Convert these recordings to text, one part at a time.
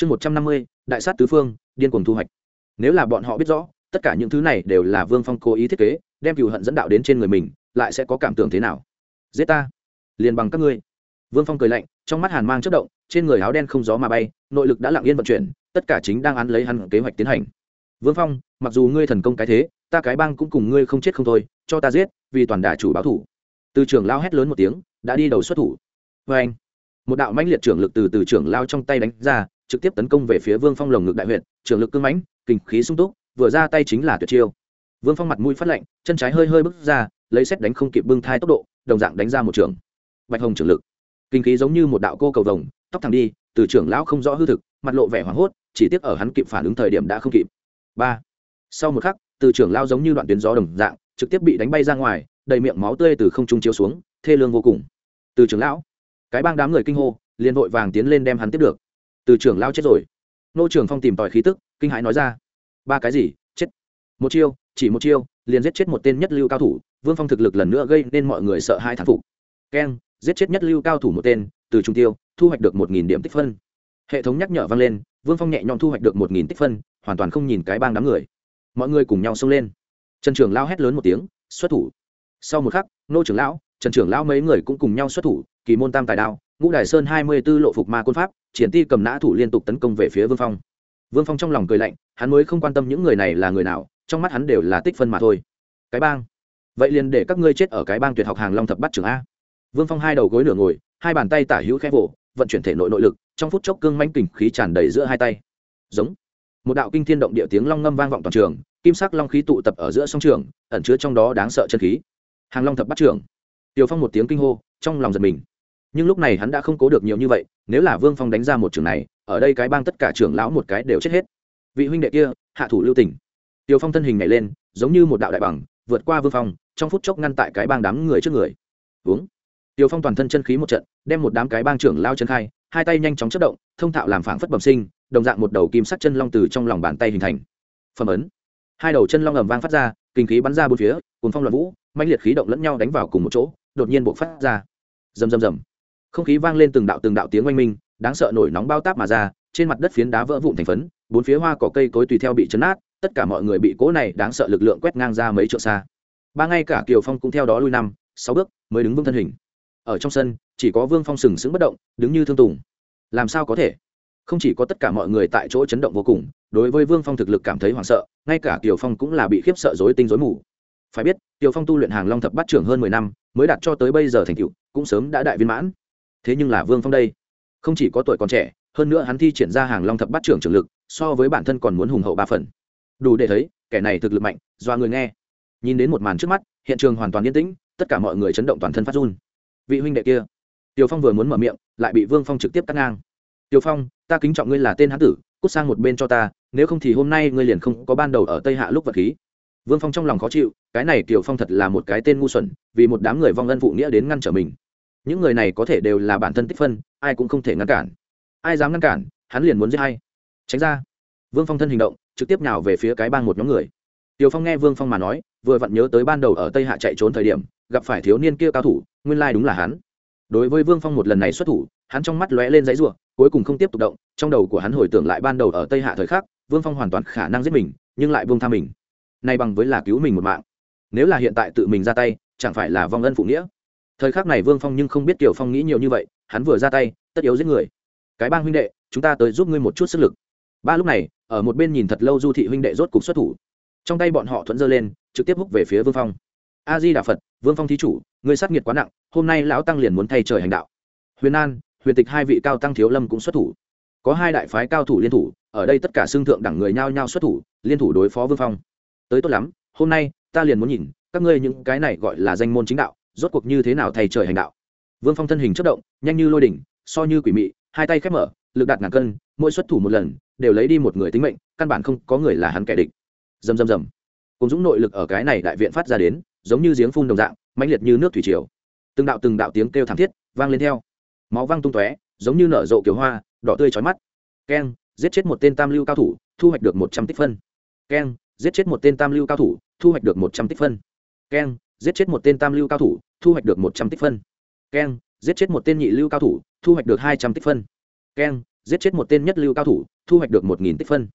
chương một trăm năm mươi, đại sát tứ phương, điên cuồng thu hoạch. Nếu là bọn họ biết rõ, tất cả những thứ này đều là vương phong cố ý thiết kế, đem cựu hận dẫn đạo đến trên người mình, lại sẽ có cảm tưởng thế nào? Giết ta! Liền bằng các ngươi. Vương phong cười lạnh, trong mắt hàn mang chất động, trên người áo đen không gió mà bay, nội lực đã lặng yên vận chuyển, tất cả chính đang án lấy hắn kế hoạch tiến hành. Vương phong, mặc dù ngươi thần công cái thế, ta cái bang cũng cùng ngươi không chết không thôi, cho ta giết, vì toàn đà chủ báo thủ. Từ trưởng lao hét lớn một tiếng, đã đi đầu xuất thủ. Vê anh, một đạo mãnh liệt trưởng lực từ từ trưởng lao trong tay đánh ra trực tiếp tấn công về phía vương phong lồng ngực đại huyện trường lực cưng mãnh, kinh khí sung túc, vừa ra tay chính là tuyệt chiêu. Vương phong mặt mũi phát lạnh, chân trái hơi hơi bước ra, lấy xét đánh không kịp bưng thai tốc độ, đồng dạng đánh ra một trường. Bạch hồng trường lực. Kinh khí giống như một đạo cô cầu vồng, tóc thẳng đi, từ trưởng lão không rõ hư thực, mặt lộ vẻ hoảng hốt, chỉ tiếc ở hắn kịp phản ứng thời điểm đã không kịp. Ba. Sau một khắc, từ trưởng lao giống như đoạn tuyến gió đồng dạng, trực tiếp bị đánh bay ra ngoài, đầy miệng máu tươi từ không trung chiếu xuống, thê lương vô cùng. Từ trưởng lão, cái bang đám người kinh hô, liền vội vàng tiến lên đem hắn tiếp được từ trưởng lao chết rồi. Nô trưởng phong tìm tòi khí tức, kinh hãi nói ra. Ba cái gì? Chết. Một chiêu, chỉ một chiêu, liền giết chết một tên nhất lưu cao thủ. Vương phong thực lực lần nữa gây nên mọi người sợ hai thán phục. Keng, giết chết nhất lưu cao thủ một tên, từ trung tiêu, thu hoạch được một nghìn điểm tích phân. Hệ thống nhắc nhở vang lên, vương phong nhẹ nhõm thu hoạch được một nghìn tích phân, hoàn toàn không nhìn cái bang đám người. Mọi người cùng nhau xông lên. Trần trưởng lao hét lớn một tiếng, xuất thủ. Sau một khắc, nô trưởng lão, trần trưởng lão mấy người cũng cùng nhau xuất thủ, kỳ môn tam tài đao, ngũ đài sơn hai mươi b ố lộ phục ma côn pháp triển ti cầm nã thủ liên tục tấn công về phía vương phong. Vương phong trong lòng cười lạnh hắn mới không quan tâm những người này là người nào trong mắt hắn đều là tích phân mà thôi. Cái bang. Vậy liền để các ngươi chết ở cái bang tuyệt học hàng long thập bắt trường a. Vương phong hai đầu gối nửa ngồi hai bàn tay tả hữu khẽ vỗ vận chuyển thể nội nội lực trong phút chốc cương manh kình khí tràn đầy giữa hai tay. Giống. Một đạo kinh thiên động địa tiếng long ngâm vang vọng toàn trường kim sắc long khí tụ tập ở giữa song trường ẩn chứa trong đó đáng sợ chân khí. Hàng long thập bắt trường, tiều phong một tiếng kinh hô trong lòng giật mình nhưng lúc này hắn đã không cố được nhiều như vậy, nếu là vương phong đánh ra một trường này, ở đây cái bang tất cả trưởng lão một cái đều chết hết. Vị huynh đệ kia, hạ thủ lưu tỉnh tiều phong thân hình nhảy lên, giống như một đạo đại bằng, vượt qua vương phong, trong phút chốc ngăn tại cái bang đám người trước người. Uống. Tiều phong toàn thân chân khí một trận, đem một đám cái bang trưởng lao chân khai, hai tay nhanh chóng chất động, thông thạo làm phảng phất bẩm sinh, đồng dạng một đầu kim sắc chân long từ trong lòng bàn tay hình thành. Phẩm ấn. Hai đầu chân long ầm vang phát ra, kinh khí bắn ra bốn phía cùng phong loạn vũ mạnh liệt khí động lẫn nhau đánh vào cùng một chỗ, đột nhiên buộc phát ra. Rầm rầm rầm không khí vang lên từng đạo từng đạo tiếng oanh minh, đáng sợ nổi nóng bao táp mà ra, trên mặt đất phiến đá vỡ vụn thành phấn, bốn phía hoa cỏ cây cối tùy theo bị chấn nát, tất cả mọi người bị cố này đáng sợ lực lượng quét ngang ra mấy chỗ xa. Ba ngay cả kiều phong cũng theo đó lui năm, sáu bước mới đứng vững thân hình. Ở trong sân, chỉ có vương phong sừng sững bất động, đứng như thương tùng. Làm sao có thể? Không chỉ có tất cả mọi người tại chỗ chấn động vô cùng, đối với vương phong thực lực cảm thấy hoảng sợ, ngay cả kiều phong cũng là bị khiếp sợ dối tinh dối mù. Phải biết, kiều phong tu luyện hàng long thập bát trưởng hơn mười năm, mới đạt cho tới bây giờ thành cựu cũng sớm đã đại viên mãn thế nhưng là vương phong đây. Không chỉ có tuổi còn trẻ, hơn nữa hắn thi triển ra hàng long thập bát trưởng trường lực, so với bản thân còn muốn hùng hậu ba phần. Đủ để thấy, kẻ này thực lực mạnh, do người nghe. Nhìn đến một màn trước mắt, hiện trường hoàn toàn yên tĩnh, tất cả mọi người chấn động toàn thân phát run. Vị huynh đệ kia. Tiều phong vừa muốn mở miệng, lại bị vương phong trực tiếp cắt ngang. Tiều phong, ta kính trọng ngươi là tên hán tử, cút sang một bên cho ta, nếu không thì hôm nay ngươi liền không có ban đầu ở tây hạ lúc vật khí. Vương phong trong lòng khó chịu, cái này Tiểu phong thật là một cái tên ngu xuẩn, vì một đám người vong ân phụ nghĩa đến ngăn trở mình những người này có thể đều là bản thân tích phân, ai cũng không thể ngăn cản. Ai dám ngăn cản, hắn liền muốn giết hay. Tránh ra. Vương phong thân hình động, trực tiếp nhào về phía cái bang một nhóm người. Tiều phong nghe vương phong mà nói, vừa vặn nhớ tới ban đầu ở tây hạ chạy trốn thời điểm, gặp phải thiếu niên kia cao thủ, nguyên lai đúng là hắn. Đối với vương phong một lần này xuất thủ, hắn trong mắt lóe lên giấy ruộng cuối cùng không tiếp tục động, trong đầu của hắn hồi tưởng lại ban đầu ở tây hạ thời khắc, vương phong hoàn toàn khả năng giết mình, nhưng lại vương tha mình. Nay bằng với là cứu mình một mạng. Nếu là hiện tại tự mình ra tay, chẳng phải là vong ân phụ nghĩa? Thời khắc này vương phong nhưng không biết tiểu phong nghĩ nhiều như vậy, hắn vừa ra tay, tất yếu giết người. Cái bang huynh đệ, chúng ta tới giúp ngươi một chút sức lực. Ba lúc này, ở một bên nhìn thật lâu du thị huynh đệ rốt cục xuất thủ. Trong tay bọn họ thuẫn dơ lên, trực tiếp hút về phía vương phong. A di đà phật, vương phong thí chủ, ngươi sát nghiệt quá nặng, hôm nay lão tăng liền muốn thay trời hành đạo. Huyền an, huyền tịch hai vị cao tăng thiếu lâm cũng xuất thủ. Có hai đại phái cao thủ liên thủ, ở đây tất cả xương thượng đẳng người nhao nhao xuất thủ, liên thủ đối phó vương phong. Tới tốt lắm, hôm nay, ta liền muốn nhìn, các ngươi những cái này gọi là danh môn chính đạo rốt cuộc như thế nào thay trời hành đạo. Vương phong thân hình chất động, nhanh như lôi đỉnh, so như quỷ mị, hai tay khép mở, lực đạt ngàn cân, mỗi xuất thủ một lần, đều lấy đi một người tính mệnh, căn bản không có người là hắn kẻ địch. Dầm dầm dầm cùng dũng nội lực ở cái này đại viện phát ra đến, giống như giếng phun đồng dạng, mãnh liệt như nước thủy triều. Từng đạo từng đạo tiếng kêu thảm thiết vang lên theo. Máu văng tung tóe, giống như nở rộ kiểu hoa, đỏ tươi chói mắt. Keng, giết chết một tên tam lưu cao thủ, thu hoạch được một trăm tích phân. Keng, giết chết một tên tam lưu cao thủ, thu hoạch được một trăm tích phân. Keng, giết chết một tên tam lưu cao thủ thu hoạch được một trăm tích phân. Keng, giết chết một tên nhị lưu cao thủ, thu hoạch được hai trăm tích phân. Keng, giết chết một tên nhất lưu cao thủ, thu hoạch được một nghìn tích phân.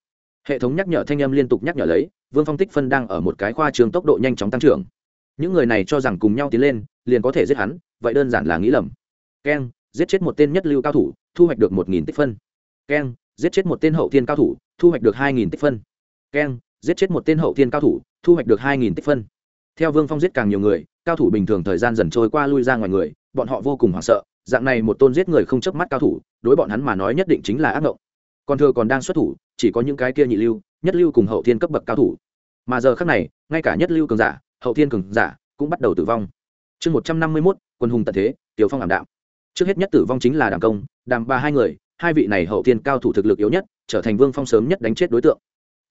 Hệ thống nhắc nhở thanh âm liên tục nhắc nhở lấy, vương phong tích phân đang ở một cái khoa trường tốc độ nhanh chóng tăng trưởng. Những người này cho rằng cùng nhau tiến lên, liền có thể giết hắn, vậy đơn giản là nghĩ lầm. Keng, giết chết một tên nhất lưu cao thủ, thu hoạch được một nghìn tích phân. Keng, giết chết một tên hậu thiên cao thủ, thu hoạch được hai nghìn tích phân. Keng, giết chết một tên hậu thiên cao thủ, thu hoạch được hai nghìn tích phân. Theo vương phong giết càng nhiều người cao thủ bình thường thời gian dần trôi qua lui ra ngoài người, bọn họ vô cùng hoảng sợ, dạng này một tôn giết người không chớp mắt cao thủ, đối bọn hắn mà nói nhất định chính là ác mộng còn thừa còn đang xuất thủ, chỉ có những cái kia nhị lưu, nhất lưu cùng hậu thiên cấp bậc cao thủ. Mà giờ khác này, ngay cả nhất lưu cường giả, hậu thiên cường giả cũng bắt đầu tử vong. Chương một trăm năm mươi mốt, quân hùng tận thế, tiểu phong ảm đạm. Trước hết nhất tử vong chính là đàm công, đàm ba hai người, hai vị này hậu thiên cao thủ thực lực yếu nhất, trở thành vương phong sớm nhất đánh chết đối tượng.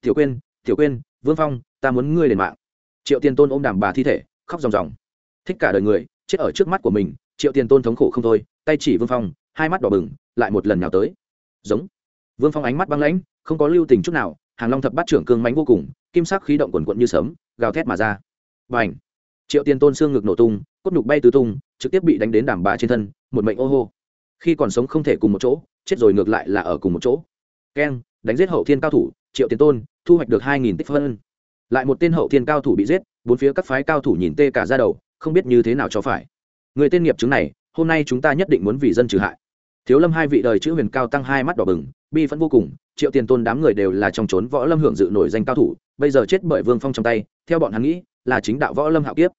Tiểu quên tiểu quên vương phong, ta muốn ngươi lên mạng. Triệu tiên tôn ôm đàm bà thi thể, khóc ròng ròng thích cả đời người, chết ở trước mắt của mình, triệu tiền tôn thống khổ không thôi, tay chỉ vương phong, hai mắt đỏ bừng, lại một lần nào tới. Giống. Vương phong ánh mắt băng lãnh, không có lưu tình chút nào, hàng long thập bát trưởng cương mánh vô cùng, kim sắc khí động quần quận như sấm, gào thét mà ra. Và ảnh triệu tiền tôn xương ngực nổ tung, cốt nhục bay tứ tung, trực tiếp bị đánh đến đàm bà trên thân, một mệnh ô hô. Khi còn sống không thể cùng một chỗ, chết rồi ngược lại là ở cùng một chỗ. Keng, đánh giết hậu thiên cao thủ, triệu tiền tôn, thu hoạch được hai nghìn tích phân. Lại một tên hậu thiên cao thủ bị giết, bốn phía các phái cao thủ nhìn tê cả ra đầu không biết như thế nào cho phải. Người tên nghiệp chứng này, hôm nay chúng ta nhất định muốn vì dân trừ hại. Thiếu lâm hai vị đời chữ huyền cao tăng hai mắt đỏ bừng, bi vẫn vô cùng, triệu tiền tôn đám người đều là trong trốn võ lâm hưởng dự nổi danh cao thủ, bây giờ chết bởi vương phong trong tay, theo bọn hắn nghĩ, là chính đạo võ lâm hạo kiếp.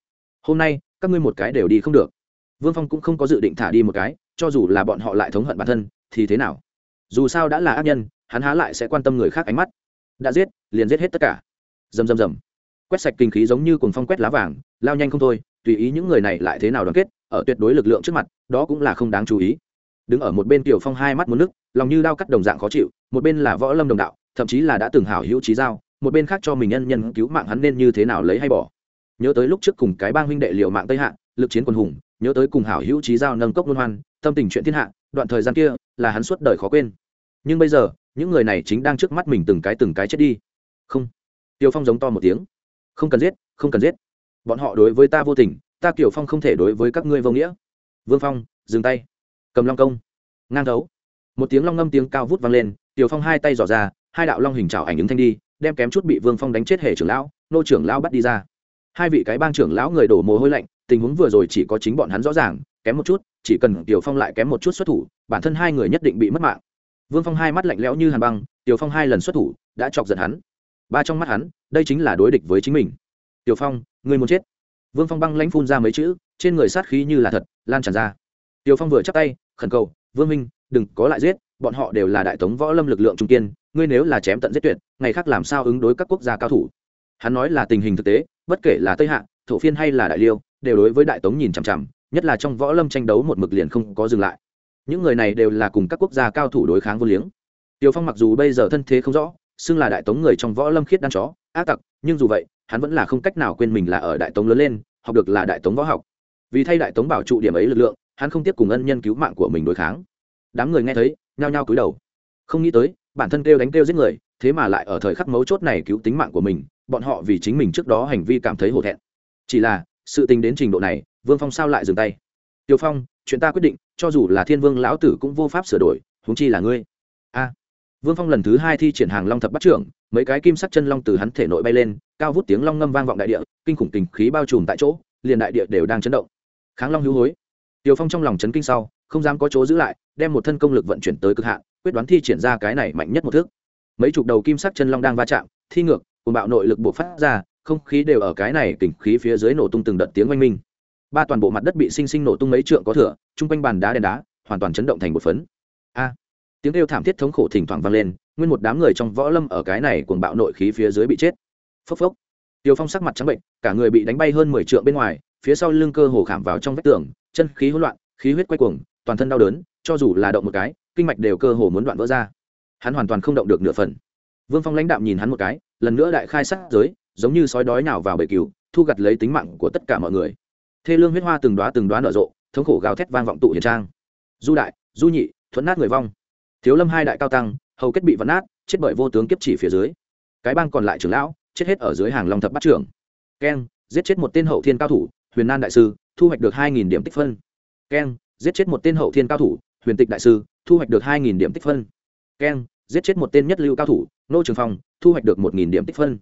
Hôm nay, các ngươi một cái đều đi không được. Vương phong cũng không có dự định thả đi một cái, cho dù là bọn họ lại thống hận bản thân, thì thế nào? Dù sao đã là ác nhân, hắn há lại sẽ quan tâm người khác ánh mắt. Đã giết, liền giết hết tất cả. Rầm rầm rầm. Quét sạch kinh khí giống như cuồng phong quét lá vàng, lao nhanh không thôi tùy ý những người này lại thế nào đoàn kết, ở tuyệt đối lực lượng trước mặt, đó cũng là không đáng chú ý. Đứng ở một bên tiểu phong hai mắt một nước, lòng như đao cắt đồng dạng khó chịu, một bên là võ lâm đồng đạo, thậm chí là đã từng hảo hữu trí giao, một bên khác cho mình nhân nhân cứu mạng hắn nên như thế nào lấy hay bỏ. Nhớ tới lúc trước cùng cái bang huynh đệ liều mạng tây hạ, lực chiến quân hùng, nhớ tới cùng hảo hữu trí giao nâng cốc luân hoan, tâm tình chuyện thiên hạ, đoạn thời gian kia, là hắn suốt đời khó quên. Nhưng bây giờ, những người này chính đang trước mắt mình từng cái từng cái chết đi. Không. Tiêu phong giống to một tiếng. Không cần giết, không cần giết bọn họ đối với ta vô tình, ta kiểu phong không thể đối với các ngươi vô nghĩa. Vương phong, dừng tay. Cầm long công. Ngang thấu. Một tiếng long ngâm tiếng cao vút vang lên tiểu phong hai tay dò ra, hai đạo long hình trào ảnh ứng thanh đi, đem kém chút bị vương phong đánh chết hệ trưởng lão, nô trưởng lão bắt đi ra. Hai vị cái bang trưởng lão người đổ mồ hôi lạnh, tình huống vừa rồi chỉ có chính bọn hắn rõ ràng, kém một chút, chỉ cần tiểu phong lại kém một chút xuất thủ, bản thân hai người nhất định bị mất mạng. Vương phong hai mắt lạnh lẽo như hàn băng tiểu phong hai lần xuất thủ, đã chọc giận hắn. Ba trong mắt hắn, đây chính là đối địch với chính mình tiểu phong người muốn chết. Vương phong băng lãnh phun ra mấy chữ trên người sát khí như là thật lan tràn ra. Tiểu phong vừa chắc tay khẩn cầu vương minh đừng có lại giết bọn họ đều là đại tống võ lâm lực lượng trung kiên ngươi nếu là chém tận giết tuyệt ngày khác làm sao ứng đối các quốc gia cao thủ? Hắn nói là tình hình thực tế bất kể là tây hạ thổ phiên hay là đại liêu đều đối với đại tống nhìn chằm chằm nhất là trong võ lâm tranh đấu một mực liền không có dừng lại. Những người này đều là cùng các quốc gia cao thủ đối kháng vô liếng. Tiêu Phong mặc dù bây giờ thân thế không rõ, xưng là đại tống người trong võ lâm khiết đan chó, ác tặc, nhưng dù vậy, hắn vẫn là không cách nào quên mình là ở đại tống lớn lên, học được là đại tống võ học. Vì thay đại tống bảo trụ điểm ấy lực lượng, hắn không tiếp cùng ân nhân cứu mạng của mình đối kháng. Đám người nghe thấy, nhao nhao cúi đầu. Không nghĩ tới, bản thân kêu đánh kêu giết người, thế mà lại ở thời khắc mấu chốt này cứu tính mạng của mình, bọn họ vì chính mình trước đó hành vi cảm thấy hổ thẹn. Chỉ là, sự tình đến trình độ này, Vương Phong sao lại dừng tay? Tiêu Phong, chuyện ta quyết định, cho dù là Thiên Vương lão tử cũng vô pháp sửa đổi, huống chi là ngươi. A vương phong lần thứ hai thi triển hàng long thập bắt trưởng, mấy cái kim sắc chân long từ hắn thể nội bay lên, cao vút tiếng long ngâm vang vọng đại địa, kinh khủng tình khí bao trùm tại chỗ, liền đại địa đều đang chấn động. Kháng long hữu hối. Tiều phong trong lòng chấn kinh sau, không dám có chỗ giữ lại, đem một thân công lực vận chuyển tới cực hạn, quyết đoán thi triển ra cái này mạnh nhất một thước mấy chục đầu kim sắc chân long đang va chạm, thi ngược cùng bạo nội lực buộc phát ra, không khí đều ở cái này tình khí phía dưới nổ tung từng đợt tiếng oanh minh. Ba toàn bộ mặt đất bị sinh sinh nổ tung mấy trượng có thửa chung quanh bàn đá đen đá, hoàn toàn chấn động thành một phấn. A! Tiếng kêu thảm thiết thống khổ thỉnh thoảng vang lên, nguyên một đám người trong võ lâm ở cái này cuồng bạo nội khí phía dưới bị chết. Phốc phốc. Tiêu phong sắc mặt trắng bệnh, cả người bị đánh bay hơn mười trượng bên ngoài, phía sau lưng cơ hồ khảm vào trong vách tường, chân khí hỗn loạn, khí huyết quay cuồng, toàn thân đau đớn, cho dù là động một cái, kinh mạch đều cơ hồ muốn đoạn vỡ ra. Hắn hoàn toàn không động được nửa phần. Vương phong lãnh đạm nhìn hắn một cái, lần nữa đại khai sát giới, giống như sói đói nào vào bể cừu, thu gặt lấy tính mạng của tất cả mọi người. Thê lương huyết hoa từng đoá từng đoá nở rộ, thống khổ gào thét vang vọng tụ hiền trang. Du đại, du nhị, thuẫn nát người vong thiếu lâm hai đại cao tăng, hầu kết bị vắn nát, chết bởi vô tướng kiếp chỉ phía dưới. Cái bang còn lại trưởng lão, chết hết ở dưới hàng long thập bát trưởng. Keng, giết chết một tên hậu thiên cao thủ, huyền nan đại sư, thu hoạch được hai nghìn điểm tích phân. Keng, giết chết một tên hậu thiên cao thủ, huyền tịch đại sư, thu hoạch được hai nghìn điểm tích phân. Keng, giết chết một tên nhất lưu cao thủ, nô trường phong, thu hoạch được một nghìn điểm tích phân.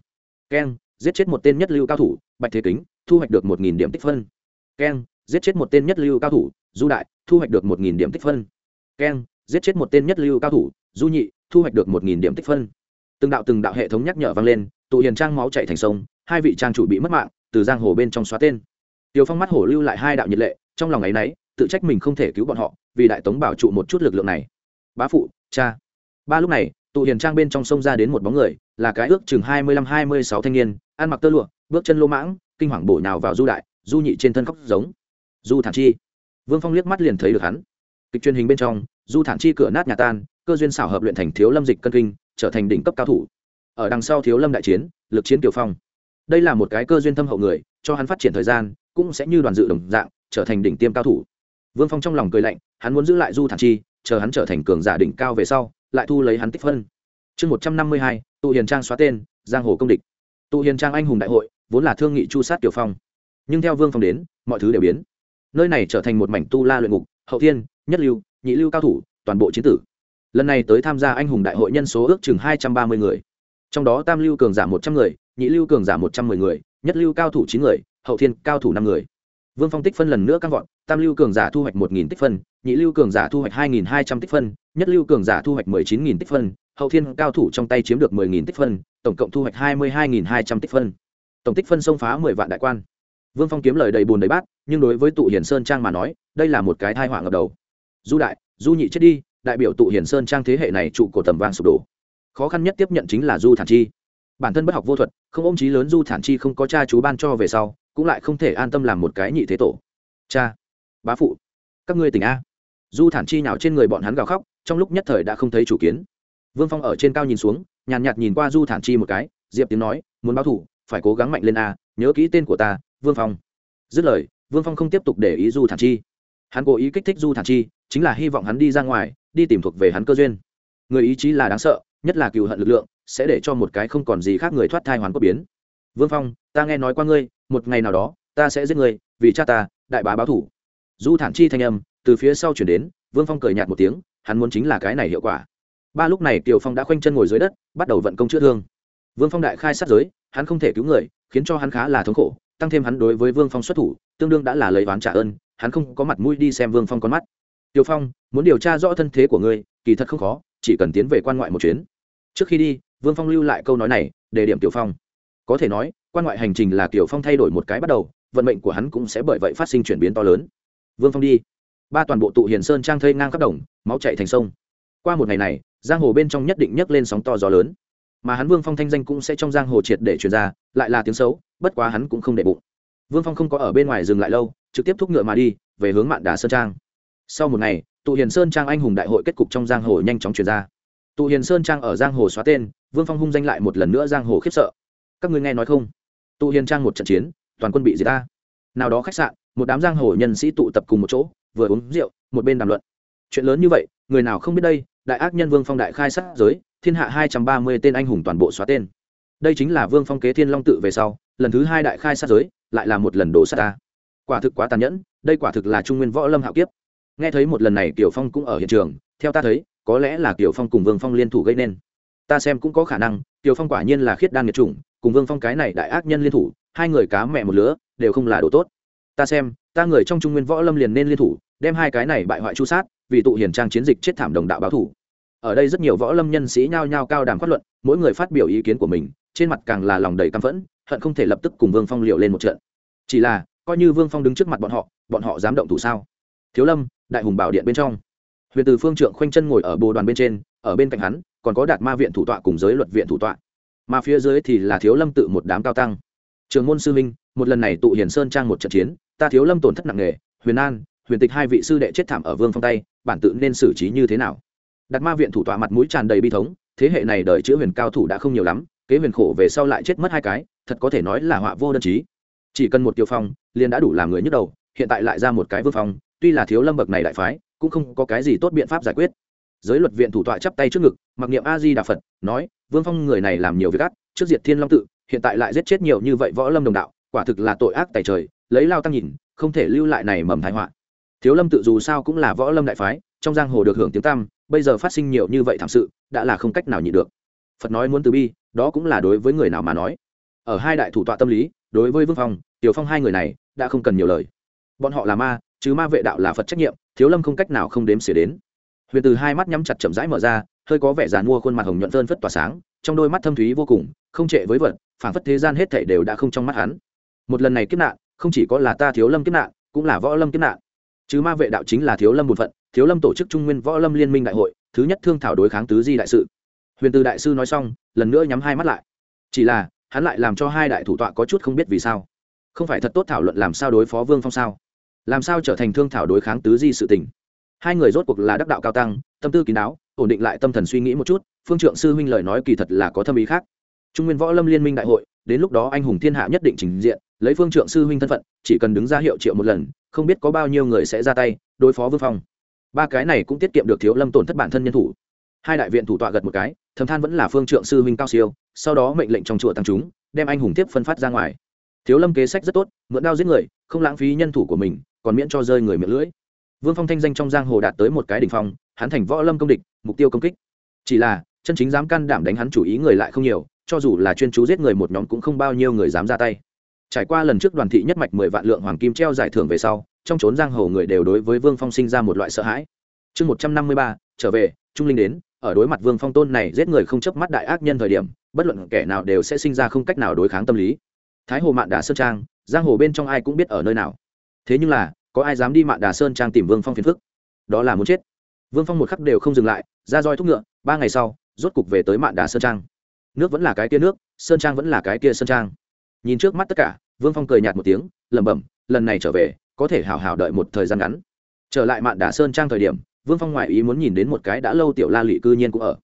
Keng, giết chết một tên nhất lưu cao thủ, bạch thế kính, thu hoạch được một nghìn điểm tích phân. Keng, giết chết một tên nhất lưu cao thủ, du đại, thu hoạch được một nghìn điểm tích phân. Keng giết chết một tên nhất lưu cao thủ, du nhị, thu hoạch được một nghìn điểm tích phân. Từng đạo từng đạo hệ thống nhắc nhở vang lên, tụ hiền trang máu chạy thành sông, hai vị trang chủ bị mất mạng, từ giang hồ bên trong xóa tên. Tiều phong mắt hổ lưu lại hai đạo nhiệt lệ, trong lòng ấ y n ấ y tự trách mình không thể cứu bọn họ, vì đại tống bảo trụ một chút lực lượng này. Bá phụ, cha. Ba lúc này, tụ hiền trang bên trong sông ra đến một bóng người, là cái ước chừng hai mươi lăm hai mươi sáu thanh niên, ăn mặc tơ lụa, bước chân lô mãng, kinh hoàng bổ nào vào du đại, du nhị trên thân khóc giống. Du thản chi. Vương phong liếc mắt liền thấy được hắn. Kịch truyền hình bên trong du thản chi cửa nát nhà tan, cơ duyên xảo hợp luyện thành thiếu lâm dịch cân kinh, trở thành đỉnh cấp cao thủ. Ở đằng sau thiếu lâm đại chiến, lực chiến tiểu phong. Đây là một cái cơ duyên thâm hậu người, cho hắn phát triển thời gian, cũng sẽ như đoàn dự đồng dạng, trở thành đỉnh tiêm cao thủ. Vương phong trong lòng cười lạnh, hắn muốn giữ lại du thản chi, chờ hắn trở thành cường giả đỉnh cao về sau, lại thu lấy hắn tích phân. Chương một trăm năm mươi hai, tụ hiền trang xóa tên, giang hồ công địch. Tụ hiền trang anh hùng đại hội, vốn là thương nghị chu sát tiểu phong. Nhưng theo vương phong đến, mọi thứ đều biến. Nơi này trở thành một mảnh tu la luyện ngục, hậu thiên, nhất lưu nhị lưu cao thủ, toàn bộ chiến tử. Lần này tới tham gia anh hùng đại hội nhân số ước chừng hai trăm ba mươi người. Trong đó tam lưu cường giả một trăm người, nhị lưu cường giả một trăm m ư ơ i người, nhất lưu cao thủ chín người, hậu thiên cao thủ năm người. Vương phong tích phân lần nữa căng gọn tam lưu cường giả thu hoạch một nghìn tích phân, nhị lưu cường giả thu hoạch hai nghìn hai trăm tích phân, nhất lưu cường giả thu hoạch mười chín nghìn tích phân, hậu thiên cao thủ trong tay chiếm được mười nghìn tích phân, tổng cộng thu hoạch hai mươi hai nghìn hai trăm tích phân. Tổng tích phân xông phá mười vạn đại quan. Vương phong kiếm lời đầy bùn đầy bát, nhưng đối với tụ Hiển sơn trang mà nói, đây là một cái thai họa ngập đầu du đại, du nhị chết đi, đại biểu tụ hiển sơn trang thế hệ này trụ cổ tầm vang sụp đổ. Khó khăn nhất tiếp nhận chính là du thản chi. Bản thân bất học vô thuật, không ôm trí lớn du thản chi không có cha chú ban cho về sau, cũng lại không thể an tâm làm một cái nhị thế tổ. Cha, bá phụ, các ngươi tỉnh a. Du thản chi nào trên người bọn hắn gào khóc, trong lúc nhất thời đã không thấy chủ kiến. Vương phong ở trên cao nhìn xuống, nhàn nhạt nhìn qua du thản chi một cái, diệp tiếng nói, muốn báo thủ, phải cố gắng mạnh lên a, nhớ kỹ tên của ta, vương phong. Dứt lời, vương phong không tiếp tục để ý du thản chi hắn cố ý kích thích du thản chi, chính là hy vọng hắn đi ra ngoài, đi tìm thuộc về hắn cơ duyên. Người ý chí là đáng sợ, nhất là cựu hận lực lượng, sẽ để cho một cái không còn gì khác người thoát thai hoàn cốt biến. Vương phong, ta nghe nói qua ngươi, một ngày nào đó, ta sẽ giết ngươi, vì cha ta, đại bá báo thủ. Du thản chi thanh âm, từ phía sau chuyển đến, vương phong cười nhạt một tiếng, hắn muốn chính là cái này hiệu quả. Ba lúc này kiều phong đã khoanh chân ngồi dưới đất, bắt đầu vận công chữa thương. Vương phong đại khai sát giới, hắn không thể cứu người, khiến cho hắn khá là thống khổ, tăng thêm hắn đối với vương phong xuất thủ, tương đương đã là lấy oán trả ơn hắn không có mặt mũi đi xem vương phong con mắt. Tiêu phong, muốn điều tra rõ thân thế của ngươi, kỳ thật không khó, chỉ cần tiến về quan ngoại một chuyến. Trước khi đi, vương phong lưu lại câu nói này để điểm tiểu phong. Có thể nói, quan ngoại hành trình là tiểu phong thay đổi một cái bắt đầu, vận mệnh của hắn cũng sẽ bởi vậy phát sinh chuyển biến to lớn. Vương phong đi. Ba toàn bộ tụ hiền sơn trang thây ngang khắp đồng, máu chạy thành sông. Qua một ngày này, giang hồ bên trong nhất định nhấc lên sóng to gió lớn. Mà hắn vương phong thanh danh cũng sẽ trong giang hồ triệt để truyền ra, lại là tiếng xấu, bất quá hắn cũng không để bụng. Vương phong không có ở bên ngoài dừng lại lâu trực tiếp thúc ngựa mà đi, về hướng mạn đà sơn trang. Sau một ngày, tụ hiền sơn trang anh hùng đại hội kết cục trong giang hồ nhanh chóng truyền ra. Tụ hiền sơn trang ở giang hồ xóa tên, vương phong hung danh lại một lần nữa giang hồ khiếp sợ. Các ngươi nghe nói không? Tụ hiền trang một trận chiến, toàn quân bị diệt ta. Nào đó khách sạn, một đám giang hồ nhân sĩ tụ tập cùng một chỗ, vừa uống rượu, một bên đàm luận. Chuyện lớn như vậy, người nào không biết đây, đại ác nhân vương phong đại khai sát giới, thiên hạ hai trăm ba mươi tên anh hùng toàn bộ xóa tên. Đây chính là vương phong kế thiên long tự về sau, lần thứ hai đại khai sát giới, lại là một lần đổ sát ta quả thực quá tàn nhẫn, đây quả thực là trung nguyên võ lâm hạo kiếp. Nghe thấy một lần này tiểu phong cũng ở hiện trường, theo ta thấy, có lẽ là tiểu phong cùng vương phong liên thủ gây nên. Ta xem cũng có khả năng tiểu phong quả nhiên là khiết đan nghiệt chủng, cùng vương phong cái này đại ác nhân liên thủ, hai người cá mẹ một lứa, đều không là đồ tốt. Ta xem, ta người trong trung nguyên võ lâm liền nên liên thủ, đem hai cái này bại hoại chu sát, vì tụ hiển trang chiến dịch chết thảm đồng đạo báo thủ. Ở đây rất nhiều võ lâm nhân sĩ nhao nhao cao đàm phát luận, mỗi người phát biểu ý kiến của mình, trên mặt càng là lòng đầy căm phẫn, hận không thể lập tức cùng vương phong liệu lên một trận. Chỉ là coi như vương phong đứng trước mặt bọn họ bọn họ dám động thủ sao? Thiếu lâm, đại hùng bảo điện bên trong. Huyền từ phương trượng khoanh chân ngồi ở bồ đoàn bên trên, ở bên cạnh hắn, còn có đạt ma viện thủ tọa cùng giới luật viện thủ tọa. Mà phía dưới thì là thiếu lâm tự một đám cao tăng. Trường môn sư minh, một lần này tụ hiền sơn trang một trận chiến, ta thiếu lâm tổn thất nặng nề, huyền an, huyền tịch hai vị sư đệ chết thảm ở vương phong tay, bản tự nên xử trí như thế nào? Đạt ma viện thủ tọa mặt mũi tràn đầy bi thống, thế hệ này đợi chữa huyền cao thủ đã không nhiều lắm, kế huyền khổ về sau lại chết mất hai cái, thật có thể nói là họa vô đơn chí chỉ cần một tiêu phong, liền đã đủ làm người nhức đầu, hiện tại lại ra một cái vương phong, tuy là thiếu lâm bậc này đại phái, cũng không có cái gì tốt biện pháp giải quyết. Giới luật viện thủ tọa chắp tay trước ngực, mặc niệm a di đà phật, nói, vương phong người này làm nhiều việc ác, trước diệt thiên long tự, hiện tại lại giết chết nhiều như vậy võ lâm đồng đạo, quả thực là tội ác tài trời, lấy lao tăng nhìn, không thể lưu lại này mầm thái họa. Thiếu lâm tự dù sao cũng là võ lâm đại phái, trong giang hồ được hưởng tiếng tăm, bây giờ phát sinh nhiều như vậy thảm sự, đã là không cách nào nhịn được. Phật nói muốn từ bi, đó cũng là đối với người nào mà nói. Ở hai đại thủ tọa tâm lý đối với vương phong, tiểu phong hai người này đã không cần nhiều lời. Bọn họ là ma, chứ ma vệ đạo là phật trách nhiệm, thiếu lâm không cách nào không đếm xỉa đến. Huyền từ hai mắt nhắm chặt chậm rãi mở ra, hơi có vẻ dàn mua khuôn mặt hồng nhuận phơn phất tỏa sáng, trong đôi mắt thâm thúy vô cùng, không trệ với vật phản phất thế gian hết thảy đều đã không trong mắt hắn. Một lần này kiếp nạn, không chỉ có là ta thiếu lâm kiếp nạn, cũng là võ lâm kiếp nạn. Chứ ma vệ đạo chính là thiếu lâm một phận, thiếu lâm tổ chức trung nguyên võ lâm liên minh đại hội, thứ nhất thương thảo đối kháng tứ di đại sự. Huyền từ đại sư nói xong, lần nữa nhắm hai mắt lại. Chỉ là hắn lại làm cho hai đại thủ tọa có chút không biết vì sao. Không phải thật tốt thảo luận làm sao đối phó vương phong sao? Làm sao trở thành thương thảo đối kháng tứ di sự tình? Hai người rốt cuộc là đắc đạo cao tăng, tâm tư kín đáo, ổn định lại tâm thần suy nghĩ một chút, phương trượng sư huynh lời nói kỳ thật là có thâm ý khác. Trung nguyên võ lâm liên minh đại hội, đến lúc đó anh hùng thiên hạ nhất định trình diện, lấy phương trượng sư huynh thân phận, chỉ cần đứng ra hiệu triệu một lần, không biết có bao nhiêu người sẽ ra tay đối phó vương phong. Ba cái này cũng tiết kiệm được thiếu lâm tổn thất bản thân nhân thủ hai đại viện thủ tọa gật một cái, thầm than vẫn là phương trượng sư huynh cao siêu, sau đó mệnh lệnh trong chùa tăng chúng, đem anh hùng tiếp phân phát ra ngoài. Thiếu lâm kế sách rất tốt, mượn đao giết người, không lãng phí nhân thủ của mình, còn miễn cho rơi người miệng lưỡi. Vương phong thanh danh trong giang hồ đạt tới một cái đ ỉ n h phong, hắn thành võ lâm công địch, mục tiêu công kích. Chỉ là, chân chính dám can đảm đánh hắn chủ ý người lại không nhiều, cho dù là chuyên chú giết người một nhóm cũng không bao nhiêu người dám ra tay. Trải qua lần trước đoàn thị nhất mạch mười vạn lượng hoàng kim treo giải thưởng về sau, trong trốn giang hồ người đều đối với vương phong sinh ra một loại sợ hãi. Chương một trăm năm mươi ba, trở về, trung linh đến ở đối mặt vương phong tôn này giết người không chấp mắt đại ác nhân thời điểm, bất luận kẻ nào đều sẽ sinh ra không cách nào đối kháng tâm lý. Thái hồ mạn đà sơn trang, giang hồ bên trong ai cũng biết ở nơi nào. Thế nhưng là, có ai dám đi mạn đà sơn trang tìm vương phong phiền phức? Đó là muốn chết. Vương phong một khắc đều không dừng lại, ra roi thúc ngựa, ba ngày sau, rốt cục về tới mạn đà sơn trang. Nước vẫn là cái kia nước, sơn trang vẫn là cái kia sơn trang. Nhìn trước mắt tất cả, vương phong cười nhạt một tiếng, lẩm bẩm, lần này trở về, có thể hào hào đợi một thời gian ngắn. Trở lại mạn đà sơn trang thời điểm vương phong ngoại ý muốn nhìn đến một cái đã lâu tiểu la lị cư nhiên cũng ở.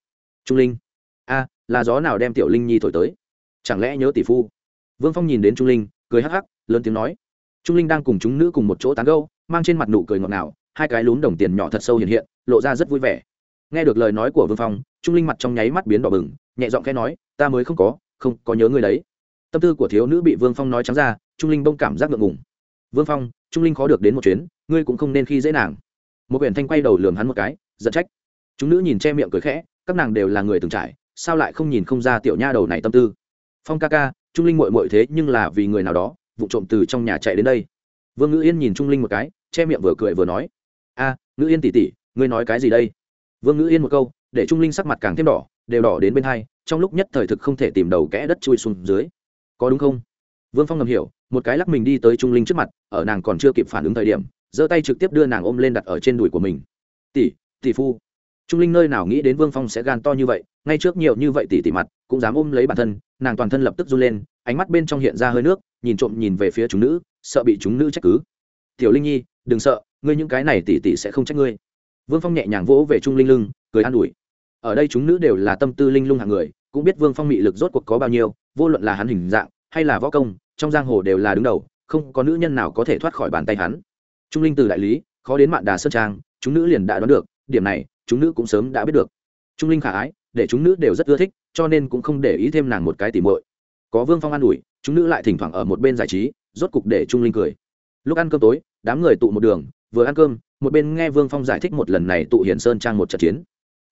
Trung linh. A, là gió nào đem tiểu linh nhi thổi tới? Chẳng lẽ nhớ tỷ phu? Vương phong nhìn đến trung linh, cười hắc hắc, lớn tiếng nói. Trung linh đang cùng chúng nữ cùng một chỗ tán gâu mang trên mặt nụ cười ngọt ngào, hai cái lún đồng tiền nhỏ thật sâu hiện hiện, lộ ra rất vui vẻ. Nghe được lời nói của vương phong, trung linh mặt trong nháy mắt biến đỏ bừng, nhẹ giọng khẽ nói, ta mới không có không có nhớ ngươi đấy. Tâm tư của thiếu nữ bị vương phong nói trắng ra, trung linh bông cảm giác ngượng ngùng. Vương phong, trung linh khó được đến một chuyến, ngươi cũng không nên khi dễ nàng một huyện thanh quay đầu lường hắn một cái, giận trách. Chúng nữ nhìn che miệng cười khẽ, các nàng đều là người từng trải, sao lại không nhìn không ra tiểu nha đầu này tâm tư? Phong ca ca, trung linh mội mội thế nhưng là vì người nào đó, vụ trộm từ trong nhà chạy đến đây. Vương ngữ yên nhìn trung linh một cái, che miệng vừa cười vừa nói, a, ngữ yên tỉ tỉ ngươi nói cái gì đây? Vương ngữ yên một câu, để trung linh sắc mặt càng thêm đỏ, đều đỏ đến bên hai, trong lúc nhất thời thực không thể tìm đầu kẽ đất chui xuống dưới. Có đúng không? Vương phong ngầm hiểu, một cái lắc mình đi tới trung linh trước mặt, ở nàng còn chưa kịp phản ứng thời điểm giơ tay trực tiếp đưa nàng ôm lên đặt ở trên đùi của mình. Tỷ tỷ phu. Trung linh nơi nào nghĩ đến vương phong sẽ gan to như vậy, ngay trước nhiều như vậy tỷ tỷ mặt, cũng dám ôm lấy bản thân, nàng toàn thân lập tức run lên, ánh mắt bên trong hiện ra hơi nước, nhìn trộm nhìn về phía chúng nữ, sợ bị chúng nữ trách cứ. Tiểu linh nhi, đừng sợ, ngươi những cái này tỷ tỷ sẽ không trách ngươi. Vương phong nhẹ nhàng vỗ về trung linh lưng, cười an ủi. Ở đây chúng nữ đều là tâm tư linh lung hàng người, cũng biết vương phong mị lực rốt cuộc có bao nhiêu, vô luận là hắn hình dạng, hay là võ công, trong giang hồ đều là đứng đầu, không có nữ nhân nào có thể thoát khỏi bàn tay hắn trung linh từ đại lý, khó đến mạn đà sơn trang, chúng nữ liền đã đoán được, điểm này, chúng nữ cũng sớm đã biết được. Trung linh khả ái, để chúng nữ đều rất ưa thích, cho nên cũng không để ý thêm nàng một cái tỉ mội có vương phong an ủi, chúng nữ lại thỉnh thoảng ở một bên giải trí, rốt cục để trung linh cười. Lúc ăn cơm tối, đám người tụ một đường, vừa ăn cơm, một bên nghe vương phong giải thích một lần này tụ hiển sơn trang một trận chiến.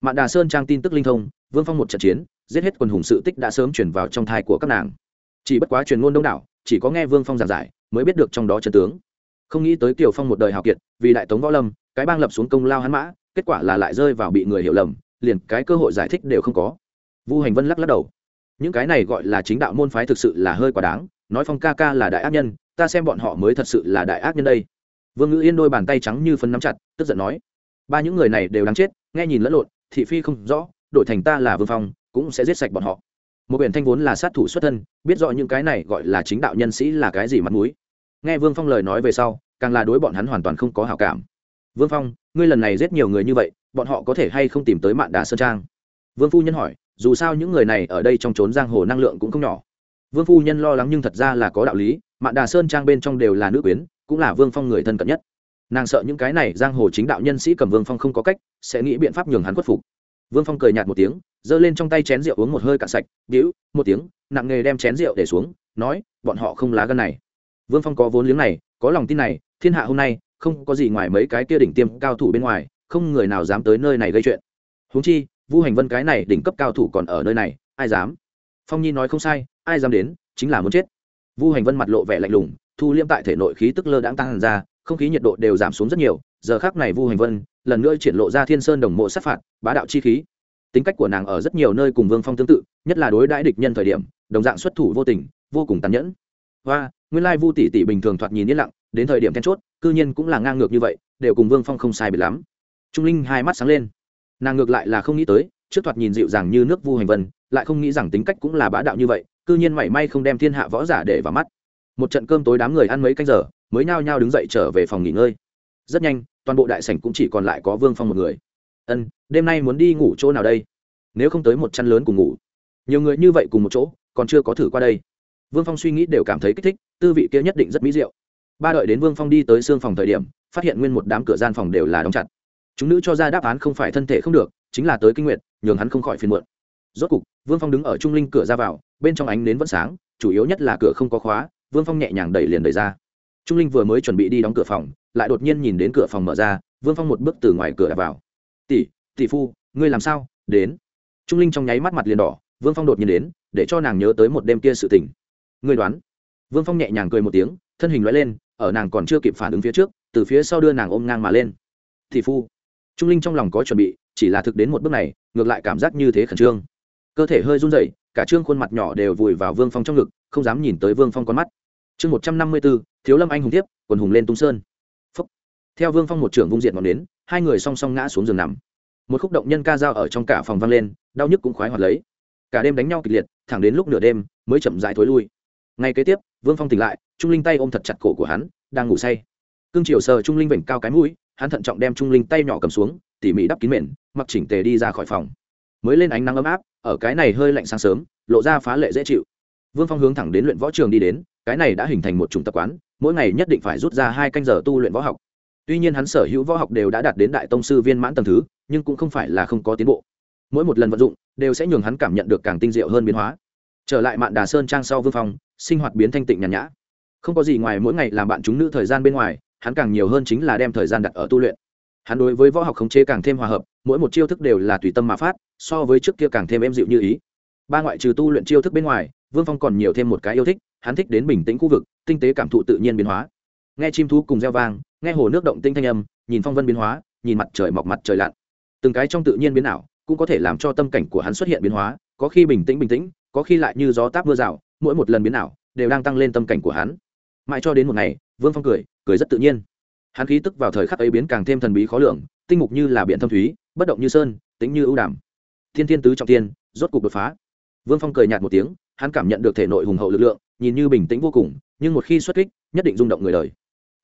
Mạn đà sơn trang tin tức linh thông, vương phong một trận chiến, giết hết quần hùng sự tích đã sớm chuyển vào trong thai của các nàng. Chỉ bất quá truyền ngôn đông đảo, chỉ có nghe vương phong giảng giải, mới biết được trong đó trận tướng không nghĩ tới kiều phong một đời hào kiệt, vì đại tống võ lâm, cái bang lập xuống công lao hắn mã, kết quả là lại rơi vào bị người hiểu lầm, liền cái cơ hội giải thích đều không có. Vu hành vân lắc lắc đầu. Những cái này gọi là chính đạo môn phái thực sự là hơi quá đáng, nói phong ca ca là đại ác nhân, ta xem bọn họ mới thật sự là đại ác nhân đây. Vương ngữ yên đôi bàn tay trắng như phân nắm chặt, tức giận nói, ba những người này đều đáng chết, nghe nhìn lẫn lộn, thị phi không rõ, đổi thành ta là vương phong, cũng sẽ giết sạch bọn họ. Một biển thanh vốn là sát thủ xuất thân, biết rõ những cái này gọi là chính đạo nhân sĩ là cái gì mặt mũi nghe vương phong lời nói về sau, càng là đối bọn hắn hoàn toàn không có hảo cảm. Vương phong, ngươi lần này giết nhiều người như vậy, bọn họ có thể hay không tìm tới mạn đà sơn trang? Vương phu nhân hỏi, dù sao những người này ở đây trong trốn giang hồ năng lượng cũng không nhỏ. Vương phu nhân lo lắng nhưng thật ra là có đạo lý, mạn đà sơn trang bên trong đều là nữ quyến, cũng là vương phong người thân cận nhất. Nàng sợ những cái này giang hồ chính đạo nhân sĩ cầm vương phong không có cách, sẽ nghĩ biện pháp nhường hắn khuất phục. Vương phong cười nhạt một tiếng, giơ lên trong tay chén rượu uống một hơi cạn sạch đĩu một tiếng, nặng nghề đem chén rượu để xuống, nói, bọn họ không lá gân này vương phong có vốn liếng này, có lòng tin này, thiên hạ hôm nay, không có gì ngoài mấy cái kia đỉnh tiêm cao thủ bên ngoài, không người nào dám tới nơi này gây chuyện. Huống chi, vu hành vân cái này đỉnh cấp cao thủ còn ở nơi này, ai dám? Phong nhi nói không sai, ai dám đến, chính là muốn chết. Vu hành vân mặt lộ vẻ lạnh lùng, thu liêm tại thể nội khí tức lơ đãng tăng ra, không khí nhiệt độ đều giảm xuống rất nhiều, giờ khác này vu hành vân, lần nữa triển lộ ra thiên sơn đồng mộ sát phạt, bá đạo chi khí. Tính cách của nàng ở rất nhiều nơi cùng vương phong tương tự, nhất là đối đãi địch nhân thời điểm, đồng dạng xuất thủ vô tình, vô cùng tàn nhẫn. Và nguyên lai vu tỷ tỷ bình thường thoạt nhìn yên lặng, đến thời điểm then chốt, cư nhiên cũng là ngang ngược như vậy, đều cùng vương phong không sai biệt lắm. Trung linh hai mắt sáng lên. Nàng ngược lại là không nghĩ tới, trước thoạt nhìn dịu dàng như nước vu hành vân, lại không nghĩ rằng tính cách cũng là bá đạo như vậy, cư nhiên mảy may không đem thiên hạ võ giả để vào mắt. Một trận cơm tối đám người ăn mấy canh giờ, mới nhao nhao đứng dậy trở về phòng nghỉ ngơi. Rất nhanh, toàn bộ đại sảnh cũng chỉ còn lại có vương phong một người. Ân, đêm nay muốn đi ngủ chỗ nào đây? Nếu không tới một chăn lớn cùng ngủ. Nhiều người như vậy cùng một chỗ, còn chưa có thử qua đây vương phong suy nghĩ đều cảm thấy kích thích, tư vị kia nhất định rất mỹ diệu. Ba đợi đến vương phong đi tới xương phòng thời điểm, phát hiện nguyên một đám cửa gian phòng đều là đóng chặt. Chúng nữ cho ra đáp án không phải thân thể không được, chính là tới kinh nguyện nhường hắn không khỏi phiền muộn. Rốt cục, vương phong đứng ở trung linh cửa ra vào, bên trong ánh nến vẫn sáng, chủ yếu nhất là cửa không có khóa, vương phong nhẹ nhàng đẩy liền đẩy ra. Trung linh vừa mới chuẩn bị đi đóng cửa phòng, lại đột nhiên nhìn đến cửa phòng mở ra, vương phong một bước từ ngoài cửa đặt vào. Tỷ tỷ phu, ngươi làm sao? Đến. Trung linh trong nháy mắt mặt liền đỏ, vương phong đột nhiên đến, để cho nàng nhớ tới một đêm kia sự tình ngươi đoán. Vương phong nhẹ nhàng cười một tiếng, thân hình loại lên, ở nàng còn chưa kịp phản ứng phía trước, từ phía sau đưa nàng ôm ngang mà lên. Thì phu, trung linh trong lòng có chuẩn bị, chỉ là thực đến một bước này, ngược lại cảm giác như thế khẩn trương. Cơ thể hơi run rẩy, cả trương khuôn mặt nhỏ đều vùi vào vương phong trong ngực, không dám nhìn tới vương phong con mắt. Chương một trăm năm mươi b ố thiếu lâm anh hùng tiếp quần hùng lên tung sơn. Phúc. theo vương phong một trưởng vung diện ngọn đến hai người song song ngã xuống giường nằm. Một khúc động nhân ca dao ở trong cả phòng vang lên, đau nhức cũng khoái hoạt lấy. Cả đêm đánh nhau kịch liệt, thẳng đến lúc nửa đêm, mới chậm dại thối lui ngay kế tiếp, vương phong tỉnh lại, trung linh tay ôm thật chặt cổ của hắn, đang ngủ say. Cương triều sờ trung linh vểnh cao cái mũi, hắn thận trọng đem trung linh tay nhỏ cầm xuống, tỉ mỉ đắp kín mền, mặc chỉnh tề đi ra khỏi phòng. Mới lên ánh nắng ấm áp, ở cái này hơi lạnh sáng sớm, lộ ra phá lệ dễ chịu. Vương phong hướng thẳng đến luyện võ trường đi đến, cái này đã hình thành một chủng tập quán, mỗi ngày nhất định phải rút ra hai canh giờ tu luyện võ học. Tuy nhiên hắn sở hữu võ học đều đã đạt đến đại tông sư viên mãn tầng thứ, nhưng cũng không phải là không có tiến bộ. Mỗi một lần vận dụng, đều sẽ nhường hắn cảm nhận được càng tinh diệu hơn biến hóa. Trở lại mạn đà sơn trang sau vương phong sinh hoạt biến thanh tịnh nhàn nhã. Không có gì ngoài mỗi ngày làm bạn chúng nữ thời gian bên ngoài, hắn càng nhiều hơn chính là đem thời gian đặt ở tu luyện. Hắn đối với võ học khống chế càng thêm hòa hợp, mỗi một chiêu thức đều là tùy tâm mà phát, so với trước kia càng thêm êm dịu như ý. Ba ngoại trừ tu luyện chiêu thức bên ngoài, vương phong còn nhiều thêm một cái yêu thích, hắn thích đến bình tĩnh khu vực, tinh tế cảm thụ tự nhiên biến hóa. Nghe chim thú cùng reo vang, nghe hồ nước động tinh thanh âm, nhìn phong vân biến hóa, nhìn mặt trời mọc mặt trời lặn. Từng cái trong tự nhiên biến ảo, cũng có thể làm cho tâm cảnh của hắn xuất hiện biến hóa, có khi bình tĩnh bình tĩnh, có khi lại như gió táp mưa rào mỗi một lần biến ảo đều đang tăng lên tâm cảnh của hắn. Mãi cho đến một ngày, vương phong cười cười rất tự nhiên. Hắn khí tức vào thời khắc ấy biến càng thêm thần bí khó lường, tinh mục như là biển thâm thúy, bất động như sơn tính như ưu đàm. Thiên thiên tứ trọng tiên, rốt cục đột phá. Vương phong cười nhạt một tiếng, hắn cảm nhận được thể nội hùng hậu lực lượng, nhìn như bình tĩnh vô cùng, nhưng một khi xuất kích, nhất định rung động người đời.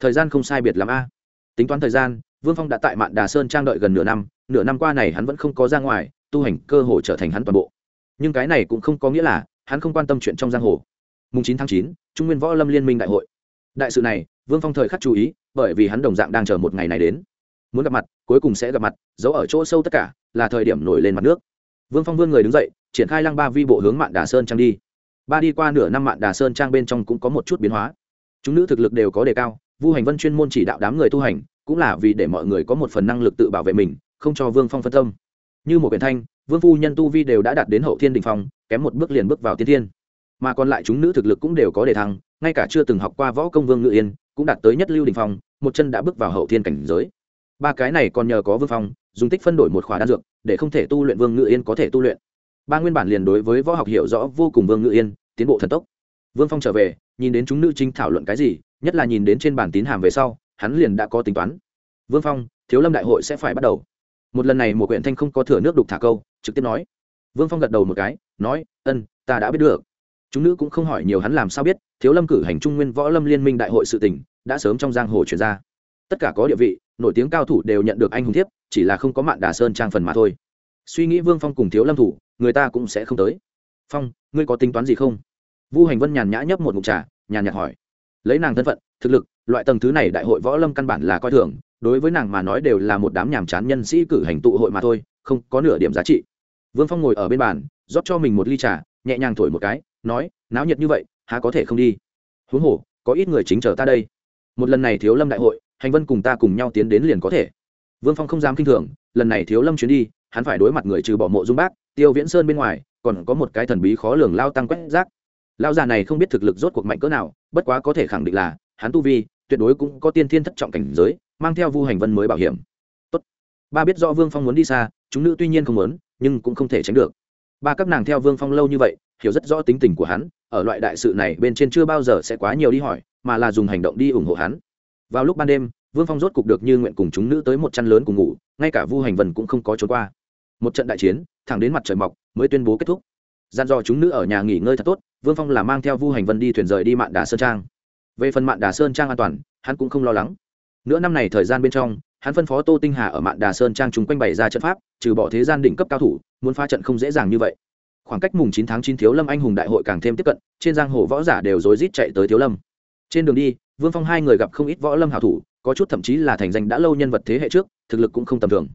Thời gian không sai biệt l a. Tính toán thời gian, vương phong đã tại mạn đà sơn trang đợi gần nửa năm nửa năm qua này hắn vẫn không có ra ngoài, tu hành cơ hồ trở thành hắn toàn bộ. Nhưng cái này cũng không có nghĩa là hắn không quan tâm chuyện trong giang hồ. Mùng chín tháng chín, trung nguyên võ lâm liên minh đại hội. Đại sự này, vương phong thời khắc chú ý, bởi vì hắn đồng dạng đang chờ một ngày này đến. Muốn gặp mặt, cuối cùng sẽ gặp mặt, giấu ở chỗ sâu tất cả, là thời điểm nổi lên mặt nước. Vương phong vươn người đứng dậy, triển khai lăng ba vi bộ hướng mạn đà sơn trang đi. Ba đi qua nửa năm mạn đà sơn trang bên trong cũng có một chút biến hóa. Chúng nữ thực lực đều có đề cao, vu hành vân chuyên môn chỉ đạo đám người tu hành, cũng là vì để mọi người có một phần năng lực tự bảo vệ mình, không cho vương phong phân tâm như một biển thanh, vương phu nhân tu vi đều đã đạt đến hậu thiên đình phong, kém một bước liền bước vào tiên thiên. Mà còn lại chúng nữ thực lực cũng đều có đề thăng, ngay cả chưa từng học qua võ công vương ngự yên, cũng đạt tới nhất lưu đình phong, một chân đã bước vào hậu thiên cảnh giới. Ba cái này còn nhờ có vương phong, dùng tích phân đổi một khóa đan dược, để không thể tu luyện vương ngự yên có thể tu luyện. Ba nguyên bản liền đối với võ học hiểu rõ vô cùng vương ngự yên, tiến bộ thần tốc. Vương phong trở về, nhìn đến chúng nữ chính thảo luận cái gì, nhất là nhìn đến trên bản tín hàm về sau, hắn liền đã có tính toán. Vương phong, thiếu lâm đại hội sẽ phải bắt đầu một lần này một quyển thanh không có thừa nước đục thả câu, trực tiếp nói. Vương phong gật đầu một cái, nói, ân, ta đã biết được. Chúng nữ cũng không hỏi nhiều hắn làm sao biết, thiếu lâm cử hành trung nguyên võ lâm liên minh đại hội sự tỉnh đã sớm trong giang hồ chuyển ra. Tất cả có địa vị, nổi tiếng cao thủ đều nhận được anh hùng thiếp, chỉ là không có mạn đà sơn trang phần mà thôi. Suy nghĩ vương phong cùng thiếu lâm thủ, người ta cũng sẽ không tới. Phong, ngươi có tính toán gì không? Vu hành vân nhàn nhã nhấp một mục trà, nhàn nhạt hỏi. Lấy nàng thân phận, thực lực, loại tầng thứ này đại hội võ lâm căn bản là coi thường đối với nàng mà nói đều là một đám nhàm chán nhân sĩ cử hành tụ hội mà thôi, không có nửa điểm giá trị. Vương phong ngồi ở bên bàn, rót cho mình một ly trà, nhẹ nhàng thổi một cái, nói, náo nhiệt như vậy, há có thể không đi? Huống hồ, có ít người chính chờ ta đây. Một lần này thiếu lâm đại hội, hành vân cùng ta cùng nhau tiến đến liền có thể. Vương phong không dám k i n h thường, lần này thiếu lâm chuyến đi, hắn phải đối mặt người trừ bỏ mộ dung bác, tiêu viễn sơn bên ngoài, còn có một cái thần bí khó lường lao tăng quét rác. Lao già này không biết thực lực rốt cuộc mạnh cỡ nào, bất quá có thể khẳng định là, hắn tu vi, tuyệt đối cũng có tiên thiên thất trọng cảnh giới mang theo vu hành vân mới bảo hiểm. Tốt. ba biết do vương phong muốn đi xa, chúng nữ tuy nhiên không muốn, nhưng cũng không thể tránh được. Ba các nàng theo vương phong lâu như vậy, hiểu rất rõ tính tình của hắn, ở loại đại sự này bên trên chưa bao giờ sẽ quá nhiều đi hỏi, mà là dùng hành động đi ủng hộ hắn. Vào lúc ban đêm, vương phong rốt cục được như nguyện cùng chúng nữ tới một chăn lớn cùng ngủ, ngay cả vu hành vân cũng không có trốn qua. Một trận đại chiến, thẳng đến mặt trời mọc, mới tuyên bố kết thúc. Gian dò chúng nữ ở nhà nghỉ ngơi thật tốt, vương phong là mang theo vu hành vân đi thuyền rời đi mạn đà sơn trang. Về phần mạn đà sơn trang an toàn, hắn cũng không lo lắng nửa năm này thời gian bên trong, hắn phân phó tô tinh hà ở mạn đà sơn trang chúng quanh bày ra trận pháp, trừ bỏ thế gian đỉnh cấp cao thủ, muốn phá trận không dễ dàng như vậy. Khoảng cách mùng chín tháng chín thiếu lâm anh hùng đại hội càng thêm tiếp cận, trên giang hồ võ giả đều rối rít chạy tới thiếu lâm. Trên đường đi, vương phong hai người gặp không ít võ lâm hảo thủ, có chút thậm chí là thành danh đã lâu nhân vật thế hệ trước, thực lực cũng không tầm thường.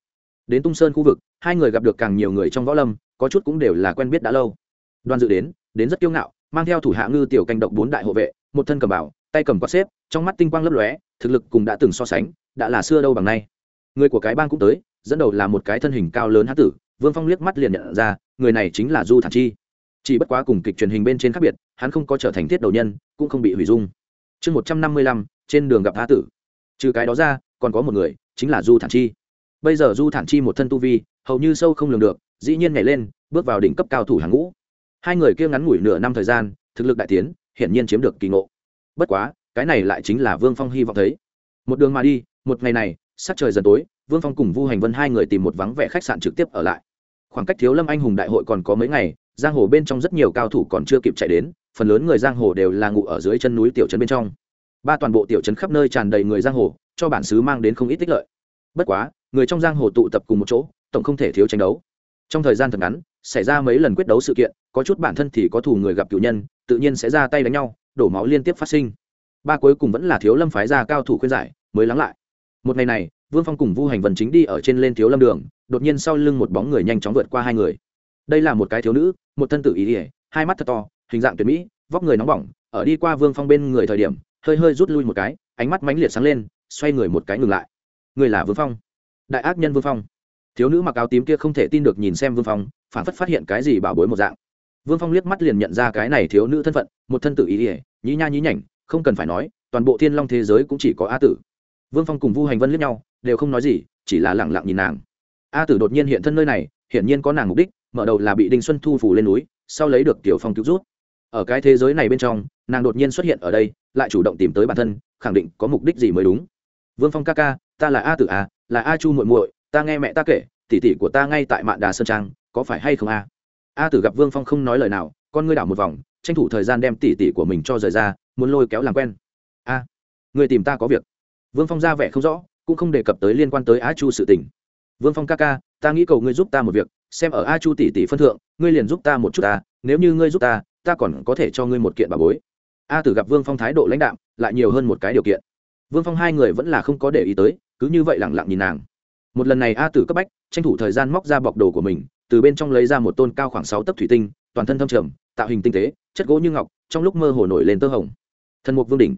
Đến tung sơn khu vực, hai người gặp được càng nhiều người trong võ lâm, có chút cũng đều là quen biết đã lâu. Đoàn dự đến đến rất kiêu ngạo, mang theo thủ hạ ngư tiểu canh độc bốn đại hộ vệ, một thân cầm bảo tay cầm quạt xếp, trong mắt tinh quang lấp lóe thực lực cùng đã từng so sánh, đã là xưa đâu bằng nay. Người của cái bang cũng tới, dẫn đầu là một cái thân hình cao lớn hán tử, vương phong liếc mắt liền nhận ra, người này chính là du thản chi. Chỉ bất quá cùng kịch truyền hình bên trên khác biệt, hắn không có trở thành thiết đầu nhân, cũng không bị hủy dung. Chương một trăm năm mươi lăm, trên đường gặp há tử. Trừ cái đó ra, còn có một người, chính là du thản chi. Bây giờ du thản chi một thân tu vi, hầu như sâu không lường được, dĩ nhiên nhảy lên, bước vào đỉnh cấp cao thủ hàng ngũ. Hai người kia ngắn ngủi nửa năm thời gian, thực lực đại tiến, hiển nhiên chiếm được kỳ ngộ. Bất quá cái này lại chính là vương phong hy vọng thấy. Một đường mà đi, một ngày này, sắc trời dần tối, vương phong cùng vu hành vân hai người tìm một vắng vẻ khách sạn trực tiếp ở lại. Khoảng cách thiếu lâm anh hùng đại hội còn có mấy ngày, giang hồ bên trong rất nhiều cao thủ còn chưa kịp chạy đến, phần lớn người giang hồ đều là ngụ ở dưới chân núi tiểu trấn bên trong. Ba toàn bộ tiểu trấn khắp nơi tràn đầy người giang hồ, cho bản xứ mang đến không ít tích lợi. Bất quá, người trong giang hồ tụ tập cùng một chỗ, tổng không thể thiếu tranh đấu. Trong thời gian thật ngắn, xảy ra mấy lần quyết đấu sự kiện, có chút bản thân thì có thủ người gặp cựu nhân, tự nhiên sẽ ra tay đánh nhau, đổ máu liên tiếp phát sinh ba cuối cùng vẫn là thiếu lâm phái ra cao thủ khuyên giải, mới lắng lại. Một ngày này, vương phong cùng vu hành vần chính đi ở trên lên thiếu lâm đường, đột nhiên sau lưng một bóng người nhanh chóng vượt qua hai người. Đây là một cái thiếu nữ, một thân tử ý ỉa hai mắt thật to, hình dạng tuyệt mỹ, vóc người nóng bỏng, ở đi qua vương phong bên người thời điểm, hơi hơi rút lui một cái, ánh mắt mãnh liệt sáng lên, xoay người một cái ngừng lại. Người là vương phong. Đại ác nhân vương phong. Thiếu nữ mặc áo tím kia không thể tin được nhìn xem vương phong, phản phất phát hiện cái gì bảo bối một dạng. Vương phong liếc mắt liền nhận ra cái này thiếu nữ thân phận, một thân tử ý ỉa nhí nha nhí nhảnh không cần phải nói, toàn bộ thiên long thế giới cũng chỉ có a tử. Vương phong cùng vu hành vân liếc nhau, đều không nói gì, chỉ là lẳng lặng nhìn nàng. A tử đột nhiên hiện thân nơi này, hiển nhiên có nàng mục đích, mở đầu là bị đinh xuân thu phủ lên núi, sau lấy được tiểu phong cứu rút. Ở cái thế giới này bên trong, nàng đột nhiên xuất hiện ở đây, lại chủ động tìm tới bản thân, khẳng định có mục đích gì mới đúng. Vương phong ca ca, ta là a tử a là a chu muội muội, ta nghe mẹ ta kể tỉ tỉ của ta ngay tại mạn đà sơn trang, có phải hay không a? A tử gặp vương phong không nói lời nào, con ngươi đảo một vòng, tranh thủ thời gian đem tỉ tỉ của mình cho rời ra muốn lôi kéo làm quen. A, người tìm ta có việc. Vương phong ra vẻ không rõ, cũng không đề cập tới liên quan tới a chu sự tình. Vương phong ca ca, ta nghĩ cầu ngươi giúp ta một việc, xem ở a chu tỷ tỷ phân thượng, ngươi liền giúp ta một chút ta, nếu như ngươi giúp ta ta còn có thể cho ngươi một kiện bà bối. A tử gặp vương phong thái độ lãnh đạm, lại nhiều hơn một cái điều kiện. Vương phong hai người vẫn là không có để ý tới, cứ như vậy lẳng lặng nhìn nàng. Một lần này a tử cấp bách, tranh thủ thời gian móc ra bọc đồ của mình, từ bên trong lấy ra một tôn cao khoảng sáu tấc thủy tinh, toàn thân thâm trầm, tạo hình tinh tế, chất gỗ như ngọc, trong lúc mơ hồ nổi lên tơ hồng thần mục vương đỉnh.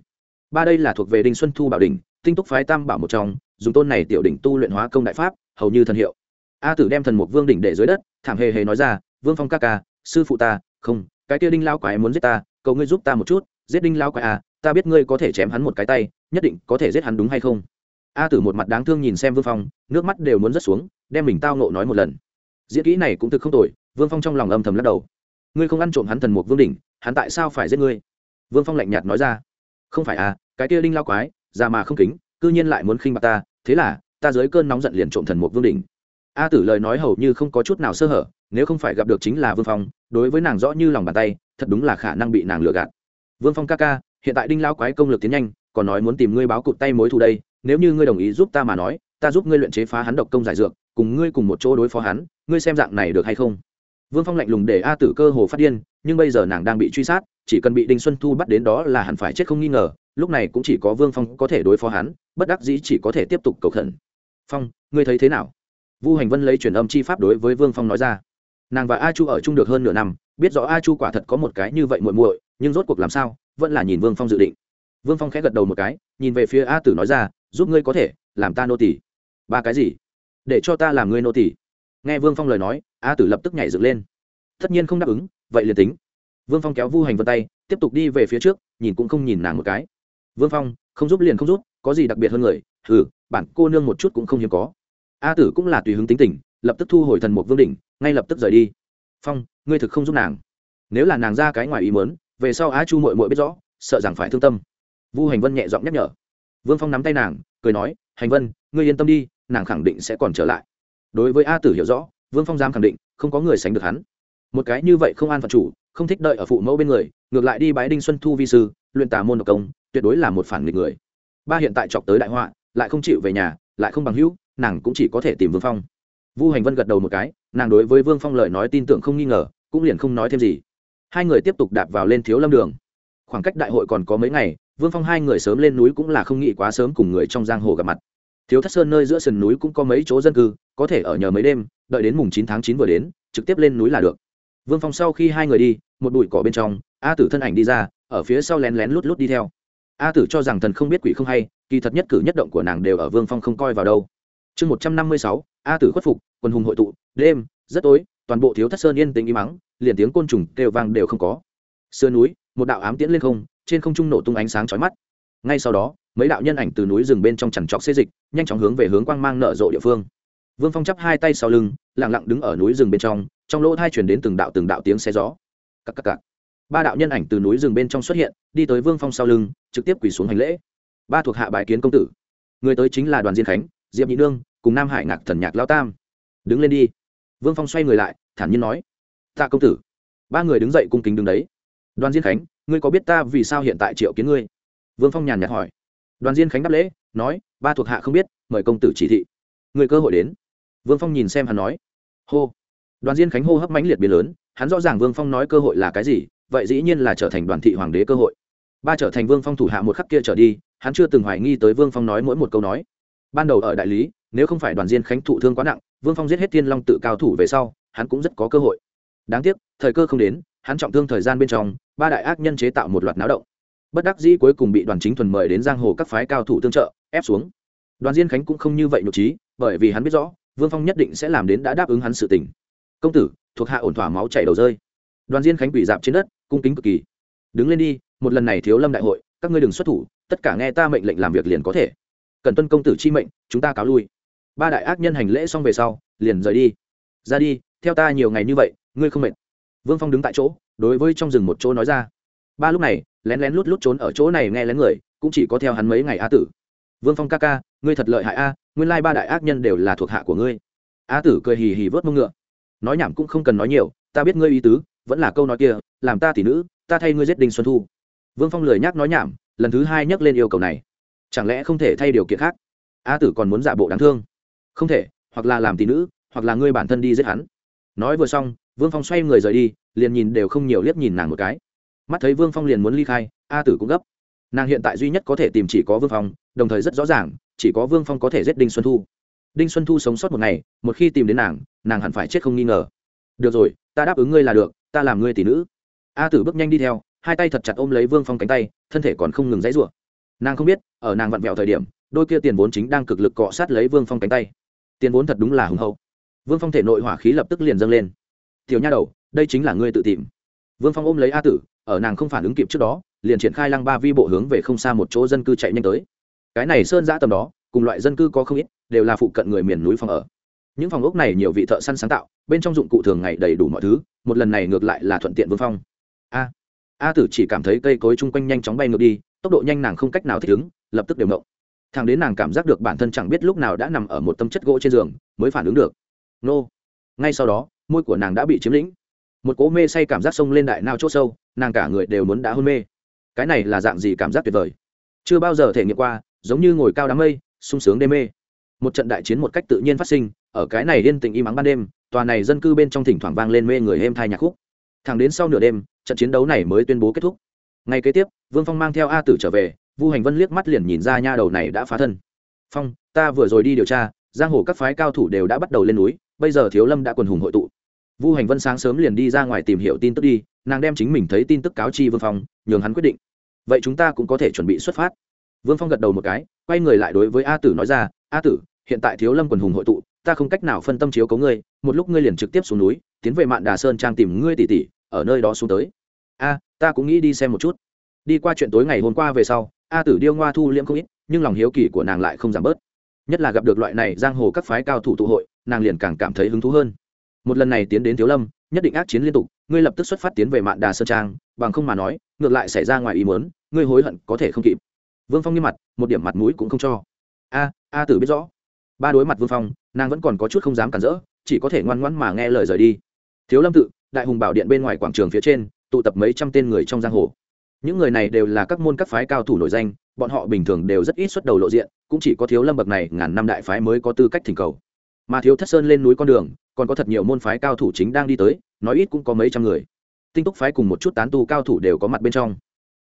Ba đây là thuộc về đinh xuân thu bảo đỉnh, tinh túc phái tam bảo một trong, dùng tôn này tiểu đỉnh tu luyện hóa công đại pháp, hầu như thần hiệu. A tử đem thần mục vương đỉnh để dưới đất, thảm hề hề nói ra, vương phong ca ca, sư phụ ta, không, cái kia đinh lao quái muốn giết ta, cầu ngươi giúp ta một chút, giết đinh lao quái à ta biết ngươi có thể chém hắn một cái tay, nhất định có thể giết hắn đúng hay không? A tử một mặt đáng thương nhìn xem vương phong, nước mắt đều muốn rớt xuống, đem mình tao nộ nói một lần. Diễn kỹ này cũng thực không tội vương phong trong lòng âm thầm lắc đầu. Ngươi không ăn trộm hắn thần mục vương đỉnh, hắn tại sao phải giết ngươi? Vương phong lạnh nhạt nói ra, không phải à cái kia đinh lao quái, già mà không kính, cư nhiên lại muốn khinh bạc ta, thế là, ta dưới cơn nóng giận liền trộm thần một vương đỉnh. A tử lời nói hầu như không có chút nào sơ hở, nếu không phải gặp được chính là vương phong, đối với nàng rõ như lòng bàn tay, thật đúng là khả năng bị nàng lừa gạt. Vương phong ca ca, hiện tại đinh lao quái công lực tiến nhanh, còn nói muốn tìm ngươi báo cụt tay mối thù đây, nếu như ngươi đồng ý giúp ta mà nói, ta giúp ngươi luyện chế phá hắn độc công giải dược, cùng ngươi cùng một chỗ đối phó hắn, ngươi xem dạng này được hay không? Vương phong lạnh lùng để a tử cơ hồ phát điên, nhưng bây giờ nàng đang bị truy sát chỉ cần bị đinh xuân thu bắt đến đó là hẳn phải chết không nghi ngờ, lúc này cũng chỉ có vương phong có thể đối phó hắn, bất đắc dĩ chỉ có thể tiếp tục cầu khẩn. Phong, ngươi thấy thế nào? Vu hành vân lấy truyền âm chi pháp đối với vương phong nói ra. Nàng và a chu ở chung được hơn nửa năm, biết rõ a chu quả thật có một cái như vậy muội muội, nhưng rốt cuộc làm sao, vẫn là nhìn vương phong dự định. Vương phong khẽ gật đầu một cái, nhìn về phía a tử nói ra, giúp ngươi có thể, làm ta nô tỷ ba cái gì? Để cho ta làm ngươi nô tỷ nghe vương phong lời nói, a tử lập tức nhảy dựng lên. Tất nhiên không đáp ứng, vậy liền tính vương phong kéo vu hành vân tay, tiếp tục đi về phía trước, nhìn cũng không nhìn nàng một cái. Vương phong, không giúp liền không giúp, có gì đặc biệt hơn người? Thử bản cô nương một chút cũng không hiếm có. A tử cũng là tùy hứng tính tình, lập tức thu hồi thần một vương đỉnh, ngay lập tức rời đi. Phong, ngươi thực không giúp nàng. Nếu là nàng ra cái ngoài ý mớn về sau a chu mội mội biết rõ, sợ rằng phải thương tâm. Vu hành vân nhẹ giọng nhắc nhở. Vương phong nắm tay nàng, cười nói, hành vân, ngươi yên tâm đi, nàng khẳng định sẽ còn trở lại. Đối với a tử hiểu rõ, vương phong dám khẳng định, không có người sánh được hắn. Một cái như vậy không an phận chủ không thích đợi ở phụ mẫu bên người, ngược lại đi bái đinh xuân thu vi sư, luyện tà môn độc công, tuyệt đối là một phản nghịch người. Ba hiện tại chọc tới đại họa, lại không chịu về nhà, lại không bằng hữu, nàng cũng chỉ có thể tìm vương phong. Vu hành vân gật đầu một cái, nàng đối với vương phong lời nói tin tưởng không nghi ngờ, cũng liền không nói thêm gì. Hai người tiếp tục đạp vào lên thiếu lâm đường. Khoảng cách đại hội còn có mấy ngày, vương phong hai người sớm lên núi cũng là không nghĩ quá sớm cùng người trong giang hồ gặp mặt. Thiếu thất sơn nơi giữa sườn núi cũng có mấy chỗ dân cư, có thể ở nhờ mấy đêm, đợi đến mùng chín tháng chín vừa đến, trực tiếp lên núi là được. Vương phong sau khi hai người đi một bụi cỏ bên trong, a tử thân ảnh đi ra, ở phía sau lén lén lút lút đi theo. A tử cho rằng thần không biết quỷ không hay, kỳ thật nhất cử nhất động của nàng đều ở vương phong không coi vào đâu. Chương một trăm năm mươi sáu, a tử khuất phục, quân hùng hội tụ, đêm, rất tối, toàn bộ thiếu thất sơn yên tĩnh im mắng liền tiếng côn trùng kêu vang đều không có. Sườn núi, một đạo ám tiễn lên không, trên không trung nổ tung ánh sáng chói mắt. Ngay sau đó, mấy đạo nhân ảnh từ núi rừng bên trong chằn trọc xê dịch, nhanh chóng hướng về hướng quang mang nở rộ địa phương. Vương phong chắp hai tay sau lưng, lặng lặng đứng ở núi rừng bên trong trong lỗ thai chuyển đến từng đạo từng đạo tiếng xe gió cặc cặc cặc. Ba đạo nhân ảnh từ núi rừng bên trong xuất hiện, đi tới vương phong sau lưng, trực tiếp quỳ xuống hành lễ. Ba thuộc hạ bài kiến công tử. Người tới chính là đoàn diên khánh, diệp nhị nương, cùng nam hải ngạc thần nhạc lao tam. Đứng lên đi. Vương phong xoay người lại, thản nhiên nói tạ công tử. Ba người đứng dậy cung kính đứng đấy. Đoàn diên khánh, ngươi có biết ta vì sao hiện tại triệu kiến ngươi? Vương phong nhàn nhạt hỏi. Đoàn diên khánh đáp lễ, nói, ba thuộc hạ không biết, mời công tử chỉ thị. Người cơ hội đến. Vương phong nhìn xem hắn nói. Hô. Đoàn diên khánh hô hấp mãnh liệt biến lớn hắn rõ ràng vương phong nói cơ hội là cái gì, vậy dĩ nhiên là trở thành đoàn thị hoàng đế cơ hội. Ba trở thành vương phong thủ hạ một khắc kia trở đi, hắn chưa từng hoài nghi tới vương phong nói mỗi một câu nói. Ban đầu ở đại lý, nếu không phải đoàn diên khánh thụ thương quá nặng, vương phong giết hết thiên long tự cao thủ về sau, hắn cũng rất có cơ hội. Đáng tiếc, thời cơ không đến, hắn trọng thương thời gian bên trong, ba đại ác nhân chế tạo một loạt náo động. Bất đắc dĩ cuối cùng bị đoàn chính thuần mời đến giang hồ các phái cao thủ tương trợ, ép xuống. Đoàn diên khánh cũng không như vậy nhục trí, bởi vì hắn biết rõ, vương phong nhất định sẽ làm đến đã đáp ứng hắn sự tình. Công tử thuộc hạ ổn thỏa máu chảy đầu rơi. Đoàn diên khánh quỷ dạp trên đất, cung kính cực kỳ. Đứng lên đi, một lần này thiếu lâm đại hội, các ngươi đừng xuất thủ, tất cả nghe ta mệnh lệnh làm việc liền có thể. Cần tuân công tử chi mệnh, chúng ta cáo lui. Ba đại ác nhân hành lễ xong về sau, liền rời đi. Ra đi, theo ta nhiều ngày như vậy, ngươi không mệt. Vương phong đứng tại chỗ, đối với trong rừng một chỗ nói ra. Ba lúc này, lén lén lút lút trốn ở chỗ này nghe lén người, cũng chỉ có theo hắn mấy ngày a tử. Vương phong ca ca, ngươi thật lợi hại a, nguyên lai ba đại ác nhân đều là thuộc hạ của ngươi. A tử cười hì hì vớt mông ngựa nói nhảm cũng không cần nói nhiều, ta biết ngươi ý tứ, vẫn là câu nói kia, làm ta tỷ nữ, ta thay ngươi giết đinh xuân thu. Vương phong lười nhắc nói nhảm, lần thứ hai nhắc lên yêu cầu này. Chẳng lẽ không thể thay điều kiện khác? A tử còn muốn giả bộ đáng thương. Không thể, hoặc là làm tỷ nữ, hoặc là ngươi bản thân đi giết hắn. Nói vừa xong, vương phong xoay người rời đi, liền nhìn đều không nhiều liếc nhìn nàng một cái. Mắt thấy vương phong liền muốn ly khai, a tử cũng gấp. Nàng hiện tại duy nhất có thể tìm chỉ có vương phong, đồng thời rất rõ ràng, chỉ có vương phong có thể giết đinh xuân thu. Đinh xuân thu sống sót một ngày, một khi tìm đến nàng nàng hẳn phải chết không nghi ngờ. Được rồi, ta đáp ứng ngươi là được, ta làm ngươi tỷ nữ. A tử bước nhanh đi theo, hai tay thật chặt ôm lấy vương phong cánh tay, thân thể còn không ngừng dãy rủa. Nàng không biết, ở nàng vặn vẹo thời điểm, đôi kia tiền vốn chính đang cực lực cọ sát lấy vương phong cánh tay. Tiền vốn thật đúng là hùng hậu. Vương phong thể nội hỏa khí lập tức liền dâng lên. Tiểu nha đầu, đây chính là ngươi tự tìm. Vương phong ôm lấy a tử, ở nàng không phản ứng kịp trước đó, liền triển khai lăng ba vi bộ hướng về không xa một chỗ dân cư chạy nhanh tới. Cái này sơn giã tầm đó, cùng loại dân cư có không ít, đều là phụ cận người miền núi phòng ở những phòng ốc này nhiều vị thợ săn sáng tạo, bên trong dụng cụ thường ngày đầy đủ mọi thứ, một lần này ngược lại là thuận tiện vương phong. A a tử chỉ cảm thấy cây cối chung quanh nhanh chóng bay ngược đi, tốc độ nhanh nàng không cách nào thích ứng, lập tức đều ngộng. Thằng đến nàng cảm giác được bản thân chẳng biết lúc nào đã nằm ở một tâm chất gỗ trên giường, mới phản ứng được. Nô. Ngay sau đó, môi của nàng đã bị chiếm lĩnh. Một cỗ mê say cảm giác sông lên đại nao c h ỗ sâu, nàng cả người đều muốn đã hôn mê. Cái này là dạng gì cảm giác tuyệt vời? Chưa bao giờ thể nghiệm qua, giống như ngồi cao đám mây, sung sướng đê mê. Một trận đại chiến một cách tự nhiên phát sinh ở cái này liên tình im ắng ban đêm, tòa này dân cư bên trong thỉnh thoảng vang lên mê người êm thai nhạc khúc. Thẳng đến sau nửa đêm, trận chiến đấu này mới tuyên bố kết thúc. Ngay kế tiếp, vương phong mang theo a tử trở về, vu hành vân liếc mắt liền nhìn ra nha đầu này đã phá thân. Phong, ta vừa rồi đi điều tra, giang hồ các phái cao thủ đều đã bắt đầu lên núi, bây giờ thiếu lâm đã quần hùng hội tụ. Vu hành vân sáng sớm liền đi ra ngoài tìm hiểu tin tức đi, nàng đem chính mình thấy tin tức cáo chi vương phong, nhường hắn quyết định. Vậy chúng ta cũng có thể chuẩn bị xuất phát. Vương phong gật đầu một cái, quay người lại đối với a tử nói ra, a tử, hiện tại thiếu lâm quần hùng hội tụ ta không cách nào phân tâm chiếu cấu ngươi, một lúc ngươi liền trực tiếp xuống núi, tiến về mạn đà sơn trang tìm ngươi tỉ tỉ ở nơi đó xuống tới. A, ta cũng nghĩ đi xem một chút. Đi qua chuyện tối ngày hôm qua về sau, a tử điêu ngoa thu liễm không ít, nhưng lòng hiếu kỳ của nàng lại không giảm bớt. Nhất là gặp được loại này giang hồ các phái cao thủ tụ hội, nàng liền càng cảm thấy hứng thú hơn. Một lần này tiến đến thiếu lâm, nhất định ác chiến liên tục, ngươi lập tức xuất phát tiến về mạn đà sơn trang, bằng không mà nói, ngược lại xảy ra ngoài ý muốn, ngươi hối hận có thể không kịp. Vương phong nghiêm mặt, một điểm mặt mũi cũng không cho. A a tử biết rõ ba đối mặt vương phong nàng vẫn còn có chút không dám cản rỡ chỉ có thể ngoan ngoãn mà nghe lời rời đi thiếu lâm tự đại hùng bảo điện bên ngoài quảng trường phía trên tụ tập mấy trăm tên người trong giang hồ những người này đều là các môn các phái cao thủ nổi danh bọn họ bình thường đều rất ít xuất đầu lộ diện cũng chỉ có thiếu lâm bậc này ngàn năm đại phái mới có tư cách thỉnh cầu mà thiếu thất sơn lên núi con đường còn có thật nhiều môn phái cao thủ chính đang đi tới nói ít cũng có mấy trăm người tinh túc phái cùng một chút tán tu cao thủ đều có mặt bên trong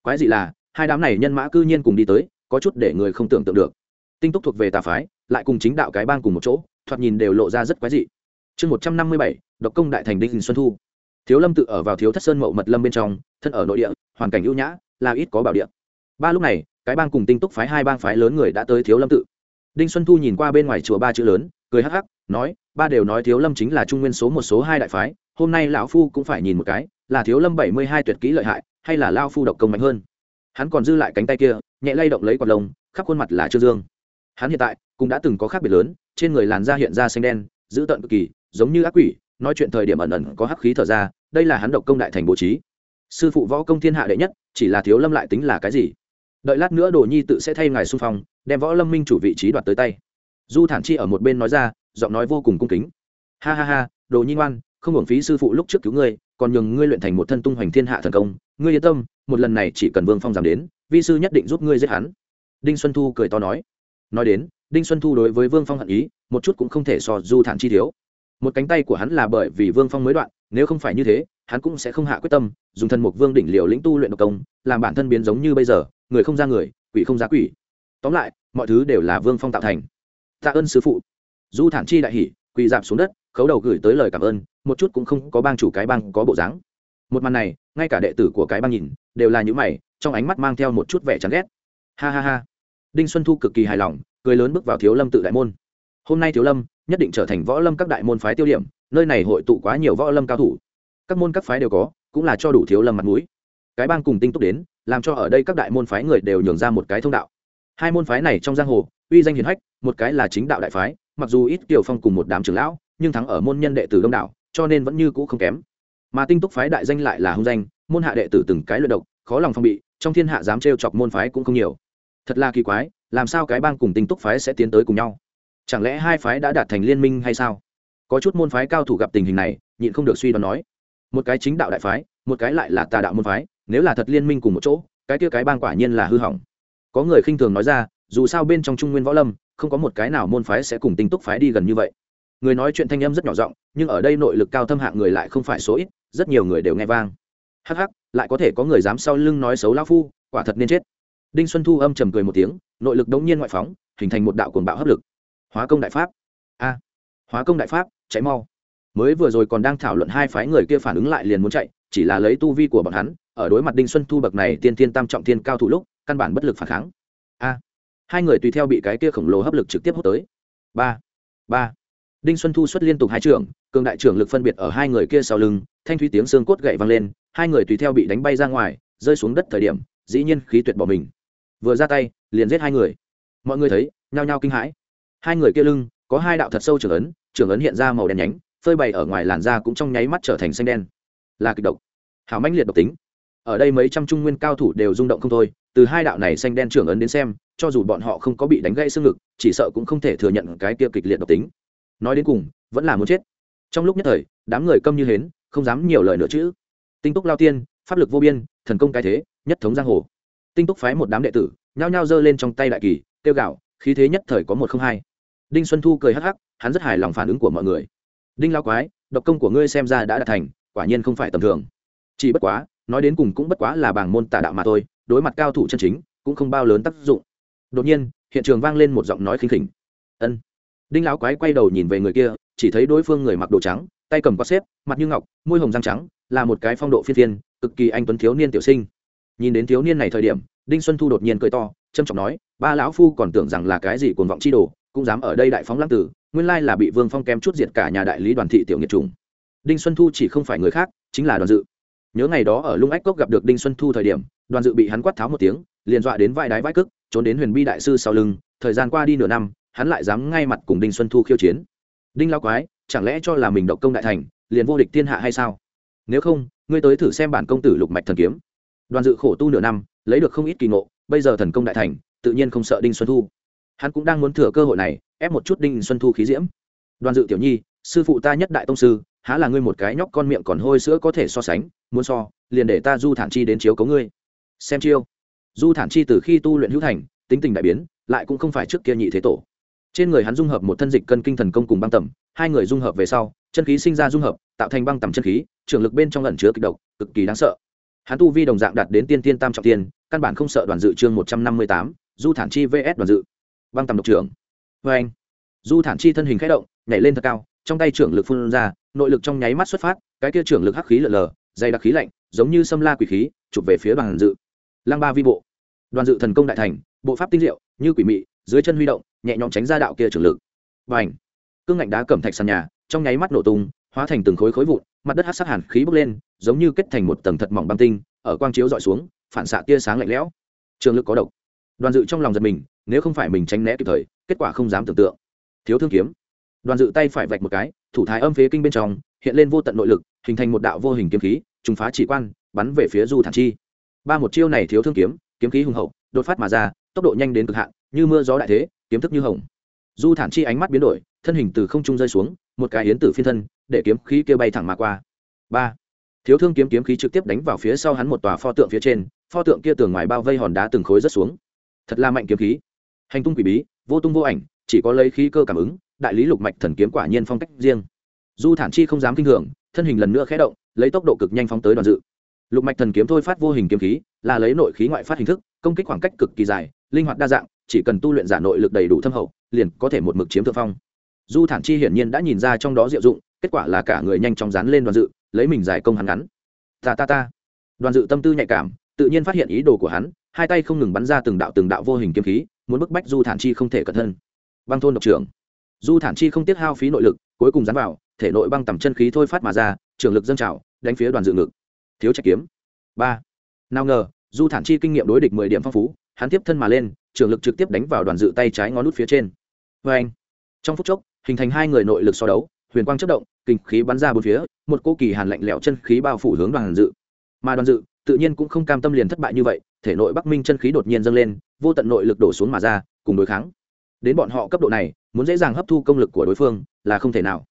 quái dị là hai đám này nhân mã cư nhiên cùng đi tới có chút để người không tưởng tượng được tinh túc thuộc về tà phái, lại cùng chính đạo cái bang cùng một chỗ, thoạt nhìn đều lộ ra rất quái dị. Chương một trăm năm mươi bảy, độc công đại thành đinh xuân thu. Thiếu lâm tự ở vào thiếu thất sơn mậu mật lâm bên trong, thân ở nội địa, hoàn cảnh ưu nhã, là ít có bảo địa. Ba lúc này, cái bang cùng tinh túc phái hai bang phái lớn người đã tới thiếu lâm tự. Đinh xuân thu nhìn qua bên ngoài chùa ba chữ lớn, cười hắc hắc, nói, ba đều nói thiếu lâm chính là trung nguyên số một số hai đại phái, hôm nay lão phu cũng phải nhìn một cái, là thiếu lâm bảy mươi hai tuyệt kỹ lợi hại, hay là lao phu độc công mạnh hơn? Hắn còn dư lại cánh tay kia, nhẹ lay động lấy quạt lông, khắp khuôn mặt là trương dương hắn hiện tại cũng đã từng có khác biệt lớn, trên người làn da hiện ra xanh đen, dữ tợn cực kỳ, giống như ác quỷ, nói chuyện thời điểm ẩn ẩn có hắc khí thở ra, đây là hắn độc công đại thành bố trí. Sư phụ võ công thiên hạ đệ nhất, chỉ là thiếu lâm lại tính là cái gì? Đợi lát nữa đồ nhi tự sẽ thay ngài xung phong, đem võ lâm minh chủ vị trí đoạt tới tay. Du thản chi ở một bên nói ra, giọng nói vô cùng cung kính. Ha ha ha, đồ nhi ngoan, không hưởng phí sư phụ lúc trước cứu ngươi, còn nhường ngươi luyện thành một thân tung hoành thiên hạ thần công. Ngươi yên tâm, một lần này chỉ cần vương phong giảm đến, vi sư nhất định giúp ngươi giết hắn. Đinh xuân thu cười to nói nói đến, đinh xuân thu đối với vương phong hận ý, một chút cũng không thể so du thản chi thiếu. Một cánh tay của hắn là bởi vì vương phong mới đoạn, nếu không phải như thế, hắn cũng sẽ không hạ quyết tâm, dùng thân mục vương đỉnh liều lĩnh tu luyện độc công, làm bản thân biến giống như bây giờ, người không ra người, quỷ không ra quỷ. Tóm lại, mọi thứ đều là vương phong tạo thành. Tạ ơn sứ phụ. Du thản chi đại hỷ quỳ dạp xuống đất, khấu đầu gửi tới lời cảm ơn, một chút cũng không có bang chủ cái bang có bộ dáng. Một màn này, ngay cả đệ tử của cái bang nhìn, đều là những mày, trong ánh mắt mang theo một chút vẻ chán ghét. Ha ha ha đinh xuân thu cực kỳ hài lòng, cười lớn bước vào thiếu lâm tự đại môn. Hôm nay thiếu lâm nhất định trở thành võ lâm các đại môn phái tiêu điểm, nơi này hội tụ quá nhiều võ lâm cao thủ. Các môn các phái đều có, cũng là cho đủ thiếu lâm mặt mũi. Cái bang cùng tinh túc đến, làm cho ở đây các đại môn phái người đều nhường ra một cái thông đạo. Hai môn phái này trong giang hồ, uy danh hiền hách, một cái là chính đạo đại phái, mặc dù ít kiều phong cùng một đám trưởng lão, nhưng thắng ở môn nhân đệ tử đông đảo, cho nên vẫn như cũ không kém. Mà tinh túc phái đại danh lại là hung danh, môn hạ đệ tử từng cái luyện độc, khó lòng phong bị, trong thiên hạ dám trêu chọc môn phái cũng không nhiều thật là kỳ quái, làm sao cái bang cùng tinh túc phái sẽ tiến tới cùng nhau? Chẳng lẽ hai phái đã đạt thành liên minh hay sao? Có chút môn phái cao thủ gặp tình hình này, nhịn không được suy đoán nói. Một cái chính đạo đại phái, một cái lại là tà đạo môn phái, nếu là thật liên minh cùng một chỗ, cái kia cái bang quả nhiên là hư hỏng. Có người khinh thường nói ra, dù sao bên trong trung nguyên võ lâm, không có một cái nào môn phái sẽ cùng tinh túc phái đi gần như vậy. Người nói chuyện thanh âm rất nhỏ giọng, nhưng ở đây nội lực cao thâm hạng người lại không phải số ít, rất nhiều người đều nghe vang. Hắc hắc, lại có thể có người dám sau lưng nói xấu lao phu, quả thật nên chết đinh xuân thu âm trầm cười một tiếng, nội lực đống nhiên ngoại phóng, hình thành một đạo cuồng bạo hấp lực. Hóa công đại pháp. A. Hóa công đại pháp cháy mau. Mới vừa rồi còn đang thảo luận hai phái người kia phản ứng lại liền muốn chạy, chỉ là lấy tu vi của bọn hắn, ở đối mặt đinh xuân thu bậc này tiên tiên tam trọng thiên cao thủ lúc, căn bản bất lực phản kháng. A. Hai người tùy theo bị cái kia khổng lồ hấp lực trực tiếp hút tới. Ba. Ba. Đinh xuân thu xuất liên tục hai trưởng, cường đại trưởng lực phân biệt ở hai người kia sau lưng, thanh thúy tiếng xương cốt gậy văng lên, hai người tùy theo bị đánh bay ra ngoài, rơi xuống đất thời điểm, dĩ nhiên khí tuyệt bỏ mình vừa ra tay, liền giết hai người. Mọi người thấy, nhao nhao kinh hãi. Hai người kia lưng, có hai đạo thật sâu trưởng ấn trưởng ấn hiện ra màu đen nhánh, phơi bày ở ngoài làn da cũng trong nháy mắt trở thành xanh đen. Là kịch độc. Hảo mãnh liệt độc tính. Ở đây mấy trăm trung nguyên cao thủ đều rung động không thôi, từ hai đạo này xanh đen trưởng ấn đến xem, cho dù bọn họ không có bị đánh gãy xương ngực, chỉ sợ cũng không thể thừa nhận cái kia kịch liệt độc tính. Nói đến cùng, vẫn là muốn chết. Trong lúc nhất thời, đám người câm như hến, không dám nhiều lời nữa chứ. Tinh túc lao tiên, pháp lực vô biên, thần công cái thế, nhất thống giang hồ tinh túc phái một đám đệ tử, nhao nhao giơ lên trong tay đại kỳ tiêu gạo khí thế nhất thời có một không hai. Đinh xuân thu cười hắc hắc, hắn rất hài lòng phản ứng của mọi người. Đinh lao quái, độc công của ngươi xem ra đã đạt thành, quả nhiên không phải tầm thường. Chỉ bất quá, nói đến cùng cũng bất quá là bảng môn tà đạo mà thôi, đối mặt cao thủ chân chính, cũng không bao lớn tác dụng. Đột nhiên, hiện trường vang lên một giọng nói khinh khỉnh. Ân. Đinh lão quái quay đầu nhìn về người kia, chỉ thấy đối phương người mặc đồ trắng, tay cầm quạt xếp, mặt như ngọc, môi hồng răng trắng, là một cái phong độ phiên phiên, cực kỳ anh tuấn thiếu niên tiểu sinh nhìn đến thiếu niên này thời điểm, đinh xuân thu đột nhiên cười to trâm trọng nói, ba lão phu còn tưởng rằng là cái gì cuồng vọng chi đồ, cũng dám ở đây đại phóng lãng tử, nguyên lai là bị vương phong kém chút diệt cả nhà đại lý đoàn thị tiểu nghiệt trùng đinh xuân thu chỉ không phải người khác, chính là đoàn dự. Nhớ ngày đó ở lung ách cốc gặp được đinh xuân thu thời điểm, đoàn dự bị hắn quát tháo một tiếng, liền dọa đến vai đái vai cức trốn đến huyền bi đại sư sau lưng, thời gian qua đi nửa năm, hắn lại dám ngay mặt cùng đinh xuân thu khiêu chiến. Đinh lao quái, chẳng lẽ cho là mình động công đại thành, liền vô địch thiên hạ hay sao? Nếu không, ngươi tới thử xem bản công tử lục mạch thần kiếm đoàn dự khổ tu nửa năm, lấy được không ít kỳ ngộ, bây giờ thần công đại thành, tự nhiên không sợ đinh xuân thu. Hắn cũng đang muốn thừa cơ hội này, ép một chút đinh xuân thu khí diễm. Đoàn dự tiểu nhi, sư phụ ta nhất đại tông sư, há là ngươi một cái nhóc con miệng còn hôi sữa có thể so sánh, muốn so, liền để ta du thản chi đến chiếu cấu ngươi. Xem chiêu. Du thản chi từ khi tu luyện hữu thành, tính tình đại biến, lại cũng không phải trước kia nhị thế tổ. Trên người hắn dung hợp một thân dịch cân kinh thần công cùng băng tầm hai người dung hợp về sau, chân khí sinh ra dung hợp, tạo thành băng tầm chân khí, trường lực bên trong lẩn chứa kịch độc, cực kỳ đáng sợ hắn tu vi đồng dạng đạt đến tiên tiên tam trọng tiên căn bản không sợ đoàn dự chương một trăm năm mươi tám, du thản chi vs đoàn dự. Băng tầm độc trưởng. Vê anh. Du thản chi thân hình k h ẽ động, nhảy lên thật cao, trong tay trưởng lực phun ra, nội lực trong nháy mắt xuất phát, cái kia trưởng lực hắc khí lở lờ, dày đặc khí lạnh, giống như sâm la quỷ khí, chụp về phía đoàn dự. Lăng ba vi bộ. Đoàn dự thần công đại thành, bộ pháp tinh diệu, như quỷ mị, dưới chân huy động, nhẹ nhõm tránh ra đạo kia trưởng lực. Và ảnh cương ngạnh đá cẩm thạch sàn nhà, trong nháy mắt nổ tung, hóa thành từng khối khối vụn mặt đất hát sát hàn khí bốc lên, giống như kết thành một tầng thật mỏng băng tinh, ở quang chiếu dọi xuống, phản xạ tia sáng lạnh lẽo. Trường lực có độc. Đoàn dự trong lòng giật mình, nếu không phải mình tránh né kịp thời, kết quả không dám tưởng tượng. Thiếu thương kiếm. Đoàn dự tay phải vạch một cái, thủ thái âm phế kinh bên trong, hiện lên vô tận nội lực, hình thành một đạo vô hình kiếm khí, trùng phá chỉ quan, bắn về phía du thản chi. Ba một chiêu này thiếu thương kiếm kiếm khí hùng hậu, đột phát mà ra, tốc độ nhanh đến cực hạn, như mưa gió đại thế, kiếm thức như hồng. Du thản chi ánh mắt biến đổi, thân hình từ không trung rơi xuống, một cái yến tử phiên thân để kiếm khí kia bay thẳng mà qua. Ba, thiếu thương kiếm kiếm khí trực tiếp đánh vào phía sau hắn một tòa pho tượng phía trên, pho tượng kia tường ngoài bao vây hòn đá từng khối rất xuống. Thật là mạnh kiếm khí. Hành tung quỷ bí, vô tung vô ảnh, chỉ có lấy khí cơ cảm ứng, đại lý lục mạch thần kiếm quả nhiên phong cách riêng. Du thản chi không dám kinh hưởng, thân hình lần nữa khé động, lấy tốc độ cực nhanh phóng tới đoàn dự. Lục mạch thần kiếm thôi phát vô hình kiếm khí, là lấy nội khí ngoại phát hình thức, công kích khoảng cách cực kỳ dài, linh hoạt đa dạng, chỉ cần tu luyện giả nội lực đầy đủ thâm hậu, liền có thể một mực chiếm thượng phong. Du thản chi hiển nhiên đã nhìn ra trong đó diệu dụng kết quả là cả người nhanh chóng dán lên đoàn dự, lấy mình giải công hắn ngắn. Ta ta ta. Đoàn dự tâm tư nhạy cảm, tự nhiên phát hiện ý đồ của hắn, hai tay không ngừng bắn ra từng đạo từng đạo vô hình kiếm khí, muốn bức bách du thản chi không thể cẩn thân. Băng thôn độc trưởng. Du thản chi không tiết hao phí nội lực, cuối cùng dán vào, thể nội băng tầm chân khí thôi phát mà ra, trường lực dâng trào, đánh phía đoàn dự ngực. Thiếu trách kiếm. Ba. Nào ngờ, du thản chi kinh nghiệm đối địch mười điểm phong phú, hắn tiếp thân mà lên, trường lực trực tiếp đánh vào đoàn dự tay trái ngón nút phía trên. Vê anh trong phút chốc, hình thành hai người nội lực so đấu, huyền quang chất động kinh khí bắn ra bốn phía, một cô kỳ hàn lạnh lẽo chân khí bao phủ hướng đoàn dự. Mà đoàn dự, tự nhiên cũng không cam tâm liền thất bại như vậy, thể nội bắc minh chân khí đột nhiên dâng lên, vô tận nội lực đổ xuống mà ra, cùng đối kháng. Đến bọn họ cấp độ này, muốn dễ dàng hấp thu công lực của đối phương, là không thể nào.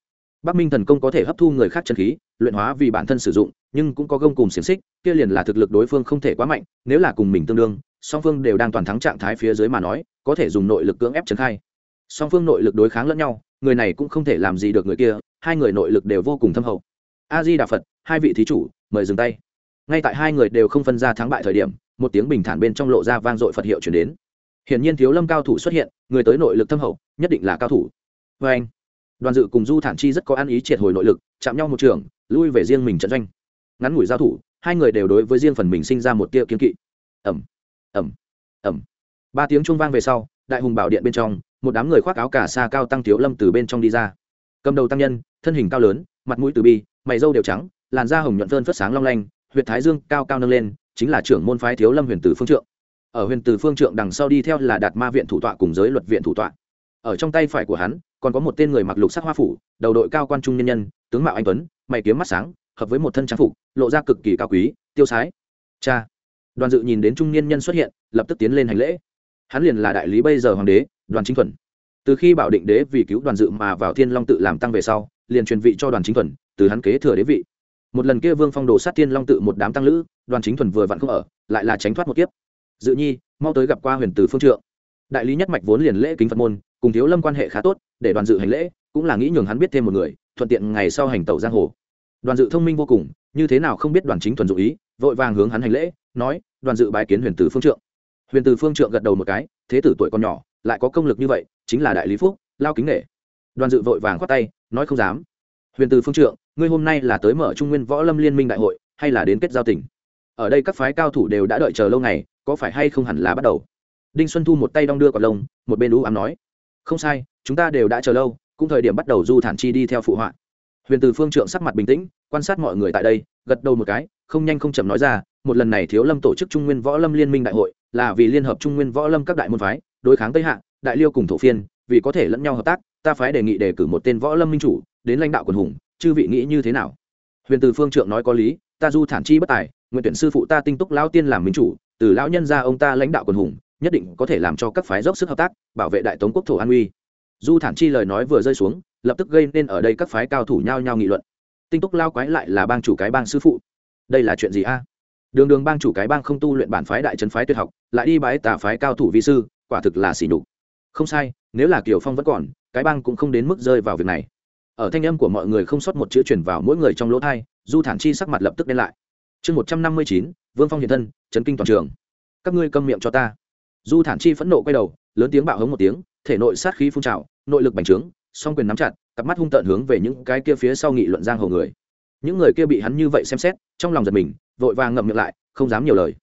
Bắc minh thần công có thể hấp thu người khác chân khí, luyện hóa vì bản thân sử dụng, nhưng cũng có gông cùng xiềng xích, kia liền là thực lực đối phương không thể quá mạnh, nếu là cùng mình tương đương, song phương đều đang toàn thắng trạng thái phía dưới mà nói, có thể dùng nội lực cưỡng ép trấn khai. Song phương nội lực đối kháng lẫn nhau, người này cũng không thể làm gì được người kia hai người nội lực đều vô cùng thâm hậu. A di đà phật, hai vị thí chủ, mời dừng tay. Ngay tại hai người đều không phân ra thắng bại thời điểm, một tiếng bình thản bên trong lộ ra vang dội phật hiệu chuyển đến. Hiển nhiên thiếu lâm cao thủ xuất hiện, người tới nội lực thâm hậu, nhất định là cao thủ. Vê anh, đoàn dự cùng du thản chi rất có ăn ý triệt hồi nội lực, chạm nhau một trường, lui về riêng mình trận doanh. Ngắn ngủi giao thủ, hai người đều đối với riêng phần mình sinh ra một tia kiếm kỵ. Ẩm ẩm ẩm ba tiếng chuông vang về sau, đại hùng bảo điện bên trong, một đám người khoác áo cả xa cao tăng thiếu lâm từ bên trong đi ra. Cầm đầu tăng nhân thân hình cao lớn, mặt mũi từ bi, mày râu đều trắng, làn da hồng nhuận phơn phất sáng long lanh huyện thái dương cao cao nâng lên, chính là trưởng môn phái thiếu lâm huyền tử phương trượng. Ở huyền tử phương trượng đằng sau đi theo là đạt ma viện thủ tọa cùng giới luật viện thủ tọa. Ở trong tay phải của hắn, còn có một tên người mặc lục sắc hoa phủ, đầu đội cao quan trung nhân nhân, tướng mạo anh tuấn, mày kiếm mắt sáng, hợp với một thân trang phục, lộ ra cực kỳ cao quý, tiêu sái. Cha! Đoàn dự nhìn đến trung niên nhân xuất hiện, lập tức tiến lên hành lễ. Hắn liền là đại lý bây giờ hoàng đế, đoàn chính thuần. Từ khi bảo định đế vì cứu đoàn dự mà vào thiên long tự làm tăng về sau liền truyền vị cho đoàn chính thuần, từ hắn kế thừa đế vị. Một lần kia vương phong đồ sát thiên long tự một đám tăng lữ, đoàn chính thuần vừa vặn không ở, lại là tránh thoát một kiếp. Dự nhi, mau tới gặp qua huyền từ phương trượng. Đại lý nhất mạch vốn liền lễ kính phật môn, cùng thiếu lâm quan hệ khá tốt, để đoàn dự hành lễ, cũng là nghĩ nhường hắn biết thêm một người, thuận tiện ngày sau hành tẩu giang hồ. Đoàn dự thông minh vô cùng, như thế nào không biết đoàn chính thuần dụ ý, vội vàng hướng hắn hành lễ, nói, đoàn dự bái kiến huyền tử phương trượng. Huyền tử phương trượng gật đầu một cái, thế tử tuổi còn nhỏ, lại có công lực như vậy, chính là đại lý phúc, lao kính nghệ đoàn dự vội vàng khoát tay nói không dám. Huyền từ phương trượng, ngươi hôm nay là tới mở trung nguyên võ lâm liên minh đại hội, hay là đến kết giao tỉnh ở đây các phái cao thủ đều đã đợi chờ lâu ngày, có phải hay không hẳn là bắt đầu? Đinh xuân thu một tay đong đưa quả lông, một bên đũ ám nói. Không sai, chúng ta đều đã chờ lâu, cũng thời điểm bắt đầu du thản chi đi theo phụ họa. Huyền từ phương trượng sắc mặt bình tĩnh, quan sát mọi người tại đây, gật đầu một cái, không nhanh không chậm nói ra, một lần này thiếu lâm tổ chức trung nguyên võ lâm liên minh đại hội, là vì liên hợp trung nguyên võ lâm các đại môn phái, đối kháng tây hạ, đại liêu cùng thổ phiên, vì có thể lẫn nhau hợp tác ta phái đề nghị đề cử một tên võ lâm minh chủ, đến lãnh đạo quần hùng, chư vị nghĩ như thế nào? Huyền từ phương trượng nói có lý, ta du thản chi bất tài, nguyện tuyển sư phụ ta tinh túc lão tiên làm minh chủ, từ lão nhân ra ông ta lãnh đạo quần hùng, nhất định có thể làm cho các phái dốc sức hợp tác, bảo vệ đại tống quốc thổ an uy. Du thản chi lời nói vừa rơi xuống, lập tức gây nên ở đây các phái cao thủ nhao nhao nghị luận. Tinh túc lao quái lại là bang chủ cái bang sư phụ. Đây là chuyện gì a? Đường đường bang chủ cái bang không tu luyện bản phái đại trấn phái tuyệt học, lại đi bái tà phái cao thủ vi sư, quả thực là xỉ nhục. Không sai nếu là kiều phong vẫn còn, cái bang cũng không đến mức rơi vào việc này. Ở thanh âm của mọi người không sót một chữ chuyển vào mỗi người trong lỗ thai du thản chi sắc mặt lập tức đen lại. Chương một trăm năm mươi chín, vương phong hiện thân, chấn kinh toàn trường. Các ngươi câm miệng cho ta. Du thản chi phẫn nộ quay đầu, lớn tiếng bạo hống một tiếng, thể nội sát khí phun trào, nội lực bành trướng, song quyền nắm chặt, cặp mắt hung tợn hướng về những cái kia phía sau nghị luận giang hồ người. Những người kia bị hắn như vậy xem xét, trong lòng giật mình, vội vàng ngậm miệng lại, không dám nhiều lời.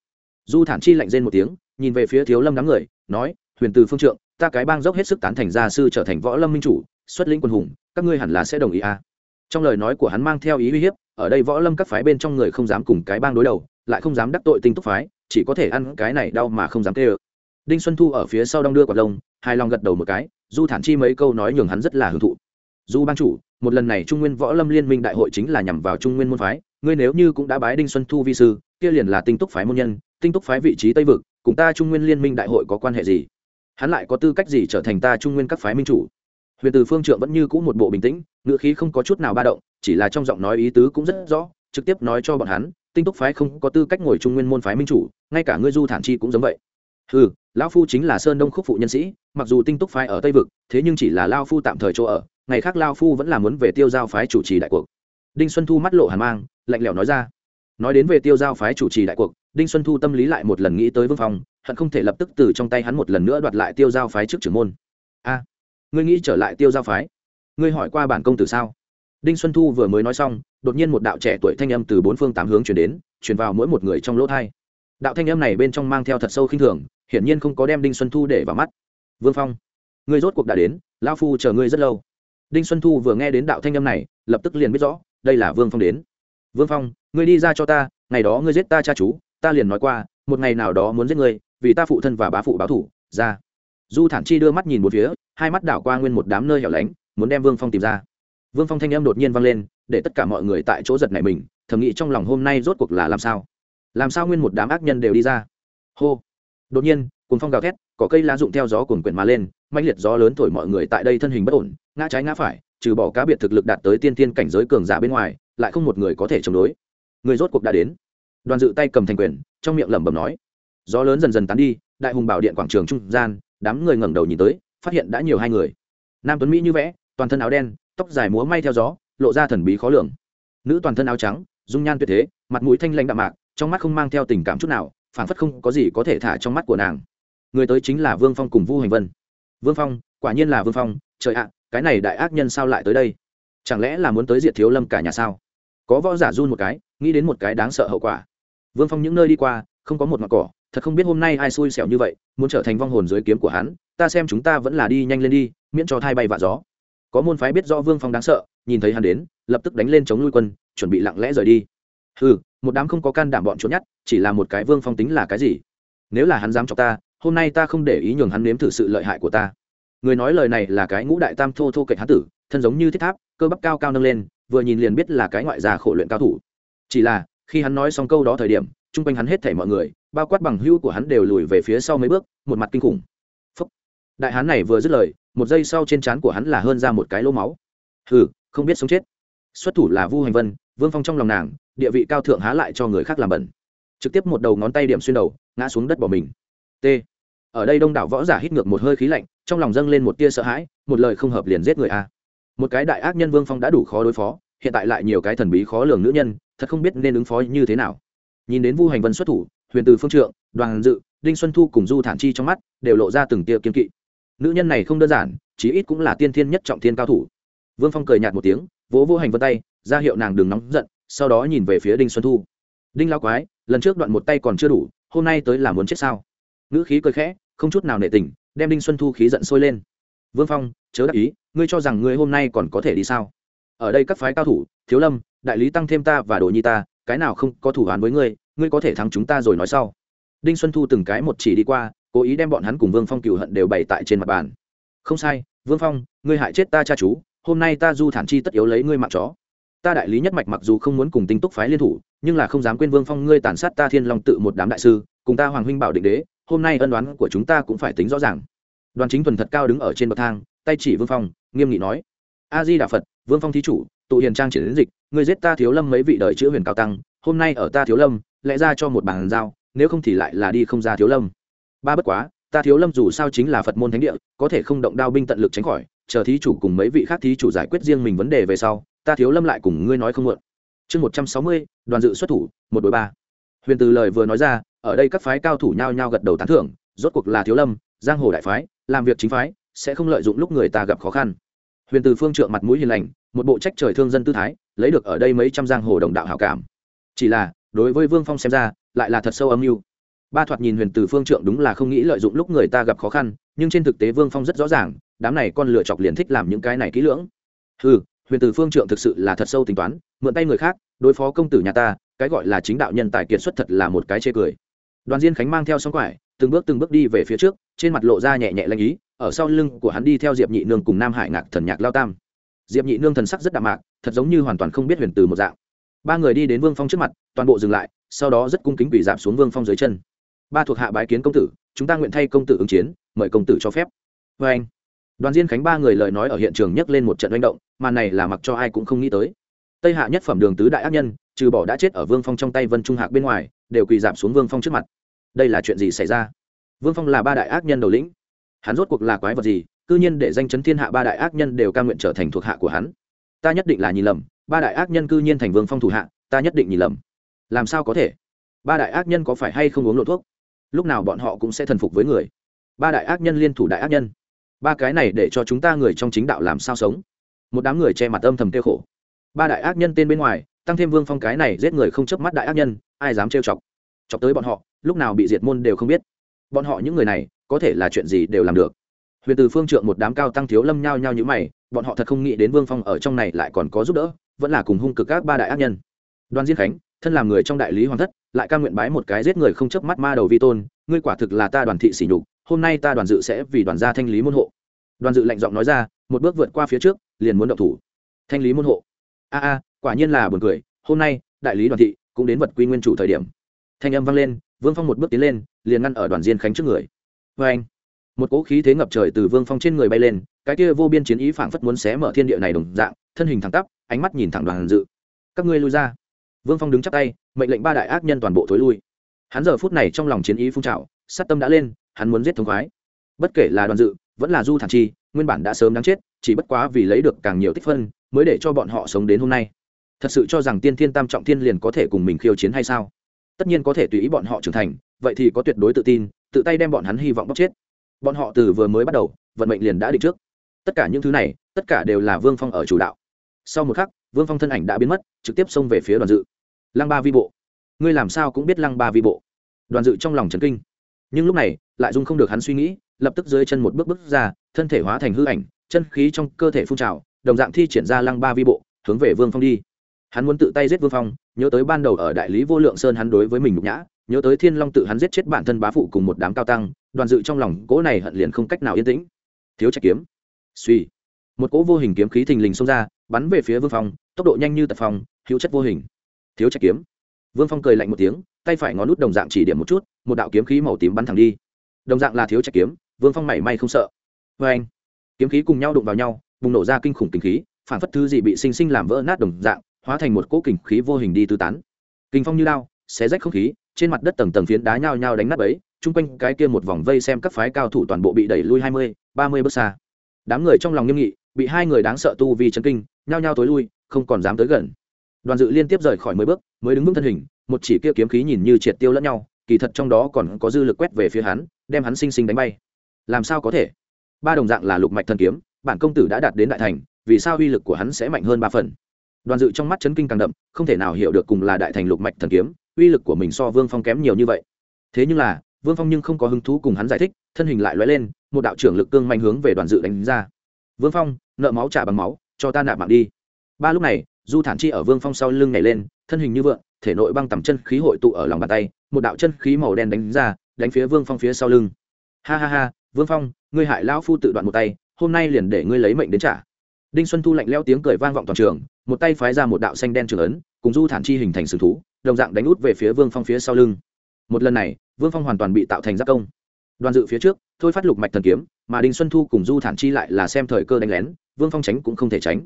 Du thản chi lạnh rên một tiếng, nhìn về phía thiếu lâm đám người, nói huyền từ phương trượng, ta cái bang dốc hết sức tán thành gia sư trở thành võ lâm minh chủ, xuất lĩnh quân hùng, các ngươi hẳn là sẽ đồng ý à. trong lời nói của hắn mang theo ý uy hiếp, ở đây võ lâm các phái bên trong người không dám cùng cái bang đối đầu, lại không dám đắc tội tinh túc phái, chỉ có thể ăn cái này đau mà không dám tê ơ. Đinh xuân thu ở phía sau đong đưa quạt lông hai lòng gật đầu một cái, du thản chi mấy câu nói nhường hắn rất là hưởng thụ. Du ban chủ, một lần này trung nguyên võ lâm liên minh đại hội chính là nhằm vào trung nguyên môn phái, ngươi nếu như cũng đã bái đinh xuân thu vi sư, kia liền là tinh túc phái môn nhân, tinh túc phái vị trí tây vực, cùng ta trung nguyên liên minh đại hội có quan hệ gì? Hắn lại có tư cách gì trở thành ta trung nguyên các phái minh chủ? Huyền từ phương trượng vẫn như cũ một bộ bình tĩnh, ngữ khí không có chút nào ba động, chỉ là trong giọng nói ý tứ cũng rất rõ, trực tiếp nói cho bọn hắn, tinh túc phái không có tư cách ngồi trung nguyên môn phái minh chủ, ngay cả ngươi du thản chi cũng giống vậy. Ừ lão phu chính là sơn đông khúc phụ nhân sĩ, mặc dù tinh túc phái ở tây vực, thế nhưng chỉ là lao phu tạm thời chỗ ở, ngày khác lao phu vẫn là muốn về tiêu giao phái chủ trì đại cuộc. Đinh xuân thu mắt lộ hàn mang, lạnh lẽo nói ra. Nói đến về tiêu giao phái chủ trì đại cuộc, đinh xuân thu tâm lý lại một lần nghĩ tới vương phong hận không thể lập tức từ trong tay hắn một lần nữa đoạt lại tiêu giao phái trước trưởng môn. A, ngươi nghĩ trở lại tiêu giao phái? Ngươi hỏi qua bản công tử sao? Đinh xuân thu vừa mới nói xong, đột nhiên một đạo trẻ tuổi thanh âm từ bốn phương tám hướng chuyển đến chuyển vào mỗi một người trong lỗ thai. Đạo thanh âm này bên trong mang theo thật sâu khinh thường, hiển nhiên không có đem đinh xuân thu để vào mắt. Vương phong, ngươi rốt cuộc đã đến lao phu chờ ngươi rất lâu. Đinh xuân thu vừa nghe đến đạo thanh âm này, lập tức liền biết rõ, đây là vương phong đến. Vương phong, ngươi đi ra cho ta, ngày đó ngươi giết ta cha chú, ta liền nói qua, một ngày nào đó muốn giết ngươi vì ta phụ thân và bá phụ báo thủ, ra. Du thản chi đưa mắt nhìn một phía, hai mắt đảo qua nguyên một đám nơi hẻo lánh, muốn đem vương phong tìm ra. Vương phong thanh âm đột nhiên vang lên, để tất cả mọi người tại chỗ giật này mình, thầm nghĩ trong lòng hôm nay rốt cuộc là làm sao? Làm sao nguyên một đám ác nhân đều đi ra? Hô. Đột nhiên cùng phong gào thét có cây lá rụng theo gió cuồn quyển mà lên mạnh liệt gió lớn thổi mọi người tại đây thân hình bất ổn, ngã trái ngã phải, trừ bỏ cá biệt thực lực đạt tới tiên tiên cảnh giới cường giả bên ngoài, lại không một người có thể chống đối. Người rốt cuộc đã đến. Đoàn dự tay cầm thành quyền, trong miệng lẩm bẩm nói gió lớn dần dần tán đi, đại hùng bảo điện quảng trường trung gian, đám người ngẩng đầu nhìn tới, phát hiện đã nhiều hai người. Nam tuấn mỹ như vẽ, toàn thân áo đen, tóc dài múa may theo gió, lộ ra thần bí khó lường. Nữ toàn thân áo trắng, dung nhan tuyệt thế, mặt mũi thanh lãnh đạm mạc, trong mắt không mang theo tình cảm chút nào phản phất không có gì có thể thả trong mắt của nàng. Người tới chính là vương phong cùng vu hành vân. Vương phong, quả nhiên là vương phong, trời ạ, cái này đại ác nhân sao lại tới đây? Chẳng lẽ là muốn tới diệt thiếu lâm cả nhà sao? Có võ giả run một cái, nghĩ đến một cái đáng sợ hậu quả. Vương phong những nơi đi qua, không có một mặt cỏ thật không biết hôm nay ai xui xẻo như vậy, muốn trở thành vong hồn dưới kiếm của hắn, ta xem chúng ta vẫn là đi nhanh lên đi, miễn cho thai bay vạ gió. Có môn phái biết rõ vương phong đáng sợ, nhìn thấy hắn đến, lập tức đánh lên chống nuôi quân, chuẩn bị lặng lẽ rời đi. Ừ một đám không có can đảm bọn trốn nhát, chỉ là một cái vương phong tính là cái gì? Nếu là hắn dám cho ta, hôm nay ta không để ý nhường hắn nếm thử sự lợi hại của ta. Người nói lời này là cái ngũ đại tam thô thô cạnh hán tử, thân giống như thiết tháp, cơ bắp cao cao nâng lên, vừa nhìn liền biết là cái ngoại già khổ luyện cao thủ. Chỉ là, khi hắn nói xong câu đó thời điểm chung quanh hắn hết thảy mọi người, bao quát bằng hữu của hắn đều lùi về phía sau mấy bước, một mặt kinh khủng. Phúc. đại hán này vừa dứt lời, một giây sau trên trán của hắn là hơn ra một cái lỗ máu. Hừ, không biết sống chết. Xuất thủ là vu hành vân, vương phong trong lòng nàng, địa vị cao thượng há lại cho người khác làm bẩn. Trực tiếp một đầu ngón tay điểm xuyên đầu, ngã xuống đất bỏ mình. T. Ở đây đông đảo võ giả hít ngược một hơi khí lạnh, trong lòng dâng lên một tia sợ hãi, một lời không hợp liền giết người a. Một cái đại ác nhân vương phong đã đủ khó đối phó, hiện tại lại nhiều cái thần bí khó lường nữ nhân, thật không biết nên ứng phó như thế nào nhìn đến vu hành vân xuất thủ, huyền từ phương trượng, đoàn dự, đinh xuân thu cùng du thản chi trong mắt đều lộ ra từng tia kiên kỵ. Nữ nhân này không đơn giản, chí ít cũng là tiên thiên nhất trọng thiên cao thủ. Vương phong cười nhạt một tiếng, vỗ vô hành vân tay, ra hiệu nàng đừng nóng giận, sau đó nhìn về phía đinh xuân thu. Đinh lao quái, lần trước đoạn một tay còn chưa đủ, hôm nay tới là muốn chết sao? Ngữ khí cười khẽ, không chút nào nệ tình, đem đinh xuân thu khí giận sôi lên. Vương phong, chớ đắc ý, ngươi cho rằng ngươi hôm nay còn có thể đi sao? Ở đây các phái cao thủ, thiếu lâm, đại lý tăng thêm ta và đồ nhi ta cái nào không có thủ án với ngươi ngươi có thể thắng chúng ta rồi nói sau. Đinh xuân thu từng cái một chỉ đi qua, cố ý đem bọn hắn cùng vương phong cựu hận đều bày tại trên mặt bàn. Không sai, vương phong, ngươi hại chết ta cha chú, hôm nay ta du thản chi tất yếu lấy ngươi mạng chó. Ta đại lý nhất mạch mặc dù không muốn cùng tinh túc phái liên thủ, nhưng là không dám quên vương phong ngươi tàn sát ta thiên long tự một đám đại sư, cùng ta hoàng huynh bảo định đế, hôm nay ân đoán của chúng ta cũng phải tính rõ ràng. Đoàn chính thuần thật cao đứng ở trên bậc thang, tay chỉ vương phong, nghiêm nghị nói. A di đà phật, vương phong thí chủ tụ hiền trang triển đến dịch người giết ta thiếu lâm mấy vị đời chữ huyền cao tăng, hôm nay ở ta thiếu lâm, lẽ ra cho một bàn giao, nếu không thì lại là đi không ra thiếu lâm. Ba bất quá, ta thiếu lâm dù sao chính là phật môn thánh địa, có thể không động đao binh tận lực tránh khỏi, chờ thí chủ cùng mấy vị khác thí chủ giải quyết riêng mình vấn đề về sau, ta thiếu lâm lại cùng ngươi nói không muộn. Chương một trăm sáu mươi, đoàn dự xuất thủ, một đội ba. Huyền từ lời vừa nói ra, ở đây các phái cao thủ nhao nhao gật đầu tán thưởng, rốt cuộc là thiếu lâm, giang hồ đại phái, làm việc chính phái, sẽ không lợi dụng lúc người ta gặp khó khăn. Huyền từ phương trượng mặt mũi hiền lành một bộ trách trời thương dân tư thái, lấy được ở đây mấy trăm giang hồ đồng đạo hảo cảm. Chỉ là, đối với vương phong xem ra, lại là thật sâu âm mưu. Ba thoạt nhìn huyền từ phương trượng đúng là không nghĩ lợi dụng lúc người ta gặp khó khăn, nhưng trên thực tế vương phong rất rõ ràng, đám này con lựa chọc liền thích làm những cái này kỹ lưỡng. Ừ huyền từ phương trượng thực sự là thật sâu tính toán, mượn tay người khác, đối phó công tử nhà ta, cái gọi là chính đạo nhân tài kiệt xuất thật là một cái chê cười. Đoàn diên khánh mang theo sóng quải, từng bước từng bước đi về phía trước, trên mặt lộ ra nhẹ nhẹ lanh ý, ở sau lưng của hắn đi theo diệp nhị nương cùng nam hải ngạc thần nhạc lao tam diệp nhị nương thần sắc rất đạm mạc, thật giống như hoàn toàn không biết huyền từ một dạng. Ba người đi đến vương phong trước mặt, toàn bộ dừng lại, sau đó rất cung kính quỷ dạp xuống vương phong dưới chân. Ba thuộc hạ bái kiến công tử, chúng ta nguyện thay công tử ứng chiến, mời công tử cho phép. Vê anh, đoàn diên khánh ba người lời nói ở hiện trường nhấc lên một trận manh động mà này là mặc cho ai cũng không nghĩ tới. Tây hạ nhất phẩm đường tứ đại ác nhân, trừ bỏ đã chết ở vương phong trong tay vân trung hạc bên ngoài, đều quỳ giảm xuống vương phong trước mặt. Đây là chuyện gì xảy ra? Vương phong là ba đại ác nhân đầu lĩnh. Hắn rốt cuộc là quái vật gì? Cư nhiên để danh chấn thiên hạ ba đại ác nhân đều ca nguyện trở thành thuộc hạ của hắn. Ta nhất định là nhìn lầm, ba đại ác nhân cư nhiên thành vương phong thủ hạ, ta nhất định nhìn lầm. Làm sao có thể? Ba đại ác nhân có phải hay không uống lộ thuốc? Lúc nào bọn họ cũng sẽ thần phục với người. Ba đại ác nhân liên thủ đại ác nhân. Ba cái này để cho chúng ta người trong chính đạo làm sao sống? Một đám người che mặt âm thầm kêu khổ. Ba đại ác nhân tên bên ngoài, tăng thêm vương phong cái này giết người không chớp mắt đại ác nhân, ai dám trêu chọc? Chọc tới bọn họ, lúc nào bị diệt môn đều không biết. Bọn họ những người này, có thể là chuyện gì đều làm được huyền từ phương trượng một đám cao tăng thiếu lâm nhao nhao như mày, bọn họ thật không nghĩ đến vương phong ở trong này lại còn có giúp đỡ, vẫn là cùng hung cực các ba đại ác nhân. Đoàn diên khánh, thân làm người trong đại lý hoàng thất, lại ca nguyện bái một cái giết người không chớp mắt ma đầu vi tôn, ngươi quả thực là ta đoàn thị sỉ nhục, hôm nay ta đoàn dự sẽ vì đoàn gia thanh lý môn hộ. Đoàn dự lạnh giọng nói ra, một bước vượt qua phía trước, liền muốn động thủ. Thanh lý môn hộ. A a, quả nhiên là buồn cười, hôm nay, đại lý đoàn thị cũng đến vật quy nguyên chủ thời điểm. Thanh âm vang lên, vương phong một bước tiến lên, liền ngăn ở đoàn diên khánh trước người. Vê anh một cỗ khí thế ngập trời từ vương phong trên người bay lên, cái kia vô biên chiến ý phảng phất muốn xé mở thiên địa này đồng dạng, thân hình thẳng tắp, ánh mắt nhìn thẳng đoàn dự. Các ngươi lui ra. Vương phong đứng chắp tay, mệnh lệnh ba đại ác nhân toàn bộ thối lui. Hắn giờ phút này trong lòng chiến ý phun trào, sát tâm đã lên, hắn muốn giết thống khoái. Bất kể là đoàn dự, vẫn là du thản chi, nguyên bản đã sớm đáng chết, chỉ bất quá vì lấy được càng nhiều tích phân, mới để cho bọn họ sống đến hôm nay. Thật sự cho rằng tiên thiên tam trọng thiên liền có thể cùng mình khiêu chiến hay sao? Tất nhiên có thể tùy ý bọn họ trưởng thành, vậy thì có tuyệt đối tự tin, tự tay đem bọn hắn hy vọng bóc chết bọn họ từ vừa mới bắt đầu, vận mệnh liền đã định trước. Tất cả những thứ này, tất cả đều là vương phong ở chủ đạo. Sau một khắc, vương phong thân ảnh đã biến mất, trực tiếp xông về phía đoàn dự. Lăng ba vi bộ. Ngươi làm sao cũng biết lăng ba vi bộ. Đoàn dự trong lòng trấn kinh. Nhưng lúc này, lại dung không được hắn suy nghĩ, lập tức dưới chân một bước bước ra, thân thể hóa thành hư ảnh, chân khí trong cơ thể phun trào, đồng dạng thi triển ra lăng ba vi bộ, hướng về vương phong đi. Hắn muốn tự tay giết vương phong, nhớ tới ban đầu ở đại lý vô lượng sơn hắn đối với mình nhục nhã nhớ tới thiên long tự hắn giết chết bản thân bá phụ cùng một đám cao tăng, đoàn dự trong lòng cỗ này hận liền không cách nào yên tĩnh. Thiếu trạch kiếm. Suy một cỗ vô hình kiếm khí thình lình xông ra, bắn về phía vương phong, tốc độ nhanh như tật phong, hữu chất vô hình. Thiếu trạch kiếm. Vương phong cười lạnh một tiếng, tay phải ngón nút đồng dạng chỉ điểm một chút, một đạo kiếm khí màu tím bắn thẳng đi. Đồng dạng là thiếu trạch kiếm, vương phong mảy may không sợ. Vê anh. Kiếm khí cùng nhau đụng vào nhau, bùng nổ ra kinh khủng kinh khí, phản phất thứ gì bị sinh sinh làm vỡ nát đồng dạng, hóa thành một cỗ kình khí vô hình đi tứ tán. Kinh phong như lao, xé rách không khí trên mặt đất tầng tầng phiến đá nhao nhao đánh nát ấy, chung quanh cái kia một vòng vây xem các phái cao thủ toàn bộ bị đẩy lui hai mươi, ba mươi bước xa. Đám người trong lòng nghiêm nghị, bị hai người đáng sợ tu vì chấn kinh, nhao nhao tối lui, không còn dám tới gần. Đoàn dự liên tiếp rời khỏi mười bước, mới đứng vững thân hình, một chỉ kia kiếm khí nhìn như triệt tiêu lẫn nhau, kỳ thật trong đó còn có dư lực quét về phía hắn, đem hắn sinh sinh đánh bay. Làm sao có thể? Ba đồng dạng là lục mạch thần kiếm, bản công tử đã đạt đến đại thành, vì sao uy lực của hắn sẽ mạnh hơn ba phần? Đoàn dự trong mắt chấn kinh càng đậm, không thể nào hiểu được cùng là đại thành lục mạch thần kiếm uy lực của mình so vương phong kém nhiều như vậy. Thế nhưng là, vương phong nhưng không có hứng thú cùng hắn giải thích, thân hình lại l lên, một đạo trưởng lực cương mạnh hướng về đoàn dự đánh ra. Vương phong, nợ máu trả bằng máu, cho ta nạp mạng đi. Ba lúc này, du thản chi ở vương phong sau lưng nhảy lên, thân hình như vượn thể nội băng tầm chân khí hội tụ ở lòng bàn tay, một đạo chân khí màu đen đánh ra, đánh phía vương phong phía sau lưng. Ha ha ha, vương phong, ngươi hại lão phu tự đoạn một tay, hôm nay liền để ngươi lấy mệnh đến trả đinh xuân thu lạnh leo tiếng cười vang vọng toàn trường, một tay phái ra một đạo xanh đen trường ấn, cùng du thản chi hình thành sừng thú, đồng dạng đánh út về phía vương phong phía sau lưng. Một lần này, vương phong hoàn toàn bị tạo thành giác công. Đoàn dự phía trước, thôi phát lục mạch thần kiếm, mà đinh xuân thu cùng du thản chi lại là xem thời cơ đánh lén, vương phong tránh cũng không thể tránh.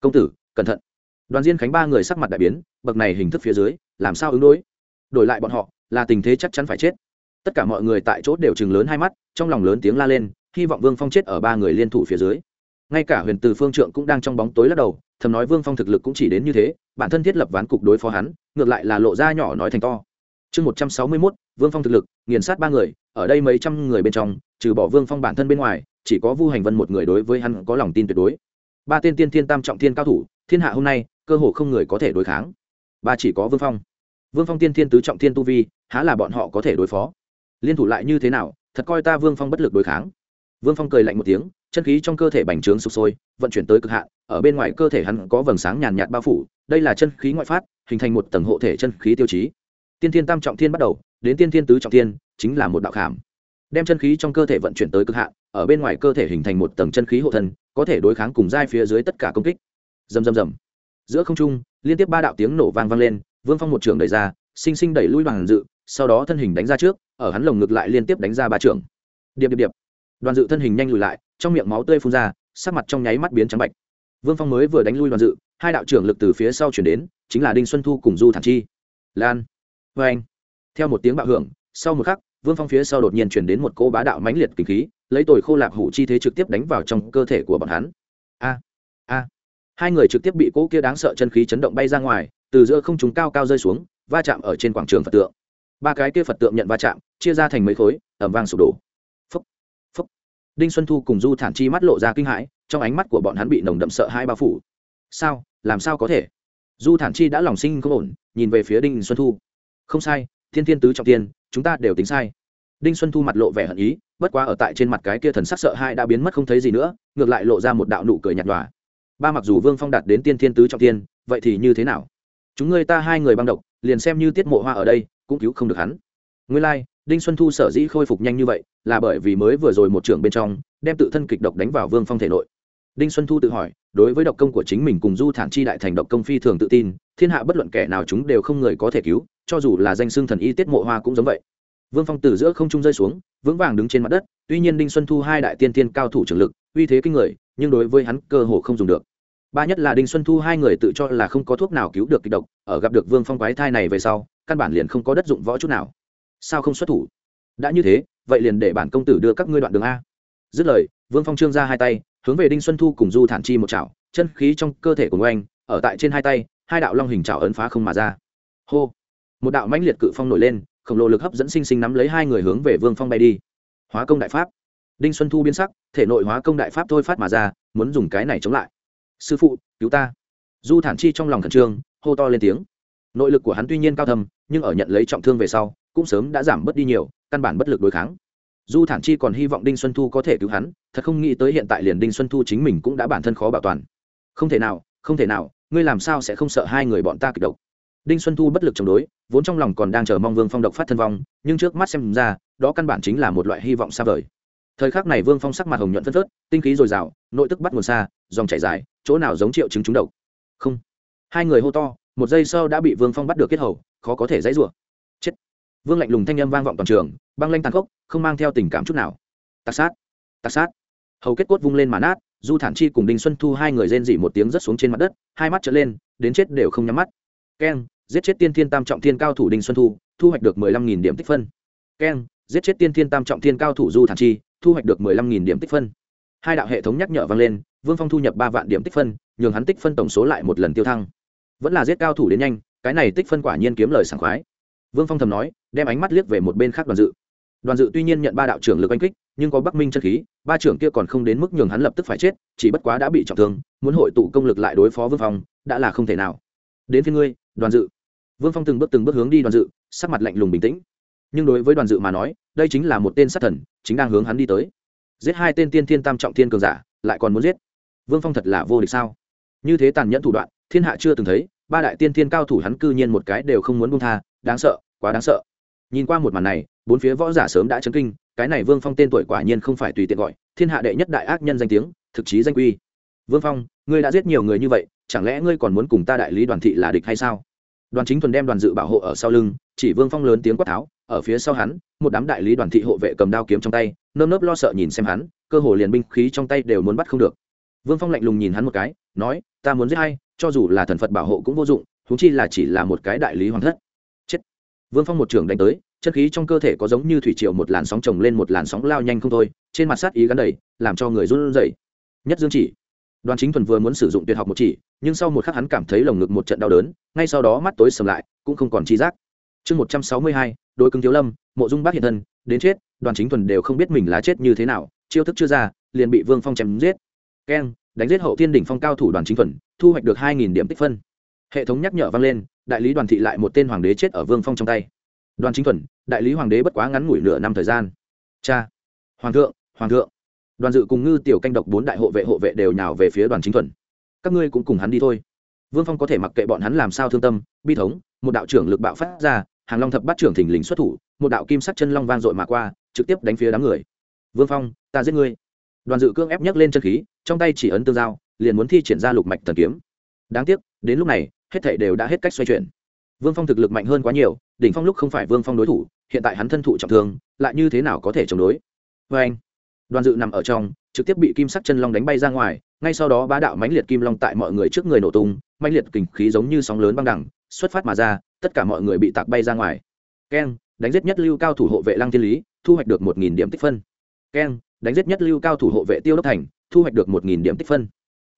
Công tử, cẩn thận. Đoàn diên khánh ba người sắc mặt đại biến, bậc này hình thức phía dưới, làm sao ứng đối? Đổi lại bọn họ, là tình thế chắc chắn phải chết. Tất cả mọi người tại chỗ đều chừng lớn hai mắt, trong lòng lớn tiếng la lên, hy vọng vương phong chết ở ba người liên thủ phía dưới ngay cả huyền từ phương trượng cũng đang trong bóng tối lắc đầu, thầm nói vương phong thực lực cũng chỉ đến như thế, bản thân thiết lập ván cục đối phó hắn, ngược lại là lộ ra nhỏ nói thành to. Chương một trăm sáu mươi mốt, vương phong thực lực, nghiền sát ba người, ở đây mấy trăm người bên trong, trừ bỏ vương phong bản thân bên ngoài, chỉ có vu hành vân một người đối với hắn có lòng tin tuyệt đối. Ba tên tiên thiên tam trọng thiên cao thủ, thiên hạ hôm nay, cơ hồ không người có thể đối kháng. Ba chỉ có vương phong. Vương phong tiên thiên tứ trọng thiên tu vi, há là bọn họ có thể đối phó? Liên thủ lại như thế nào, thật coi ta vương phong bất lực đối kháng vương phong cười lạnh một tiếng chân khí trong cơ thể bành trướng sụp sôi vận chuyển tới cực hạn ở bên ngoài cơ thể hắn có vầng sáng nhàn nhạt bao phủ đây là chân khí ngoại phát hình thành một tầng hộ thể chân khí tiêu chí. Tiên thiên tam trọng thiên bắt đầu đến tiên thiên tứ trọng thiên chính là một đạo khảm. Đem chân khí trong cơ thể vận chuyển tới cực hạn ở bên ngoài cơ thể hình thành một tầng chân khí hộ thân có thể đối kháng cùng giai phía dưới tất cả công kích. Rầm rầm rầm, giữa không trung liên tiếp ba đạo tiếng nổ vang vang lên vương phong một trường đẩy ra sinh sinh đẩy lui bằng dự sau đó thân hình đánh ra trước ở hắn lồng ngực lại liên tiếp đánh ra ba trường. Điệp điệp điệp đoàn dự thân hình nhanh lùi lại, trong miệng máu tươi phun ra, sắc mặt trong nháy mắt biến trắng bạch. Vương phong mới vừa đánh lui đoàn dự, hai đạo trưởng lực từ phía sau chuyển đến, chính là đinh xuân thu cùng du thản chi. Lan. Vê anh. Theo một tiếng bạo hưởng, sau một khắc, vương phong phía sau đột nhiên chuyển đến một cỗ bá đạo mãnh liệt kinh khí, lấy tồi khô lạc hủ chi thế trực tiếp đánh vào trong cơ thể của bọn hắn. A a. Hai người trực tiếp bị cỗ kia đáng sợ chân khí chấn động bay ra ngoài, từ giữa không chúng cao cao rơi xuống, va chạm ở trên quảng trường phật tượng. Ba cái kia phật tượng nhận va chạm, chia ra thành mấy khối ẩm vang sụp đổ đinh xuân thu cùng du thản chi mắt lộ ra kinh hãi trong ánh mắt của bọn hắn bị nồng đậm sợ hai bao phủ. Sao? Làm sao có thể? Du thản chi đã lòng sinh không ổn nhìn về phía đinh xuân thu. Không sai thiên thiên tứ trọng tiên chúng ta đều tính sai. Đinh xuân thu mặt lộ vẻ hận ý bất quá ở tại trên mặt cái kia thần sắc sợ hai đã biến mất không thấy gì nữa ngược lại lộ ra một đạo nụ cười nhạt nhòa. Ba mặc dù vương phong đạt đến tiên thiên tứ trọng tiên vậy thì như thế nào? Chúng ngươi ta hai người băng độc liền xem như tiết mộ hoa ở đây cũng cứu không được hắn. Ngươi lai、like, đinh xuân thu sở dĩ khôi phục nhanh như vậy là bởi vì mới vừa rồi một trưởng bên trong, đem tự thân kịch độc đánh vào vương phong thể nội. Đinh xuân thu tự hỏi, đối với độc công của chính mình cùng du thản chi đại thành độc công phi thường tự tin, thiên hạ bất luận kẻ nào chúng đều không người có thể cứu, cho dù là danh xương thần y tiết mộ hoa cũng giống vậy. Vương phong từ giữa không trung rơi xuống, vững vàng đứng trên mặt đất, tuy nhiên đinh xuân thu hai đại tiên tiên cao thủ trưởng lực, uy thế kinh người, nhưng đối với hắn cơ hồ không dùng được. Ba nhất là đinh xuân thu hai người tự cho là không có thuốc nào cứu được kịch độc, ở gặp được vương phong quái thai này về sau, căn bản liền không có đất dụng võ chút nào sao không xuất thủ? Đã như thế, vậy liền để bản công tử đưa các ngươi đoạn đường a. Dứt lời, vương phong trương ra hai tay, hướng về đinh xuân thu cùng du thản chi một chảo, chân khí trong cơ thể của oanh ở tại trên hai tay, hai đạo long hình chảo ấn phá không mà ra. Hô! Một đạo mãnh liệt cự phong nổi lên, khổng lồ lực hấp dẫn sinh sinh nắm lấy hai người hướng về vương phong bay đi. Hóa công đại pháp. Đinh xuân thu biến sắc, thể nội hóa công đại pháp thôi phát mà ra, muốn dùng cái này chống lại. Sư phụ, cứu ta. Du thản chi trong lòng khẩn trương, hô to lên tiếng. Nội lực của hắn tuy nhiên cao thầm nhưng ở nhận lấy trọng thương về sau cũng sớm đã giảm bớt đi nhiều, căn bản bất lực đối kháng. Du thản chi còn hy vọng đinh xuân thu có thể cứu hắn, thật không nghĩ tới hiện tại liền đinh xuân thu chính mình cũng đã bản thân khó bảo toàn. Không thể nào, không thể nào, ngươi làm sao sẽ không sợ hai người bọn ta kịch độc? Đinh xuân thu bất lực chống đối, vốn trong lòng còn đang chờ mong vương phong độc phát thân vong, nhưng trước mắt xem ra, đó căn bản chính là một loại hy vọng xa vời. Thời khắc này vương phong sắc mặt hồng nhuận phân phớt, tinh khí dồi dào, nội tức bắt nguồn xa, dòng chảy dài, chỗ nào giống triệu chứng trúng độc? Không. Hai người hô to, một giây sau đã bị vương phong bắt được kết hầu, khó có thể dãy rủa vương lạnh lùng thanh â m vang vọng toàn trường, băng lanh tàn khốc, không mang theo tình cảm chút nào. Tạc sát tạc sát. Hầu kết cốt vung lên mà nát, du thản chi cùng đinh xuân thu hai người rên dỉ một tiếng rất xuống trên mặt đất, hai mắt trở lên, đến chết đều không nhắm mắt. Keng, giết chết tiên thiên tam trọng thiên cao thủ đinh xuân thu thu hoạch được mười lăm nghìn điểm tích phân. Keng, giết chết tiên thiên tam trọng thiên cao thủ du thản chi, thu hoạch được mười lăm nghìn điểm tích phân. Hai đạo hệ thống nhắc nhở vang lên, vương phong thu nhập ba vạn điểm tích phân, nhường hắn tích phân tổng số lại một lần tiêu thăng. Vẫn là giết cao thủ đến nhanh, cái này tích phân quả nhiên kiếm lời sảng khoái vương phong thầm nói, đem ánh mắt liếc về một bên khác đoàn dự. Đoàn dự tuy nhiên nhận ba đạo trưởng lực oanh kích, nhưng có bắc minh chân khí, ba trưởng kia còn không đến mức nhường hắn lập tức phải chết, chỉ bất quá đã bị trọng thương, muốn hội tụ công lực lại đối phó vương phong, đã là không thể nào. Đến phía ngươi, đoàn dự. Vương phong từng bước từng bước hướng đi đoàn dự, sắc mặt lạnh lùng bình tĩnh. Nhưng đối với đoàn dự mà nói, đây chính là một tên sát thần, chính đang hướng hắn đi tới. Giết hai tên tiên thiên tam trọng thiên cường giả, lại còn muốn giết. Vương phong thật là vô địch sao? Như thế tàn nhẫn thủ đoạn, thiên hạ chưa từng thấy ba đại tiên thiên cao thủ hắn cư nhiên một cái đều không muốn buông tha, đáng sợ, quá đáng sợ. Nhìn qua một màn này, bốn phía võ giả sớm đã chấn kinh, cái này vương phong tên tuổi quả nhiên không phải tùy tiện gọi, thiên hạ đệ nhất đại ác nhân danh tiếng, thực chí danh quy. Vương phong, ngươi đã giết nhiều người như vậy, chẳng lẽ ngươi còn muốn cùng ta đại lý đoàn thị là địch hay sao? Đoàn chính thuần đem đoàn dự bảo hộ ở sau lưng, chỉ vương phong lớn tiếng quát tháo, ở phía sau hắn, một đám đại lý đoàn thị hộ vệ cầm đao kiếm trong tay, nơm nớp lo sợ nhìn xem hắn, cơ hồ liền binh khí trong tay đều muốn bắt không được. Vương phong lạnh lùng nhìn hắn một cái, nói, ta muốn giết hay cho dù là thần phật bảo hộ cũng vô dụng thúng chi là chỉ là một cái đại lý hoàng thất. Chết. Vương phong một trường đánh tới, chân khí trong cơ thể có giống như thủy triều một làn sóng trồng lên một làn sóng lao nhanh không thôi, trên mặt sát ý gắn đầy, làm cho người run rẩy. Nhất dương chỉ. Đoàn chính thuần vừa muốn sử dụng tuyệt học một chỉ, nhưng sau một khắc hắn cảm thấy lồng ngực một trận đau đớn, ngay sau đó mắt tối sầm lại, cũng không còn chi giác. Chương một trăm sáu mươi hai đôi cứng thiếu lâm, mộ dung bác hiện thân, đến chết, đoàn chính thuần đều không biết mình lá chết như thế nào, chiêu thức chưa ra, liền bị vương phong chém giết. Keng đánh giết hậu thiên đỉnh phong cao thủ đoàn chính thuần, thu hoạch được hai nghìn điểm tích phân. Hệ thống nhắc nhở vang lên, đại lý đoàn thị lại một tên hoàng đế chết ở vương phong trong tay. Đoàn chính thuần, đại lý hoàng đế bất quá ngắn ngủi nửa năm thời gian. Cha, hoàng thượng hoàng thượng. Đoàn dự cùng ngư tiểu canh độc bốn đại hộ vệ hộ vệ đều nhào về phía đoàn chính thuần. Các ngươi cũng cùng hắn đi thôi. Vương phong có thể mặc kệ bọn hắn làm sao thương tâm, bi thống, một đạo trưởng lực bạo phát ra, hàng long thập bắt trưởng thình lình xuất thủ, một đạo kim sắc chân long vang dội mà qua, trực tiếp đánh phía đám người. Vương phong, ta giết ngươi. Đoàn dự cương ép nhấc lên chân khí trong tay chỉ ấn tương giao, liền muốn thi triển ra lục mạch thần kiếm. Đáng tiếc, đến lúc này, hết thảy đều đã hết cách xoay chuyển. Vương phong thực lực mạnh hơn quá nhiều, đỉnh phong lúc không phải vương phong đối thủ, hiện tại hắn thân thụ trọng thương, lại như thế nào có thể chống đối? Vê anh, đoàn dự nằm ở trong, trực tiếp bị kim sắc chân long đánh bay ra ngoài, ngay sau đó bá đạo mãnh liệt kim long tại mọi người trước người nổ tung, mãnh liệt kình khí giống như sóng lớn băng đẳng, xuất phát mà ra, tất cả mọi người bị tạc bay ra ngoài. Keng, đánh giết nhất lưu cao thủ hộ vệ lăng thiên lý, thu hoạch được một nghìn điểm tích phân. Keng, đánh giết nhất lưu cao thủ hộ vệ tiêu đốc thành thu hoạch được một nghìn điểm tích phân.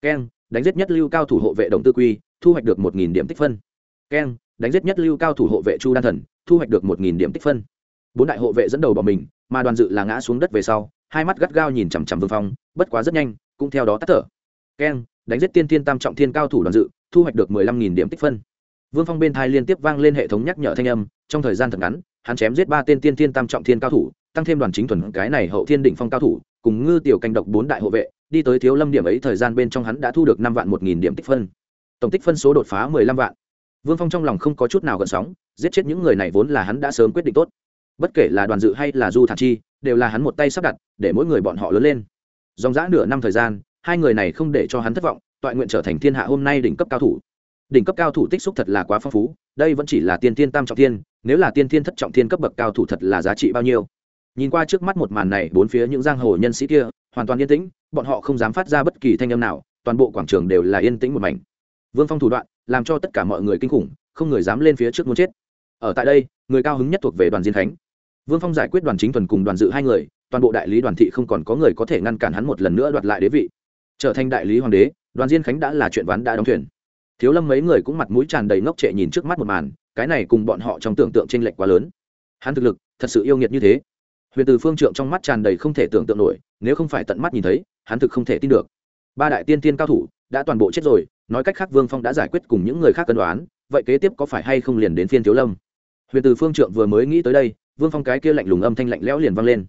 Keng, đánh giết nhất lưu cao thủ hộ vệ đồng tư quy, thu hoạch được một nghìn điểm tích phân. Keng, đánh giết nhất lưu cao thủ hộ vệ chu đan thần, thu hoạch được một nghìn điểm tích phân. Bốn đại hộ vệ dẫn đầu bỏ mình, mà đoàn dự là ngã xuống đất về sau, hai mắt gắt gao nhìn chằm chằm vương phong, bất quá rất nhanh, cũng theo đó tắt thở. Keng, đánh giết tiên tiên tam trọng thiên cao thủ đoàn dự, thu hoạch được mười lăm nghìn điểm tích phân. Vương phong bên thai liên tiếp vang lên hệ thống nhắc nhở thanh âm, trong thời gian thật ngắn, hắn chém giết ba tên tiên tiên tam trọng thiên cao thủ, tăng thêm đoàn chính thuần cái này hậu thiên đỉnh phong cao thủ, cùng ngư tiểu canh độc bốn đại hộ vệ đi tới thiếu lâm điểm ấy thời gian bên trong hắn đã thu được năm vạn một nghìn điểm tích phân. Tổng tích phân số đột phá mười lăm vạn. Vương phong trong lòng không có chút nào gợn sóng, giết chết những người này vốn là hắn đã sớm quyết định tốt. Bất kể là đoàn dự hay là du thản chi, đều là hắn một tay sắp đặt, để mỗi người bọn họ lớn lên. Dòng dã nửa năm thời gian, hai người này không để cho hắn thất vọng, toại nguyện trở thành thiên hạ hôm nay đỉnh cấp cao thủ. Đỉnh cấp cao thủ tích xúc thật là quá phong phú, đây vẫn chỉ là tiên thiên tam trọng thiên, nếu là tiên thiên thất trọng thiên cấp bậc cao thủ thật là giá trị bao nhiêu nhìn qua trước mắt một màn này, bốn phía những giang hồ nhân sĩ kia, hoàn toàn yên tĩnh, bọn họ không dám phát ra bất kỳ thanh âm nào, toàn bộ quảng trường đều là yên tĩnh một mảnh. Vương phong thủ đoạn, làm cho tất cả mọi người kinh khủng, không người dám lên phía trước muốn chết. Ở tại đây, người cao hứng nhất thuộc về đoàn diên khánh. Vương phong giải quyết đoàn chính thuần cùng đoàn dự hai người, toàn bộ đại lý đoàn thị không còn có người có thể ngăn cản hắn một lần nữa đoạt lại đế vị. Trở thành đại lý hoàng đế, đoàn diên khánh đã là chuyện ván đã đóng thuyền. Thiếu lâm mấy người cũng mặt mũi tràn đầy ngốc trệ nhìn trước mắt một màn, cái này cùng bọn họ trong tưởng tượng t r ê n lệch quá lớn. Hắn thực lực, thật sự yêu nghiệt như thế huyền từ phương trượng trong mắt tràn đầy không thể tưởng tượng nổi, nếu không phải tận mắt nhìn thấy, hắn thực không thể tin được. Ba đại tiên tiên cao thủ đã toàn bộ chết rồi, nói cách khác vương phong đã giải quyết cùng những người khác cân đoán, vậy kế tiếp có phải hay không liền đến phiên thiếu lâm? Huyền từ phương trượng vừa mới nghĩ tới đây, vương phong cái kia lạnh lùng âm thanh lạnh lẽo liền vang lên.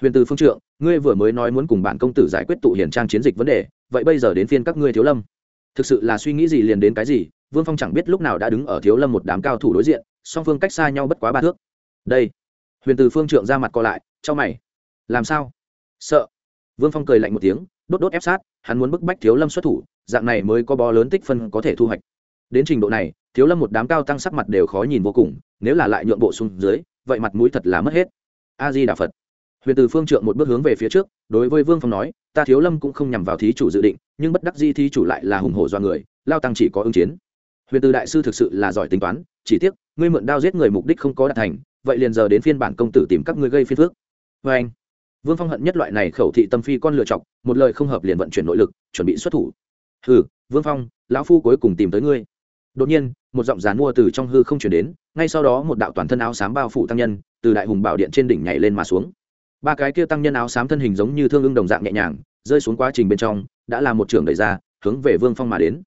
Huyền từ phương trượng, ngươi vừa mới nói muốn cùng bản công tử giải quyết tụ hiển trang chiến dịch vấn đề, vậy bây giờ đến phiên các ngươi thiếu lâm. Thực sự là suy nghĩ gì liền đến cái gì, vương phong chẳng biết lúc nào đã đứng ở thiếu lâm một đám cao thủ đối diện, song phương cách xa nhau bất quá ba thước. Đây huyền từ phương trượng ra mặt co lại cho mày. Làm sao? Sợ. Vương phong cười lạnh một tiếng, đốt đốt ép sát, hắn muốn bức bách thiếu lâm xuất thủ, dạng này mới có bó lớn tích phân có thể thu hoạch. Đến trình độ này, thiếu lâm một đám cao tăng sắc mặt đều khó nhìn vô cùng, nếu là lại nhượng bộ xuống dưới, vậy mặt mũi thật là mất hết. A di đà phật. Huyền từ phương trượng một bước hướng về phía trước, đối với vương phong nói, ta thiếu lâm cũng không nhằm vào thí chủ dự định, nhưng bất đắc di thí chủ lại là hùng hổ do người, lao tăng chỉ có ứng chiến. Huyền từ đại sư thực sự là giỏi tính toán, chỉ tiếc, ngươi mượn đao giết người mục đích không có đạt thành vậy liền giờ đến phiên bản công tử tìm các ngươi gây phiên phước vê anh, vương phong hận nhất loại này khẩu thị tâm phi con lựa chọc, một lời không hợp liền vận chuyển nội lực, chuẩn bị xuất thủ. Hừ, vương phong, lão phu cuối cùng tìm tới ngươi. Đột nhiên, một giọng dán mua từ trong hư không chuyển đến, ngay sau đó một đạo toàn thân áo xám bao phủ tăng nhân, từ đại hùng bảo điện trên đỉnh nhảy lên mà xuống. Ba cái kia tăng nhân áo xám thân hình giống như thương ưng đồng dạng nhẹ nhàng, rơi xuống quá trình bên trong, đã là một trường đẩy ra, hướng về vương phong mà đến.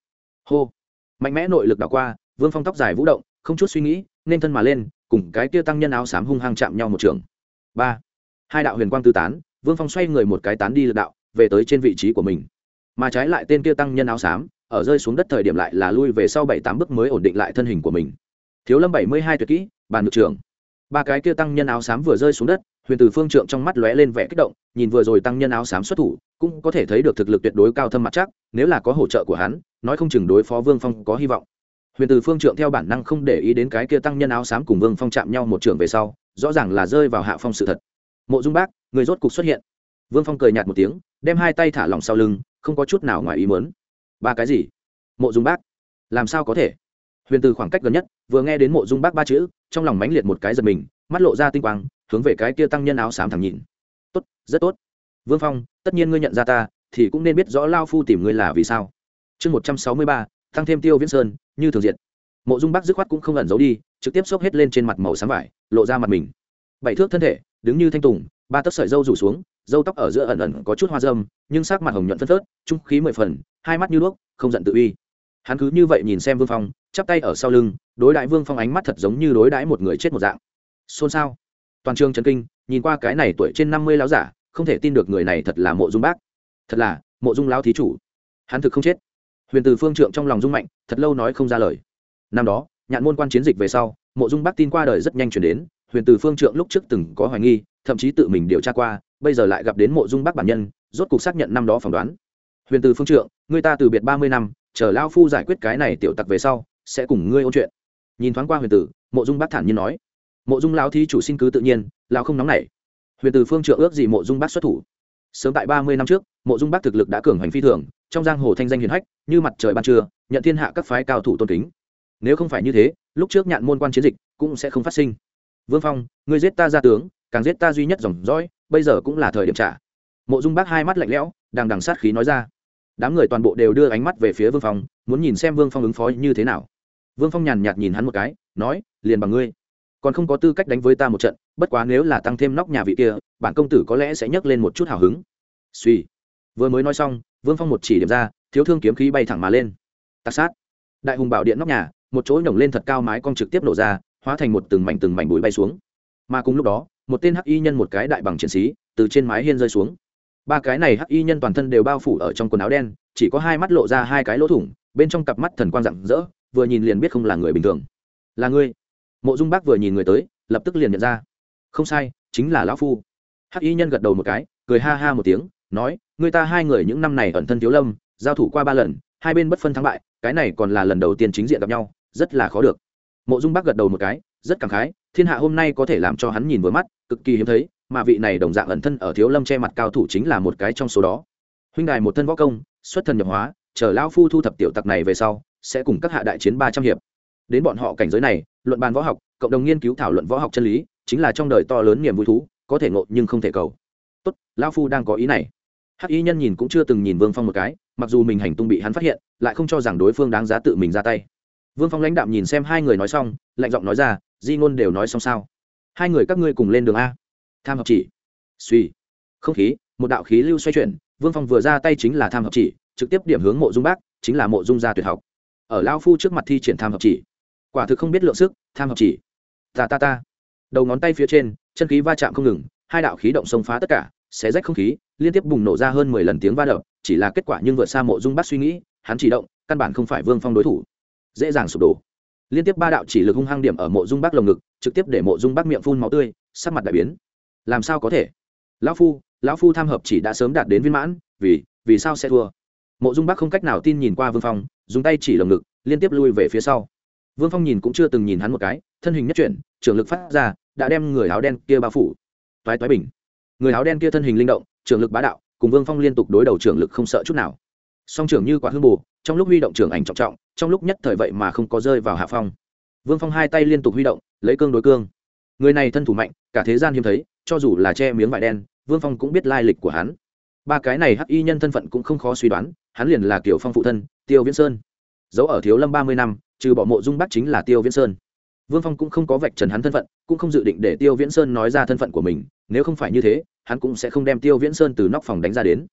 Hô! Mạnh mẽ nội lực đảo qua, vương phong tóc dài vũ động, không chút suy nghĩ, nên thân mà lên cùng cái kia tăng nhân áo xám hung hăng chạm nhau một trường. Ba. Hai đạo huyền quang tư tán, vương phong xoay người một cái tán đi lực đạo, về tới trên vị trí của mình. Mà trái lại tên kia tăng nhân áo xám, ở rơi xuống đất thời điểm lại là lui về sau bảy tám bước mới ổn định lại thân hình của mình. Thiếu lâm bảy mươi hai tuyệt kỹ, bàn ngược trưởng. Ba cái kia tăng nhân áo xám vừa rơi xuống đất, huyền từ phương trượng trong mắt lóe lên vẻ kích động, nhìn vừa rồi tăng nhân áo xám xuất thủ, cũng có thể thấy được thực lực tuyệt đối cao thâm mặt chắc, nếu là có hỗ trợ của hắn, nói không chừng đối phó vương phong có hy vọng huyền từ phương trượng theo bản năng không để ý đến cái kia tăng nhân áo xám cùng vương phong chạm nhau một trường về sau, rõ ràng là rơi vào hạ phong sự thật. Mộ dung bác, người rốt cục xuất hiện. Vương phong cười nhạt một tiếng, đem hai tay thả lỏng sau lưng, không có chút nào ngoài ý mớn ba cái gì? Mộ dung bác, làm sao có thể? Huyền từ khoảng cách gần nhất, vừa nghe đến mộ dung bác ba chữ, trong lòng mãnh liệt một cái giật mình, mắt lộ ra tinh quang, hướng về cái kia tăng nhân áo xám thẳng nhìn. Tốt, rất tốt. Vương phong, tất nhiên ngươi nhận ra ta, thì cũng nên biết rõ lao phu tìm ngươi là vì sao. Chương một trăm sáu mươi ba tăng thêm tiêu viễn sơn như thường diện mộ dung bác dứt khoát cũng không ẩn giấu đi, trực tiếp xốc hết lên trên mặt màu sáng vải, lộ ra mặt mình. Bảy thước thân thể, đứng như thanh tùng, ba tấc sợi dâu rủ xuống dâu tóc ở giữa ẩn ẩn có chút hoa dâm, nhưng sắc mặt hồng nhuận phân phớt, trung khí mười phần, hai mắt như đuốc, không giận tự uy. Hắn cứ như vậy nhìn xem vương phong, chắp tay ở sau lưng, đối đãi vương phong ánh mắt thật giống như đối đãi một người chết một dạng. Xôn xao. Toàn trường trần kinh, nhìn qua cái này tuổi trên năm mươi láo giả, không thể tin được người này thật là mộ dung bác. Thật là, mộ dung lao thí chủ. Hắn thực không chết huyền từ phương trượng trong lòng dung mạnh, thật lâu nói không ra lời. Năm đó, nhạn môn quan chiến dịch về sau, mộ dung bắc tin qua đời rất nhanh chuyển đến, huyền từ phương trượng lúc trước từng có hoài nghi, thậm chí tự mình điều tra qua, bây giờ lại gặp đến mộ dung bắc bản nhân, rốt cuộc xác nhận năm đó phỏng đoán. Huyền từ phương trượng, người ta từ biệt ba mươi năm, chờ lao phu giải quyết cái này tiểu tặc về sau, sẽ cùng ngươi ôn chuyện. Nhìn thoáng qua huyền tử mộ dung bắc thản nhiên nói. Mộ dung lao thi chủ xin cứ tự nhiên lao không nóng nảy. Huyền tử phương trượng ước gì mộ dung bắc xuất thủ. Sớm tại ba mươi năm trước, mộ dung bắc thực lực đã cường hành phi thường trong giang hồ thanh danh hiền hách, như mặt trời ban trưa, nhận thiên hạ các phái cao thủ tôn kính. Nếu không phải như thế, lúc trước nhạn môn quan chiến dịch cũng sẽ không phát sinh. Vương phong người giết ta ra tướng, càng giết ta duy nhất dòng dõi, bây giờ cũng là thời điểm trả. Mộ dung bác hai mắt lạnh lẽo đang đằng sát khí nói ra. Đám người toàn bộ đều đưa ánh mắt về phía vương phong, muốn nhìn xem vương phong ứng phó như thế nào. Vương phong nhàn nhạt nhìn hắn một cái, nói, liền bằng ngươi. Còn không có tư cách đánh với ta một trận, bất quá nếu là tăng thêm nóc nhà vị kia, bản công tử có lẽ sẽ nhấc lên một chút hào hứng. Suy vừa mới nói xong vương phong một chỉ điểm ra, thiếu thương kiếm khí bay thẳng mà lên. Tạc sát. Đại hùng bảo điện nóc nhà, một chỗ nhổng lên thật cao mái cong trực tiếp nổ ra, hóa thành một từng mảnh từng mảnh bụi bay xuống. Mà cùng lúc đó, một tên hắc y nhân một cái đại bằng chiến sĩ, từ trên mái hiên rơi xuống. Ba cái này hắc y nhân toàn thân đều bao phủ ở trong quần áo đen, chỉ có hai mắt lộ ra hai cái lỗ thủng, bên trong cặp mắt thần quang rạng rỡ, vừa nhìn liền biết không là người bình thường. Là ngươi. Mộ dung bác vừa nhìn người tới, lập tức liền nhận ra. Không sai, chính là lão phu. Hắc y nhân gật đầu một cái, cười ha ha một tiếng nói người ta hai người những năm này ẩn thân thiếu lâm, giao thủ qua ba lần, hai bên bất phân thắng bại, cái này còn là lần đầu tiên chính diện gặp nhau, rất là khó được. Mộ dung bác gật đầu một cái, rất cảm khái, thiên hạ hôm nay có thể làm cho hắn nhìn vừa mắt, cực kỳ hiếm thấy, mà vị này đồng dạng ẩn thân ở thiếu lâm che mặt cao thủ chính là một cái trong số đó. Huynh đài một thân võ công, xuất thần nhập hóa, chờ lao phu thu thập tiểu tặc này về sau, sẽ cùng các hạ đại chiến ba trăm hiệp. Đến bọn họ cảnh giới này, luận bàn võ học, cộng đồng nghiên cứu thảo luận võ học chân lý, chính là trong đời to lớn niềm vui thú, có thể ngộ nhưng không thể cầu. Tốt lao phu đang có ý này hắc y nhân nhìn cũng chưa từng nhìn vương phong một cái, mặc dù mình hành tung bị hắn phát hiện, lại không cho rằng đối phương đáng giá tự mình ra tay. Vương phong lãnh đạm nhìn xem hai người nói xong, lạnh giọng nói ra, di ngôn đều nói xong sao? Hai người các ngươi cùng lên đường a. Tham hợp chỉ. Suy không khí, một đạo khí lưu xoay chuyển, vương phong vừa ra tay chính là tham hợp chỉ, trực tiếp điểm hướng mộ dung bác, chính là mộ dung gia tuyệt học. Ở lao phu trước mặt thi triển tham hợp chỉ. Quả thực không biết lượng sức, tham hợp chỉ. Ta ta ta. Đầu ngón tay phía trên, chân khí va chạm không ngừng, hai đạo khí động xông phá tất cả xé rách không khí, liên tiếp bùng nổ ra hơn mười lần tiếng va đập, chỉ là kết quả nhưng vượt xa mộ dung bác suy nghĩ, hắn chỉ động, căn bản không phải vương phong đối thủ. Dễ dàng sụp đổ. Liên tiếp ba đạo chỉ lực hung hăng điểm ở mộ dung bác lồng ngực, trực tiếp để mộ dung bác miệng phun máu tươi, sắc mặt đại biến. Làm sao có thể? Lão phu lão phu tham hợp chỉ đã sớm đạt đến viên mãn, vì vì sao sẽ thua? Mộ dung bác không cách nào tin nhìn qua vương phong, dùng tay chỉ lồng ngực, liên tiếp lui về phía sau. Vương phong nhìn cũng chưa từng nhìn hắn một cái, thân hình nhất chuyển trường lực phát ra, đã đem người áo đen kia bao phủ. Toái toái bình người áo đen kia thân hình linh động trường lực bá đạo, cùng vương phong liên tục đối đầu trường lực không sợ chút nào. Song trưởng như quả hương bù, trong lúc huy động trường ảnh trọng trọng, trong lúc nhất thời vậy mà không có rơi vào hạ phong. Vương phong hai tay liên tục huy động, lấy cương đối cương. Người này thân thủ mạnh, cả thế gian hiếm thấy, cho dù là che miếng vải đen, vương phong cũng biết lai lịch của hắn. Ba cái này hắc y nhân thân phận cũng không khó suy đoán, hắn liền là kiểu phong phụ thân, tiêu viễn sơn. Giấu ở thiếu lâm ba mươi năm, trừ bỏ mộ dung bắc chính là tiêu viễn sơn vương phong cũng không có vạch trần hắn thân phận, cũng không dự định để tiêu viễn sơn nói ra thân phận của mình, nếu không phải như thế, hắn cũng sẽ không đem tiêu viễn sơn từ nóc phòng đánh ra đến.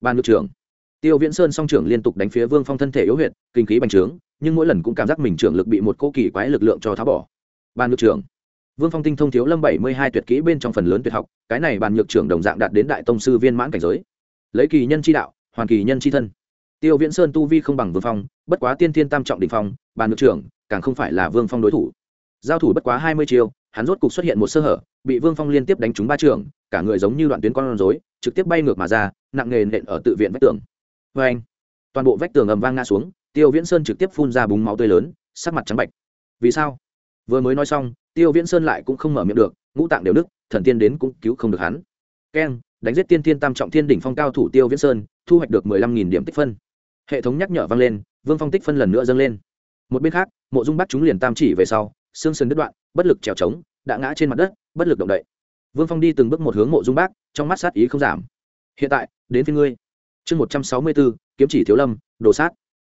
Ban ngự trưởng. Tiêu viễn sơn song trưởng liên tục đánh phía vương phong thân thể yếu huyệt, kinh khí bành trướng, nhưng mỗi lần cũng cảm giác mình trưởng lực bị một cô kỳ quái lực lượng cho tháo bỏ. Ban ngự trưởng. Vương phong tinh thông thiếu lâm bảy mươi hai tuyệt kỹ bên trong phần lớn tuyệt học, cái này bàn nhược trưởng đồng dạng đạt đến đại tông sư viên mãn cảnh giới. Lấy kỳ nhân chi đạo, hoàn kỳ nhân chi thân. Tiêu viễn sơn tu vi không bằng vương phong, bất quá tiên thiên tam trọng đỉnh phong bàn nhược trưởng, càng không phải là vương phong đối thủ giao thủ bất quá hai mươi chiêu, hắn rốt cục xuất hiện một sơ hở, bị vương phong liên tiếp đánh trúng ba trường, cả người giống như đoạn tuyến con rối, trực tiếp bay ngược mà ra, nặng nề nện ở tự viện vách tường. Vê anh, toàn bộ vách tường ầm vang ngã xuống, tiêu viễn sơn trực tiếp phun ra búng máu tươi lớn, sắc mặt trắng bạch. Vì sao? Vừa mới nói xong, tiêu viễn sơn lại cũng không mở miệng được, ngũ tạng đều đức thần tiên đến cũng cứu không được hắn. Keng, đánh giết tiên tiên tam trọng thiên đỉnh phong cao thủ tiêu viễn sơn, thu hoạch được mười lăm nghìn điểm tích phân. Hệ thống nhắc nhở vang lên, vương phong tích phân lần nữa dâng lên. Một bên khác, mộ dung bắt chúng liền tam chỉ về sau xương sườn đứt đoạn, bất lực trèo trống, đã ngã trên mặt đất, bất lực động đậy. Vương phong đi từng bước một hướng mộ dung bác, trong mắt sát ý không giảm. Hiện tại, đến phía ngươi. Chương một trăm sáu mươi bốn, kiếm chỉ thiếu lâm, đồ sát.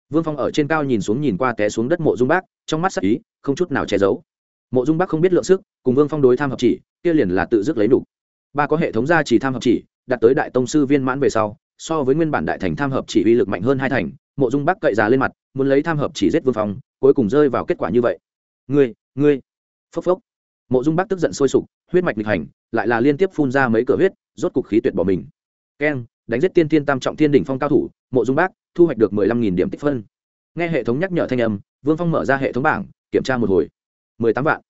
Vương phong ở trên cao nhìn xuống nhìn qua té xuống đất mộ dung bác, trong mắt sát ý không chút nào che giấu. Mộ dung bác không biết lượng sức, cùng vương phong đối tham hợp chỉ, kia liền là tự dứt lấy đủ. ba có hệ thống gia chỉ tham hợp chỉ, đạt tới đại tông sư viên mãn về sau, so với nguyên bản đại thành tham hợp chỉ uy lực mạnh hơn hai thành, mộ dung bác cậy già lên mặt, muốn lấy tham hợp chỉ giết vương phong, cuối cùng rơi vào kết quả như vậy. Ngươi ngươi. Phốc phốc. Mộ dung bác tức giận sôi sục, huyết mạch nghịch hành, lại là liên tiếp phun ra mấy cửa huyết, rốt cục khí tuyệt bỏ mình. Keng, đánh giết tiên tiên tam trọng thiên đỉnh phong cao thủ, mộ dung bác thu hoạch được mười lăm nghìn điểm tích phân. Nghe hệ thống nhắc nhở thanh âm, vương phong mở ra hệ thống bảng, kiểm tra một hồi. mười tám vạn.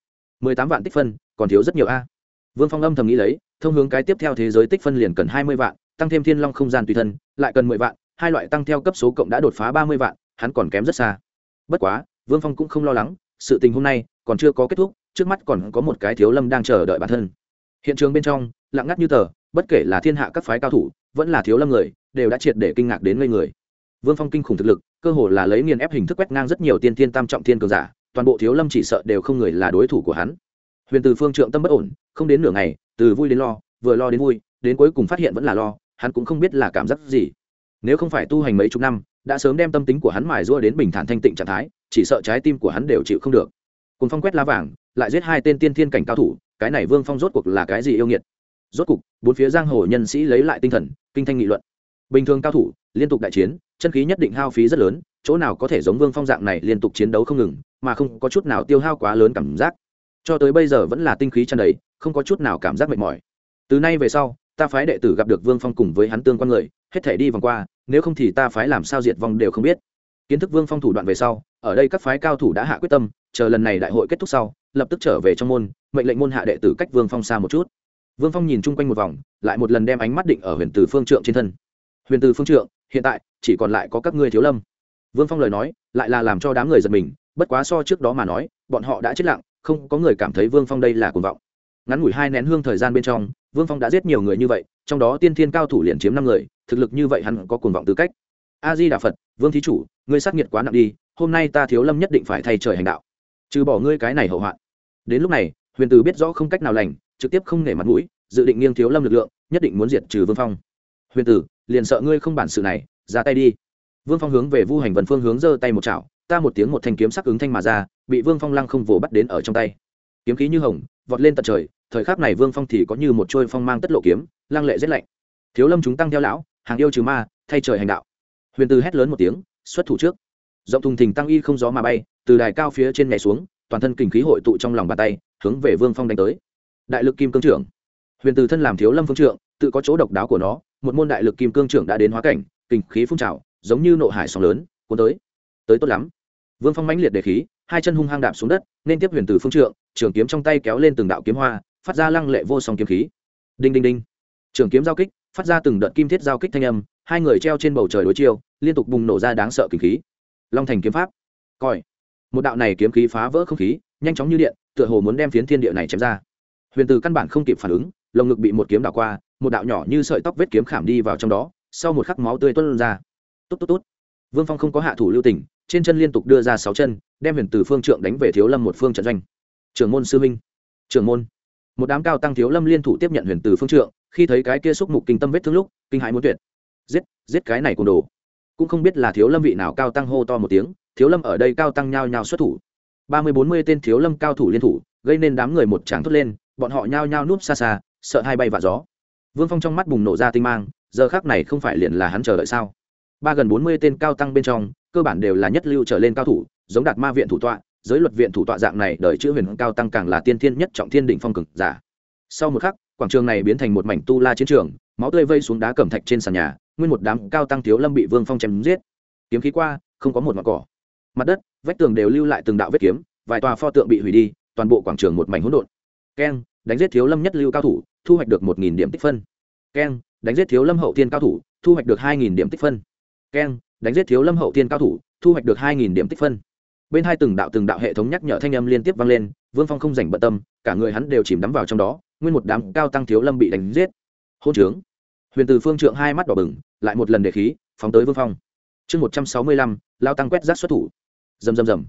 mười tám vạn tích phân, còn thiếu rất nhiều a. Vương phong âm thầm nghĩ lấy, thông hướng cái tiếp theo thế giới tích phân liền cần hai mươi vạn, tăng thêm thiên long không gian tùy thân, lại cần mười vạn, hai loại tăng theo cấp số cộng đã đột phá ba mươi vạn, hắn còn kém rất xa. Bất quá, vương phong cũng không lo lắng, sự tình hôm nay còn chưa có kết thúc, trước mắt còn có một cái thiếu lâm đang chờ đợi bản thân. Hiện trường bên trong, lặng ngắt như tờ, bất kể là thiên hạ các phái cao thủ, vẫn là thiếu lâm người, đều đã triệt để kinh ngạc đến ngây người. Vương phong kinh khủng thực lực, cơ hồ là lấy nghiền ép hình thức quét ngang rất nhiều tiên tiên tam trọng thiên cường giả, toàn bộ thiếu lâm chỉ sợ đều không người là đối thủ của hắn. Huyền từ phương trượng tâm bất ổn, không đến nửa ngày, từ vui đến lo, vừa lo đến vui, đến cuối cùng phát hiện vẫn là lo, hắn cũng không biết là cảm giác gì. Nếu không phải tu hành mấy chục năm, đã sớm đem tâm tính của hắn mài rua đến bình thản thanh tịnh trạng thái, chỉ sợ trái tim của hắn đều chịu không được cùng phong quét lá vàng, lại giết hai tên tiên thiên cảnh cao thủ, cái này vương phong rốt cuộc là cái gì yêu nghiệt? Rốt cuộc bốn phía giang hồ nhân sĩ lấy lại tinh thần, kinh thanh nghị luận. Bình thường cao thủ, liên tục đại chiến, chân khí nhất định hao phí rất lớn, chỗ nào có thể giống vương phong dạng này liên tục chiến đấu không ngừng, mà không có chút nào tiêu hao quá lớn cảm giác. Cho tới bây giờ vẫn là tinh khí tràn đầy, không có chút nào cảm giác mệt mỏi. Từ nay về sau, ta phái đệ tử gặp được vương phong cùng với hắn tương quan người, hết thể đi vòng qua, nếu không thì ta phái làm sao diệt vong đều không biết. Kiến thức vương phong thủ đoạn về sau, ở đây các phái cao thủ đã hạ quyết tâm chờ lần này đại hội kết thúc sau, lập tức trở về trong môn, mệnh lệnh môn hạ đệ tử cách vương phong xa một chút. Vương phong nhìn chung quanh một vòng, lại một lần đem ánh mắt định ở huyền từ phương trượng trên thân. Huyền từ phương trượng, hiện tại chỉ còn lại có các ngươi thiếu lâm. Vương phong lời nói, lại là làm cho đám người giật mình, bất quá so trước đó mà nói, bọn họ đã chết lặng, không có người cảm thấy vương phong đây là cuồng vọng. Ngắn ngủi hai nén hương thời gian bên trong, vương phong đã giết nhiều người như vậy, trong đó tiên thiên cao thủ liền chiếm năm người, thực lực như vậy hắn có cuồng vọng tư cách. A di đà phật, vương thí chủ, ngươi sát nghiệt quá nặng đi, hôm nay ta thiếu lâm nhất định phải thay trời hành đạo trừ bỏ ngươi cái này hậu hoạn. Đến lúc này, huyền từ biết rõ không cách nào lành, trực tiếp không nể mặt mũi, dự định nghiêng thiếu lâm lực lượng, nhất định muốn diệt trừ vương phong. Huyền tử liền sợ ngươi không bản sự này, ra tay đi. Vương phong hướng về vu hành vần phương hướng giơ tay một chảo, ta một tiếng một thanh kiếm sắc ứng thanh mà ra, bị vương phong lăng không vồ bắt đến ở trong tay. Kiếm khí như hồng, vọt lên tận trời, thời khắc này vương phong thì có như một trôi phong mang tất lộ kiếm, lăng lệ rét lạnh. Thiếu lâm chúng tăng theo lão, hàng yêu trừ ma, thay trời hành đạo. Huyền Tử hét lớn một tiếng, xuất thủ trước. Rộng thùng thình tăng y không gió mà bay từ đài cao phía trên nhảy xuống, toàn thân kinh khí hội tụ trong lòng bàn tay, hướng về vương phong đánh tới. Đại lực kim cương trưởng. Huyền từ thân làm thiếu lâm phương trượng, tự có chỗ độc đáo của nó, một môn đại lực kim cương trưởng đã đến hóa cảnh, kinh khí phun trào, giống như nộ hải sóng lớn, cuốn tới. Tới tốt lắm. Vương phong mãnh liệt đề khí, hai chân hung hăng đạp xuống đất, nên tiếp huyền từ phương trượng, trường kiếm trong tay kéo lên từng đạo kiếm hoa, phát ra lăng lệ vô song kiếm khí. Đinh đinh đinh. Trường kiếm giao kích, phát ra từng đợt kim thiết giao kích thanh âm, hai người treo trên bầu trời đối chiêu, liên tục bùng nổ ra đáng sợ kinh khí. Long thành kiếm pháp. Coi một đạo này kiếm khí phá vỡ không khí, nhanh chóng như điện, tựa hồ muốn đem phiến thiên địa này chém ra. Huyền từ căn bản không kịp phản ứng, lồng ngực bị một kiếm đảo qua, một đạo nhỏ như sợi tóc vết kiếm khảm đi vào trong đó, sau một khắc máu tươi tuôn ra. Tốt tốt tốt vương phong không có hạ thủ lưu tình, trên chân liên tục đưa ra sáu chân, đem huyền từ phương trượng đánh về thiếu lâm một phương trận doanh. Trưởng môn sư minh trưởng môn. Một đám cao tăng thiếu lâm liên thủ tiếp nhận huyền từ phương trượng, khi thấy cái kia xúc mục kinh tâm vết thương lúc, kinh hãi muốn tuyệt. Giết giết cái này cùng đồ. Cũng không biết là thiếu lâm vị nào cao tăng hô to một tiếng thiếu lâm ở đây cao tăng nhao nhao xuất thủ. Ba mươi bốn mươi tên thiếu lâm cao thủ liên thủ, gây nên đám người một tràng thốt lên, bọn họ nhao nhao núp xa xa, sợ hai bay vạ gió. Vương phong trong mắt bùng nổ ra tinh mang, giờ khác này không phải liền là hắn chờ đợi sao? Ba gần bốn mươi tên cao tăng bên trong, cơ bản đều là nhất lưu trở lên cao thủ, giống đạt ma viện thủ tọa, giới luật viện thủ tọa dạng này đợi chữ huyền cao tăng càng là tiên thiên nhất trọng thiên đỉnh phong cực giả. Sau một khắc, quảng trường này biến thành một mảnh tu la chiến trường, máu tươi vây xuống đá cẩm thạch trên sàn nhà, nguyên một đám cao tăng thiếu lâm bị vương phong chém giết. Kiếm khí qua, không có một mặt cỏ mặt đất, vách tường đều lưu lại từng đạo vết kiếm, vài tòa pho tượng bị hủy đi, toàn bộ quảng trường một mảnh hỗn độn. Keng, đánh giết thiếu lâm nhất lưu cao thủ, thu hoạch được một nghìn điểm tích phân. Keng, đánh giết thiếu lâm hậu thiên cao thủ, thu hoạch được hai nghìn điểm tích phân. Keng, đánh giết thiếu lâm hậu thiên cao thủ, thu hoạch được hai nghìn điểm tích phân. Bên hai từng đạo từng đạo hệ thống nhắc nhở thanh âm liên tiếp vang lên, vương phong không dành bận tâm, cả người hắn đều chìm đắm vào trong đó, nguyên một đám cao tăng thiếu lâm bị đánh giết. Hôn trướng. Huyền từ phương trượng hai mắt đỏ bừng, lại một lần để khí, phóng tới vương phong. Chương một trăm sáu mươi lăm, lao tăng quét rác xuất thủ rầm rầm rầm.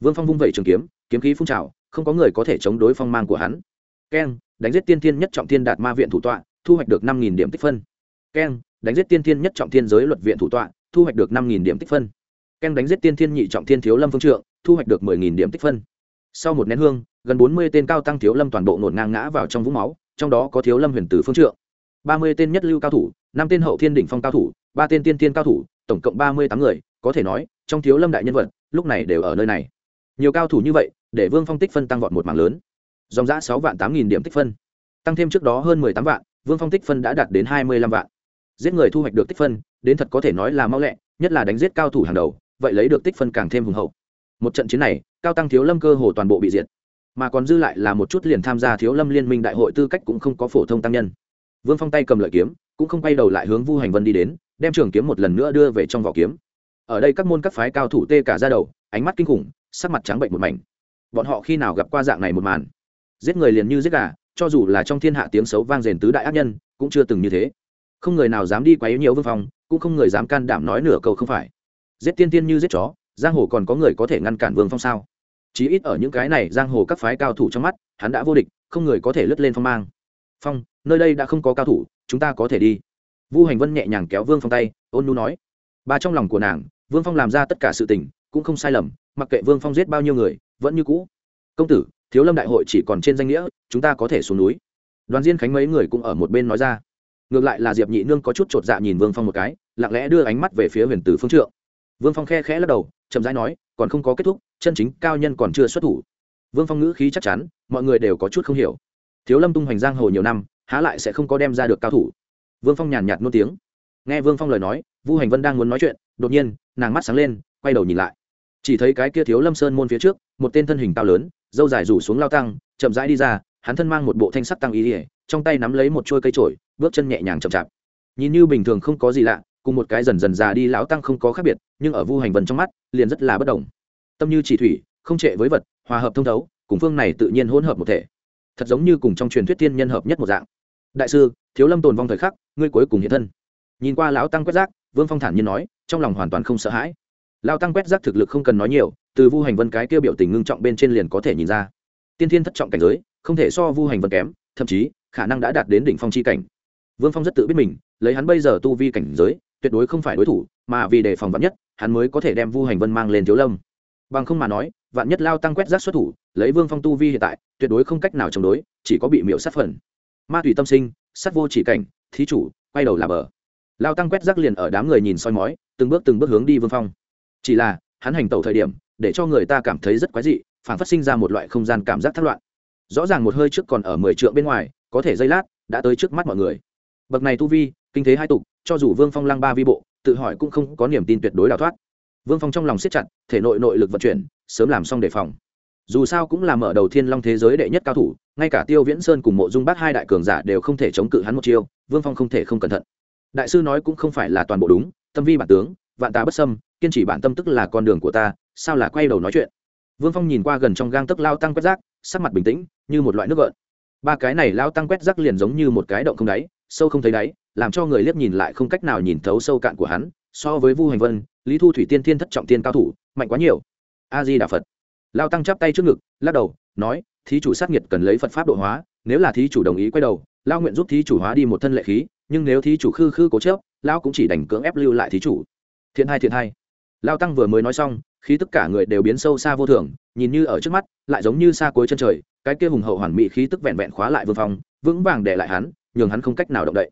Vương phong vung vẩy trường kiếm kiếm khí phun trào, không có người có thể chống đối phong mang của hắn. Keng, đánh giết tiên thiên nhất trọng thiên đạt ma viện thủ tọa, thu hoạch được năm điểm tích phân. Keng, đánh giết tiên thiên nhất trọng thiên giới luật viện thủ tọa, thu hoạch được năm điểm tích phân. Keng đánh giết tiên thiên nhị trọng thiên thiếu lâm phương trượng, thu hoạch được mười điểm tích phân. Sau một nén hương, gần bốn mươi tên cao tăng thiếu lâm toàn bộ nổ ngang ngã vào trong vũng máu, trong đó có thiếu lâm huyền tử phương trượng. ba mươi tên nhất lưu cao thủ, năm tên hậu thiên đỉnh phong cao thủ, ba tên tiên thiên cao thủ, tổng cộng ba mươi tám người, có thể nói trong thiếu lâm đại nhân vật, lúc này đều ở nơi này. Nhiều cao thủ như vậy, để vương phong tích phân tăng vọt một mảng lớn. Dòng giã sáu vạn tám nghìn điểm tích phân. Tăng thêm trước đó hơn mười tám vạn, vương phong tích phân đã đạt đến hai mươi lăm vạn. Giết người thu hoạch được tích phân, đến thật có thể nói là mau lẹ, nhất là đánh giết cao thủ hàng đầu, vậy lấy được tích phân càng thêm hùng hậu. Một trận chiến này, cao tăng thiếu lâm cơ hồ toàn bộ bị diệt. Mà còn dư lại là một chút liền tham gia thiếu lâm liên minh đại hội tư cách cũng không có phổ thông tăng nhân. Vương phong tay cầm lợi kiếm, cũng không quay đầu lại hướng vu hành vân đi đến, đem trường kiếm một lần nữa đưa về trong vỏ kiếm ở đây các môn các phái cao thủ tê cả ra đầu, ánh mắt kinh khủng, sắc mặt trắng bệnh một mảnh. Bọn họ khi nào gặp qua dạng này một màn? Giết người liền như giết gà, cho dù là trong thiên hạ tiếng xấu vang rền tứ đại ác nhân, cũng chưa từng như thế. Không người nào dám đi quá yếu nhiều vương phong, cũng không người dám can đảm nói nửa câu không phải. Giết tiên tiên như giết chó, giang hồ còn có người có thể ngăn cản vương phong sao? Chí ít ở những cái này giang hồ các phái cao thủ trong mắt, hắn đã vô địch, không người có thể lướt lên phong mang. Phong, nơi đây đã không có cao thủ, chúng ta có thể đi. Vu hành vân nhẹ nhàng kéo vương phong tay, ôn nu nói. Ba trong lòng của nàng vương phong làm ra tất cả sự tình, cũng không sai lầm, mặc kệ vương phong giết bao nhiêu người, vẫn như cũ. Công tử, thiếu lâm đại hội chỉ còn trên danh nghĩa, chúng ta có thể xuống núi. Đoàn diên khánh mấy người cũng ở một bên nói ra. Ngược lại là diệp nhị nương có chút t r ộ t dạ nhìn vương phong một cái, lặng lẽ đưa ánh mắt về phía huyền tử phương trượng. Vương phong khe khẽ lắc đầu, chậm rãi nói, còn không có kết thúc, chân chính cao nhân còn chưa xuất thủ. Vương phong ngữ khí chắc chắn, mọi người đều có chút không hiểu. Thiếu lâm tung hoành giang hồ nhiều năm, há lại sẽ không có đem ra được cao thủ. Vương phong nhàn nhạt nôn tiếng. Nghe vương phong lời nói, vu hành vân đang muốn nói chuyện, đột nhiên nàng mắt sáng lên, quay đầu nhìn lại. Chỉ thấy cái kia thiếu lâm sơn môn phía trước, một tên thân hình cao lớn, dâu dài rủ xuống lao tăng, chậm rãi đi ra, hắn thân mang một bộ thanh sắc tăng ý ỉa trong tay nắm lấy một trôi cây trổi bước chân nhẹ nhàng chậm chạp. Nhìn như bình thường không có gì lạ, cùng một cái dần dần già đi lão tăng không có khác biệt, nhưng ở vu hành vần trong mắt, liền rất là bất đồng. Tâm như chỉ thủy, không trệ với vật, hòa hợp thông thấu, cùng phương này tự nhiên hỗn hợp một thể. Thật giống như cùng trong truyền thuyết tiên nhân hợp nhất một dạng. Đại sư, thiếu lâm tồn vong thời khắc, ngươi cuối cùng hiện thân. Nhìn qua lão tăng quét rác, vương phong thản nhiên nói trong lòng hoàn toàn không sợ hãi. Lao tăng quét rác thực lực không cần nói nhiều, từ vu hành vân cái kia biểu tình ngưng trọng bên trên liền có thể nhìn ra. Tiên thiên thất trọng cảnh giới, không thể so vu hành vân kém, thậm chí, khả năng đã đạt đến đỉnh phong c h i cảnh. Vương phong rất tự biết mình, lấy hắn bây giờ tu vi cảnh giới, tuyệt đối không phải đối thủ, mà vì đề phòng Vạn nhất, hắn mới có thể đem vu hành vân mang lên thiếu lâm. Bằng không mà nói, vạn nhất lao tăng quét rác xuất thủ, lấy vương phong tu vi hiện tại, tuyệt đối không cách nào chống đối, chỉ có bị miễu sát phần. Ma tùy tâm sinh, sát vô chỉ cảnh, thí chủ, quay đầu là bờ. Lao tăng quét rác liền ở đám người nhìn soi mói từng bước từng bước hướng đi vương phong. Chỉ là, hắn hành tẩu thời điểm, để cho người ta cảm thấy rất quái dị, phản phát sinh ra một loại không gian cảm giác thất loạn. Rõ ràng một hơi trước còn ở mười trượng bên ngoài, có thể giây lát, đã tới trước mắt mọi người. Bậc này tu vi, kinh thế hai tục, cho dù vương phong lăng ba vi bộ, tự hỏi cũng không có niềm tin tuyệt đối đào thoát. Vương phong trong lòng siết chặt, thể nội nội lực vận chuyển, sớm làm xong đề phòng. Dù sao cũng là mở đầu thiên long thế giới đệ nhất cao thủ, ngay cả tiêu viễn sơn cùng mộ dung bác hai đại cường giả đều không thể chống cự hắn một chiêu, vương phong không thể không cẩn thận. Đại sư nói cũng không phải là toàn bộ đúng tâm vi bản tướng, vạn ta bất sâm kiên trì bản tâm tức là con đường của ta, sao là quay đầu nói chuyện? Vương phong nhìn qua gần trong gang tấc lao tăng quét rác, sắc mặt bình tĩnh, như một loại nước gợn. Ba cái này lao tăng quét rác liền giống như một cái động không đáy, sâu không thấy đáy, làm cho người liếc nhìn lại không cách nào nhìn thấu sâu cạn của hắn, so với vu hành vân, lý thu thủy tiên thiên thất trọng tiên cao thủ, mạnh quá nhiều. A di đà phật. Lao tăng chắp tay trước ngực, lắc đầu, nói, thí chủ sát nghiệt cần lấy phật pháp độ hóa, nếu là thí chủ đồng ý quay đầu, lao nguyện giúp thí chủ hóa đi một thân lệ khí, nhưng nếu thí chủ khư khư cố chớp lão cũng chỉ đành cưỡng ép lưu lại thí chủ. Thiện hai thiện hai. Lao tăng vừa mới nói xong khi tất cả người đều biến sâu xa vô thường, nhìn như ở trước mắt, lại giống như xa cuối chân trời, cái kia hùng hậu hoàn mỹ khí tức vẹn vẹn khóa lại vương phong, vững vàng để lại hắn, nhường hắn không cách nào động đậy.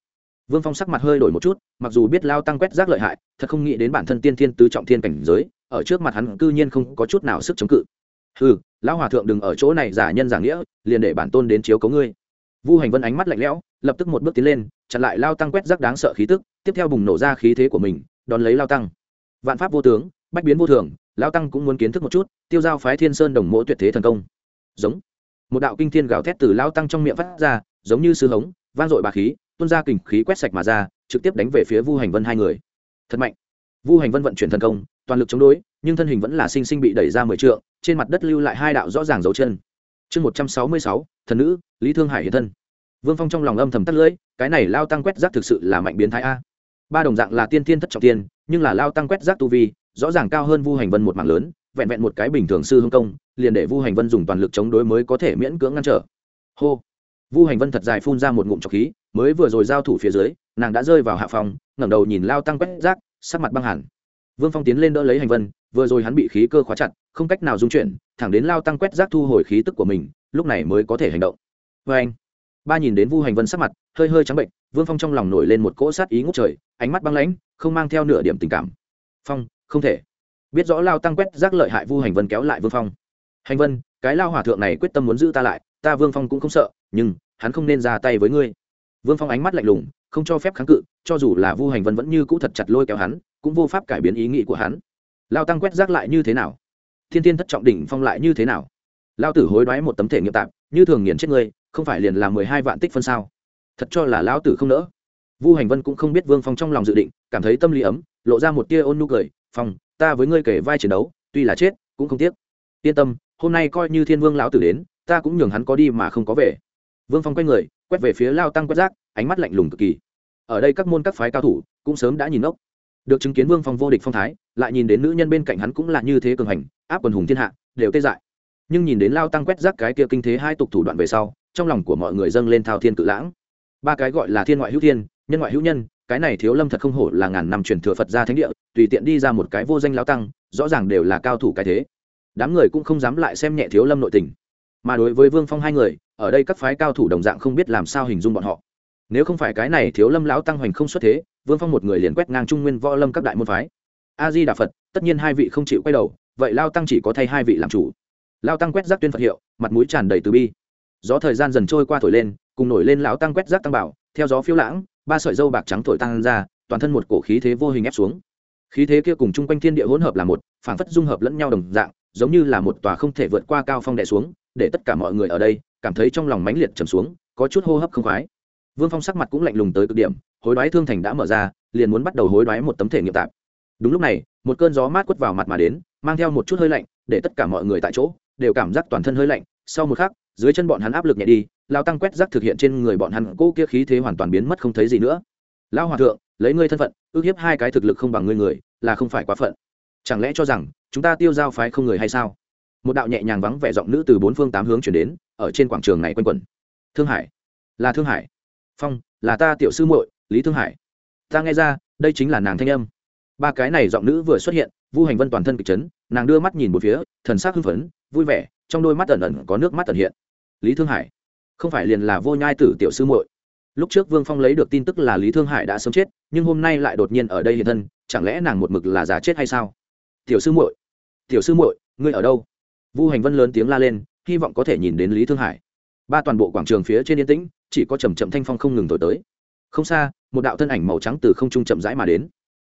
Vương phong sắc mặt hơi đổi một chút, mặc dù biết lao tăng quét rác lợi hại, thật không nghĩ đến bản thân tiên thiên tứ trọng thiên cảnh giới, ở trước mặt hắn cư nhiên không có chút nào sức chống cự. Ừ lão hòa thượng đừng ở chỗ này giả nhân giả nghĩa, liền để bản tôn đến chiếu cấu ngươi. Vu hành vân ánh mắt lạnh lẽo lập tức một bước tiến lên, chặn lại lao tăng quét rác đáng sợ khí tức, tiếp theo bùng nổ ra khí thế của mình, đón lấy lao tăng. Vạn pháp vô tướng, bách biến vô thường, lao tăng cũng muốn kiến thức một chút, tiêu giao phái thiên sơn đồng mỗ tuyệt thế thần công. Giống. Một đạo kinh thiên gào thét từ lao tăng trong miệng phát ra, giống như sư hống, vang dội bà khí, tuôn ra kình khí quét sạch mà ra, trực tiếp đánh về phía vu hành vân hai người. Thật mạnh. Vu hành vân vận chuyển thần công, toàn lực chống đối, nhưng thân hình vẫn là sinh sinh bị đẩy ra mười trượng, trên mặt đất lưu lại hai đạo rõ ràng dấu chân. Chương một trăm sáu mươi sáu, thần nữ, lý thương hải hiện thân vương phong trong lòng âm thầm tắt lưỡi, cái này lao tăng quét rác thực sự là mạnh biến thái a. Ba đồng dạng là tiên tiên thất trọng tiên, nhưng là lao tăng quét rác tu vi, rõ ràng cao hơn vu hành vân một mạng lớn, vẹn vẹn một cái bình thường sư hương công, liền để vu hành vân dùng toàn lực chống đối mới có thể miễn cưỡng ngăn trở. Hô! Vu hành vân thật dài phun ra một ngụm trọc khí, mới vừa rồi giao thủ phía dưới, nàng đã rơi vào hạ phòng, ngẩng đầu nhìn lao tăng quét rác, sắc mặt băng hẳn. Vương phong tiến lên đỡ lấy hành vân, vừa rồi hắn bị khí cơ khóa chặt, không cách nào dung chuyển, thẳng đến lao tăng quét rác thu hồi khí tức của mình, lúc này mới có thể hành động. Vê anh ba nhìn đến vu hành vân sắc mặt, hơi hơi trắng bệnh, vương phong trong lòng nổi lên một cỗ sát ý ngốc trời, ánh mắt băng lãnh, không mang theo nửa điểm tình cảm. Phong, không thể. Biết rõ lao tăng quét rác lợi hại vu hành vân kéo lại vương phong. Hành vân, cái lao hỏa thượng này quyết tâm muốn giữ ta lại, ta vương phong cũng không sợ, nhưng hắn không nên ra tay với ngươi. Vương phong ánh mắt lạnh lùng, không cho phép kháng cự, cho dù là vu hành vân vẫn như cũ thật chặt lôi kéo hắn, cũng vô pháp cải biến ý nghĩ của hắn. Lao tăng quét rác lại như thế nào? Thiên tiên thất trọng đỉnh phong lại như thế nào? Lao tử hối đoái một tấm thể nghiệm tạp, như thường nghiền chết ngươi không phải liền là mười hai vạn tích phân sao? Thật cho là lão tử không nỡ. Vu hành vân cũng không biết vương phong trong lòng dự định, cảm thấy tâm lý ấm, lộ ra một tia ôn nhu cười, phong, ta với ngươi kể vai chiến đấu, tuy là chết, cũng không tiếc. Yên tâm, hôm nay coi như thiên vương lão tử đến, ta cũng nhường hắn có đi mà không có về. Vương phong quay người, quét về phía lao tăng quét rác, ánh mắt lạnh lùng cực kỳ. Ở đây các môn các phái cao thủ cũng sớm đã nhìn ốc được chứng kiến vương phong vô địch phong thái, lại nhìn đến nữ nhân bên cạnh hắn cũng là như thế cường hành, áp quần hùng thiên hạ, đều tê dại. Nhưng nhìn đến lao tăng quét rác cái kia kinh thế hai tục thủ đoạn về sau trong lòng của mọi người dâng lên thao thiên cự lãng. Ba cái gọi là thiên ngoại hữu thiên, nhân ngoại hữu nhân, cái này thiếu lâm thật không hổ là ngàn năm truyền thừa phật gia thánh địa, tùy tiện đi ra một cái vô danh lao tăng, rõ ràng đều là cao thủ cái thế. Đám người cũng không dám lại xem nhẹ thiếu lâm nội tình. Mà đối với vương phong hai người, ở đây các phái cao thủ đồng dạng không biết làm sao hình dung bọn họ. Nếu không phải cái này thiếu lâm lão tăng hoành không xuất thế, vương phong một người liền quét ngang trung nguyên võ lâm các đại môn phái. A di đà phật, tất nhiên hai vị không chịu quay đầu, vậy lao tăng chỉ có thay hai vị làm chủ. Lao tăng quét rác tuyên phật hiệu, mặt mũi tràn đầy từ bi gió thời gian dần trôi qua thổi lên, cùng nổi lên lão tăng quét rác tăng bảo, theo gió phiêu lãng, ba sợi dâu bạc trắng thổi tăng ra, toàn thân một cổ khí thế vô hình ép xuống. Khí thế kia cùng chung quanh thiên địa hỗn hợp là một, phảng phất dung hợp lẫn nhau đồng dạng, giống như là một tòa không thể vượt qua cao phong đè xuống, để tất cả mọi người ở đây, cảm thấy trong lòng mãnh liệt trầm xuống, có chút hô hấp không khoái. Vương phong sắc mặt cũng lạnh lùng tới cực điểm, hối đoái thương thành đã mở ra, liền muốn bắt đầu hối đoái một tấm thể nghiệm tạp. Đúng lúc này, một cơn gió mát quất vào mặt mà đến, mang theo một chút hơi lạnh, để tất cả mọi người tại chỗ, đều cảm giác toàn thân hơi lạnh. Sau một khắc dưới chân bọn hắn áp lực nhẹ đi lao tăng quét rác thực hiện trên người bọn hắn cỗ kia khí thế hoàn toàn biến mất không thấy gì nữa. Lao hòa thượng, lấy ngươi thân phận, ước hiếp hai cái thực lực không bằng ngươi người, là không phải quá phận. Chẳng lẽ cho rằng, chúng ta tiêu giao phái không người hay sao? Một đạo nhẹ nhàng vắng vẻ giọng nữ từ bốn phương tám hướng chuyển đến, ở trên quảng trường này quanh quẩn. Thương hải, là thương hải. Phong, là ta tiểu sư muội, lý thương hải. Ta nghe ra, đây chính là nàng thanh âm. Ba cái này giọng nữ vừa xuất hiện, vu hành vân toàn thân kịch chấn, nàng đưa mắt nhìn một phía, thần sắc hưng phấn, vui vẻ, trong đôi mắt ẩn ẩn có nước mắt ẩn hiện lý thương hải không phải liền là vô nhai tử tiểu sư muội lúc trước vương phong lấy được tin tức là lý thương hải đã sớm chết nhưng hôm nay lại đột nhiên ở đây hiện thân chẳng lẽ nàng một mực là giả chết hay sao tiểu sư muội tiểu sư muội ngươi ở đâu vu hành vân lớn tiếng la lên hy vọng có thể nhìn đến lý thương hải ba toàn bộ quảng trường phía trên yên tĩnh chỉ có chầm chậm thanh phong không ngừng thổi tới không xa một đạo thân ảnh màu trắng từ không trung chậm rãi mà đến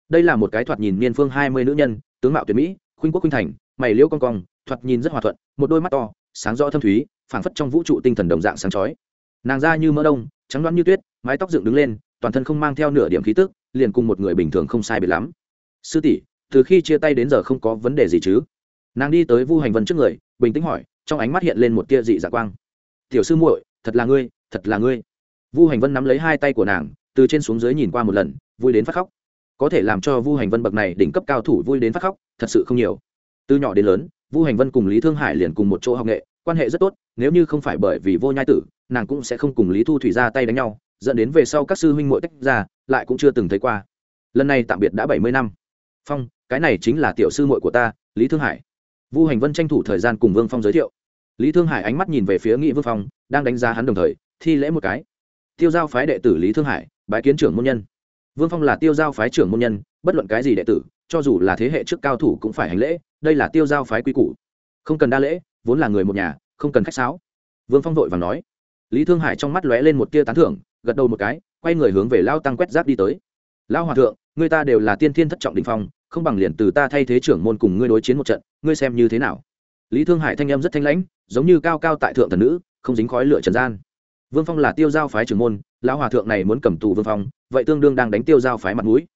đây là một cái thoạt nhìn niên phương hai mươi nữ nhân tướng mạo tuyệt mỹ khuynh quốc khuynh thành mày liễu cong cong thoạt nhìn rất hòa thuận một đôi mắt to sáng rõ thâm thúy phảng phất trong vũ trụ tinh thần đồng dạng sáng chói. Nàng da như mỡ đông, trắng đoán như tuyết, mái tóc dựng đứng lên, toàn thân không mang theo nửa điểm khí tức, liền cùng một người bình thường không sai biệt lắm. Sư tỷ, từ khi chia tay đến giờ không có vấn đề gì chứ? Nàng đi tới vu hành vân trước người, bình tĩnh hỏi, trong ánh mắt hiện lên một tia dị dạ quang. Tiểu sư muội, thật là ngươi, thật là ngươi. Vu hành vân nắm lấy hai tay của nàng, từ trên xuống dưới nhìn qua một lần, vui đến phát khóc. Có thể làm cho vu hành vân bậc này đỉnh cấp cao thủ vui đến phát khóc, thật sự không nhiều. Từ nhỏ đến lớn, vu hành vân cùng lý thương hải liền cùng một chỗ học nghệ quan hệ rất tốt, nếu như không phải bởi vì vô nhai tử, nàng cũng sẽ không cùng lý thu thủy ra tay đánh nhau, dẫn đến về sau các sư huynh muội tách ra, lại cũng chưa từng thấy qua. Lần này tạm biệt đã bảy mươi năm. Phong, cái này chính là tiểu sư muội của ta, lý thương hải. Vu hành vân tranh thủ thời gian cùng vương phong giới thiệu. Lý thương hải ánh mắt nhìn về phía nghị vương phong, đang đánh giá hắn đồng thời, thi lễ một cái. Tiêu giao phái đệ tử lý thương hải, bái kiến trưởng môn nhân. Vương phong là tiêu giao phái trưởng môn nhân, bất luận cái gì đệ tử, cho dù là thế hệ trước cao thủ cũng phải hành lễ, đây là tiêu giao phái quy củ. Không cần đa lễ vốn là người một nhà, không cần khách sáo. Vương phong vội và nói. Lý thương hải trong mắt lóe lên một tia tán thưởng, gật đầu một cái, quay người hướng về lao tăng quét rác đi tới. Lao hòa thượng, người ta đều là tiên thiên thất trọng đình phong, không bằng liền từ ta thay thế trưởng môn cùng ngươi đối chiến một trận, ngươi xem như thế nào? Lý thương hải thanh em rất thanh lãnh, giống như cao cao tại thượng thần nữ, không dính khói lửa trần gian. Vương phong là tiêu giao phái trưởng môn, lão hòa thượng này muốn cầm tù vương phong, vậy tương đương đang đánh tiêu giao phái mặt mũi.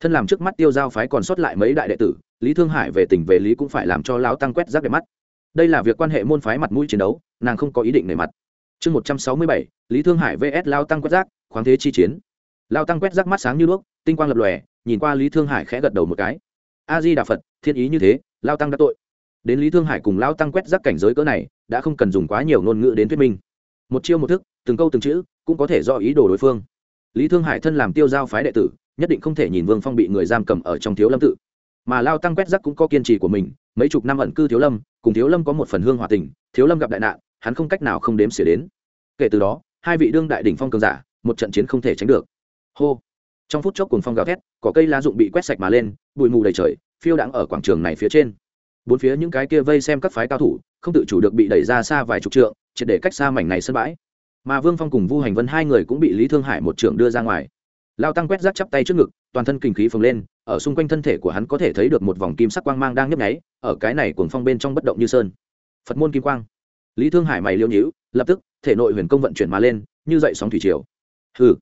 Thân làm trước mắt tiêu giao phái còn sót lại mấy đại đệ tử, lý thương hải về tỉnh về lý cũng phải làm cho lão tăng quét rác đẹp mắt đây là việc quan hệ môn phái mặt mũi chiến đấu, nàng không có ý định nề mặt. Chương một trăm sáu mươi bảy, lý thương hải vs. Lao tăng quét rác, khoáng thế chi chiến. Lao tăng quét rác mắt sáng như đuốc, tinh quang lập lòe, nhìn qua lý thương hải khẽ gật đầu một cái. A di đà phật, thiên ý như thế, lao tăng đã tội. Đến lý thương hải cùng lao tăng quét rác cảnh giới cỡ này, đã không cần dùng quá nhiều ngôn ngữ đến thuyết minh. Một chiêu một thức, từng câu từng chữ, cũng có thể do ý đồ đối phương. Lý thương hải thân làm tiêu giao phái đệ tử, nhất định không thể nhìn vương phong bị người giam cầm ở trong thiếu lâm tự. Mà lao tăng quét rác cũng có kiên trì của mình, mấy chục năm ẩn cư thiếu lâm cùng thiếu lâm có một phần hương hòa tình, thiếu lâm gặp đại nạn, hắn không cách nào không đếm xỉa đến. Kể từ đó, hai vị đương đại đỉnh phong cường giả, một trận chiến không thể tránh được. Hô! Trong phút chốc cùng phong gào thét có cây lá rụng bị quét sạch mà lên, bụi mù đầy trời, phiêu đãng ở quảng trường này phía trên. Bốn phía những cái kia vây xem các phái cao thủ, không tự chủ được bị đẩy ra xa vài chục trượng, triệt để cách xa mảnh này sân bãi. Mà vương phong cùng vu hành vân hai người cũng bị lý thương hải một trưởng đưa ra ngoài. Lao tăng quét rác chắp tay trước ngực, toàn thân kinh khí phồng lên ở xung quanh thân thể của hắn có thể thấy được một vòng kim sắc quang mang đang nhấp nháy, ở cái này cuồng phong bên trong bất động như sơn. Phật môn kim quang. Lý thương hải mày liêu nhíu, lập tức, thể nội huyền công vận chuyển mà lên, như dậy sóng thủy triều. Hừ.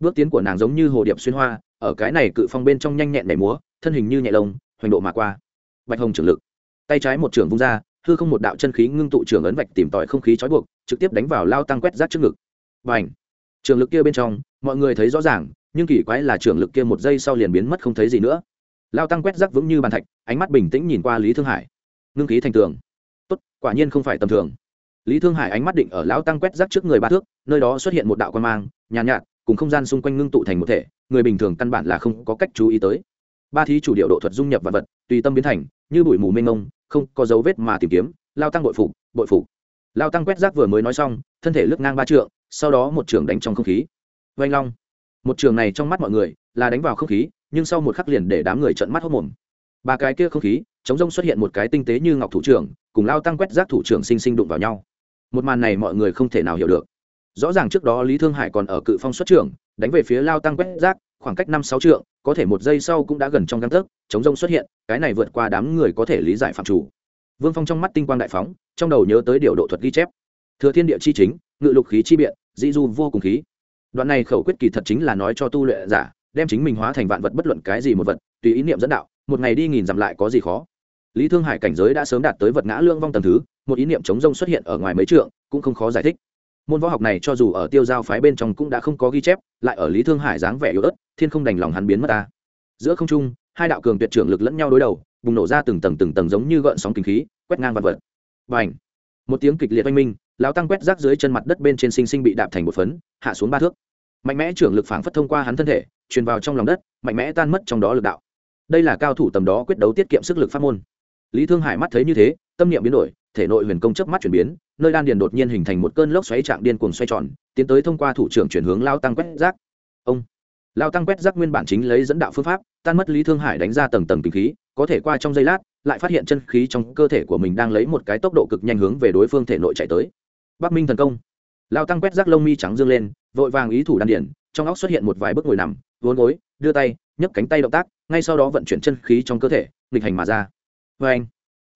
Bước tiến của nàng giống như hồ điệp xuyên hoa, ở cái này cự phong bên trong nhanh nhẹn nhảy múa, thân hình như nhẹ lông, hoành độ mà qua. Bạch hồng trưởng lực. Tay trái một trưởng vung ra, hư không một đạo chân khí ngưng tụ trưởng ấn vạch tìm tòi không khí trói buộc, trực tiếp đánh vào lao tăng quét rác trước ngực. Và trường lực kia bên trong, mọi người thấy rõ ràng nhưng kỳ quái là trưởng lực kia một giây sau liền biến mất không thấy gì nữa. Lao tăng quét rắc vững như bàn thạch ánh mắt bình tĩnh nhìn qua lý thương hải. Ngưng khí thành tường. Tốt quả nhiên không phải tầm thường. Lý thương hải ánh mắt định ở lão tăng quét rác trước người ba thước nơi đó xuất hiện một đạo quan mang nhàn nhạt, nhạt cùng không gian xung quanh ngưng tụ thành một thể người bình thường căn bản là không có cách chú ý tới. Ba thí chủ điệu độ thuật dung nhập vật vật tùy tâm biến thành như bụi mù mênh mông không có dấu vết mà tìm kiếm lao tăng bội phục bội phục. Lao tăng quét rác vừa mới nói xong thân thể lướt ngang ba trượng sau đó một trường đánh trong không khí. Vanh long một trường này trong mắt mọi người là đánh vào không khí, nhưng sau một khắc liền để đám người trợn mắt hốc mồm. Ba cái kia không khí, chống rông xuất hiện một cái tinh tế như ngọc thủ trưởng, cùng lao tăng quét rác thủ trưởng sinh sinh đụng vào nhau. Một màn này mọi người không thể nào hiểu được. Rõ ràng trước đó lý thương hải còn ở cự phong xuất trưởng, đánh về phía lao tăng quét rác, khoảng cách năm sáu trượng, có thể một giây sau cũng đã gần trong găng tấc, chống rông xuất hiện, cái này vượt qua đám người có thể lý giải phạm chủ. Vương phong trong mắt tinh quang đại phóng, trong đầu nhớ tới điều độ thuật ghi chép. Thừa thiên địa chi chính, ngự lục khí chi biện, dĩ du vô cùng khí đoạn này khẩu quyết kỳ thật chính là nói cho tu luyện giả, đem chính mình hóa thành vạn vật bất luận cái gì một vật, tùy ý niệm dẫn đạo, một ngày đi nghìn dặm lại có gì khó. Lý thương hải cảnh giới đã sớm đạt tới vật ngã lương vong tầm thứ, một ý niệm chống rông xuất hiện ở ngoài mấy trượng, cũng không khó giải thích. Môn võ học này cho dù ở tiêu giao phái bên trong cũng đã không có ghi chép, lại ở lý thương hải dáng vẻ yếu ớt, thiên không đành lòng hắn biến mất ta. Giữa không trung, hai đạo cường tuyệt trưởng lực lẫn nhau đối đầu, bùng nổ ra từng tầng từng tầng giống như gợn sóng kinh khí, quét ngang vật vật. Và ảnh một tiếng kịch liệt oanh minh lão tăng quét rác dưới chân mặt đất bên trên sinh sinh bị đạp thành một phấn, hạ xuống ba thước. Mạnh mẽ trưởng lực phảng phất thông qua hắn thân thể, truyền vào trong lòng đất, mạnh mẽ tan mất trong đó lực đạo. Đây là cao thủ tầm đó quyết đấu tiết kiệm sức lực pháp môn. Lý thương hải mắt thấy như thế, tâm niệm biến đổi, thể nội huyền công chớp mắt chuyển biến, nơi đan điền đột nhiên hình thành một cơn lốc xoáy trạng điên cuồng xoay tròn, tiến tới thông qua thủ trưởng chuyển hướng lao tăng quét rác. Ông. Lao tăng quét rác nguyên bản chính lấy dẫn đạo phương pháp, tan mất lý thương hải đánh ra tầng tầng kinh khí, có thể qua trong giây lát, lại phát hiện chân khí trong cơ thể của mình đang lấy một cái tốc độ cực nhanh hướng về đối phương thể nội chạy tới bắc minh thần công. Lao tăng quét rác lông mi trắng dương lên, vội vàng ý thủ đan điển, trong óc xuất hiện một vài bước ngồi nằm, vốn gối, đưa tay, nhấc cánh tay động tác, ngay sau đó vận chuyển chân khí trong cơ thể, nghịch hành mà ra. Vê anh,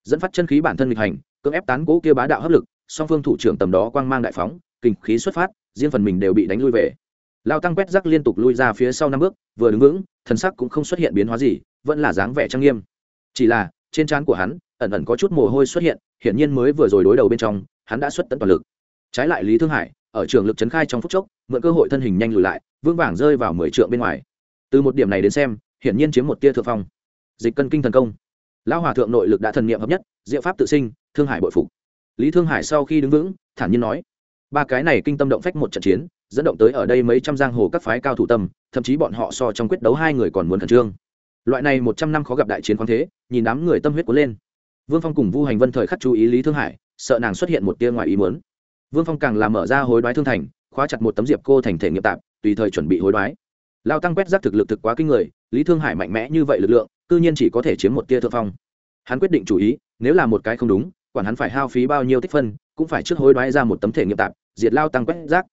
dẫn phát chân khí bản thân nghịch hành, cưỡng ép tán cố kia bá đạo hấp lực, song phương thủ trưởng tầm đó quang mang đại phóng, kinh khí xuất phát, riêng phần mình đều bị đánh lui về. Lao tăng quét rác liên tục lui ra phía sau năm bước, vừa đứng vững, thần sắc cũng không xuất hiện biến hóa gì, vẫn là dáng vẻ trang nghiêm. Chỉ là, trên trán của hắn, ẩn ẩn có chút mồ hôi xuất hiện, hiển nhiên mới vừa rồi đối đầu bên trong hắn đã xuất tận toàn lực. Trái lại lý thương hải, ở trường lực trấn khai trong phút chốc, mượn cơ hội thân hình nhanh lùi lại vương vàng rơi vào mười trượng bên ngoài. Từ một điểm này đến xem, hiển nhiên chiếm một tia thượng phong. Dịch cân kinh thần công. Lão hòa thượng nội lực đã thần niệm hợp nhất, diệu pháp tự sinh, thương hải bội phục. Lý thương hải sau khi đứng vững, thản nhiên nói, ba cái này kinh tâm động phách một trận chiến, dẫn động tới ở đây mấy trăm giang hồ các phái cao thủ tâm, thậm chí bọn họ so trong quyết đấu hai người còn muốn khẩn trương. Loại này một trăm năm khó gặp đại chiến khoáng thế, nhìn đám người tâm huyết cuốn lên. Vương phong cùng vu hành vân thời khắc chú ý lý thương hải sợ nàng xuất hiện một tia ngoài ý muốn. Vương phong càng làm mở ra hối đoái thương thành, khóa chặt một tấm diệp cô thành thể nghiệm tạp, tùy thời chuẩn bị hối đoái. Lao tăng quét rác thực lực thực quá kinh người, lý thương hải mạnh mẽ như vậy lực lượng, cư nhiên chỉ có thể chiếm một tia thượng phong. Hắn quyết định chủ ý, nếu là một cái không đúng, quản hắn phải hao phí bao nhiêu tích phân, cũng phải trước hối đoái ra một tấm thể nghiệm tạp, diệt lao tăng quét rác.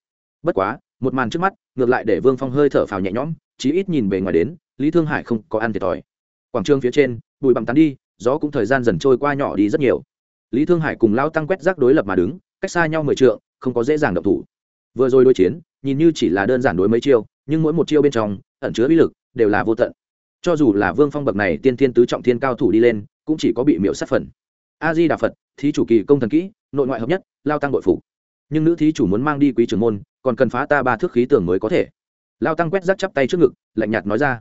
Bất quá, một màn trước mắt, ngược lại để vương phong hơi thở phào nhẹ nhõm, chí ít nhìn bề ngoài đến, lý thương hải không có ăn thiệt thòi. Quảng trường phía trên, bụi bặm tán đi, gió cũng thời gian dần trôi qua nhỏ đi rất nhiều lý thương hải cùng lao tăng quét rác đối lập mà đứng, cách xa nhau mười trượng, không có dễ dàng động thủ. Vừa rồi đối chiến, nhìn như chỉ là đơn giản đối mấy chiêu, nhưng mỗi một chiêu bên trong, ẩn chứa bí lực, đều là vô tận. Cho dù là vương phong bậc này tiên thiên tứ trọng thiên cao thủ đi lên, cũng chỉ có bị miễu sát phần. A di đà phật, thí chủ kỳ công thần kỹ, nội ngoại hợp nhất, lao tăng đội phủ. nhưng nữ thí chủ muốn mang đi quý trưởng môn, còn cần phá ta ba thước khí tưởng mới có thể. Lao tăng quét rác chắp tay trước ngực, lạnh nhạt nói ra.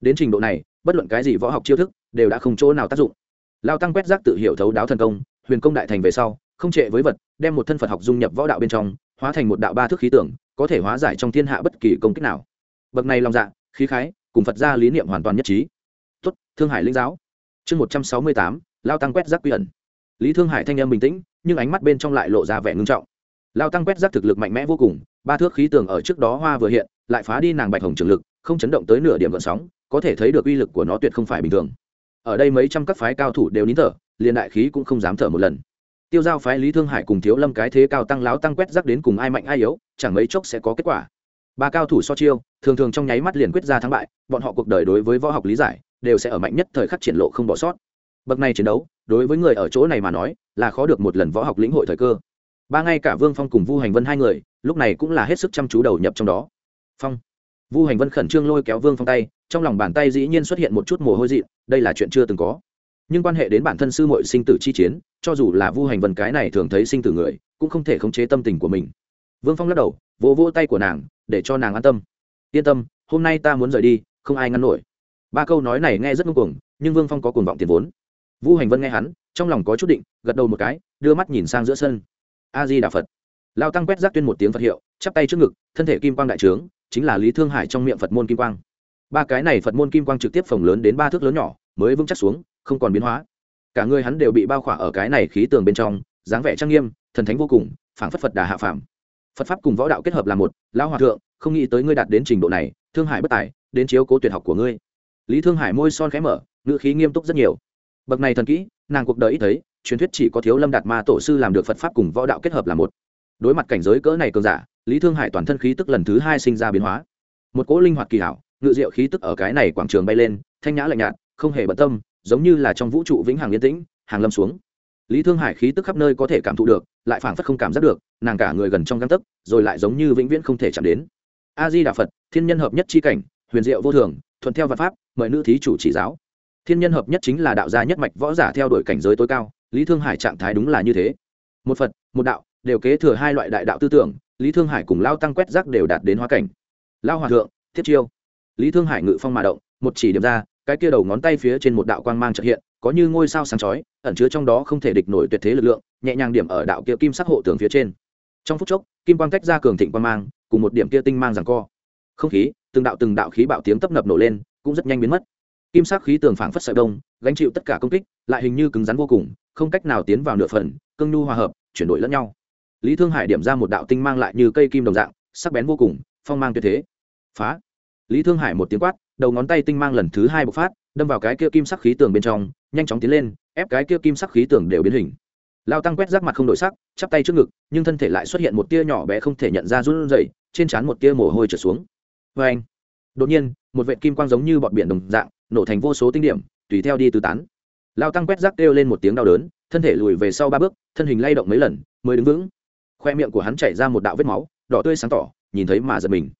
Đến trình độ này, bất luận cái gì võ học chiêu thức, đều đã không chỗ nào tác dụng. Lao tăng quét rác tự hiểu thấu đáo thần công huyền công đại thành về sau, không trệ với vật, đem một thân phật học dung nhập võ đạo bên trong, hóa thành một đạo ba thước khí tưởng, có thể hóa giải trong thiên hạ bất kỳ công kích nào. Bậc này lòng dạ khí khái, cùng phật gia lý niệm hoàn toàn nhất trí. Tuất thương hải linh giáo. Chương một trăm sáu mươi tám, lao tăng quét rác quy ẩn. Lý thương hải thanh em bình tĩnh, nhưng ánh mắt bên trong lại lộ ra vẻ ngưng trọng. Lao tăng quét rác thực lực mạnh mẽ vô cùng, ba thước khí tường ở trước đó hoa vừa hiện, lại phá đi nàng bạch hồng trường lực, không chấn động tới nửa điểm gợn sóng, có thể thấy được uy lực của nó tuyệt không phải bình thường. Ở đây mấy trăm các phái cao thủ đều nín thở liền đại khí cũng không dám thở một lần. Tiêu giao phái lý thương hải cùng thiếu lâm cái thế cao tăng láo tăng quét rắc đến cùng ai mạnh ai yếu, chẳng mấy chốc sẽ có kết quả. Ba cao thủ so chiêu, thường thường trong nháy mắt liền quyết ra thắng bại, bọn họ cuộc đời đối với võ học lý giải, đều sẽ ở mạnh nhất thời khắc triển lộ không bỏ sót. Bậc này chiến đấu, đối với người ở chỗ này mà nói, là khó được một lần võ học lĩnh hội thời cơ. Ba ngay cả vương phong cùng vu hành vân hai người, lúc này cũng là hết sức chăm chú đầu nhập trong đó. Phong. Vu hành vân khẩn trương lôi kéo vương phong tay, trong lòng bàn tay dĩ nhiên xuất hiện một chút mồ hôi dị đây là chuyện chưa từng có nhưng quan hệ đến bản thân sư mội sinh tử chi chiến, cho dù là vu hành vân cái này thường thấy sinh tử người, cũng không thể khống chế tâm tình của mình. Vương phong lắc đầu, vỗ vỗ tay của nàng, để cho nàng an tâm. Yên tâm, hôm nay ta muốn rời đi, không ai ngăn nổi. Ba câu nói này nghe rất ngưng cuồng, nhưng vương phong có cuồng vọng tiền vốn. Vu hành vân nghe hắn, trong lòng có chút định, gật đầu một cái, đưa mắt nhìn sang giữa sân. A di đà phật lao tăng quét rác tuyên một tiếng phật hiệu, chắp tay trước ngực, thân thể kim quang đại trướng, chính là lý thương hải trong miệng phật môn kim quang. Ba cái này phật môn kim quang trực tiếp phồng lớn đến ba thước lớn nhỏ, mới vững chắc xuống không còn biến hóa. Cả người hắn đều bị bao khỏa ở cái này khí tường bên trong, dáng vẻ trang nghiêm, thần thánh vô cùng, phảng phất phật đà hạ phàm. Phật pháp cùng võ đạo kết hợp là một, lão hòa thượng, không nghĩ tới ngươi đạt đến trình độ này, thương hải bất tài, đến chiếu cố tuyệt học của ngươi. Lý thương hải môi son khẽ mở, ngữ khí nghiêm túc rất nhiều. Bậc này thần kỹ, nàng cuộc đời ít thấy, truyền thuyết chỉ có thiếu lâm đạt ma tổ sư làm được phật pháp cùng võ đạo kết hợp là một. Đối mặt cảnh giới cỡ này cường giả, lý thương hải toàn thân khí tức lần thứ hai sinh ra biến hóa. Một cỗ linh hoạt kỳ hảo, ngự diệu khí tức ở cái này quảng trường bay lên, thanh nhã lạnh nhạt, không hề bận tâm giống như là trong vũ trụ vĩnh hằng yên tĩnh, hàng lâm xuống. Lý thương hải khí tức khắp nơi có thể cảm thụ được, lại phảng phất không cảm giác được, nàng cả người gần trong găng tấc, rồi lại giống như vĩnh viễn không thể chạm đến. A di đà phật, thiên nhân hợp nhất chi cảnh, huyền diệu vô thường, thuận theo văn pháp, mời nữ thí chủ chỉ giáo. Thiên nhân hợp nhất chính là đạo gia nhất mạch võ giả theo đuổi cảnh giới tối cao, lý thương hải trạng thái đúng là như thế. Một phật, một đạo, đều kế thừa hai loại đại đạo tư tưởng, lý thương hải cùng lao tăng quét rác đều đạt đến hóa cảnh. Lao hòa thượng, thiết chiêu. Lý thương hải ngự phong mà động, một chỉ điểm ra cái kia đầu ngón tay phía trên một đạo quang mang trợ hiện, có như ngôi sao sáng chói, ẩn chứa trong đó không thể địch nổi tuyệt thế lực lượng, nhẹ nhàng điểm ở đạo kia kim sắc hộ tường phía trên. Trong phút chốc, kim quang tách ra cường thịnh quang mang, cùng một điểm kia tinh mang rằng co. Không khí, từng đạo từng đạo khí bạo tiếng tấp nập nổ lên, cũng rất nhanh biến mất. Kim sắc khí tường phảng phất sợi đông, gánh chịu tất cả công kích, lại hình như cứng rắn vô cùng, không cách nào tiến vào nửa phần, cương nhu hòa hợp, chuyển đổi lẫn nhau. Lý thương hải điểm ra một đạo tinh mang lại như cây kim đồng dạng, sắc bén vô cùng, phong mang tuyệt thế. Phá! Lý thương hải một tiếng quát đầu ngón tay tinh mang lần thứ hai bộc phát, đâm vào cái kia kim sắc khí tường bên trong, nhanh chóng tiến lên, ép cái kia kim sắc khí tường đều biến hình. Lao tăng quét rác mặt không đổi sắc, chắp tay trước ngực, nhưng thân thể lại xuất hiện một tia nhỏ bé không thể nhận ra run rẩy, trên trán một tia mồ hôi trở xuống. Vê anh, đột nhiên, một vệ kim quang giống như bọt biển đồng dạng, nổ thành vô số tinh điểm, tùy theo đi tứ tán. Lao tăng quét rác kêu lên một tiếng đau đớn, thân thể lùi về sau ba bước, thân hình lay động mấy lần, mới đứng vững. Khoe miệng của hắn chảy ra một đạo vết máu, đỏ tươi sáng tỏ, nhìn thấy mà giật mình.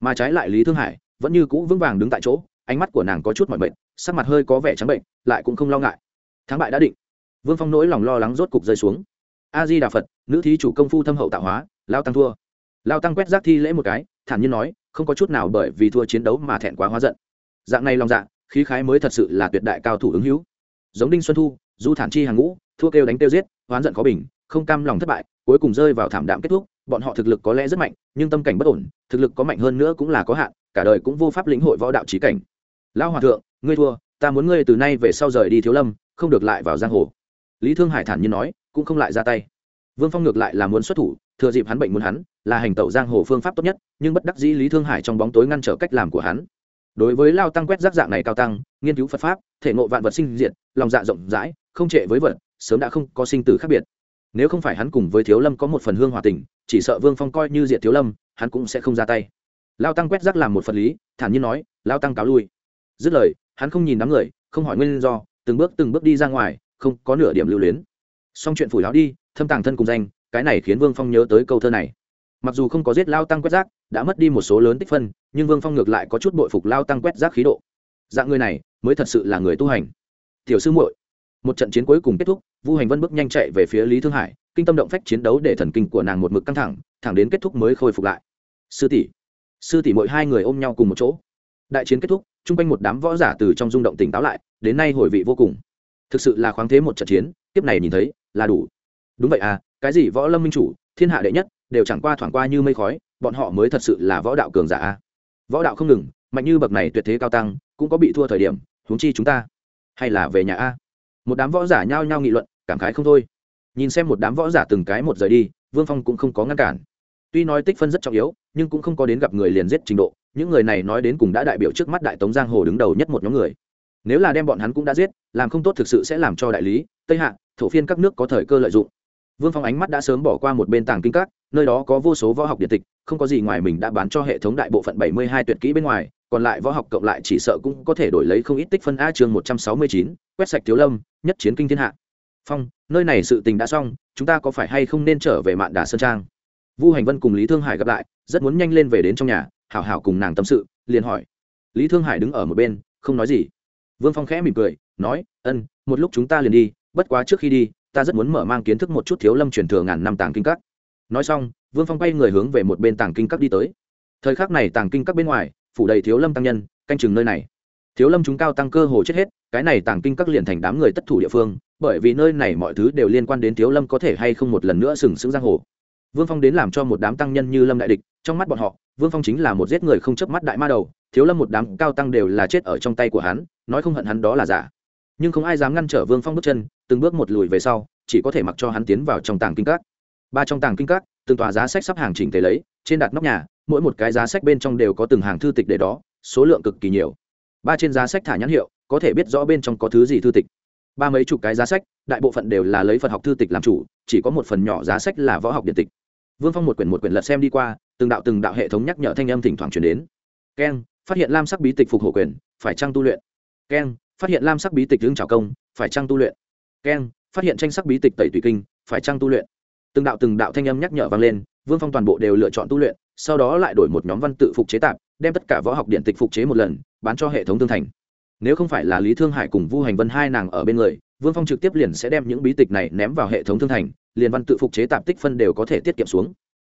Mà trái lại lý thương hải vẫn như cũ vững vàng đứng tại chỗ, ánh mắt của nàng có chút mỏi mệt, sắc mặt hơi có vẻ trắng bệnh, lại cũng không lo ngại. Thắng bại đã định. Vương phong nỗi lòng lo lắng rốt cục rơi xuống. A di đà phật, nữ thí chủ công phu thâm hậu tạo hóa, lao tăng thua. Lao tăng quét rác thi lễ một cái, thản nhiên nói, không có chút nào bởi vì thua chiến đấu mà thẹn quá hóa giận. Dạng này lòng dạ khí khái mới thật sự là tuyệt đại cao thủ ứng hữu. Giống đinh xuân thu, du thản chi hàng ngũ, thua kêu đánh kêu giết, oán giận có bình, không cam lòng thất bại, cuối cùng rơi vào thảm đạm kết thúc, bọn họ thực lực có lẽ rất mạnh, nhưng tâm cảnh bất ổn, thực lực có mạnh hơn nữa cũng là có hạn cả đời cũng vô pháp lĩnh hội võ đạo trí cảnh. Lão hòa thượng, ngươi thua, ta muốn ngươi từ nay về sau rời đi thiếu lâm, không được lại vào giang hồ. Lý thương hải thản nhiên nói, cũng không lại ra tay. Vương phong ngược lại là muốn xuất thủ, thừa dịp hắn bệnh muốn hắn, là hành tẩu giang hồ phương pháp tốt nhất, nhưng bất đắc dĩ lý thương hải trong bóng tối ngăn trở cách làm của hắn. Đối với lao tăng quét rác dạng này cao tăng, nghiên cứu phật pháp, thể ngộ vạn vật sinh diệt, lòng dạ rộng rãi, không trệ với vật, sớm đã không có sinh tử khác biệt. Nếu không phải hắn cùng với thiếu lâm có một phần hương hòa tình, chỉ sợ vương phong coi như diệt thiếu lâm, hắn cũng sẽ không ra tay lao tăng quét rác làm một phật lý, thản nhiên nói, lao tăng cáo lui. Dứt lời, hắn không nhìn đám người, không hỏi nguyên do, từng bước từng bước đi ra ngoài, không có nửa điểm lưu luyến. Xong chuyện phủi láo đi, thâm tàng thân cùng danh, cái này khiến vương phong nhớ tới câu thơ này. Mặc dù không có giết lao tăng quét rác, đã mất đi một số lớn tích phân, nhưng vương phong ngược lại có chút bội phục lao tăng quét rác khí độ. Dạng người này, mới thật sự là người tu hành. Tiểu sư muội, một trận chiến cuối cùng kết thúc, vu hành vân bước nhanh chạy về phía lý thương hải, kinh tâm động phách chiến đấu để thần kinh của nàng một mực căng thẳng thẳng đến kết thúc mới khôi phục lại. Sư tỷ sư tỷ mỗi hai người ôm nhau cùng một chỗ. Đại chiến kết thúc, chung quanh một đám võ giả từ trong rung động tỉnh táo lại, đến nay hồi vị vô cùng. Thực sự là khoáng thế một trận chiến, tiếp này nhìn thấy, là đủ. Đúng vậy à cái gì võ lâm minh chủ, thiên hạ đệ nhất, đều chẳng qua thoảng qua như mây khói, bọn họ mới thật sự là võ đạo cường giả à. võ đạo không ngừng, mạnh như bậc này tuyệt thế cao tăng, cũng có bị thua thời điểm, huống chi chúng ta. Hay là về nhà a? Một đám võ giả nhao nhao nghị luận, cảm khái không thôi. Nhìn xem một đám võ giả từng cái một rời đi, vương phong cũng không có ngăn cản tuy nói tích phân rất trọng yếu, nhưng cũng không có đến gặp người liền giết trình độ, những người này nói đến cùng đã đại biểu trước mắt đại tống giang hồ đứng đầu nhất một nhóm người. Nếu là đem bọn hắn cũng đã giết, làm không tốt thực sự sẽ làm cho đại lý, tây hạ, thổ phiên các nước có thời cơ lợi dụng. Vương phong ánh mắt đã sớm bỏ qua một bên tàng kinh các, nơi đó có vô số võ học điện tịch, không có gì ngoài mình đã bán cho hệ thống đại bộ phận bảy mươi hai tuyệt kỹ bên ngoài, còn lại võ học cộng lại chỉ sợ cũng có thể đổi lấy không ít tích phân a chương một trăm sáu mươi chín, quét sạch thiếu lâm, nhất chiến kinh thiên hạ. Phong, nơi này sự tình đã xong, chúng ta có phải hay không nên trở về mạn đà sơn trang? Vu hành vân cùng lý thương hải gặp lại, rất muốn nhanh lên về đến trong nhà, hảo hảo cùng nàng tâm sự, liền hỏi. Lý thương hải đứng ở một bên, không nói gì. Vương phong khẽ mỉm cười, nói, ân, một lúc chúng ta liền đi, bất quá trước khi đi, ta rất muốn mở mang kiến thức một chút thiếu lâm truyền thừa ngàn năm tàng kinh các. Nói xong, vương phong bay người hướng về một bên tàng kinh các đi tới. Thời khắc này tàng kinh các bên ngoài, phủ đầy thiếu lâm tăng nhân, canh chừng nơi này. Thiếu lâm chúng cao tăng cơ hồ chết hết, cái này tàng kinh các liền thành đám người tất thủ địa phương, bởi vì nơi này mọi thứ đều liên quan đến thiếu lâm có thể hay không một lần nữa sừng sững giang hồ vương phong đến làm cho một đám tăng nhân như lâm đại địch, trong mắt bọn họ, vương phong chính là một giết người không chớp mắt đại ma đầu, thiếu lâm một đám cao tăng đều là chết ở trong tay của hắn, nói không hận hắn đó là giả. Nhưng không ai dám ngăn trở vương phong bước chân, từng bước một lùi về sau, chỉ có thể mặc cho hắn tiến vào trong tàng kinh các. Ba trong tàng kinh các, từng tòa giá sách sắp hàng chỉnh tề lấy, trên đặt nóc nhà, mỗi một cái giá sách bên trong đều có từng hàng thư tịch để đó, số lượng cực kỳ nhiều. Ba trên giá sách thả nhãn hiệu, có thể biết rõ bên trong có thứ gì thư tịch. Ba mấy chục cái giá sách, đại bộ phận đều là lấy phật học thư tịch làm chủ, chỉ có một phần nhỏ giá sách là võ học điện tịch vương phong một quyển một quyển lật xem đi qua, từng đạo từng đạo hệ thống nhắc nhở thanh âm thỉnh thoảng chuyển đến. Keng, phát hiện lam sắc bí tịch phục hộ quyền, phải trăng tu luyện? Keng, phát hiện lam sắc bí tịch hướng trào công, phải trăng tu luyện? Keng, phát hiện tranh sắc bí tịch tẩy tùy kinh, phải trăng tu luyện? Từng đạo từng đạo thanh âm nhắc nhở vang lên, vương phong toàn bộ đều lựa chọn tu luyện, sau đó lại đổi một nhóm văn tự phục chế tạp, đem tất cả võ học điện tịch phục chế một lần, bán cho hệ thống thương thành. Nếu không phải là lý thương hải cùng vu hành vân hai nàng ở bên người, vương phong trực tiếp liền sẽ đem những bí tịch này ném vào hệ thống thương thành liền văn tự phục chế tạp tích phân đều có thể tiết kiệm xuống.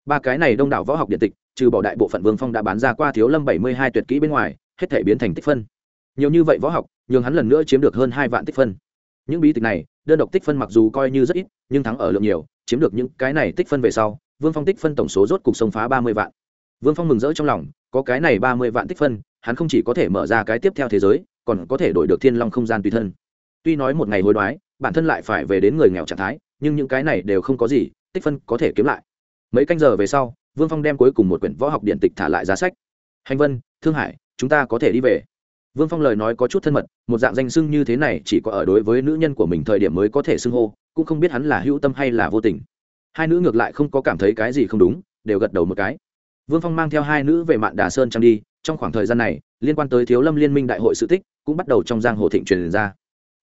Ba cái này đông đảo võ học điện tịch, trừ bỏ đại bộ phận vương phong đã bán ra qua thiếu lâm bảy mươi hai tuyệt kỹ bên ngoài, hết thể biến thành tích phân. Nhiều như vậy võ học, nhường hắn lần nữa chiếm được hơn hai vạn tích phân. Những bí tịch này, đơn độc tích phân mặc dù coi như rất ít, nhưng thắng ở lượng nhiều, chiếm được những cái này tích phân về sau, vương phong tích phân tổng số rốt cục sông phá ba mươi vạn. Vương phong mừng rỡ trong lòng, có cái này ba mươi vạn tích phân, hắn không chỉ có thể mở ra cái tiếp theo thế giới, còn có thể đổi được thiên long không gian tùy thân. Tuy nói một ngày hối đoái, bản thân lại phải về đến người nghèo trạng thái nhưng những cái này đều không có gì, tích phân có thể kiếm lại. Mấy canh giờ về sau, vương phong đem cuối cùng một quyển võ học điện tịch thả lại giá sách. Hành vân, thương hải, chúng ta có thể đi về. Vương phong lời nói có chút thân mật, một dạng danh sưng như thế này chỉ có ở đối với nữ nhân của mình thời điểm mới có thể xưng hô, cũng không biết hắn là hữu tâm hay là vô tình. Hai nữ ngược lại không có cảm thấy cái gì không đúng, đều gật đầu một cái. Vương phong mang theo hai nữ về mạn đà sơn trang đi, trong khoảng thời gian này, liên quan tới thiếu lâm liên minh đại hội sự tích cũng bắt đầu trong giang hồ thịnh truyền ra.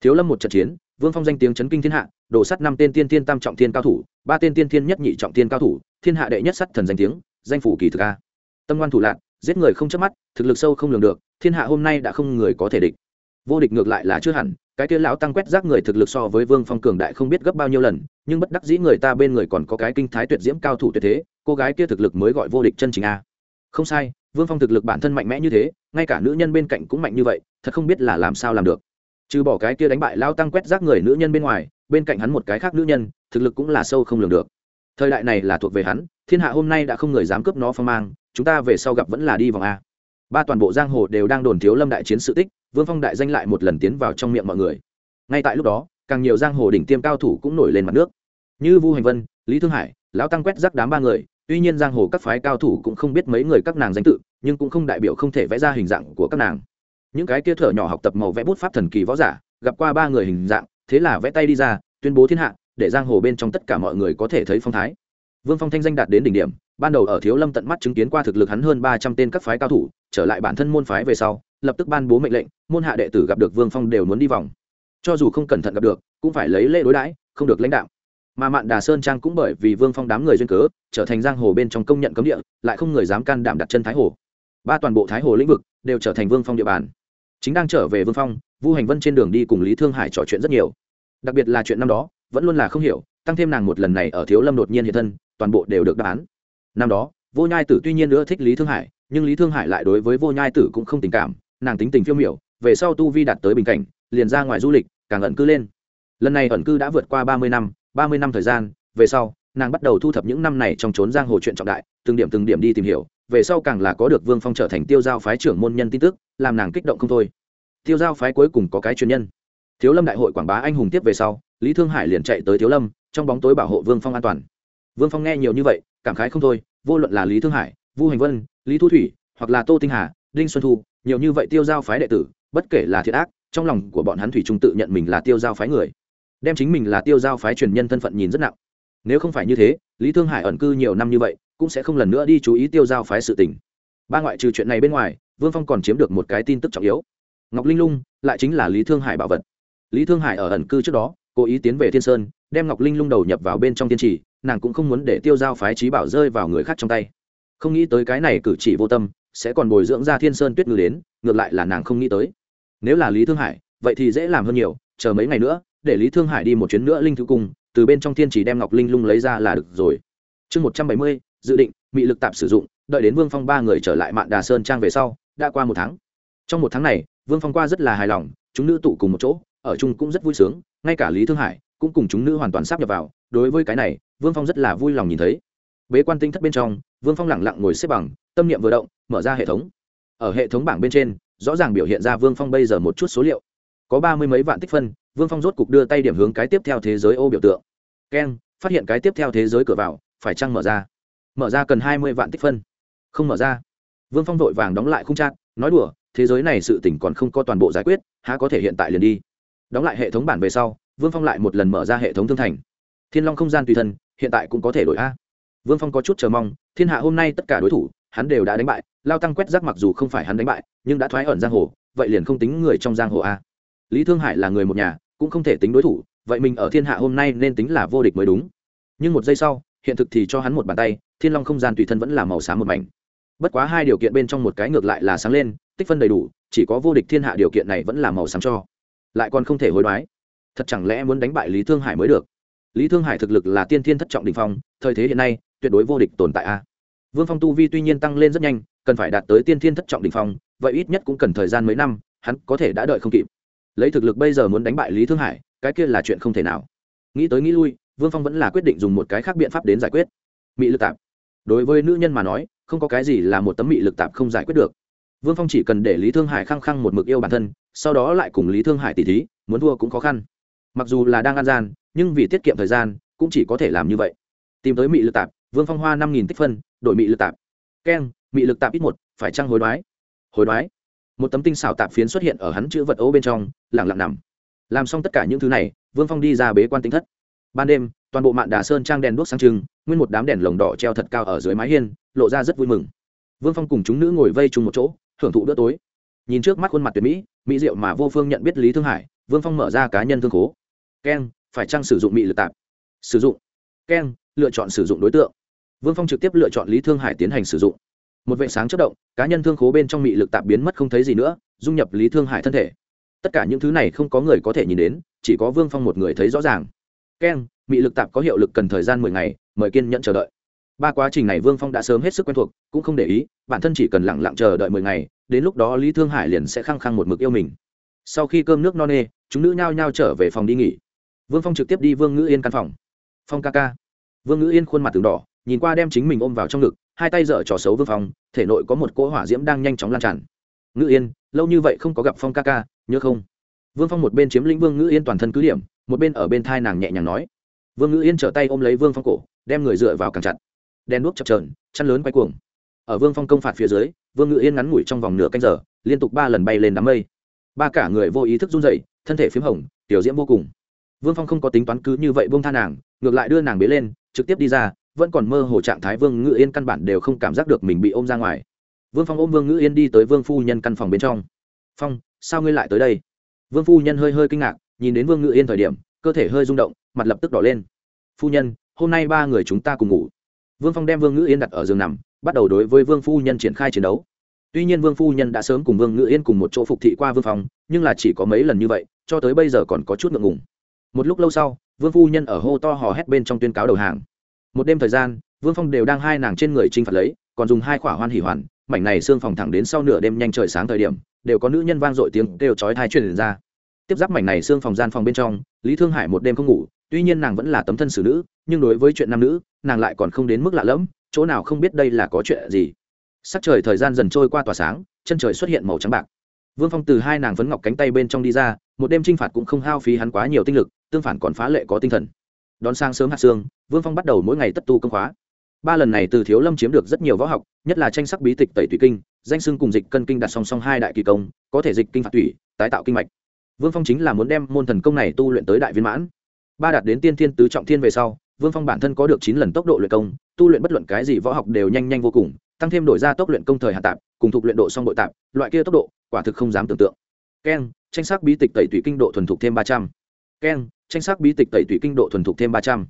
Thiếu lâm một trận chiến vương phong danh tiếng chấn kinh thiên hạ đổ sắt năm tên tiên tiên tam trọng thiên cao thủ, ba tên tiên tiên nhất nhị trọng thiên cao thủ, thiên hạ đệ nhất sắt thần danh tiếng, danh phủ kỳ thực a. Tâm ngoan thủ lạc giết người không chớp mắt, thực lực sâu không lường được, thiên hạ hôm nay đã không người có thể địch. Vô địch ngược lại là chưa hẳn, cái kia lão tăng quét rác người thực lực so với vương phong cường đại không biết gấp bao nhiêu lần, nhưng bất đắc dĩ người ta bên người còn có cái kinh thái tuyệt diễm cao thủ tuyệt thế, cô gái kia thực lực mới gọi vô địch chân chính a. Không sai, vương phong thực lực bản thân mạnh mẽ như thế, ngay cả nữ nhân bên cạnh cũng mạnh như vậy, thật không biết là làm sao làm được trừ bỏ cái kia đánh bại lao tăng quét rác người nữ nhân bên ngoài, bên cạnh hắn một cái khác nữ nhân, thực lực cũng là sâu không lường được. Thời đại này là thuộc về hắn, thiên hạ hôm nay đã không người dám cướp nó phong mang, chúng ta về sau gặp vẫn là đi vòng a. Ba toàn bộ giang hồ đều đang đồn thiếu lâm đại chiến sự tích, vương phong đại danh lại một lần tiến vào trong miệng mọi người. Ngay tại lúc đó, càng nhiều giang hồ đỉnh tiêm cao thủ cũng nổi lên mặt nước. Như vu hành vân, lý thương hải, lão tăng quét rác đám ba người, tuy nhiên giang hồ các phái cao thủ cũng không biết mấy người các nàng danh tự, nhưng cũng không đại biểu không thể vẽ ra hình dạng của các nàng những cái kia thở nhỏ học tập màu vẽ bút pháp thần kỳ võ giả, gặp qua ba người hình dạng, thế là vẽ tay đi ra, tuyên bố thiên hạ, để giang hồ bên trong tất cả mọi người có thể thấy phong thái. Vương phong thanh danh đạt đến đỉnh điểm, ban đầu ở thiếu lâm tận mắt chứng kiến qua thực lực hắn hơn ba trăm tên các phái cao thủ, trở lại bản thân môn phái về sau, lập tức ban bố mệnh lệnh, môn hạ đệ tử gặp được vương phong đều muốn đi vòng. Cho dù không cẩn thận gặp được, cũng phải lấy lễ đối đãi, không được lãnh đạo. Mà mạn đà sơn trang cũng bởi vì vương phong đám người duyên cớ, trở thành giang hồ bên trong công nhận cấm địa, lại không người dám can đảm đặt chân thái hồ. Ba toàn bộ thái hồ lĩnh vực đều trở thành vương phong địa bàn chính đang trở về vương phong, vu hành vân trên đường đi cùng lý thương hải trò chuyện rất nhiều. Đặc biệt là chuyện năm đó, vẫn luôn là không hiểu, tăng thêm nàng một lần này ở thiếu lâm đột nhiên hiện thân, toàn bộ đều được đáp án. Năm đó, vô nhai tử tuy nhiên nữa thích lý thương hải, nhưng lý thương hải lại đối với vô nhai tử cũng không tình cảm, nàng tính tình phiêu miểu, về sau tu vi đạt tới bình cảnh, liền ra ngoài du lịch, càng ẩn cư lên. Lần này ẩn cư đã vượt qua ba mươi năm, ba mươi năm thời gian, về sau, nàng bắt đầu thu thập những năm này trong trốn giang hồ chuyện trọng đại, từng điểm từng điểm đi tìm hiểu, về sau càng là có được vương phong trở thành tiêu giao phái trưởng môn nhân tin tức làm nàng kích động không thôi. Tiêu giao phái cuối cùng có cái chuyên nhân. Thiếu lâm đại hội quảng bá anh hùng tiếp về sau, lý thương hải liền chạy tới thiếu lâm, trong bóng tối bảo hộ vương phong an toàn. Vương phong nghe nhiều như vậy, cảm khái không thôi, vô luận là lý thương hải, vu hành vân, lý thu thủy, hoặc là tô tinh hà, đinh xuân thu, nhiều như vậy tiêu giao phái đệ tử, bất kể là thiệt ác, trong lòng của bọn hắn thủy trung tự nhận mình là tiêu giao phái người. Đem chính mình là tiêu giao phái truyền nhân thân phận nhìn rất nặng. Nếu không phải như thế, lý thương hải ẩn cư nhiều năm như vậy, cũng sẽ không lần nữa đi chú ý tiêu giao phái sự tình. Ba ngoại trừ chuyện này bên ngoài vương phong còn chiếm được một cái tin tức trọng yếu. Ngọc linh lung lại chính là lý thương hải bảo vật. Lý thương hải ở ẩn cư trước đó, cố ý tiến về thiên sơn, đem ngọc linh lung đầu nhập vào bên trong tiên trì, nàng cũng không muốn để tiêu giao phái trí bảo rơi vào người khác trong tay. Không nghĩ tới cái này cử chỉ vô tâm, sẽ còn bồi dưỡng ra thiên sơn tuyết ngư đến, ngược lại là nàng không nghĩ tới. Nếu là lý thương hải, vậy thì dễ làm hơn nhiều, chờ mấy ngày nữa, để lý thương hải đi một chuyến nữa linh thứ cung từ bên trong thiên chỉ đem ngọc linh lung lấy ra là được rồi. Chương một trăm bảy mươi, dự định bị lực tạp sử dụng, đợi đến vương phong ba người trở lại mạn đà sơn trang về sau đã qua một tháng. Trong một tháng này, vương phong qua rất là hài lòng, chúng nữ tụ cùng một chỗ, ở chung cũng rất vui sướng, ngay cả lý thương hải cũng cùng chúng nữ hoàn toàn sắp nhập vào. Đối với cái này, vương phong rất là vui lòng nhìn thấy. Bế quan tinh thất bên trong, vương phong lẳng lặng ngồi xếp bằng, tâm niệm vừa động, mở ra hệ thống. Ở hệ thống bảng bên trên, rõ ràng biểu hiện ra vương phong bây giờ một chút số liệu. Có ba mươi mấy vạn tích phân, vương phong rốt cục đưa tay điểm hướng cái tiếp theo thế giới ô biểu tượng. Keng, phát hiện cái tiếp theo thế giới cửa vào, phải chăng mở ra? Mở ra cần hai mươi vạn tích phân. Không mở ra vương phong vội vàng đóng lại không chát nói đùa, thế giới này sự tỉnh còn không có toàn bộ giải quyết, há có thể hiện tại liền đi. Đóng lại hệ thống bản về sau, vương phong lại một lần mở ra hệ thống thương thành. Thiên long không gian tùy thân, hiện tại cũng có thể đổi a. Vương phong có chút chờ mong, thiên hạ hôm nay tất cả đối thủ, hắn đều đã đánh bại, lao tăng quét rác mặc dù không phải hắn đánh bại, nhưng đã thoái ẩn giang hồ, vậy liền không tính người trong giang hồ a. Lý thương hải là người một nhà, cũng không thể tính đối thủ, vậy mình ở thiên hạ hôm nay nên tính là vô địch mới đúng. Nhưng một giây sau, hiện thực thì cho hắn một bàn tay, thiên long không gian tùy thân vẫn là màu xám một mảnh bất quá hai điều kiện bên trong một cái ngược lại là sáng lên, tích phân đầy đủ, chỉ có vô địch thiên hạ điều kiện này vẫn là màu xám cho. Lại còn không thể hối đoái. Thật chẳng lẽ muốn đánh bại lý thương hải mới được? Lý thương hải thực lực là tiên thiên thất trọng đình phong, thời thế hiện nay, tuyệt đối vô địch tồn tại a. Vương phong tu vi tuy nhiên tăng lên rất nhanh, cần phải đạt tới tiên thiên thất trọng đình phong, vậy ít nhất cũng cần thời gian mấy năm, hắn có thể đã đợi không kịp. Lấy thực lực bây giờ muốn đánh bại lý thương hải, cái kia là chuyện không thể nào. Nghĩ tới nghĩ lui, vương phong vẫn là quyết định dùng một cái khác biện pháp đến giải quyết. Mị lực tạp. Đối với nữ nhân mà nói không có cái gì là một tấm mị lực tạp không giải quyết được. Vương phong chỉ cần để lý thương hải khăng khăng một mực yêu bản thân, sau đó lại cùng lý thương hải tỉ thí, muốn thua cũng khó khăn. Mặc dù là đang ăn gian, nhưng vì tiết kiệm thời gian, cũng chỉ có thể làm như vậy. Tìm tới mị lực tạp, vương phong hoa năm nghìn tích phân, đổi mị lực tạp. Keng, mị lực tạp ít một, phải trăng hối đoái? Hối đoái. Một tấm tinh xảo tạp phiến xuất hiện ở hắn chữ vật ấu bên trong lẳng lặng nằm. Làm xong tất cả những thứ này, vương phong đi ra bế quan tinh thất. Ban đêm toàn bộ mạn đà sơn trang đèn đuốc sáng trưng, nguyên một đám đèn lồng đỏ treo thật cao ở dưới mái hiên, lộ ra rất vui mừng. Vương phong cùng chúng nữ ngồi vây chung một chỗ hưởng thụ bữa tối. Nhìn trước mắt khuôn mặt tuyệt mỹ mỹ diệu mà vô phương nhận biết lý thương hải, vương phong mở ra cá nhân thương khố. Keng phải chăng sử dụng mỹ lực tạp? Sử dụng. Keng lựa chọn sử dụng đối tượng. Vương phong trực tiếp lựa chọn lý thương hải tiến hành sử dụng. Một vệ sáng chất động, cá nhân thương khố bên trong mỹ lực tạp biến mất không thấy gì nữa, dung nhập lý thương hải thân thể. Tất cả những thứ này không có người có thể nhìn đến, chỉ có vương phong một người thấy rõ ràng keng, mị lực tạp có hiệu lực cần thời gian mười ngày, mời kiên nhẫn chờ đợi. Ba quá trình này vương phong đã sớm hết sức quen thuộc, cũng không để ý, bản thân chỉ cần lẳng lặng chờ đợi mười ngày, đến lúc đó lý thương hải liền sẽ khăng khăng một mực yêu mình. Sau khi cơm nước no nê, chúng nữ nhao nhao trở về phòng đi nghỉ. Vương phong trực tiếp đi vương ngữ yên căn phòng. Phong ca ca. Vương ngữ yên khuôn mặt từng đỏ, nhìn qua đem chính mình ôm vào trong ngực, hai tay dở trò xấu vương phong, thể nội có một cỗ hỏa diễm đang nhanh chóng lan tràn. Ngữ yên, lâu như vậy không có gặp phong ca ca, nhớ không? Vương phong một bên chiếm lĩnh vương ngữ yên toàn thân cứ điểm, một bên ở bên thai nàng nhẹ nhàng nói. Vương ngữ yên trở tay ôm lấy vương phong cổ, đem người dựa vào càng chặt. Đen đuốc chập trờn chăn lớn quay cuồng. Ở vương phong công phạt phía dưới, vương ngữ yên ngắn ngủi trong vòng nửa canh giờ, liên tục ba lần bay lên đám mây. Ba cả người vô ý thức run dậy thân thể p h í m hồng, tiểu diễm vô cùng. Vương phong không có tính toán cứ như vậy vương tha nàng, ngược lại đưa nàng bế lên, trực tiếp đi ra, vẫn còn mơ hồ trạng thái vương ngữ yên căn bản đều không cảm giác được mình bị ôm ra ngoài. Vương phong ôm vương ngữ yên đi tới vương phu nhân căn phòng bên trong. Phong, sao ngươi lại tới đây? Vương phu nhân hơi hơi kinh ngạc, nhìn đến vương ngự yên thời điểm, cơ thể hơi rung động, mặt lập tức đỏ lên. Phu nhân, hôm nay ba người chúng ta cùng ngủ. Vương phong đem vương ngự yên đặt ở giường nằm, bắt đầu đối với vương phu nhân triển khai chiến đấu. Tuy nhiên vương phu nhân đã sớm cùng vương ngự yên cùng một chỗ phục thị qua vương phong, nhưng là chỉ có mấy lần như vậy, cho tới bây giờ còn có chút ngượng ngùng. Một lúc lâu sau, vương phu nhân ở hô to hò hét bên trong tuyên cáo đầu hàng. Một đêm thời gian, vương phong đều đang hai nàng trên người t r i n h phạt lấy, còn dùng hai khỏa hoan hỉ hoàn, mảnh này xương phòng thẳng đến sau nửa đêm nhanh trời sáng thời điểm đều có nữ nhân vang dội tiếng kêu chói tai truyền ra. Tiếp giáp mảnh này xương phòng gian phòng bên trong, lý thương hải một đêm không ngủ, tuy nhiên nàng vẫn là tấm thân xử nữ, nhưng đối với chuyện nam nữ, nàng lại còn không đến mức lạ lẫm, chỗ nào không biết đây là có chuyện gì. Sắc trời thời gian dần trôi qua tỏa sáng, chân trời xuất hiện màu trắng bạc. Vương phong từ hai nàng phấn ngọc cánh tay bên trong đi ra, một đêm t r i n h phạt cũng không hao phí hắn quá nhiều tinh lực, tương phản còn phá lệ có tinh thần. Đón sang sớm hạt xương, vương phong bắt đầu mỗi ngày tất tu công khóa ba lần này từ thiếu lâm chiếm được rất nhiều võ học nhất là tranh sắc bí tịch tẩy thủy kinh danh xưng cùng dịch cân kinh đặt song song hai đại kỳ công có thể dịch kinh phạt thủy, tái tạo kinh mạch. Vương phong chính là muốn đem môn thần công này tu luyện tới đại viên mãn. Ba đạt đến tiên thiên tứ trọng thiên về sau vương phong bản thân có được chín lần tốc độ luyện công tu luyện bất luận cái gì võ học đều nhanh nhanh vô cùng tăng thêm đổi ra tốc luyện công thời hạ tạp cùng thuộc luyện độ song bội tạp loại kia tốc độ quả thực không dám tưởng tượng. Keng tranh sắc bí tịch tẩy tủy kinh độ thuần thục thêm ba trăm. Keng tranh sắc bí tịch tẩy tủy kinh độ thuần thục thêm ba trăm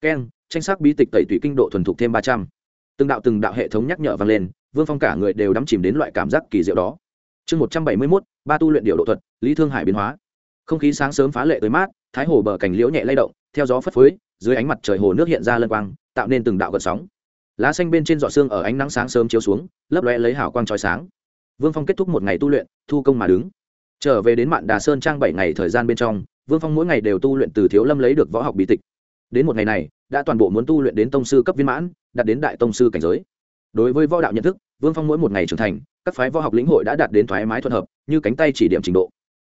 keng, tranh sắc bí tịch tẩy tủy kinh độ thuần thục thêm ba trăm. Từng đạo từng đạo hệ thống nhắc nhở vang lên, vương phong cả người đều đắm chìm đến loại cảm giác kỳ diệu đó. Chương một trăm bảy mươi mốt, ba tu luyện điệu độ thuật, lý thương hải biến hóa. Không khí sáng sớm phá lệ tới mát, thái hồ bờ cảnh liễu nhẹ lay động, theo gió phất phới, dưới ánh mặt trời hồ nước hiện ra lân quang, tạo nên từng đạo gợn sóng. Lá xanh bên trên giọt xương ở ánh nắng sáng sớm chiếu xuống, lấp loe lấy hào quang trói sáng. Vương phong kết thúc một ngày tu luyện, thu công mà đứng. Trở về đến mạn đà sơn trang bảy ngày thời gian bên trong, vương phong mỗi ngày đều tu luyện từ thiếu lâm lấy được võ học bí tịch đến một ngày này, đã toàn bộ muốn tu luyện đến tông sư cấp viên mãn, đạt đến đại tông sư cảnh giới. Đối với võ đạo nhận thức, vương phong mỗi một ngày trưởng thành, các phái võ học lĩnh hội đã đạt đến thoải mái thuận hợp, như cánh tay chỉ điểm trình độ.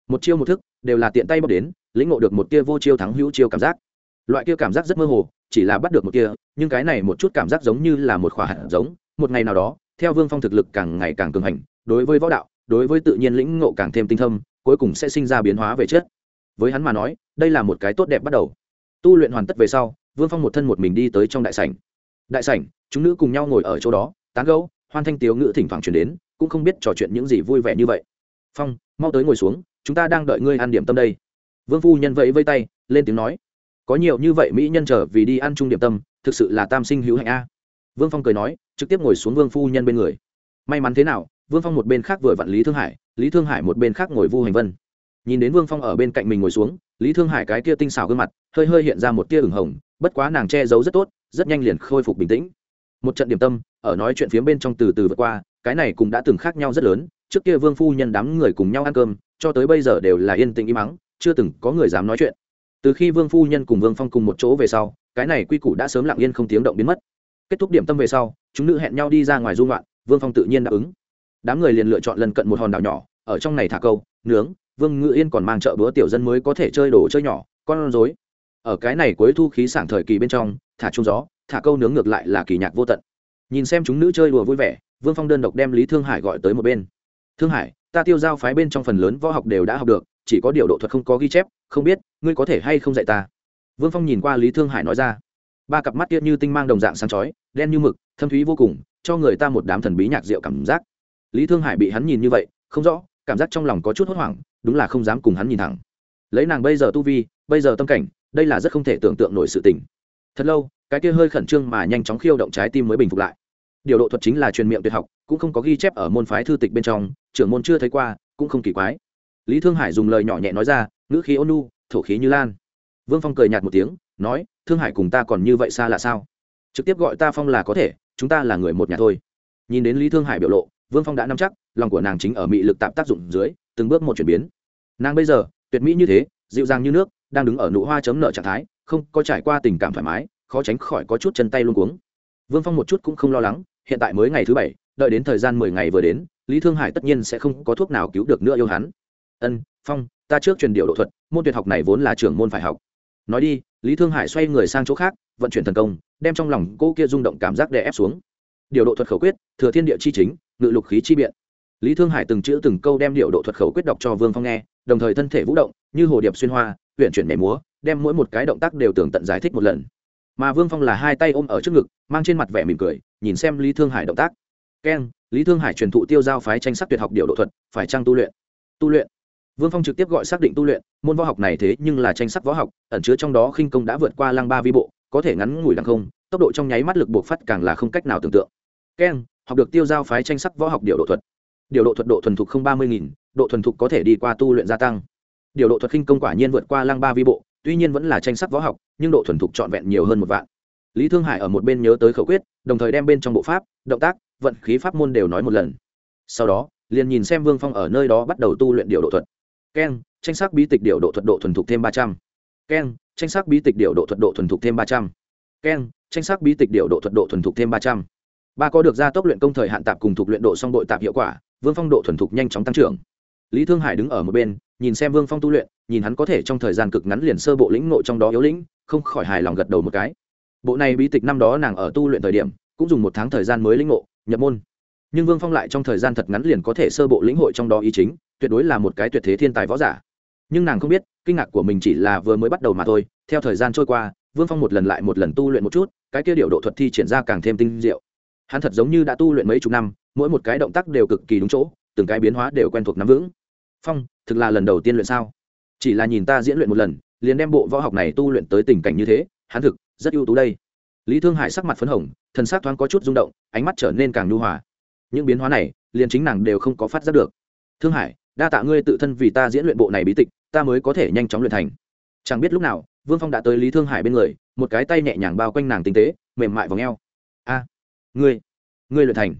Một chiêu một thức, đều là tiện tay bóc đến, lĩnh ngộ được một tia vô chiêu thắng hữu chiêu cảm giác. Loại kia cảm giác rất mơ hồ, chỉ là bắt được một tia, nhưng cái này một chút cảm giác giống như là một khỏa hạt giống, một ngày nào đó, theo vương phong thực lực càng ngày càng cường hành, đối với võ đạo, đối với tự nhiên lĩnh ngộ càng thêm tinh thâm cuối cùng sẽ sinh ra biến hóa về chất với hắn mà nói, đây là một cái tốt đẹp bắt đầu tu luyện hoàn tất về sau, vương phong một thân một mình đi tới trong đại sảnh. Đại sảnh, chúng nữ cùng nhau ngồi ở chỗ đó, tán gẫu, hoan thanh tiếu ngữ thỉnh thoảng chuyển đến, cũng không biết trò chuyện những gì vui vẻ như vậy. Phong, mau tới ngồi xuống, chúng ta đang đợi ngươi ăn điểm tâm đây. Vương phu nhân vẫy vây tay, lên tiếng nói. Có nhiều như vậy mỹ nhân trở vì đi ăn chung điểm tâm, thực sự là tam sinh hữu hạnh a. Vương phong cười nói, trực tiếp ngồi xuống vương phu nhân bên người. May mắn thế nào, vương phong một bên khác vừa vặn lý thương hải, lý thương hải một bên khác ngồi vu hành vân. Nhìn đến vương phong ở bên cạnh mình ngồi xuống lý thương hải cái kia tinh xảo gương mặt, hơi hơi hiện ra một tia ửng hồng, bất quá nàng che giấu rất tốt, rất nhanh liền khôi phục bình tĩnh. Một trận điểm tâm, ở nói chuyện phía bên trong từ từ vượt qua, cái này cũng đã từng khác nhau rất lớn, trước kia vương phu nhân đám người cùng nhau ăn cơm, cho tới bây giờ đều là yên tĩnh im mắng chưa từng có người dám nói chuyện. Từ khi vương phu nhân cùng vương phong cùng một chỗ về sau, cái này quy củ đã sớm lặng yên không tiếng động biến mất. Kết thúc điểm tâm về sau, chúng nữ hẹn nhau đi ra ngoài dung loạn vương phong tự nhiên đáp ứng. Đám người liền lựa chọn lần cận một hòn đảo nhỏ, ở trong này thả câu, nướng vương ngự yên còn mang trợ bữa tiểu dân mới có thể chơi đồ chơi nhỏ, con rối. Ở cái này cuối thu khí sảng thời kỳ bên trong, thả trung gió, thả câu nướng ngược lại là kỳ nhạc vô tận. Nhìn xem chúng nữ chơi đùa vui vẻ, vương phong đơn độc đem lý thương hải gọi tới một bên. Thương hải, ta tiêu giao phái bên trong phần lớn võ học đều đã học được, chỉ có điều độ thuật không có ghi chép, không biết, ngươi có thể hay không dạy ta? Vương phong nhìn qua lý thương hải nói ra. Ba cặp mắt tiết như tinh mang đồng dạng sáng chói, đen như mực, thâm thúy vô cùng, cho người ta một đám thần bí nhạc diệu cảm giác. Lý thương hải bị hắn nhìn như vậy, không rõ cảm giác trong lòng có chút hốt hoảng, đúng là không dám cùng hắn nhìn thẳng. Lấy nàng bây giờ tu vi, bây giờ tâm cảnh, đây là rất không thể tưởng tượng nổi sự tình. Thật lâu, cái kia hơi khẩn trương mà nhanh chóng khiêu động trái tim mới bình phục lại. Điều độ thuật chính là truyền miệng tuyệt học, cũng không có ghi chép ở môn phái thư tịch bên trong, trưởng môn chưa thấy qua, cũng không kỳ quái. Lý thương hải dùng lời nhỏ nhẹ nói ra, ngữ khí ôn nu thổ khí như lan. Vương phong cười nhạt một tiếng, nói, thương hải cùng ta còn như vậy xa là sao? Trực tiếp gọi ta phong là có thể, chúng ta là người một nhà thôi. Nhìn đến lý thương hải biểu lộ, vương phong đã nắm chắc lòng của nàng chính ở mị lực tạm tác dụng dưới, từng bước một chuyển biến. Nàng bây giờ, tuyệt mỹ như thế, dịu dàng như nước, đang đứng ở nụ hoa chấm nợ trạng thái, không có trải qua tình cảm thoải mái, khó tránh khỏi có chút chân tay luôn cuống. Vương phong một chút cũng không lo lắng, hiện tại mới ngày thứ bảy, đợi đến thời gian mười ngày vừa đến, lý thương hải tất nhiên sẽ không có thuốc nào cứu được nữa yêu hắn. Ân, phong, ta trước truyền điệu độ thuật, môn tuyệt học này vốn là trưởng môn phải học. Nói đi, lý thương hải xoay người sang chỗ khác, vận chuyển thần công, đem trong lòng cô kia rung động cảm giác đè ép xuống. Điều độ thuật khẩu quyết, thừa thiên địa chi chính, ngự lục khí chi biện lý thương hải từng chữ từng câu đem điệu độ thuật khẩu quyết đọc cho vương phong nghe, đồng thời thân thể vũ động, như hồ điệp xuyên hoa huyện chuyển mẻ múa, đem mỗi một cái động tác đều tường tận giải thích một lần. Mà vương phong là hai tay ôm ở trước ngực, mang trên mặt vẻ mỉm cười, nhìn xem lý thương hải động tác. Keng lý thương hải truyền thụ tiêu giao phái tranh sắc tuyệt học điệu độ thuật, phải trăng tu luyện? Tu luyện. Vương phong trực tiếp gọi xác định tu luyện, môn võ học này thế nhưng là tranh sắc võ học, ẩn chứa trong đó khinh công đã vượt qua lăng ba vi bộ, có thể ngắn ngủi đằng không, tốc độ trong nháy mắt lực buộc phát càng là không cách nào tưởng tượng. Keng học được tiêu giao phái tranh sắc võ học điệu độ thuật điều độ thuật độ thuần thục không ba mươi nghìn, độ thuần thục có thể đi qua tu luyện gia tăng. Điều độ thuật khinh công quả nhiên vượt qua lăng ba vi bộ, tuy nhiên vẫn là tranh sắc võ học, nhưng độ thuần thục trọn vẹn nhiều hơn một vạn. Lý thương hải ở một bên nhớ tới khẩu quyết, đồng thời đem bên trong bộ pháp, động tác, vận khí pháp môn đều nói một lần. Sau đó, liền nhìn xem vương phong ở nơi đó bắt đầu tu luyện điều độ thuật. Keng, tranh sắc bí tịch điều độ thuật độ thuần thục thêm ba trăm. Keng, tranh sắc bí tịch điều độ thuật độ thuần thục thêm ba trăm. Keng, tranh sắc bí tịch điều độ thuật độ thuần thục thêm ba trăm. Ba có được gia tốc luyện công thời hạn tạp cùng thuộc luyện độ song đội tạp hiệu quả vương phong độ thuần thục nhanh chóng tăng trưởng. Lý thương hải đứng ở một bên, nhìn xem vương phong tu luyện, nhìn hắn có thể trong thời gian cực ngắn liền sơ bộ lĩnh nội trong đó yếu lĩnh, không khỏi hài lòng gật đầu một cái. Bộ này bí tịch năm đó nàng ở tu luyện thời điểm, cũng dùng một tháng thời gian mới lĩnh ngộ, nhập môn. Nhưng vương phong lại trong thời gian thật ngắn liền có thể sơ bộ lĩnh hội trong đó ý chính, tuyệt đối là một cái tuyệt thế thiên tài võ giả. Nhưng nàng không biết, kinh ngạc của mình chỉ là vừa mới bắt đầu mà thôi, theo thời gian trôi qua, vương phong một lần lại một lần tu luyện một chút, cái kia điệu độ thuật thi triển ra càng thêm tinh diệu. Hắn thật giống như đã tu luyện mấy chục năm mỗi một cái động tác đều cực kỳ đúng chỗ, từng cái biến hóa đều quen thuộc nắm vững. Phong, thực là lần đầu tiên luyện sao? Chỉ là nhìn ta diễn luyện một lần, liền đem bộ võ học này tu luyện tới tình cảnh như thế, hắn thực, rất ưu tú đây. Lý thương hải sắc mặt phấn hồng, thần sắc thoáng có chút rung động, ánh mắt trở nên càng nhu hòa. Những biến hóa này, liền chính nàng đều không có phát giác được. Thương hải, đa tạ ngươi tự thân vì ta diễn luyện bộ này bí tịch, ta mới có thể nhanh chóng luyện thành. Chẳng biết lúc nào, vương phong đã tới lý thương hải bên người, một cái tay nhẹ nhàng bao quanh nàng tinh tế, mềm mại vào ngheo a, ngươi ngươi luyện thành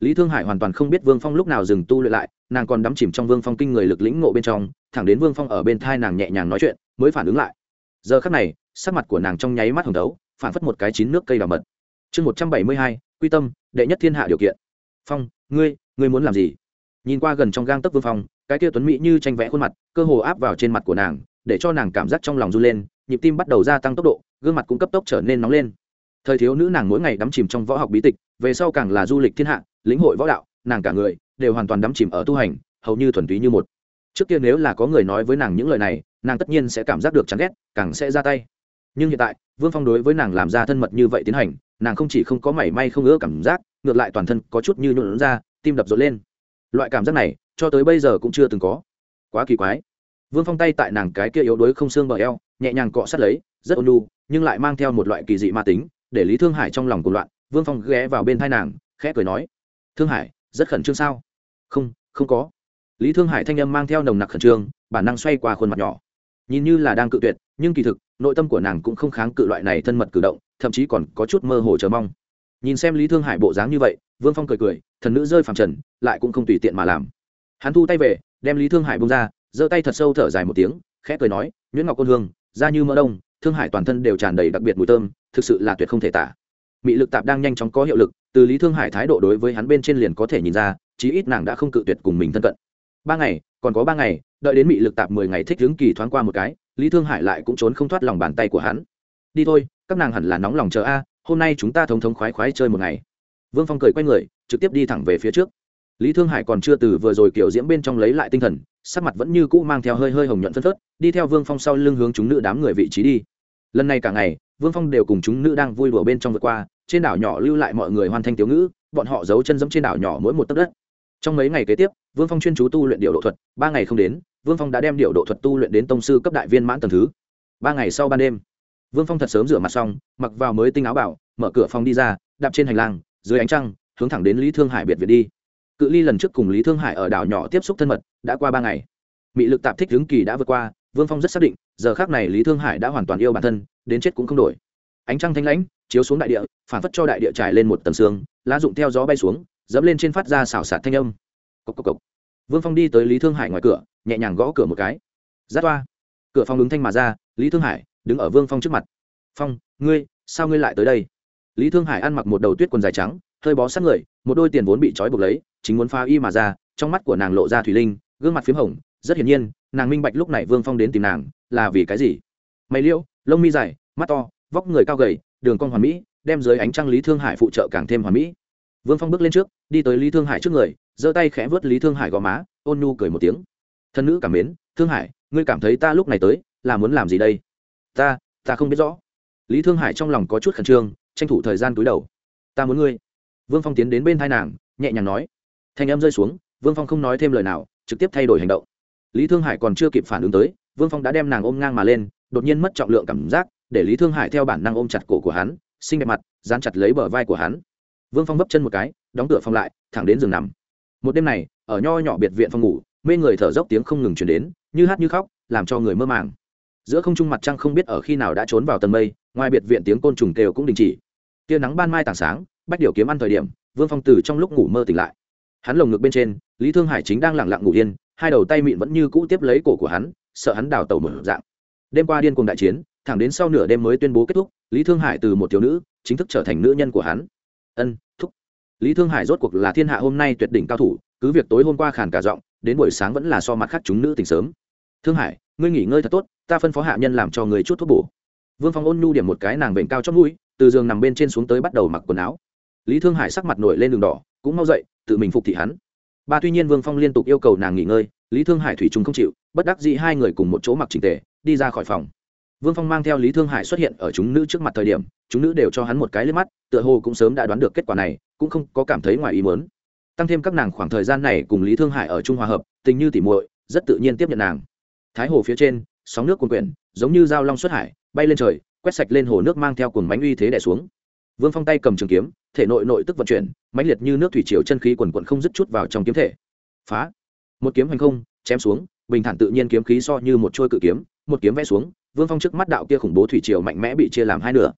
lý thương hải hoàn toàn không biết vương phong lúc nào dừng tu luyện lại, nàng còn đắm chìm trong vương phong kinh người lực lĩnh ngộ bên trong, thẳng đến vương phong ở bên thai nàng nhẹ nhàng nói chuyện, mới phản ứng lại. Giờ khắc này, sắc mặt của nàng trong nháy mắt hồng đấu, phản phất một cái chín nước cây đào mật. Chương một trăm bảy mươi hai, quy tâm, đệ nhất thiên hạ điều kiện. Phong, ngươi ngươi muốn làm gì? Nhìn qua gần trong gang tấc vương phong, cái kia tuấn mỹ như tranh vẽ khuôn mặt, cơ hồ áp vào trên mặt của nàng, để cho nàng cảm giác trong lòng run lên, nhịp tim bắt đầu gia tăng tốc độ, gương mặt cũng cấp tốc trở nên nóng lên. Thời thiếu nữ nàng mỗi ngày đắm chìm trong võ học bí tịch, về sau càng là du lịch thiên hạ lĩnh hội võ đạo, nàng cả người đều hoàn toàn đắm chìm ở tu hành, hầu như thuần túy như một. Trước kia nếu là có người nói với nàng những lời này, nàng tất nhiên sẽ cảm giác được chán ghét, càng sẽ ra tay. Nhưng hiện tại, vương phong đối với nàng làm ra thân mật như vậy tiến hành, nàng không chỉ không có mảy may không ứa cảm giác, ngược lại toàn thân có chút như nhuộn ra, tim đập rộn lên. Loại cảm giác này, cho tới bây giờ cũng chưa từng có. Quá kỳ quái. Vương phong tay tại nàng cái kia yếu đuối không xương bờ eo, nhẹ nhàng cọ sát lấy, rất ôn lu nhưng lại mang theo một loại kỳ dị ma tính, để lý thương hải trong lòng cuộc loạn, vương phong ghé vào bên thai nàng, khẽ cười nói thương hải, rất khẩn trương sao? Không không có. Lý thương hải thanh âm mang theo nồng nặc khẩn trương, bản năng xoay qua khuôn mặt nhỏ. Nhìn như là đang cự tuyệt, nhưng kỳ thực, nội tâm của nàng cũng không kháng cự loại này thân mật cử động, thậm chí còn có chút mơ hồ chờ mong. Nhìn xem lý thương hải bộ dáng như vậy, vương phong cười cười, thần nữ rơi phàm trần, lại cũng không tùy tiện mà làm. Hắn thu tay về, đem lý thương hải bông ra, giơ tay thật sâu thở dài một tiếng, khẽ cười nói, nguyễn ngọc côn hương da như mỡ đông, thương hải toàn thân đều tràn đầy đặc biệt mùi thơm, thực sự là tuyệt không thể tả mị lực tạp đang nhanh chóng có hiệu lực, từ lý thương hải thái độ đối với hắn bên trên liền có thể nhìn ra, chí ít nàng đã không cự tuyệt cùng mình thân cận. Ba ngày, còn có ba ngày, đợi đến mị lực tạp mười ngày thích hướng kỳ thoáng qua một cái, lý thương hải lại cũng trốn không thoát lòng bàn tay của hắn. Đi thôi, các nàng hẳn là nóng lòng chờ a, hôm nay chúng ta thống thống khoái khoái chơi một ngày. Vương phong cười quay người, trực tiếp đi thẳng về phía trước. Lý thương hải còn chưa từ vừa rồi kiểu diễm bên trong lấy lại tinh thần, sắc mặt vẫn như cũ mang theo hơi hơi hồng nhuận phân phớt, đi theo vương phong sau lưng hướng chúng nữ đám người vị trí đi. Lần này cả ngày, vương phong đều cùng chúng nữ đang vui đùa bên trong vượt qua trên đảo nhỏ lưu lại mọi người hoàn thành tiểu ngữ, bọn họ giấu chân dẫm trên đảo nhỏ mỗi một tấc đất. Trong mấy ngày kế tiếp, vương phong chuyên chú tu luyện điệu độ thuật, ba ngày không đến, vương phong đã đem điệu độ thuật tu luyện đến tông sư cấp đại viên mãn tầng thứ. Ba ngày sau ban đêm, vương phong thật sớm rửa mặt xong, mặc vào mới tinh áo bảo, mở cửa phòng đi ra, đạp trên hành lang, dưới ánh trăng, hướng thẳng đến lý thương hải biệt viện đi. Cự ly lần trước cùng lý thương hải ở đảo nhỏ tiếp xúc thân mật, đã qua ba ngày. Mị lực tạp thích hướng kỳ đã vượt qua, vương phong rất xác định, giờ khác này lý thương hải đã hoàn toàn yêu bản thân, đến chết cũng không đổi ánh trăng thanh lãnh, chiếu xuống đại địa, phản phất cho đại địa trải lên một tầng xương, lá rụng theo gió bay xuống, dẫm lên trên phát ra xào xạc thanh âm. Cốc cốc cốc. vương phong đi tới lý thương hải ngoài cửa, nhẹ nhàng gõ cửa một cái. Giáp toa. Cửa phong ứng thanh mà ra, lý thương hải đứng ở vương phong trước mặt. Phong, ngươi, sao ngươi lại tới đây? Lý thương hải ăn mặc một đầu tuyết quần dài trắng, hơi bó sát người, một đôi tiền vốn bị trói buộc lấy, chính muốn phá y mà ra, trong mắt của nàng lộ ra thủy linh, gương mặt p h í m hồng, rất hiển nhiên, nàng minh bạch lúc này vương phong đến tìm nàng là vì cái gì. Mày liêu, lông mi dài, mắt to vóc người cao gầy, đường cong hoàn mỹ, đem dưới ánh trăng lý thương hải phụ trợ càng thêm hoàn mỹ. Vương phong bước lên trước, đi tới lý thương hải trước người, giơ tay khẽ vớt lý thương hải gò má, ôn nhu cười một tiếng. Thân nữ cảm mến, thương hải, ngươi cảm thấy ta lúc này tới, là muốn làm gì đây? Ta ta không biết rõ. Lý thương hải trong lòng có chút khẩn trương, tranh thủ thời gian túi đầu. Ta muốn ngươi. Vương phong tiến đến bên thai nàng, nhẹ nhàng nói. Thanh em rơi xuống, vương phong không nói thêm lời nào, trực tiếp thay đổi hành động. Lý thương hải còn chưa kịp phản ứng tới, vương phong đã đem nàng ôm ngang mà lên, đột nhiên mất trọng lượng cảm giác để lý thương hải theo bản năng ôm chặt cổ của hắn, xinh đẹp mặt, dán chặt lấy bờ vai của hắn. Vương phong vấp chân một cái, đóng cửa phòng lại, thẳng đến giường nằm. Một đêm này, ở nho nhỏ biệt viện phòng ngủ, mê người thở dốc tiếng không ngừng chuyển đến, như hát như khóc, làm cho người mơ màng. Giữa không trung mặt trăng không biết ở khi nào đã trốn vào tầng mây, ngoài biệt viện tiếng côn trùng kêu cũng đình chỉ. Tia nắng ban mai tảng sáng, bách điều kiếm ăn thời điểm, vương phong từ trong lúc ngủ mơ tỉnh lại. Hắn lồng ngực bên trên, lý thương hải chính đang lẳng lặng ngủ yên, hai đầu tay mịn vẫn như cũ tiếp lấy cổ của hắn, sợ hắn đào tẩu mở dạng. Đêm qua điên cuồng đại chiến thẳng đến sau nửa đêm mới tuyên bố kết thúc, lý thương hải từ một thiếu nữ, chính thức trở thành nữ nhân của hắn. Ân, thúc. Lý thương hải rốt cuộc là thiên hạ hôm nay tuyệt đỉnh cao thủ, cứ việc tối hôm qua khàn cả giọng, đến buổi sáng vẫn là so mặt khác chúng nữ tỉnh sớm. Thương hải, ngươi nghỉ ngơi thật tốt, ta phân phó hạ nhân làm cho người chút thuốc bổ. Vương phong ôn nhu điểm một cái nàng bệnh cao trong mũi, từ giường nằm bên trên xuống tới bắt đầu mặc quần áo. Lý thương hải sắc mặt nổi lên đường đỏ, cũng mau dậy, tự mình phục thị hắn. Ba tuy nhiên vương phong liên tục yêu cầu nàng nghỉ ngơi, lý thương hải thủy trung không chịu, bất đắc dĩ hai người cùng một chỗ mặc trình tề, đi ra khỏi phòng vương phong mang theo lý thương hải xuất hiện ở chúng nữ trước mặt thời điểm, chúng nữ đều cho hắn một cái lên mắt, tựa hồ cũng sớm đã đoán được kết quả này, cũng không có cảm thấy ngoài ý mớn tăng thêm các nàng khoảng thời gian này cùng lý thương hải ở trung hòa hợp, tình như tỉ muội, rất tự nhiên tiếp nhận nàng. Thái hồ phía trên, sóng nước cuồn quyển giống như dao long xuất hải, bay lên trời, quét sạch lên hồ nước mang theo cuồng bánh uy thế đẻ xuống. Vương phong tay cầm trường kiếm, thể nội nội tức vận chuyển, mãnh liệt như nước thủy triều chân khí quần quận không dứt chút vào trong kiếm thể. Phá! Một kiếm hành không, chém xuống, bình thản tự nhiên kiếm khí so như một trôi cự kiếm, một kiếm vẽ xuống vương phong trước mắt đạo kia khủng bố thủy triều mạnh mẽ bị chia làm hai nửa.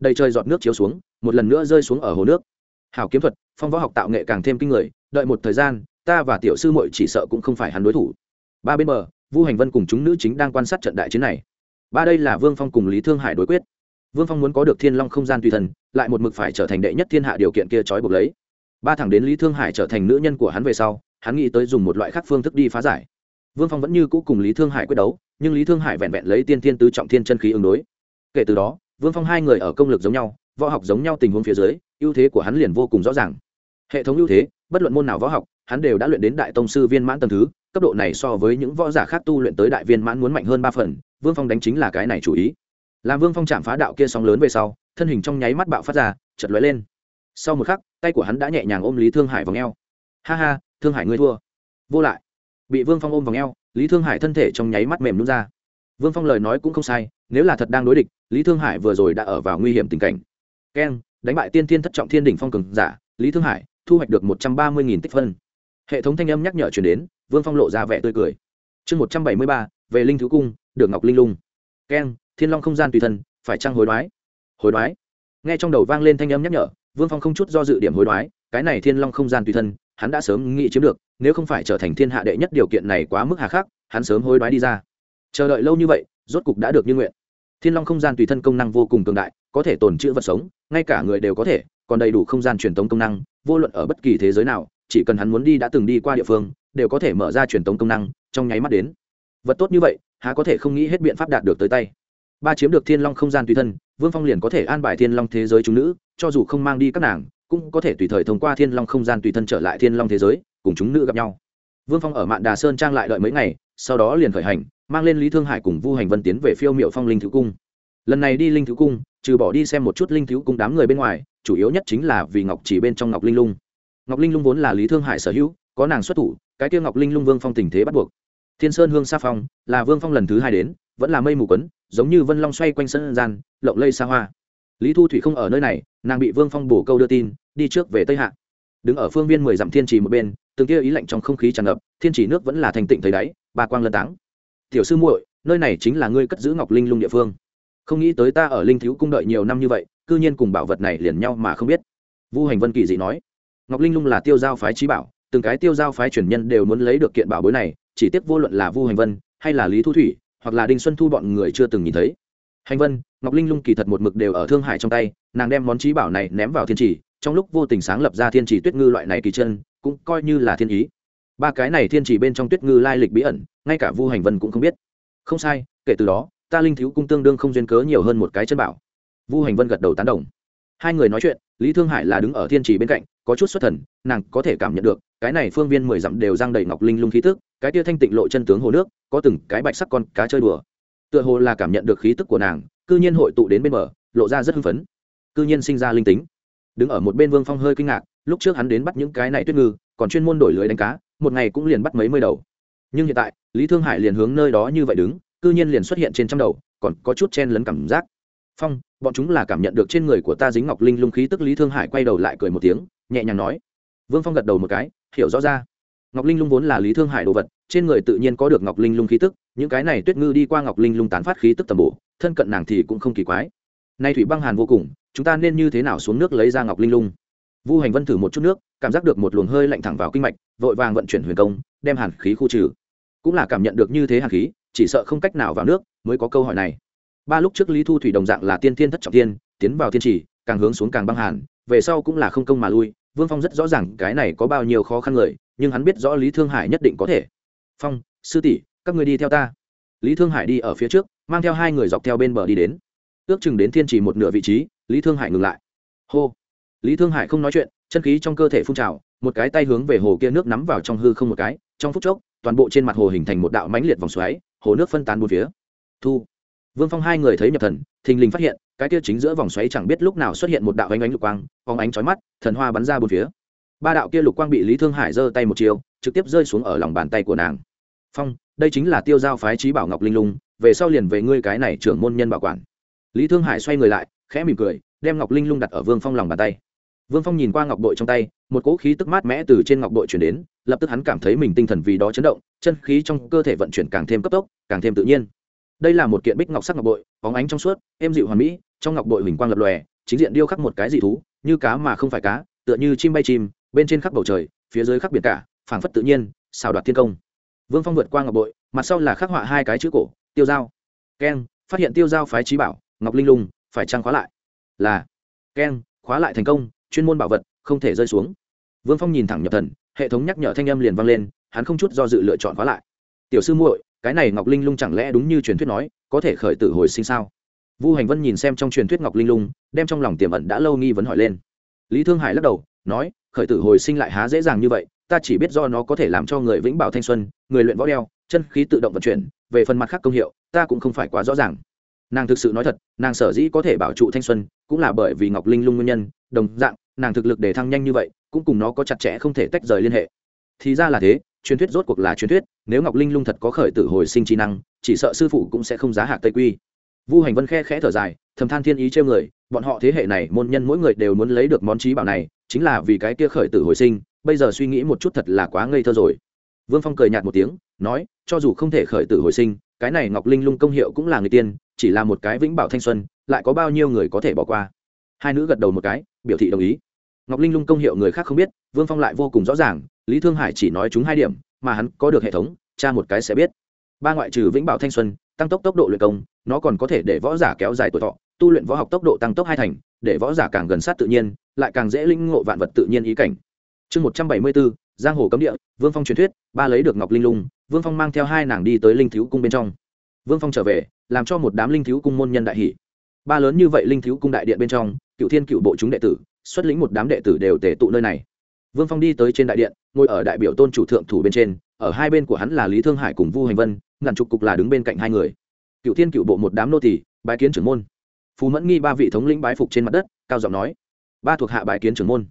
Đầy trời giọt nước chiếu xuống, một lần nữa rơi xuống ở hồ nước. Hào kiếm thuật, phong võ học tạo nghệ càng thêm kinh người, đợi một thời gian, ta và tiểu sư muội chỉ sợ cũng không phải hắn đối thủ. Ba bên bờ, vu hành vân cùng chúng nữ chính đang quan sát trận đại chiến này. Ba đây là vương phong cùng lý thương hải đối quyết. Vương phong muốn có được thiên long không gian tùy thần, lại một mực phải trở thành đệ nhất thiên hạ điều kiện kia trói buộc lấy. Ba thẳng đến lý thương hải trở thành nữ nhân của hắn về sau, hắn nghĩ tới dùng một loại khác phương thức đi phá giải. Vương phong vẫn như cũ cùng lý thương hải quyết đấu nhưng lý thương hải vẹn vẹn lấy tiên thiên tứ trọng thiên chân khí ứng đối. Kể từ đó, vương phong hai người ở công lực giống nhau, võ học giống nhau tình huống phía dưới, ưu thế của hắn liền vô cùng rõ ràng. Hệ thống ưu thế, bất luận môn nào võ học, hắn đều đã luyện đến đại tông sư viên mãn tầng thứ, cấp độ này so với những võ giả khác tu luyện tới đại viên mãn muốn mạnh hơn ba phần, vương phong đánh chính là cái này chủ ý. Làm vương phong chạm phá đạo kia sóng lớn về sau, thân hình trong nháy mắt bạo phát ra chật lóe lên. Sau một khắc, tay của hắn đã nhẹ nhàng ôm lý thương hải vào ngheo ha ha, thương hải ngươi thua. Vô lại. Bị vương phong ôm vào ngheo lý thương hải thân thể trong nháy mắt mềm nhún ra. Vương phong lời nói cũng không sai, nếu là thật đang đối địch, lý thương hải vừa rồi đã ở vào nguy hiểm tình cảnh. Keng, đánh bại tiên thiên thất trọng thiên đỉnh phong cường giả, lý thương hải, thu hoạch được một trăm ba mươi tích phân. Hệ thống thanh âm nhắc nhở chuyển đến, vương phong lộ ra vẻ tươi cười. Chương một trăm bảy mươi ba, về linh thứ cung, được ngọc linh lung. Keng, thiên long không gian tùy thân, phải trăng hối đoái? Hối đoái? Nghe trong đầu vang lên thanh âm nhắc nhở, vương phong không chút do dự điểm hối đoái, cái này thiên long không gian tùy thân hắn đã sớm nghĩ chiếm được, nếu không phải trở thành thiên hạ đệ nhất điều kiện này quá mức hà khắc, hắn sớm hối đoái đi ra. Chờ đợi lâu như vậy, rốt cục đã được như nguyện. Thiên long không gian tùy thân công năng vô cùng cường đại, có thể tồn chữ vật sống, ngay cả người đều có thể, còn đầy đủ không gian truyền tống công năng, vô luận ở bất kỳ thế giới nào, chỉ cần hắn muốn đi đã từng đi qua địa phương, đều có thể mở ra truyền tống công năng, trong nháy mắt đến. Vật tốt như vậy, há có thể không nghĩ hết biện pháp đạt được tới tay. Ba chiếm được thiên long không gian tùy thân, vương phong liền có thể an bài thiên long thế giới chúng nữ, cho dù không mang đi các nàng cũng có thể tùy thời thông qua thiên long không gian tùy thân trở lại thiên long thế giới, cùng chúng nữ gặp nhau. Vương phong ở mạn đà sơn trang lại đợi mấy ngày, sau đó liền khởi hành, mang lên lý thương hải cùng vu hành vân tiến về phiêu m i ệ u phong linh thứ cung. Lần này đi linh thứ cung, trừ bỏ đi xem một chút linh thứ cung đám người bên ngoài, chủ yếu nhất chính là vì ngọc chỉ bên trong ngọc linh lung. Ngọc linh lung vốn là lý thương hải sở hữu, có nàng xuất thủ, cái tiêu ngọc linh lung vương phong tình thế bắt buộc. Thiên sơn hương sa phong, là vương phong lần thứ hai đến, vẫn là mây mù quấn, giống như vân long xoay quanh sân gian, lộng lây xa hoa lý thu thủy không ở nơi này, nàng bị vương phong bổ câu đưa tin, đi trước về tây hạ. Đứng ở phương viên mười dặm thiên trì một bên, từng kia ý lạnh trong không khí tràn ngập, thiên trì nước vẫn là thành tịnh thấy đáy bà quang lân táng. Tiểu sư muội, nơi này chính là ngươi cất giữ ngọc linh lung địa phương. Không nghĩ tới ta ở linh thiếu cung đợi nhiều năm như vậy, cư nhiên cùng bảo vật này liền nhau mà không biết. Vu hành vân kỳ dị nói. Ngọc linh lung là tiêu giao phái trí bảo, từng cái tiêu giao phái truyền nhân đều muốn lấy được kiện bảo bối này, chỉ tiếc vô luận là vu hành vân hay là lý thu thủy, hoặc là đinh xuân thu bọn người chưa từng nhìn thấy hành vân, ngọc linh lung kỳ thật một mực đều ở thương hải trong tay, nàng đem món trí bảo này ném vào thiên trì, trong lúc vô tình sáng lập ra thiên trì tuyết ngư loại này kỳ chân, cũng coi như là thiên ý. Ba cái này thiên trì bên trong tuyết ngư lai lịch bí ẩn, ngay cả vu hành vân cũng không biết. Không sai, kể từ đó, ta linh thiếu cung tương đương không duyên cớ nhiều hơn một cái chân bảo. Vu hành vân gật đầu tán đồng. Hai người nói chuyện, lý thương hải là đứng ở thiên trì bên cạnh, có chút xuất thần, nàng có thể cảm nhận được, cái này phương viên mười dặm đều giang đầy ngọc linh lung khí tức, cái tia thanh tịnh lộ chân tướng hồ nước, có từng cái bạch sắc con cá chơi đùa tựa hồ là cảm nhận được khí tức của nàng, cư nhiên hội tụ đến bên bờ, lộ ra rất hưng phấn. Cư nhiên sinh ra linh tính. Đứng ở một bên vương phong hơi kinh ngạc, lúc trước hắn đến bắt những cái này tuyết ngư, còn chuyên môn đổi lưới đánh cá, một ngày cũng liền bắt mấy mươi đầu. Nhưng hiện tại, lý thương hải liền hướng nơi đó như vậy đứng, cư nhiên liền xuất hiện trên trăm đầu, còn có chút chen lấn cảm giác. Phong, bọn chúng là cảm nhận được trên người của ta dính ngọc linh lung khí tức lý thương hải quay đầu lại cười một tiếng, nhẹ nhàng nói. Vương phong gật đầu một cái, hiểu rõ ra ngọc linh lung vốn là lý thương hải đồ vật, trên người tự nhiên có được ngọc linh lung khí tức, những cái này tuyết ngư đi qua ngọc linh lung tán phát khí tức tầm bổ, thân cận nàng thì cũng không kỳ quái. Nay thủy băng hàn vô cùng, chúng ta nên như thế nào xuống nước lấy ra ngọc linh lung? Vu hành vân thử một chút nước, cảm giác được một luồng hơi lạnh thẳng vào kinh mạch, vội vàng vận chuyển huyền công, đem hàn khí khu trừ. Cũng là cảm nhận được như thế hàn khí, chỉ sợ không cách nào vào nước mới có câu hỏi này. Ba lúc trước lý thu thủy đồng dạng là tiên thiên thất trọng tiên, tiến vào tiên trì, càng hướng xuống càng băng hàn, về sau cũng là không công mà lui, vương phong rất rõ ràng cái này có bao nhiêu khó khăn người nhưng hắn biết rõ lý thương hải nhất định có thể. Phong, sư tỷ, các người đi theo ta. Lý thương hải đi ở phía trước, mang theo hai người dọc theo bên bờ đi đến. Ước chừng đến thiên trì một nửa vị trí, lý thương hải ngừng lại. Hô. Lý thương hải không nói chuyện, chân khí trong cơ thể phun trào, một cái tay hướng về hồ kia nước nắm vào trong hư không một cái, trong phút chốc, toàn bộ trên mặt hồ hình thành một đạo mãnh liệt vòng xoáy, hồ nước phân tán bốn phía. Thu. Vương phong hai người thấy nhập thần, thình lình phát hiện, cái kia chính giữa vòng xoáy chẳng biết lúc nào xuất hiện một đạo ánh ánh lục quang phóng ánh chói mắt, thần hoa bắn ra bốn phía ba đạo kia lục quang bị lý thương hải giơ tay một chiều, trực tiếp rơi xuống ở lòng bàn tay của nàng. Phong, đây chính là tiêu giao phái trí bảo ngọc linh lung, về sau liền về ngươi cái này trưởng môn nhân bảo quản. Lý thương hải xoay người lại, khẽ mỉm cười, đem ngọc linh lung đặt ở vương phong lòng bàn tay. Vương phong nhìn qua ngọc bội trong tay, một cỗ khí tức mát mẽ từ trên ngọc bội chuyển đến, lập tức hắn cảm thấy mình tinh thần vì đó chấn động, chân khí trong cơ thể vận chuyển càng thêm cấp tốc, càng thêm tự nhiên. Đây là một kiện bích ngọc sắc ngọc bội, bóng ánh trong suốt, êm dịu hoàn mỹ, trong ngọc bội huỳnh quang lập lòe, chính diện điêu khắc một cái dị thú, như cá mà không phải cá, tựa như chim bay chim bên trên khắc bầu trời, phía dưới khắc biển cả, phảng phất tự nhiên, xào đoạt thiên công. Vương phong vượt qua ngọc bội, mặt sau là khắc họa hai cái chữ cổ, tiêu dao. Keng, phát hiện tiêu dao phái trí bảo, ngọc linh lung, phải trang khóa lại. Là, keng, khóa lại thành công, chuyên môn bảo vật, không thể rơi xuống. Vương phong nhìn thẳng nhập thần, hệ thống nhắc nhở thanh âm liền vang lên, hắn không chút do dự lựa chọn khóa lại. Tiểu sư muội, cái này ngọc linh lung chẳng lẽ đúng như truyền thuyết nói, có thể khởi tử hồi sinh sao? Vu hành vân nhìn xem trong truyền thuyết ngọc linh lung, đem trong lòng tiềm ẩn đã lâu nghi vấn hỏi lên. Lý thương hải lắc đầu, nói khởi tử hồi sinh lại há dễ dàng như vậy, ta chỉ biết do nó có thể làm cho người vĩnh bảo thanh xuân, người luyện võ đeo, chân khí tự động vận chuyển, về phần mặt khác công hiệu, ta cũng không phải quá rõ ràng. Nàng thực sự nói thật, nàng sở dĩ có thể bảo trụ thanh xuân, cũng là bởi vì ngọc linh lung nguyên nhân, đồng dạng, nàng thực lực để thăng nhanh như vậy, cũng cùng nó có chặt chẽ không thể tách rời liên hệ. Thì ra là thế, truyền thuyết rốt cuộc là truyền thuyết, nếu ngọc linh lung thật có khởi tử hồi sinh trí năng, chỉ sợ sư phụ cũng sẽ không giá hạ tây quy. Vu hành vân khe khẽ thở dài, thầm than thiên ý trêu người bọn họ thế hệ này, môn nhân mỗi người đều muốn lấy được món trí bảo này, chính là vì cái kia khởi tử hồi sinh, bây giờ suy nghĩ một chút thật là quá ngây thơ rồi. Vương phong cười nhạt một tiếng, nói, cho dù không thể khởi tử hồi sinh, cái này ngọc linh lung công hiệu cũng là người tiên, chỉ là một cái vĩnh bảo thanh xuân, lại có bao nhiêu người có thể bỏ qua? Hai nữ gật đầu một cái, biểu thị đồng ý. Ngọc linh lung công hiệu người khác không biết, vương phong lại vô cùng rõ ràng, lý thương hải chỉ nói chúng hai điểm, mà hắn có được hệ thống, cha một cái sẽ biết. Ba ngoại trừ vĩnh bảo thanh xuân, tăng tốc tốc độ luyện công, nó còn có thể để võ giả kéo dài tuổi thọ tu luyện võ học tốc độ tăng tốc hai thành, để võ giả càng gần sát tự nhiên, lại càng dễ linh ngộ vạn vật tự nhiên ý cảnh. Chương một trăm bảy mươi bốn giang hồ cấm địa, vương phong truyền thuyết, ba lấy được ngọc linh lung, vương phong mang theo hai nàng đi tới linh thiếu cung bên trong. Vương phong trở về, làm cho một đám linh thiếu cung môn nhân đại hỷ ba lớn như vậy linh thiếu cung đại điện bên trong, cựu thiên cựu bộ chúng đệ tử, xuất lĩnh một đám đệ tử đều tề tụ nơi này. Vương phong đi tới trên đại điện, ngồi ở đại biểu tôn chủ thượng thủ bên trên, ở hai bên của hắn là lý thương hải cùng vu hành vân, ngàn trục cục là đứng bên cạnh hai người. Cựu thiên cựu bộ một đám nô tỷ bái kiến trưởng môn phù mẫn nghi ba vị thống lĩnh bái phục trên mặt đất, cao giọng nói, ba thuộc hạ bái kiến trưởng môn.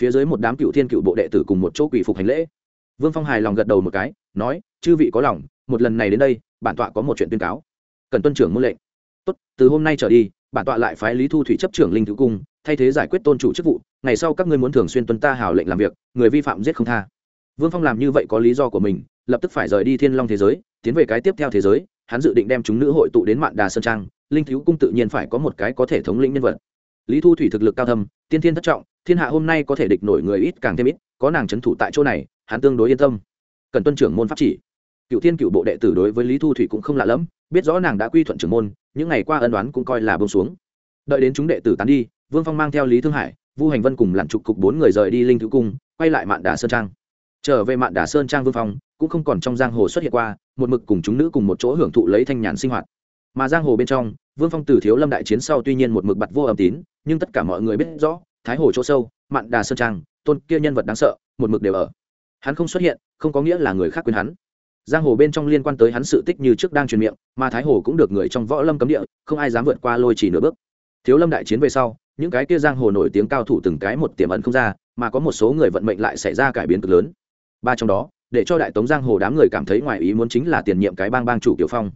Phía dưới một đám cựu thiên cựu bộ đệ tử cùng một chỗ quỷ phục hành lễ. Vương phong hài lòng gật đầu một cái, nói, chư vị có lòng, một lần này đến đây, bản tọa có một chuyện tuyên cáo. Cần tuân trưởng môn lệnh. Tốt, từ hôm nay trở đi, bản tọa lại phái lý thu thủy chấp trưởng linh thứ cung, thay thế giải quyết tôn chủ chức vụ, ngày sau các ngươi muốn thường xuyên tuân ta hào lệnh làm việc, người vi phạm giết không tha. Vương phong làm như vậy có lý do của mình, lập tức phải rời đi thiên long thế giới, tiến về cái tiếp theo thế giới, hắn dự định đem chúng nữ hội tụ đến mạn đà sơn trang linh thiếu cung tự nhiên phải có một cái có thể thống lĩnh nhân vật. Lý thu thủy thực lực cao thâm, tiên thiên thất trọng, thiên hạ hôm nay có thể địch nổi người ít càng thêm ít, có nàng c h ấ n thủ tại chỗ này, hắn tương đối yên tâm. Cần tuân trưởng môn pháp chỉ. Cựu thiên cựu bộ đệ tử đối với lý thu thủy cũng không lạ lẫm, biết rõ nàng đã quy thuận trưởng môn, những ngày qua ân đoán cũng coi là bông xuống. Đợi đến chúng đệ tử tán đi, vương phong mang theo lý thương hải, vu hành vân cùng làm trục cục bốn người rời đi linh thứ cung, quay lại mạn đà sơn trang. Trở về mạn đà sơn trang vương phong, cũng không còn trong giang hồ xuất hiện qua, một mực cùng chúng nữ cùng một chỗ hưởng thụ lấy thanh nhàn sinh hoạt mà giang hồ bên trong, vương phong từ thiếu lâm đại chiến sau tuy nhiên một mực bặt vô âm tín, nhưng tất cả mọi người biết rõ, thái hồ chỗ sâu, mạn đà sơn trang, tôn kia nhân vật đáng sợ, một mực đều ở. Hắn không xuất hiện, không có nghĩa là người khác quên hắn. Giang hồ bên trong liên quan tới hắn sự tích như trước đang truyền miệng, mà thái hồ cũng được người trong võ lâm cấm địa, không ai dám vượt qua lôi chỉ nửa bước. Thiếu lâm đại chiến về sau, những cái kia giang hồ nổi tiếng cao thủ từng cái một tiềm ẩn không ra, mà có một số người vận mệnh lại xảy ra cải biến cực lớn. Ba trong đó, để cho đại tống giang hồ đám người cảm thấy ngoài ý muốn chính là tiền nhiệm cái bang bang chủ kiều phong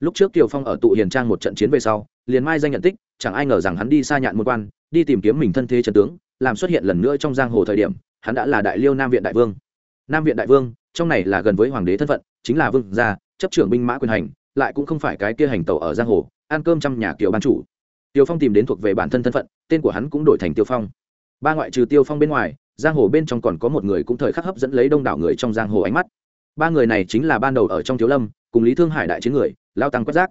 lúc trước kiều phong ở tụ hiền trang một trận chiến về sau, liền mai danh nhận tích, chẳng ai ngờ rằng hắn đi xa nhạn một quan, đi tìm kiếm mình thân thế trần tướng, làm xuất hiện lần nữa trong giang hồ thời điểm, hắn đã là đại liêu nam viện đại vương. Nam viện đại vương, trong này là gần với hoàng đế thân phận, chính là vương gia, chấp trưởng binh mã quyền hành, lại cũng không phải cái kia hành tàu ở giang hồ, ăn cơm trong nhà kiều ban chủ. Tiêu phong tìm đến thuộc về bản thân thân phận, tên của hắn cũng đổi thành tiêu phong. Ba ngoại trừ tiêu phong bên ngoài, giang hồ bên trong còn có một người cũng thời khắc hấp dẫn lấy đông đảo người trong giang hồ ánh mắt ba người này chính là ban đầu ở trong thiếu lâm, cùng lý thương hải đại chiến người, lao tăng quét rác.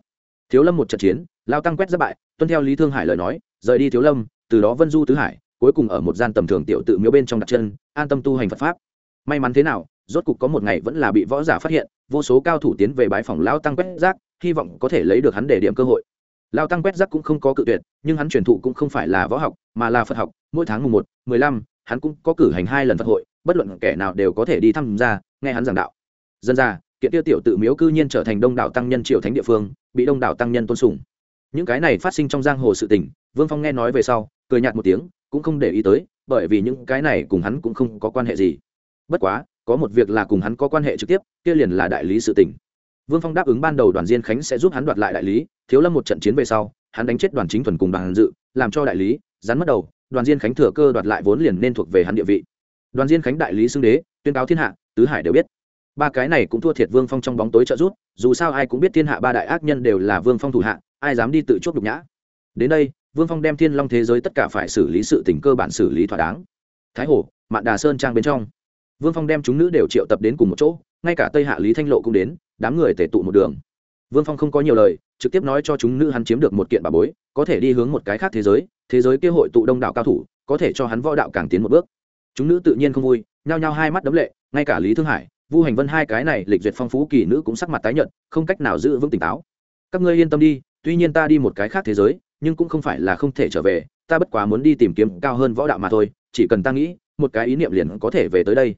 Thiếu lâm một trận chiến, lao tăng quét rác bại, tuân theo lý thương hải lời nói, rời đi thiếu lâm, từ đó vân du tứ hải, cuối cùng ở một gian tầm thường tiểu tự miếu bên trong đặt chân, an tâm tu hành phật pháp. May mắn thế nào, rốt cục có một ngày vẫn là bị võ giả phát hiện, vô số cao thủ tiến về bãi phòng lao tăng quét rác, hy vọng có thể lấy được hắn để điểm cơ hội. Lao tăng quét rác cũng không có cự tuyệt, nhưng hắn truyền thụ cũng không phải là võ học, mà là phật học. Mỗi tháng mùng một, mười lăm, hắn cũng có cử hành hai lần phật hội, bất luận kẻ nào đều có thể đi tham gia, nghe hắn giảng đạo dân ra, kiện tiêu tiểu tự miếu cư nhiên trở thành đông đảo tăng nhân triều thánh địa phương, bị đông đảo tăng nhân tôn sùng. Những cái này phát sinh trong giang hồ sự tình, vương phong nghe nói về sau, cười nhạt một tiếng, cũng không để ý tới, bởi vì những cái này cùng hắn cũng không có quan hệ gì. Bất quá, có một việc là cùng hắn có quan hệ trực tiếp, kia liền là đại lý sự tình. Vương phong đáp ứng ban đầu đoàn diên khánh sẽ giúp hắn đoạt lại đại lý, thiếu lâm một trận chiến về sau, hắn đánh chết đoàn chính thuần cùng đoàn dự, làm cho đại lý, rắn mất đầu, đoàn diên khánh thừa cơ đoạt lại vốn liền nên thuộc về hắn địa vị. Đoàn diên khánh đại lý xưng đế, tuyên cáo thiên hạ, tứ hải đều biết ba cái này cũng thua thiệt vương phong trong bóng tối trợ rút dù sao ai cũng biết thiên hạ ba đại ác nhân đều là vương phong thủ hạ, ai dám đi tự chuốc nhục nhã. Đến đây, vương phong đem thiên long thế giới tất cả phải xử lý sự tình cơ bản xử lý thỏa đáng. Thái hồ mạn đà sơn trang bên trong. Vương phong đem chúng nữ đều triệu tập đến cùng một chỗ, ngay cả tây hạ lý thanh lộ cũng đến, đám người tể tụ một đường. Vương phong không có nhiều lời, trực tiếp nói cho chúng nữ hắn chiếm được một kiện bà bối, có thể đi hướng một cái khác thế giới thế giới kia hội tụ đông đảo cao thủ, có thể cho hắn võ đạo càng tiến một bước. Chúng nữ tự nhiên không vui, nhao nhao hai mắt đấm lệ, ngay cả lý thương hải vu hành vân hai cái này lịch duyệt phong phú kỳ nữ cũng sắc mặt tái nhợt, không cách nào giữ vững tỉnh táo. Các ngươi yên tâm đi, tuy nhiên ta đi một cái khác thế giới, nhưng cũng không phải là không thể trở về, ta bất quá muốn đi tìm kiếm cao hơn võ đạo mà thôi, chỉ cần ta nghĩ, một cái ý niệm liền có thể về tới đây.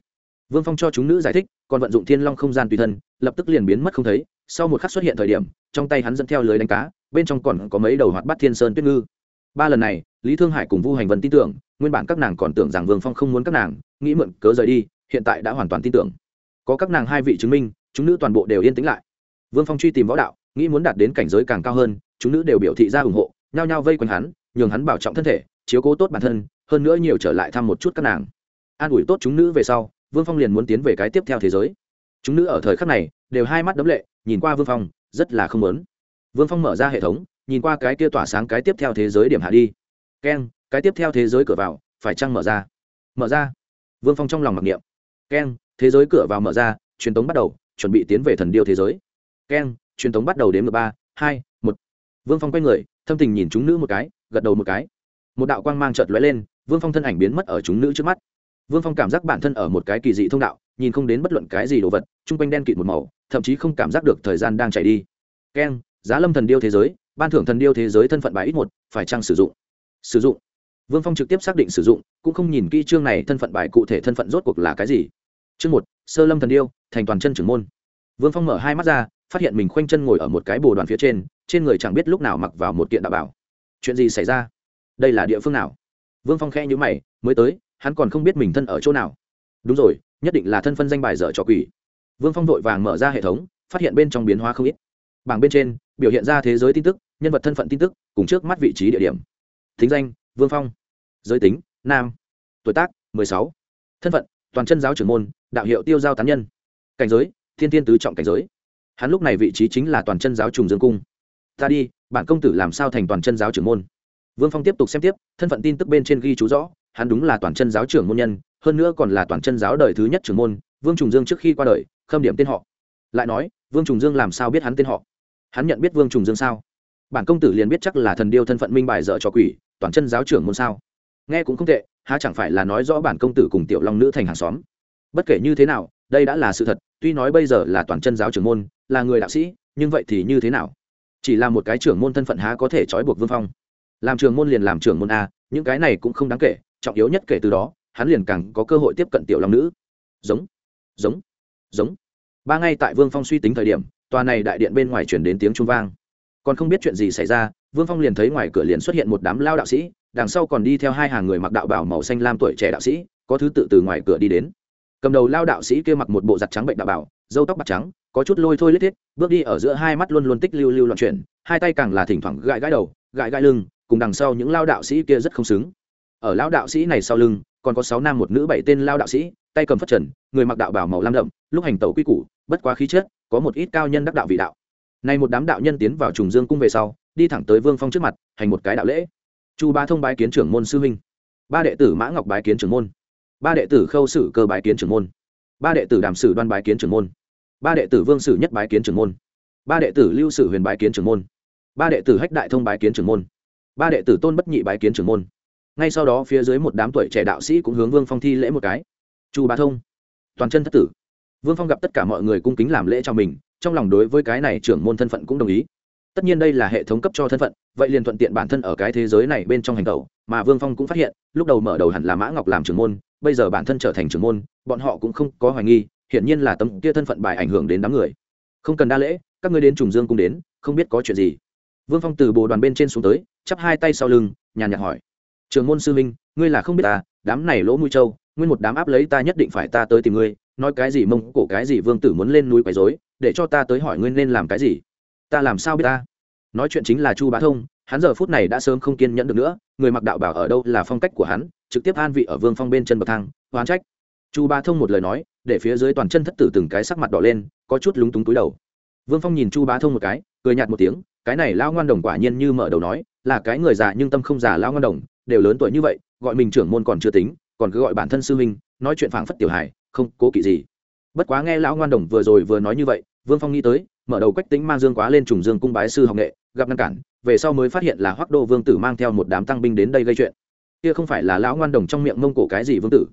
Vương phong cho chúng nữ giải thích, còn vận dụng thiên long không gian tùy thân, lập tức liền biến mất không thấy, sau một khắc xuất hiện thời điểm, trong tay hắn dẫn theo lưới đánh cá, bên trong còn có mấy đầu hoạt bắt thiên sơn tuyết ngư. Ba lần này, lý thương hải cùng vu hành vân tin tưởng, nguyên bản các nàng còn tưởng rằng vương phong không muốn các nàng, nghĩ mượn cớ rời đi, hiện tại đã hoàn toàn tin tưởng có các nàng hai vị chứng minh, chúng nữ toàn bộ đều yên tĩnh lại. Vương phong truy tìm võ đạo, nghĩ muốn đạt đến cảnh giới càng cao hơn, chúng nữ đều biểu thị ra ủng hộ, nhao nhao vây quanh hắn, nhường hắn bảo trọng thân thể, chiếu cố tốt bản thân, hơn nữa nhiều trở lại thăm một chút các nàng. An ủi tốt chúng nữ về sau, vương phong liền muốn tiến về cái tiếp theo thế giới. Chúng nữ ở thời khắc này, đều hai mắt đấm lệ, nhìn qua vương phong, rất là không lớn vương phong mở ra hệ thống, nhìn qua cái kia tỏa sáng cái tiếp theo thế giới điểm hạ đi. Keng, cái tiếp theo thế giới cửa vào, phải chăng mở ra? Mở ra. Vương phong trong lòng mặc niệm. Keng thế giới cửa vào mở ra, truyền tống bắt đầu, chuẩn bị tiến về thần điêu thế giới. Keng truyền tống bắt đầu đến mười ba, hai, một. Vương phong quay người, thâm tình nhìn chúng nữ một cái, gật đầu một cái. Một đạo quang mang chợt lóe lên, vương phong thân ảnh biến mất ở chúng nữ trước mắt. Vương phong cảm giác bản thân ở một cái kỳ dị thông đạo, nhìn không đến bất luận cái gì đồ vật, chung quanh đen kịt một màu, thậm chí không cảm giác được thời gian đang chảy đi. Keng giá lâm thần điêu thế giới, ban thưởng thần điêu thế giới thân phận bài ít một, phải chăng sử dụng? Sử dụng. Vương phong trực tiếp xác định sử dụng, cũng không nhìn kỹ chương này thân phận bài cụ thể thân phận rốt cuộc là cái gì chương một, sơ lâm thần điêu, thành toàn chân trưởng môn. Vương phong mở hai mắt ra, phát hiện mình khoanh chân ngồi ở một cái bồ đoàn phía trên trên người chẳng biết lúc nào mặc vào một kiện đạo bảo. Chuyện gì xảy ra? Đây là địa phương nào? Vương phong khẽ nhíu mày, mới tới, hắn còn không biết mình thân ở chỗ nào. Đúng rồi, nhất định là thân phân danh bài dở trò quỷ. Vương phong vội vàng mở ra hệ thống, phát hiện bên trong biến hóa không ít. Bảng bên trên, biểu hiện ra thế giới tin tức, nhân vật thân phận tin tức, cùng trước mắt vị trí địa điểm. Thính danh, vương phong. Giới tính, nam. Tuổi tác, mười sáu. Thân phận toàn chân giáo trưởng môn, đạo hiệu tiêu giao tán nhân. Cảnh giới, thiên tiên tứ trọng cảnh giới. Hắn lúc này vị trí chính là toàn chân giáo trùng dương cung. Ta đi, bản công tử làm sao thành toàn chân giáo trưởng môn? Vương phong tiếp tục xem tiếp, thân phận tin tức bên trên ghi chú rõ, hắn đúng là toàn chân giáo trưởng môn nhân, hơn nữa còn là toàn chân giáo đời thứ nhất trưởng môn, vương trùng dương trước khi qua đời, khâm điểm tên họ. Lại nói, vương trùng dương làm sao biết hắn tên họ? Hắn nhận biết vương trùng dương sao? Bản công tử liền biết chắc là thần điêu thân phận minh bài dợ cho quỷ, toàn chân giáo trưởng môn sao? Nghe cũng không tệ, há chẳng phải là nói rõ bản công tử cùng tiểu long nữ thành hàng xóm. Bất kể như thế nào, đây đã là sự thật, tuy nói bây giờ là toàn chân giáo trưởng môn, là người đạo sĩ, nhưng vậy thì như thế nào? Chỉ là một cái trưởng môn thân phận há có thể trói buộc vương phong. Làm trưởng môn liền làm trưởng môn a, những cái này cũng không đáng kể, trọng yếu nhất kể từ đó, hắn liền càng có cơ hội tiếp cận tiểu long nữ. Giống giống giống. Ba ngày tại vương phong suy tính thời điểm, tòa này đại điện bên ngoài chuyển đến tiếng trung vang. Còn không biết chuyện gì xảy ra, vương phong liền thấy ngoài cửa liền xuất hiện một đám lao đạo sĩ đằng sau còn đi theo hai hàng người mặc đạo bảo màu xanh lam tuổi trẻ đạo sĩ, có thứ tự từ ngoài cửa đi đến. Cầm đầu lao đạo sĩ kia mặc một bộ giặt trắng bệnh đạo bảo dâu tóc bạc trắng, có chút lôi thôi lết thiết, bước đi ở giữa hai mắt luôn luôn tích lưu lưu loạn chuyển, hai tay càng là thỉnh thoảng gãi gãi đầu, gãi gãi lưng, cùng đằng sau những lao đạo sĩ kia rất không xứng. Ở lao đạo sĩ này sau lưng, còn có sáu nam một nữ bảy tên lao đạo sĩ, tay cầm phất trần, người mặc đạo bảo màu lam đậm, lúc hành tẩu quy củ, bất quá khí chất, có một ít cao nhân đắc đạo vị đạo. Này một đám đạo nhân tiến vào trùng dương cung về sau, đi thẳng tới vương phong trước mặt, hành một cái đạo lễ chu ba thông bái kiến trưởng môn sư huynh. Ba đệ tử mã ngọc bái kiến trưởng môn. Ba đệ tử khâu sử cơ bái kiến trưởng môn. Ba đệ tử đàm sử đoan bái kiến trưởng môn. Ba đệ tử vương sử nhất bái kiến trưởng môn. Ba đệ tử lưu sử huyền bái kiến trưởng môn. Ba đệ tử hách đại thông bái kiến trưởng môn. Ba đệ tử tôn bất nhị bái kiến trưởng môn. Ngay sau đó phía dưới một đám tuổi trẻ đạo sĩ cũng hướng vương phong thi lễ một cái. Chu bá thông, toàn chân thất tử. Vương phong gặp tất cả mọi người cung kính làm lễ cho mình, trong lòng đối với cái này trưởng môn thân phận cũng đồng ý tất nhiên đây là hệ thống cấp cho thân phận, vậy liền thuận tiện bản thân ở cái thế giới này bên trong hành tẩu, mà vương phong cũng phát hiện, lúc đầu mở đầu hẳn là mã ngọc làm trưởng môn, bây giờ bản thân trở thành trưởng môn, bọn họ cũng không có hoài nghi, hiển nhiên là tấm kia thân phận bài ảnh hưởng đến đám người. Không cần đa lễ, các ngươi đến trùng dương cũng đến, không biết có chuyện gì. Vương phong từ bồ đoàn bên trên xuống tới, chắp hai tay sau lưng, nhàn nhạt hỏi. Trường môn sư minh ngươi là không biết ta, đám này lỗ mũi trâu, nguyên một đám áp lấy ta nhất định phải ta tới tìm ngươi, nói cái gì mông cổ cái gì vương tử muốn lên núi quấy dối để cho ta tới hỏi ngươi nên làm cái gì ta làm sao biết ta? Nói chuyện chính là chu bá thông, hắn giờ phút này đã sớm không kiên nhẫn được nữa, người mặc đạo bảo ở đâu là phong cách của hắn, trực tiếp an vị ở vương phong bên chân bậc thang hoán trách. Chu bá thông một lời nói, để phía dưới toàn chân thất tử từng cái sắc mặt đỏ lên, có chút lúng túng túi đầu. Vương phong nhìn chu bá thông một cái, cười nhạt một tiếng, cái này lao ngoan đồng quả nhiên như mở đầu nói, là cái người già nhưng tâm không già lao ngoan đồng, đều lớn tuổi như vậy, gọi mình trưởng môn còn chưa tính, còn cứ gọi bản thân sư huynh, nói chuyện phảng phất tiểu hài, không cố kỵ gì. Bất quá nghe lão ngoan đồng vừa rồi vừa nói như vậy, vương phong nghĩ tới mở đầu quách tính mang dương quá lên trùng dương cung bái sư học nghệ, gặp ngăn cản, về sau mới phát hiện là hoác đô vương tử mang theo một đám tăng binh đến đây gây chuyện. Kia không phải là lão ngoan đồng trong miệng mông cổ cái gì vương tử.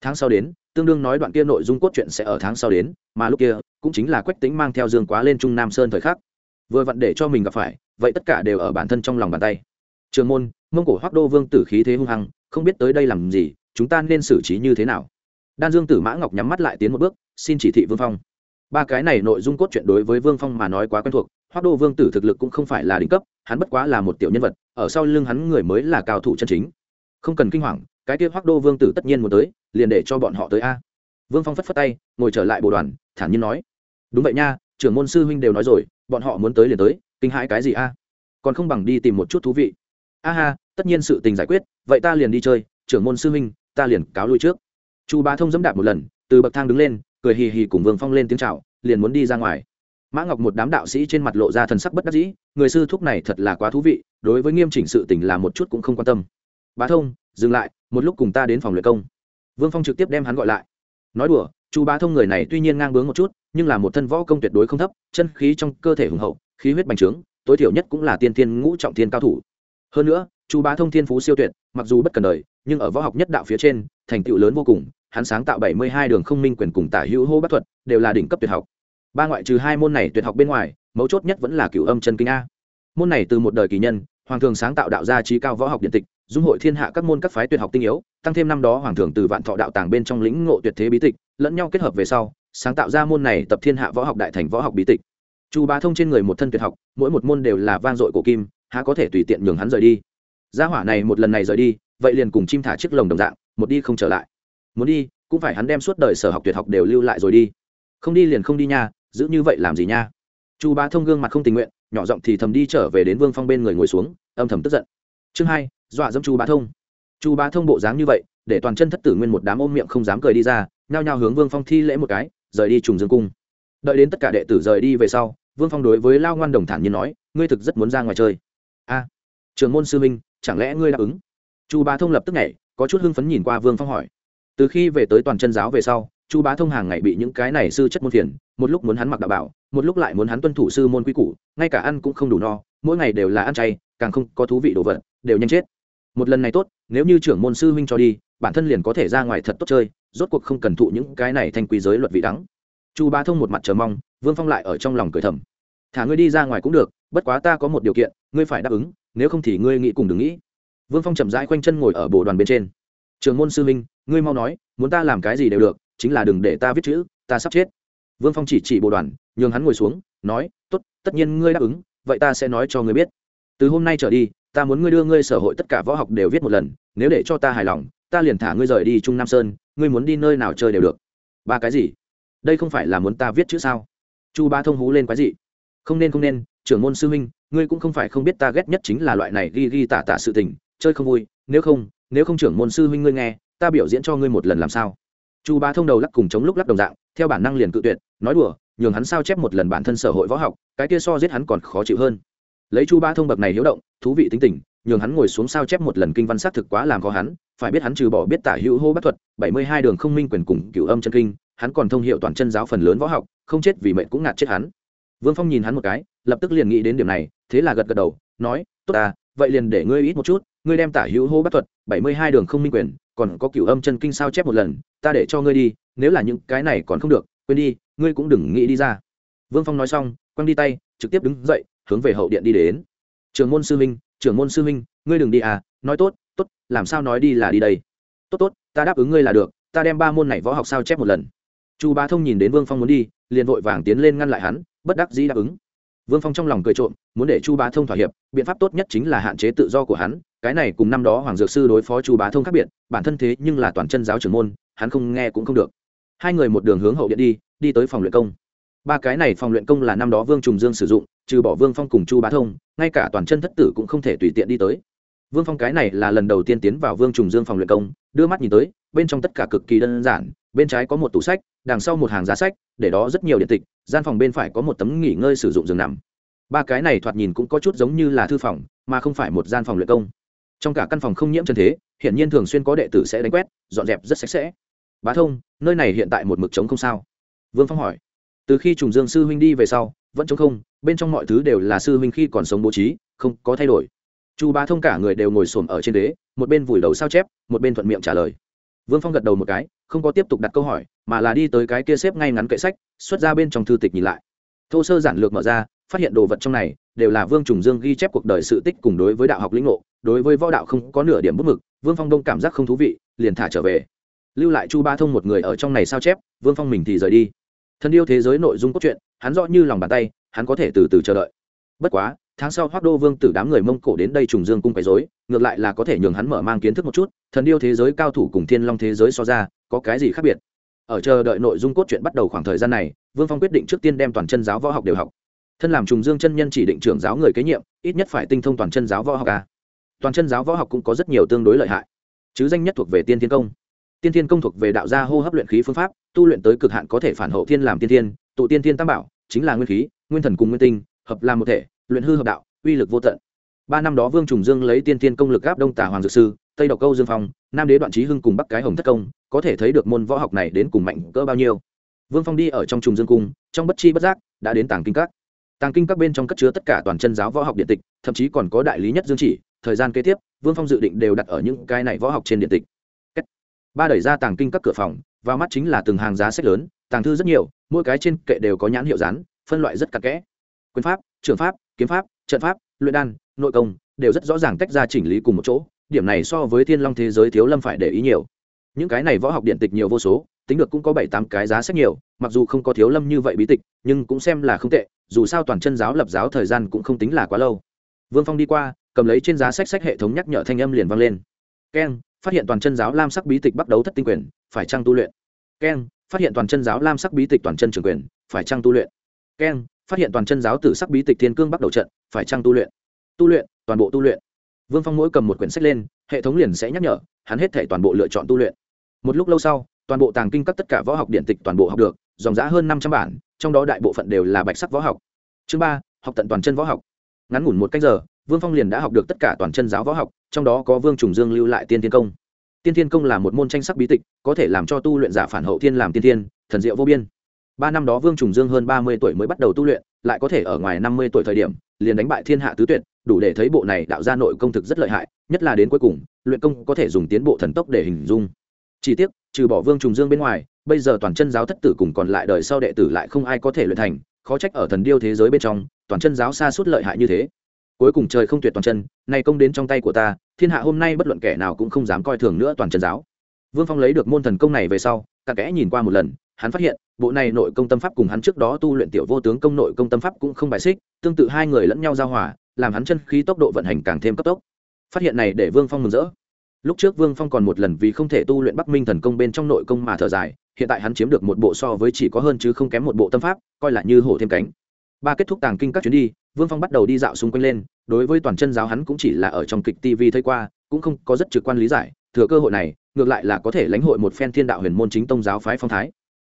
Tháng sau đến, tương đương nói đoạn kia nội dung cốt truyện sẽ ở tháng sau đến, mà lúc kia, cũng chính là quách tính mang theo dương quá lên trung nam sơn thời khắc. Vừa vặn để cho mình gặp phải, vậy tất cả đều ở bản thân trong lòng bàn tay. Trường môn, mông cổ hoác đô vương tử khí thế hung hăng, không biết tới đây làm gì, chúng ta nên xử trí như thế nào? Đan dương tử mã ngọc nhắm mắt lại tiến một bước, xin chỉ thị vương phong ba cái này nội dung cốt truyện đối với vương phong mà nói quá quen thuộc hoác đô vương tử thực lực cũng không phải là đỉnh cấp, hắn bất quá là một tiểu nhân vật, ở sau lưng hắn người mới là cao thủ chân chính. Không cần kinh hoàng, cái kia hoác đô vương tử tất nhiên muốn tới, liền để cho bọn họ tới a. Vương phong phất phất tay, ngồi trở lại bộ đoàn, thản nhiên nói. Đúng vậy nha, trưởng môn sư huynh đều nói rồi, bọn họ muốn tới liền tới, kinh hãi cái gì a? Còn không bằng đi tìm một chút thú vị. A ha, tất nhiên sự tình giải quyết, vậy ta liền đi chơi, trưởng môn sư huynh, ta liền cáo lui trước. Chu bá thông dẫm đạp một lần, từ bậc thang đứng lên cười hì hì cùng vương phong lên tiếng c h à o liền muốn đi ra ngoài. Mã ngọc một đám đạo sĩ trên mặt lộ ra thần sắc bất đắc dĩ, người sư thúc này thật là quá thú vị, đối với nghiêm chỉnh sự tình là một chút cũng không quan tâm. Bá thông, dừng lại, một lúc cùng ta đến phòng luyện công. Vương phong trực tiếp đem hắn gọi lại. Nói đùa chu bá thông người này tuy nhiên ngang bướng một chút, nhưng là một thân võ công tuyệt đối không thấp, chân khí trong cơ thể hùng hậu, khí huyết bành trướng, tối thiểu nhất cũng là tiên thiên ngũ trọng thiên cao thủ. Hơn nữa chu bá thông thiên phú siêu tuyệt, mặc dù bất cần đời, nhưng ở võ học nhất đạo phía trên, thành tựu lớn vô cùng hắn sáng tạo bảy mươi hai đường không minh quyền cùng tả hữu hô bất thuật, đều là đỉnh cấp tuyệt học. Ba ngoại trừ hai môn này tuyệt học bên ngoài, mấu chốt nhất vẫn là cửu âm chân kinh a. Môn này từ một đời kỳ nhân, hoàng thường sáng tạo đạo gia trí cao võ học điện tịch, dung hội thiên hạ các môn các phái tuyệt học tinh yếu, tăng thêm năm đó hoàng thường từ vạn thọ đạo tàng bên trong lĩnh ngộ tuyệt thế bí tịch, lẫn nhau kết hợp về sau, sáng tạo ra môn này tập thiên hạ võ học đại thành võ học bí tịch. Chu bá thông trên người một thân tuyệt học, mỗi một môn đều là vang dội cổ kim, há có thể tùy tiện nhường hắn rời đi. Gia hỏa này một lần này rời đi, vậy liền cùng chim thả chiếc lồng đồng dạng, một đi không trở lại muốn đi, cũng phải hắn đem suốt đời sở học tuyệt học đều lưu lại rồi đi. Không đi liền không đi nha, giữ như vậy làm gì nha? Chu bá thông gương mặt không tình nguyện, nhỏ giọng thì thầm đi trở về đến vương phong bên người ngồi xuống, âm thầm tức giận. Chương hai, dọa dẫm chu bá thông. Chu bá thông bộ dáng như vậy, để toàn chân thất tử nguyên một đám ôm miệng không dám cười đi ra, nhao nhao hướng vương phong thi lễ một cái, rời đi trùng dương cung. Đợi đến tất cả đệ tử rời đi về sau, vương phong đối với lao ngoan đồng thản nhiên nói, ngươi thực rất muốn ra ngoài chơi. A, trường môn sư minh chẳng lẽ ngươi đáp ứng? Chu bá thông lập tức nhảy, có chút hưng phấn nhìn qua vương phong hỏi từ khi về tới toàn chân giáo về sau, chu bá thông hàng ngày bị những cái này sư chất môn phiền, một lúc muốn hắn mặc đạo bảo, một lúc lại muốn hắn tuân thủ sư môn quy củ, ngay cả ăn cũng không đủ no, mỗi ngày đều là ăn chay, càng không có thú vị đồ vật, đều nhanh chết. Một lần này tốt, nếu như trưởng môn sư huynh cho đi, bản thân liền có thể ra ngoài thật tốt chơi, rốt cuộc không cần thụ những cái này thành quý giới luật vị đắng. Chu bá thông một mặt chờ mong, vương phong lại ở trong lòng cười thầm. Thả ngươi đi ra ngoài cũng được, bất quá ta có một điều kiện, ngươi phải đáp ứng, nếu không thì ngươi nghĩ cùng đừng nghĩ. Vương phong chậm rãi quanh chân ngồi ở bộ đoàn bên trên. Trường môn sư huynh ngươi mau nói, muốn ta làm cái gì đều được, chính là đừng để ta viết chữ, ta sắp chết. Vương phong chỉ chỉ bộ đoàn, nhường hắn ngồi xuống, nói, tốt, tất nhiên ngươi đáp ứng, vậy ta sẽ nói cho ngươi biết. Từ hôm nay trở đi, ta muốn ngươi đưa ngươi sở hội tất cả võ học đều viết một lần, nếu để cho ta hài lòng, ta liền thả ngươi rời đi trung nam sơn, ngươi muốn đi nơi nào chơi đều được. Ba cái gì? Đây không phải là muốn ta viết chữ sao? Chu ba thông hú lên quái gì không nên không nên, trưởng môn sư huynh, ngươi cũng không phải không biết ta ghét nhất chính là loại này ghi ghi tả tả sự tình, chơi không vui, nếu không nếu không trưởng môn sư huynh ngươi nghe ta biểu diễn cho ngươi một lần làm sao? Chu ba thông đầu lắc cùng chống lúc lắc đồng dạng, theo bản năng liền cự tuyệt, nói đùa, nhường hắn sao chép một lần bản thân sở hội võ học, cái kia so giết hắn còn khó chịu hơn. Lấy chu ba thông bậc này hiếu động, thú vị tính tình, nhường hắn ngồi xuống sao chép một lần kinh văn xác thực quá làm khó hắn, phải biết hắn trừ bỏ biết tả hữu hô bất thuật, bảy mươi hai đường không minh quyền cùng cửu âm chân kinh, hắn còn thông hiệu toàn chân giáo phần lớn võ học, không chết vì mệnh cũng ngạt chết hắn. Vương phong nhìn hắn một cái, lập tức liền nghĩ đến điểm này, thế là gật gật đầu, nói, tốt ta, vậy liền để ngươi ít một chút, ngươi đem tả hữu hô bất thuật, bảy mươi hai đường không minh quyền còn có cửu âm chân kinh sao chép một lần, ta để cho ngươi đi, nếu là những cái này còn không được, quên đi, ngươi cũng đừng nghĩ đi ra. Vương phong nói xong, quăng đi tay, trực tiếp đứng dậy, hướng về hậu điện đi đến. Trường môn sư minh trưởng môn sư minh ngươi đừng đi à nói tốt tốt, làm sao nói đi là đi đây. Tốt tốt, ta đáp ứng ngươi là được, ta đem ba môn này võ học sao chép một lần. Chu bá thông nhìn đến vương phong muốn đi, liền vội vàng tiến lên ngăn lại hắn, bất đắc dĩ đáp ứng. Vương phong trong lòng cười trộm, muốn để chu bá thông thỏa hiệp, biện pháp tốt nhất chính là hạn chế tự do của hắn cái này cùng năm đó hoàng dược sư đối phó chu bá thông khác biệt, bản thân thế nhưng là toàn chân giáo trưởng môn, hắn không nghe cũng không được. Hai người một đường hướng hậu điện đi đi tới phòng luyện công. Ba cái này phòng luyện công là năm đó vương trùng dương sử dụng, trừ bỏ vương phong cùng chu bá thông, ngay cả toàn chân thất tử cũng không thể tùy tiện đi tới. Vương phong cái này là lần đầu tiên tiến vào vương trùng dương phòng luyện công, đưa mắt nhìn tới, bên trong tất cả cực kỳ đơn giản, bên trái có một tủ sách, đằng sau một hàng giá sách, để đó rất nhiều điện tịch, gian phòng bên phải có một tấm nghỉ ngơi sử dụng giường nằm. Ba cái này thoạt nhìn cũng có chút giống như là thư phòng, mà không phải một gian phòng luyện công trong cả căn phòng không nhiễm chân thế, hiển nhiên thường xuyên có đệ tử sẽ đánh quét, dọn dẹp rất sạch sẽ. Bá thông, nơi này hiện tại một mực trống không sao? Vương phong hỏi. Từ khi trùng dương sư huynh đi về sau, vẫn trống không, bên trong mọi thứ đều là sư huynh khi còn sống bố trí, không có thay đổi. Chu bá thông cả người đều ngồi xổm ở trên đế một bên vùi đầu sao chép, một bên thuận miệng trả lời. Vương phong gật đầu một cái, không có tiếp tục đặt câu hỏi, mà là đi tới cái kia xếp ngay ngắn kệ sách, xuất ra bên trong thư tịch nhìn lại. Thô sơ giản lược mở ra phát hiện đồ vật trong này đều là vương trùng dương ghi chép cuộc đời sự tích cùng đối với đạo học lĩnh ngộ, đối với võ đạo không có nửa điểm bút mực, vương phong đông cảm giác không thú vị, liền thả trở về. Lưu lại chu ba thông một người ở trong này sao chép, vương phong mình thì rời đi. Thân yêu thế giới nội dung cốt truyện, hắn rõ như lòng bàn tay, hắn có thể từ từ chờ đợi. Bất quá, tháng sau hoác đô vương tử đám người mông cổ đến đây trùng dương cung quấy dối ngược lại là có thể nhường hắn mở mang kiến thức một chút, thần yêu thế giới cao thủ cùng thiên long thế giới so ra, có cái gì khác biệt? Ở chờ đợi nội dung cốt truyện bắt đầu khoảng thời gian này, vương phong quyết định trước tiên đem toàn chân giáo võ học đều học thân làm trùng dương chân nhân chỉ định trưởng giáo người kế nhiệm, ít nhất phải tinh thông toàn chân giáo võ học a toàn chân giáo võ học cũng có rất nhiều tương đối lợi hại. Chứ danh nhất thuộc về tiên thiên công. Tiên thiên công thuộc về đạo gia hô hấp luyện khí phương pháp, tu luyện tới cực hạn có thể phản hậu thiên làm tiên thiên, tụ tiên thiên tam bảo, chính là nguyên khí, nguyên thần cùng nguyên tinh, hợp làm một thể, luyện hư hợp đạo, uy lực vô tận. Ba năm đó vương trùng dương lấy tiên thiên công lực gáp đông tả hoàng dược sư, tây độc câu dương phong, nam đế đoạn trí hưng cùng bắc cái hồng thất công, có thể thấy được môn võ học này đến cùng mạnh cỡ bao nhiêu. Vương phong đi ở trong trùng dương cung, trong bất chi bất giác, đã đến tảng kinh các tàng kinh các bên trong cất chứa tất cả toàn chân giáo võ học điện tịch, thậm chí còn có đại lý nhất dương chỉ, thời gian kế tiếp, vương phong dự định đều đặt ở những cái này võ học trên điện tịch. Ba đẩy ra tàng kinh các cửa phòng, vào mắt chính là từng hàng giá sách lớn, tàng thư rất nhiều, mỗi cái trên kệ đều có nhãn hiệu rán phân loại rất cặn kẽ. Quyền pháp, trường pháp, kiếm pháp, trận pháp, luyện đan, nội công, đều rất rõ ràng tách ra chỉnh lý cùng một chỗ, điểm này so với thiên long thế giới thiếu lâm phải để ý nhiều. Những cái này võ học điện tịch nhiều vô số tính được cũng có bảy tám cái giá sách nhiều, mặc dù không có thiếu lâm như vậy bí tịch, nhưng cũng xem là không tệ, dù sao toàn chân giáo lập giáo thời gian cũng không tính là quá lâu. Vương phong đi qua, cầm lấy trên giá sách sách hệ thống nhắc nhở thanh âm liền vang lên. Keng, phát hiện toàn chân giáo lam sắc bí tịch bắt đấu thất tinh quyền, phải trăng tu luyện? Keng, phát hiện toàn chân giáo lam sắc bí tịch toàn chân trường quyền, phải trăng tu luyện? Keng, phát hiện toàn chân giáo tử sắc bí tịch thiên cương bắt đầu trận, phải trăng tu luyện? Tu luyện, toàn bộ tu luyện. Vương phong mỗi cầm một quyển sách lên, hệ thống liền sẽ nhắc nhở, hắn hết thể toàn bộ lựa chọn tu luyện. Một lúc lâu sau toàn bộ tàng kinh các tất cả võ học điện tịch toàn bộ học được, dòng giá hơn năm trăm bản, trong đó đại bộ phận đều là bạch sắc võ học. Chương ba, học tận toàn chân võ học. Ngắn ngủn một cách giờ, vương phong liền đã học được tất cả toàn chân giáo võ học, trong đó có vương trùng dương lưu lại tiên thiên công. Tiên thiên công là một môn tranh sắc bí tịch, có thể làm cho tu luyện giả phản hậu thiên làm tiên thiên, thần diệu vô biên. Ba năm đó vương trùng dương hơn ba mươi tuổi mới bắt đầu tu luyện, lại có thể ở ngoài năm mươi tuổi thời điểm, liền đánh bại thiên hạ tứ tuyệt, đủ để thấy bộ này đạo ra nội công thực rất lợi hại, nhất là đến cuối cùng, luyện công có thể dùng tiến bộ thần tốc để hình dung. Chỉ tiếc trừ bỏ vương trùng dương bên ngoài, bây giờ toàn chân giáo thất tử cùng còn lại đời sau đệ tử lại không ai có thể luyện thành, khó trách ở thần điêu thế giới bên trong, toàn chân giáo xa suốt lợi hại như thế. Cuối cùng trời không tuyệt toàn chân, nay công đến trong tay của ta, thiên hạ hôm nay bất luận kẻ nào cũng không dám coi thường nữa toàn chân giáo. Vương phong lấy được môn thần công này về sau, cặn kẽ nhìn qua một lần, hắn phát hiện, bộ này nội công tâm pháp cùng hắn trước đó tu luyện tiểu vô tướng công nội công tâm pháp cũng không bài xích, tương tự hai người lẫn nhau giao hòa, làm hắn chân khí tốc độ vận hành càng thêm cấp tốc. Phát hiện này để vương phong mừng rỡ lúc trước vương phong còn một lần vì không thể tu luyện bắc minh thần công bên trong nội công mà thở dài, hiện tại hắn chiếm được một bộ so với chỉ có hơn chứ không kém một bộ tâm pháp, coi là như hổ thêm cánh. Ba kết thúc tàng kinh các chuyến đi, vương phong bắt đầu đi dạo xung quanh lên, đối với toàn chân giáo hắn cũng chỉ là ở trong kịch tv thấy qua, cũng không có rất trực quan lý giải, thừa cơ hội này, ngược lại là có thể lãnh hội một phen thiên đạo huyền môn chính tông giáo phái phong thái.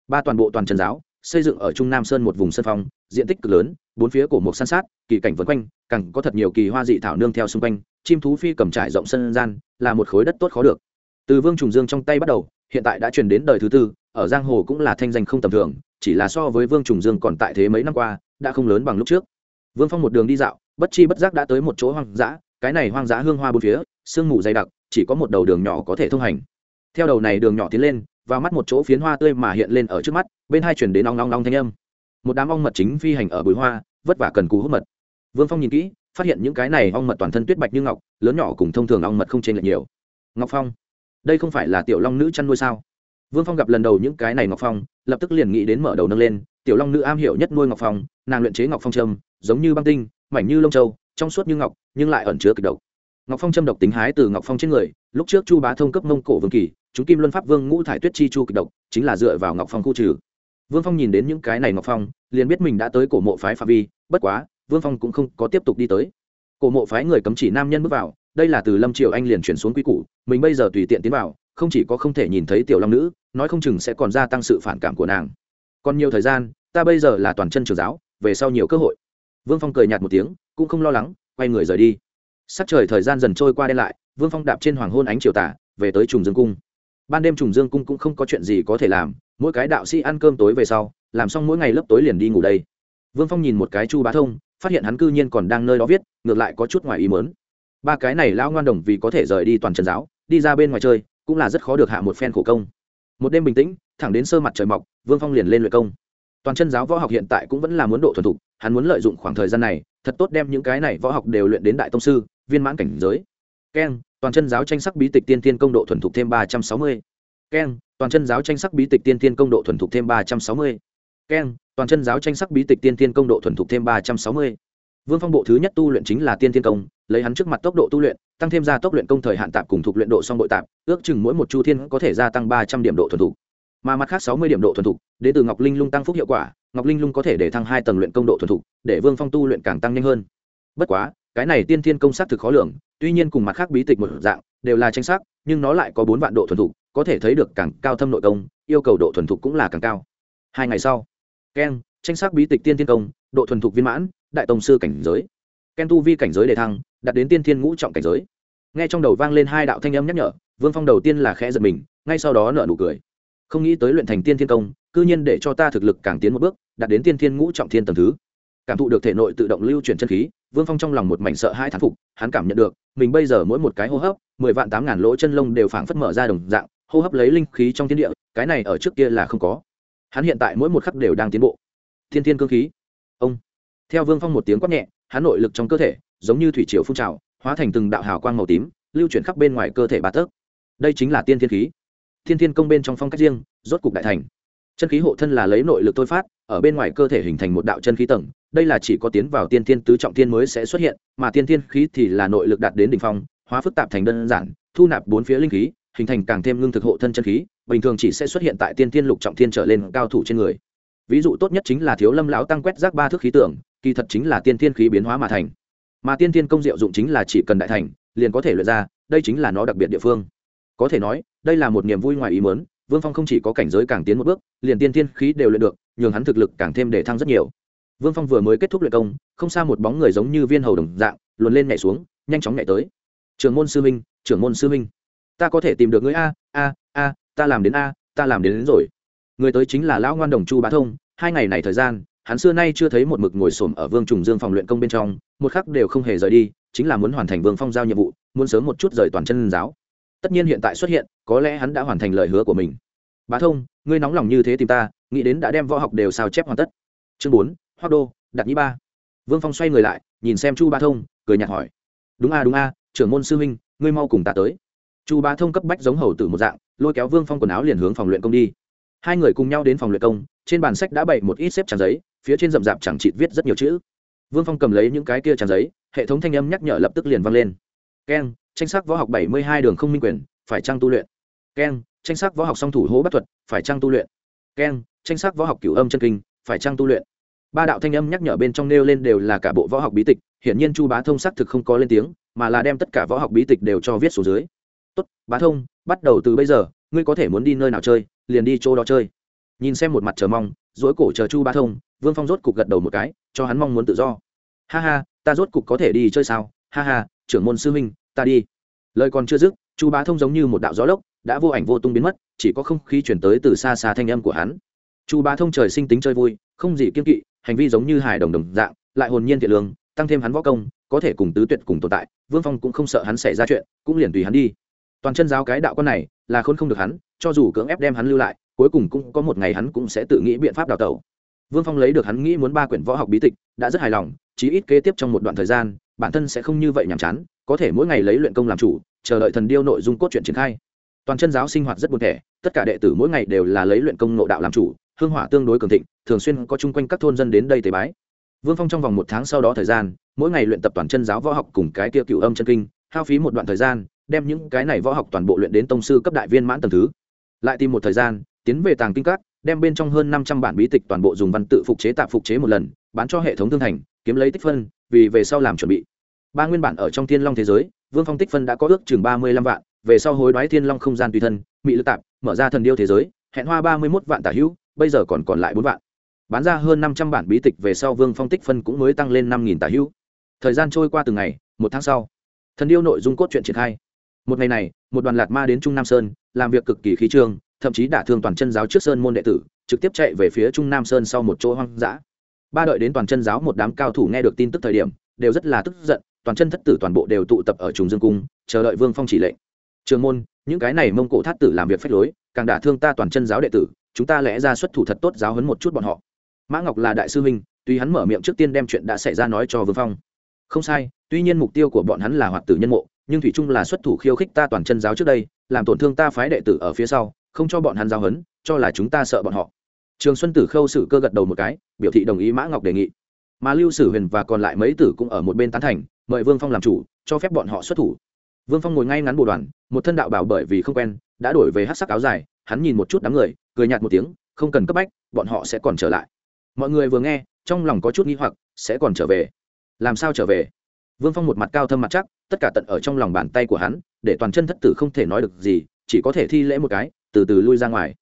Ba toàn bộ toàn chân giáo xây dựng ở trung nam sơn một vùng sân phong, diện tích cực lớn, bốn phía cổ một san sát, kỳ cảnh vân quanh, càng có thật nhiều kỳ hoa dị thảo nương theo xung quanh, chim thú phi cầm trải rộng sân gian, là một khối đất tốt khó được. Từ vương trùng dương trong tay bắt đầu, hiện tại đã truyền đến đời thứ tư, ở giang hồ cũng là thanh danh không tầm thường, chỉ là so với vương trùng dương còn tại thế mấy năm qua, đã không lớn bằng lúc trước. Vương phong một đường đi dạo, bất chi bất giác đã tới một chỗ hoang dã, cái này hoang dã hương hoa bốn phía, sương mù dày đặc, chỉ có một đầu đường nhỏ có thể thông hành. Theo đầu này đường nhỏ tiến lên và mắt một chỗ phiến hoa tươi mà hiện lên ở trước mắt, bên hai chuyển đến ong ong ong thanh âm. Một đám ong mật chính phi hành ở bụi hoa, vất vả cần cú hút mật. Vương phong nhìn kỹ, phát hiện những cái này ong mật toàn thân tuyết bạch như ngọc, lớn nhỏ cùng thông thường ong mật không chênh lệch nhiều. Ngọc phong, đây không phải là tiểu long nữ chăn nuôi sao? Vương phong gặp lần đầu những cái này ngọc phong, lập tức liền nghĩ đến mở đầu nâng lên, tiểu long nữ am hiểu nhất nuôi ngọc phong, nàng luyện chế ngọc phong trâm giống như băng tinh, mảnh như lông châu, trong suốt như ngọc, nhưng lại ẩn chứa kịch độc. Ngọc phong châm độc tính hái từ ngọc phong trên người lúc trước chu bá thông cấp mông cổ vương kỳ, chúng kim luân pháp vương ngũ thải tuyết chi chu kịch độc, chính là dựa vào ngọc phong khu trừ. Vương phong nhìn đến những cái này ngọc phong, liền biết mình đã tới cổ mộ phái phạm vi, bất quá, vương phong cũng không có tiếp tục đi tới. Cổ mộ phái người cấm chỉ nam nhân bước vào, đây là từ lâm triều anh liền chuyển xuống quy củ, mình bây giờ tùy tiện tiến vào, không chỉ có không thể nhìn thấy tiểu long nữ, nói không chừng sẽ còn gia tăng sự phản cảm của nàng. Còn nhiều thời gian, ta bây giờ là toàn chân trường giáo, về sau nhiều cơ hội. Vương phong cười nhạt một tiếng, cũng không lo lắng, quay người rời đi. Sắc trời thời gian dần trôi qua đen lại vương phong đạp trên hoàng hôn ánh triều tả, về tới trùng dương cung. Ban đêm trùng dương cung cũng không có chuyện gì có thể làm, mỗi cái đạo sĩ ăn cơm tối về sau, làm xong mỗi ngày lớp tối liền đi ngủ đây. Vương phong nhìn một cái chu bá thông, phát hiện hắn cư nhiên còn đang nơi đó viết, ngược lại có chút ngoài ý mớn ba cái này lão ngoan đồng vì có thể rời đi toàn trần giáo, đi ra bên ngoài chơi, cũng là rất khó được hạ một phen khổ công. Một đêm bình tĩnh, thẳng đến sơ mặt trời mọc, vương phong liền lên luyện công. Toàn chân giáo võ học hiện tại cũng vẫn là muốn độ thuần thục, hắn muốn lợi dụng khoảng thời gian này, thật tốt đem những cái này võ học đều luyện đến đại tông sư, viên mãn cảnh giới keng, toàn chân giáo tranh sắc bí tịch tiên tiên công độ thuần thục thêm ba trăm sáu mươi. Keng, toàn chân giáo tranh sắc bí tịch tiên tiên công độ thuần thục thêm ba trăm sáu mươi. Keng, toàn chân giáo tranh sắc bí tịch tiên tiên công độ thuần thục thêm ba trăm sáu mươi. Vương phong bộ thứ nhất tu luyện chính là tiên tiên công, lấy hắn trước mặt tốc độ tu luyện, tăng thêm ra tốc luyện công thời hạn tạp cùng thuộc luyện độ song bội tạp, ước chừng mỗi một chu thiên có thể gia tăng ba trăm điểm độ thuần thục. Mà mặt khác sáu mươi điểm độ thuần thục, đến từ ngọc linh lung tăng phúc hiệu quả, ngọc linh lung có thể để thăng hai tầng luyện công độ thuần thục, để vương phong tu luyện càng tăng nhanh hơn. Bất quá, cái này tiên thiên công s thực khó lường tuy nhiên cùng mặt khác bí tịch một dạng, đều là tranh sắc, nhưng nó lại có bốn vạn độ thuần thục, có thể thấy được càng cao thâm nội công, yêu cầu độ thuần thục cũng là càng cao. Hai ngày sau, ken, tranh sắc bí tịch tiên thiên công, độ thuần thục viên mãn, đại tông sư cảnh giới. Ken tu vi cảnh giới đề thăng, đạt đến tiên thiên ngũ trọng cảnh giới. Nghe trong đầu vang lên hai đạo thanh âm nhắc nhở, vương phong đầu tiên là khẽ giật mình, ngay sau đó nở nụ cười. Không nghĩ tới luyện thành tiên thiên công, cư nhiên để cho ta thực lực càng tiến một bước, đạt đến tiên thiên ngũ trọng thiên tầng thứ. Cảm thụ được thể nội tự động lưu chuyển chân khí vương phong trong lòng một mảnh sợ hai thán phục, hắn cảm nhận được, mình bây giờ mỗi một cái hô hấp, mười vạn tám ngàn lỗ chân lông đều phảng phất mở ra đồng dạng, hô hấp lấy linh khí trong thiên địa, cái này ở trước kia là không có. Hắn hiện tại mỗi một khắc đều đang tiến bộ. Thiên thiên cơ khí. Ông. Theo vương phong một tiếng quát nhẹ, hắn nội lực trong cơ thể, giống như thủy triều phun trào, hóa thành từng đạo hào quang màu tím, lưu chuyển khắp bên ngoài cơ thể bà tớp đây chính là tiên thiên khí. Thiên thiên công bên trong phong cách riêng, rốt cục đại thành. Chân khí hộ thân là lấy nội lực thôi phát, ở bên ngoài cơ thể hình thành một đạo chân khí tầng đây là chỉ có tiến vào tiên thiên tứ trọng thiên mới sẽ xuất hiện, mà tiên thiên khí thì là nội lực đạt đến đỉnh phong, hóa phức tạp thành đơn giản, thu nạp bốn phía linh khí, hình thành càng thêm ngưng thực hộ thân chân khí, bình thường chỉ sẽ xuất hiện tại tiên thiên lục trọng thiên trở lên cao thủ trên người. Ví dụ tốt nhất chính là thiếu lâm lão tăng quét rác ba thước khí tưởng kỳ thật chính là tiên thiên khí biến hóa mà thành. Mà tiên thiên công diệu dụng chính là chỉ cần đại thành, liền có thể luyện ra, đây chính là nó đặc biệt địa phương. Có thể nói, đây là một niềm vui ngoài ý mớn vương phong không chỉ có cảnh giới càng tiến một bước, liền tiên thiên khí đều luyện được, nhường hắn thực lực càng thêm để thăng rất nhiều vương phong vừa mới kết thúc luyện công không xa một bóng người giống như viên hầu đồng dạng luồn lên nhảy xuống nhanh chóng nhảy tới. Trưởng môn sư minh trưởng môn sư minh ta có thể tìm được người a a a ta làm đến a ta làm đến, đến rồi. Người tới chính là lão ngoan đồng chu bá thông. Hai ngày này thời gian hắn xưa nay chưa thấy một mực ngồi xổm ở vương trùng dương phòng luyện công bên trong một khắc đều không hề rời đi chính là muốn hoàn thành vương phong giao nhiệm vụ muốn sớm một chút rời toàn chân giáo. Tất nhiên hiện tại xuất hiện có lẽ hắn đã hoàn thành lời hứa của mình. Bá thông ngươi nóng lòng như thế tìm ta nghĩ đến đã đem võ học đều sao chép hoàn tất. Chương bốn hoa đô đặt nhĩ ba vương phong xoay người lại nhìn xem chu Ba thông cười nhạt hỏi đúng a đúng a, trưởng môn sư huynh, ngươi mau cùng ta tới. chu Ba thông cấp bách giống hầu tử một dạng, lôi kéo vương phong quần áo liền hướng phòng luyện công đi. hai người cùng nhau đến phòng luyện công, trên bàn sách đã bày một ít xếp trang giấy, phía trên rậm rạp chẳng chịt viết rất nhiều chữ. vương phong cầm lấy những cái kia trang giấy, hệ thống thanh âm nhắc nhở lập tức liền vang lên. keng, tranh sắc võ học bảy mươi hai đường không minh quyền, phải trang tu luyện? keng, tranh sắc võ học song thủ hố bắt thuật, phải trang tu luyện? keng, tranh sắc võ học cửu âm chân kinh, phải trang tu luyện? Ba đạo thanh âm nhắc nhở bên trong nêu lên đều là cả bộ võ học bí tịch, hiển nhiên chu bá thông xác thực không có lên tiếng, mà là đem tất cả võ học bí tịch đều cho viết xuống dưới. Tốt, bá thông, bắt đầu từ bây giờ, ngươi có thể muốn đi nơi nào chơi, liền đi chỗ đó chơi. Nhìn xem một mặt chờ mong dối cổ chờ chu bá thông, vương phong rốt cục gật đầu một cái, cho hắn mong muốn tự do. Ha ha, ta rốt cục có thể đi chơi sao? Ha ha, trưởng môn sư huynh, ta đi. Lời còn chưa dứt, chu bá thông giống như một đạo gió lốc, đã vô ảnh vô tung biến mất, chỉ có không khí chuyển tới từ xa xa thanh âm của hắn. Chu bá thông trời sinh tính chơi vui, không gì kiên kỵ hành vi giống như hài đồng đồng dạng, lại hồn nhiên thiện lương, tăng thêm hắn võ công, có thể cùng tứ tuyệt cùng tồn tại, vương phong cũng không sợ hắn xảy ra chuyện, cũng liền tùy hắn đi. Toàn chân giáo cái đạo con này, là khôn không được hắn, cho dù cưỡng ép đem hắn lưu lại, cuối cùng cũng có một ngày hắn cũng sẽ tự nghĩ biện pháp đào tẩu. Vương phong lấy được hắn nghĩ muốn ba quyển võ học bí tịch, đã rất hài lòng, chí ít kế tiếp trong một đoạn thời gian, bản thân sẽ không như vậy nhàm chán, có thể mỗi ngày lấy luyện công làm chủ, chờ đợi thần điêu nội dung cốt truyện triển khai. Toàn chân giáo sinh hoạt rất buồn thẻ, tất cả đệ tử mỗi ngày đều là lấy luyện công nội đạo làm chủ hương hỏa tương đối cường thịnh, thường xuyên có chung quanh các thôn dân đến đây tế bái. Vương phong trong vòng một tháng sau đó thời gian, mỗi ngày luyện tập toàn chân giáo võ học cùng cái kia cựu âm chân kinh, hao phí một đoạn thời gian, đem những cái này võ học toàn bộ luyện đến tông sư cấp đại viên mãn tầng thứ. Lại tìm một thời gian, tiến về tàng kinh các, đem bên trong hơn năm trăm bản bí tịch toàn bộ dùng văn tự phục chế tạp phục chế một lần, bán cho hệ thống thương thành, kiếm lấy tích phân, vì về sau làm chuẩn bị. Ba nguyên bản ở trong thiên long thế giới, vương phong tích phân đã có ước chừng ba mươi lăm vạn, về sau hối đoái thiên long không gian tùy thân mỹ lực tạp, mở ra thần điêu thế giới, hẹn hoa ba mươi mốt vạn tả hữu bây giờ còn còn lại bốn vạn. Bán ra hơn năm trăm bản bí tịch về sau vương phong tích phân cũng mới tăng lên năm nghìn tả hữu. Thời gian trôi qua từng ngày, một tháng sau, thần điêu nội dung cốt truyện triển khai. Một ngày này, một đoàn lạt ma đến trung nam sơn, làm việc cực kỳ khí trương, thậm chí đả thương toàn chân giáo trước sơn môn đệ tử, trực tiếp chạy về phía trung nam sơn sau một chỗ hoang dã. Ba đợi đến toàn chân giáo một đám cao thủ nghe được tin tức thời điểm, đều rất là tức giận, toàn chân thất tử toàn bộ đều tụ tập ở trùng dương cung, chờ đợi vương phong chỉ lệnh. Trường môn, những cái này mông cổ thát tử làm việc phách lối, càng đả thương ta toàn chân giáo đệ tử chúng ta lẽ ra xuất thủ thật tốt giáo hấn một chút bọn họ. Mã ngọc là đại sư huynh, tuy hắn mở miệng trước tiên đem chuyện đã xảy ra nói cho vương phong. Không sai, tuy nhiên mục tiêu của bọn hắn là hoạt tử nhân mộ, nhưng thủy trung là xuất thủ khiêu khích ta toàn chân giáo trước đây, làm tổn thương ta phái đệ tử ở phía sau, không cho bọn hắn giáo hấn cho là chúng ta sợ bọn họ. Trường xuân tử khâu sử cơ gật đầu một cái, biểu thị đồng ý mã ngọc đề nghị. Mà lưu sử huyền và còn lại mấy tử cũng ở một bên tán thành, mời vương phong làm chủ, cho phép bọn họ xuất thủ. Vương phong ngồi ngay ngắn bộ đoàn, một thân đạo bảo bởi vì không quen đã đổi về hát sắc áo dài, hắn nhìn một chút đám người, cười nhạt một tiếng, không cần cấp bách, bọn họ sẽ còn trở lại. Mọi người vừa nghe, trong lòng có chút nghi hoặc, sẽ còn trở về? Làm sao trở về? Vương phong một mặt cao thâm mặt chắc, tất cả tận ở trong lòng bàn tay của hắn, để toàn chân thất tử không thể nói được gì, chỉ có thể thi lễ một cái, từ từ lui ra ngoài.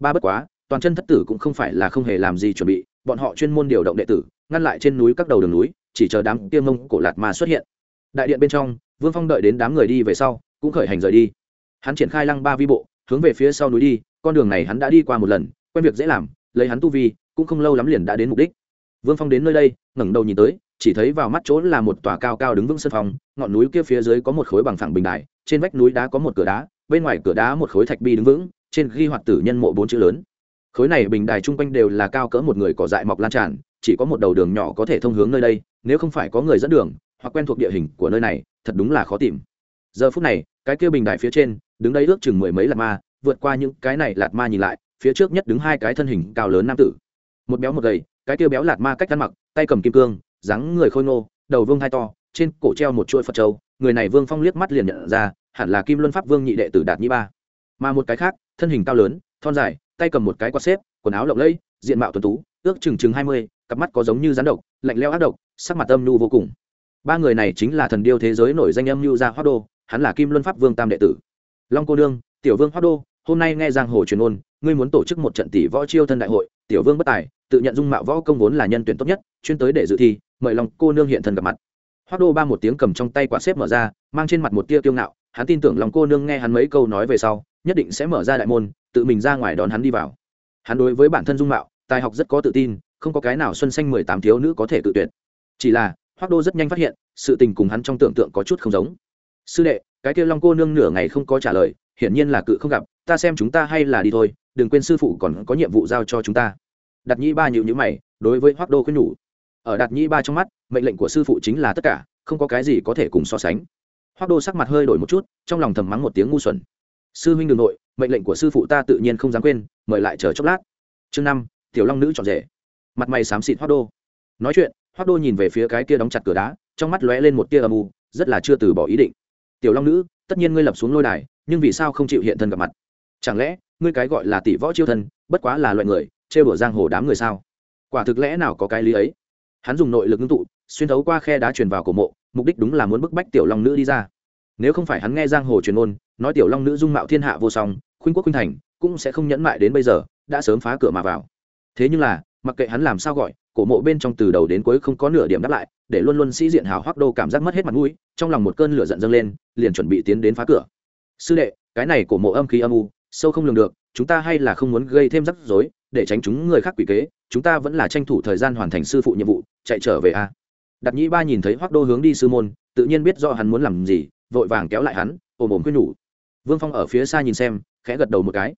Ba bất quá, toàn chân thất tử cũng không phải là không hề làm gì chuẩn bị, bọn họ chuyên môn điều động đệ tử, ngăn lại trên núi các đầu đường núi, chỉ chờ đám tiêm mông cổ lạt mà xuất hiện. Đại điện bên trong, vương phong đợi đến đám người đi về sau, cũng khởi hành rời đi hắn triển khai lăng ba vi bộ, hướng về phía sau núi đi, con đường này hắn đã đi qua một lần, quen việc dễ làm, lấy hắn tu vi, cũng không lâu lắm liền đã đến mục đích. Vương phong đến nơi đây, ngẩng đầu nhìn tới, chỉ thấy vào mắt chỗ là một tòa cao cao đứng vững sân phong ngọn núi kia phía dưới có một khối bằng phẳng bình đài, trên vách núi đá có một cửa đá, bên ngoài cửa đá một khối thạch bi đứng vững, trên ghi hoạt tử nhân mộ bốn chữ lớn. Khối này bình đài chung quanh đều là cao cỡ một người cỏ dại mọc lan tràn, chỉ có một đầu đường nhỏ có thể thông hướng nơi đây, nếu không phải có người dẫn đường, hoặc quen thuộc địa hình của nơi này, thật đúng là khó tìm. Giờ phút này, cái kia bình đài phía trên đứng đây ước chừng mười mấy lạt ma, vượt qua những cái này lạt ma nhìn lại, phía trước nhất đứng hai cái thân hình cao lớn nam tử. Một béo một gầy, cái kia béo lạt ma cách ăn mặc, tay cầm kim cương, dáng người khôi ngô, đầu vương hai to, trên cổ treo một chuỗi phật trâu người này vương phong liếc mắt liền nhận ra, hẳn là kim luân pháp vương nhị đệ tử đạt nhĩ ba. Mà một cái khác, thân hình cao lớn, thon dài, tay cầm một cái quạt xếp, quần áo lộng lẫy, diện mạo tuấn tú, ước chừng chừng hai mươi, cặp mắt có giống như rắn độc, lạnh leo ác độc, sắc mặt âm nhu vô cùng. Ba người này chính là thần điêu thế giới nổi danh âm nhu gia hoa đô, hắn là kim luân pháp vương tam đệ tử long cô đương tiểu vương hoa đô, hôm nay nghe giang hồ truyền ôn ngươi muốn tổ chức một trận tỷ võ chiêu thân đại hội, tiểu vương bất tài, tự nhận dung mạo võ công vốn là nhân tuyển tốt nhất, chuyên tới để dự thi, mời long cô nương hiện thân gặp mặt. Hoa đô ba một tiếng cầm trong tay quả xếp mở ra, mang trên mặt một tia kiêu ngạo, hắn tin tưởng lòng cô nương nghe hắn mấy câu nói về sau, nhất định sẽ mở ra đại môn, tự mình ra ngoài đón hắn đi vào. Hắn đối với bản thân dung mạo, tài học rất có tự tin, không có cái nào xuân xanh mười tám thiếu nữ có thể tự tuyệt. Chỉ là hoác đô rất nhanh phát hiện, sự tình cùng hắn trong tưởng tượng có chút không giống. Sư đệ cái kia long cô nương nửa ngày không có trả lời, hiển nhiên là cự không gặp, ta xem chúng ta hay là đi thôi, đừng quên sư phụ còn có nhiệm vụ giao cho chúng ta. Đặt nhĩ ba nhịu nhữ mày, đối với hoác đô khuyên nhủ. Ở đạt nhĩ ba trong mắt, mệnh lệnh của sư phụ chính là tất cả, không có cái gì có thể cùng so sánh. Hoác đô sắc mặt hơi đổi một chút, trong lòng thầm mắng một tiếng ngu xuẩn. Sư huynh đường nội, mệnh lệnh của sư phụ ta tự nhiên không dám quên, mời lại chờ chốc lát. Chương năm, tiểu long nữ chọn rể. Mặt mày xám xịt hoác đô. Nói chuyện hoác đô nhìn về phía cái kia đóng chặt cửa đá, trong mắt lóe lên một tia âm u, rất là chưa từ bỏ ý định tiểu long nữ, tất nhiên ngươi lập xuống lôi đài, nhưng vì sao không chịu hiện thân gặp mặt? Chẳng lẽ, ngươi cái gọi là tỷ võ chiêu thân, bất quá là loại người, trêu đùa giang hồ đám người sao? Quả thực lẽ nào có cái lý ấy? Hắn dùng nội lực ngưng tụ, xuyên thấu qua khe đá truyền vào cổ mộ, mục đích đúng là muốn bức bách tiểu long nữ đi ra. Nếu không phải hắn nghe giang hồ truyền ôn nói tiểu long nữ dung mạo thiên hạ vô song, khuynh quốc khuynh thành, cũng sẽ không nhẫn mại đến bây giờ, đã sớm phá cửa mà vào. Thế nhưng là, mặc kệ hắn làm sao gọi cổ mộ bên trong từ đầu đến cuối không có nửa điểm đáp lại, để luôn luôn sĩ diện hào hoác đô cảm giác mất hết mặt mũi, trong lòng một cơn lửa giận dâng lên, liền chuẩn bị tiến đến phá cửa. Sư đệ, cái này cổ mộ âm khí âm u, sâu không lường được, chúng ta hay là không muốn gây thêm rắc rối, để tránh chúng người khác quỷ kế, chúng ta vẫn là tranh thủ thời gian hoàn thành sư phụ nhiệm vụ, chạy trở về a. Đặt nhĩ ba nhìn thấy hoác đô hướng đi sư môn, tự nhiên biết do hắn muốn làm gì, vội vàng kéo lại hắn, ồm ồm khuyên nhủ. Vương phong ở phía xa nhìn xem, khẽ gật đầu một cái.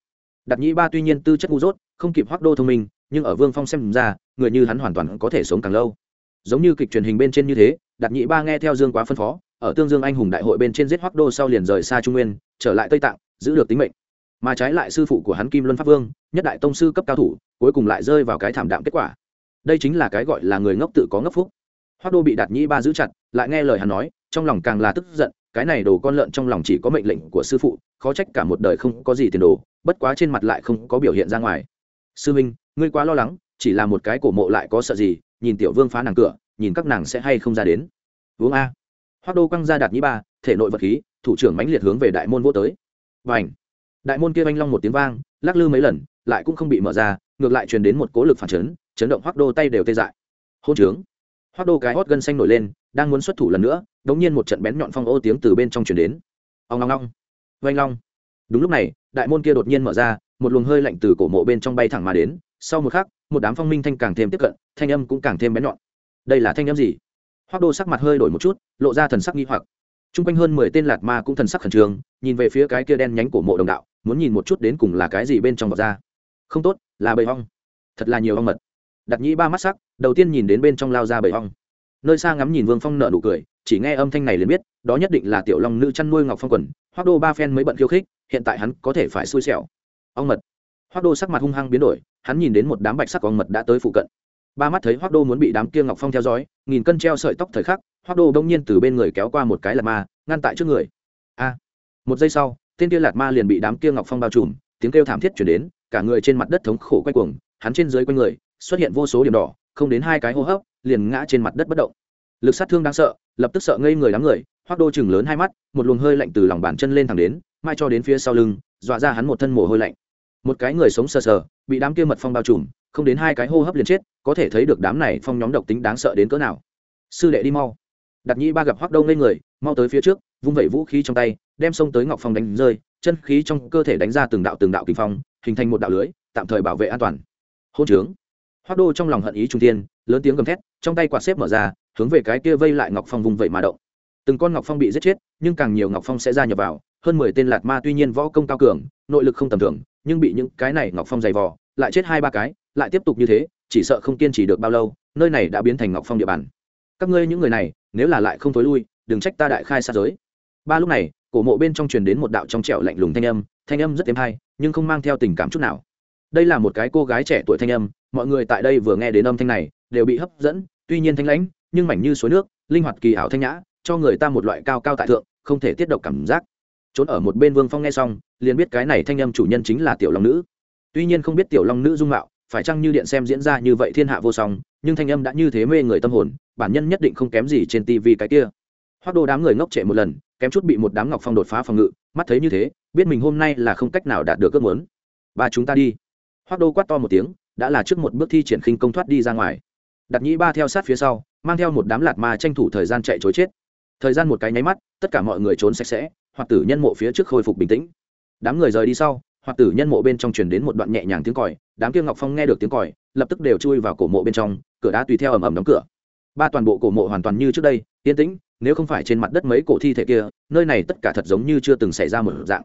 Đặt nhĩ ba tuy nhiên tư chất ngu dốt, không kịp hoác đô thông minh nhưng ở vương phong xem ra, người như hắn hoàn toàn có thể sống càng lâu. Giống như kịch truyền hình bên trên như thế đặt Nhị ba nghe theo dương quá phân phó, ở tương dương anh hùng đại hội bên trên giết hoác đô sau liền rời xa trung nguyên, trở lại tây tạng, giữ được tính mệnh. Mà trái lại sư phụ của hắn kim luân pháp vương, nhất đại tông sư cấp cao thủ, cuối cùng lại rơi vào cái thảm đạm kết quả. Đây chính là cái gọi là người ngốc tự có ngốc phúc. Hoác đô bị đạt Nhị ba giữ chặt, lại nghe lời hắn nói, trong lòng càng là tức giận, cái này đồ con lợn trong lòng chỉ có mệnh lệnh của sư phụ, khó trách cả một đời không có gì tiền đồ, bất quá trên mặt lại không có biểu hiện ra ngoài. Sư minh ngươi quá lo lắng, chỉ là một cái cổ mộ lại có sợ gì, nhìn tiểu vương phá nàng cửa, nhìn các nàng sẽ hay không ra đến. Uống a. Hoác đô quăng ra đạt nhĩ ba, thể nội vật khí, thủ trưởng mãnh liệt hướng về đại môn vô tới. Và ảnh đại môn kia oanh long một tiếng vang, lắc lư mấy lần, lại cũng không bị mở ra, ngược lại truyền đến một cố lực phản chấn chấn động hoác đô tay đều tê dại. Hôn trướng. Hoác đô cái hót gân xanh nổi lên, đang muốn xuất thủ lần nữa, đống nhiên một trận bén nhọn phong ô tiếng từ bên trong truyền đến. Ông long long oanh long. Đúng lúc này, đại môn kia đột nhiên mở ra, một luồng hơi lạnh từ cổ mộ bên trong bay thẳng mà đến sau một khắc, một đám phong minh thanh càng thêm tiếp cận, thanh âm cũng càng thêm bén nhọn. Đây là thanh âm gì? Hoác đô sắc mặt hơi đổi một chút, lộ ra thần sắc nghi hoặc. T r u n g quanh hơn mười tên lạt ma cũng thần sắc khẩn trương, nhìn về phía cái kia đen nhánh của mộ đồng đạo, muốn nhìn một chút đến cùng là cái gì bên trong vọt ra. Không tốt, là bầy hong thật là nhiều hong mật. Đặt nhĩ ba mắt sắc, đầu tiên nhìn đến bên trong lao ra bầy hong nơi xa ngắm nhìn vương phong nợ nụ cười, chỉ nghe âm thanh này liền biết, đó nhất định là tiểu long nữ chăn nuôi ngọc phong quần. Hoác đô ba phen mới bận khiêu khích, hiện tại hắn có thể phải xui xẻo. Ong mật. Hoác đô sắc mặt hung hăng biến đổi hắn nhìn đến một đám bạch sắc quang mật đã tới phụ cận. Ba mắt thấy hoác đô muốn bị đám kia ngọc phong theo dõi, nghìn cân treo sợi tóc thời khắc hoác đô đông nhiên từ bên người kéo qua một cái lạt ma, ngăn tại trước người. A! Một giây sau, tên kia lạt ma liền bị đám kia ngọc phong bao trùm, tiếng kêu thảm thiết chuyển đến, cả người trên mặt đất thống khổ quay cuồng, hắn trên dưới quanh người, xuất hiện vô số điểm đỏ, không đến hai cái hô hấp, liền ngã trên mặt đất bất động. Lực sát thương đáng sợ, lập tức sợ ngây người đám người hoác đô chừng lớn hai mắt, một luồng hơi lạnh từ lòng bàn chân lên thẳng đến mai cho đến phía sau lưng, dọa ra hắn một thân mồ hôi lạnh một cái người sống sờ sờ, bị đám kia mật phong bao trùm, không đến hai cái hô hấp liền chết, có thể thấy được đám này phong nhóm độc tính đáng sợ đến cỡ nào. Sư đệ đi mau. Đặt nhĩ ba gặp hoác đông lên người, mau tới phía trước, vung vẩy vũ khí trong tay, đem xông tới ngọc phong đánh rơi, chân khí trong cơ thể đánh ra từng đạo từng đạo kinh phong, hình thành một đạo lưới, tạm thời bảo vệ an toàn. Hôn trướng. Hoác đô trong lòng hận ý trung tiên lớn tiếng gầm thét, trong tay quạt xếp mở ra, hướng về cái kia vây lại ngọc phong vung vẩy mà động. Từng con ngọc phong bị giết chết, nhưng càng nhiều ngọc phong sẽ ra nhập vào, hơn mười tên lạt ma tuy nhiên võ công cao cường, nội lực không tầm thường nhưng bị những cái này ngọc phong dày vò, lại chết hai ba cái, lại tiếp tục như thế, chỉ sợ không kiên trì được bao lâu, nơi này đã biến thành ngọc phong địa bàn. Các ngươi những người này, nếu là lại không thối lui, đừng trách ta đại khai sát giới. Ba lúc này, cổ mộ bên trong truyền đến một đạo trong trẻo lạnh lùng thanh âm thanh âm rất êm hay, nhưng không mang theo tình cảm chút nào. Đây là một cái cô gái trẻ tuổi thanh âm, mọi người tại đây vừa nghe đến âm thanh này, đều bị hấp dẫn, tuy nhiên thanh lãnh, nhưng mảnh như suối nước, linh hoạt kỳ ảo thanh nhã, cho người ta một loại cao cao tại thượng, không thể tiết độc cảm giác trốn ở một bên vương phong nghe xong, liền biết cái này thanh âm chủ nhân chính là tiểu long nữ. Tuy nhiên không biết tiểu long nữ dung mạo, phải chăng như điện xem diễn ra như vậy thiên hạ vô song, nhưng thanh âm đã như thế mê người tâm hồn, bản nhân nhất định không kém gì trên tivi cái kia. Hoác đô đám người ngốc trệ một lần, kém chút bị một đám ngọc phong đột phá phòng ngự, mắt thấy như thế, biết mình hôm nay là không cách nào đạt được ước muốn. Ba chúng ta đi. Hoác đô quát to một tiếng, đã là trước một bước thi triển khinh công thoát đi ra ngoài. Đặt nhĩ ba theo sát phía sau, mang theo một đám lạt ma tranh thủ thời gian chạy chối chết. Thời gian một cái nháy mắt, tất cả mọi người trốn sạch sẽ Hoạt tử nhân mộ phía trước khôi phục bình tĩnh. Đám người rời đi sau Hoạt tử nhân mộ bên trong truyền đến một đoạn nhẹ nhàng tiếng còi, đám kia ngọc phong nghe được tiếng còi, lập tức đều chui vào cổ mộ bên trong, cửa đá tùy theo ầm ầm đóng cửa. Ba toàn bộ cổ mộ hoàn toàn như trước đây, yên tĩnh, nếu không phải trên mặt đất mấy cổ thi thể kia, nơi này tất cả thật giống như chưa từng xảy ra một dạng.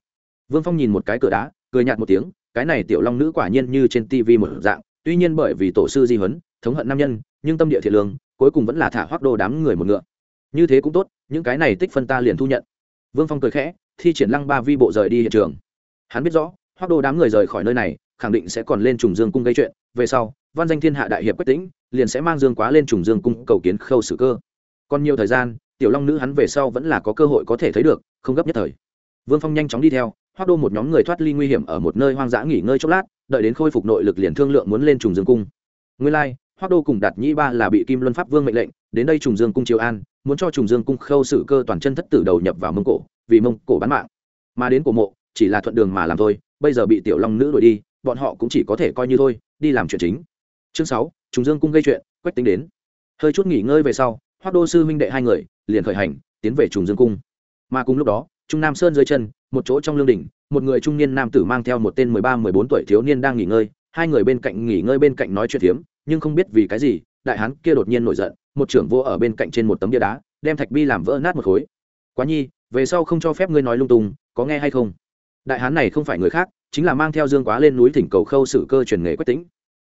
Vương phong nhìn một cái cửa đá, cười nhạt một tiếng, cái này tiểu long nữ quả nhiên như trên tivi một dạng, tuy nhiên bởi vì tổ sư di huấn, thống hận nam nhân, nhưng tâm địa thiện lương, cuối cùng vẫn là thả hoác đô đám người một ngựa. Như thế cũng tốt, những cái này tích phân ta liền thu nhận vương phong cười khẽ thi triển lăng ba vi bộ rời đi hiện trường. Hắn biết rõ hoác đô đám người rời khỏi nơi này khẳng định sẽ còn lên trùng dương cung gây chuyện về sau văn danh thiên hạ đại hiệp quách tĩnh liền sẽ mang dương quá lên trùng dương cung cầu kiến khâu sử cơ. Còn nhiều thời gian tiểu long nữ hắn về sau vẫn là có cơ hội có thể thấy được không gấp nhất thời. Vương phong nhanh chóng đi theo hoác đô một nhóm người thoát ly nguy hiểm ở một nơi hoang dã nghỉ ngơi chốc lát đợi đến khôi phục nội lực liền thương lượng muốn lên trùng dương cung. Nguyên lai、like, hoác đô cùng đạt nhĩ ba là bị kim luân pháp vương mệnh lệnh đến đây trùng dương cung triều an muốn cho trùng dương cung khâu sự cơ toàn chân thất tử đầu nhập vào mông cổ, vì mông cổ bán mạng. Mà đến cổ mộ, chỉ là thuận đường mà làm thôi, bây giờ bị tiểu long nữ đuổi đi, bọn họ cũng chỉ có thể coi như thôi, đi làm chuyện chính. Chương sáu, trùng dương cung gây chuyện, quách tính đến. Hơi chút nghỉ ngơi về sau hoác đô sư huynh đệ hai người, liền khởi hành, tiến về trùng dương cung. Mà cùng lúc đó, trung nam sơn dưới chân, một chỗ trong lương đỉnh, một người trung niên nam tử mang theo một tên mười ba, mười bốn tuổi thiếu niên đang nghỉ ngơi. Hai người bên cạnh nghỉ ngơi bên cạnh nói chuyện phiếm, nhưng không biết vì cái gì đại hán kia đột nhiên nổi giận, một trưởng vô ở bên cạnh trên một tấm bia đá, đem thạch bi làm vỡ nát một khối. Quá nhi, về sau không cho phép ngươi nói lung tung, có nghe hay không? Đại hán này không phải người khác, chính là mang theo dương quá lên núi thỉnh cầu khâu sử cơ truyền nghề quách tính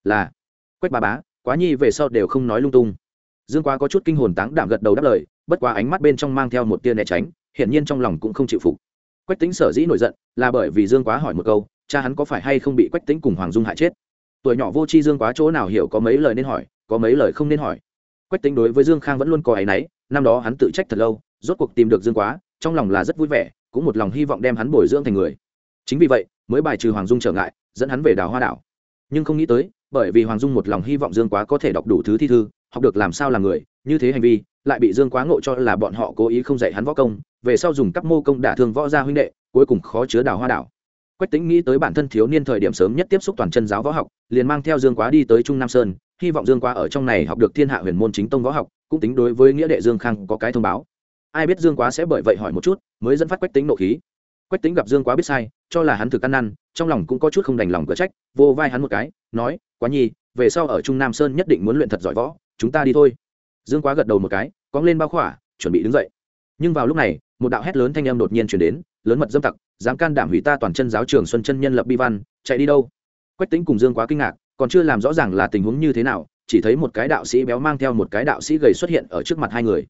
là, quách ba bá, quá nhi về sau đều không nói lung tung. Dương quá có chút kinh hồn táng đảm gật đầu đáp lời, bất quá ánh mắt bên trong mang theo một tia né tránh, hiển nhiên trong lòng cũng không chịu phục. Quách tính sở dĩ nổi giận, là bởi vì dương quá hỏi một câu, cha hắn có phải hay không bị quách tính cùng hoàng dung hại chết? Tuổi nhỏ vô tri dương quá chỗ nào hiểu có mấy lời nên hỏi có mấy lời không nên hỏi. Quách tính đối với dương khang vẫn luôn có áy náy, năm đó hắn tự trách thật lâu, rốt cuộc tìm được dương quá, trong lòng là rất vui vẻ, cũng một lòng hy vọng đem hắn bồi dưỡng thành người. Chính vì vậy, mới bài trừ hoàng dung trở ngại, dẫn hắn về đào hoa đảo. Nhưng không nghĩ tới, bởi vì hoàng dung một lòng hy vọng dương quá có thể đọc đủ thứ thi thư, học được làm sao là người, như thế hành vi, lại bị dương quá ngộ cho là bọn họ cố ý không dạy hắn võ công, về sau dùng các mô công đả thương võ gia huynh đệ, cuối cùng khó chứa đào hoa đảo. Quách tính nghĩ tới bản thân thiếu niên thời điểm sớm nhất tiếp xúc toàn chân giáo võ học, liền mang theo dương quá đi tới trung nam sơn hy vọng dương quá ở trong này học được thiên hạ huyền môn chính tông võ học, cũng tính đối với nghĩa đệ dương khang có cái thông báo. Ai biết dương quá sẽ bởi vậy hỏi một chút, mới dẫn phát quách tính nộ khí. Quách tính gặp dương quá biết sai, cho là hắn thực ăn năn, trong lòng cũng có chút không đành lòng cửa trách, vô vai hắn một cái, nói, quá nhi, về sau ở trung nam sơn nhất định muốn luyện thật giỏi võ, chúng ta đi thôi. Dương quá gật đầu một cái cóng lên bao khỏa, chuẩn bị đứng dậy. Nhưng vào lúc này, một đạo hét lớn thanh âm đột nhiên chuyển đến, lớn mật dâm tặc, dám can đảm hủy ta toàn chân giáo trường xuân chân nhân lập bi văn, chạy đi đâu? Quách tính cùng dương quá kinh ngạc còn chưa làm rõ ràng là tình huống như thế nào, chỉ thấy một cái đạo sĩ béo mang theo một cái đạo sĩ gầy xuất hiện ở trước mặt hai người.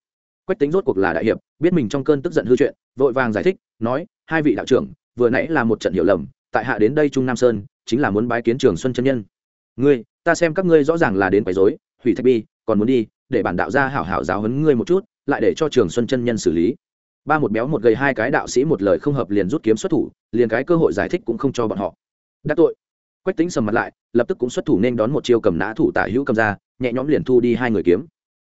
Quách tính rốt cuộc là đại hiệp, biết mình trong cơn tức giận hư chuyện, vội vàng giải thích, nói, hai vị đạo trưởng, vừa nãy là một trận hiểu lầm, tại hạ đến đây trung nam sơn, chính là muốn bái kiến trường xuân chân nhân. Ngươi, ta xem các ngươi rõ ràng là đến quấy rối, hủy thạch bi, còn muốn đi, để bản đạo gia hảo hảo giáo huấn ngươi một chút, lại để cho trường xuân chân nhân xử lý. Ba một béo một gầy hai cái đạo sĩ một lời không hợp liền rút kiếm xuất thủ, liền cái cơ hội giải thích cũng không cho bọn họ. Đắc tội quách tính sầm mặt lại, lập tức cũng xuất thủ nên đón một chiêu cầm nã thủ tả hữu cầm ra, nhẹ nhõm liền thu đi hai người kiếm.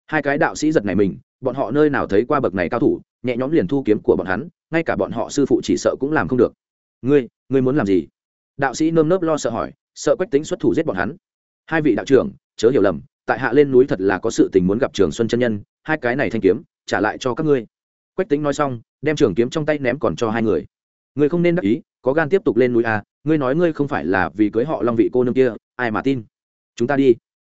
Hai cái đạo sĩ giật này mình, bọn họ nơi nào thấy qua bậc này cao thủ, nhẹ nhõm liền thu kiếm của bọn hắn, ngay cả bọn họ sư phụ chỉ sợ cũng làm không được. Ngươi ngươi muốn làm gì? Đạo sĩ nơm nớp lo sợ hỏi, sợ quách tính xuất thủ giết bọn hắn. Hai vị đạo trưởng, chớ hiểu lầm, tại hạ lên núi thật là có sự tình muốn gặp trường xuân chân nhân, hai cái này thanh kiếm, trả lại cho các ngươi. Quách tính nói xong, đem trường kiếm trong tay ném còn cho hai người. Ngươi không nên đắc ý, có gan tiếp tục lên núi à ngươi nói ngươi không phải là vì cưới họ long vị cô nương kia, ai mà tin? Chúng ta đi.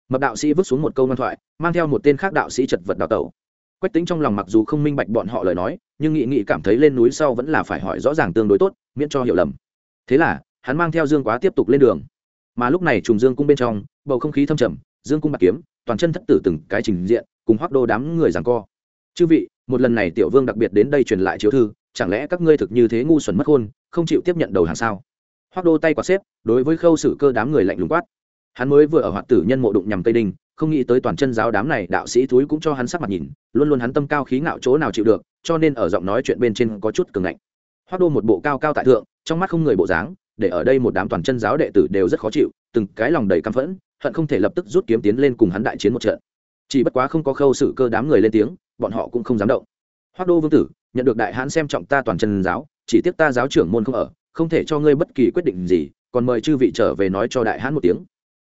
Mập đạo sĩ vứt xuống một câu ngoan thoại, mang theo một tên khác đạo sĩ chật vật đào tẩu. Quách tính trong lòng mặc dù không minh bạch bọn họ lời nói, nhưng nghị nghị cảm thấy lên núi sau vẫn là phải hỏi rõ ràng tương đối tốt, miễn cho hiểu lầm. Thế là, hắn mang theo dương quá tiếp tục lên đường. Mà lúc này trùng dương cung bên trong, bầu không khí thâm trầm, dương cung bạc kiếm, toàn chân thất tử từng cái trình diện, cùng hoác đô đám người giằng co. Chư vị, một lần này tiểu vương đặc biệt đến đây truyền lại chiếu thư, chẳng lẽ các ngươi thực như thế ngu xuẩn mất khôn không chịu tiếp nhận đầu hàng sao? Hoác đô tay quả xếp, đối với khâu sử cơ đám người lạnh lùng quát. Hắn mới vừa ở hoạt tử nhân mộ đụng nhằm tây đinh, không nghĩ tới toàn chân giáo đám này đạo sĩ thúi cũng cho hắn sắc mặt nhìn, luôn luôn hắn tâm cao khí ngạo chỗ nào chịu được, cho nên ở giọng nói chuyện bên trên có chút cường ngạnh. Hoác đô một bộ cao cao tại thượng, trong mắt không người bộ dáng, để ở đây một đám toàn chân giáo đệ tử đều rất khó chịu, từng cái lòng đầy căm phẫn, hận không thể lập tức rút kiếm tiến lên cùng hắn đại chiến một trận. Chỉ bất quá không có khâu sự cơ đám người lên tiếng, bọn họ cũng không dám động. Hoác đô vương tử, nhận được đại hãn xem trọng ta toàn chân giáo, chỉ tiếc ta giáo trưởng môn không ở không thể cho ngươi bất kỳ quyết định gì, còn mời chư vị trở về nói cho đại hãn một tiếng.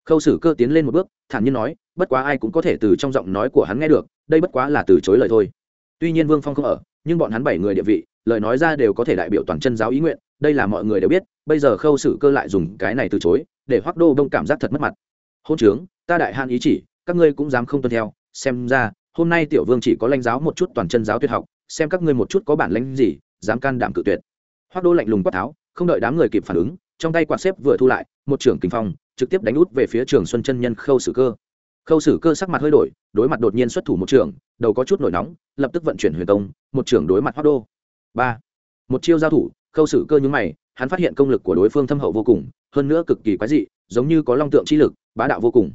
Khâu sử cơ tiến lên một bước, thản nhiên nói, bất quá ai cũng có thể từ trong giọng nói của hắn nghe được, đây bất quá là từ chối lời thôi. Tuy nhiên vương phong không ở, nhưng bọn hắn bảy người địa vị, lời nói ra đều có thể đại biểu toàn chân giáo ý nguyện, đây là mọi người đều biết, bây giờ khâu sử cơ lại dùng cái này từ chối, để hoác đô đông cảm giác thật mất mặt. Hôn trướng, ta đại han ý chỉ, các ngươi cũng dám không tuân theo, xem ra, hôm nay tiểu vương chỉ có lãnh giáo một chút toàn chân giáo tuyệt học, xem các ngươi một chút có bản lãnh gì, dám can đảm cự tuyệt. Hoác đô lạnh lùng quát tháo không đợi đám người kịp phản ứng, trong tay quạt xếp vừa thu lại, một trưởng kinh phong, trực tiếp đánh út về phía trường xuân chân nhân khâu sử cơ. Khâu sử cơ sắc mặt hơi đổi, đối mặt đột nhiên xuất thủ một trưởng, đầu có chút nổi nóng, lập tức vận chuyển huyền công, một trưởng đối mặt hoác đô. Ba. Một chiêu giao thủ, khâu sử cơ nhúng mày, hắn phát hiện công lực của đối phương thâm hậu vô cùng, hơn nữa cực kỳ quái dị, giống như có long tượng chi lực, bá đạo vô cùng.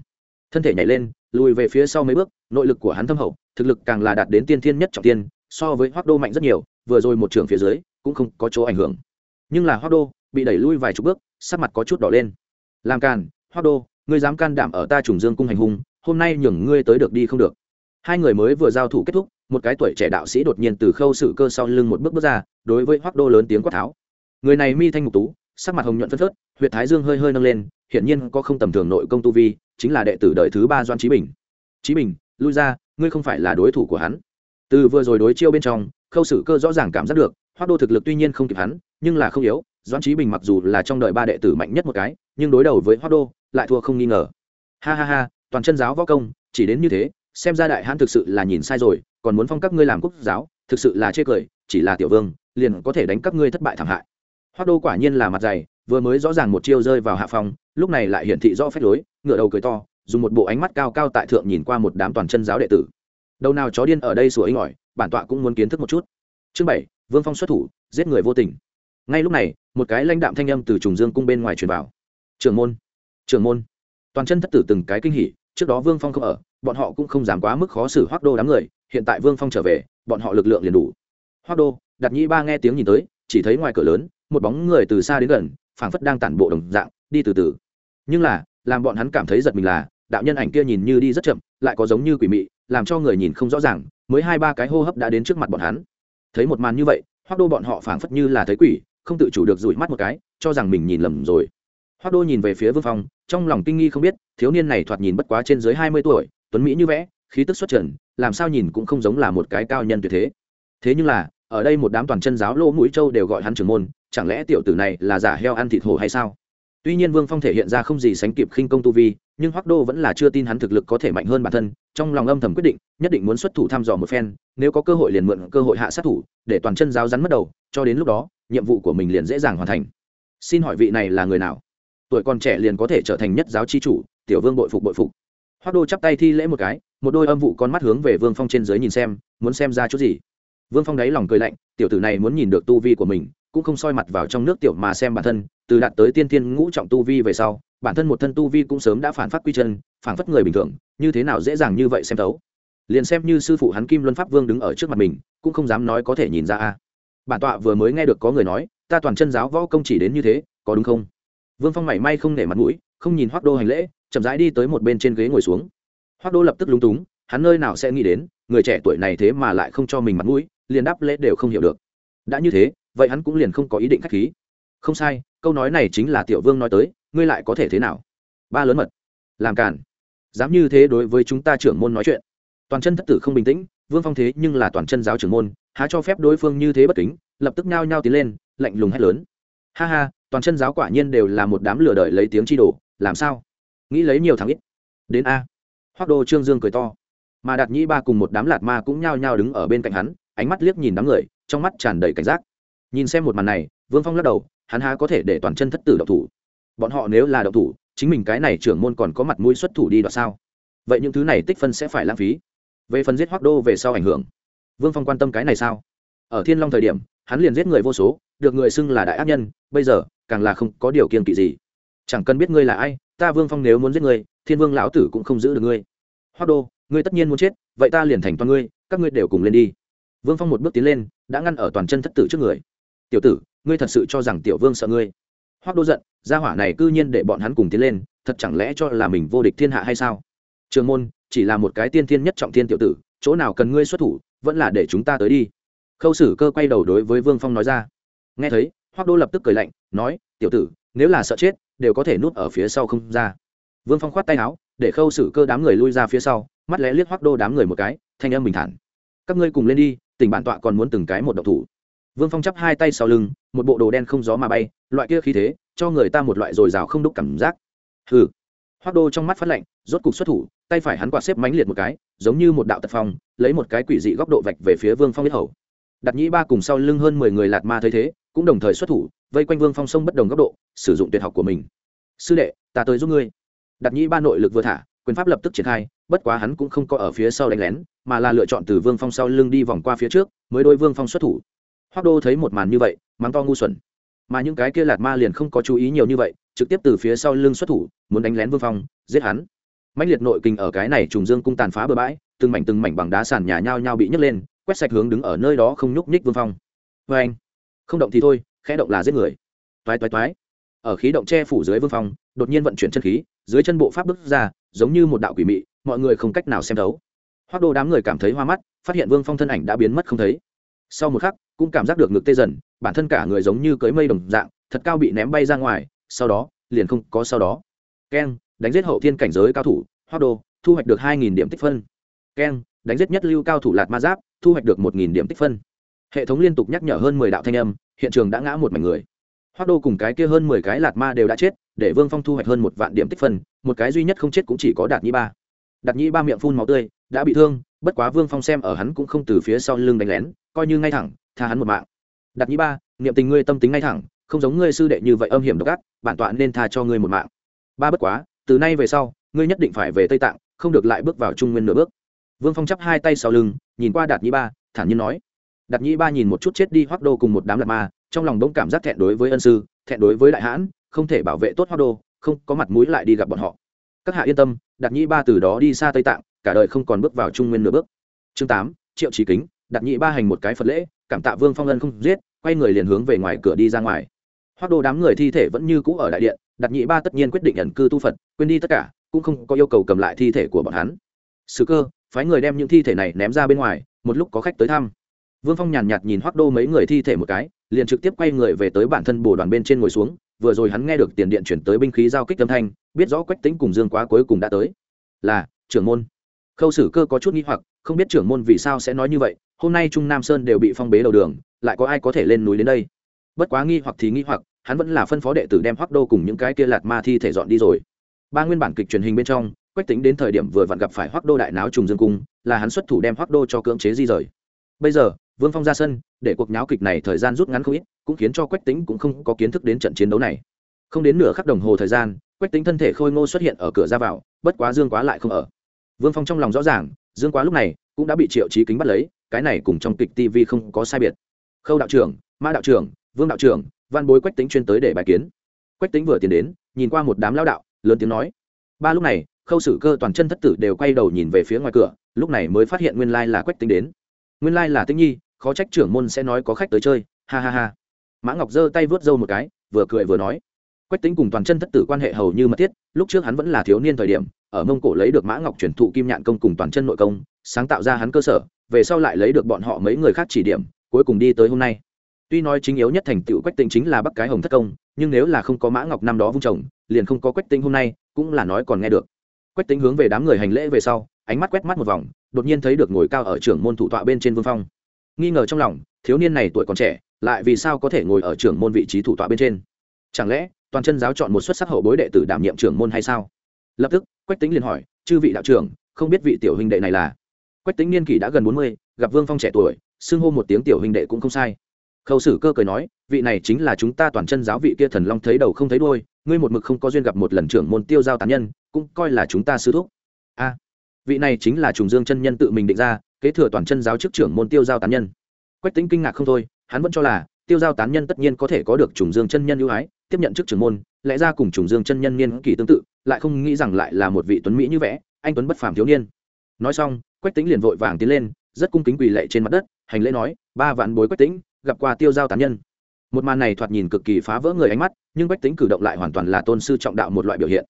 Thân thể nhảy lên, lùi về phía sau mấy bước, nội lực của hắn thâm hậu, thực lực càng là đạt đến tiên thiên nhất trọng tiên, so với hoác đô mạnh rất nhiều, vừa rồi một trường phía dưới, cũng không có chỗ ảnh hưởng nhưng là hoa đô bị đẩy lui vài chục bước, sắc mặt có chút đỏ lên. Làm càn hoa đô, ngươi dám can đảm ở ta trùng dương cung hành hung, hôm nay nhường ngươi tới được đi không được. Hai người mới vừa giao thủ kết thúc, một cái tuổi trẻ đạo sĩ đột nhiên từ khâu sự cơ sau lưng một bước bước ra, đối với hoác đô lớn tiếng quát tháo. Người này mi thanh mục tú, sắc mặt hồng nhuận phân phớt huyện thái dương hơi hơi nâng lên, hiển nhiên có không tầm thường nội công tu vi, chính là đệ tử đời thứ ba doan trí bình. Trí bình, lui ra, ngươi không phải là đối thủ của hắn. Từ vừa rồi đối chiêu bên trong, khâu sử cơ rõ ràng cảm giác được hoác đô thực lực tuy nhiên không kịp hắn, nhưng là không yếu doan trí bình mặc dù là trong đời ba đệ tử mạnh nhất một cái, nhưng đối đầu với hoác đô, lại thua không nghi ngờ. Ha ha ha, toàn chân giáo võ công, chỉ đến như thế, xem ra đại hãn thực sự là nhìn sai rồi, còn muốn phong các ngươi làm quốc giáo, thực sự là chê cười, chỉ là tiểu vương, liền có thể đánh các ngươi thất bại thảm hại. Hoác đô quả nhiên là mặt dày, vừa mới rõ ràng một chiêu rơi vào hạ phòng lúc này lại hiển thị rõ phép lối ngựa đầu cười to, dùng một bộ ánh mắt cao cao tại thượng nhìn qua một đám toàn chân giáo đệ tử. Đầu nào chó điên ở đây sủa inh ỏi, bản tọa cũng muốn kiến thức một chút. Chương bảy vương phong xuất thủ, giết người vô tình. Ngay lúc này, một cái lãnh đạm thanh âm từ trùng dương cung bên ngoài truyền vào. Trưởng môn trưởng môn. Toàn chân thất tử từng cái kinh hỉ, trước đó vương phong không ở, bọn họ cũng không dám quá mức khó xử hoác đô đám người, hiện tại vương phong trở về, bọn họ lực lượng liền đủ. Hoác đô đặt nhĩ ba nghe tiếng nhìn tới, chỉ thấy ngoài cửa lớn, một bóng người từ xa đến gần, phảng phất đang tản bộ đồng dạng, đi từ từ. Nhưng là, làm bọn hắn cảm thấy giật mình là, đạo nhân ảnh kia nhìn như đi rất chậm, lại có giống như quỷ mị, làm cho người nhìn không rõ ràng, mới hai ba cái hô hấp đã đến trước mặt bọn hắn thấy một màn như vậy hoác đô bọn họ phảng phất như là thấy quỷ, không tự chủ được rủi mắt một cái, cho rằng mình nhìn lầm rồi. Hoác đô nhìn về phía vương phong, trong lòng kinh nghi không biết, thiếu niên này thoạt nhìn bất quá trên dưới hai mươi tuổi, tuấn mỹ như vẽ, khí tức xuất trần, làm sao nhìn cũng không giống là một cái cao nhân tuyệt thế. Thế nhưng là, ở đây một đám toàn chân giáo lỗ mũi châu đều gọi hắn trưởng môn, chẳng lẽ tiểu tử này là giả heo ăn thịt hổ hay sao? Tuy nhiên vương phong thể hiện ra không gì sánh kịp khinh công tu vi nhưng hoắc đô vẫn là chưa tin hắn thực lực có thể mạnh hơn bản thân, trong lòng âm thầm quyết định, nhất định muốn xuất thủ thăm dò một phen, nếu có cơ hội liền mượn cơ hội hạ sát thủ, để toàn chân giáo rắn mất đầu, cho đến lúc đó, nhiệm vụ của mình liền dễ dàng hoàn thành. Xin hỏi vị này là người nào? Tuổi còn trẻ liền có thể trở thành nhất giáo chi chủ, tiểu vương bội phục bội phục. Hoắc đô chắp tay thi lễ một cái, một đôi âm vụ con mắt hướng về vương phong trên dưới nhìn xem, muốn xem ra chút gì. Vương phong đáy lòng cười lạnh, tiểu tử này muốn nhìn được tu vi của mình cũng không soi mặt vào trong nước tiểu mà xem bản thân, từ đạt tới tiên thiên ngũ trọng tu vi về sau, bản thân một thân tu vi cũng sớm đã phản phát quy chân, phản phất người bình thường, như thế nào dễ dàng như vậy xem thấu. Liền xem như sư phụ hắn kim luân pháp vương đứng ở trước mặt mình, cũng không dám nói có thể nhìn ra a. Bản tọa vừa mới nghe được có người nói, ta toàn chân giáo võ công chỉ đến như thế, có đúng không? Vương phong mảy may không nể mặt mũi, không nhìn hoác đô hành lễ, chậm rãi đi tới một bên trên ghế ngồi xuống. Hoác đô lập tức lúng túng, hắn nơi nào sẽ nghĩ đến, người trẻ tuổi này thế mà lại không cho mình mặt mũi, liền đáp lễ đều không hiểu được. Đã như thế vậy hắn cũng liền không có ý định k h á c h khí. Không sai, câu nói này chính là tiểu vương nói tới, ngươi lại có thể thế nào? Ba lớn mật. Làm càn. Dám như thế đối với chúng ta trưởng môn nói chuyện. Toàn chân thất tử không bình tĩnh, vương phong thế nhưng là toàn chân giáo trưởng môn, há cho phép đối phương như thế bất kính, lập tức nhao nhao tiến lên, lạnh lùng hét lớn. Ha ha, toàn chân giáo quả nhiên đều là một đám lừa đợi lấy tiếng chi đồ, làm sao? Nghĩ lấy nhiều thằng ít. Đến a. Hoác đô trương dương cười to. Mà đạt nhĩ ba cùng một đám lạt ma cũng nhao nhao đứng ở bên cạnh hắn, ánh mắt liếc nhìn đám người, trong mắt tràn đầy cảnh giác nhìn xem một màn này, vương phong lắc đầu, hắn há có thể để toàn chân thất tử độc thủ? Bọn họ nếu là độc thủ, chính mình cái này trưởng môn còn có mặt mũi xuất thủ đi đoạt sao? Vậy những thứ này tích phân sẽ phải lãng phí. Về phần giết hoác đô về sau ảnh hưởng. Vương phong quan tâm cái này sao? Ở thiên long thời điểm, hắn liền giết người vô số, được người xưng là đại ác nhân, bây giờ, càng là không có điều kiện kỵ gì. Chẳng cần biết ngươi là ai, ta vương phong nếu muốn giết ngươi, thiên vương lão tử cũng không giữ được ngươi. Hoác đô, ngươi tất nhiên muốn chết, vậy ta liền thành toàn ngươi, các ngươi đều cùng lên đi. Vương phong một bước tiến lên, đã ngăn ở toàn chân thất tử trước người tiểu tử, ngươi thật sự cho rằng tiểu vương sợ ngươi? Hoác đô giận, gia hỏa này c ư nhiên để bọn hắn cùng tiến lên, thật chẳng lẽ cho là mình vô địch thiên hạ hay sao? Trường môn, chỉ là một cái tiên thiên nhất trọng thiên tiểu tử, chỗ nào cần ngươi xuất thủ, vẫn là để chúng ta tới đi. Khâu sử cơ quay đầu đối với vương phong nói ra. Nghe thấy hoác đô lập tức cười lạnh, nói, tiểu tử, nếu là sợ chết, đều có thể núp ở phía sau không ra. Vương phong khoát tay áo, để khâu sử cơ đám người lui ra phía sau, mắt lẽ liếc hoác đô đám người một cái, thanh âm bình thản. Các ngươi cùng lên đi tỉnh bản tọa còn muốn từng cái một độc thủ vương phong chắp hai tay sau lưng, một bộ đồ đen không gió mà bay, loại kia khí thế, cho người ta một loại dồi dào không đúc cảm giác. Hừ. Hoác đô trong mắt phát lạnh, rốt cục xuất thủ, tay phải hắn quạt xếp mánh liệt một cái, giống như một đạo tật phong, lấy một cái quỷ dị góc độ vạch về phía vương phong biết hầu. Đặt nhĩ ba cùng sau lưng hơn mười người lạt ma thấy thế, cũng đồng thời xuất thủ, vây quanh vương phong sông bất đồng góc độ, sử dụng tuyệt học của mình. Sư đệ, ta tới giúp ngươi. Đặt nhĩ ba nội lực vừa thả, quyền pháp lập tức triển khai, bất quá hắn cũng không có ở phía sau đánh lén, mà là lựa chọn từ vương phong sau lưng đi vòng qua phía trước, mới đôi vương phong xuất thủ hoác đô thấy một màn như vậy, mắng to ngu xuẩn. Mà những cái kia lạt ma liền không có chú ý nhiều như vậy, trực tiếp từ phía sau lưng xuất thủ, muốn đánh lén vương phong, giết hắn. Mạnh liệt nội kinh ở cái này trùng dương cung tàn phá bừa bãi, từng mảnh từng mảnh bằng đá sàn nhà nhao nhao bị nhấc lên, quét sạch hướng đứng ở nơi đó không nhúc nhích vương phong. Vê anh, không động thì thôi, khẽ động là giết người. Toái toái toái. Ở khí động che phủ dưới vương phong, đột nhiên vận chuyển chân khí, dưới chân bộ pháp bước ra, giống như một đạo quỷ mị, mọi người không cách nào xem thấu. Hoác đô đám người cảm thấy hoa mắt, phát hiện vương phong thân ảnh đã biến mất không thấy sau một khắc, cũng cảm giác được ngực tê dần, bản thân cả người giống như cưới mây đồng dạng, thật cao bị ném bay ra ngoài, sau đó, liền không có sau đó. Keng, đánh giết hậu thiên cảnh giới cao thủ hoa đô, thu hoạch được hai nghìn điểm tích phân. Keng, đánh giết nhất lưu cao thủ lạt ma giáp, thu hoạch được một nghìn điểm tích phân. Hệ thống liên tục nhắc nhở hơn mười đạo thanh âm, hiện trường đã ngã một mảnh người. Hoa đô cùng cái kia hơn mười cái lạt ma đều đã chết, để vương phong thu hoạch hơn một vạn điểm tích phân, một cái duy nhất không chết cũng chỉ có đạt nhĩ ba. Đạt nhĩ ba miệng phun máu tươi, đã bị thương, bất quá vương phong xem ở hắn cũng không từ phía sau lưng đánh lén coi như ngay thẳng, tha hắn một mạng. Đạt nhĩ ba, niệm tình ngươi tâm tính ngay thẳng, không giống ngươi sư đệ như vậy âm hiểm độc ác, bản tọa nên tha cho ngươi một mạng. Ba bất quá, từ nay về sau, ngươi nhất định phải về tây tạng, không được lại bước vào trung nguyên nửa bước. Vương phong chắp hai tay sau lưng, nhìn qua đạt nhĩ ba, thản nhiên nói. Đạt nhĩ ba nhìn một chút chết đi hoác đô cùng một đám lạt ma, trong lòng bỗng cảm giác thẹn đối với ân sư, thẹn đối với đại hãn, không thể bảo vệ tốt hoác đô, không có mặt mũi lại đi gặp bọn họ. Các hạ yên tâm, đạt nhĩ ba từ đó đi xa tây tạng, cả đời không còn bước vào trung nguyên nửa bước. Chương tám, triệu trí kính đặt nhị ba hành một cái phật lễ, cảm tạ vương phong ân không giết, quay người liền hướng về ngoài cửa đi ra ngoài. Hoác đô đám người thi thể vẫn như cũ ở đại điện, đặt nhị ba tất nhiên quyết định ẩn cư tu phật, quên đi tất cả, cũng không có yêu cầu cầm lại thi thể của bọn hắn. Sứ cơ, phái người đem những thi thể này ném ra bên ngoài, một lúc có khách tới thăm. Vương phong nhàn nhạt nhìn hoác đô mấy người thi thể một cái, liền trực tiếp quay người về tới bản thân bồ đoàn bên trên ngồi xuống, vừa rồi hắn nghe được tiền điện chuyển tới binh khí giao kích âm thanh, biết rõ quách tính cùng dương quá cuối cùng đã tới. Là, trưởng môn. Khâu sử cơ có chút nghi hoặc, không biết trưởng môn vì sao sẽ nói như vậy hôm nay trung nam sơn đều bị phong bế đầu đường, lại có ai có thể lên núi đến đây? Bất quá nghi hoặc thì nghi hoặc, hắn vẫn là phân phó đệ tử đem hoác đô cùng những cái kia lạt ma thi thể dọn đi rồi. Ba nguyên bản kịch truyền hình bên trong, quách tính đến thời điểm vừa vặn gặp phải hoác đô đại náo trùng dương cung, là hắn xuất thủ đem hoác đô cho cưỡng chế di rời. Bây giờ, vương phong ra sân, để cuộc nháo kịch này thời gian rút ngắn không ít, cũng khiến cho quách tính cũng không có kiến thức đến trận chiến đấu này. Không đến nửa khắc đồng hồ thời gian, quách tính thân thể khôi ngô xuất hiện ở cửa ra vào, bất quá dương quá lại không ở. Vương phong trong lòng rõ ràng, dương quá lúc này cũng đã bị triệu trí kính bắt lấy cái này cùng trong kịch tv không có sai biệt. Khâu đạo trưởng, ma đạo trưởng, vương đạo trưởng, văn bối quách tính chuyên tới để bài kiến. Quách tính vừa tiến đến, nhìn qua một đám lao đạo, lớn tiếng nói. Ba lúc này, khâu sử cơ toàn chân thất tử đều quay đầu nhìn về phía ngoài cửa, lúc này mới phát hiện nguyên lai là quách tính đến. Nguyên lai là tĩnh nhi, khó trách trưởng môn sẽ nói có khách tới chơi, ha ha ha. Mã ngọc giơ tay vớt râu một cái, vừa cười vừa nói. Quách tính cùng toàn chân thất tử quan hệ hầu như mật thiết, lúc trước hắn vẫn là thiếu niên thời điểm, ở mông cổ lấy được mã ngọc chuyển thụ kim nhạn công cùng toàn chân nội công, sáng tạo ra hắn cơ sở về sau lại lấy được bọn họ mấy người khác chỉ điểm, cuối cùng đi tới hôm nay. Tuy nói chính yếu nhất thành tựu quách tinh chính là bắc cái hồng thất công, nhưng nếu là không có mã ngọc năm đó vung trồng liền không có quách tinh hôm nay, cũng là nói còn nghe được. Quách tinh hướng về đám người hành lễ về sau, ánh mắt quét mắt một vòng, đột nhiên thấy được ngồi cao ở trưởng môn thủ tọa bên trên vương phong. Nghi ngờ trong lòng, thiếu niên này tuổi còn trẻ, lại vì sao có thể ngồi ở trưởng môn vị trí thủ tọa bên trên? Chẳng lẽ, toàn chân giáo chọn một xuất sắc hậu bối đệ tử đảm nhiệm trưởng môn hay sao? Lập tức, quách tính liền hỏi, chư vị đạo trưởng, không biết vị tiểu huynh đệ này là? Quách tính niên kỷ đã gần bốn mươi, gặp vương phong trẻ tuổi, xưng hô một tiếng tiểu huynh đệ cũng không sai. Khâu sử cơ cười nói, vị này chính là chúng ta toàn chân giáo vị kia thần long thấy đầu không thấy đôi ngươi một mực không có duyên gặp một lần trưởng môn tiêu giao tán nhân, cũng coi là chúng ta sư thúc. A, vị này chính là trùng dương chân nhân tự mình định ra, kế thừa toàn chân giáo chức trưởng môn tiêu giao tán nhân. Quách tính kinh ngạc không thôi, hắn vẫn cho là, tiêu giao tán nhân tất nhiên có thể có được trùng dương chân nhân ưu ái, tiếp nhận chức trưởng môn, lẽ ra cùng trùng dương chân nhân niên kỷ tương tự, lại không nghĩ rằng lại là một vị tuấn mỹ như vẽ, anh tuấn bất phàm thiếu niên nói xong, quách tính liền vội vàng tiến lên, rất cung kính quỳ lệ trên mặt đất, hành lễ nói, ba vạn bối quách tính gặp qua tiêu giao tán nhân. Một màn này thoạt nhìn cực kỳ phá vỡ người ánh mắt, nhưng quách tính cử động lại hoàn toàn là tôn sư trọng đạo một loại biểu hiện.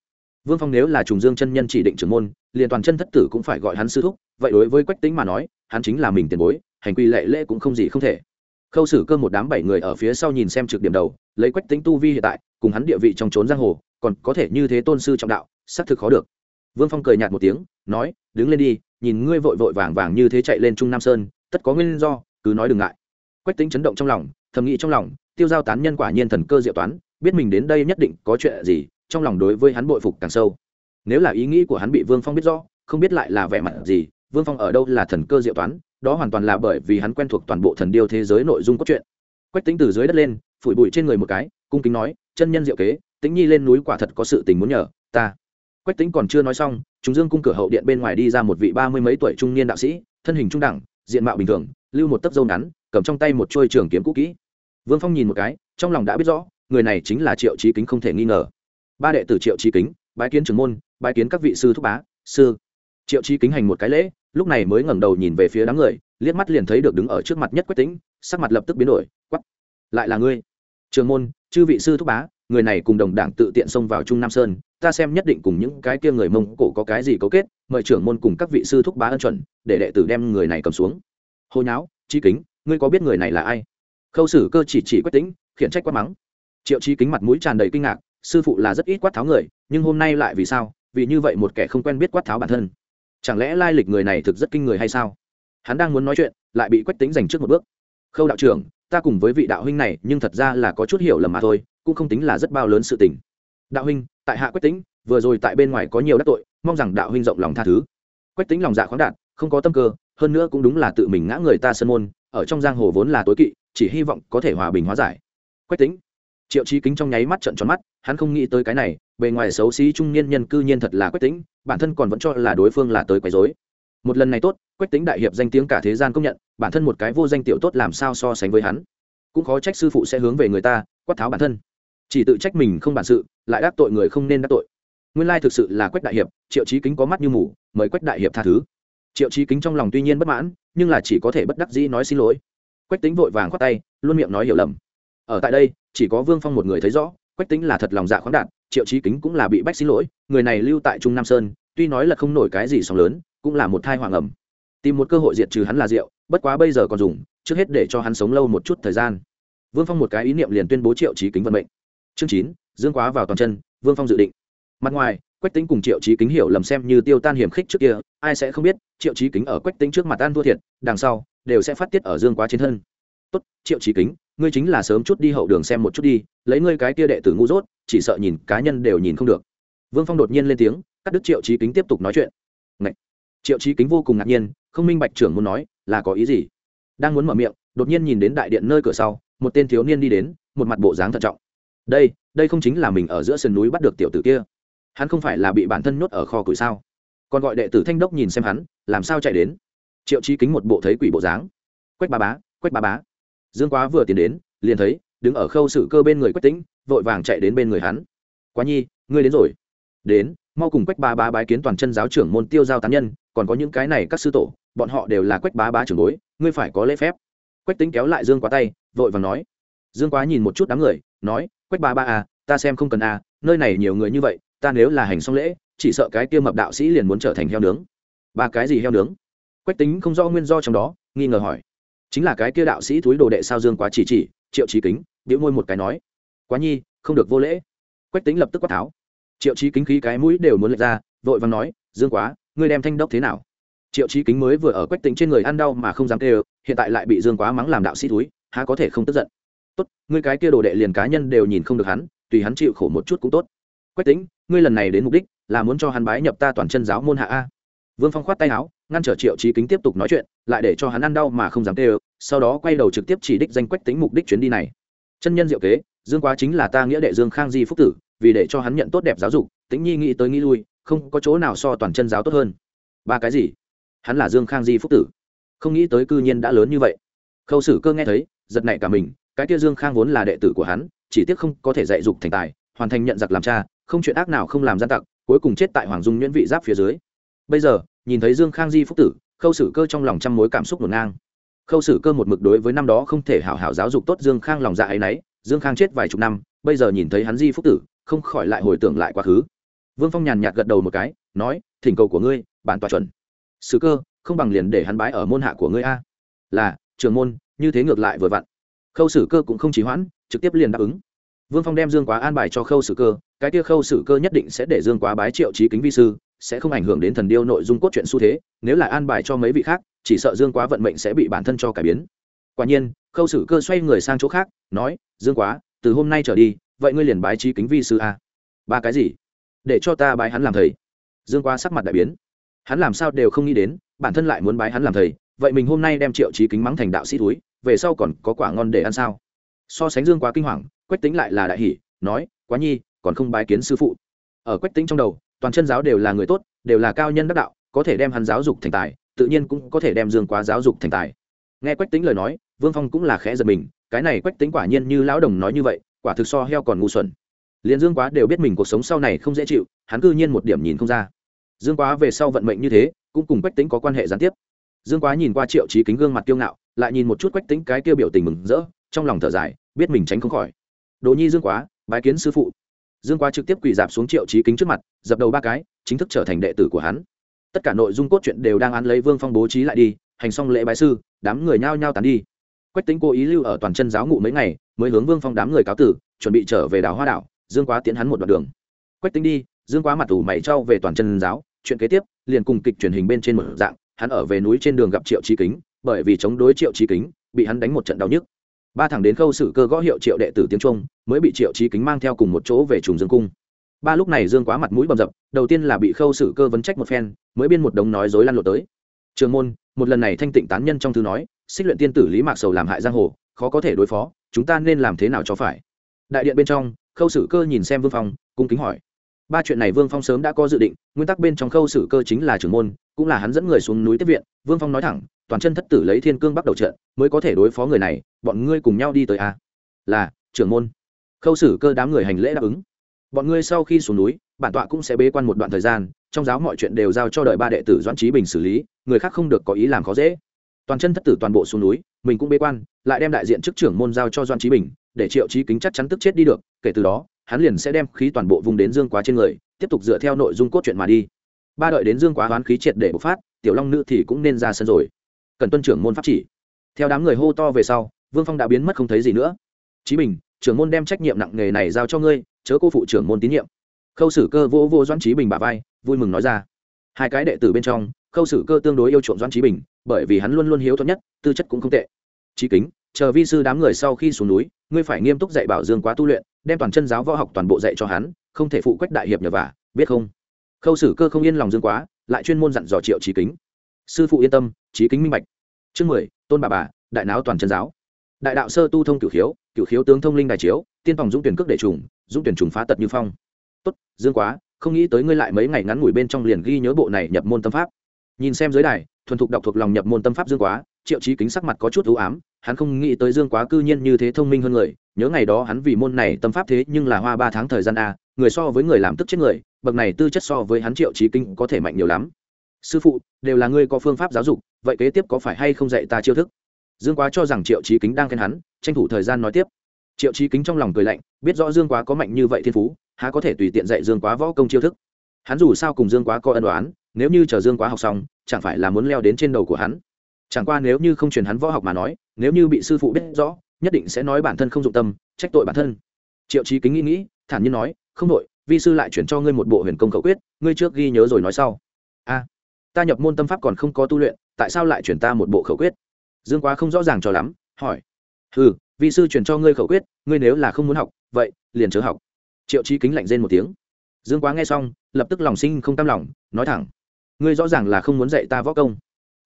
Vương phong nếu là trùng dương chân nhân chỉ định trưởng môn, liền toàn chân thất tử cũng phải gọi hắn sư thúc, vậy đối với quách tính mà nói, hắn chính là mình tiền bối, hành quy lệ lễ cũng không gì không thể. Khâu xử cơ một đám bảy người ở phía sau nhìn xem trực điểm đầu, lấy quách tính tu vi hiện tại, cùng hắn địa vị trong trốn giang hồ, còn có thể như thế tôn sư trọng đạo, xác thực khó được. Vương phong cười nhạt một tiếng nói, đứng lên đi, nhìn ngươi vội vội vàng vàng như thế chạy lên trung nam sơn, tất có nguyên do, cứ nói đừng ngại. Quách tính chấn động trong lòng, thầm nghĩ trong lòng, tiêu giao tán nhân quả nhiên thần cơ diệu toán, biết mình đến đây nhất định có chuyện gì, trong lòng đối với hắn bội phục càng sâu. Nếu là ý nghĩ của hắn bị vương phong biết rõ, không biết lại là vẻ mặt gì, vương phong ở đâu là thần cơ diệu toán, đó hoàn toàn là bởi vì hắn quen thuộc toàn bộ thần điêu thế giới nội dung cốt truyện. Quách tính từ dưới đất lên, phủi bụi trên người một cái, cung kính nói, chân nhân diệu kế tính nhi lên núi quả thật có sự tình muốn nhờ, ta quách tính còn chưa nói xong chúng dương cung cửa hậu điện bên ngoài đi ra một vị ba mươi mấy tuổi trung niên đạo sĩ, thân hình trung đẳng, diện mạo bình thường, lưu một tấc dâu ngắn, cầm trong tay một trôi trường kiếm cũ kỹ. Vương phong nhìn một cái, trong lòng đã biết rõ, người này chính là triệu trí kính không thể nghi ngờ. Ba đệ tử triệu trí kính, bái kiến trưởng môn, bái kiến các vị sư thúc bá, sư. Triệu trí kính hành một cái lễ, lúc này mới ngẩng đầu nhìn về phía đám người, liếc mắt liền thấy được đứng ở trước mặt nhất quách tính sắc mặt lập tức biến đổi quắp lại là ngươi? Trường môn, chư vị sư thúc bá người này cùng đồng đảng tự tiện xông vào trung nam sơn, ta xem nhất định cùng những cái kia người mông cổ có cái gì cấu kết, mời trưởng môn cùng các vị sư thúc bá ân chuẩn, để đệ tử đem người này cầm xuống. Hồi nháo chi kính, ngươi có biết người này là ai? Khâu sử cơ chỉ chỉ quách tính khiển trách quát mắng. Triệu chi kính mặt mũi tràn đầy kinh ngạc, sư phụ là rất ít quát tháo người, nhưng hôm nay lại vì sao? Vì như vậy một kẻ không quen biết quát tháo bản thân. Chẳng lẽ lai lịch người này thực rất kinh người hay sao? Hắn đang muốn nói chuyện, lại bị quách tính giành trước một bước. Khâu đạo trưởng, ta cùng với vị đạo huynh này, nhưng thật ra là có chút hiểu lầm mà thôi cũng không tính là rất bao lớn sự tình. Đạo huynh, tại hạ quách tính vừa rồi tại bên ngoài có nhiều đắc tội, mong rằng đạo huynh rộng lòng tha thứ. Quách tính lòng dạ khoáng đạt, không có tâm cơ, hơn nữa cũng đúng là tự mình ngã người ta sân môn, ở trong giang hồ vốn là tối kỵ, chỉ hy vọng có thể hòa bình hóa giải. Quách tính triệu trí kính trong nháy mắt trận tròn mắt, hắn không nghĩ tới cái này, bề ngoài xấu xí trung niên nhân cư nhiên thật là quách tính bản thân còn vẫn cho là đối phương là tới quấy dối một lần này tốt, quách tính đại hiệp danh tiếng cả thế gian công nhận, bản thân một cái vô danh tiểu tốt làm sao so sánh với hắn. Cũng khó trách sư phụ sẽ hướng về người ta, quát tháo bản thân chỉ tự trách mình không bản sự, lại đắc tội người không nên đắc tội. Nguyên lai thực sự là quách đại hiệp, triệu trí kính có mắt như mù, mời quách đại hiệp tha thứ. Triệu trí kính trong lòng tuy nhiên bất mãn, nhưng là chỉ có thể bất đắc dĩ nói xin lỗi. Quách tính vội vàng khoát tay, luôn miệng nói hiểu lầm. Ở tại đây, chỉ có vương phong một người thấy rõ, quách tính là thật lòng dạ khoáng đạt, triệu trí kính cũng là bị bách xin lỗi, người này lưu tại trung nam sơn, tuy nói là không nổi cái gì sóng lớn, cũng là một thai hoàng ẩm. Tìm một cơ hội diệt trừ hắn là rượu, bất quá bây giờ còn dùng, trước hết để cho hắn sống lâu một chút thời gian. Vương phong một cái ý niệm liền tuyên bố triệu trí kính vận mệnh chương chín, dương quá vào toàn chân, vương phong dự định. Mặt ngoài, quách tính cùng triệu trí kính hiểu lầm xem như tiêu tan hiểm khích trước kia, ai sẽ không biết, triệu trí kính ở quách tính trước mặt an thua thiệt, đằng sau, đều sẽ phát tiết ở dương quá trên thân. Tốt, triệu trí kính, ngươi chính là sớm chút đi hậu đường xem một chút đi, lấy ngươi cái kia đệ tử ngu dốt, chỉ sợ nhìn cá nhân đều nhìn không được. Vương phong đột nhiên lên tiếng, cắt đứt triệu trí kính tiếp tục nói chuyện. Ngậy! triệu trí kính vô cùng ngạc nhiên, không minh bạch trưởng muốn nói, là có ý gì? Đang muốn mở miệng, đột nhiên nhìn đến đại điện nơi cửa sau, một tên thiếu niên đi đến, một mặt bộ dáng thận trọng đây đây không chính là mình ở giữa sườn núi bắt được tiểu tử kia. Hắn không phải là bị bản thân nhốt ở kho củi sao? Còn gọi đệ tử thanh đốc nhìn xem hắn, làm sao chạy đến? Triệu trí kính một bộ thấy quỷ bộ dáng. Quách ba bá, quách ba bá. Dương quá vừa tiến đến, liền thấy, đứng ở khâu sự cơ bên người quách tĩnh, vội vàng chạy đến bên người hắn. Quá nhi, ngươi đến rồi. Đến, mau cùng quách ba bá bái kiến toàn chân giáo trưởng môn tiêu giao tán nhân, còn có những cái này các sư tổ, bọn họ đều là quách bá bá trưởng bối, ngươi phải có lễ phép. Quách tính kéo lại dương quá tay, vội vàng nói. Dương quá nhìn một chút đám người, nói quách ba ba à ta xem không cần à nơi này nhiều người như vậy, ta nếu là hành xong lễ, chỉ sợ cái kia mập đạo sĩ liền muốn trở thành heo nướng. Ba cái gì heo nướng? Quách tính không rõ nguyên do trong đó, nghi ngờ hỏi. Chính là cái kia đạo sĩ túi đồ đệ sao dương quá chỉ chỉ, triệu trí kính điệu môi một cái nói. Quá nhi, không được vô lễ. Quách tính lập tức quát tháo. Triệu trí kính khí cái mũi đều muốn lệch ra, vội vàng nói, dương quá, ngươi đem thanh đốc thế nào? Triệu trí kính mới vừa ở quách tính trên người ăn đau mà không dám tê hiện tại lại bị dương quá mắng làm đạo sĩ túi há có thể không tức giận tốt, ngươi cái kia đồ đệ liền cá nhân đều nhìn không được hắn, tùy hắn chịu khổ một chút cũng tốt. Quách tính ngươi lần này đến mục đích là muốn cho hắn bái nhập ta toàn chân giáo môn hạ a. Vương phong khoát tay áo, ngăn trở triệu trí kính tiếp tục nói chuyện, lại để cho hắn ăn đau mà không dám tê ơ, sau đó quay đầu trực tiếp chỉ đích danh quách tính mục đích chuyến đi này. Chân nhân diệu kế, dương quá chính là ta nghĩa đệ dương khang di phúc tử, vì để cho hắn nhận tốt đẹp giáo dục, tĩnh nhi nghĩ tới nghĩ lui, không có chỗ nào so toàn chân giáo tốt hơn. Ba cái gì? Hắn là dương khang di phúc tử. Không nghĩ tới cư nhiên đã lớn như vậy. Khâu sử cơ nghe thấy, giật nảy cả mình cái kia dương khang vốn là đệ tử của hắn, chỉ tiếc không có thể dạy dục thành tài, hoàn thành nhận giặc làm cha, không chuyện ác nào không làm gian tặc, cuối cùng chết tại hoàng dung nhuyễn vị giáp phía dưới. Bây giờ, nhìn thấy dương khang di phúc tử, khâu sử cơ trong lòng trăm mối cảm xúc ngổn ngang. Khâu sử cơ một mực đối với năm đó không thể hảo hảo giáo dục tốt dương khang lòng dạ ấy nấy, dương khang chết vài chục năm, bây giờ nhìn thấy hắn di phúc tử, không khỏi lại hồi tưởng lại quá khứ. Vương phong nhàn nhạt gật đầu một cái, nói, thỉnh cầu của ngươi, bản tòa chuẩn. Sử cơ, không bằng liền để hắn bái ở môn hạ của ngươi a. Là trường môn, như thế ngược lại vừa vặn khâu sử cơ cũng không chỉ hoãn, trực tiếp liền đáp ứng. Vương phong đem dương quá an bài cho khâu sử cơ, cái kia khâu sử cơ nhất định sẽ để dương quá bái triệu trí kính vi sư, sẽ không ảnh hưởng đến thần điêu nội dung cốt truyện xu thế, nếu là an bài cho mấy vị khác, chỉ sợ dương quá vận mệnh sẽ bị bản thân cho cải biến. Quả nhiên, khâu sử cơ xoay người sang chỗ khác, nói, dương quá, từ hôm nay trở đi, vậy ngươi liền bái trí kính vi sư a. Ba cái gì? Để cho ta bái hắn làm thầy. Dương quá sắc mặt đại biến. Hắn làm sao đều không nghĩ đến, bản thân lại muốn bái hắn làm thầy, vậy mình hôm nay đem triệu trí kính mắng thành đạo sĩ túi về sau còn có quả ngon để ăn sao? So sánh dương quá kinh hoàng, quách tính lại là đại hỷ nói, quá nhi, còn không bái kiến sư phụ. Ở quách tính trong đầu, toàn chân giáo đều là người tốt, đều là cao nhân đắc đạo, có thể đem hắn giáo dục thành tài, tự nhiên cũng có thể đem dương quá giáo dục thành tài. Nghe quách tính lời nói, vương phong cũng là khẽ giật mình, cái này quách tính quả nhiên như lão đồng nói như vậy, quả thực so heo còn ngu xuẩn. Liền dương quá đều biết mình cuộc sống sau này không dễ chịu, hắn cư nhiên một điểm nhìn không ra. Dương quá về sau vận mệnh như thế, cũng cùng quách tính có quan hệ gián tiếp. Dương quá nhìn qua triệu trí kính gương mặt kiêu ngạo lại nhìn một chút quách tính cái kia biểu tình mừng rỡ, trong lòng thở dài, biết mình tránh không khỏi. Đồ nhi dương quá, bái kiến sư phụ. Dương quá trực tiếp quỳ dạp xuống triệu trí kính trước mặt, dập đầu ba cái, chính thức trở thành đệ tử của hắn. Tất cả nội dung cốt truyện đều đang án lấy vương phong bố trí lại đi, hành xong lễ bái sư, đám người nhao nhao tán đi. Quách tính cố ý lưu ở toàn chân giáo ngụ mấy ngày, mới hướng vương phong đám người cáo tử, chuẩn bị trở về đảo hoa đảo, dương quá tiến hắn một đoạn đường. Quách tính đi, dương quá mặt ủ mày trao về toàn chân giáo, chuyện kế tiếp, liền cùng kịch truyền hình bên trên một dạng, hắn ở về núi trên đường gặp triệu trí kính bởi vì chống đối triệu trí kính, bị hắn đánh một trận đau nhức. Ba thằng đến khâu sử cơ gõ hiệu triệu đệ tử tiếng trung, mới bị triệu trí kính mang theo cùng một chỗ về trùng dương cung. Ba lúc này dương quá mặt mũi bầm dập, đầu tiên là bị khâu sử cơ vấn trách một phen, mới biên một đống nói dối lăn lộn tới. Trường môn, một lần này thanh tịnh tán nhân trong thư nói, xích luyện tiên tử lý mạc sầu làm hại giang hồ, khó có thể đối phó, chúng ta nên làm thế nào cho phải? Đại điện bên trong, khâu sử cơ nhìn xem vương phong, cung kính hỏi. Ba chuyện này vương phong sớm đã có dự định, nguyên tắc bên trong khâu sử cơ chính là trưởng môn, cũng là hắn dẫn người xuống núi tiếp viện, vương phong nói thẳng toàn chân thất tử lấy thiên cương bắt đầu trận, mới có thể đối phó người này, bọn ngươi cùng nhau đi tới a. Là, trưởng môn. Khâu xử cơ đám người hành lễ đáp ứng. Bọn ngươi sau khi xuống núi, bản tọa cũng sẽ bế quan một đoạn thời gian, trong giáo mọi chuyện đều giao cho đợi ba đệ tử doãn trí bình xử lý, người khác không được có ý làm khó dễ. Toàn chân thất tử toàn bộ xuống núi, mình cũng bế quan, lại đem đại diện chức trưởng môn giao cho doãn trí bình, để triệu trí kính chắc chắn tức chết đi được, kể từ đó, hắn liền sẽ đem khí toàn bộ vùng đến dương quá trên người, tiếp tục dựa theo nội dung cốt truyện mà đi. Ba đợi đến dương quá hoán khí triệt để bộc phát, tiểu long nữ thì cũng nên ra sân rồi cần tuân trưởng môn pháp chỉ. Theo đám người hô to về sau, vương phong đã biến mất không thấy gì nữa. Chí bình, trưởng môn đem trách nhiệm nặng nghề này giao cho ngươi, chớ cô phụ trưởng môn tín nhiệm. Khâu sử cơ vô vô doãn trí bình bà vai, vui mừng nói ra. Hai cái đệ tử bên trong, khâu sử cơ tương đối yêu chuộng doãn trí bình, bởi vì hắn luôn luôn hiếu thuận nhất, tư chất cũng không tệ. Trí kính, chờ vi sư đám người sau khi xuống núi, ngươi phải nghiêm túc dạy bảo dương quá tu luyện, đem toàn chân giáo võ học toàn bộ dạy cho hắn, không thể phụ quách đại hiệp nhờ vả, biết không? Khâu sử cơ không yên lòng dương quá, lại chuyên môn dặn dò triệu trí kính sư phụ yên tâm, trí kính minh bạch. Chương mười, tôn bà bà, đại não toàn chân giáo. Đại đạo sơ tu thông cửu khiếu cửu khiếu tướng thông linh đài chiếu, tiên phòng dũng tuyển cước đệ trùng, dũng tuyển trùng phá tật như phong. Tốt, dương quá, không nghĩ tới ngươi lại mấy ngày ngắn ngủi bên trong liền ghi nhớ bộ này nhập môn tâm pháp. Nhìn xem dưới đài, thuần thục đọc thuộc lòng nhập môn tâm pháp dương quá, triệu trí kính sắc mặt có chút ưu ám, hắn không nghĩ tới dương quá cư nhiên như thế thông minh hơn người, nhớ ngày đó hắn vì môn này tâm pháp thế nhưng là hoa ba tháng thời gian a, người so với người làm tức chết người, bậc này tư chất so với hắn triệu trí kính có thể mạnh nhiều lắm sư phụ, đều là ngươi có phương pháp giáo dục, vậy kế tiếp có phải hay không dạy ta chiêu thức? Dương quá cho rằng triệu trí kính đang khen hắn, tranh thủ thời gian nói tiếp. Triệu trí kính trong lòng cười lạnh, biết rõ dương quá có mạnh như vậy thiên phú, há có thể tùy tiện dạy dương quá võ công chiêu thức. Hắn dù sao cùng dương quá có ân đoán nếu như chờ dương quá học xong, chẳng phải là muốn leo đến trên đầu của hắn. Chẳng qua nếu như không truyền hắn võ học mà nói, nếu như bị sư phụ biết rõ, nhất định sẽ nói bản thân không dụng tâm, trách tội bản thân. Triệu trí kính nghĩ nghĩ, thản nhiên nói, không đội vi sư lại chuyển cho ngươi một bộ huyền công khẩu quyết, ngươi trước ghi nhớ rồi nói sau. A ta nhập môn tâm pháp còn không có tu luyện, tại sao lại chuyển ta một bộ khẩu quyết? Dương quá không rõ ràng cho lắm, hỏi. Ừ vị sư chuyển cho ngươi khẩu quyết, ngươi nếu là không muốn học, vậy, liền chớ học. Triệu trí kính lạnh rên một tiếng. Dương quá nghe xong, lập tức lòng sinh không tam lòng, nói thẳng. Ngươi rõ ràng là không muốn dạy ta võ công.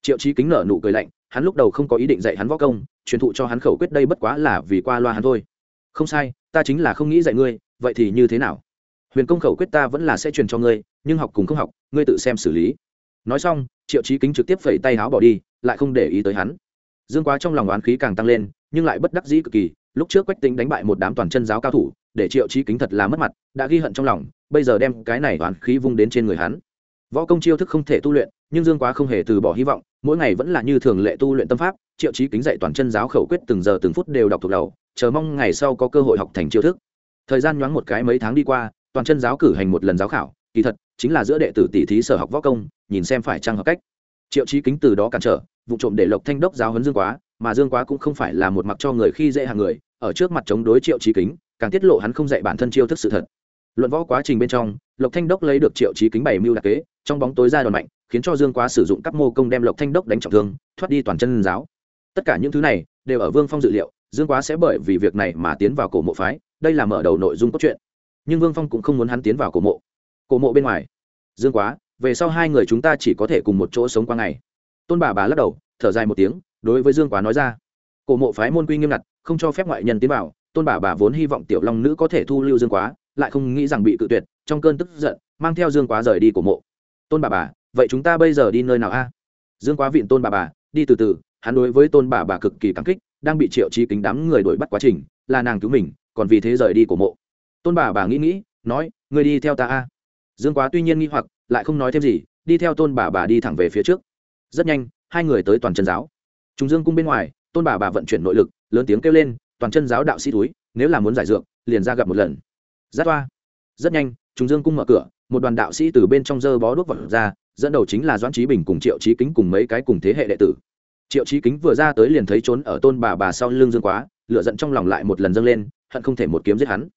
Triệu trí kính nở nụ cười lạnh, hắn lúc đầu không có ý định dạy hắn võ công, truyền thụ cho hắn khẩu quyết đây bất quá là vì qua loa hắn thôi. Không sai, ta chính là không nghĩ dạy ngươi, vậy thì như thế nào? Huyền công khẩu quyết ta vẫn là sẽ truyền cho ngươi, nhưng học cùng không học, ngươi tự xem xử lý nói xong, triệu trí kính trực tiếp phẩy tay háo bỏ đi, lại không để ý tới hắn. Dương quá trong lòng oán khí càng tăng lên, nhưng lại bất đắc dĩ cực kỳ, lúc trước quách tính đánh bại một đám toàn chân giáo cao thủ, để triệu trí kính thật là mất mặt, đã ghi hận trong lòng, bây giờ đem cái này oán khí vung đến trên người hắn. Võ công chiêu thức không thể tu luyện, nhưng dương quá không hề từ bỏ hy vọng, mỗi ngày vẫn là như thường lệ tu luyện tâm pháp, triệu trí kính dạy toàn chân giáo khẩu quyết từng giờ từng phút đều đọc thuộc đầu, chờ mong ngày sau có cơ hội học thành chiêu thức. Thời gian nhoáng một cái mấy tháng đi qua, toàn chân giáo cử hành một lần giáo khảo kỳ thật, chính là giữa đệ tử tỷ thí sở học võ công, nhìn xem phải trang hợp cách. Triệu trí kính từ đó cản trở, vụ trộm để lộc thanh đốc giáo huấn dương quá, mà dương quá cũng không phải là một mặc cho người khi dễ hàng người, ở trước mặt chống đối triệu trí kính, càng tiết lộ hắn không dạy bản thân chiêu thức sự thật. Luận võ quá trình bên trong, lộc thanh đốc lấy được triệu trí kính bảy mưu đặc kế, trong bóng tối ra đòn mạnh, khiến cho dương quá sử dụng các mô công đem lộc thanh đốc đánh trọng thương, thoát đi toàn chân giáo. Tất cả những thứ này, đều ở vương phong dự liệu, dương quá sẽ bởi vì việc này mà tiến vào cổ mộ phái, đây là mở đầu nội dung cốt truyện. Nhưng vương phong cũng không muốn hắn tiến vào cổ mộ cổ mộ bên ngoài. Dương quá, về sau hai người chúng ta chỉ có thể cùng một chỗ sống qua ngày. Tôn bà bà lắc đầu, thở dài một tiếng, đối với dương quá nói ra. Cổ mộ phái môn quy nghiêm ngặt, không cho phép ngoại nhân tiến vào. Tôn bà bà vốn hy vọng tiểu long nữ có thể thu lưu dương quá, lại không nghĩ rằng bị cự tuyệt, trong cơn tức giận, mang theo dương quá rời đi cổ mộ. Tôn bà bà, vậy chúng ta bây giờ đi nơi nào a? Dương quá vịn tôn bà bà, đi từ từ, hắn đối với tôn bà bà cực kỳ cảm kích, đang bị triệu trí kính đám người đuổi bắt quá trình, là nàng cứu mình, còn vì thế rời đi cổ mộ. Tôn bà bà nghĩ nghĩ, nói người đi theo ta a dương quá tuy nhiên nghi hoặc, lại không nói thêm gì, đi theo tôn bà bà đi thẳng về phía trước. Rất nhanh, hai người tới toàn chân giáo. Chúng dương cung bên ngoài, tôn bà bà vận chuyển nội lực, lớn tiếng kêu lên, toàn chân giáo đạo sĩ túi, nếu là muốn giải dược, liền ra gặp một lần. Giáp toa. Rất nhanh chúng dương cung mở cửa, một đoàn đạo sĩ từ bên trong dơ bó đuốc vật ra, dẫn đầu chính là doãn trí bình cùng triệu trí kính cùng mấy cái cùng thế hệ đệ tử. Triệu trí kính vừa ra tới liền thấy trốn ở tôn bà bà sau lưng dương quá lựa giận trong lòng lại một lần dâng lên, hận không thể một kiếm giết hắn.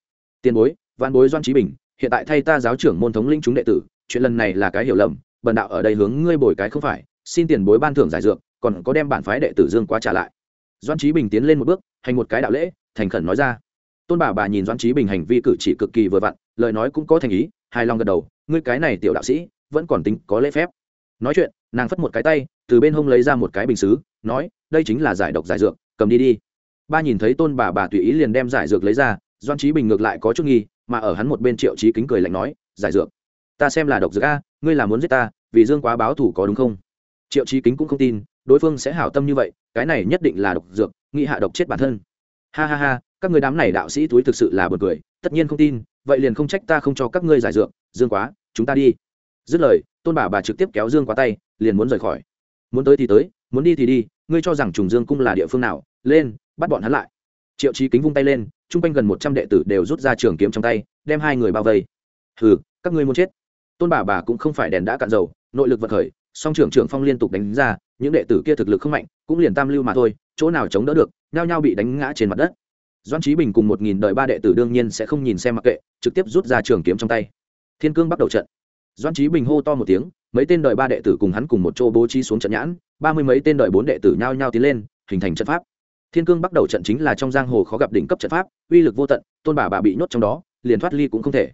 Tiền bối văn bối doan trí bình hiện tại thay ta giáo trưởng môn thống linh chúng đệ tử, chuyện lần này là cái hiểu lầm, bần đạo ở đây hướng ngươi bồi cái không phải, xin tiền bối ban thưởng giải dược, còn có đem bản phái đệ tử dương quá trả lại. Doan trí bình tiến lên một bước, hành một cái đạo lễ, thành khẩn nói ra. Tôn bà bà nhìn doan trí bình hành vi cử chỉ cực kỳ vừa vặn, lời nói cũng có thành ý, hài lòng gật đầu, ngươi cái này tiểu đạo sĩ, vẫn còn tính có lễ phép. Nói chuyện, nàng phất một cái tay, từ bên hông lấy ra một cái bình xứ, nói, đây chính là giải độc giải dược, cầm đi đi. Ba nhìn thấy tôn bà bà tùy ý liền đem giải dược lấy ra doan trí bình ngược lại có chút nghi mà ở hắn một bên triệu trí kính cười lạnh nói, giải dược, ta xem là độc dược a, ngươi là muốn giết ta, vì dương quá báo thủ có đúng không? Triệu trí kính cũng không tin, đối phương sẽ hảo tâm như vậy, cái này nhất định là độc dược, nghĩ hạ độc chết bản thân. Ha ha ha, các người đám này đạo sĩ túi thực sự là b u ồ n cười, tất nhiên không tin, vậy liền không trách ta không cho các ngươi giải dược, dương quá, chúng ta đi. Dứt lời, tôn bà bà trực tiếp kéo dương quá tay, liền muốn rời khỏi. Muốn tới thì tới, muốn đi thì đi, ngươi cho rằng trùng dương cung là địa phương nào, lên, bắt bọn hắn lại triệu trí kính vung tay lên, chung quanh gần một trăm đệ tử đều rút ra trường kiếm trong tay, đem hai người bao vây. Hừ, các ngươi muốn chết? Tôn bà bà cũng không phải đèn đã cạn dầu, nội lực vật khởi, song trưởng trưởng phong liên tục đánh ra, những đệ tử kia thực lực không mạnh, cũng liền tam lưu mà thôi, chỗ nào chống đỡ được, nhao nhao bị đánh ngã trên mặt đất. Doan trí bình cùng một nghìn đời ba đệ tử đương nhiên sẽ không nhìn xem mặc kệ, trực tiếp rút ra trường kiếm trong tay. Thiên cương bắt đầu trận. Doan trí bình hô to một tiếng, mấy tên đời ba đệ tử cùng hắn cùng một chỗ bố trí xuống trận nhãn, ba mươi mấy tên đời bốn đệ tử nhao nhao tiến lên, hình thành trận pháp thiên cương bắt đầu trận chính là trong giang hồ khó gặp đỉnh cấp trận pháp, uy lực vô tận, tôn bà bà bị nhốt trong đó, liền thoát ly cũng không thể.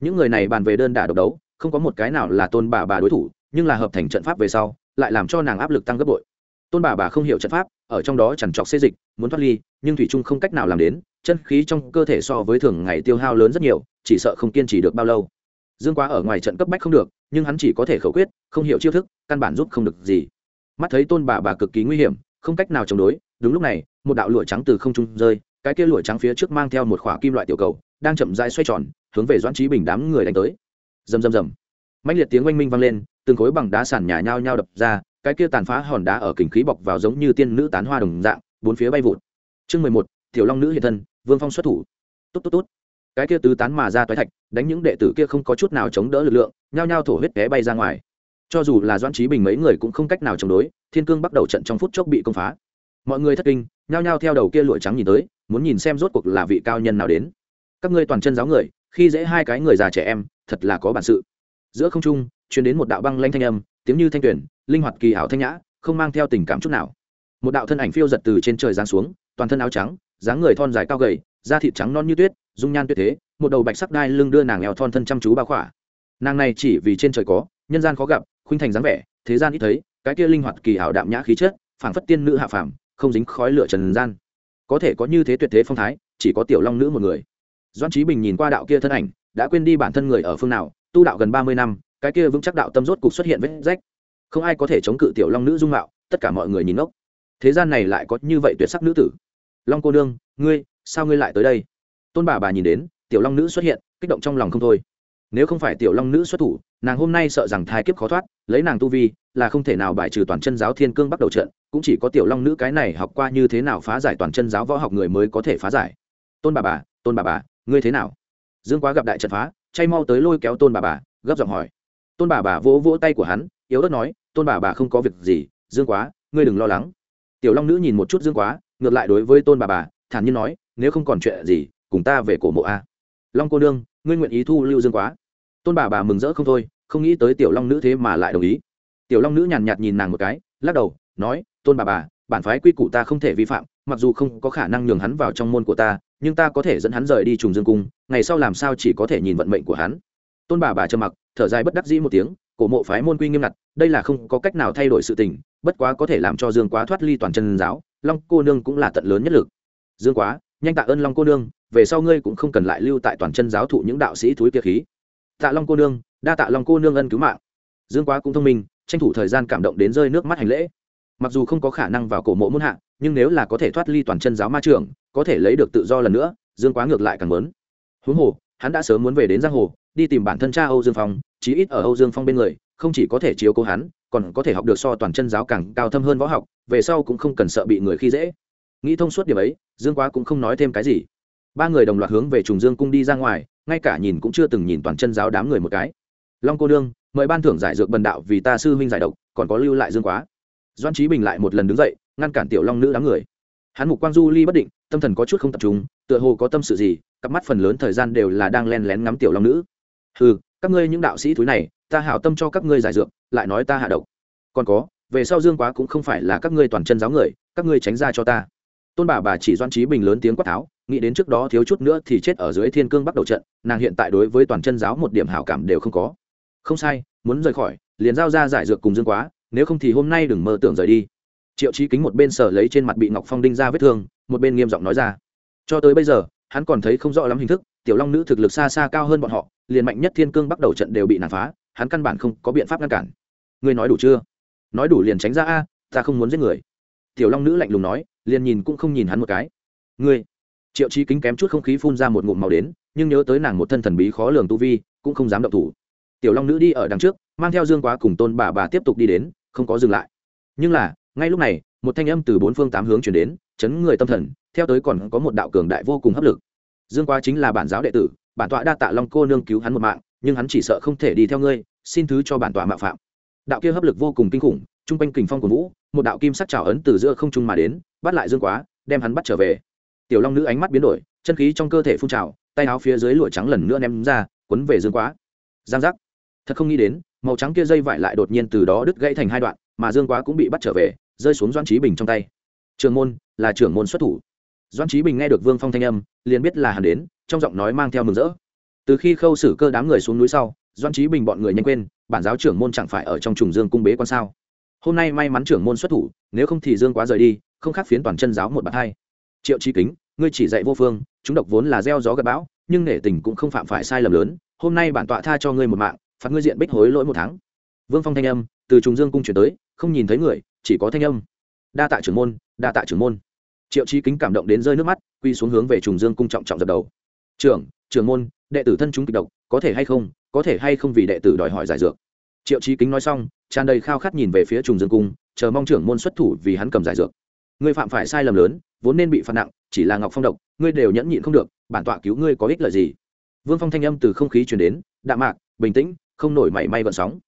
Những người này bàn về đơn đả độc đấu, không có một cái nào là tôn bà bà đối thủ, nhưng là hợp thành trận pháp về sau, lại làm cho nàng áp lực tăng gấp bội. Tôn bà bà không hiểu trận pháp, ở trong đó chẳng chọc xê dịch, muốn thoát ly, nhưng thủy trung không cách nào làm đến, chân khí trong cơ thể so với thường ngày tiêu hao lớn rất nhiều, chỉ sợ không kiên trì được bao lâu. Dương quá ở ngoài trận cấp bách không được, nhưng hắn chỉ có thể khẩu quyết, không hiểu chiêu thức, căn bản giúp không được gì. Mắt thấy tôn bà bà cực kỳ nguy hiểm, không cách nào chống đối, đúng lúc này một đạo lụa trắng từ không trung rơi, cái kia lụa trắng phía trước mang theo một khỏa kim loại tiểu cầu, đang chậm rãi xoay tròn, hướng về doãn trí bình đám người đánh tới. Rầm rầm rầm. Mạnh liệt tiếng oanh minh vang lên, từng khối bằng đá sàn nhà nhao nhao đập ra, cái kia tàn phá hòn đá ở kình khí bọc vào giống như tiên nữ tán hoa đồng dạng, bốn phía bay vụt. Chương mười một, tiểu long nữ hiện thân, vương phong xuất thủ. Tốt tốt tốt. Cái kia tứ tán mà ra toái thạch, đánh những đệ tử kia không có chút nào chống đỡ lực lượng, nhao nhao thổ huyết té bay ra ngoài. Cho dù là doãn trí bình mấy người cũng không cách nào chống đối, thiên cương bắt đầu trận trong phút chốc bị công phá mọi người thất kinh, nhao nhao theo đầu kia lụa trắng nhìn tới, muốn nhìn xem rốt cuộc là vị cao nhân nào đến. Các ngươi toàn chân giáo người, khi dễ hai cái người già trẻ em, thật là có bản sự. Giữa không trung chuyển đến một đạo băng lanh thanh âm, tiếng như thanh tuyển, linh hoạt kỳ ảo thanh nhã, không mang theo tình cảm chút nào. Một đạo thân ảnh phiêu giật từ trên trời giáng xuống, toàn thân áo trắng, dáng người thon dài cao gầy, da thịt trắng non như tuyết, dung nhan tuyệt thế, một đầu bạch sắc đai lưng đưa nàng eo thon thân chăm chú bao khỏa. Nàng này chỉ vì trên trời có, nhân gian khó gặp, khuynh thành dáng vẻ, thế gian ít thấy, cái kia linh hoạt kỳ ảo đạm nhã khí chất, phảng phất tiên nữ hạ phàm không dính khói lửa trần gian. Có thể có như thế tuyệt thế phong thái, chỉ có tiểu long nữ một người. Doan trí bình nhìn qua đạo kia thân ảnh, đã quên đi bản thân người ở phương nào, tu đạo gần ba mươi năm, cái kia vững chắc đạo tâm rốt cục xuất hiện vết rách. Không ai có thể chống cự tiểu long nữ dung mạo, tất cả mọi người nhìn ngốc. thế gian này lại có như vậy tuyệt sắc nữ tử. Long cô nương, ngươi, sao ngươi lại tới đây? Tôn bà bà nhìn đến, tiểu long nữ xuất hiện, kích động trong lòng không thôi. Nếu không phải tiểu long nữ xuất thủ, nàng hôm nay sợ rằng thai kiếp khó thoát, lấy nàng tu vi, là không thể nào bài trừ toàn chân giáo thiên cương bắt đầu trận cũng chỉ có tiểu long nữ cái này học qua như thế nào phá giải toàn chân giáo võ học người mới có thể phá giải. Tôn bà bà, tôn bà bà, ngươi thế nào? Dương quá gặp đại trận phá, chay mau tới lôi kéo tôn bà bà, gấp giọng hỏi. Tôn bà bà vỗ vỗ tay của hắn, yếu ớt nói, tôn bà bà không có việc gì, dương quá, ngươi đừng lo lắng. Tiểu long nữ nhìn một chút dương quá, ngược lại đối với tôn bà bà, thản nhiên nói, nếu không còn chuyện gì, cùng ta về cổ mộ a. Long cô nương, ngươi nguyện ý thu lưu dương quá. Tôn bà bà mừng rỡ không thôi, không nghĩ tới tiểu long nữ thế mà lại đồng ý. Tiểu long nữ nhàn nhạt nhìn nàng một cái, lắc đầu, nói tôn bà bà, bản phái quy củ ta không thể vi phạm, mặc dù không có khả năng nhường hắn vào trong môn của ta, nhưng ta có thể dẫn hắn rời đi trùng dương cung, ngày sau làm sao chỉ có thể nhìn vận mệnh của hắn. Tôn bà bà trầm mặc, thở dài bất đắc dĩ một tiếng, cổ mộ phái môn quy nghiêm ngặt, đây là không có cách nào thay đổi sự tình, bất quá có thể làm cho dương quá thoát ly toàn chân giáo, long cô nương cũng là tận lớn nhất lực. Dương quá, nhanh tạ ơn long cô nương, về sau ngươi cũng không cần lại lưu tại toàn chân giáo thụ những đạo sĩ thúi kia khí. Tạ long cô nương, đa tạ long cô nương ân cứu mạng. Dương quá cũng thông minh, tranh thủ thời gian cảm động đến rơi nước mắt hành lễ mặc dù không có khả năng vào cổ mộ muôn hạ, nhưng nếu là có thể thoát ly toàn chân giáo ma trường có thể lấy được tự do lần nữa, dương quá ngược lại càng lớn huống hồ, hắn đã sớm muốn về đến giang hồ, đi tìm bản thân cha âu dương phong, chí ít ở âu dương phong bên người, không chỉ có thể chiếu cố hắn, còn có thể học được so toàn chân giáo càng cao thâm hơn võ học, về sau cũng không cần sợ bị người khi dễ. Nghĩ thông suốt điểm ấy, dương quá cũng không nói thêm cái gì. Ba người đồng loạt hướng về trùng dương cung đi ra ngoài, ngay cả nhìn cũng chưa từng nhìn toàn chân giáo đám người một cái. Long cô đương mời ban thưởng giải dược bần đạo vì ta sư huynh giải độc, còn có lưu lại dương quá doan trí bình lại một lần đứng dậy, ngăn cản tiểu long nữ đám người. Hắn mục quang du ly bất định, tâm thần có chút không tập trung, tựa hồ có tâm sự gì, cặp mắt phần lớn thời gian đều là đang len lén ngắm tiểu long nữ. Ừ các ngươi những đạo sĩ thúi này, ta hảo tâm cho các ngươi giải dược, lại nói ta hạ độc. Còn có, về sau dương quá cũng không phải là các ngươi toàn chân giáo người, các ngươi tránh ra cho ta. Tôn bà bà chỉ doan trí bình lớn tiếng quát tháo, nghĩ đến trước đó thiếu chút nữa thì chết ở dưới thiên cương bắt đầu trận, nàng hiện tại đối với toàn chân giáo một điểm hảo cảm đều không có. Không sai, muốn rời khỏi, liền giao ra giải dược cùng dương quá nếu không thì hôm nay đừng mơ tưởng rời đi. Triệu trí kính một bên sở lấy trên mặt bị ngọc phong đinh ra vết thương, một bên nghiêm giọng nói ra. Cho tới bây giờ, hắn còn thấy không rõ lắm hình thức, tiểu long nữ thực lực xa xa cao hơn bọn họ, liền mạnh nhất thiên cương bắt đầu trận đều bị nản phá, hắn căn bản không có biện pháp ngăn cản. Ngươi nói đủ chưa? Nói đủ liền tránh ra a, ta không muốn giết người. Tiểu long nữ lạnh lùng nói, liền nhìn cũng không nhìn hắn một cái. Ngươi. Triệu trí kính kém chút không khí phun ra một ngụm màu đến, nhưng nhớ tới nàng một thân thần bí khó lường tu vi, cũng không dám động thủ. Tiểu long nữ đi ở đằng trước, mang theo dương quá cùng tôn bà bà tiếp tục đi đến không có dừng lại. Nhưng là, ngay lúc này, một thanh âm từ bốn phương tám hướng chuyển đến, chấn người tâm thần, theo tới còn có một đạo cường đại vô cùng hấp lực. Dương quá chính là bản giáo đệ tử, bản tọa đa tạ long cô nương cứu hắn một mạng, nhưng hắn chỉ sợ không thể đi theo ngươi, xin thứ cho bản tọa mạo phạm. Đạo kia hấp lực vô cùng kinh khủng, trung quanh kình phong của vũ, một đạo kim sắc trào ấn từ giữa không trung mà đến, bắt lại dương quá, đem hắn bắt trở về. Tiểu long nữ ánh mắt biến đổi, chân khí trong cơ thể phun trào, tay áo phía dưới lụa trắng lần nữa ném ra quấn về dương quá. Giang giác thật không nghĩ đến, màu trắng kia dây vải lại đột nhiên từ đó đứt gãy thành hai đoạn, mà dương quá cũng bị bắt trở về, rơi xuống doan trí bình trong tay. Trường môn, là trưởng môn xuất thủ. Doan trí bình nghe được vương phong thanh âm, liền biết là hắn đến, trong giọng nói mang theo mừng rỡ. Từ khi khâu xử cơ đám người xuống núi sau doan trí bình bọn người nhanh quên, bản giáo trưởng môn chẳng phải ở trong trùng dương cung bế quan sao? Hôm nay may mắn trưởng môn xuất thủ, nếu không thì dương quá rời đi, không khác phiến toàn chân giáo một bạt hai. Triệu trí kính, ngươi chỉ dạy vô phương, chúng độc vốn là gieo gió gặp bão, nhưng nể tình cũng không phạm phải sai lầm lớn, hôm nay bản tọa tha cho ngươi một mạng phạt ngươi diện bích hối lỗi một tháng. Vương phong thanh âm, từ trùng dương cung chuyển tới, không nhìn thấy người, chỉ có thanh âm. Đa tạ trưởng môn, đa tạ trưởng môn. Triệu trí kính cảm động đến rơi nước mắt, quy xuống hướng về trùng dương cung trọng trọng dập đầu. Trưởng trưởng môn, đệ tử thân chúng kịch độc, có thể hay không, có thể hay không vì đệ tử đòi hỏi giải dược? Triệu trí kính nói xong, tràn đầy khao khát nhìn về phía trùng dương cung, chờ mong trưởng môn xuất thủ vì hắn cầm giải dược. Ngươi phạm phải sai lầm lớn, vốn nên bị phạt nặng, chỉ là ngọc phong độc, ngươi đều nhẫn nhịn không được, bản tọa cứu ngươi có ích lợi gì? Vương phong thanh âm từ không khí chuyển đến, đạm mạc, bình tĩnh không nổi mảy may gợn sóng.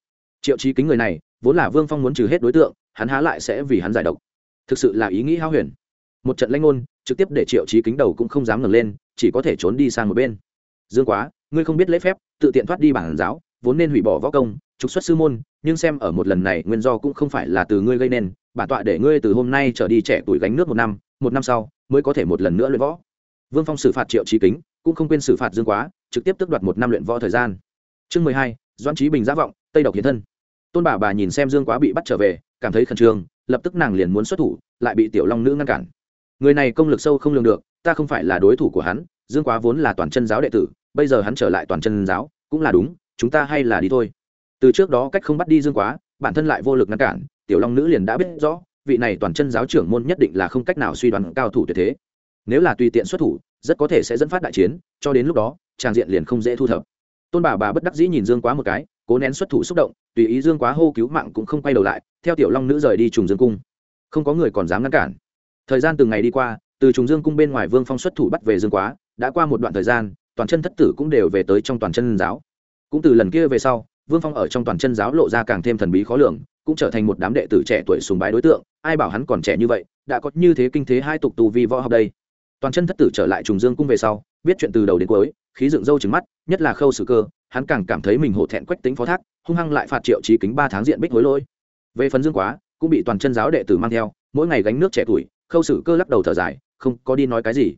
Triệu trí kính người này, vốn là vương phong muốn trừ hết đối tượng, hắn há lại sẽ vì hắn giải độc. Thực sự là ý nghĩ hao huyền. Một trận lanh ngôn, trực tiếp để triệu trí kính đầu cũng không dám ngẩng lên, chỉ có thể trốn đi sang một bên. Dương quá, ngươi không biết lễ phép, tự tiện thoát đi bản giáo, vốn nên hủy bỏ võ công, trục xuất sư môn, nhưng xem ở một lần này, nguyên do cũng không phải là từ ngươi gây nên, bản tọa để ngươi từ hôm nay trở đi trẻ tuổi gánh nước một năm một năm sau, mới có thể một lần nữa luyện võ. Vương phong xử phạt triệu trí kính, cũng không quên xử phạt dương quá, trực tiếp tước đoạt một năm luyện võ thời gian. Chương mười hai doãn trí bình giả vọng, tây độc hiện thân. Tôn bà bà nhìn xem dương quá bị bắt trở về, cảm thấy khẩn trương, lập tức nàng liền muốn xuất thủ, lại bị tiểu long nữ ngăn cản. Người này công lực sâu không lường được, ta không phải là đối thủ của hắn, dương quá vốn là toàn chân giáo đệ tử, bây giờ hắn trở lại toàn chân giáo, cũng là đúng, chúng ta hay là đi thôi. Từ trước đó cách không bắt đi dương quá, bản thân lại vô lực ngăn cản, tiểu long nữ liền đã biết rõ, vị này toàn chân giáo trưởng môn nhất định là không cách nào suy đoán cao thủ tuyệt thế. Nếu là tùy tiện xuất thủ, rất có thể sẽ dẫn phát đại chiến, cho đến lúc đó trang diện liền không dễ thu thập tôn bà bà bất đắc dĩ nhìn dương quá một cái, cố nén xuất thủ xúc động, tùy ý dương quá hô cứu mạng cũng không quay đầu lại, theo tiểu long nữ rời đi trùng dương cung. Không có người còn dám ngăn cản. Thời gian từng ngày đi qua, từ trùng dương cung bên ngoài vương phong xuất thủ bắt về dương quá, đã qua một đoạn thời gian, toàn chân thất tử cũng đều về tới trong toàn chân giáo. Cũng từ lần kia về sau, vương phong ở trong toàn chân giáo lộ ra càng thêm thần bí khó lường, cũng trở thành một đám đệ tử trẻ tuổi sùng bái đối tượng, ai bảo hắn còn trẻ như vậy, đã có như thế kinh thế hai tục tù vi võ học đây. Toàn chân thất tử trở lại trùng dương cung về sau biết chuyện từ đầu đến cuối, khí dựng râu trứng mắt, nhất là khâu sử cơ, hắn càng cảm thấy mình hổ thẹn quách tính phó thác, hung hăng lại phạt triệu trí kính ba tháng diện bích hối lỗi. Về phần dương quá, cũng bị toàn chân giáo đệ tử mang theo, mỗi ngày gánh nước trẻ tuổi, khâu sử cơ lắc đầu thở dài, không có đi nói cái gì.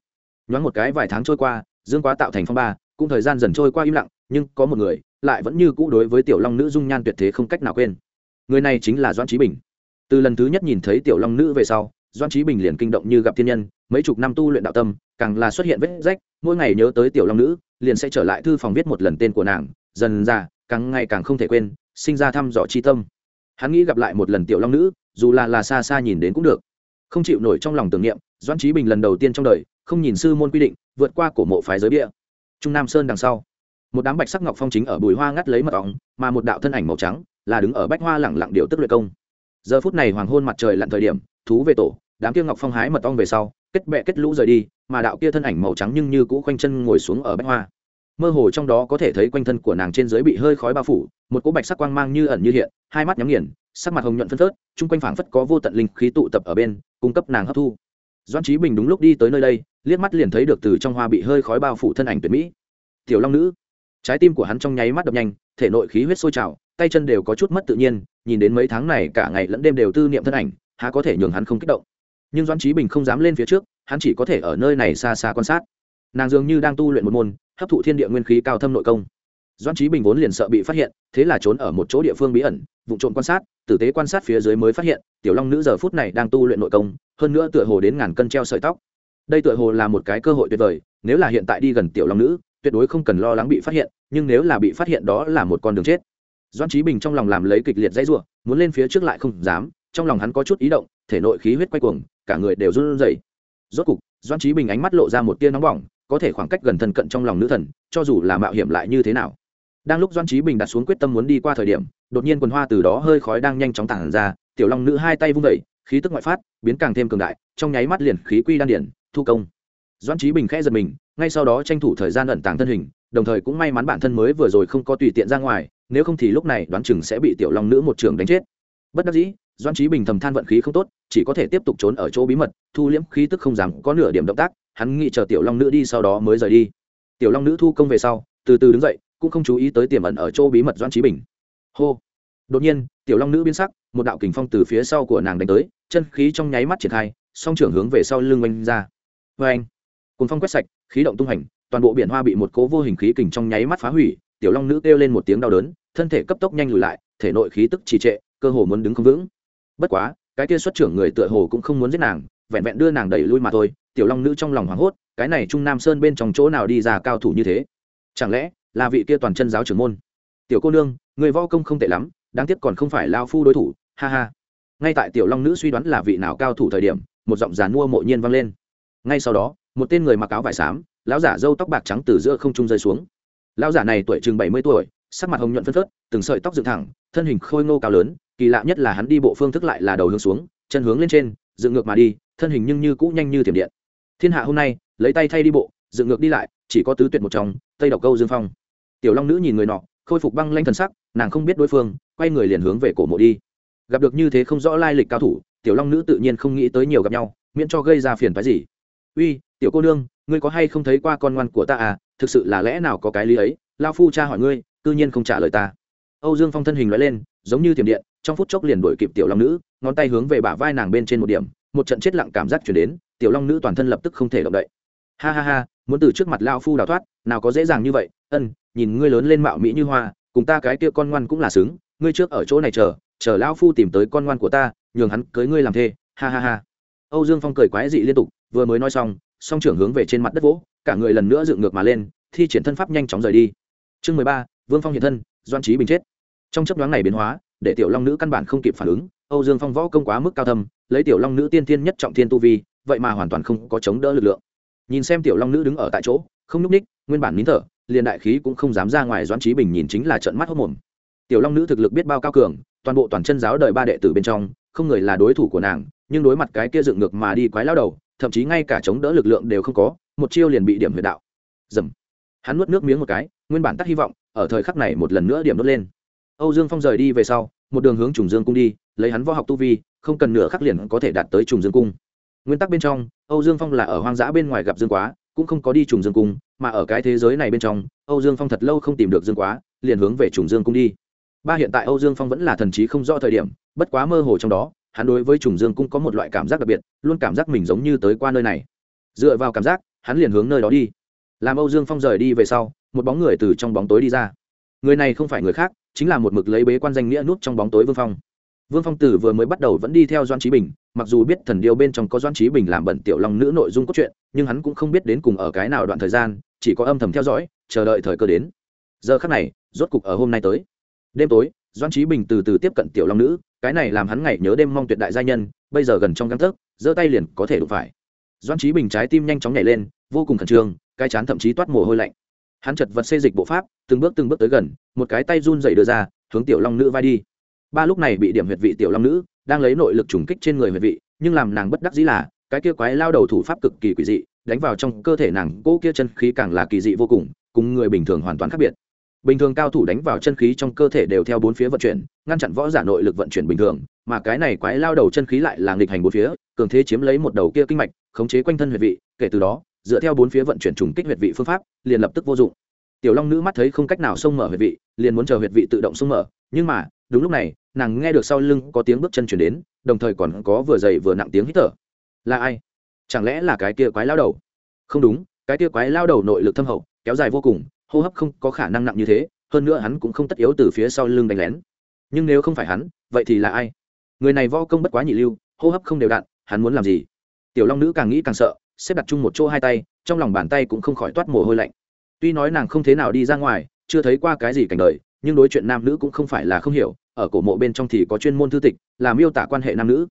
Nhoáng một cái vài tháng trôi qua, dương quá tạo thành phong ba, cũng thời gian dần trôi qua im lặng, nhưng có một người, lại vẫn như cũ đối với tiểu long nữ dung nhan tuyệt thế không cách nào quên. Người này chính là doan trí bình. Từ lần thứ nhất nhìn thấy tiểu long nữ về sau doan trí bình liền kinh động như gặp thiên nhân, mấy chục năm tu luyện đạo tâm, càng là xuất hiện vết rách mỗi ngày nhớ tới tiểu long nữ, liền sẽ trở lại thư phòng viết một lần tên của nàng, dần ra, càng ngày càng không thể quên, sinh ra thăm dò chi tâm. Hắn nghĩ gặp lại một lần tiểu long nữ, dù là là xa xa nhìn đến cũng được. Không chịu nổi trong lòng tưởng niệm doan trí bình lần đầu tiên trong đời, không nhìn sư môn quy định, vượt qua cổ mộ phái giới địa trung nam sơn đằng sau, một đám bạch sắc ngọc phong chính ở bùi hoa ngắt lấy mật ong, mà một đạo thân ảnh màu trắng, là đứng ở bách hoa lẳng lặng điều tức luyện công. Giờ phút này hoàng hôn mặt trời lặn thời điểm, thú về tổ, đám kia ngọc phong hái mật ong về sau kết bẹ kết lũ rời đi, mà đạo kia thân ảnh màu trắng nhưng như cũ khoanh chân ngồi xuống ở bách hoa. Mơ hồ trong đó có thể thấy quanh thân của nàng trên dưới bị hơi khói bao phủ, một cỗ bạch sắc quang mang như ẩn như hiện, hai mắt nhắm nghiền, sắc mặt hồng nhuận phân phớt, chung quanh phảng phất có vô tận linh khí tụ tập ở bên, cung cấp nàng hấp thu. Doan trí bình đúng lúc đi tới nơi đây, liếc mắt liền thấy được từ trong hoa bị hơi khói bao phủ thân ảnh tuyệt mỹ. Tiểu long nữ. Trái tim của hắn trong nháy mắt đập nhanh, thể nội khí huyết sôi trào, tay chân đều có chút mất tự nhiên, nhìn đến mấy tháng này cả ngày lẫn đêm đều tư niệm thân ảnh, há có thể nhường hắn không kích động nhưng Doãn trí bình không dám lên phía trước, hắn chỉ có thể ở nơi này xa xa quan sát. Nàng dường như đang tu luyện một môn, hấp thụ thiên địa nguyên khí cao thâm nội công. Doãn trí bình vốn liền sợ bị phát hiện, thế là trốn ở một chỗ địa phương bí ẩn vụ trộm quan sát, tử tế quan sát phía dưới mới phát hiện, tiểu long nữ giờ phút này đang tu luyện nội công, hơn nữa tựa hồ đến ngàn cân treo sợi tóc. Đây tựa hồ là một cái cơ hội tuyệt vời, nếu là hiện tại đi gần tiểu long nữ, tuyệt đối không cần lo lắng bị phát hiện, nhưng nếu là bị phát hiện đó là một con đường chết. Doan trí bình trong lòng làm lấy kịch liệt dãy ruộng muốn lên phía trước lại không dám, trong lòng hắn có chút ý động, thể nội khí huyết quay cuồng cả người đều run rẩy. Rốt cục doan trí bình ánh mắt lộ ra một tia nóng bỏng, có thể khoảng cách gần thân cận trong lòng nữ thần, cho dù là mạo hiểm lại như thế nào. Đang lúc doan trí bình đặt xuống quyết tâm muốn đi qua thời điểm, đột nhiên quần hoa từ đó hơi khói đang nhanh chóng tản ra, tiểu long nữ hai tay vung vẩy khí tức ngoại phát, biến càng thêm cường đại, trong nháy mắt liền khí quy đan điển, thu công. Doan trí bình khẽ giật mình, ngay sau đó tranh thủ thời gian ẩn tàng thân hình, đồng thời cũng may mắn bản thân mới vừa rồi không có tùy tiện ra ngoài, nếu không thì lúc này đoán chừng sẽ bị tiểu long nữ một trường đánh chết. Bất đắc dĩ doan trí bình thầm than vận khí không tốt, chỉ có thể tiếp tục trốn ở chỗ bí mật, thu liễm khí tức không dám có nửa điểm động tác, hắn nghĩ chờ tiểu long nữ đi sau đó mới rời đi. Tiểu long nữ thu công về sau, từ từ đứng dậy, cũng không chú ý tới tiềm ẩn ở chỗ bí mật doan trí bình. Hô! Đột nhiên, tiểu long nữ biến sắc, một đạo kình phong từ phía sau của nàng đánh tới, chân khí trong nháy mắt triển khai, song trưởng hướng về sau lưng oanh ra. Vê anh cùng phong quét sạch, khí động tung hành, toàn bộ biển hoa bị một cố vô hình khí kình trong nháy mắt phá hủy, tiểu long nữ kêu lên một tiếng đau đớn, thân thể cấp tốc nhanh lùi lại, thể nội khí tức trì trệ, cơ hồ muốn đứng không vững bất quá, cái kia xuất trưởng người tựa hồ cũng không muốn giết nàng, vẹn vẹn đưa nàng đẩy lui mà thôi, tiểu long nữ trong lòng hoảng hốt, cái này trung nam sơn bên trong chỗ nào đi ra cao thủ như thế? Chẳng lẽ là vị kia toàn chân giáo trưởng môn? Tiểu cô nương, người võ công không tệ lắm, đáng tiếc còn không phải lao phu đối thủ, ha ha. Ngay tại tiểu long nữ suy đoán là vị nào cao thủ thời điểm, một giọng giàn mua mộ nhiên vang lên. Ngay sau đó, một tên người mặc áo vải xám, lão giả râu tóc bạc trắng từ giữa không trung rơi xuống. Lão giả này tuổi chừng bảy mươi tuổi sắc mặt hồng nhuận phân phớt, từng sợi tóc dựng thẳng, thân hình khôi ngô cao lớn, kỳ lạ nhất là hắn đi bộ phương thức lại là đầu hướng xuống, chân hướng lên trên, dựng ngược mà đi, thân hình nhưng như cũ nhanh như thiểm điện. Thiên hạ hôm nay, lấy tay thay đi bộ, dựng ngược đi lại, chỉ có tứ tuyệt một trong, tây độc câu dương phong. Tiểu long nữ nhìn người nọ, khôi phục băng lanh thần sắc, nàng không biết đối phương, quay người liền hướng về cổ mộ đi. Gặp được như thế không rõ lai lịch cao thủ, tiểu long nữ tự nhiên không nghĩ tới nhiều gặp nhau, miễn cho gây ra phiền phái gì. Uy, tiểu cô nương, ngươi có hay không thấy qua con ngoan của ta à? Thực sự là lẽ nào có cái lý ấy? Lao phu cha hỏi ngươi cư nhiên không trả lời ta. Âu dương phong thân hình loại lên, giống như tiềm điện, trong phút chốc liền đuổi kịp tiểu long nữ, ngón tay hướng về bả vai nàng bên trên một điểm, một trận chết lặng cảm giác chuyển đến, tiểu long nữ toàn thân lập tức không thể động đậy. Ha ha ha, muốn từ trước mặt lao phu đào thoát, nào có dễ dàng như vậy, ân, nhìn ngươi lớn lên mạo mỹ như hoa, cùng ta cái kia con ngoan cũng là xứng, ngươi trước ở chỗ này chờ chờ lao phu tìm tới con ngoan của ta, nhường hắn cưới ngươi làm thê, ha ha ha. Âu dương phong cười quái dị liên tục, vừa mới nói xong, song trưởng hướng về trên mặt đất vỗ, cả người lần nữa dựng ngược mà lên, thi triển thân pháp nhanh chóng rời đi. Chương mười ba vương phong hiện thân doan trí bình chết trong chấp đoán này biến hóa để tiểu long nữ căn bản không kịp phản ứng âu dương phong võ công quá mức cao thâm lấy tiểu long nữ tiên tiên nhất trọng thiên tu vi vậy mà hoàn toàn không có chống đỡ lực lượng nhìn xem tiểu long nữ đứng ở tại chỗ không nhúc ních nguyên bản nín thở, liền đại khí cũng không dám ra ngoài doan trí bình nhìn chính là trận mắt hốc mồm. Tiểu long nữ thực lực biết bao cao cường, toàn bộ toàn chân giáo đời ba đệ tử bên trong, không người là đối thủ của nàng, nhưng đối mặt cái kia dựng ngược mà đi quái lao đầu, thậm chí ngay cả chống đỡ lực lượng đều không có, một chiêu liền bị điểm huyệt đạo. Dầm. Hắn nuốt nước miếng một cái, nguyên bản tắt hy vọng ở thời khắc này một lần nữa điểm đốt lên. Âu dương phong rời đi về sau, một đường hướng trùng dương cung đi, lấy hắn võ học tu vi, không cần nửa khắc liền có thể đạt tới trùng dương cung. Nguyên tắc bên trong, âu dương phong là ở hoang dã bên ngoài gặp dương quá, cũng không có đi trùng dương cung, mà ở cái thế giới này bên trong, âu dương phong thật lâu không tìm được dương quá, liền hướng về trùng dương cung đi. Ba hiện tại âu dương phong vẫn là thần trí không rõ thời điểm, bất quá mơ hồ trong đó, hắn đối với trùng dương cung có một loại cảm giác đặc biệt, luôn cảm giác mình giống như tới qua nơi này. Dựa vào cảm giác, hắn liền hướng nơi đó đi. Làm âu dương phong rời đi về sau một bóng người từ trong bóng tối đi ra. Người này không phải người khác, chính là một mực lấy bế quan danh nghĩa nút trong bóng tối vương phong. Vương phong tử vừa mới bắt đầu vẫn đi theo doan trí bình, mặc dù biết thần điêu bên trong có doan trí bình làm bẩn tiểu long nữ nội dung cốt truyện, nhưng hắn cũng không biết đến cùng ở cái nào đoạn thời gian, chỉ có âm thầm theo dõi, chờ đợi thời cơ đến. Giờ khắc này, rốt cục ở hôm nay tới. Đêm tối doan trí bình từ từ tiếp cận tiểu long nữ, cái này làm hắn ngày nhớ đêm mong tuyệt đại gia nhân, bây giờ gần trong găng tấc, giơ tay liền có thể đụng phải. Doan trí bình trái tim nhanh chóng nhảy lên, vô cùng khẩn trương, cái chán thậm chí toát mồ hôi lạnh hắn chật vật xê dịch bộ pháp, từng bước từng bước tới gần, một cái tay run dậy đưa ra, hướng tiểu long nữ vai đi. Ba lúc này bị điểm huyệt vị tiểu long nữ, đang lấy nội lực trùng kích trên người huyệt vị, nhưng làm nàng bất đắc dĩ là, cái kia quái lao đầu thủ pháp cực kỳ quỷ dị, đánh vào trong cơ thể nàng cỗ kia chân khí càng là kỳ dị vô cùng cùng người bình thường hoàn toàn khác biệt. Bình thường cao thủ đánh vào chân khí trong cơ thể đều theo bốn phía vận chuyển, ngăn chặn võ giả nội lực vận chuyển bình thường, mà cái này quái lao đầu chân khí lại là nghịch hành bốn phía, cường thế chiếm lấy một đầu kia kinh mạch, khống chế quanh thân huyệt vị, kể từ đó dựa theo bốn phía vận chuyển trùng kích huyệt vị phương pháp, liền lập tức vô dụng. Tiểu long nữ mắt thấy không cách nào xông mở huyệt vị, liền muốn chờ huyệt vị tự động xông mở, nhưng mà, đúng lúc này, nàng nghe được sau lưng có tiếng bước chân chuyển đến, đồng thời còn có vừa dày vừa nặng tiếng hít thở. Là ai? Chẳng lẽ là cái kia quái lao đầu? Không đúng, cái kia quái lao đầu nội lực thâm hậu, kéo dài vô cùng, hô hấp không có khả năng nặng như thế, hơn nữa hắn cũng không tất yếu từ phía sau lưng đánh lén. Nhưng nếu không phải hắn, vậy thì là ai? Người này vo công bất quá nhị lưu, hô hấp không đều đặn, hắn muốn làm gì? Tiểu long nữ càng nghĩ càng sợ xếp đặt chung một chỗ hai tay, trong lòng bàn tay cũng không khỏi toát mồ hôi lạnh. Tuy nói nàng không thế nào đi ra ngoài, chưa thấy qua cái gì cảnh đời, nhưng đối chuyện nam nữ cũng không phải là không hiểu, ở cổ mộ bên trong thì có chuyên môn thư tịch làm miêu tả quan hệ nam nữ.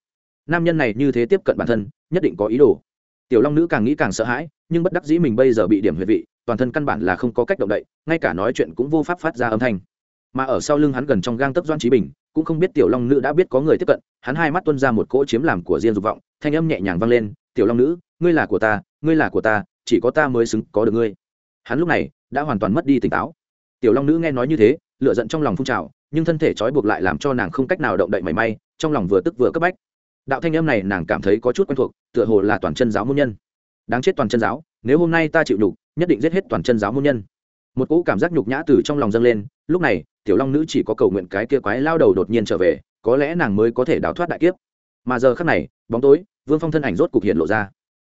Nam nhân này như thế tiếp cận bản thân, nhất định có ý đồ. Tiểu long nữ càng nghĩ càng sợ hãi, nhưng bất đắc dĩ mình bây giờ bị điểm huyệt vị, toàn thân căn bản là không có cách động đậy, ngay cả nói chuyện cũng vô pháp phát ra âm thanh. Mà ở sau lưng hắn gần trong gang tấc doan trí bình, cũng không biết tiểu long nữ đã biết có người tiếp cận, hắn hai mắt tuân ra một cỗ chiếm làm của riêng dục vọng, thanh âm nhẹ nhàng vang lên, tiểu long nữ ngươi là của ta, ngươi là của ta, chỉ có ta mới xứng, có được ngươi. Hắn lúc này đã hoàn toàn mất đi tỉnh táo. Tiểu long nữ nghe nói như thế lựa giận trong lòng phun trào, nhưng thân thể trói buộc lại làm cho nàng không cách nào động đậy mảy may, trong lòng vừa tức vừa cấp bách. Đạo thanh âm này nàng cảm thấy có chút quen thuộc, tựa hồ là toàn chân giáo môn nhân. Đáng chết toàn chân giáo, nếu hôm nay ta chịu nhục, nhất định giết hết toàn chân giáo môn nhân. Một cỗ cảm giác nhục nhã từ trong lòng dâng lên, lúc này, tiểu long nữ chỉ có cầu nguyện cái kia quái lao đầu đột nhiên trở về, có lẽ nàng mới có thể đào thoát đại kiếp. Mà giờ khắc này, bóng tối, vương phong thân ảnh rốt cục hiện lộ ra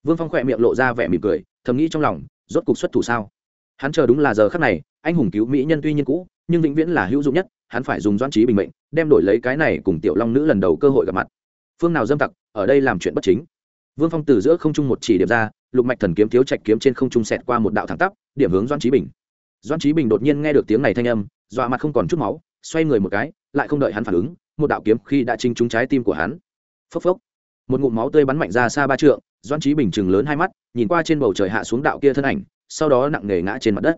vương phong khỏe miệng lộ ra vẻ mỉm cười, thầm nghĩ trong lòng, rốt cục xuất thủ sao? Hắn chờ đúng là giờ khắc này, anh hùng cứu mỹ nhân tuy nhiên cũ, nhưng vĩnh viễn là hữu dụng nhất, hắn phải dùng doan trí bình mệnh, đem đổi lấy cái này cùng tiểu long nữ lần đầu cơ hội gặp mặt. Phương nào dâm tặc, ở đây làm chuyện bất chính. Vương phong từ giữa không trung một chỉ điểm ra, lục mạch thần kiếm thiếu trạch kiếm trên không trung xẹt qua một đạo thẳng tắp, điểm hướng doan trí bình. Doan trí bình đột nhiên nghe được tiếng này thanh âm, dọa mặt không còn chút máu, xoay người một cái, lại không đợi hắn phản ứng, một đạo kiếm khi đã chinh trúng trái tim của hắn. Phốc phốc. Một ngụm máu tươi bắn mạnh ra xa ba trượng doãn trí bình chừng lớn hai mắt, nhìn qua trên bầu trời hạ xuống đạo kia thân ảnh, sau đó nặng nề ngã trên mặt đất.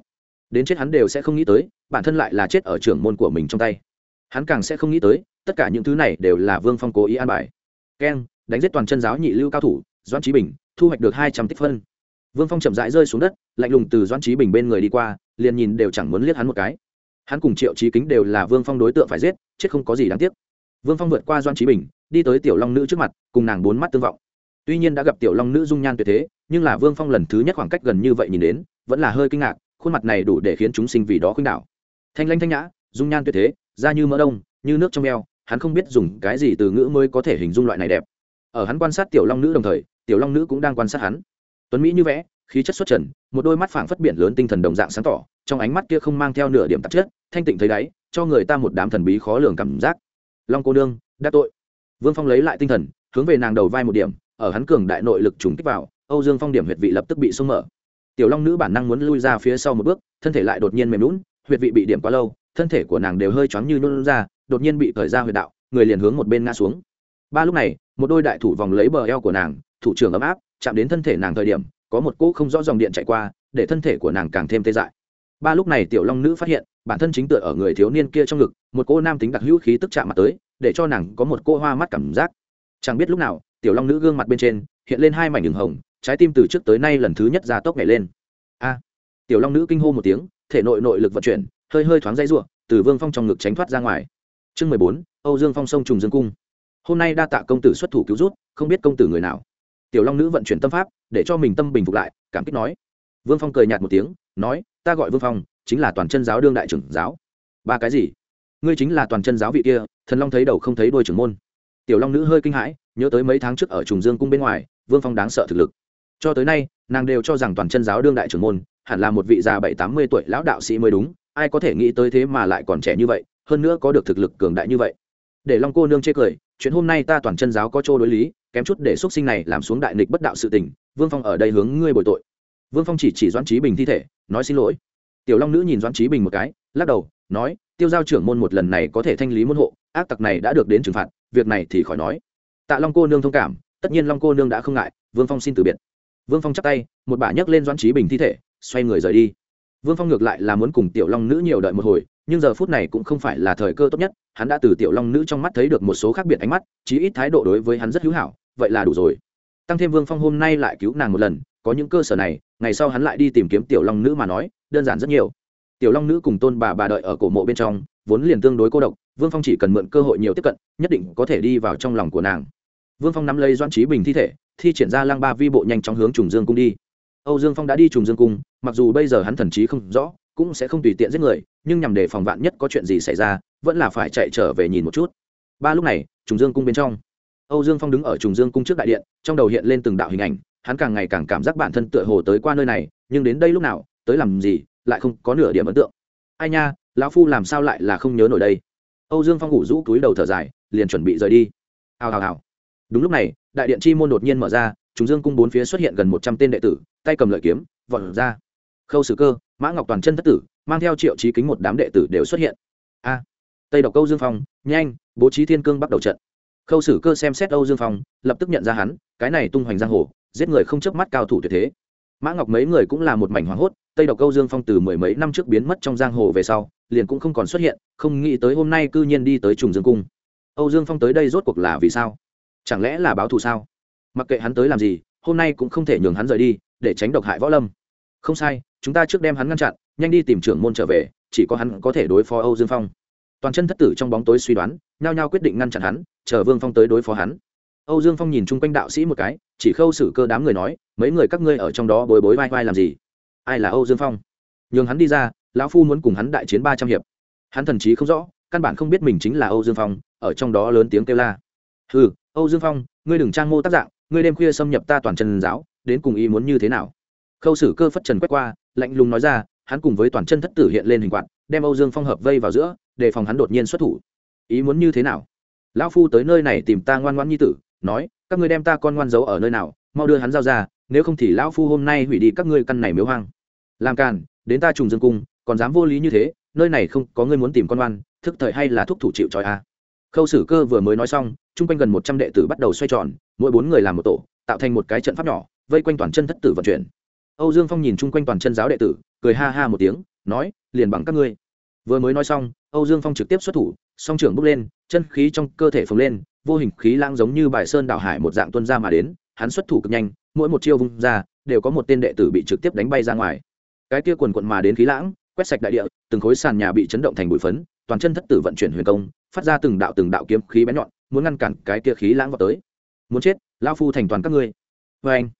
Đến chết hắn đều sẽ không nghĩ tới, bản thân lại là chết ở trưởng môn của mình trong tay. Hắn càng sẽ không nghĩ tới, tất cả những thứ này đều là vương phong cố ý an bài. Keng, đánh giết toàn chân giáo nhị lưu cao thủ, doãn trí bình, thu hoạch được hai trăm tích phân. Vương phong chậm rãi rơi xuống đất, lạnh lùng từ doãn trí bình bên người đi qua, liền nhìn đều chẳng muốn liếc hắn một cái. Hắn cùng triệu trí kính đều là vương phong đối tượng phải giết, chết không có gì đáng tiếc. Vương phong vượt qua doãn trí bình, đi tới tiểu long nữ trước mặt, cùng nàng bốn mắt tương vọng tuy nhiên đã gặp tiểu long nữ dung nhan tuyệt thế, nhưng là vương phong lần thứ nhất khoảng cách gần như vậy nhìn đến, vẫn là hơi kinh ngạc, khuôn mặt này đủ để khiến chúng sinh vì đó khuynh đảo. Thanh lanh thanh nhã, dung nhan tuyệt thế, da như mỡ đông, như nước trong eo, hắn không biết dùng cái gì từ ngữ mới có thể hình dung loại này đẹp. Ở hắn quan sát tiểu long nữ đồng thời, tiểu long nữ cũng đang quan sát hắn. Tuấn mỹ như vẽ, khí chất xuất trần, một đôi mắt phảng phất biển lớn tinh thần đồng dạng sáng tỏ, trong ánh mắt kia không mang theo nửa điểm tạp chất, thanh tịnh thấy đáy, cho người ta một đám thần bí khó lường cảm giác. Long cô nương, đã tội. Vương phong lấy lại tinh thần, hướng về nàng đầu vai một điểm ở hắn cường đại nội lực trùng kích vào, âu dương phong điểm huyệt vị lập tức bị xung mở. Tiểu long nữ bản năng muốn lui ra phía sau một bước, thân thể lại đột nhiên mềm lún huyệt vị bị điểm quá lâu, thân thể của nàng đều hơi choáng như nôn ra, đột nhiên bị thời ra huyệt đạo, người liền hướng một bên ngã xuống. Ba lúc này, một đôi đại thủ vòng lấy bờ eo của nàng, thủ trưởng ấm áp, chạm đến thân thể nàng thời điểm, có một cỗ không rõ dòng điện chạy qua, để thân thể của nàng càng thêm tê dại. Ba lúc này tiểu long nữ phát hiện, bản thân chính tựa ở người thiếu niên kia trong ngực, một cô nam tính đặc hữu khí tức chạm mặt tới, để cho nàng có một cô hoa mắt cảm giác chẳng biết lúc nào, tiểu long nữ gương mặt bên trên hiện lên hai mảnh đường hồng, trái tim từ trước tới nay lần thứ nhất ra tốc nhảy lên. A! Tiểu long nữ kinh hô một tiếng, thể nội nội lực vận chuyển, hơi hơi thoáng dây r từ vương phong trong ngực tránh thoát ra ngoài. Chương mười bốn, âu dương phong sông trùng dương cung. Hôm nay đa tạ công tử xuất thủ cứu rút không biết công tử người nào. Tiểu long nữ vận chuyển tâm pháp, để cho mình tâm bình phục lại, cảm kích nói. Vương phong cười nhạt một tiếng, nói, ta gọi vương phong, chính là toàn chân giáo đương đại trưởng giáo. Ba cái gì? Ngươi chính là toàn chân giáo vị kia, thần long thấy đầu không thấy đôi trưởng môn tiểu long nữ hơi kinh hãi, nhớ tới mấy tháng trước ở trùng dương cung bên ngoài, vương phong đáng sợ thực lực. Cho tới nay, nàng đều cho rằng toàn chân giáo đương đại trưởng môn, hẳn là một vị già bảy tám mươi tuổi lão đạo sĩ mới đúng, ai có thể nghĩ tới thế mà lại còn trẻ như vậy, hơn nữa có được thực lực cường đại như vậy. Để long cô nương chê cười, chuyện hôm nay ta toàn chân giáo có chỗ đối lý, kém chút để x sinh này làm xuống đại nghịch bất đạo sự tình, vương phong ở đây hướng ngươi bồi tội. Vương phong chỉ chỉ doãn trí bình thi thể, nói xin lỗi. Tiểu long nữ nhìn doãn trí bình một cái, lắc đầu, nói tiêu giao trưởng môn một lần này có thể thanh lý môn hộ, ác tặc này đã được đến trừng phạt, việc này thì khỏi nói. Tạ long cô nương thông cảm, tất nhiên long cô nương đã không ngại, vương phong xin từ biệt. Vương phong chắp tay, một bà nhấc lên doãn trí bình thi thể, xoay người rời đi. Vương phong ngược lại là muốn cùng tiểu long nữ nhiều đợi một hồi, nhưng giờ phút này cũng không phải là thời cơ tốt nhất, hắn đã từ tiểu long nữ trong mắt thấy được một số khác biệt ánh mắt, chí ít thái độ đối với hắn rất hữu hảo, vậy là đủ rồi. Tăng thêm vương phong hôm nay lại cứu nàng một lần, có những cơ sở này, ngày sau hắn lại đi tìm kiếm tiểu long nữ mà nói, đơn giản rất nhiều tiểu long nữ cùng tôn bà bà đợi ở cổ mộ bên trong, vốn liền tương đối cô độc, vương phong chỉ cần mượn cơ hội nhiều tiếp cận, nhất định có thể đi vào trong lòng của nàng. Vương phong nắm lấy doan trí bình thi thể, thi triển ra Lang ba vi bộ nhanh chóng hướng trùng dương cung đi. Âu dương phong đã đi trùng dương cung, mặc dù bây giờ hắn thần trí không rõ, cũng sẽ không tùy tiện giết người, nhưng nhằm để phòng vạn nhất có chuyện gì xảy ra, vẫn là phải chạy trở về nhìn một chút. Ba lúc này, trùng dương cung bên trong, âu dương phong đứng ở trùng dương cung trước đại điện, trong đầu hiện lên từng đạo hình ảnh, hắn càng ngày càng cảm giác bản thân tựa hồ tới qua nơi này, nhưng đến đây lúc nào, tới làm gì lại không có nửa điểm ấn tượng. Ai nha, lão phu làm sao lại là không nhớ nổi đây? Âu dương phong ngủ rũ túi đầu thở dài, liền chuẩn bị rời đi. Hào hào hào. Đúng lúc này, đại điện chi môn đột nhiên mở ra, chúng dương cung bốn phía xuất hiện gần một trăm tên đệ tử, tay cầm lợi kiếm, vọt ra. Khâu sử cơ, mã ngọc toàn chân thất tử, mang theo triệu trí kính một đám đệ tử đều xuất hiện. A. Tây độc câu dương phong, nhanh, bố trí thiên cương bắt đầu trận. Khâu sử cơ xem xét âu dương phong, lập tức nhận ra hắn, cái này tung hoành giang hồ, giết người không chớp mắt cao thủ tuyệt thế mã ngọc mấy người cũng là một mảnh hoảng hốt, tây độc câu dương phong từ mười mấy năm trước biến mất trong giang hồ về sau, liền cũng không còn xuất hiện, không nghĩ tới hôm nay cư nhiên đi tới trùng dương cung. Âu dương phong tới đây rốt cuộc là vì sao? Chẳng lẽ là báo thù sao? Mặc kệ hắn tới làm gì, hôm nay cũng không thể nhường hắn rời đi, để tránh độc hại võ lâm. Không sai, chúng ta trước đem hắn ngăn chặn, nhanh đi tìm trưởng môn trở về, chỉ có hắn có thể đối phó âu dương phong. Toàn chân thất tử trong bóng tối suy đoán, nhao nhao quyết định ngăn chặn hắn, chờ vương phong tới đối phó hắn âu dương phong nhìn chung quanh đạo sĩ một cái, chỉ khâu xử cơ đám người nói, mấy người các ngươi ở trong đó bồi bối vai vai làm gì? Ai là âu dương phong? Nhường hắn đi ra, lão phu muốn cùng hắn đại chiến ba trăm hiệp. Hắn thần chí không rõ, căn bản không biết mình chính là âu dương phong, ở trong đó lớn tiếng kêu la. Ừ âu dương phong, ngươi đừng trang mô tác dạng, ngươi đêm khuya xâm nhập ta toàn chân giáo, đến cùng ý muốn như thế nào? Khâu sử cơ phất trần quét qua, lạnh lùng nói ra, hắn cùng với toàn chân thất tử hiện lên hình quạt, đem âu dương phong hợp vây vào giữa để phòng hắn đột nhiên xuất thủ. Ý muốn như thế nào? Lão phu tới nơi này tìm ta ngoan ngoãn như tử nói, các ngươi đem ta con ngoan giấu ở nơi nào, mau đưa hắn giao ra, nếu không thì lão phu hôm nay hủy đi các ngươi căn này miếu hoang. Làm càn, đến ta trùng dương cung, còn dám vô lý như thế, nơi này không có ngươi muốn tìm con ngoan, thức thời hay là thúc thủ chịu trói a à. khâu sử cơ vừa mới nói xong, chung quanh gần một trăm đệ tử bắt đầu xoay tròn, mỗi bốn người làm một tổ, tạo thành một cái trận pháp nhỏ, vây quanh toàn chân thất tử vận chuyển. Âu dương phong nhìn chung quanh toàn chân giáo đệ tử, cười ha ha một tiếng, nói, liền bằng các ngươi. Vừa mới nói xong, âu dương phong trực tiếp xuất thủ, song trưởng bước lên, chân khí trong cơ thể phồng lên vô hình khí lãng giống như bài sơn đảo hải một dạng tuân ra mà đến, hắn xuất thủ cực nhanh, mỗi một chiêu vung ra, đều có một tên đệ tử bị trực tiếp đánh bay ra ngoài. Cái kia quần quận mà đến khí lãng, quét sạch đại địa, từng khối sàn nhà bị chấn động thành bụi phấn, toàn chân thất tử vận chuyển huyền công, phát ra từng đạo từng đạo kiếm khí bén nhọn, muốn ngăn cản cái kia khí lãng vào tới. Muốn chết lao phu thành toàn các ngươi. Vê anh,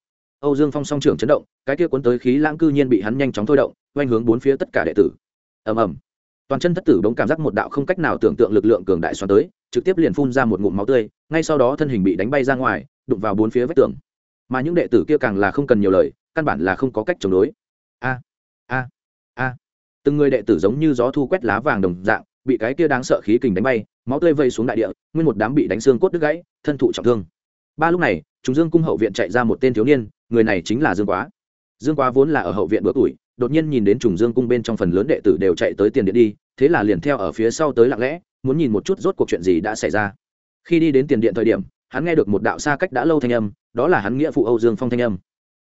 âu dương phong song trưởng chấn động, cái kia cuốn tới khí lãng cư nhiên bị hắn nhanh chóng thôi động, oanh hướng bốn phía tất cả đệ tử. Ầm ầm. Toàn chân thất tử đống cảm giác một đạo không cách nào tưởng tượng lực lượng cường đại xoắn tới trực tiếp liền phun ra một ngụm máu tươi, ngay sau đó thân hình bị đánh bay ra ngoài, đụng vào bốn phía vách tường. Mà những đệ tử kia càng là không cần nhiều lời, căn bản là không có cách chống đối. A a a. Từng người đệ tử giống như gió thu quét lá vàng đồng dạng, bị cái kia đáng sợ khí kình đánh bay, máu tươi vây xuống đại địa, nguyên một đám bị đánh xương cốt đứt gãy, thân thụ trọng thương. Ba lúc này, chúng dương cung hậu viện chạy ra một tên thiếu niên, người này chính là dương quá. Dương quá vốn là ở hậu viện bữa tuổi, đột nhiên nhìn đến trùng dương cung bên trong phần lớn đệ tử đều chạy tới tiền điện đi, thế là liền theo ở phía sau tới lặng lẽ muốn nhìn một chút rốt cuộc chuyện gì đã xảy ra. Khi đi đến tiền điện thời điểm, hắn nghe được một đạo xa cách đã lâu thanh âm, đó là hắn nghĩa phụ âu dương phong thanh âm.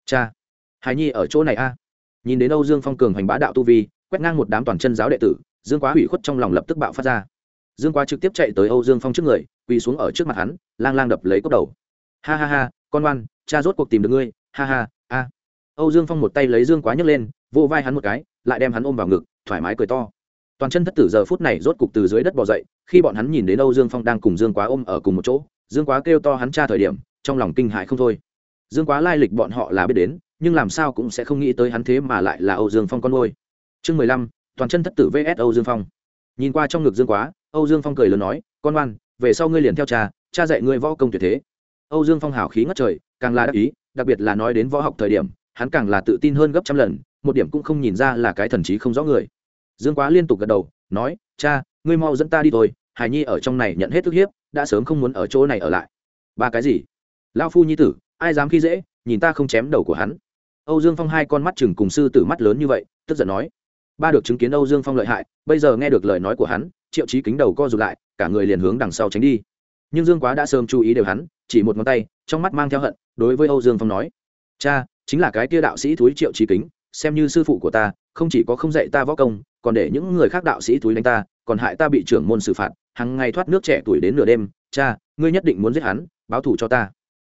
Cha hài nhi ở chỗ này a. Nhìn đến âu dương phong cường hoành bá đạo tu vi, quét ngang một đám toàn chân giáo đệ tử, dương quá hủy khuất trong lòng lập tức bạo phát ra. Dương quá trực tiếp chạy tới âu dương phong trước người, quỳ xuống ở trước mặt hắn, lang lang đập lấy cốc đầu. Ha ha ha, con ngoan, cha rốt cuộc tìm được ngươi, ha ha, a. Âu dương phong một tay lấy dương quá nhấc lên vô vai hắn một cái, lại đem hắn ôm vào ngực, thoải mái cười to toàn chân thất tử giờ phút này rốt cục từ dưới đất bò dậy, khi bọn hắn nhìn đến âu dương phong đang cùng dương quá ôm ở cùng một chỗ, dương quá kêu to hắn cha thời điểm, trong lòng kinh hại không thôi. Dương quá lai lịch bọn họ là biết đến, nhưng làm sao cũng sẽ không nghĩ tới hắn thế mà lại là âu dương phong con ngôi chương mười lăm, toàn chân thất tử vs âu dương phong. Nhìn qua trong ngực dương quá, âu dương phong cười lớn nói, con ngoan, về sau ngươi liền theo cha cha dạy ngươi võ công tuyệt thế. Âu dương phong hào khí ngất trời, càng là đắc ý, đặc biệt là nói đến võ học thời điểm, hắn càng là tự tin hơn gấp trăm lần, một điểm cũng không nhìn ra là cái thần trí không rõ người dương quá liên tục gật đầu, nói, cha, ngươi mau dẫn ta đi thôi, hải nhi ở trong này nhận hết thức hiếp, đã sớm không muốn ở chỗ này ở lại. Ba cái gì? Lao phu nhi tử, ai dám khi dễ, nhìn ta không chém đầu của hắn. Âu dương phong hai con mắt chừng cùng sư tử mắt lớn như vậy, tức giận nói, ba được chứng kiến âu dương phong lợi hại, bây giờ nghe được lời nói của hắn, triệu chí kính đầu co rụt lại, cả người liền hướng đằng sau tránh đi. Nhưng dương quá đã sớm chú ý đều hắn, chỉ một ngón tay, trong mắt mang theo hận, đối với âu dương phong nói, cha, chính là cái kia đạo sĩ thúi triệu chí kính, xem như sư phụ của ta, không chỉ có không dạy ta võ công còn để những người khác đạo sĩ thúi đánh ta, còn hại ta bị trưởng môn xử phạt hàng ngày thoát nước trẻ tuổi đến nửa đêm, cha, ngươi nhất định muốn giết hắn, báo thù cho ta.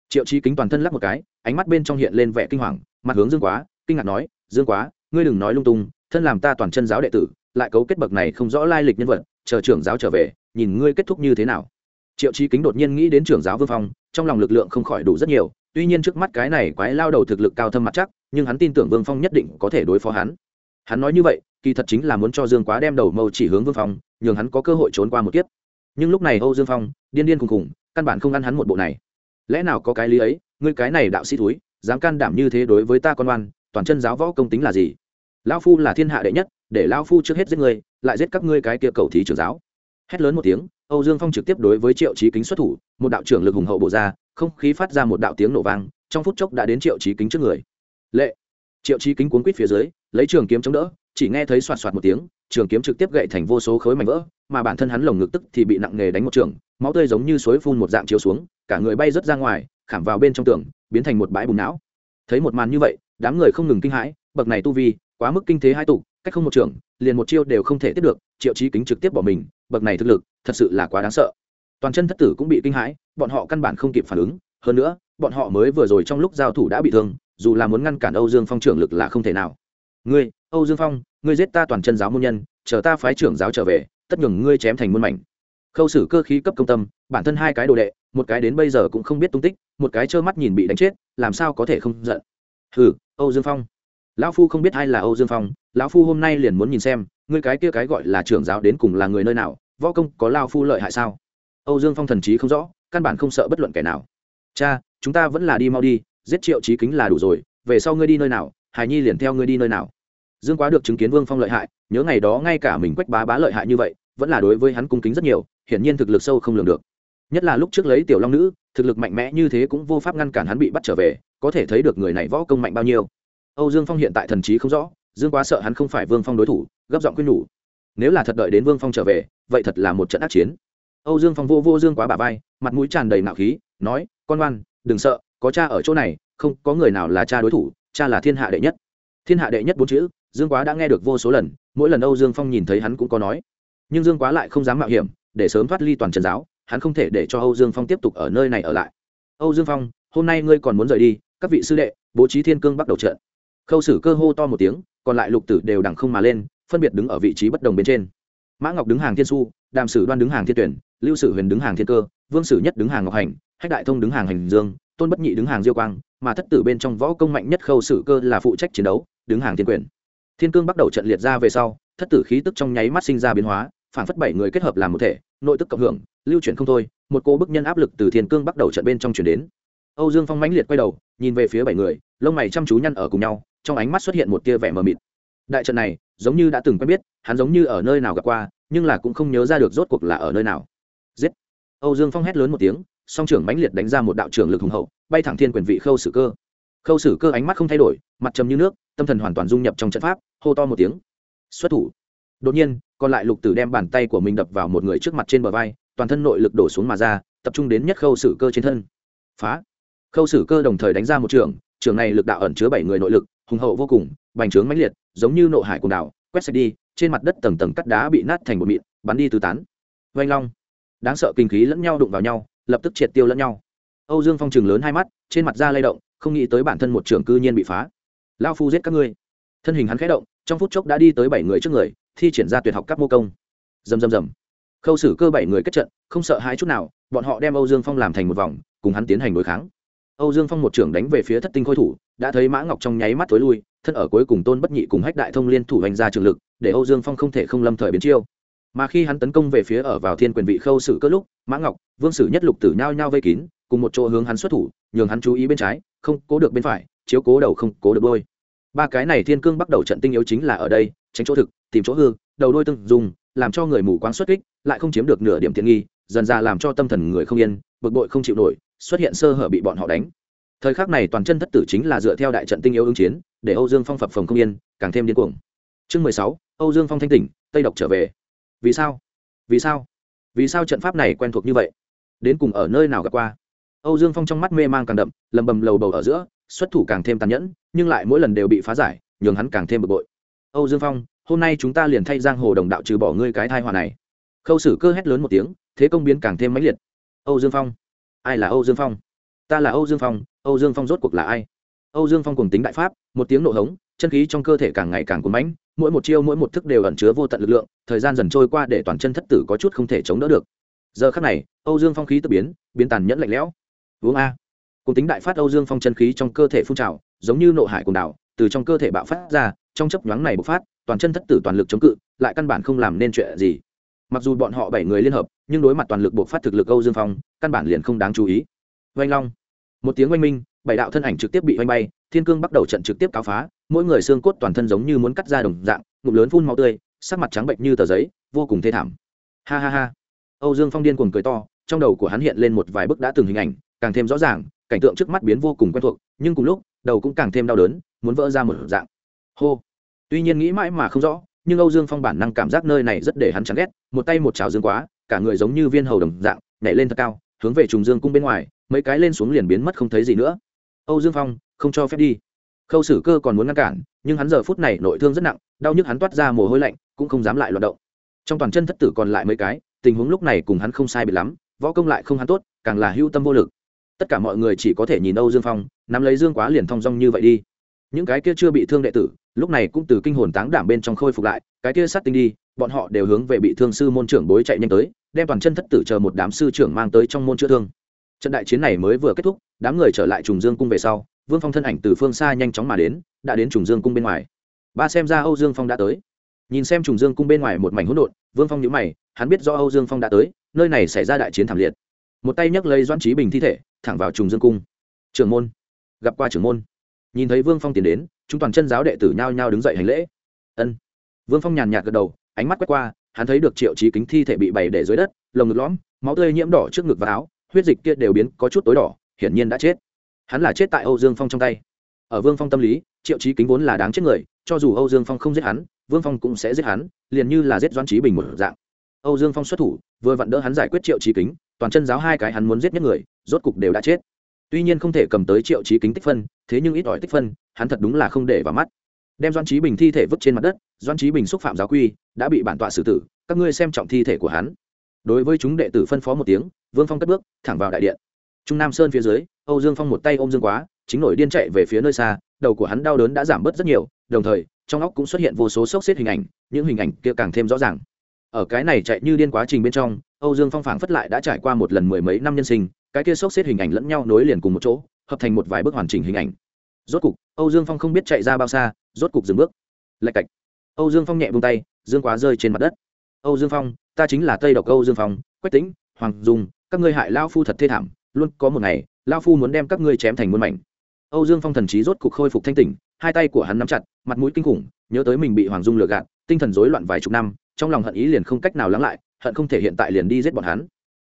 Triệu trí kính toàn thân lắc một cái, ánh mắt bên trong hiện lên vẻ kinh hoàng, mặt hướng dương quá, kinh ngạc nói, dương quá, ngươi đừng nói lung tung, thân làm ta toàn chân giáo đệ tử, lại cấu kết bậc này không rõ lai lịch nhân vật, chờ trưởng giáo trở về, nhìn ngươi kết thúc như thế nào. Triệu trí kính đột nhiên nghĩ đến trưởng giáo vương phong, trong lòng lực lượng không khỏi đủ rất nhiều, tuy nhiên trước mắt cái này quái lao đầu thực lực cao thâm mặt chắc, nhưng hắn tin tưởng vương phong nhất định có thể đối phó hắn hắn nói như vậy, kỳ thật chính là muốn cho dương quá đem đầu mâu chỉ hướng vương phong, nhường hắn có cơ hội trốn qua một kiếp. Nhưng lúc này âu dương phong, điên điên khùng khùng căn bản không ăn hắn một bộ này. Lẽ nào có cái lý ấy, ngươi cái này đạo sĩ túi dám can đảm như thế đối với ta con oan, toàn chân giáo võ công tính là gì? Lão phu là thiên hạ đệ nhất, để lão phu trước hết giết ngươi, lại giết các ngươi cái kia cầu thí trưởng giáo. Hét lớn một tiếng, âu dương phong trực tiếp đối với triệu trí kính xuất thủ, một đạo trưởng lực hùng hậu bổ ra, không khí phát ra một đạo tiếng nổ vang, trong phút chốc đã đến triệu trí kính trước người. Lệ! Triệu chí kính cuốn quýt phía dưới, lấy trường kiếm chống đỡ, chỉ nghe thấy xoạt xoạt một tiếng, trường kiếm trực tiếp gậy thành vô số khối mảnh vỡ, mà bản thân hắn lồng ngực tức thì bị nặng nghề đánh một trường, máu tươi giống như suối phun một dạng chiếu xuống, cả người bay rớt ra ngoài, khảm vào bên trong tường, biến thành một bãi bùn não. Thấy một màn như vậy, đám người không ngừng kinh hãi, bậc này tu vi, quá mức kinh thế hai tụ, cách không một trường, liền một chiêu đều không thể tiếp được, triệu chí kính trực tiếp bỏ mình, bậc này thực lực, thật sự là quá đáng sợ. Toàn chân thất tử cũng bị kinh hãi, bọn họ căn bản không kịp phản ứng, hơn nữa, bọn họ mới vừa rồi trong lúc giao thủ đã bị thương dù là muốn ngăn cản âu dương phong trưởng lực là không thể nào. Ngươi, âu dương phong, ngươi giết ta toàn chân giáo môn nhân, chờ ta phái trưởng giáo trở về, tất nhường ngươi chém thành muôn mảnh. Khâu sử cơ khí cấp công tâm, bản thân hai cái đồ đệ, một cái đến bây giờ cũng không biết tung tích, một cái trơ mắt nhìn bị đánh chết, làm sao có thể không giận? Hừ, âu dương phong. Lão phu không biết ai là âu dương phong, lão phu hôm nay liền muốn nhìn xem, ngươi cái kia cái gọi là trưởng giáo đến cùng là người nơi nào, võ công có lao phu lợi hại sao? Âu dương phong thần trí không rõ, căn bản không sợ bất luận kẻ nào. Cha, chúng ta vẫn là đi mau đi giết triệu trí kính là đủ rồi, về sau ngươi đi nơi nào hải nhi liền theo ngươi đi nơi nào. Dương quá được chứng kiến vương phong lợi hại, nhớ ngày đó ngay cả mình quách bá bá lợi hại như vậy, vẫn là đối với hắn cung kính rất nhiều, hiển nhiên thực lực sâu không lường được. Nhất là lúc trước lấy tiểu long nữ, thực lực mạnh mẽ như thế cũng vô pháp ngăn cản hắn bị bắt trở về, có thể thấy được người này võ công mạnh bao nhiêu. Âu dương phong hiện tại thần trí không rõ, dương quá sợ hắn không phải vương phong đối thủ, gấp giọng quyết nhủ. Nếu là thật đợi đến vương phong trở về, vậy thật là một trận ác chiến. Âu dương phong vô vô dương quá bà vai, mặt mũi tràn đầy nạo khí, nói, con ngoan, đừng sợ có cha ở chỗ này, không có người nào là cha đối thủ, cha là thiên hạ đệ nhất. Thiên hạ đệ nhất bốn chữ, dương quá đã nghe được vô số lần, mỗi lần âu dương phong nhìn thấy hắn cũng có nói. Nhưng dương quá lại không dám mạo hiểm, để sớm thoát ly toàn trần giáo, hắn không thể để cho âu dương phong tiếp tục ở nơi này ở lại. Âu dương phong, hôm nay ngươi còn muốn rời đi, các vị sư đệ, bố trí thiên cương bắt đầu trận. Khâu sử cơ hô to một tiếng, còn lại lục tử đều đẳng không mà lên, phân biệt đứng ở vị trí bất đồng bên trên. Mã ngọc đứng hàng thiên su, đàm sử đoan đứng hàng thiên tuyển, lưu sử huyền đứng hàng thiên cơ, vương sử nhất đứng hàng ngọc hành, hách đại thông đứng hàng hành dương tôn bất nhị đứng hàng diêu quang, mà thất tử bên trong võ công mạnh nhất khâu sử cơ là phụ trách chiến đấu, đứng hàng thiên quyền. Thiên cương bắt đầu trận liệt ra về sau, thất tử khí tức trong nháy mắt sinh ra biến hóa, phản phất bảy người kết hợp làm một thể, nội tức cộng hưởng, lưu chuyển không thôi, một cô bức nhân áp lực từ thiên cương bắt đầu trận bên trong chuyển đến. Âu dương phong mãnh liệt quay đầu, nhìn về phía bảy người, lông mày chăm chú nhăn ở cùng nhau, trong ánh mắt xuất hiện một tia vẻ mờ mịt. Đại trận này, giống như đã từng quen biết, hắn giống như ở nơi nào gặp qua, nhưng là cũng không nhớ ra được rốt cuộc là ở nơi nào. Giết! Âu dương phong hét lớn một tiếng song trưởng mãnh liệt đánh ra một đạo trưởng lực hùng hậu, bay thẳng thiên quyền vị khâu sử cơ. Khâu sử cơ ánh mắt không thay đổi, mặt trầm như nước, tâm thần hoàn toàn dung nhập trong trận pháp, hô to một tiếng. Xuất thủ. Đột nhiên, còn lại lục tử đem bàn tay của mình đập vào một người trước mặt trên bờ vai, toàn thân nội lực đổ xuống mà ra, tập trung đến nhất khâu sử cơ trên thân. Phá. Khâu sử cơ đồng thời đánh ra một trường trường này lực đạo ẩn chứa bảy người nội lực, hùng hậu vô cùng, bành trướng mãnh liệt, giống như nộ hải cùng đảo, quét sạch đi, trên mặt đất tầng tầng cắt đá bị nát thành một mịn, bắn đi tứ tán. Vanh long. Đáng sợ kinh khí lẫn nhau đụng vào nhau lập tức triệt tiêu lẫn nhau. Âu dương phong trường lớn hai mắt, trên mặt da lay động, không nghĩ tới bản thân một trưởng cư nhiên bị phá. Lao phu giết các ngươi. Thân hình hắn khẽ động, trong phút chốc đã đi tới bảy người trước người, thi triển ra tuyệt học các mô công. Dầm dầm dầm khâu xử cơ bảy người kết trận, không sợ hãi chút nào, bọn họ đem âu dương phong làm thành một vòng, cùng hắn tiến hành đối kháng. Âu dương phong một trưởng đánh về phía thất tinh khôi thủ, đã thấy mã ngọc trong nháy mắt t ố i lui, thân ở cuối cùng tôn bất nhị cùng hách đại thông liên thủ hành ra trường lực, để âu dương phong không thể không lâm thời biến chiêu mà khi hắn tấn công về phía ở vào thiên quyền vị khâu sử cơ lúc, mã ngọc, vương sử nhất lục tử nhao nhao vây kín, cùng một chỗ hướng hắn xuất thủ, nhường hắn chú ý bên trái, không cố được bên phải, chiếu cố đầu không cố được đôi ba cái này thiên cương bắt đầu trận tinh yếu chính là ở đây, tránh chỗ thực, tìm chỗ hư, đầu đôi tương dùng, làm cho người mù quáng xuất kích, lại không chiếm được nửa điểm tiện nghi, dần ra làm cho tâm thần người không yên, bực bội không chịu nổi, xuất hiện sơ hở bị bọn họ đánh. Thời khắc này toàn chân thất tử chính là dựa theo đại trận tinh yếu ứng chiến, để âu dương phong phập phòng không yên, càng thêm điên cuồng. Chương mười sáu, âu dương phong thanh tỉnh, tây độc trở về vì sao? Vì sao? Vì sao trận pháp này quen thuộc như vậy? Đến cùng ở nơi nào gặp qua? Âu dương phong trong mắt mê mang càng đậm, lầm bầm lầu bầu ở giữa, xuất thủ càng thêm tàn nhẫn, nhưng lại mỗi lần đều bị phá giải, nhường hắn càng thêm bực bội. Âu dương phong, hôm nay chúng ta liền thay giang hồ đồng đạo trừ bỏ ngươi cái thai hòa này. Khâu sử cơ hét lớn một tiếng, thế công biến càng thêm mãnh liệt. Âu dương phong, ai là âu dương phong? Ta là âu dương phong, âu dương phong rốt cuộc là ai? Âu dương phong cùng tính đại pháp, một tiếng nổ hống, chân khí trong cơ thể càng ngày càng cuốn mãnh mỗi một chiêu mỗi một thức đều ẩn chứa vô tận lực lượng, thời gian dần trôi qua để toàn chân thất tử có chút không thể chống đỡ được. Giờ khắc này, âu dương phong khí tự biến biến tàn nhẫn lạnh lẽo. Uống a. Cùng tính đại phát âu dương phong chân khí trong cơ thể phun trào, giống như nộ hải cùng đảo, từ trong cơ thể bạo phát ra, trong chấp nhoáng này bộc phát, toàn chân thất tử toàn lực chống cự, lại căn bản không làm nên chuyện gì. Mặc dù bọn họ bảy người liên hợp, nhưng đối mặt toàn lực bộc phát thực lực âu dương phong, căn bản liền không đáng chú ý. Vanh long. Một tiếng oanh minh, bảy đạo thân ảnh trực tiếp bị oanh bay, thiên cương bắt đầu trận trực tiếp cáo phá mỗi người xương cốt toàn thân giống như muốn cắt ra đồng dạng, ngụm lớn phun màu tươi, sắc mặt trắng bệnh như tờ giấy, vô cùng thê thảm. Ha ha ha. Âu dương phong điên cuồng cười to, trong đầu của hắn hiện lên một vài bức đã từng hình ảnh, càng thêm rõ ràng, cảnh tượng trước mắt biến vô cùng quen thuộc, nhưng cùng lúc, đầu cũng càng thêm đau đớn, muốn vỡ ra một dạng. Hô. Tuy nhiên nghĩ mãi mà không rõ, nhưng âu dương phong bản năng cảm giác nơi này rất để hắn chán ghét, một tay một chảo dương quá, cả người giống như viên hầu đồng dạng, nhảy lên thật cao, hướng về trùng dương cung bên ngoài, mấy cái lên xuống liền biến mất không thấy gì nữa. Âu dương phong, không cho phép đi khâu sử cơ còn muốn ngăn cản, nhưng hắn giờ phút này nội thương rất nặng, đau nhức hắn toát ra mồ hôi lạnh, cũng không dám lại loạt động. Trong toàn chân thất tử còn lại mấy cái, tình huống lúc này cùng hắn không sai bị lắm, võ công lại không hắn tốt, càng là hưu tâm vô lực. Tất cả mọi người chỉ có thể nhìn âu dương phong, nắm lấy dương quá liền thong dong như vậy đi. Những cái kia chưa bị thương đệ tử, lúc này cũng từ kinh hồn táng đảm bên trong khôi phục lại, cái kia sát tinh đi, bọn họ đều hướng về bị thương sư môn trưởng bối chạy nhanh tới, đem toàn chân thất tử chờ một đám sư trưởng mang tới trong môn chữa thương. Trận đại chiến này mới vừa kết thúc, đám người trở lại trùng dương cung về sau vương phong thân ảnh từ phương xa nhanh chóng mà đến, đã đến trùng dương cung bên ngoài. Ba xem ra âu dương phong đã tới. Nhìn xem trùng dương cung bên ngoài một mảnh hỗn độn, vương phong nhữ mày, hắn biết do âu dương phong đã tới, nơi này xảy ra đại chiến thảm liệt. Một tay nhấc lấy doãn trí bình thi thể, thẳng vào trùng dương cung. Trưởng môn. Gặp qua trưởng môn. Nhìn thấy vương phong tiến đến, chúng toàn chân giáo đệ tử nhao nhao đứng dậy hành lễ. Ân. Vương phong nhàn nhạt gật đầu, ánh mắt quét qua, hắn thấy được triệu trí kính thi thể bị bày để dưới đất, lồng ngực lõm, máu tươi nhiễm đỏ trước ngực và áo, huyết dịch kia đều biến có chút tối đỏ, hiển nhiên đã chết hắn là chết tại âu dương phong trong tay. Ở vương phong tâm lý, triệu trí kính vốn là đáng chết người, cho dù âu dương phong không giết hắn, vương phong cũng sẽ giết hắn, liền như là giết doan trí bình một dạng. Âu dương phong xuất thủ, vừa vặn đỡ hắn giải quyết triệu trí kính, toàn chân giáo hai cái hắn muốn giết nhất người, rốt cục đều đã chết. Tuy nhiên không thể cầm tới triệu trí kính tích phân, thế nhưng ít ỏi tích phân, hắn thật đúng là không để vào mắt. Đem doan trí bình thi thể vứt trên mặt đất doan trí bình xúc phạm giáo quy, đã bị bản tọa xử tử, các ngươi xem trọng thi thể của hắn. Đối với chúng đệ tử phân phó một tiếng, vương phong cất bước, thẳng vào đại điện. Trung nam sơn phía dưới âu dương phong một tay ôm dương quá, chính nổi điên chạy về phía nơi xa, đầu của hắn đau đớn đã giảm bớt rất nhiều, đồng thời, trong óc cũng xuất hiện vô số sốc xếp hình ảnh, những hình ảnh kia càng thêm rõ ràng. Ở cái này chạy như điên quá trình bên trong, âu dương phong phảng phất lại đã trải qua một lần mười mấy năm nhân sinh, cái kia sốc xếp hình ảnh lẫn nhau nối liền cùng một chỗ, hợp thành một vài bức hoàn chỉnh hình ảnh. Rốt cục, âu dương phong không biết chạy ra bao xa, rốt cục dừng bước. Lại cạnh. âu dương phong nhẹ buông tay, dương quá rơi trên mặt đất. Âu dương phong, ta chính là tây độc âu dương phong, quách tĩnh, hoàng dung, các ngươi hại lão phu thật thê thảm, luôn có một ngày lao phu muốn đem các ngươi chém thành muôn mảnh. Âu dương phong thần trí rốt cục khôi phục thanh tỉnh, hai tay của hắn nắm chặt, mặt mũi kinh khủng, nhớ tới mình bị hoàng dung lừa gạt, tinh thần rối loạn vài chục năm, trong lòng hận ý liền không cách nào lắng lại, hận không thể hiện tại liền đi giết bọn hắn.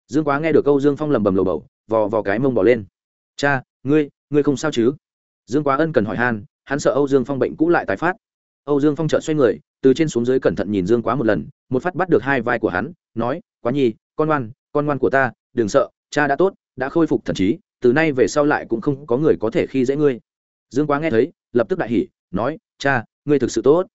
Dương quá nghe được âu dương phong lầm bầm lầu bầu, vò vò cái mông bỏ lên. Cha, ngươi ngươi không sao chứ? Dương quá ân cần hỏi han, hắn sợ âu dương phong bệnh cũ lại tái phát. Âu dương phong chợt xoay người, từ trên xuống dưới cẩn thận nhìn dương quá một lần, một phát bắt được hai vai của hắn, nói, quá nhi, con ngoan con ngoan của ta, đừng sợ, cha đã tốt, đã khôi phục thần trí từ nay về sau lại cũng không có người có thể khi dễ ngươi. Dương quá nghe thấy, lập tức đại hỉ, nói, cha, ngươi thực sự tốt.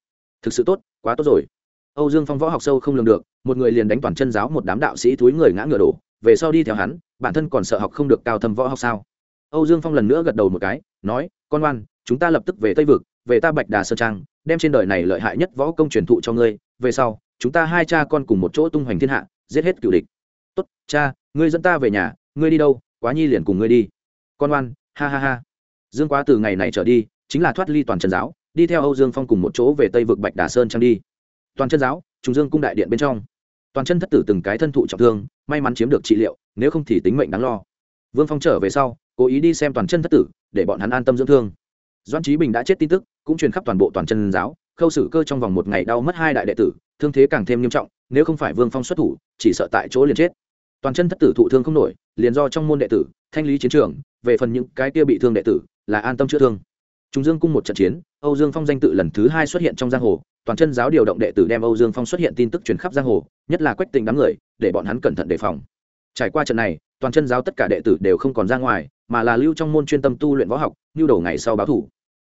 Thực sự tốt, quá tốt rồi. Âu dương phong võ học sâu không lường được, một người liền đánh toàn chân giáo một đám đạo sĩ túi người ngã ngựa đổ, về sau đi theo hắn, bản thân còn sợ học không được cao thâm võ học sao? Âu dương phong lần nữa gật đầu một cái, nói, con oan chúng ta lập tức về tây vực, về ta bạch đà sơn trang, đem trên đời này lợi hại nhất võ công truyền thụ cho ngươi, về sau, chúng ta hai cha con cùng một chỗ tung hoành thiên hạ, giết hết cựu địch. Tốt, cha, ngươi dẫn ta về nhà, ngươi đi đâu? Quá nhi liền cùng ngươi đi. Con oan ha ha ha. Dương quá từ ngày này trở đi, chính là thoát ly toàn chân giáo, đi theo âu dương phong cùng một chỗ về tây vực bạch đà sơn trang đi. Toàn chân giáo, trùng dương cung đại điện bên trong. Toàn chân thất tử từng cái thân thụ trọng thương, may mắn chiếm được trị liệu, nếu không thì tính mệnh đáng lo. Vương phong trở về sau, cố ý đi xem toàn chân thất tử, để bọn hắn an tâm dưỡng thương. Doan trí bình đã chết tin tức, cũng truyền khắp toàn bộ toàn chân giáo, khâu xử cơ trong vòng một ngày đau mất hai đại đệ tử, thương thế càng thêm nghiêm trọng, nếu không phải vương phong xuất thủ, chỉ sợ tại chỗ liền chết toàn chân thất tử thụ thương không nổi liền do trong môn đệ tử thanh lý chiến trường về phần những cái kia bị thương đệ tử là an tâm chữa thương Trung Dương cung một trận chiến, Âu Dương Phong danh tự lần thứ hai xuất hiện trong giang hồ, toàn chân giáo điều động đệ tử đem Âu Dương Phong xuất hiện tin tức truyền khắp giang hồ, nhất là quách tình đám người, để bọn hắn cẩn thận đề phòng. Trải qua trận này, toàn chân giáo tất cả đệ tử đều không còn ra ngoài, mà là lưu trong môn chuyên tâm tu luyện võ học, như đầu ngày sau báo thủ.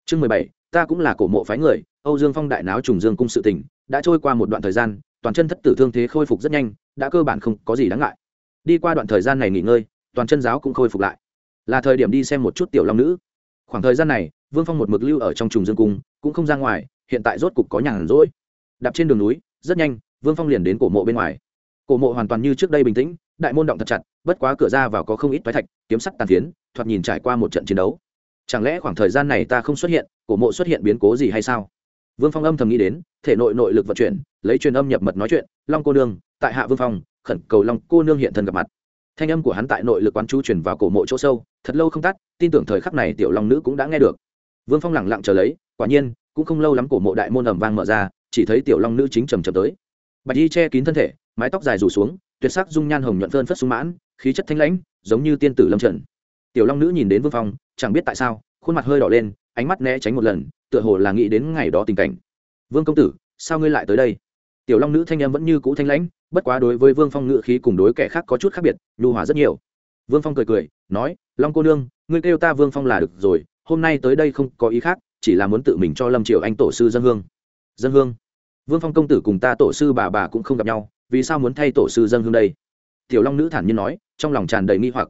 Chương mười bảy, ta cũng là cổ mộ phái người, Âu Dương Phong đại náo trùng Dương cung sự tình, đã trôi qua một đoạn thời gian, toàn chân thất tử thương thế khôi phục rất nhanh, đã cơ bản không có gì đáng ngại. Đi qua đoạn thời gian này nghỉ ngơi, toàn chân giáo cũng khôi phục lại. là thời điểm đi xem một chút tiểu long nữ. Khoảng thời gian này vương phong một mực lưu ở trong trùng dương cung cũng không ra ngoài hiện tại rốt cục có nhàn rỗi. Đạp trên đường núi rất nhanh vương phong liền đến cổ mộ bên ngoài. Cổ mộ hoàn toàn như trước đây bình tĩnh đại môn động thật chặt bất quá cửa ra vào có không ít thoái thạch kiếm sắt tàn phiến thoạt nhìn trải qua một trận chiến đấu. Chẳng lẽ khoảng thời gian này ta không xuất hiện cổ mộ xuất hiện biến cố gì hay sao? Vương phong âm thầm nghĩ đến thể nội nội lực vận chuyển lấy truyền âm nhập mật nói chuyện long cô nương tại hạ vương phong khẩn cầu long cô nương hiện thân gặp mặt. Thanh âm của hắn tại nội lực quán chú truyền vào cổ mộ chỗ sâu, thật lâu không tắt, tin tưởng thời khắc này tiểu long nữ cũng đã nghe được. Vương phong lẳng lặng chờ lấy, quả nhiên, cũng không lâu lắm cổ mộ đại môn ẩm vang mở ra, chỉ thấy tiểu long nữ chính trầm trầm tới. Bạch y che kín thân thể, mái tóc dài rủ xuống, tuyệt sắc dung nhan hồng nhuận phơn phất sung mãn, khí chất thanh lãnh, giống như tiên tử lâm trần tiểu long nữ nhìn đến vương phong, chẳng biết tại sao, khuôn mặt hơi đỏ lên, ánh mắt né tránh một lần, tựa hồ là nghĩ đến ngày đó tình cảnh. Vương công tử, sao ngươi lại tới đây? Tiểu long nữ thanh em vẫn như cũ thanh lãnh, bất quá đối với vương phong ngự khí cùng đối kẻ khác có chút khác biệt, nhu hòa rất nhiều. Vương phong cười cười, nói, long cô nương, ngươi kêu ta vương phong là được rồi, hôm nay tới đây không có ý khác, chỉ là muốn tự mình cho lâm triều anh tổ sư dân hương. Dân hương? Vương phong công tử cùng ta tổ sư bà bà cũng không gặp nhau, vì sao muốn thay tổ sư dân hương đây? Tiểu long nữ thản nhiên nói, trong lòng tràn đầy nghi hoặc.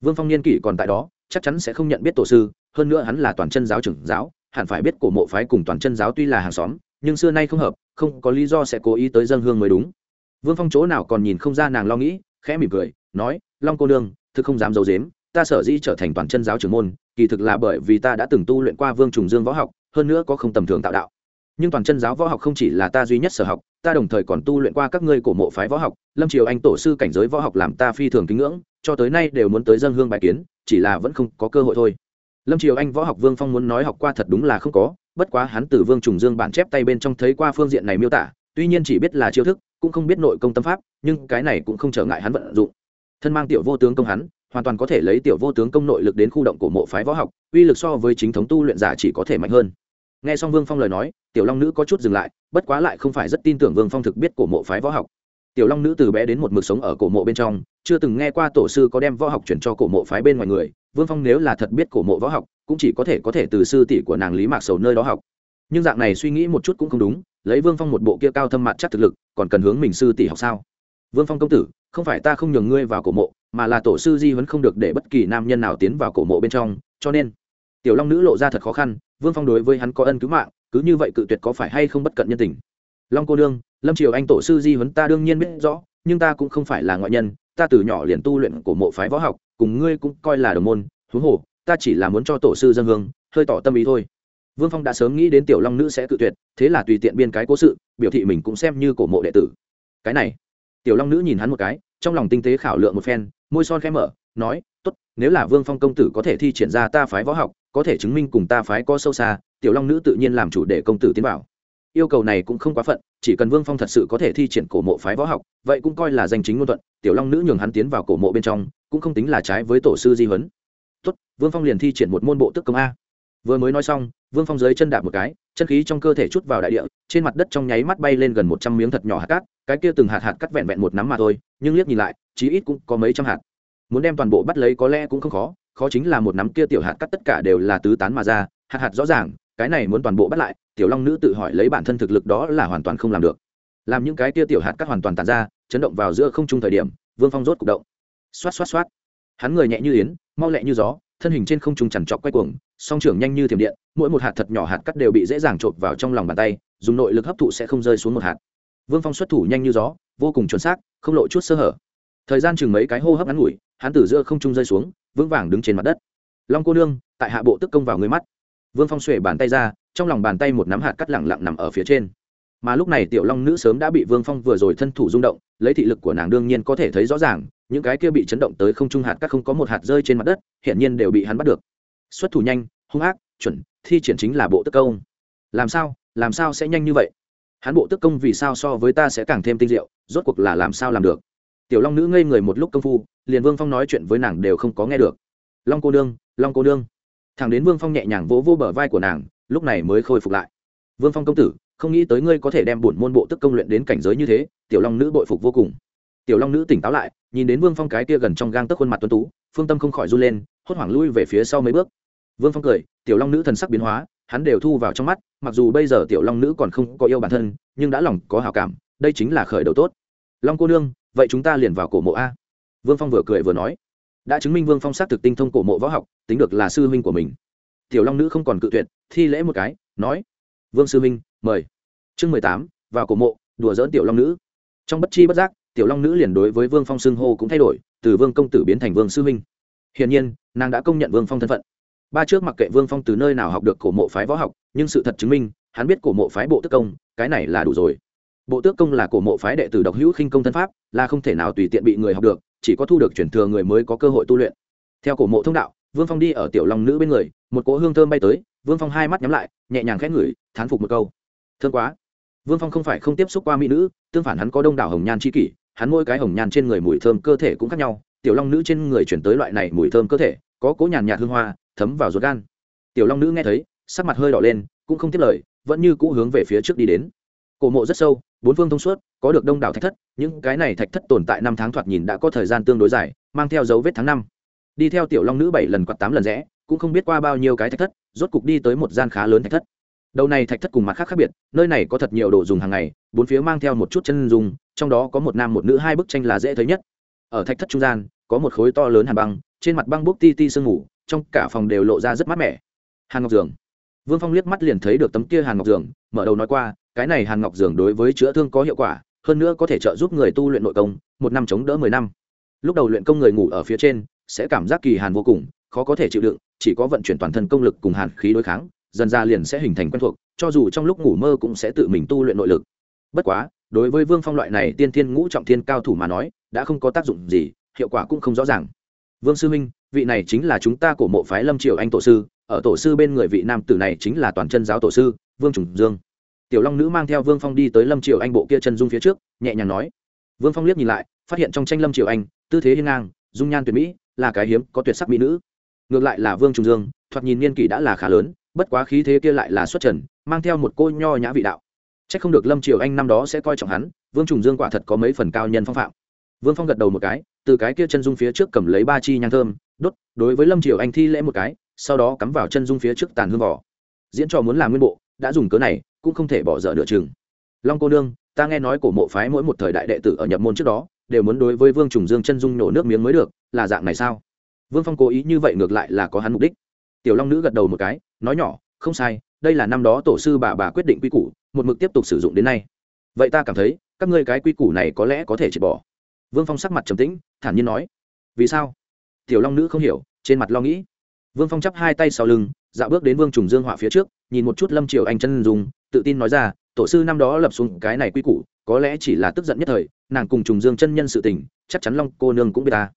Vương phong niên kỷ còn tại đó, chắc chắn sẽ không nhận biết tổ sư, hơn nữa hắn là toàn chân giáo trưởng giáo, hẳn phải biết cổ mộ phái cùng toàn chân giáo tuy là hàng xóm nhưng xưa nay không hợp, không có lý do sẽ cố ý tới dân hương mới đúng. Vương phong chỗ nào còn nhìn không ra nàng lo nghĩ, khẽ mỉm cười, nói, long cô nương, thực không dám d i ấ u dếm ta sở dĩ trở thành toàn chân giáo trưởng môn, kỳ thực là bởi vì ta đã từng tu luyện qua vương trùng dương võ học, hơn nữa có không tầm thường tạo đạo. Nhưng toàn chân giáo võ học không chỉ là ta duy nhất sở học, ta đồng thời còn tu luyện qua các ngươi cổ mộ phái võ học, lâm triều anh tổ sư cảnh giới võ học làm ta phi thường kính ngưỡng, cho tới nay đều muốn tới dân hương bài kiến, chỉ là vẫn không có cơ hội thôi. Lâm triều anh võ học vương phong muốn nói học qua thật đúng là không có bất quá hắn từ vương trùng dương bản chép tay bên trong thấy qua phương diện này miêu tả, tuy nhiên chỉ biết là chiêu thức, cũng không biết nội công tâm pháp, nhưng cái này cũng không trở ngại hắn vận dụng. Thân mang tiểu vô tướng công hắn, hoàn toàn có thể lấy tiểu vô tướng công nội lực đến khu động của mộ phái võ học, uy lực so với chính thống tu luyện giả chỉ có thể mạnh hơn. Nghe xong vương phong lời nói, tiểu long nữ có chút dừng lại, bất quá lại không phải rất tin tưởng vương phong thực biết cổ mộ phái võ học. Tiểu long nữ từ bé đến một mực sống ở cổ mộ bên trong, chưa từng nghe qua tổ sư có đem võ học chuyển cho cổ mộ phái bên ngoài người, vương phong nếu là thật biết cổ mộ võ học cũng chỉ có thể có thể từ sư tỷ của nàng lý mạc sầu nơi đó học. Nhưng dạng này suy nghĩ một chút cũng không đúng, lấy vương phong một bộ kia cao thâm mặt chắc thực lực, còn cần hướng mình sư tỷ học sao? Vương phong công tử, không phải ta không nhường ngươi vào cổ mộ, mà là tổ sư di vẫn không được để bất kỳ nam nhân nào tiến vào cổ mộ bên trong, cho nên, tiểu long nữ lộ ra thật khó khăn, vương phong đối với hắn có ân cứu mạng, cứ như vậy cự tuyệt có phải hay không bất cận nhân tình? Long cô đương lâm triều anh tổ sư di huấn ta đương nhiên biết rõ, nhưng ta cũng không phải là ngoại nhân, ta từ nhỏ liền tu luyện của mộ phái võ học, cùng ngươi cũng coi là đồng môn, huống hồ ta chỉ là muốn cho tổ sư dân hương, hơi tỏ tâm ý thôi. Vương phong đã sớm nghĩ đến tiểu long nữ sẽ cự tuyệt, thế là tùy tiện biên cái cố sự, biểu thị mình cũng xem như cổ mộ đệ tử. Cái này, tiểu long nữ nhìn hắn một cái, trong lòng tinh tế khảo lượng một phen, môi son khẽ mở, nói, tốt, nếu là vương phong công tử có thể thi triển ra ta phái võ học, có thể chứng minh cùng ta phái có sâu xa, tiểu long nữ tự nhiên làm chủ để công tử tiến vào. Yêu cầu này cũng không quá phận, chỉ cần vương phong thật sự có thể thi triển cổ mộ phái võ học, vậy cũng coi là danh chính ngôn thuận. Tiểu long nữ nhường hắn tiến vào cổ mộ bên trong, cũng không tính là trái với tổ sư di huấn vương phong liền thi triển một môn bộ tức công a. Vừa mới nói xong, vương phong dưới chân đạp một cái, chân khí trong cơ thể chút vào đại địa, trên mặt đất trong nháy mắt bay lên gần một trăm miếng thật nhỏ hạt cát, cái kia từng hạt hạt cắt vẹn vẹn một nắm mà thôi, nhưng liếc nhìn lại, chí ít cũng có mấy trăm hạt. Muốn đem toàn bộ bắt lấy có lẽ cũng không khó khó chính là một nắm kia tiểu hạt cắt tất cả đều là tứ tán mà ra, hạt hạt rõ ràng, cái này muốn toàn bộ bắt lại, tiểu long nữ tự hỏi lấy bản thân thực lực đó là hoàn toàn không làm được. Làm những cái kia tiểu hạt cắt hoàn toàn tàn ra, chấn động vào giữa không trung thời điểm, vương phong rốt cục động. Xoát xoát xoát. Hắn người nhẹ như yến, mau lẹ như gió thân hình trên không trung chằn trọc quay cuồng, song trưởng nhanh như thiểm điện, mỗi một hạt thật nhỏ hạt cắt đều bị dễ dàng trộn vào trong lòng bàn tay, dùng nội lực hấp thụ sẽ không rơi xuống một hạt. Vương phong xuất thủ nhanh như gió, vô cùng chuẩn xác, không lộ chút sơ hở. Thời gian chừng mấy cái hô hấp ngắn ngủi, hắn từ giữa không trung rơi xuống, vững vàng đứng trên mặt đất. Long cô nương, tại hạ bộ tức công vào người mắt. Vương phong xuể bàn tay ra, trong lòng bàn tay một nắm hạt cắt lẳng lặng nằm ở phía trên. Mà lúc này tiểu long nữ sớm đã bị vương phong vừa rồi thân thủ rung động lấy thị lực của nàng đương nhiên có thể thấy rõ ràng, những cái kia bị chấn động tới không trung hạt các không có một hạt rơi trên mặt đất hiện nhiên đều bị hắn bắt được. Xuất thủ nhanh, hung ác, chuẩn, thi triển chính là bộ tức công. Làm sao làm sao sẽ nhanh như vậy? Hắn bộ tức công vì sao so với ta sẽ càng thêm tinh diệu, rốt cuộc là làm sao làm được? Tiểu long nữ ngây người một lúc công phu, liền vương phong nói chuyện với nàng đều không có nghe được. Long cô nương, long cô nương. Thằng đến vương phong nhẹ nhàng vỗ vô bờ vai của nàng, lúc này mới khôi phục lại. Vương phong công tử không nghĩ tới ngươi có thể đem bổn môn bộ tức công luyện đến cảnh giới như thế, tiểu long nữ bội phục vô cùng. Tiểu long nữ tỉnh táo lại, nhìn đến vương phong cái kia gần trong gang tức khuôn mặt tuấn tú, phương tâm không khỏi run lên, hốt hoảng lui về phía sau mấy bước. Vương phong cười, tiểu long nữ thần sắc biến hóa, hắn đều thu vào trong mắt, mặc dù bây giờ tiểu long nữ còn không có yêu bản thân, nhưng đã lòng có hào cảm, đây chính là khởi đầu tốt. Long cô nương, vậy chúng ta liền vào cổ mộ a. Vương phong vừa cười vừa nói. Đã chứng minh vương phong xác thực tinh thông cổ mộ võ học, tính được là sư huynh của mình. Tiểu long nữ không còn cự tuyệt, thi lễ một cái, nói vương sư Minh, mời. Chương mười tám, vào cổ mộ, đùa dỡn tiểu long nữ. Trong bất chi bất giác, tiểu long nữ liền đối với vương phong xưng hô cũng thay đổi, từ vương công tử biến thành vương sư Minh. hiển nhiên, nàng đã công nhận vương phong thân phận. Ba trước mặc kệ vương phong từ nơi nào học được cổ mộ phái võ học, nhưng sự thật chứng minh, hắn biết cổ mộ phái bộ tước công, cái này là đủ rồi. Bộ tước công là cổ mộ phái đệ tử độc hữu khinh công thân pháp, là không thể nào tùy tiện bị người học được, chỉ có thu được chuyển thừa người mới có cơ hội tu luyện. Theo cổ mộ thông đạo, vương phong đi ở tiểu long nữ bên người, một cỗ hương thơm bay tới vương phong hai mắt nhắm lại, nhẹ nhàng khét ngửi, thán phục một câu. Thương quá. Vương phong không phải không tiếp xúc qua mỹ nữ, tương phản hắn có đông đảo hồng nhan c kỷ, hắn mỗi cái hồng nhan trên người mùi thơm cơ thể cũng khác nhau, tiểu long nữ trên người chuyển tới loại này mùi thơm cơ thể, có cỗ nhàn nhạt hương hoa, thấm vào ruột gan. Tiểu long nữ nghe thấy, sắc mặt hơi đỏ lên, cũng không tiếp lời, vẫn như cũ hướng về phía trước đi đến. Cổ mộ rất sâu, bốn phương thông suốt, có được đông đảo thạch thất, những cái này thạch thất tồn tại năm tháng thoạt nhìn đã có thời gian tương đối dài, mang theo dấu vết tháng năm. Đi theo tiểu long nữ bảy lần quạt tám lần rẽ cũng không biết qua bao nhiêu cái thạch thất, rốt cục đi tới một gian khá lớn thạch thất. Đầu này thạch thất cùng mặt khác khác biệt, nơi này có thật nhiều đồ dùng hàng ngày, bốn phía mang theo một chút chân dùng trong đó có một nam một nữ hai bức tranh là dễ thấy nhất. Ở thạch thất trung gian, có một khối to lớn hàn băng, trên mặt băng bốc ti ti sương ngủ trong cả phòng đều lộ ra rất mát mẻ. Hàn ngọc giường vương phong liếc mắt liền thấy được tấm kia hàn ngọc giường mở đầu nói qua, cái này hàn ngọc giường đối với chữa thương có hiệu quả, hơn nữa có thể trợ giúp người tu luyện nội công, một năm chống đỡ mười năm. Lúc đầu luyện công người ngủ ở phía trên, sẽ cảm giác kỳ hàn vô cùng khó có thể chịu đựng, chỉ có vận chuyển toàn thân công lực cùng hàn khí đối kháng, dần ra liền sẽ hình thành quen thuộc, cho dù trong lúc ngủ mơ cũng sẽ tự mình tu luyện nội lực. Bất quá, đối với vương phong loại này tiên thiên ngũ trọng thiên cao thủ mà nói, đã không có tác dụng gì, hiệu quả cũng không rõ ràng. Vương sư minh, vị này chính là chúng ta của mộ phái lâm triều anh tổ sư, ở tổ sư bên người vị nam tử này chính là toàn chân giáo tổ sư, vương trùng dương. Tiểu long nữ mang theo vương phong đi tới lâm triều anh bộ kia chân dung phía trước, nhẹ nhàng nói. Vương phong liếc nhìn lại, phát hiện trong tranh lâm triều anh, tư thế hiên ngang, dung nhan tuyệt mỹ, là cái hiếm, có tuyệt sắc mỹ nữ ngược lại là vương trùng dương, thoạt nhìn niên kỷ đã là khá lớn, bất quá khí thế kia lại là xuất trần, mang theo một cô nho nhã vị đạo. C h ắ c không được lâm triều anh năm đó sẽ coi trọng hắn, vương trùng dương quả thật có mấy phần cao nhân phong phạm. Vương phong gật đầu một cái, từ cái kia chân dung phía trước cầm lấy ba chi nhang thơm, đốt, đối với lâm triều anh thi lễ một cái, sau đó cắm vào chân dung phía trước tàn hương vỏ. Diễn trò muốn làm nguyên bộ, đã dùng cớ này, cũng không thể bỏ dở nửa chừng. Long cô nương, ta nghe nói cổ mộ phái mỗi một thời đại đệ tử ở nhập môn trước đó, đều muốn đối với vương trùng dương chân dung nổ nước miếng mới được, là dạng này sao? Vương phong cố ý như vậy ngược lại là có hắn mục đích. Tiểu long nữ gật đầu một cái, nói nhỏ, không sai, đây là năm đó tổ sư bà bà quyết định quy củ, một mực tiếp tục sử dụng đến nay. Vậy ta cảm thấy, các ngươi cái quy củ này có lẽ có thể triệt bỏ. Vương phong sắc mặt trầm tĩnh, thản nhiên nói, vì sao? Tiểu long nữ không hiểu, trên mặt lo nghĩ. Vương phong chắp hai tay sau lưng, dạo bước đến vương trùng dương họa phía trước, nhìn một chút lâm triều anh chân dùng tự tin nói ra, tổ sư năm đó lập xuống cái này quy củ, có lẽ chỉ là tức giận nhất thời, nàng cùng trùng dương chân nhân sự tình, chắc chắn long cô nương cũng biết ta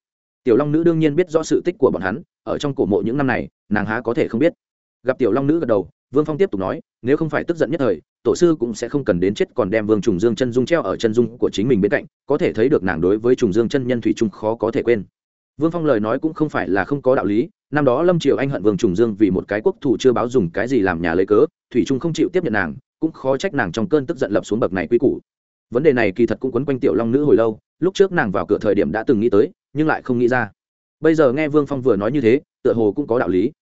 tiểu long nữ đương nhiên biết rõ sự tích của bọn hắn, ở trong cổ mộ những năm này, nàng há có thể không biết. Gặp tiểu long nữ gật đầu, vương phong tiếp tục nói, nếu không phải tức giận nhất thời, tổ sư cũng sẽ không cần đến chết còn đem vương trùng dương chân dung treo ở chân dung của chính mình bên cạnh, có thể thấy được nàng đối với trùng dương chân nhân thủy trung khó có thể quên. Vương phong lời nói cũng không phải là không có đạo lý, năm đó lâm triều anh hận vương trùng dương vì một cái quốc thủ chưa báo dùng cái gì làm nhà lấy cớ, thủy trung không chịu tiếp nhận nàng, cũng khó trách nàng trong cơn tức giận lập xuống bậc này quy củ. Vấn đề này kỳ thật cũng quấn quanh tiểu long nữ hồi lâu, lúc trước nàng vào cửa thời điểm đã từng nghĩ tới nhưng lại không nghĩ ra. Bây giờ nghe vương phong vừa nói như thế, tựa hồ cũng có đạo lý.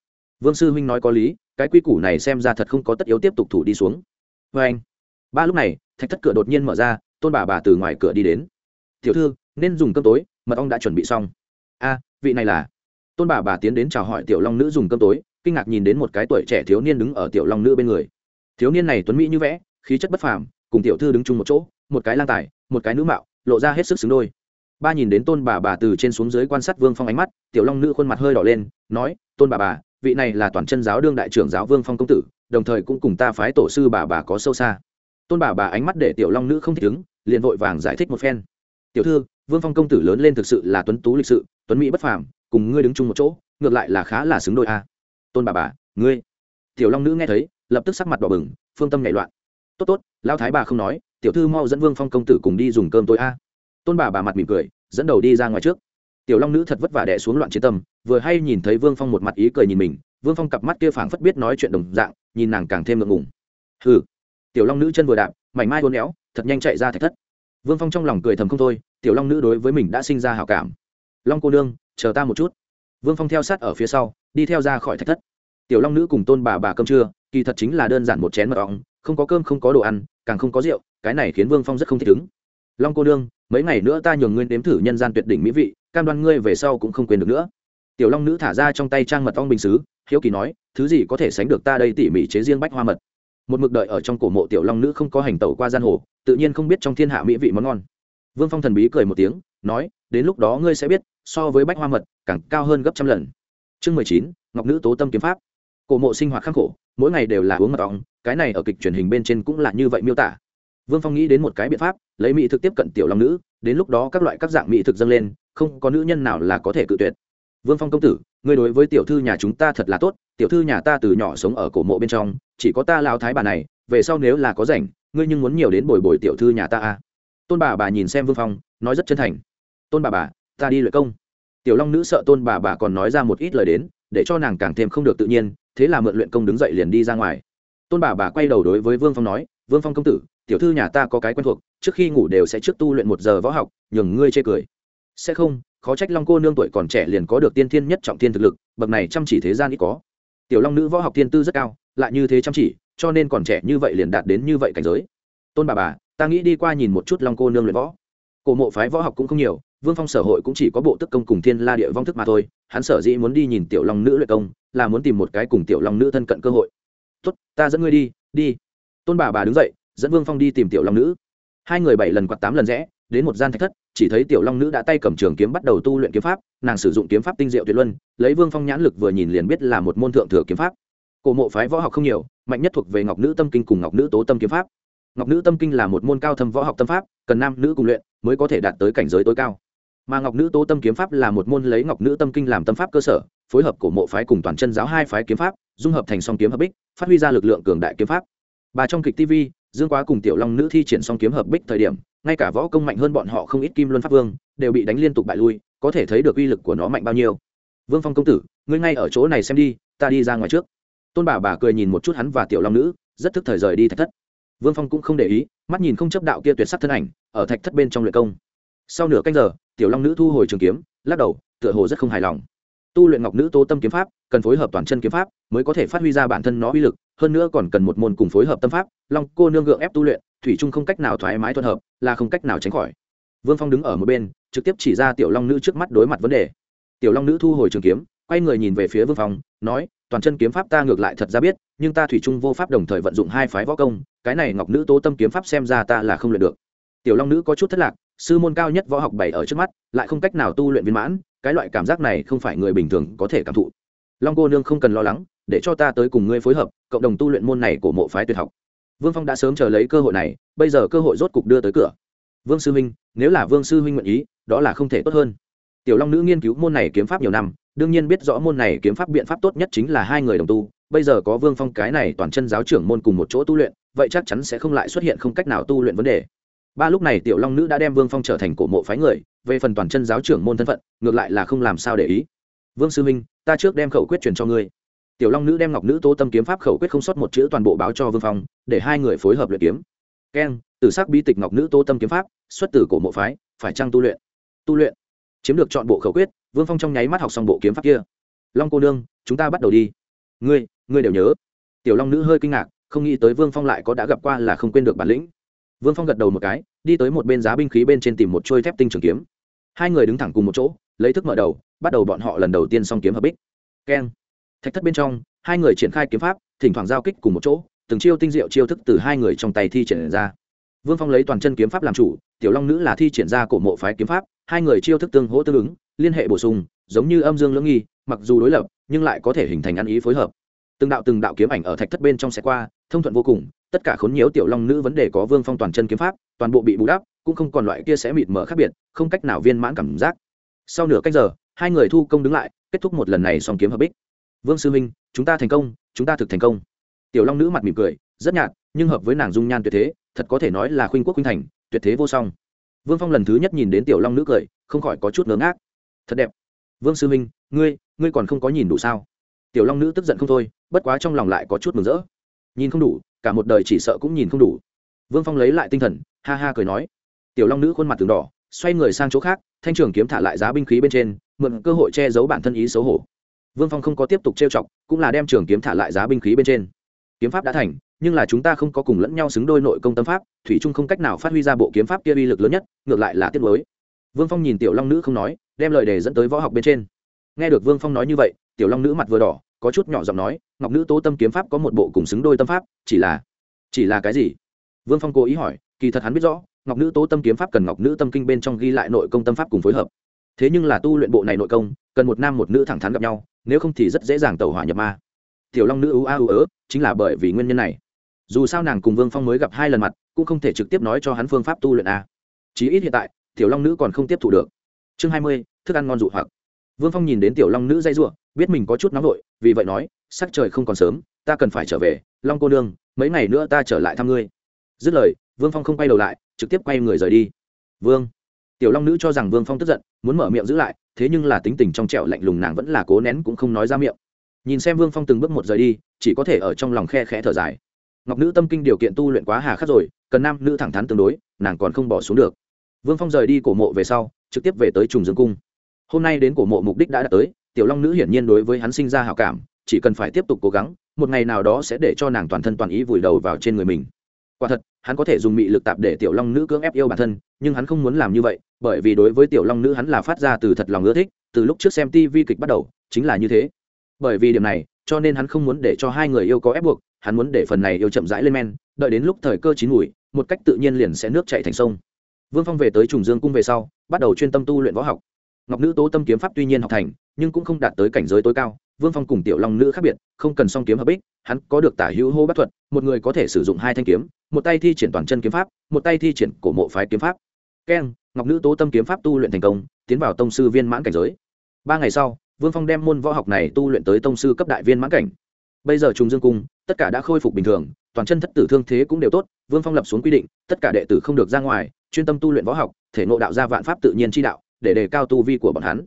Vương sư huynh nói có lý, cái quy củ này xem ra thật không có tất yếu tiếp tục thủ đi xuống. Vê anh, ba lúc này, thạch thất cửa đột nhiên mở ra, tôn bà bà từ ngoài cửa đi đến. Tiểu thư, nên dùng cơm tối, mật ong đã chuẩn bị xong. A, vị này là? Tôn bà bà tiến đến chào hỏi tiểu long nữ dùng cơm tối, kinh ngạc nhìn đến một cái tuổi trẻ thiếu niên đứng ở tiểu long nữ bên người. Thiếu niên này tuấn mỹ như vẽ, khí chất bất phàm, cùng tiểu thư đứng chung một chỗ, một cái lang tài, một cái nữ mạo, lộ ra hết sức xứng đôi ba nhìn đến tôn bà bà từ trên xuống dưới quan sát vương phong ánh mắt, tiểu long nữ khuôn mặt hơi đỏ lên, nói, tôn bà bà, vị này là toàn chân giáo đương đại trưởng giáo vương phong công tử, đồng thời cũng cùng ta phái tổ sư bà bà có sâu xa. Tôn bà bà ánh mắt để tiểu long nữ không thích ứng, liền vội vàng giải thích một phen. Tiểu thư, vương phong công tử lớn lên thực sự là tuấn tú lịch sự, tuấn mỹ bất phàm, cùng ngươi đứng chung một chỗ, ngược lại là khá là xứng đôi a. Tôn bà bà, ngươi? Tiểu long nữ nghe thấy, lập tức sắc mặt đỏ bừng, phương tâm nhảy loạn. Tốt tốt lao thái bà không nói, tiểu thư mau dẫn vương phong công tử cùng đi dùng cơm tối a tôn bà bà mặt mỉm cười, dẫn đầu đi ra ngoài trước. Tiểu long nữ thật vất vả đẻ xuống loạn chiến tâm, vừa hay nhìn thấy vương phong một mặt ý cười nhìn mình, vương phong cặp mắt kia phảng phất biết nói chuyện đồng dạng, nhìn nàng càng thêm ngượng ngùng. Hừ. Tiểu long nữ chân vừa đạp, mảnh mai hôn éo, thật nhanh chạy ra thạch thất. Vương phong trong lòng cười thầm không thôi, tiểu long nữ đối với mình đã sinh ra hảo cảm. Long cô nương, chờ ta một chút. Vương phong theo sát ở phía sau, đi theo ra khỏi thạch thất. Tiểu long nữ cùng tôn bà bà cơm trưa, kỳ thật chính là đơn giản một chén mật ong, không có cơm không có đồ ăn, càng không có rượu, cái này khiến vương phong rất không thích ứng long cô nương mấy ngày nữa ta nhường ngươi nếm thử nhân gian tuyệt đỉnh mỹ vị, cam đoan ngươi về sau cũng không quên được nữa. Tiểu long nữ thả ra trong tay trang mật ong bình xứ, hiếu kỳ nói, thứ gì có thể sánh được ta đây tỉ mỉ chế riêng bách hoa mật? Một mực đợi ở trong cổ mộ tiểu long nữ không có hành tẩu qua gian hồ, tự nhiên không biết trong thiên hạ mỹ vị món ngon. Vương phong thần bí cười một tiếng, nói, đến lúc đó ngươi sẽ biết, so với bách hoa mật, càng cao hơn gấp trăm lần. Chương mười chín, ngọc nữ tố tâm kiếm pháp. Cổ mộ sinh hoạt khắc khổ, mỗi ngày đều là uống mật ong, cái này ở kịch truyền hình bên trên cũng là như vậy miêu tả vương phong nghĩ đến một cái biện pháp, lấy mỹ thực tiếp cận tiểu long nữ, đến lúc đó các loại các dạng mỹ thực dâng lên, không có nữ nhân nào là có thể cự tuyệt. Vương phong công tử, ngươi đối với tiểu thư nhà chúng ta thật là tốt, tiểu thư nhà ta từ nhỏ sống ở cổ mộ bên trong, chỉ có ta lao thái bà này, về sau nếu là có rảnh, ngươi nhưng muốn nhiều đến bồi bồi tiểu thư nhà ta à. tôn bà bà nhìn xem vương phong, nói rất chân thành. Tôn bà bà, ta đi luyện công. Tiểu long nữ sợ tôn bà bà còn nói ra một ít lời đến, để cho nàng càng thêm không được tự nhiên, thế là mượn luyện công đứng dậy liền đi ra ngoài. Tôn bà bà quay đầu đối với vương phong nói vương phong công tử, tiểu thư nhà ta có cái quen thuộc, trước khi ngủ đều sẽ trước tu luyện một giờ võ học, nhường ngươi chê cười. Sẽ không, khó trách long cô nương tuổi còn trẻ liền có được tiên thiên nhất trọng thiên thực lực, bậc này chăm chỉ thế gian ít có. Tiểu long nữ võ học tiên tư rất cao, lại như thế chăm chỉ, cho nên còn trẻ như vậy liền đạt đến như vậy cảnh giới. Tôn bà bà, ta nghĩ đi qua nhìn một chút long cô nương luyện võ. Cổ mộ phái võ học cũng không nhiều, vương phong sở hội cũng chỉ có bộ tức công cùng thiên la địa vong thức mà thôi, hắn sở dĩ muốn đi nhìn tiểu long nữ luyện công, là muốn tìm một cái cùng tiểu long nữ thân cận cơ hội. Tốt, ta dẫn ngươi đi đi tôn bà bà đứng dậy, dẫn vương phong đi tìm tiểu long nữ. Hai người bảy lần quạt tám lần rẽ, đến một gian thạch thất, chỉ thấy tiểu long nữ đã tay cầm trường kiếm bắt đầu tu luyện kiếm pháp, nàng sử dụng kiếm pháp tinh diệu tuyệt luân, lấy vương phong nhãn lực vừa nhìn liền biết là một môn thượng thừa kiếm pháp. Cổ mộ phái võ học không nhiều, mạnh nhất thuộc về ngọc nữ tâm kinh cùng ngọc nữ tố tâm kiếm pháp. Ngọc nữ tâm kinh là một môn cao thâm võ học tâm pháp, cần nam nữ cùng luyện mới có thể đạt tới cảnh giới tối cao. Mà ngọc nữ tố tâm kiếm pháp là một môn lấy ngọc nữ tâm kinh làm tâm pháp cơ sở, phối hợp cổ mộ phái cùng toàn chân giáo hai phái kiếm pháp, dung hợp thành song kiếm hợp bích, phát huy ra lực lượng cường đại kiếm pháp bà trong kịch tv dương quá cùng tiểu long nữ thi triển song kiếm hợp bích thời điểm, ngay cả võ công mạnh hơn bọn họ không ít kim luân pháp vương, đều bị đánh liên tục bại lui, có thể thấy được uy lực của nó mạnh bao nhiêu. Vương phong công tử, ngươi ngay ở chỗ này xem đi, ta đi ra ngoài trước. Tôn bà bà cười nhìn một chút hắn và tiểu long nữ, rất thức thời rời đi thạch thất. Vương phong cũng không để ý, mắt nhìn không chấp đạo kia tuyệt sắc thân ảnh, ở thạch thất bên trong luyện công. Sau nửa canh giờ, tiểu long nữ thu hồi trường kiếm, lắc đầu, tựa hồ rất không hài lòng. Tu luyện ngọc nữ tố tâm kiếm pháp, cần phối hợp toàn chân kiếm pháp, mới có thể phát huy ra bản thân nó uy lực hơn nữa còn cần một môn cùng phối hợp tâm pháp, long cô nương gượng ép tu luyện, thủy trung không cách nào thoải mái thuận hợp, là không cách nào tránh khỏi. Vương phong đứng ở một bên, trực tiếp chỉ ra tiểu long nữ trước mắt đối mặt vấn đề. Tiểu long nữ thu hồi trường kiếm, quay người nhìn về phía vương phong, nói, toàn chân kiếm pháp ta ngược lại thật ra biết, nhưng ta thủy trung vô pháp đồng thời vận dụng hai phái võ công, cái này ngọc nữ tố tâm kiếm pháp xem ra ta là không luyện được. Tiểu long nữ có chút thất lạc, sư môn cao nhất võ học bảy ở trước mắt, lại không cách nào tu luyện viên mãn, cái loại cảm giác này không phải người bình thường có thể cảm thụ. Long cô nương không cần lo lắng, để cho ta tới cùng ngươi phối hợp cộng đồng tu luyện môn này của mộ phái tuyệt học. Vương phong đã sớm chờ lấy cơ hội này, bây giờ cơ hội rốt cục đưa tới cửa. Vương sư huynh nếu là vương sư huynh nguyện ý, đó là không thể tốt hơn. Tiểu long nữ nghiên cứu môn này kiếm pháp nhiều năm, đương nhiên biết rõ môn này kiếm pháp biện pháp tốt nhất chính là hai người đồng tu. Bây giờ có vương phong cái này toàn chân giáo trưởng môn cùng một chỗ tu luyện, vậy chắc chắn sẽ không lại xuất hiện không cách nào tu luyện vấn đề. Ba lúc này tiểu long nữ đã đem vương phong trở thành cổ mộ phái người, về phần toàn chân giáo trưởng môn thân phận, ngược lại là không làm sao để ý. Vương sư minh, ta trước đem khẩu quyết truyền cho ngươi tiểu long nữ đem ngọc nữ tố tâm kiếm pháp khẩu quyết không sót một chữ toàn bộ báo cho vương phong, để hai người phối hợp luyện kiếm. Keng từ s ắ c bi tịch ngọc nữ tố tâm kiếm pháp, xuất từ cổ mộ phái, phải trăng tu luyện? Tu luyện. Chiếm được chọn bộ khẩu quyết, vương phong trong nháy mắt học xong bộ kiếm pháp kia. Long cô nương, chúng ta bắt đầu đi. Ngươi ngươi đều nhớ. Tiểu long nữ hơi kinh ngạc, không nghĩ tới vương phong lại có đã gặp qua là không quên được bản lĩnh. Vương phong gật đầu một cái, đi tới một bên giá binh khí bên trên tìm một trôi thép tinh trường kiếm. Hai người đứng thẳng cùng một chỗ, lấy thức mở đầu, bắt đầu bọn họ lần đầu tiên xong kiếm hợp bích. Keng thạch thất bên trong, hai người triển khai kiếm pháp, thỉnh thoảng giao kích cùng một chỗ, từng chiêu tinh diệu chiêu thức từ hai người trong tay thi triển ra. Vương phong lấy toàn chân kiếm pháp làm chủ, tiểu long nữ là thi triển ra cổ mộ phái kiếm pháp, hai người chiêu thức tương hỗ tương ứng, liên hệ bổ sung, giống như âm dương lưỡng nghi, mặc dù đối lập, nhưng lại có thể hình thành ăn ý phối hợp. Từng đạo từng đạo kiếm ảnh ở thạch thất bên trong xe qua, thông thuận vô cùng, tất cả khốn nhiễu tiểu long nữ vấn đề có vương phong toàn chân kiếm pháp, toàn bộ bị bù đắp, cũng không còn loại kia sẽ mịt mở khác biệt, không cách nào viên mãn cảm giác. Sau nửa cách giờ, hai người thu công đứng lại, kết thúc một lần này song kiếm hợp bích vương sư minh, chúng ta thành công, chúng ta thực thành công. Tiểu long nữ mặt mỉm cười, rất nhạt, nhưng hợp với nàng dung nhan tuyệt thế, thật có thể nói là khuynh quốc khuynh thành, tuyệt thế vô song. Vương phong lần thứ nhất nhìn đến tiểu long nữ cười, không khỏi có chút ngớ ngác. Thật đẹp. Vương sư minh, ngươi ngươi còn không có nhìn đủ sao? Tiểu long nữ tức giận không thôi, bất quá trong lòng lại có chút mừng rỡ. Nhìn không đủ, cả một đời chỉ sợ cũng nhìn không đủ. Vương phong lấy lại tinh thần, ha ha cười nói. Tiểu long nữ khuôn mặt từng đỏ, xoay người sang chỗ khác, thanh trường kiếm thả lại giá binh khí bên trên, mượn cơ hội che giấu bản thân ý xấu hổ vương phong không có tiếp tục trêu chọc, cũng là đem trường kiếm thả lại giá binh khí bên trên. Kiếm pháp đã thành, nhưng là chúng ta không có cùng lẫn nhau xứng đôi nội công tâm pháp, thủy trung không cách nào phát huy ra bộ kiếm pháp kia uy lực lớn nhất, ngược lại là tiết mới vương phong nhìn tiểu long nữ không nói, đem lời đề dẫn tới võ học bên trên. Nghe được vương phong nói như vậy, tiểu long nữ mặt vừa đỏ, có chút nhỏ giọng nói, ngọc nữ tố tâm kiếm pháp có một bộ cùng xứng đôi tâm pháp, chỉ là chỉ là cái gì? Vương phong cố ý hỏi, kỳ thật hắn biết rõ, ngọc nữ tố tâm kiếm pháp cần ngọc nữ tâm kinh bên trong ghi lại nội công tâm pháp cùng phối hợp. Thế nhưng là tu luyện bộ này nội công cần một nam một nữ thẳng thắn gặp nhau, nếu không thì rất dễ dàng tẩu hỏa nhập ma. Tiểu long nữ ưu a ưu ớ, chính là bởi vì nguyên nhân này. Dù sao nàng cùng vương phong mới gặp hai lần mặt, cũng không thể trực tiếp nói cho hắn phương pháp tu luyện a. Chí ít hiện tại, tiểu long nữ còn không tiếp thu được. Chương hai mươi, thức ăn ngon dụ hoặc. Vương phong nhìn đến tiểu long nữ dây r u ộ biết mình có chút nóng vội, vì vậy nói, sắc trời không còn sớm, ta cần phải trở về, long cô nương, mấy ngày nữa ta trở lại thăm ngươi. Dứt lời, vương phong không quay đầu lại, trực tiếp quay người rời đi. Vương. Tiểu long nữ cho rằng vương phong tức giận, muốn mở miệng giữ lại thế nhưng là tính tình trong trẻo lạnh lùng nàng vẫn là cố nén cũng không nói ra miệng. Nhìn xem vương phong từng bước một rời đi, chỉ có thể ở trong lòng khe khẽ thở dài. Ngọc nữ tâm kinh điều kiện tu luyện quá hà khắc rồi, cần nam nữ thẳng thắn tương đối, nàng còn không bỏ xuống được. Vương phong rời đi cổ mộ về sau, trực tiếp về tới trùng dương cung. Hôm nay đến cổ mộ mục đích đã đạt tới, tiểu long nữ hiển nhiên đối với hắn sinh ra hào cảm, chỉ cần phải tiếp tục cố gắng, một ngày nào đó sẽ để cho nàng toàn thân toàn ý vùi đầu vào trên người mình quả thật, hắn có thể dùng mị lực tạp để tiểu long nữ cưỡng ép yêu bản thân, nhưng hắn không muốn làm như vậy, bởi vì đối với tiểu long nữ hắn là phát ra từ thật lòng ưa thích, từ lúc trước xem tv kịch bắt đầu, chính là như thế. Bởi vì điểm này, cho nên hắn không muốn để cho hai người yêu có ép buộc, hắn muốn để phần này yêu chậm rãi lên men, đợi đến lúc thời cơ chín mùi, một cách tự nhiên liền sẽ nước chạy thành sông. Vương phong về tới trùng dương cung về sau, bắt đầu chuyên tâm tu luyện võ học. Ngọc nữ tố tâm kiếm pháp tuy nhiên học thành, nhưng cũng không đạt tới cảnh giới tối cao vương phong cùng tiểu long nữ khác biệt, không cần song kiếm hợp ích hắn có được tả hữu hô bắt thuật, một người có thể sử dụng hai thanh kiếm, một tay thi triển toàn chân kiếm pháp, một tay thi triển cổ mộ phái kiếm pháp. Keng, ngọc nữ tố tâm kiếm pháp tu luyện thành công, tiến vào tông sư viên mãn cảnh giới. Ba ngày sau, vương phong đem môn võ học này tu luyện tới tông sư cấp đại viên mãn cảnh. Bây giờ trùng dương cung, tất cả đã khôi phục bình thường, toàn chân thất tử thương thế cũng đều tốt, vương phong lập xuống quy định, tất cả đệ tử không được ra ngoài, chuyên tâm tu luyện võ học, thể ngộ đạo ra vạn pháp tự nhiên chi đạo, để đề cao tu vi của bọn hắn.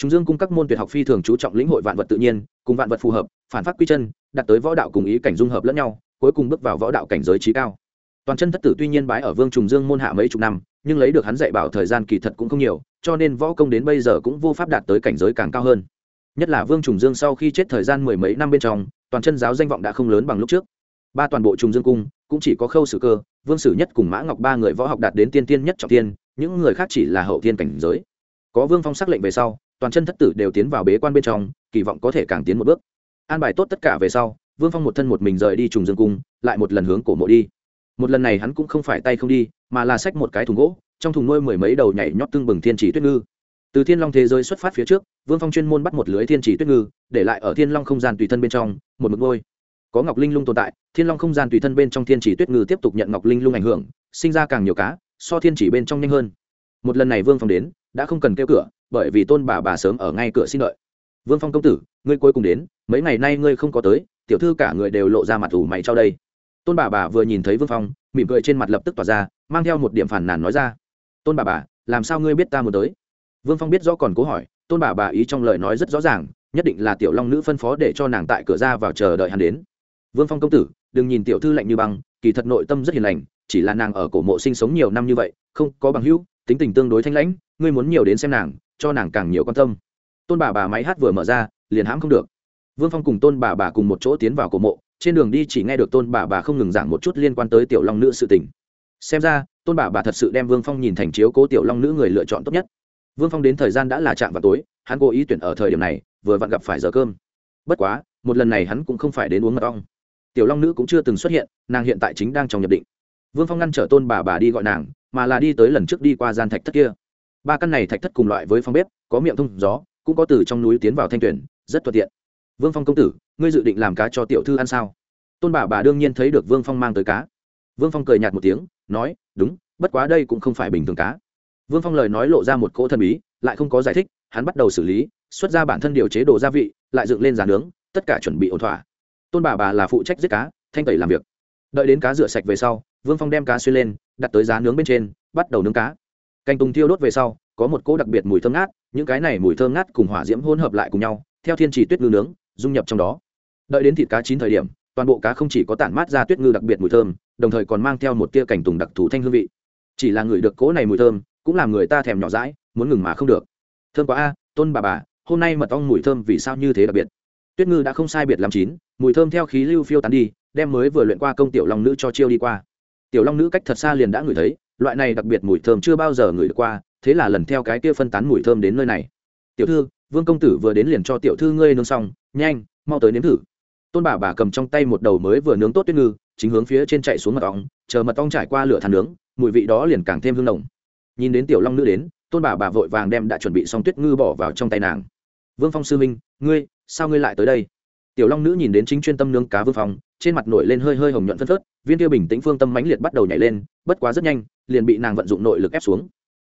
Trung Dương cung các môn tuyệt học phi thường chú trọng lĩnh hội vạn vật tự nhiên, cùng vạn vật phù hợp, phản phát quy chân, đạt tới võ đạo cùng ý cảnh dung hợp lẫn nhau, cuối cùng bước vào võ đạo cảnh giới trí cao. Toàn chân thất tử tuy nhiên bái ở Vương Trùng Dương môn hạ mấy chục năm, nhưng lấy được hắn dạy bảo thời gian kỳ thật cũng không nhiều, cho nên võ công đến bây giờ cũng vô pháp đạt tới cảnh giới càng cao hơn. Nhất là Vương Trùng Dương sau khi chết thời gian mười mấy năm bên trong, toàn chân giáo danh vọng đã không lớn bằng lúc trước. Ba toàn bộ Trùng Dương cung cũng chỉ có Khâu Sử Cơ, Vương Sử Nhất cùng Mã Ngọc ba người võ học đạt đến tiên tiên nhất trọng tiên, những người khác chỉ là hậu tiên cảnh giới. Có Vương Phong sắc lệnh về sau, toàn chân thất tử đều tiến vào bế quan bên trong, kỳ vọng có thể càng tiến một bước. An bài tốt tất cả về sau, vương phong một thân một mình rời đi trùng dương cung, lại một lần hướng cổ mộ đi. Một lần này hắn cũng không phải tay không đi, mà là xách một cái thùng gỗ, trong thùng nuôi mười mấy đầu nhảy nhót tương bừng thiên chỉ tuyết ngư. Từ thiên long thế giới xuất phát phía trước, vương phong chuyên môn bắt một lưới thiên chỉ tuyết ngư, để lại ở thiên long không gian tùy thân bên trong, một mực ngôi có ngọc linh lung tồn tại, thiên long không gian tùy thân bên trong thiên chỉ tuyết ngư tiếp tục nhận ngọc linh lung ảnh hưởng, sinh ra càng nhiều cá, so thiên chỉ bên trong nhanh hơn. Một lần này vương phong đến, đã không cần kêu cửa bởi vì tôn bà bà sớm ở ngay cửa xin đợi. Vương phong công tử, ngươi cuối cùng đến, mấy ngày nay ngươi không có tới, tiểu thư cả người đều lộ ra mặt ủ mày trao đây. Tôn bà bà vừa nhìn thấy vương phong, mỉm cười trên mặt lập tức tỏa ra, mang theo một điểm phản nàn nói ra. Tôn bà bà, làm sao ngươi biết ta muốn tới? Vương phong biết rõ còn cố hỏi, tôn bà bà ý trong lời nói rất rõ ràng, nhất định là tiểu long nữ phân phó để cho nàng tại cửa ra vào chờ đợi hắn đến. Vương phong công tử, đừng nhìn tiểu thư lạnh như băng, kỳ thật nội tâm rất hiền lành, chỉ là nàng ở cổ mộ sinh sống nhiều năm như vậy, không có bằng hữu, tính tình tương đối thanh lãnh, ngươi muốn nhiều đến xem nàng cho nàng càng nhiều quan tâm. Tôn bà bà máy hát vừa mở ra, liền hãm không được. Vương phong cùng tôn bà bà cùng một chỗ tiến vào cổ mộ, trên đường đi chỉ nghe được tôn bà bà không ngừng giảng một chút liên quan tới tiểu long nữ sự tình. Xem ra, tôn bà bà thật sự đem vương phong nhìn thành chiếu cố tiểu long nữ người lựa chọn tốt nhất. Vương phong đến thời gian đã là chạm vào tối, hắn cố ý tuyển ở thời điểm này, vừa vặn gặp phải giờ cơm. Bất quá, một lần này hắn cũng không phải đến uống mật ong. Tiểu long nữ cũng chưa từng xuất hiện, nàng hiện tại chính đang trong nhập định. Vương phong ngăn trở tôn bà bà đi gọi nàng, mà là đi tới lần trước đi qua gian thạch thất kia ba căn này thạch thất cùng loại với phòng bếp, có miệng thông gió, cũng có từ trong núi tiến vào thanh tuyển, rất thuận tiện. Vương phong công tử, ngươi dự định làm cá cho tiểu thư ăn sao? Tôn bà bà đương nhiên thấy được vương phong mang tới cá. Vương phong cười nhạt một tiếng, nói, đúng, bất quá đây cũng không phải bình thường cá. Vương phong lời nói lộ ra một cỗ thần bí, lại không có giải thích, hắn bắt đầu xử lý, xuất ra bản thân điều chế đồ gia vị, lại dựng lên giá nướng, tất cả chuẩn bị ổn thỏa. Tôn bà bà là phụ trách giết cá, thanh tẩy làm việc. Đợi đến cá rửa sạch về sau, vương phong đem cá xuyên lên, đặt tới giá nướng bên trên, bắt đầu nướng cá canh tùng thiêu đốt về sau, có một cỗ đặc biệt mùi thơm ngát, những cái này mùi thơm ngát cùng hỏa diễm hỗn hợp lại cùng nhau, theo thiên trì tuyết ngư nướng, dung nhập trong đó. Đợi đến thịt cá chín thời điểm, toàn bộ cá không chỉ có tản mát ra tuyết ngư đặc biệt mùi thơm, đồng thời còn mang theo một tia cảnh tùng đặc thù thanh hương vị. Chỉ là người được cỗ này mùi thơm, cũng làm người ta thèm nhỏ rãi muốn ngừng mà không được. Thơm quá a, tôn bà bà, hôm nay mật ong mùi thơm vì sao như thế đặc biệt? Tuyết ngư đã không sai biệt làm chín, mùi thơm theo khí lưu phiêu tán đi, đem mới vừa luyện qua công tiểu long nữ cho chiêu đi qua. Tiểu long nữ cách thật xa liền đã ngửi thấy loại này đặc biệt mùi thơm chưa bao giờ ngửi được qua, thế là lần theo cái kia phân tán mùi thơm đến nơi này. Tiểu thư, vương công tử vừa đến liền cho tiểu thư ngươi nướng xong, nhanh, mau tới nếm thử. Tôn bà bà cầm trong tay một đầu mới vừa nướng tốt tuyết ngư, chính hướng phía trên chạy xuống mật ong, chờ mật ong trải qua lửa than nướng, mùi vị đó liền càng thêm hương nồng. Nhìn đến tiểu long nữ đến, tôn bà bà vội vàng đem đã chuẩn bị xong tuyết ngư bỏ vào trong tay nàng. Vương phong sư minh, ngươi, sao ngươi lại tới đây? Tiểu long nữ nhìn đến chính chuyên tâm nướng cá vương phong, trên mặt nổi lên hơi hơi hồng nhuận phân phớt viên tiêu bình tĩnh phương tâm mãnh liệt bắt đầu nhảy lên, bất quá rất nhanh, liền bị nàng vận dụng nội lực ép xuống.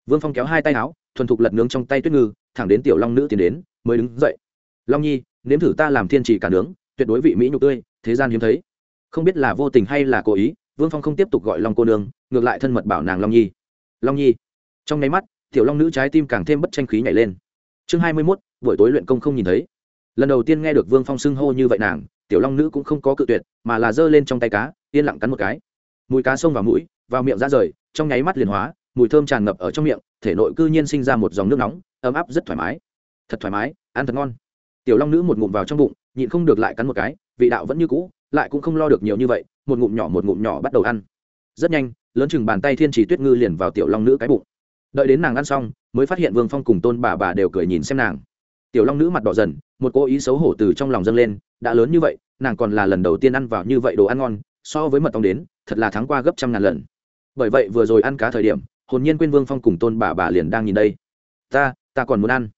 Vương phong kéo hai tay áo, thuần thục lật nướng trong tay tuyết ngư, thẳng đến tiểu long nữ tiến đến, mới đứng dậy. Long nhi, nếm thử ta làm thiên trì cả nướng, tuyệt đối vị mỹ nhục tươi, thế gian hiếm thấy. Không biết là vô tình hay là cố ý, vương phong không tiếp tục gọi long cô nương, ngược lại thân mật bảo nàng long nhi. Long nhi. Trong nháy mắt, tiểu long nữ trái tim càng thêm bất tranh khí nhảy lên. Chương hai mươi mốt, buổi tối luyện công không nhìn thấy. Lần đầu tiên nghe được vương phong xưng hô như vậy nàng, tiểu long nữ cũng không có cự tuyệt, mà là giơ lên trong tay cá yên lặng cắn một cái. Mùi cá xông vào mũi, vào miệng ra rời, trong nháy mắt liền hóa, mùi thơm tràn ngập ở trong miệng, thể nội cư nhiên sinh ra một dòng nước nóng, ấm áp rất thoải mái. Thật thoải mái, ăn thật ngon. Tiểu long nữ một ngụm vào trong bụng, nhịn không được lại cắn một cái, vị đạo vẫn như cũ, lại cũng không lo được nhiều như vậy, một ngụm nhỏ một ngụm nhỏ bắt đầu ăn. Rất nhanh, lớn chừng bàn tay thiên trì tuyết ngư liền vào tiểu long nữ cái bụng. Đợi đến nàng ăn xong, mới phát hiện vương phong cùng tôn bà bà đều cười nhìn xem nàng. Tiểu long nữ mặt đỏ dần, một cô ý xấu hổ từ trong lòng dâng lên, đã lớn như vậy, nàng còn là lần đầu tiên ăn vào như vậy đồ ăn ngon so với mật ong đến, thật là thắng qua gấp trăm ngàn lần. Bởi vậy vừa rồi ăn cá thời điểm, hồn nhiên quên vương phong cùng tôn bà bà liền đang nhìn đây. Ta ta còn muốn ăn.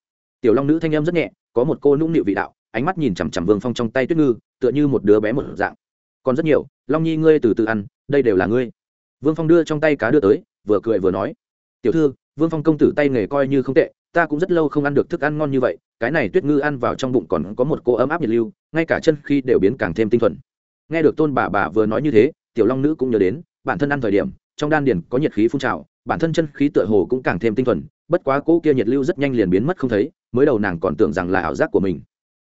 Tiểu long nữ thanh em rất nhẹ, có một cô nũng nịu vị đạo, ánh mắt nhìn chằm chằm vương phong trong tay tuyết ngư, tựa như một đứa bé một dạng. Còn rất nhiều, long nhi ngươi từ từ ăn, đây đều là ngươi. Vương phong đưa trong tay cá đưa tới, vừa cười vừa nói. Tiểu thư, vương phong công tử tay nghề coi như không tệ, ta cũng rất lâu không ăn được thức ăn ngon như vậy, cái này tuyết ngư ăn vào trong bụng còn có một cô ấm áp nhiệt lưu, ngay cả chân khi đều biến càng thêm tinh thuần nghe được tôn bà bà vừa nói như thế, tiểu long nữ cũng nhớ đến, bản thân ăn thời điểm, trong đan điền có nhiệt khí phun trào, bản thân chân khí tựa hồ cũng càng thêm tinh thuần, bất quá cỗ kia nhiệt lưu rất nhanh liền biến mất không thấy, mới đầu nàng còn tưởng rằng là ảo giác của mình.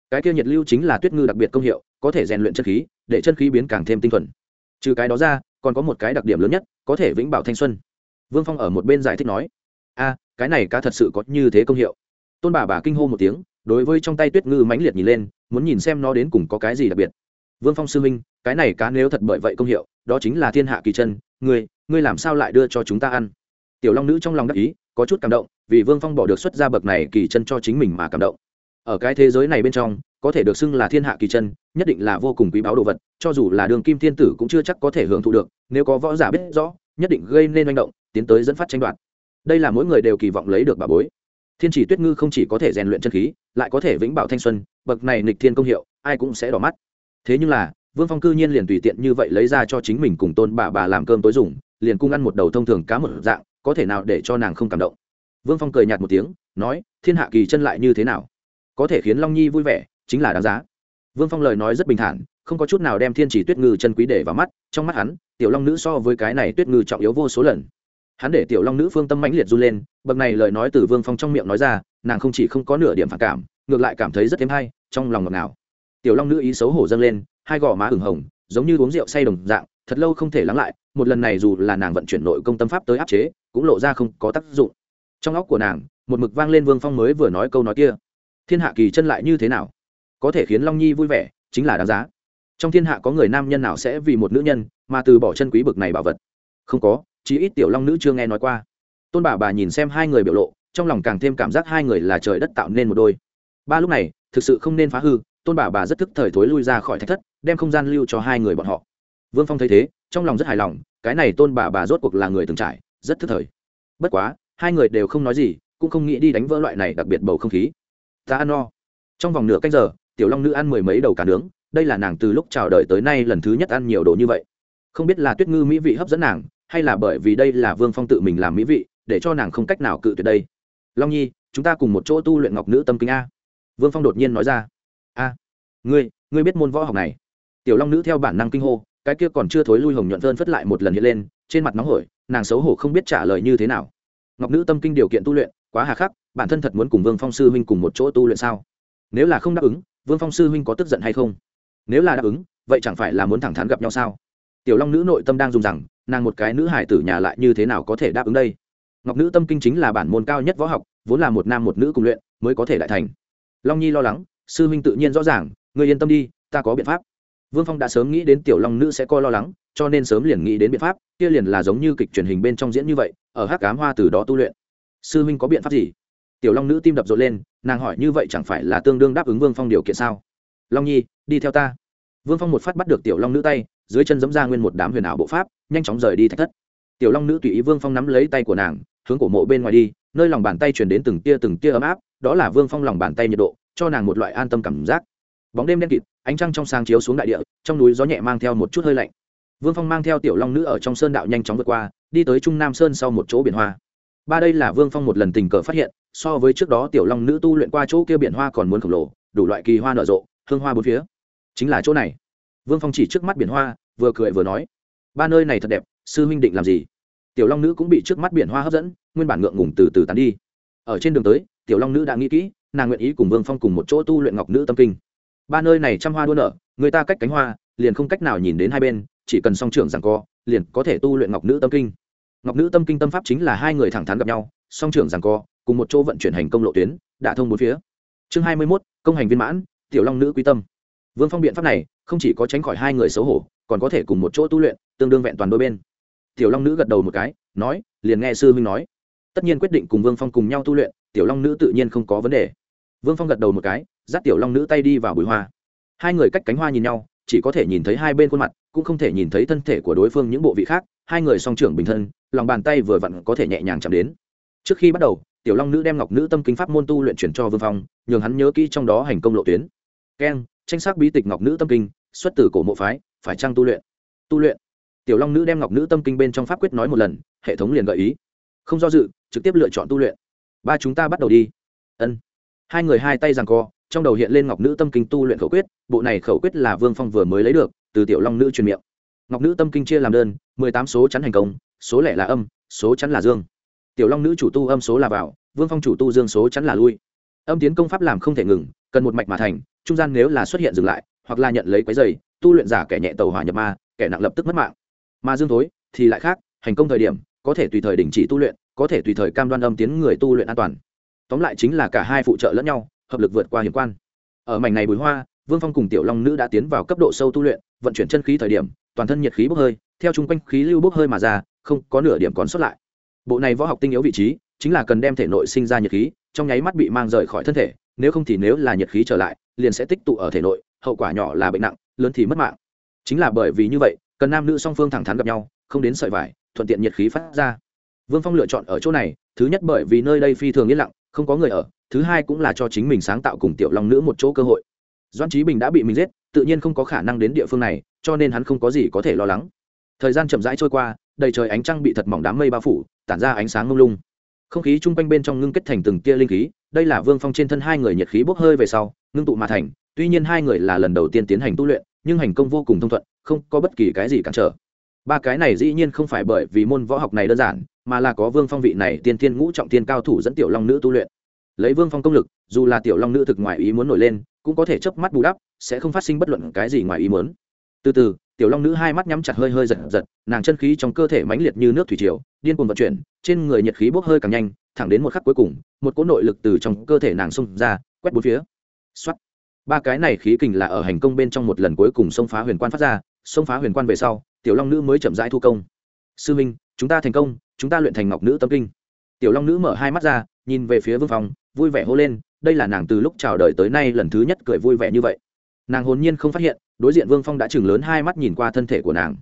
Cái kia nhiệt lưu chính là tuyết ngư đặc biệt công hiệu, có thể rèn luyện chân khí, để chân khí biến càng thêm tinh thuần. Trừ cái đó ra, còn có một cái đặc điểm lớn nhất, có thể vĩnh bảo thanh xuân. Vương phong ở một bên giải thích nói, a, cái này cá thật sự có như thế công hiệu. Tôn bà bà kinh hô một tiếng, đối với trong tay tuyết ngư mãnh liệt nhìn lên, muốn nhìn xem nó đến cùng có cái gì đặc biệt. Vương phong sư minh cái này cá nếu thật bởi vậy công hiệu, đó chính là thiên hạ kỳ chân, ngươi ngươi làm sao lại đưa cho chúng ta ăn? Tiểu long nữ trong lòng đắc ý, có chút cảm động, vì vương phong bỏ được xuất ra bậc này kỳ chân cho chính mình mà cảm động. Ở cái thế giới này bên trong, có thể được xưng là thiên hạ kỳ chân, nhất định là vô cùng quý báu đồ vật, cho dù là đường kim thiên tử cũng chưa chắc có thể hưởng thụ được, nếu có võ giả biết rõ, nhất định gây nên manh động, tiến tới dẫn phát tranh đoạt. Đây là mỗi người đều kỳ vọng lấy được bà bối. Thiên chỉ tuyết ngư không chỉ có thể rèn luyện chân khí, lại có thể vĩnh bảo thanh xuân, bậc này nịch thiên công hiệu, ai cũng sẽ đỏ mắt. Thế nhưng là vương phong cư nhiên liền tùy tiện như vậy lấy ra cho chính mình cùng tôn bà bà làm cơm tối dùng, liền cung ăn một đầu thông thường cá một dạng, có thể nào để cho nàng không cảm động? Vương phong cười nhạt một tiếng, nói, thiên hạ kỳ chân lại như thế nào? Có thể khiến long nhi vui vẻ, chính là đáng giá. Vương phong lời nói rất bình thản, không có chút nào đem thiên chỉ tuyết ngư chân quý để vào mắt, trong mắt hắn, tiểu long nữ so với cái này tuyết ngư trọng yếu vô số lần. Hắn để tiểu long nữ phương tâm mãnh liệt run lên, bậc này lời nói từ vương phong trong miệng nói ra, nàng không chỉ không có nửa điểm phản cảm, ngược lại cảm thấy rất thêm hay, trong lòng ngọt ngào. Tiểu long nữ ý xấu hổ dâng lên hai gò má ửng hồng, giống như uống rượu say đồng dạng, thật lâu không thể lắng lại, một lần này dù là nàng vận chuyển nội công tâm pháp tới áp chế, cũng lộ ra không có tác dụng. Trong óc của nàng, một mực vang lên vương phong mới vừa nói câu nói kia. Thiên hạ kỳ chân lại như thế nào? Có thể khiến long nhi vui vẻ, chính là đáng giá. Trong thiên hạ có người nam nhân nào sẽ vì một nữ nhân mà từ bỏ chân quý bực này bảo vật? Không có, chí ít tiểu long nữ chưa nghe nói qua. Tôn bà bà nhìn xem hai người biểu lộ, trong lòng càng thêm cảm giác hai người là trời đất tạo nên một đôi. Ba lúc này, thực sự không nên phá hư tôn bà bà rất thức thời thối lui ra khỏi thách thất, đem không gian lưu cho hai người bọn họ. Vương phong thấy thế, trong lòng rất hài lòng, cái này tôn bà bà rốt cuộc là người từng trải, rất thức thời. Bất quá, hai người đều không nói gì, cũng không nghĩ đi đánh vỡ loại này đặc biệt bầu không khí. Ta ăn no. Trong vòng nửa canh giờ, tiểu long nữ ăn mười mấy đầu cá nướng, đây là nàng từ lúc chào đời tới nay lần thứ nhất ăn nhiều đồ như vậy. Không biết là tuyết ngư mỹ vị hấp dẫn nàng, hay là bởi vì đây là vương phong tự mình làm mỹ vị, để cho nàng không cách nào cự tuyệt đây. Long nhi, chúng ta cùng một chỗ tu luyện ngọc nữ tâm kinh a. Vương phong đột nhiên nói ra a ngươi ngươi biết môn võ học này. Tiểu long nữ theo bản năng kinh hô, cái kia còn chưa thối lui hồng nhuận vơn phất lại một lần hiện lên, trên mặt nóng hổi, nàng xấu hổ không biết trả lời như thế nào. Ngọc nữ tâm kinh điều kiện tu luyện, quá hà khắc, bản thân thật muốn cùng vương phong sư huynh cùng một chỗ tu luyện sao? Nếu là không đáp ứng, vương phong sư huynh có tức giận hay không? Nếu là đáp ứng, vậy chẳng phải là muốn thẳng thắn gặp nhau sao? Tiểu long nữ nội tâm đang dùng rằng nàng một cái nữ hải tử nhà lại như thế nào có thể đáp ứng đây? Ngọc nữ tâm kinh chính là bản môn cao nhất võ học, vốn là một nam một nữ cùng luyện, mới có thể đại thành. Long nhi lo lắng sư huynh tự nhiên rõ ràng người yên tâm đi, ta có biện pháp. Vương phong đã sớm nghĩ đến tiểu long nữ sẽ coi lo lắng, cho nên sớm liền nghĩ đến biện pháp, kia liền là giống như kịch truyền hình bên trong diễn như vậy, ở hát cám hoa từ đó tu luyện. Sư huynh có biện pháp gì? Tiểu long nữ tim đập rộn lên, nàng hỏi như vậy chẳng phải là tương đương đáp ứng vương phong điều kiện sao? Long nhi, đi theo ta. Vương phong một phát bắt được tiểu long nữ tay, dưới chân giẫm ra nguyên một đám huyền ảo bộ pháp, nhanh chóng rời đi thách thất. Tiểu long nữ tùy ý vương phong nắm lấy tay của nàng, hướng cổ mộ bên ngoài đi, nơi lòng bàn tay chuyển đến từng tia từng tia ấm áp đó là vương phong lòng bàn tay nhiệt độ, cho nàng một loại an tâm cảm giác. Bóng đêm đen kịt, ánh trăng trong sáng chiếu xuống đại địa, trong núi gió nhẹ mang theo một chút hơi lạnh. Vương phong mang theo tiểu long nữ ở trong sơn đạo nhanh chóng vượt qua, đi tới trung nam sơn sau một chỗ biển hoa. Ba đây là vương phong một lần tình cờ phát hiện, so với trước đó tiểu long nữ tu luyện qua chỗ kia biển hoa còn muốn khổng lồ, đủ loại kỳ hoa nở rộ, hương hoa bốn phía. Chính là chỗ này. Vương phong chỉ trước mắt biển hoa, vừa cười vừa nói, ba nơi này thật đẹp, sư huynh định làm gì? Tiểu long nữ cũng bị trước mắt biển hoa hấp dẫn, nguyên bản ngượng ngùng từ từ tán đi ở trên đường tới, tiểu long nữ đã nghĩ kỹ, nàng nguyện ý cùng vương phong cùng một chỗ tu luyện ngọc nữ tâm kinh. Ba nơi này trăm hoa đua nở, người ta cách cánh hoa, liền không cách nào nhìn đến hai bên, chỉ cần song trưởng rằng co, liền có thể tu luyện ngọc nữ tâm kinh. Ngọc nữ tâm kinh tâm pháp chính là hai người thẳng thắn gặp nhau, song trưởng rằng co, cùng một chỗ vận chuyển hành công lộ tuyến đả thông bốn phía. Chương hai mươi mốt, công hành viên mãn, tiểu long nữ quy tâm. Vương phong biện pháp này, không chỉ có tránh khỏi hai người xấu hổ, còn có thể cùng một chỗ tu luyện, tương đương vẹn toàn đôi bên. Tiểu long nữ gật đầu một cái, nói, liền nghe sư huynh nói tất nhiên quyết định cùng vương phong cùng nhau tu luyện, tiểu long nữ tự nhiên không có vấn đề. Vương phong gật đầu một cái, dắt tiểu long nữ tay đi vào bụi hoa. Hai người cách cánh hoa nhìn nhau, chỉ có thể nhìn thấy hai bên khuôn mặt, cũng không thể nhìn thấy thân thể của đối phương những bộ vị khác. Hai người song trưởng bình thân, lòng bàn tay vừa vặn có thể nhẹ nhàng chạm đến. Trước khi bắt đầu, tiểu long nữ đem ngọc nữ tâm kính pháp môn tu luyện chuyển cho vương phong, nhường hắn nhớ kỹ trong đó hành công lộ tuyến. Keng, tranh sắc bí tịch ngọc nữ tâm kinh xuất từ cổ mộ phái, phải trăng tu luyện? Tu luyện. Tiểu long nữ đem ngọc nữ tâm kinh bên trong pháp quyết nói một lần, hệ thống liền gợi ý không do dự, trực tiếp lựa chọn tu luyện. Ba chúng ta bắt đầu đi. Ân. Hai người hai tay rằng co, trong đầu hiện lên ngọc nữ tâm kinh tu luyện khẩu quyết, bộ này khẩu quyết là vương phong vừa mới lấy được, từ tiểu long nữ truyền miệng. Ngọc nữ tâm kinh chia làm đơn, mười tám số chắn hành công, số lẻ là âm, số chắn là dương. Tiểu long nữ chủ tu âm số là vào, vương phong chủ tu dương số chắn là lui. Âm tiến công pháp làm không thể ngừng, cần một mạch mà thành, trung gian nếu là xuất hiện dừng lại, hoặc là nhận lấy quái dày, tu luyện giả kẻ nhẹ tàu hỏa nhập ma, kẻ nặng lập tức mất mạng. Mà dương thối thì lại khác, hành công thời điểm có thể tùy thời đình chỉ tu luyện, có thể tùy thời cam đoan âm tiến người tu luyện an toàn. Tóm lại chính là cả hai phụ trợ lẫn nhau, hợp lực vượt qua hiểm quan. Ở mảnh này bùi hoa, vương phong cùng tiểu long nữ đã tiến vào cấp độ sâu tu luyện, vận chuyển chân khí thời điểm, toàn thân nhiệt khí bốc hơi, theo chung quanh khí lưu bốc hơi mà ra, không có nửa điểm còn sót lại. Bộ này võ học tinh yếu vị trí, chính là cần đem thể nội sinh ra nhiệt khí, trong nháy mắt bị mang rời khỏi thân thể, nếu không thì nếu là nhiệt khí trở lại, liền sẽ tích tụ ở thể nội, hậu quả nhỏ là bệnh nặng, lớn thì mất mạng. Chính là bởi vì như vậy, cần nam nữ song phương thẳng thắn gặp nhau, không đến sợi vải thuận tiện nhiệt khí phát ra. Vương phong lựa chọn ở chỗ này, thứ nhất bởi vì nơi đây phi thường yên lặng, không có người ở, thứ hai cũng là cho chính mình sáng tạo cùng tiểu long nữ một chỗ cơ hội. Doan trí bình đã bị mình giết, tự nhiên không có khả năng đến địa phương này, cho nên hắn không có gì có thể lo lắng. Thời gian chậm rãi trôi qua, đầy trời ánh trăng bị thật mỏng đám mây bao phủ, tản ra ánh sáng mông lung. Không khí chung quanh bên trong ngưng kết thành từng tia linh khí, đây là vương phong trên thân hai người nhiệt khí bốc hơi về sau, ngưng tụ mà thành, tuy nhiên hai người là lần đầu tiên tiến hành tu luyện, nhưng hành công vô cùng thông thuận, không có bất kỳ cái gì cản trở ba cái này dĩ nhiên không phải bởi vì môn võ học này đơn giản, mà là có vương phong vị này tiên thiên ngũ trọng tiên cao thủ dẫn tiểu long nữ tu luyện. Lấy vương phong công lực, dù là tiểu long nữ thực ngoài ý muốn nổi lên, cũng có thể chớp mắt bù đắp, sẽ không phát sinh bất luận cái gì ngoài ý muốn. Từ từ, tiểu long nữ hai mắt nhắm chặt hơi hơi giật giật, nàng chân khí trong cơ thể mãnh liệt như nước thủy triều, điên cuồng vận chuyển, trên người nhiệt khí bốc hơi càng nhanh, thẳng đến một khắc cuối cùng, một cỗ nội lực từ trong cơ thể nàng xông ra, quét bốn phía. Xoắt ba cái này khí kình là ở hành công bên trong một lần cuối cùng xông phá huyền quan phát ra, xông phá huyền quan về sau tiểu long nữ mới chậm rãi thu công. Sư minh, chúng ta thành công, chúng ta luyện thành ngọc nữ tâm kinh. Tiểu long nữ mở hai mắt ra, nhìn về phía vương phong vui vẻ hô lên, đây là nàng từ lúc chào đời tới nay lần thứ nhất cười vui vẻ như vậy. Nàng hồn nhiên không phát hiện, đối diện vương phong đã chừng lớn hai mắt nhìn qua thân thể của nàng.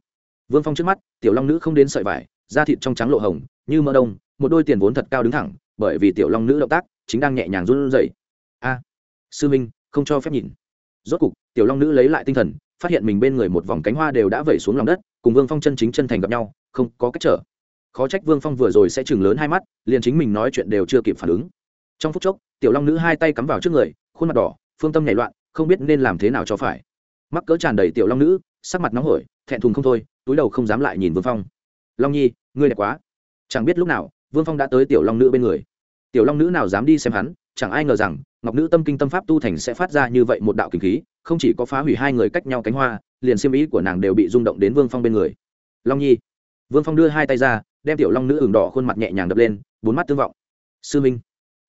Vương phong trước mắt, tiểu long nữ không đến sợi vải, da thịt trong trắng lộ hồng, như mỡ đông, một đôi tiền vốn thật cao đứng thẳng, bởi vì tiểu long nữ động tác, chính đang nhẹ nhàng run rẩy. A, sư minh, không cho phép nhìn. Rốt cục, tiểu long nữ lấy lại tinh thần, phát hiện mình bên người một vòng cánh hoa đều đã vẩy xuống lòng đất cùng vương phong chân chính chân thành gặp nhau, không có cách trở. Khó trách vương phong vừa rồi sẽ chừng lớn hai mắt, liền chính mình nói chuyện đều chưa kịp phản ứng. Trong phút chốc, tiểu long nữ hai tay cắm vào trước người, khuôn mặt đỏ, phương tâm nhảy loạn, không biết nên làm thế nào cho phải. Mắc cỡ tràn đầy tiểu long nữ, sắc mặt nóng hổi, thẹn thùng không thôi, túi đầu không dám lại nhìn vương phong. Long nhi, ngươi đẹp quá. Chẳng biết lúc nào, vương phong đã tới tiểu long nữ bên người. Tiểu long nữ nào dám đi xem hắn, chẳng ai ngờ rằng, ngọc nữ tâm kinh tâm pháp tu thành sẽ phát ra như vậy một đạo kinh khí, không chỉ có phá hủy hai người cách nhau cánh hoa liền xiêm ý của nàng đều bị rung động đến vương phong bên người. Long nhi. Vương phong đưa hai tay ra, đem tiểu long nữ ửng đỏ khuôn mặt nhẹ nhàng đập lên, bốn mắt tương vọng. Sư minh.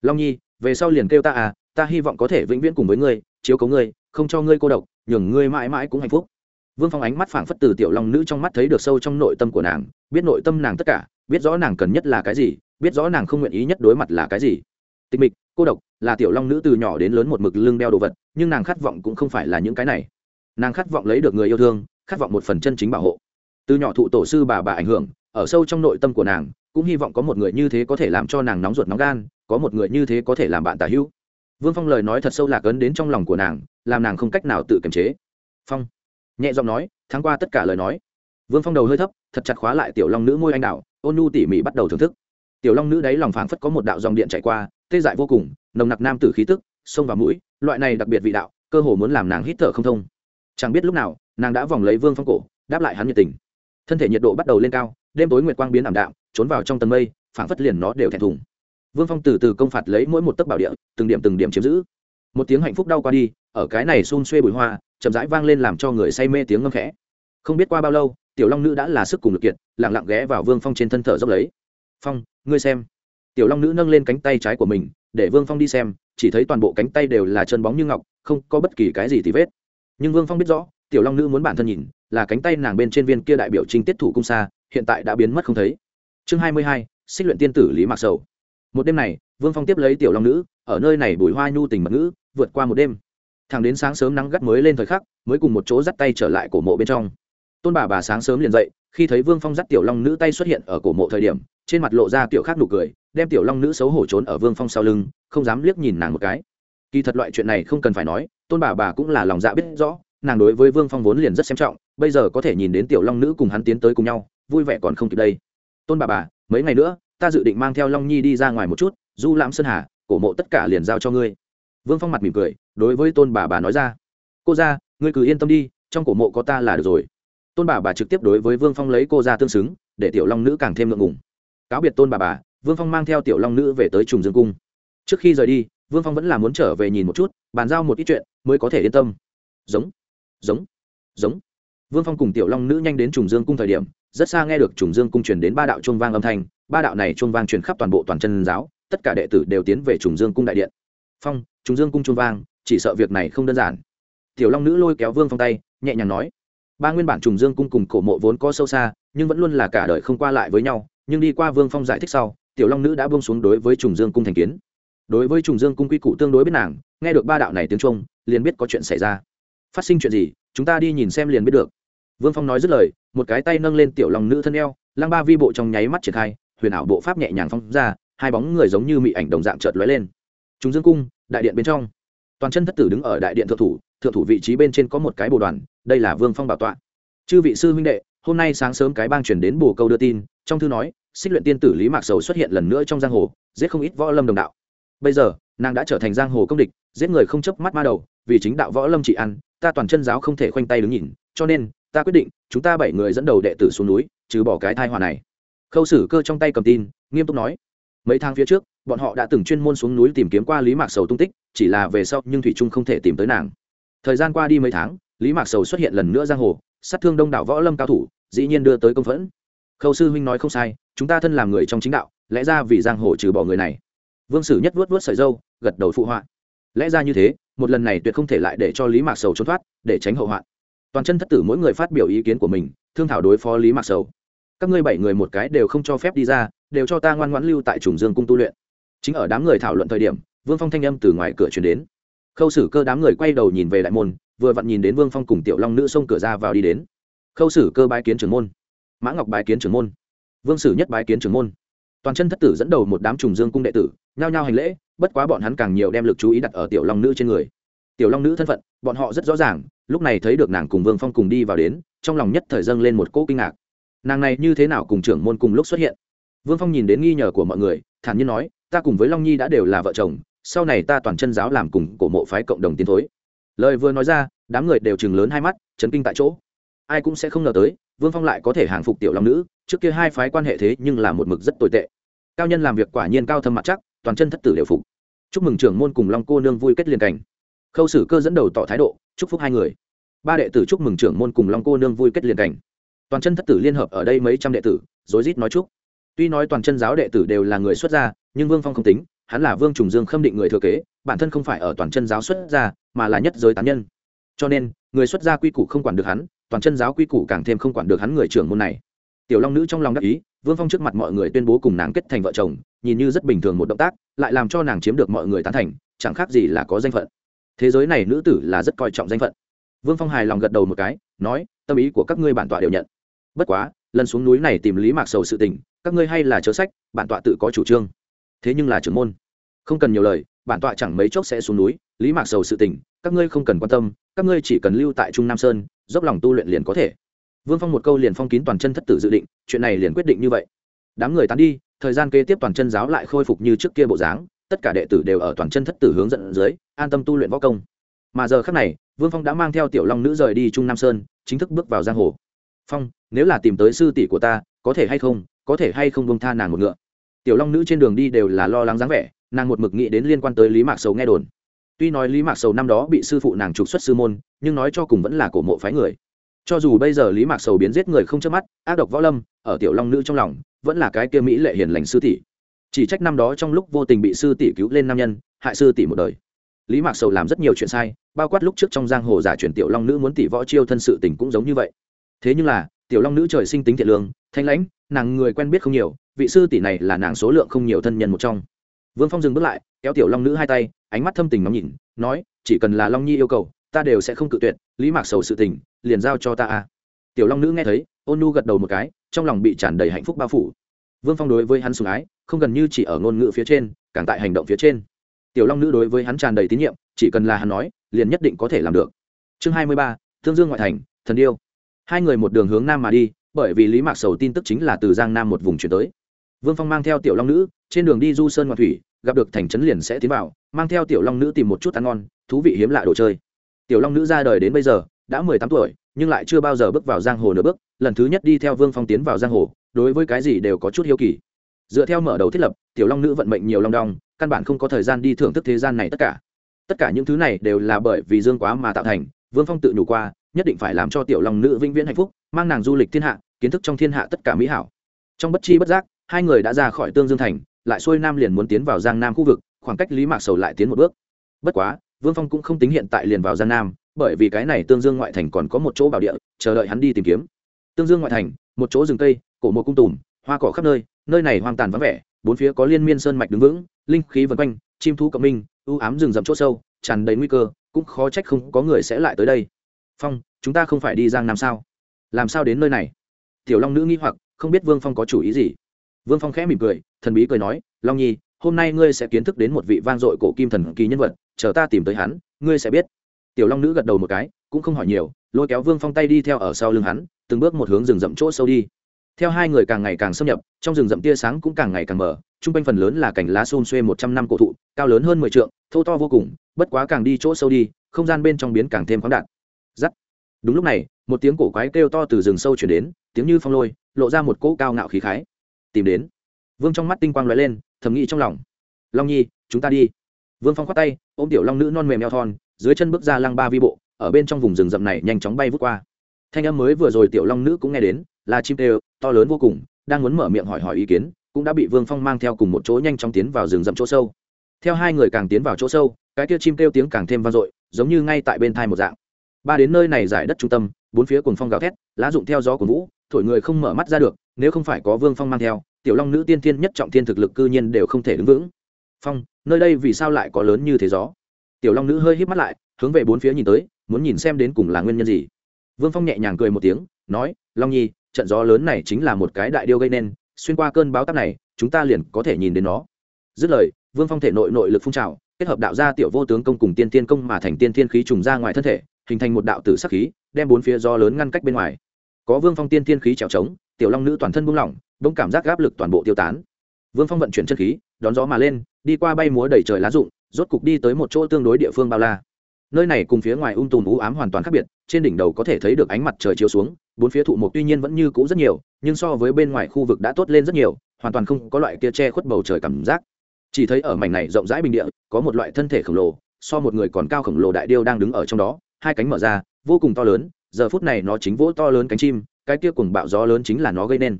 Long nhi, về sau liền kêu ta à ta hy vọng có thể vĩnh viễn cùng với ngươi, chiếu cố ngươi, không cho ngươi cô độc, nhường ngươi mãi mãi cũng hạnh phúc. Vương phong ánh mắt phảng phất từ tiểu long nữ trong mắt thấy được sâu trong nội tâm của nàng, biết nội tâm nàng tất cả, biết rõ nàng cần nhất là cái gì, biết rõ nàng không nguyện ý nhất đối mặt là cái gì. Tịch mịch, cô độc, là tiểu long nữ từ nhỏ đến lớn một mực lưng đeo đồ vật, nhưng nàng khát vọng cũng không phải là những cái này nàng khát vọng lấy được người yêu thương, khát vọng một phần chân chính bảo hộ. Từ nhỏ thụ tổ sư bà bà ảnh hưởng, ở sâu trong nội tâm của nàng, cũng hy vọng có một người như thế có thể làm cho nàng nóng ruột nóng gan, có một người như thế có thể làm bạn tả hữu. Vương phong lời nói thật sâu lạc ấn đến trong lòng của nàng, làm nàng không cách nào tự kiềm chế. Phong. Nhẹ giọng nói tháng qua tất cả lời nói. Vương phong đầu hơi thấp, thật chặt khóa lại tiểu long nữ môi anh đạo ôn nu tỉ mỉ bắt đầu thưởng thức. Tiểu long nữ đấy lòng phảng phất có một đạo dòng điện chạy qua, tê dại vô cùng, nồng nặc nam tử khí tức, sông vào mũi, loại này đặc biệt vị đạo, cơ hồ muốn làm nàng hít thở không thông chẳng biết lúc nào, nàng đã vòng lấy vương phong cổ, đáp lại hắn nhiệt tình. Thân thể nhiệt độ bắt đầu lên cao, đêm tối nguyệt quang biến ảm đạm, trốn vào trong tầng mây, phảng phất liền nó đều thẹn thùng. Vương phong từ từ công phạt lấy mỗi một tấc bảo địa, từng điểm từng điểm chiếm giữ. Một tiếng hạnh phúc đau qua đi, ở cái này xun xuê bụi hoa, chậm rãi vang lên làm cho người say mê tiếng ngâm khẽ. Không biết qua bao lâu, tiểu long nữ đã là sức cùng lực kiệt lẳng lặng ghé vào vương phong trên thân thở dốc lấy. Phong, ngươi xem. Tiểu long nữ nâng lên cánh tay trái của mình, để vương phong đi xem, chỉ thấy toàn bộ cánh tay đều là chân bóng như ngọc, không có bất kỳ cái gì thì vết nhưng vương phong biết rõ, tiểu long nữ muốn bản thân nhìn, là cánh tay nàng bên trên viên kia đại biểu trinh tiết thủ cung xa, hiện tại đã biến mất không thấy. Chương hai mươi hai, xích luyện tiên tử lý mạc sầu. Một đêm này, vương phong tiếp lấy tiểu long nữ, ở nơi này bùi hoa nhu tình mật ngữ, vượt qua một đêm. Thằng đến sáng sớm nắng gắt mới lên thời khắc, mới cùng một chỗ dắt tay trở lại cổ mộ bên trong. Tôn bà bà sáng sớm liền dậy, khi thấy vương phong dắt tiểu long nữ tay xuất hiện ở cổ mộ thời điểm, trên mặt lộ ra tiểu khác nụ cười, đem tiểu long nữ xấu hổ trốn ở vương phong sau lưng, không dám liếc nhìn nàng một cái. Kỳ thật loại chuyện này không cần phải nói tôn bà bà cũng là lòng dạ biết rõ, nàng đối với vương phong vốn liền rất xem trọng, bây giờ có thể nhìn đến tiểu long nữ cùng hắn tiến tới cùng nhau, vui vẻ còn không kịp đây. Tôn bà bà, mấy ngày nữa, ta dự định mang theo long nhi đi ra ngoài một chút, du lãm sơn hà, cổ mộ tất cả liền giao cho ngươi. Vương phong mặt mỉm cười, đối với tôn bà bà nói ra. Cô ra, ngươi cứ yên tâm đi, trong cổ mộ có ta là được rồi. Tôn bà bà trực tiếp đối với vương phong lấy cô ra tương xứng, để tiểu long nữ càng thêm ngượng ngùng. Cáo biệt tôn bà bà, vương phong mang theo tiểu long nữ về tới trùng dương cung. Trước khi rời đi vương phong vẫn là muốn trở về nhìn một chút, bàn giao một ít chuyện, mới có thể yên tâm. Giống giống giống. Vương phong cùng tiểu long nữ nhanh đến trùng dương cung thời điểm, rất xa nghe được trùng dương cung truyền đến ba đạo chuông vang âm thanh, ba đạo này chuông vang truyền khắp toàn bộ toàn chân giáo, tất cả đệ tử đều tiến về trùng dương cung đại điện. Phong, trùng dương cung chuông vang, chỉ sợ việc này không đơn giản. Tiểu long nữ lôi kéo vương phong tay, nhẹ nhàng nói, ba nguyên bản trùng dương cung cùng cổ mộ vốn có sâu xa, nhưng vẫn luôn là cả đời không qua lại với nhau, nhưng đi qua vương phong giải thích sau, tiểu long nữ đã bông xuống đối với trùng dương cung thành kiến đối với trùng dương cung quy củ tương đối biết nàng, nghe được ba đạo này tiếng trung, liền biết có chuyện xảy ra. Phát sinh chuyện gì, chúng ta đi nhìn xem liền biết được. Vương phong nói dứt lời, một cái tay nâng lên tiểu long nữ thân eo, lăng ba vi bộ trong nháy mắt triển khai, huyền ảo bộ pháp nhẹ nhàng phong ra, hai bóng người giống như mị ảnh đồng dạng chợt lóe lên. Trùng dương cung, đại điện bên trong. Toàn chân thất tử đứng ở đại điện thượng thủ thượng thủ vị trí bên trên có một cái bồ đoàn, đây là vương phong bảo tọa. Chư vị sư huynh đệ, hôm nay sáng sớm cái bang chuyển đến bồ câu đưa tin, trong thư nói, xích luyện tiên tử lý mạc sầu xuất hiện lần nữa trong giang hồ, giết không ít võ lâm đồng đạo bây giờ, nàng đã trở thành giang hồ công địch, giết người không chấp mắt ma đầu, vì chính đạo võ lâm trị ăn ta toàn chân giáo không thể khoanh tay đứng nhìn, cho nên, ta quyết định, chúng ta bảy người dẫn đầu đệ tử xuống núi, trừ bỏ cái thai hòa này. Khâu sử cơ trong tay cầm tin, nghiêm túc nói, mấy tháng phía trước, bọn họ đã từng chuyên môn xuống núi tìm kiếm qua lý mạc sầu tung tích, chỉ là về sau, nhưng thủy trung không thể tìm tới nàng. Thời gian qua đi mấy tháng, lý mạc sầu xuất hiện lần nữa giang hồ, sát thương đông đảo võ lâm cao thủ, dĩ nhiên đưa tới công phẫn. Khâu sư huynh nói không sai, chúng ta thân làm người trong chính đạo, lẽ ra vì giang hồ trừ bỏ người này vương sử nhất vuốt vuốt sợi dâu, gật đầu phụ họa. Lẽ ra như thế, một lần này tuyệt không thể lại để cho lý mạc sầu trốn thoát, để tránh hậu hoạn. Toàn chân thất tử mỗi người phát biểu ý kiến của mình, thương thảo đối phó lý mạc sầu. Các ngươi bảy người một cái đều không cho phép đi ra, đều cho ta ngoan ngoãn lưu tại trùng dương cung tu luyện. Chính ở đám người thảo luận thời điểm, vương phong thanh âm từ ngoài cửa chuyển đến. Khâu sử cơ đám người quay đầu nhìn về đại môn, vừa vặn nhìn đến vương phong cùng tiểu long nữ xông cửa ra vào đi đến. Khâu sử cơ bái kiến trưởng môn. Mã ngọc bái kiến trưởng môn. Vương sử nhất bái kiến trưởng môn toàn chân thất tử dẫn đầu một đám trùng dương cung đệ tử, nhao nhao hành lễ, bất quá bọn hắn càng nhiều đem lực chú ý đặt ở tiểu long nữ trên người. Tiểu long nữ thân phận, bọn họ rất rõ ràng, lúc này thấy được nàng cùng vương phong cùng đi vào đến, trong lòng nhất thời dâng lên một cỗ kinh ngạc. Nàng này như thế nào cùng trưởng môn cùng lúc xuất hiện? Vương phong nhìn đến nghi nhờ của mọi người, thản nhiên nói, ta cùng với long nhi đã đều là vợ chồng, sau này ta toàn chân giáo làm cùng cổ mộ phái cộng đồng tiến thối. Lời vừa nói ra, đám người đều chừng lớn hai mắt, chấn kinh tại chỗ. Ai cũng sẽ không ngờ tới, vương phong lại có thể hàng phục tiểu long nữ trước kia hai phái quan hệ thế nhưng là một mực rất tồi tệ. Cao nhân làm việc quả nhiên cao thâm mặt chắc, toàn chân thất tử đều phục. Chúc mừng trưởng môn cùng long cô nương vui kết liền cảnh. Khâu sử cơ dẫn đầu tỏ thái độ, chúc phúc hai người. Ba đệ tử chúc mừng trưởng môn cùng long cô nương vui kết liền cảnh. Toàn chân thất tử liên hợp ở đây mấy trăm đệ tử, rối rít nói chúc. Tuy nói toàn chân giáo đệ tử đều là người xuất gia, nhưng vương phong không tính, hắn là vương trùng dương khâm định người thừa kế, bản thân không phải ở toàn chân giáo xuất gia, mà là nhất giới tán nhân. Cho nên, người xuất gia quy củ không quản được hắn, toàn chân giáo quy củ càng thêm không quản được hắn người trưởng môn này tiểu long nữ trong lòng đắc ý, vương phong trước mặt mọi người tuyên bố cùng nàng kết thành vợ chồng, nhìn như rất bình thường một động tác, lại làm cho nàng chiếm được mọi người tán thành, chẳng khác gì là có danh phận. Thế giới này nữ tử là rất coi trọng danh phận. Vương phong hài lòng gật đầu một cái, nói, tâm ý của các ngươi bản tọa đều nhận. Bất quá, lần xuống núi này tìm lý mạc sầu sự tình, các ngươi hay là chớ sách, bản tọa tự có chủ trương. Thế nhưng là trưởng môn, không cần nhiều lời, bản tọa chẳng mấy chốc sẽ xuống núi, lý mạc sầu sự tình, các ngươi không cần quan tâm, các ngươi chỉ cần lưu tại trung nam sơn, dốc lòng tu luyện liền có thể vương phong một câu liền phong kín toàn chân thất tử dự định, chuyện này liền quyết định như vậy. Đám người tán đi, thời gian kế tiếp toàn chân giáo lại khôi phục như trước kia bộ dáng, tất cả đệ tử đều ở toàn chân thất tử hướng dẫn dưới, an tâm tu luyện võ công. Mà giờ khác này, vương phong đã mang theo tiểu long nữ rời đi trung nam sơn, chính thức bước vào giang hồ. Phong, nếu là tìm tới sư tỷ của ta, có thể hay không, có thể hay không bông tha nàng một ngựa? Tiểu long nữ trên đường đi đều là lo lắng dáng vẻ, nàng một mực nghĩ đến liên quan tới lý mạc sầu nghe đồn. Tuy nói lý mạc sầu năm đó bị sư phụ nàng trục xuất sư môn, nhưng nói cho cùng vẫn là cổ mộ phái người cho dù bây giờ lý mạc sầu biến giết người không chớp mắt, ác độc võ lâm, ở tiểu long nữ trong lòng, vẫn là cái kia mỹ lệ hiền lành sư tỷ. Chỉ trách năm đó trong lúc vô tình bị sư tỷ cứu lên nam nhân, hại sư tỷ một đời. Lý mạc sầu làm rất nhiều chuyện sai, bao quát lúc trước trong giang hồ giả chuyển tiểu long nữ muốn tỷ võ chiêu thân sự tình cũng giống như vậy. Thế nhưng là, tiểu long nữ trời sinh tính thiện lương, thanh lãnh, nàng người quen biết không nhiều, vị sư tỷ này là nàng số lượng không nhiều thân nhân một trong. Vương phong dừng bước lại, kéo tiểu long nữ hai tay, ánh mắt thâm tình ngắm nhìn, nói, chỉ cần là long nhi yêu cầu ta đều sẽ không cự tuyệt, lý mạc sầu sự tình, liền giao cho ta a. Tiểu long nữ nghe thấy, ôn nu gật đầu một cái, trong lòng bị tràn đầy hạnh phúc bao phủ. Vương phong đối với hắn sùng ái, không gần như chỉ ở ngôn ngữ phía trên, càng tại hành động phía trên. Tiểu long nữ đối với hắn tràn đầy tín nhiệm, chỉ cần là hắn nói, liền nhất định có thể làm được. Chương hai mươi ba, thương dương ngoại thành, thần điêu. Hai người một đường hướng nam mà đi, bởi vì lý mạc sầu tin tức chính là từ giang nam một vùng chuyển tới. Vương phong mang theo tiểu long nữ, trên đường đi du sơn ngoại thủy, gặp được thành trấn liền sẽ tiến vào, mang theo tiểu long nữ tìm một chút ăn ngon, thú vị hiếm lạ đồ chơi tiểu long nữ ra đời đến bây giờ, đã mười tám tuổi, nhưng lại chưa bao giờ bước vào giang hồ nửa bước. Lần thứ nhất đi theo vương phong tiến vào giang hồ, đối với cái gì đều có chút hiếu kỳ. Dựa theo mở đầu thiết lập, tiểu long nữ vận mệnh nhiều long đong, căn bản không có thời gian đi thưởng thức thế gian này tất cả. Tất cả những thứ này đều là bởi vì dương quá mà tạo thành, vương phong tự nhủ qua, nhất định phải làm cho tiểu long nữ vĩnh viễn hạnh phúc, mang nàng du lịch thiên hạ, kiến thức trong thiên hạ tất cả mỹ hảo. Trong bất chi bất giác, hai người đã ra khỏi tương dương thành, lại xuôi nam liền muốn tiến vào giang nam khu vực, khoảng cách lý mạc sầu lại tiến một bước. Bất quá vương phong cũng không tính hiện tại liền vào giang nam, bởi vì cái này tương dương ngoại thành còn có một chỗ bảo địa, chờ đợi hắn đi tìm kiếm. Tương dương ngoại thành, một chỗ rừng cây, cổ mộ cung tùm, hoa cỏ khắp nơi nơi này hoang tàn vắng vẻ, bốn phía có liên miên sơn mạch đứng vững, linh khí vần quanh, chim thú cộng minh, ưu ám rừng rậm chỗ sâu, tràn đầy nguy cơ, cũng khó trách không có người sẽ lại tới đây. Phong, chúng ta không phải đi giang nam sao? Làm sao đến nơi này? Tiểu long nữ nghi hoặc, không biết vương phong có chủ ý gì. Vương phong khẽ mỉm cười, thần bí cười nói, long nhi, hôm nay ngươi sẽ kiến thức đến một vị vang dội cổ kim thần kỳ nhân vật chờ ta tìm tới hắn, ngươi sẽ biết. Tiểu long nữ gật đầu một cái, cũng không hỏi nhiều, lôi kéo vương phong tay đi theo ở sau lưng hắn, từng bước một hướng rừng rậm chỗ sâu đi. Theo hai người càng ngày càng xâm nhập, trong rừng rậm tia sáng cũng càng ngày càng mở t r u n g quanh phần lớn là cảnh lá xôn xuê một trăm năm cổ thụ, cao lớn hơn mười t r ư ợ n g thô to vô cùng, bất quá càng đi chỗ sâu đi, không gian bên trong biến càng thêm khoáng đạn. giắt đúng lúc này, một tiếng cổ quái kêu to từ rừng sâu chuyển đến, tiếng như phong lôi, lộ ra một cỗ cao ngạo khí khái. Tìm đến. Vương trong mắt tinh quang l ó e lên, thầm nghĩ trong lòng. Long nhi, chúng ta đi vương phong khoát tay, ôm tiểu long nữ non mềm eo thon, dưới chân bước ra lăng ba vi bộ, ở bên trong vùng rừng rậm này nhanh chóng bay vút qua. Thanh âm mới vừa rồi tiểu long nữ cũng nghe đến, là chim tê to lớn vô cùng, đang muốn mở miệng hỏi hỏi ý kiến, cũng đã bị vương phong mang theo cùng một chỗ nhanh chóng tiến vào rừng rậm chỗ sâu. Theo hai người càng tiến vào chỗ sâu, cái kia chim kêu tiếng càng thêm vang dội, giống như ngay tại bên thai một dạng. Ba đến nơi này giải đất trung tâm, bốn phía cùng phong gào thét, lá rụng theo gió của vũ, thổi người không mở mắt ra được, nếu không phải có vương phong mang theo, tiểu long nữ tiên thiên nhất trọng thiên thực lực cư nhiên đều không thể đứng vững. Phong nơi đây vì sao lại có lớn như thế gió? Tiểu long nữ hơi híp mắt lại, hướng về bốn phía nhìn tới, muốn nhìn xem đến cùng là nguyên nhân gì. Vương phong nhẹ nhàng cười một tiếng, nói, long nhi, trận gió lớn này chính là một cái đại điêu gây nên, xuyên qua cơn báo táp này, chúng ta liền có thể nhìn đến nó. Dứt lời, vương phong thể nội nội lực phun trào, kết hợp đạo gia tiểu vô tướng công cùng tiên tiên công mà thành tiên thiên khí trùng ra ngoài thân thể, hình thành một đạo tử sắc khí, đem bốn phía gió lớn ngăn cách bên ngoài. Có vương phong tiên thiên khí trèo trống, tiểu long nữ toàn thân buông lỏng, bỗng cảm giác áp lực toàn bộ tiêu tán. Vương phong vận chuyển chân khí đón gió mà lên, đi qua bay múa đầy trời lá rụng, rốt cục đi tới một chỗ tương đối địa phương bao la. Nơi này cùng phía ngoài ung tùm u ám hoàn toàn khác biệt, trên đỉnh đầu có thể thấy được ánh mặt trời chiếu xuống, bốn phía thụ mộc tuy nhiên vẫn như cũ rất nhiều, nhưng so với bên ngoài khu vực đã tốt lên rất nhiều, hoàn toàn không có loại kia che khuất bầu trời cảm giác. Chỉ thấy ở mảnh này rộng rãi bình địa, có một loại thân thể khổng lồ, so một người còn cao khổng lồ đại điêu đang đứng ở trong đó, hai cánh mở ra, vô cùng to lớn, giờ phút này nó chính vỗ to lớn cánh chim, cái kia cùng bạo gió lớn chính là nó gây nên.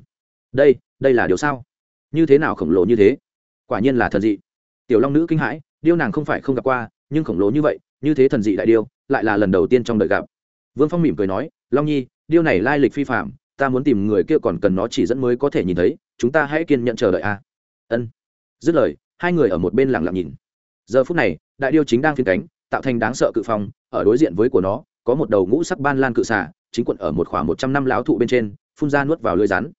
Đây đây là điều sao? Như thế nào khổng lồ như thế? Quả nhiên là thần dị. Tiểu long nữ kinh hãi, điêu nàng không phải không gặp qua, nhưng khổng lồ như vậy, như thế thần dị đại điêu, lại là lần đầu tiên trong đời gặp. Vương phong mỉm cười nói, long nhi, điêu này lai lịch phi phạm ta muốn tìm người kia còn cần nó chỉ dẫn mới có thể nhìn thấy, chúng ta hãy kiên nhận chờ đợi a. Ân. Dứt lời, hai người ở một bên lặng lặng nhìn. Giờ phút này, đại điêu chính đang phiên cánh, tạo thành đáng sợ cự phong, ở đối diện với của nó, có một đầu ngũ sắc ban lan cự xà, chính quận ở một khoảng một trăm năm láo thụ bên trên, phun ra nuốt vào lưới rắn.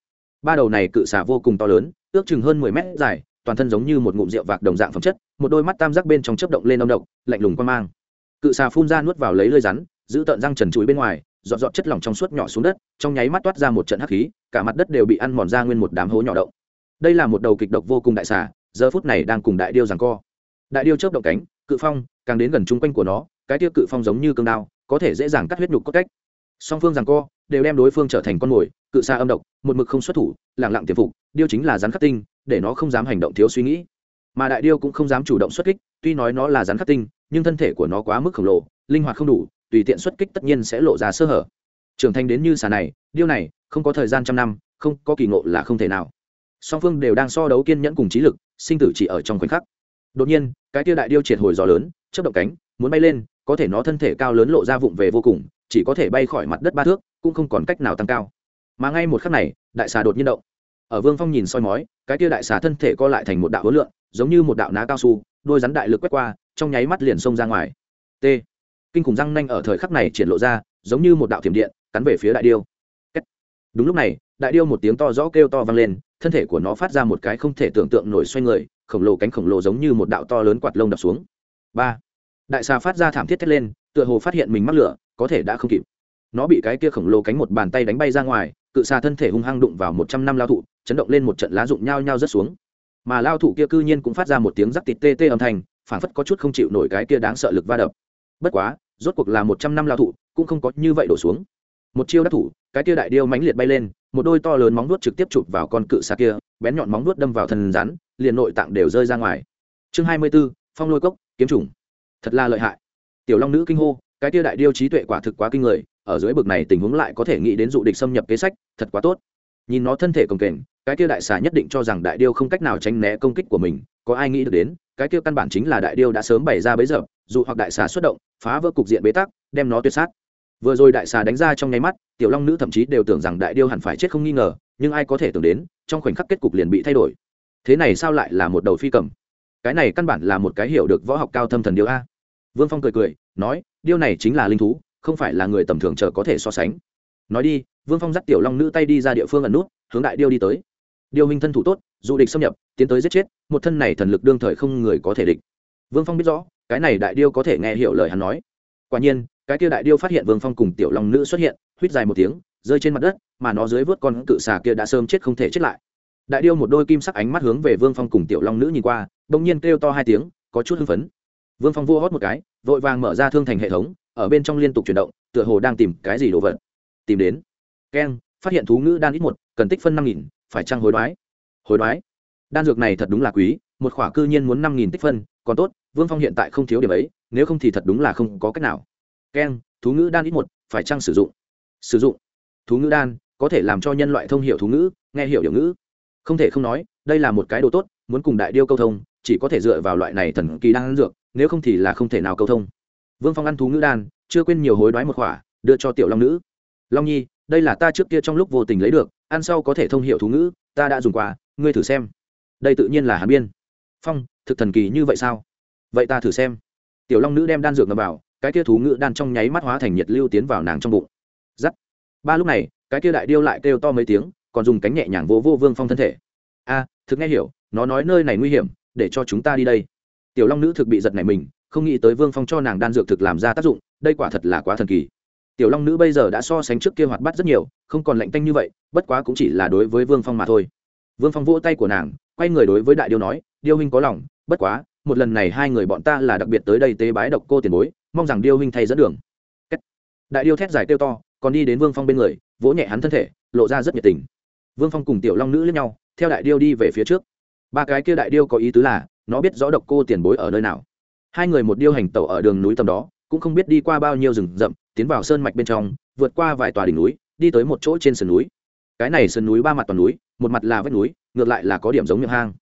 Ba đầu này cự xà vô cùng to lớn, ước chừng hơn mười mét dài toàn thân giống như một ngụm rượu vạc đồng dạng phẩm chất, một đôi mắt tam giác bên trong chớp động lên âm độc, lạnh lùng quan mang. Cự xà phun ra nuốt vào lấy lưỡi rắn, giữ tợn răng trần chuối bên ngoài dọn dọn chất lỏng trong suốt nhỏ xuống đất, trong nháy mắt toát ra một trận hắc khí, cả mặt đất đều bị ăn mòn ra nguyên một đám hố nhỏ động. Đây là một đầu kịch độc vô cùng đại xà, giờ phút này đang cùng đại điêu giằng co. Đại điêu chớp động cánh, cự phong, càng đến gần chung quanh của nó, cái tiêu cự phong giống như cương đao, có thể dễ dàng cắt huyết nhục cốt cách song phương giằng co, đều đem đối phương trở thành con mồi, cự xa âm độc, một mực không xuất thủ, lẳng lặng tiềm phục, điêu chính là rắn khắc tinh, để nó không dám hành động thiếu suy nghĩ. Mà đại điêu cũng không dám chủ động xuất kích, tuy nói nó là rắn khắc tinh, nhưng thân thể của nó quá mức khổng lồ, linh hoạt không đủ, tùy tiện xuất kích tất nhiên sẽ lộ ra sơ hở. Trưởng thành đến như xà này, điêu này, không có thời gian trăm năm, không có kỳ ngộ là không thể nào. Song phương đều đang so đấu kiên nhẫn cùng trí lực, sinh tử chỉ ở trong khoảnh khắc. Đột nhiên, cái tia đại điêu triệt hồi gió lớn chấp động cánh, muốn bay lên, có thể nó thân thể cao lớn lộ ra vụng về vô cùng chỉ có thể bay khỏi mặt đất ba thước, cũng không còn cách nào tăng cao. Mà ngay một khắc này, đại xà đột nhiên động. Ở vương phong nhìn soi mói, cái tia đại xà thân thể co lại thành một đạo hối lượng giống như một đạo ná cao su, đôi rắn đại lực quét qua, trong nháy mắt liền xông ra ngoài. T. Kinh khủng răng nanh ở thời khắc này triển lộ ra, giống như một đạo thiểm điện, cắn về phía đại điêu. Đúng lúc này, đại điêu một tiếng to rõ kêu to vang lên, thân thể của nó phát ra một cái không thể tưởng tượng nổi xoay người, khổng lồ cánh khổng lồ giống như một đạo to lớn quạt lông đập xuống. Ba đại xà phát ra thảm thiết thét lên tựa hồ phát hiện mình mắc lửa có thể đã không kịp. Nó bị cái kia khổng lồ cánh một bàn tay đánh bay ra ngoài cự xà thân thể hung hăng đụng vào một trăm năm lao thụ chấn động lên một trận lá rụng nhao nhao rớt xuống. Mà lao thụ kia cư nhiên cũng phát ra một tiếng rắc tịt tê tê âm thanh phản phất có chút không chịu nổi cái kia đáng sợ lực va đập. Bất quá rốt cuộc là một trăm năm lao thụ cũng không có như vậy đổ xuống. Một chiêu đắc thủ cái kia đại điêu mãnh liệt bay lên một đôi to lớn móng vuốt trực tiếp chụp vào con cự xà kia bén nhọn móng vuốt đâm vào thân rắn liền nội tạng đều rơi ra ngoài. Chương hai mươi 24, phong lôi cốc kiếm trùng thật là lợi hại. Tiểu long nữ kinh hô, cái tia đại điêu trí tuệ quả thực quá kinh người, ở dưới bực này tình huống lại có thể nghĩ đến dụ địch xâm nhập kế sách, thật quá tốt. Nhìn nó thân thể cồng kềnh, cái tia đại xà nhất định cho rằng đại điêu không cách nào tránh né công kích của mình, có ai nghĩ được đến, cái tia căn bản chính là đại điêu đã sớm bày ra bấy giờ dù hoặc đại xà xuất động, phá vỡ cục diện bế tắc, đem nó tuyệt sát. Vừa rồi đại xà đánh ra trong nháy mắt, tiểu long nữ thậm chí đều tưởng rằng đại điêu hẳn phải chết không nghi ngờ, nhưng ai có thể tưởng đến, trong khoảnh khắc kết cục liền bị thay đổi. Thế này sao lại là một đầu phi cầm? Cái này căn bản là một cái hiểu được võ học cao thâm thần điêu a. Vương phong cười cười, nói, điêu này chính là linh thú, không phải là người tầm thường chờ có thể so sánh. Nói đi, vương phong dắt tiểu long nữ tay đi ra địa phương ẩn nút, hướng đại điêu đi tới. Điêu minh thân thủ tốt dù địch xâm nhập, tiến tới giết chết, một thân này thần lực đương thời không người có thể địch. Vương phong biết rõ, cái này đại điêu có thể nghe hiểu lời hắn nói. Quả nhiên, cái kia đại điêu phát hiện vương phong cùng tiểu long nữ xuất hiện huýt dài một tiếng, rơi trên mặt đất, mà nó dưới vớt con cự xà kia đã sơm chết không thể chết lại đại điêu một đôi kim sắc ánh mắt hướng về vương phong cùng tiểu long nữ nhìn qua, bỗng nhiên kêu to hai tiếng, có chút hưng phấn. Vương phong vua hót một cái, vội vàng mở ra thương thành hệ thống, ở bên trong liên tục chuyển động, tựa hồ đang tìm cái gì đồ vật. Tìm đến. Keng, phát hiện thú ngữ đan ít một, cần tích phân năm nghìn, phải trăng hối đoái? Hối đoái? Đan dược này thật đúng là quý, một khỏa cư nhiên muốn năm nghìn tích phân, còn tốt, vương phong hiện tại không thiếu điểm ấy, nếu không thì thật đúng là không có cách nào. Keng, thú ngữ đan ít một, phải trăng sử dụng? Sử dụng. Thú ngữ đan, có thể làm cho nhân loại thông hiểu thú ngữ, nghe hiểu điệu ngữ không thể không nói, đây là một cái đồ tốt, muốn cùng đại điêu câu thông, chỉ có thể dựa vào loại này thần kỳ đan dược, nếu không thì là không thể nào câu thông. Vương phong ăn thú ngữ đan, chưa quên nhiều hối đoái một khỏa, đưa cho tiểu long nữ. Long nhi, đây là ta trước kia trong lúc vô tình lấy được, ăn sau có thể thông hiểu thú ngữ, ta đã dùng quà ngươi thử xem. Đây tự nhiên là hàn biên. Phong, thực thần kỳ như vậy sao? Vậy ta thử xem. Tiểu long nữ đem đan dược ngầm vào, cái kia thú ngữ đan trong nháy mắt hóa thành nhiệt lưu tiến vào nàng trong bụng. Giắt ba lúc này, cái kia đại điêu lại kêu to mấy tiếng còn dùng cánh nhẹ nhàng vỗ vô, vô vương phong thân thể. A thực nghe hiểu nó nói nơi này nguy hiểm để cho chúng ta đi đây. Tiểu long nữ thực bị giật này mình không nghĩ tới vương phong cho nàng đan dược thực làm ra tác dụng đây quả thật là quá thần kỳ. Tiểu long nữ bây giờ đã so sánh trước kia hoạt bát rất nhiều không còn lạnh tanh như vậy bất quá cũng chỉ là đối với vương phong mà thôi. Vương phong vỗ tay của nàng quay người đối với đại điêu nói điêu huynh có lòng bất quá một lần này hai người bọn ta là đặc biệt tới đây tế bái độc cô tiền bối mong rằng điêu huynh thay dẫn đường. Đại điêu thét dài kêu to còn đi đến vương phong bên người vỗ nhẹ hắn thân thể lộ ra rất nhiệt tình vương phong cùng tiểu long nữ lẫn nhau, theo đại điêu đi về phía trước. Ba cái kia đại điêu có ý tứ là, nó biết rõ độc cô tiền bối ở nơi nào. Hai người một điêu hành tẩu ở đường núi tầm đó, cũng không biết đi qua bao nhiêu rừng rậm, tiến vào sơn mạch bên trong, vượt qua vài tòa đỉnh núi, đi tới một chỗ trên sườn núi. Cái này sườn núi ba mặt toàn núi, một mặt là vách núi, ngược lại là có điểm giống miệng hang.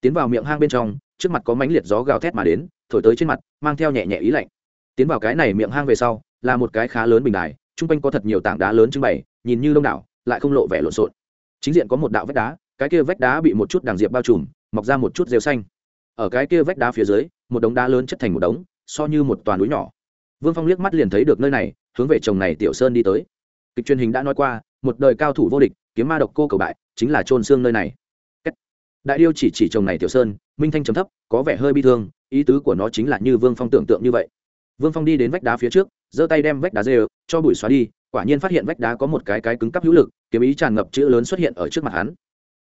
Tiến vào miệng hang bên trong, trước mặt có mánh liệt gió gào thét mà đến, thổi tới trên mặt, mang theo nhẹ nhẹ ý lạnh. Tiến vào cái này miệng hang về sau, là một cái khá lớn bình đài trung quanh có thật nhiều tảng đá lớn trưng bày, nhìn như đông đảo, lại không lộ vẻ lộn xộn chính diện có một đạo vách đá, cái kia vách đá bị một chút đằng diệp bao trùm, mọc ra một chút rêu xanh. Ở cái kia vách đá phía dưới, một đống đá lớn chất thành một đống, so như một toàn núi nhỏ. Vương phong liếc mắt liền thấy được nơi này, hướng về chồng này tiểu sơn đi tới. Kịch truyền hình đã nói qua, một đời cao thủ vô địch, kiếm ma độc cô cầu bại, chính là trôn xương nơi này. Đại điêu chỉ chỉ chồng này tiểu sơn, minh thanh chấm thấp, có vẻ hơi bi thương, ý tứ của nó chính là như vương phong tưởng tượng như vậy. Vương phong đi đến vách đá phía trước, giơ tay đem vách đá dê cho bụi xóa đi quả nhiên phát hiện vách đá có một cái cái cứng cắp hữu lực, kiếm ý tràn ngập chữ lớn xuất hiện ở trước mặt hắn.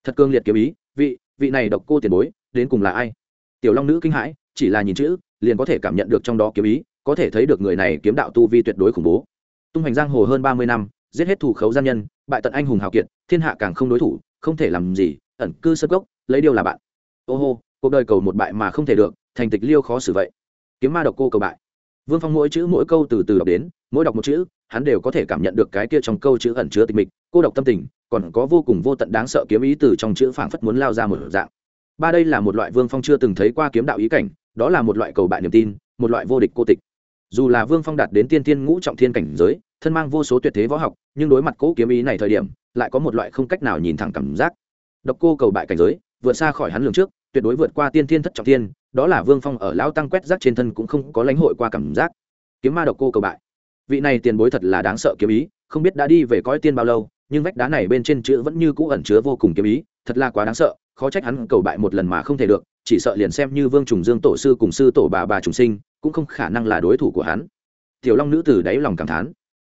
Thật cương liệt kiếm ý, vị vị này độc cô tiền bối, đến cùng là ai? Tiểu long nữ kinh hãi, chỉ là nhìn chữ, liền có thể cảm nhận được trong đó kiếm ý, có thể thấy được người này kiếm đạo tu vi tuyệt đối khủng bố. Tung hành giang hồ hơn ba mươi năm, giết hết thủ khấu gian nhân, bại tận anh hùng hào kiệt, thiên hạ càng không đối thủ, không thể làm gì, ẩn cư sơ gốc lấy điều là bạn. Ô hô, cuộc đời cầu một bại mà không thể được, thành tịch liêu khó xử vậy. Kiếm ma độc cô cầu bại. Vương phong mỗi chữ mỗi câu từ từ đọc đến, mỗi đọc một chữ hắn đều có thể cảm nhận được cái kia trong câu chữ ẩn chứa tịch mịch, cô độc tâm tình, còn có vô cùng vô tận đáng sợ kiếm ý từ trong chữ phảng phất muốn lao ra một dạng. Ba đây là một loại vương phong chưa từng thấy qua kiếm đạo ý cảnh, đó là một loại cầu bại niềm tin, một loại vô địch cô tịch. Dù là vương phong đạt đến tiên tiên ngũ trọng thiên cảnh giới, thân mang vô số tuyệt thế võ học, nhưng đối mặt cỗ kiếm ý này thời điểm, lại có một loại không cách nào nhìn thẳng cảm giác. Độc cô cầu bại cảnh giới, vượt xa khỏi hắn lường trước, tuyệt đối vượt qua tiên thiên thất trọng thiên, đó là vương phong ở lão tăng quét rác trên thân cũng không có lãnh hội qua cảm giác. Kiếm ma độc cô cầu bại vị này tiền bối thật là đáng sợ kiếm ý, không biết đã đi về cõi tiên bao lâu, nhưng vách đá này bên trên chữ vẫn như cũ ẩn chứa vô cùng kiếm ý, thật là quá đáng sợ, khó trách hắn cầu bại một lần mà không thể được, chỉ sợ liền xem như vương trùng dương tổ sư cùng sư tổ bà bà trùng sinh, cũng không khả năng là đối thủ của hắn. Tiểu long nữ từ đáy lòng cảm thán.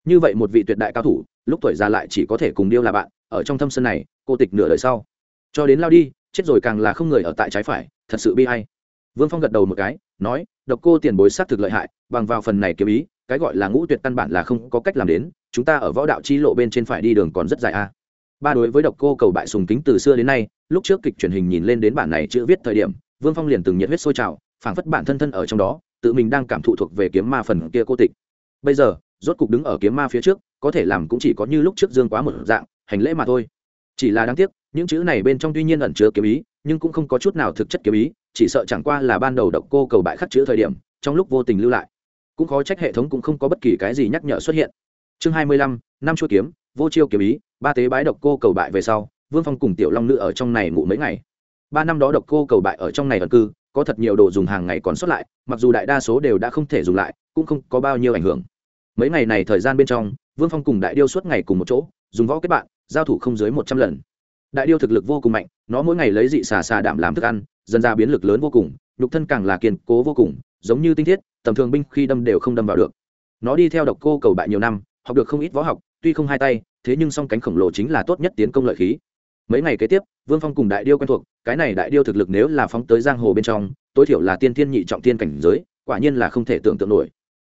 Như vậy một vị tuyệt đại cao thủ, lúc tuổi già lại chỉ có thể cùng điêu là bạn, ở trong thâm sân này, cô tịch nửa đời sau. Cho đến lao đi, chết rồi càng là không người ở tại trái phải, thật sự bi hay vương phong gật đầu một cái, nói, độc cô tiền bối xác thực lợi hại, bằng vào phần này kiếm ý cái gọi là ngũ tuyệt căn bản là không có cách làm đến, chúng ta ở võ đạo chi lộ bên trên phải đi đường còn rất dài a. Ba đối với độc cô cầu bại sùng kính từ xưa đến nay, lúc trước kịch truyền hình nhìn lên đến bản này chữ viết thời điểm, vương phong liền từng nhiệt huyết sôi trào, phảng phất bản thân thân ở trong đó, tự mình đang cảm thụ thuộc về kiếm ma phần kia cô tịch. Bây giờ, rốt cục đứng ở kiếm ma phía trước, có thể làm cũng chỉ có như lúc trước dương quá một dạng, hành lễ mà thôi. Chỉ là đáng tiếc, những chữ này bên trong tuy nhiên ẩn chứa kiếm ý, nhưng cũng không có chút nào thực chất kiếm ý, chỉ sợ chẳng qua là ban đầu độc cô cầu bại khắc chữ thời điểm, trong lúc vô tình lưu lại cũng khó trách hệ thống cũng không có bất kỳ cái gì nhắc nhở xuất hiện. Chương hai mươi lăm, năm chu kiếm, vô chiêu kiếm ý, ba tế bái độc cô cầu bại về sau, vương phong cùng tiểu long nữ ở trong này ngủ mấy ngày. Ba năm đó độc cô cầu bại ở trong này ẩn cư, có thật nhiều đồ dùng hàng ngày còn xuất lại, mặc dù đại đa số đều đã không thể dùng lại, cũng không có bao nhiêu ảnh hưởng. Mấy ngày này thời gian bên trong, vương phong cùng đại điêu suốt ngày cùng một chỗ, dùng võ kết bạn, giao thủ không dưới một trăm lần. Đại điêu thực lực vô cùng mạnh, nó mỗi ngày lấy dị xà xà đạm làm thức ăn, dần ra biến lực lớn vô cùng, nhục thân càng là kiên cố vô cùng giống như tinh thiết, tầm thường binh khi đâm đều không đâm vào được. Nó đi theo độc cô cầu bại nhiều năm, học được không ít võ học, tuy không hai tay, thế nhưng song cánh khổng lồ chính là tốt nhất tiến công lợi khí. Mấy ngày kế tiếp, vương phong cùng đại điêu quen thuộc, cái này đại điêu thực lực nếu là phóng tới giang hồ bên trong, tối thiểu là tiên thiên nhị trọng tiên cảnh giới, quả nhiên là không thể tưởng tượng nổi.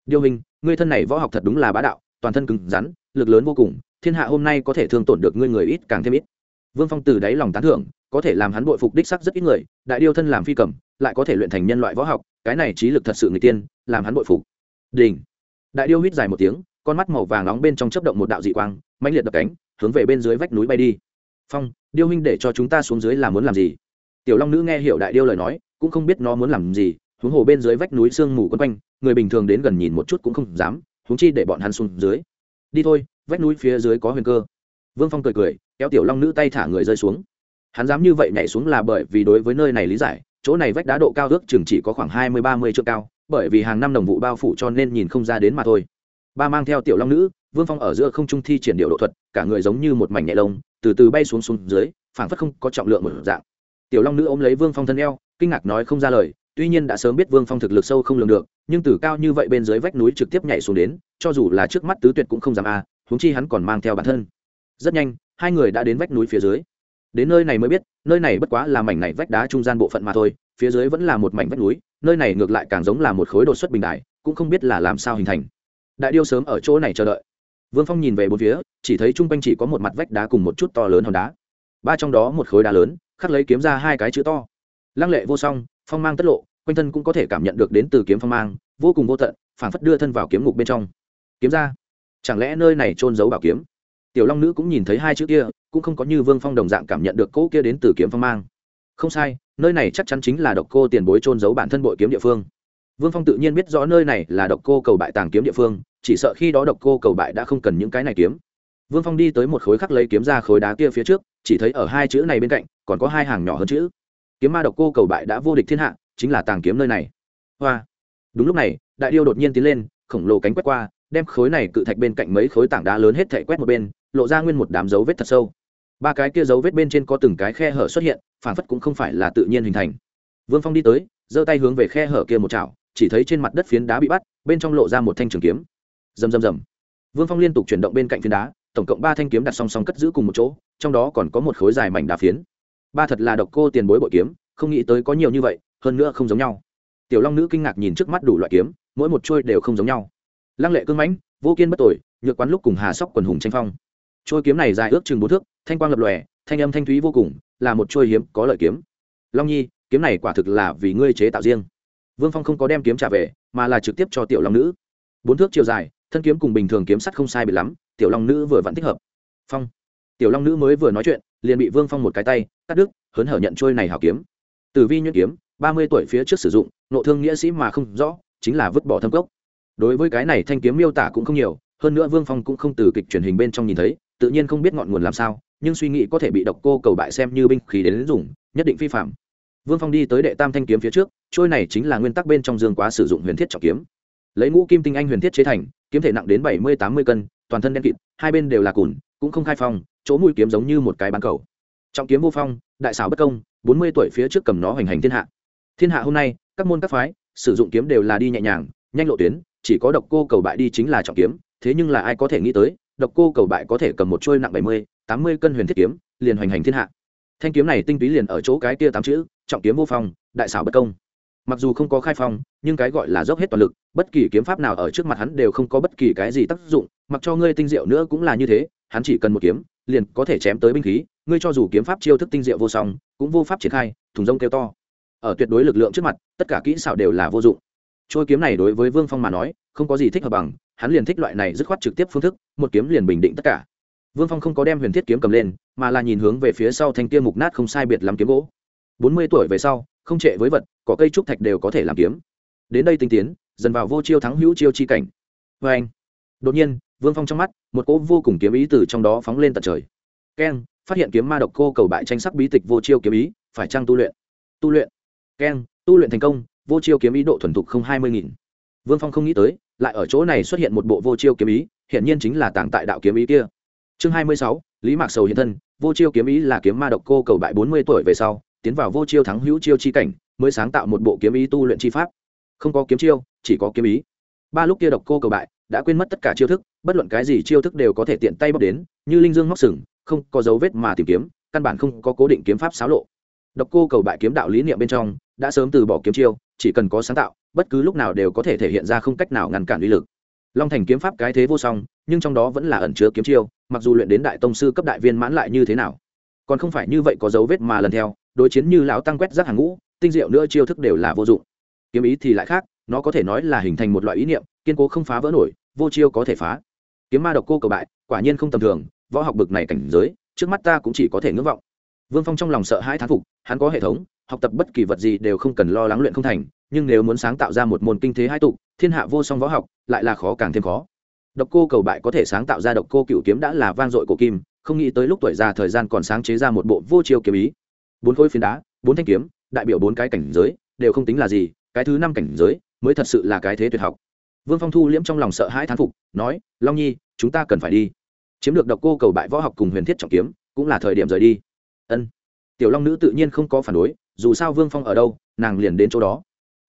Điêu hình ngươi thân này võ học thật đúng là bá đạo, toàn thân cứng rắn, lực lớn vô cùng, thiên hạ hôm nay có thể thương tổn được ngươi người ít càng thêm ít. Vương phong từ đáy lòng tán thưởng, có thể làm hắn bội phục đích sắc rất ít người, đại điêu thân làm phi cầm lại có thể luyện thành nhân loại võ học, cái này trí lực thật sự người tiên, làm hắn bội phục. Đình đại điêu hít dài một tiếng, con mắt màu vàng nóng bên trong chấp động một đạo dị quang mạnh liệt đập cánh, hướng về bên dưới vách núi bay đi. Phong, điêu huynh để cho chúng ta xuống dưới là muốn làm gì? Tiểu long nữ nghe hiểu đại điêu lời nói, cũng không biết nó muốn làm gì, huống hồ bên dưới vách núi sương mù quấn quanh, người bình thường đến gần nhìn một chút cũng không dám, huống chi để bọn hắn xuống dưới. Đi thôi, vách núi phía dưới có huyền cơ. Vương phong cười cười, kéo tiểu long nữ tay thả người rơi xuống. Hắn dám như vậy nhảy xuống là bởi vì đối với nơi này lý giải chỗ này vách đá độ cao ước chừng chỉ có khoảng hai mươi ba mươi triệu cao bởi vì hàng năm đồng vụ bao phủ cho nên nhìn không ra đến mà thôi. Ba mang theo tiểu long nữ vương phong ở giữa không trung thi triển điệu độ thuật cả người giống như một mảnh nhẹ lông từ từ bay xuống xuống dưới phảng phất không có trọng lượng một dạng. Tiểu long nữ ôm lấy vương phong thân eo kinh ngạc nói không ra lời tuy nhiên đã sớm biết vương phong thực lực sâu không lường được nhưng từ cao như vậy bên dưới vách núi trực tiếp nhảy xuống đến cho dù là trước mắt tứ tuyệt cũng không dám a à, huống chi hắn còn mang theo bản thân. Rất nhanh hai người đã đến vách núi phía dưới đến nơi này mới biết, nơi này bất quá là mảnh này vách đá trung gian bộ phận mà thôi, phía dưới vẫn là một mảnh vách núi, nơi này ngược lại càng giống là một khối đột xuất bình đại cũng không biết là làm sao hình thành. Đại điêu sớm ở chỗ này chờ đợi. Vương phong nhìn về bốn phía, chỉ thấy chung quanh chỉ có một mặt vách đá cùng một chút to lớn hòn đá. Ba trong đó một khối đá lớn, khắc lấy kiếm ra hai cái chữ to. Lăng lệ vô song, phong mang tất lộ, quanh thân cũng có thể cảm nhận được đến từ kiếm phong mang, vô cùng vô tận, phảng phất đưa thân vào kiếm ngục bên trong. Kiếm ra? Chẳng lẽ nơi này trôn giấu bảo kiếm? Tiểu long nữ cũng nhìn thấy hai chữ kia cũng không có như vương phong đồng dạng cảm nhận được cỗ kia đến từ kiếm phong mang. Không sai, nơi này chắc chắn chính là độc cô tiền bối trôn giấu bản thân bội kiếm địa phương. Vương phong tự nhiên biết rõ nơi này là độc cô cầu bại tàng kiếm địa phương, chỉ sợ khi đó độc cô cầu bại đã không cần những cái này kiếm. Vương phong đi tới một khối khắc lấy kiếm ra khối đá kia phía trước, chỉ thấy ở hai chữ này bên cạnh, còn có hai hàng nhỏ hơn chữ. Kiếm ma độc cô cầu bại đã vô địch thiên hạ, chính là tàng kiếm nơi này. Hoa. Đúng lúc này, đại điêu đột nhiên tiến lên, khổng lồ cánh quét qua, đem khối này cự thạch bên cạnh mấy khối tảng đá lớn hết thảy quét một bên, lộ ra nguyên một đám dấu vết thật sâu ba cái kia dấu vết bên trên có từng cái khe hở xuất hiện phản phất cũng không phải là tự nhiên hình thành. Vương phong đi tới, giơ tay hướng về khe hở kia một chảo, chỉ thấy trên mặt đất phiến đá bị bắt, bên trong lộ ra một thanh trường kiếm. Rầm rầm rầm. Vương phong liên tục chuyển động bên cạnh phiến đá, tổng cộng ba thanh kiếm đặt song song cất giữ cùng một chỗ, trong đó còn có một khối dài mảnh đá phiến. Ba thật là độc cô tiền bối bội kiếm, không nghĩ tới có nhiều như vậy, hơn nữa không giống nhau. Tiểu long nữ kinh ngạc nhìn trước mắt đủ loại kiếm, mỗi một trôi đều không giống nhau. Lăng lệ cương mãnh, vô kiên bất tội nhược quán lúc cùng hà sóc quần hùng tranh phong trôi kiếm này dài ước chừng bốn thước, thanh quang lập lòe, thanh âm thanh thúy vô cùng, là một trôi hiếm có lợi kiếm. Long nhi, kiếm này quả thực là vì ngươi chế tạo riêng. Vương phong không có đem kiếm trả về, mà là trực tiếp cho tiểu long nữ. Bốn thước chiều dài, thân kiếm cùng bình thường kiếm sắt không sai biệt lắm, tiểu long nữ vừa vẫn thích hợp. Phong. Tiểu long nữ mới vừa nói chuyện, liền bị vương phong một cái tay, cắt đứt, hớn hở nhận trôi này hảo kiếm. Tử vi nhuyễn kiếm, ba mươi tuổi phía trước sử dụng, nộ thương nghĩa sĩ mà không rõ, chính là vứt bỏ thâm cốc. Đối với cái này thanh kiếm miêu tả cũng không nhiều, hơn nữa vương phong cũng không từ kịch truyền hình bên trong nhìn thấy tự nhiên không biết ngọn nguồn làm sao, nhưng suy nghĩ có thể bị độc cô cầu bại xem như binh khí đến dùng nhất định phi phạm. Vương phong đi tới đệ tam thanh kiếm phía trước, trôi này chính là nguyên tắc bên trong dương quá sử dụng huyền thiết trọng kiếm. Lấy ngũ kim tinh anh huyền thiết chế thành, kiếm thể nặng đến bảy mươi tám mươi cân, toàn thân đen kịt, hai bên đều là cùn, cũng không khai phong, chỗ mũi kiếm giống như một cái bán cầu. Trọng kiếm vô phong, đại xảo bất công, bốn mươi tuổi phía trước cầm nó hoành hành thiên hạ. Thiên hạ hôm nay, các môn các phái, sử dụng kiếm đều là đi nhẹ nhàng, nhanh lộ tuyến, chỉ có độc cô cầu bại đi chính là trọng kiếm, thế nhưng là ai có thể nghĩ tới độc cô cầu bại có thể cầm một trôi nặng bảy mươi, tám mươi cân huyền thiết kiếm, liền hoành hành thiên hạ. Thanh kiếm này tinh túy liền ở chỗ cái kia tám chữ, trọng kiếm vô phong, đại xảo bất công. Mặc dù không có khai phong, nhưng cái gọi là dốc hết toàn lực, bất kỳ kiếm pháp nào ở trước mặt hắn đều không có bất kỳ cái gì tác dụng, mặc cho ngươi tinh diệu nữa cũng là như thế, hắn chỉ cần một kiếm, liền có thể chém tới binh khí, ngươi cho dù kiếm pháp chiêu thức tinh diệu vô song, cũng vô pháp triển khai, thùng rông kêu to. Ở tuyệt đối lực lượng trước mặt, tất cả kỹ xảo đều là vô dụng. Trôi kiếm này đối với vương phong mà nói, không có gì thích hợp bằng hắn liền thích loại này dứt khoát trực tiếp phương thức, một kiếm liền bình định tất cả. Vương phong không có đem huyền thiết kiếm cầm lên, mà là nhìn hướng về phía sau thanh kia mục nát không sai biệt làm kiếm gỗ. Bốn mươi tuổi về sau, không trệ với vật, có cây trúc thạch đều có thể làm kiếm. Đến đây tinh tiến, dần vào vô chiêu thắng hữu chiêu chi cảnh. Vê anh, đột nhiên, vương phong trong mắt, một cỗ vô cùng kiếm ý từ trong đó phóng lên tận trời. Keng, phát hiện kiếm ma độc cô cầu bại tranh sắc bí tịch vô chiêu kiếm ý, phải trăng tu luyện? Tu luyện. Keng, tu luyện thành công, vô chiêu kiếm ý độ thuần thục không hai mươi nghìn. Vương phong không nghĩ tới lại ở chỗ này xuất hiện một bộ vô chiêu kiếm ý hiện nhiên chính là tàng tại đạo kiếm ý kia. Chương hai mươi sáu, lý mạc sầu hiện thân, vô chiêu kiếm ý là kiếm ma độc cô cầu bại bốn mươi tuổi về sau, tiến vào vô chiêu thắng hữu chiêu chi cảnh, mới sáng tạo một bộ kiếm ý tu luyện chi pháp. Không có kiếm chiêu, chỉ có kiếm ý. Ba lúc kia độc cô cầu bại, đã quên mất tất cả chiêu thức, bất luận cái gì chiêu thức đều có thể tiện tay bóc đến, như linh dương móc sừng, không có dấu vết mà tìm kiếm, căn bản không có cố định kiếm pháp xáo lộ. Độc cô cầu bại kiếm đạo lý niệm bên trong, đã sớm từ bỏ kiếm chiêu chỉ cần có sáng tạo, bất cứ lúc nào đều có thể thể hiện ra không cách nào ngăn cản uy lực. Long thành kiếm pháp cái thế vô song, nhưng trong đó vẫn là ẩn chứa kiếm chiêu, mặc dù luyện đến đại tông sư cấp đại viên mãn lại như thế nào. Còn không phải như vậy có dấu vết mà lần theo, đối chiến như lão tăng quét rác hàng ngũ, tinh diệu nữa chiêu thức đều là vô dụng. Kiếm ý thì lại khác, nó có thể nói là hình thành một loại ý niệm, kiên cố không phá vỡ nổi, vô chiêu có thể phá. Kiếm ma độc cô cầu bại, quả nhiên không tầm thường, võ học bực này cảnh giới, trước mắt ta cũng chỉ có thể ngưỡng vọng vương phong trong lòng sợ hãi thán phục, hắn có hệ thống, học tập bất kỳ vật gì đều không cần lo lắng luyện không thành, nhưng nếu muốn sáng tạo ra một môn kinh thế hai tụ, thiên hạ vô song võ học, lại là khó càng thêm khó. Độc cô cầu bại có thể sáng tạo ra độc cô cựu kiếm đã là vang dội cổ kim, không nghĩ tới lúc tuổi già thời gian còn sáng chế ra một bộ vô chiêu kiếm ý. Bốn khối phiến đá, bốn thanh kiếm, đại biểu bốn cái cảnh giới, đều không tính là gì, cái thứ năm cảnh giới mới thật sự là cái thế tuyệt học. Vương phong thu liễm trong lòng sợ hãi thán phục, nói, long nhi, chúng ta cần phải đi. Chiếm được độc cô cầu bại võ học cùng huyền thiết trọng kiếm, cũng là thời điểm rời đi ân. Tiểu long nữ tự nhiên không có phản đối, dù sao vương phong ở đâu, nàng liền đến chỗ đó.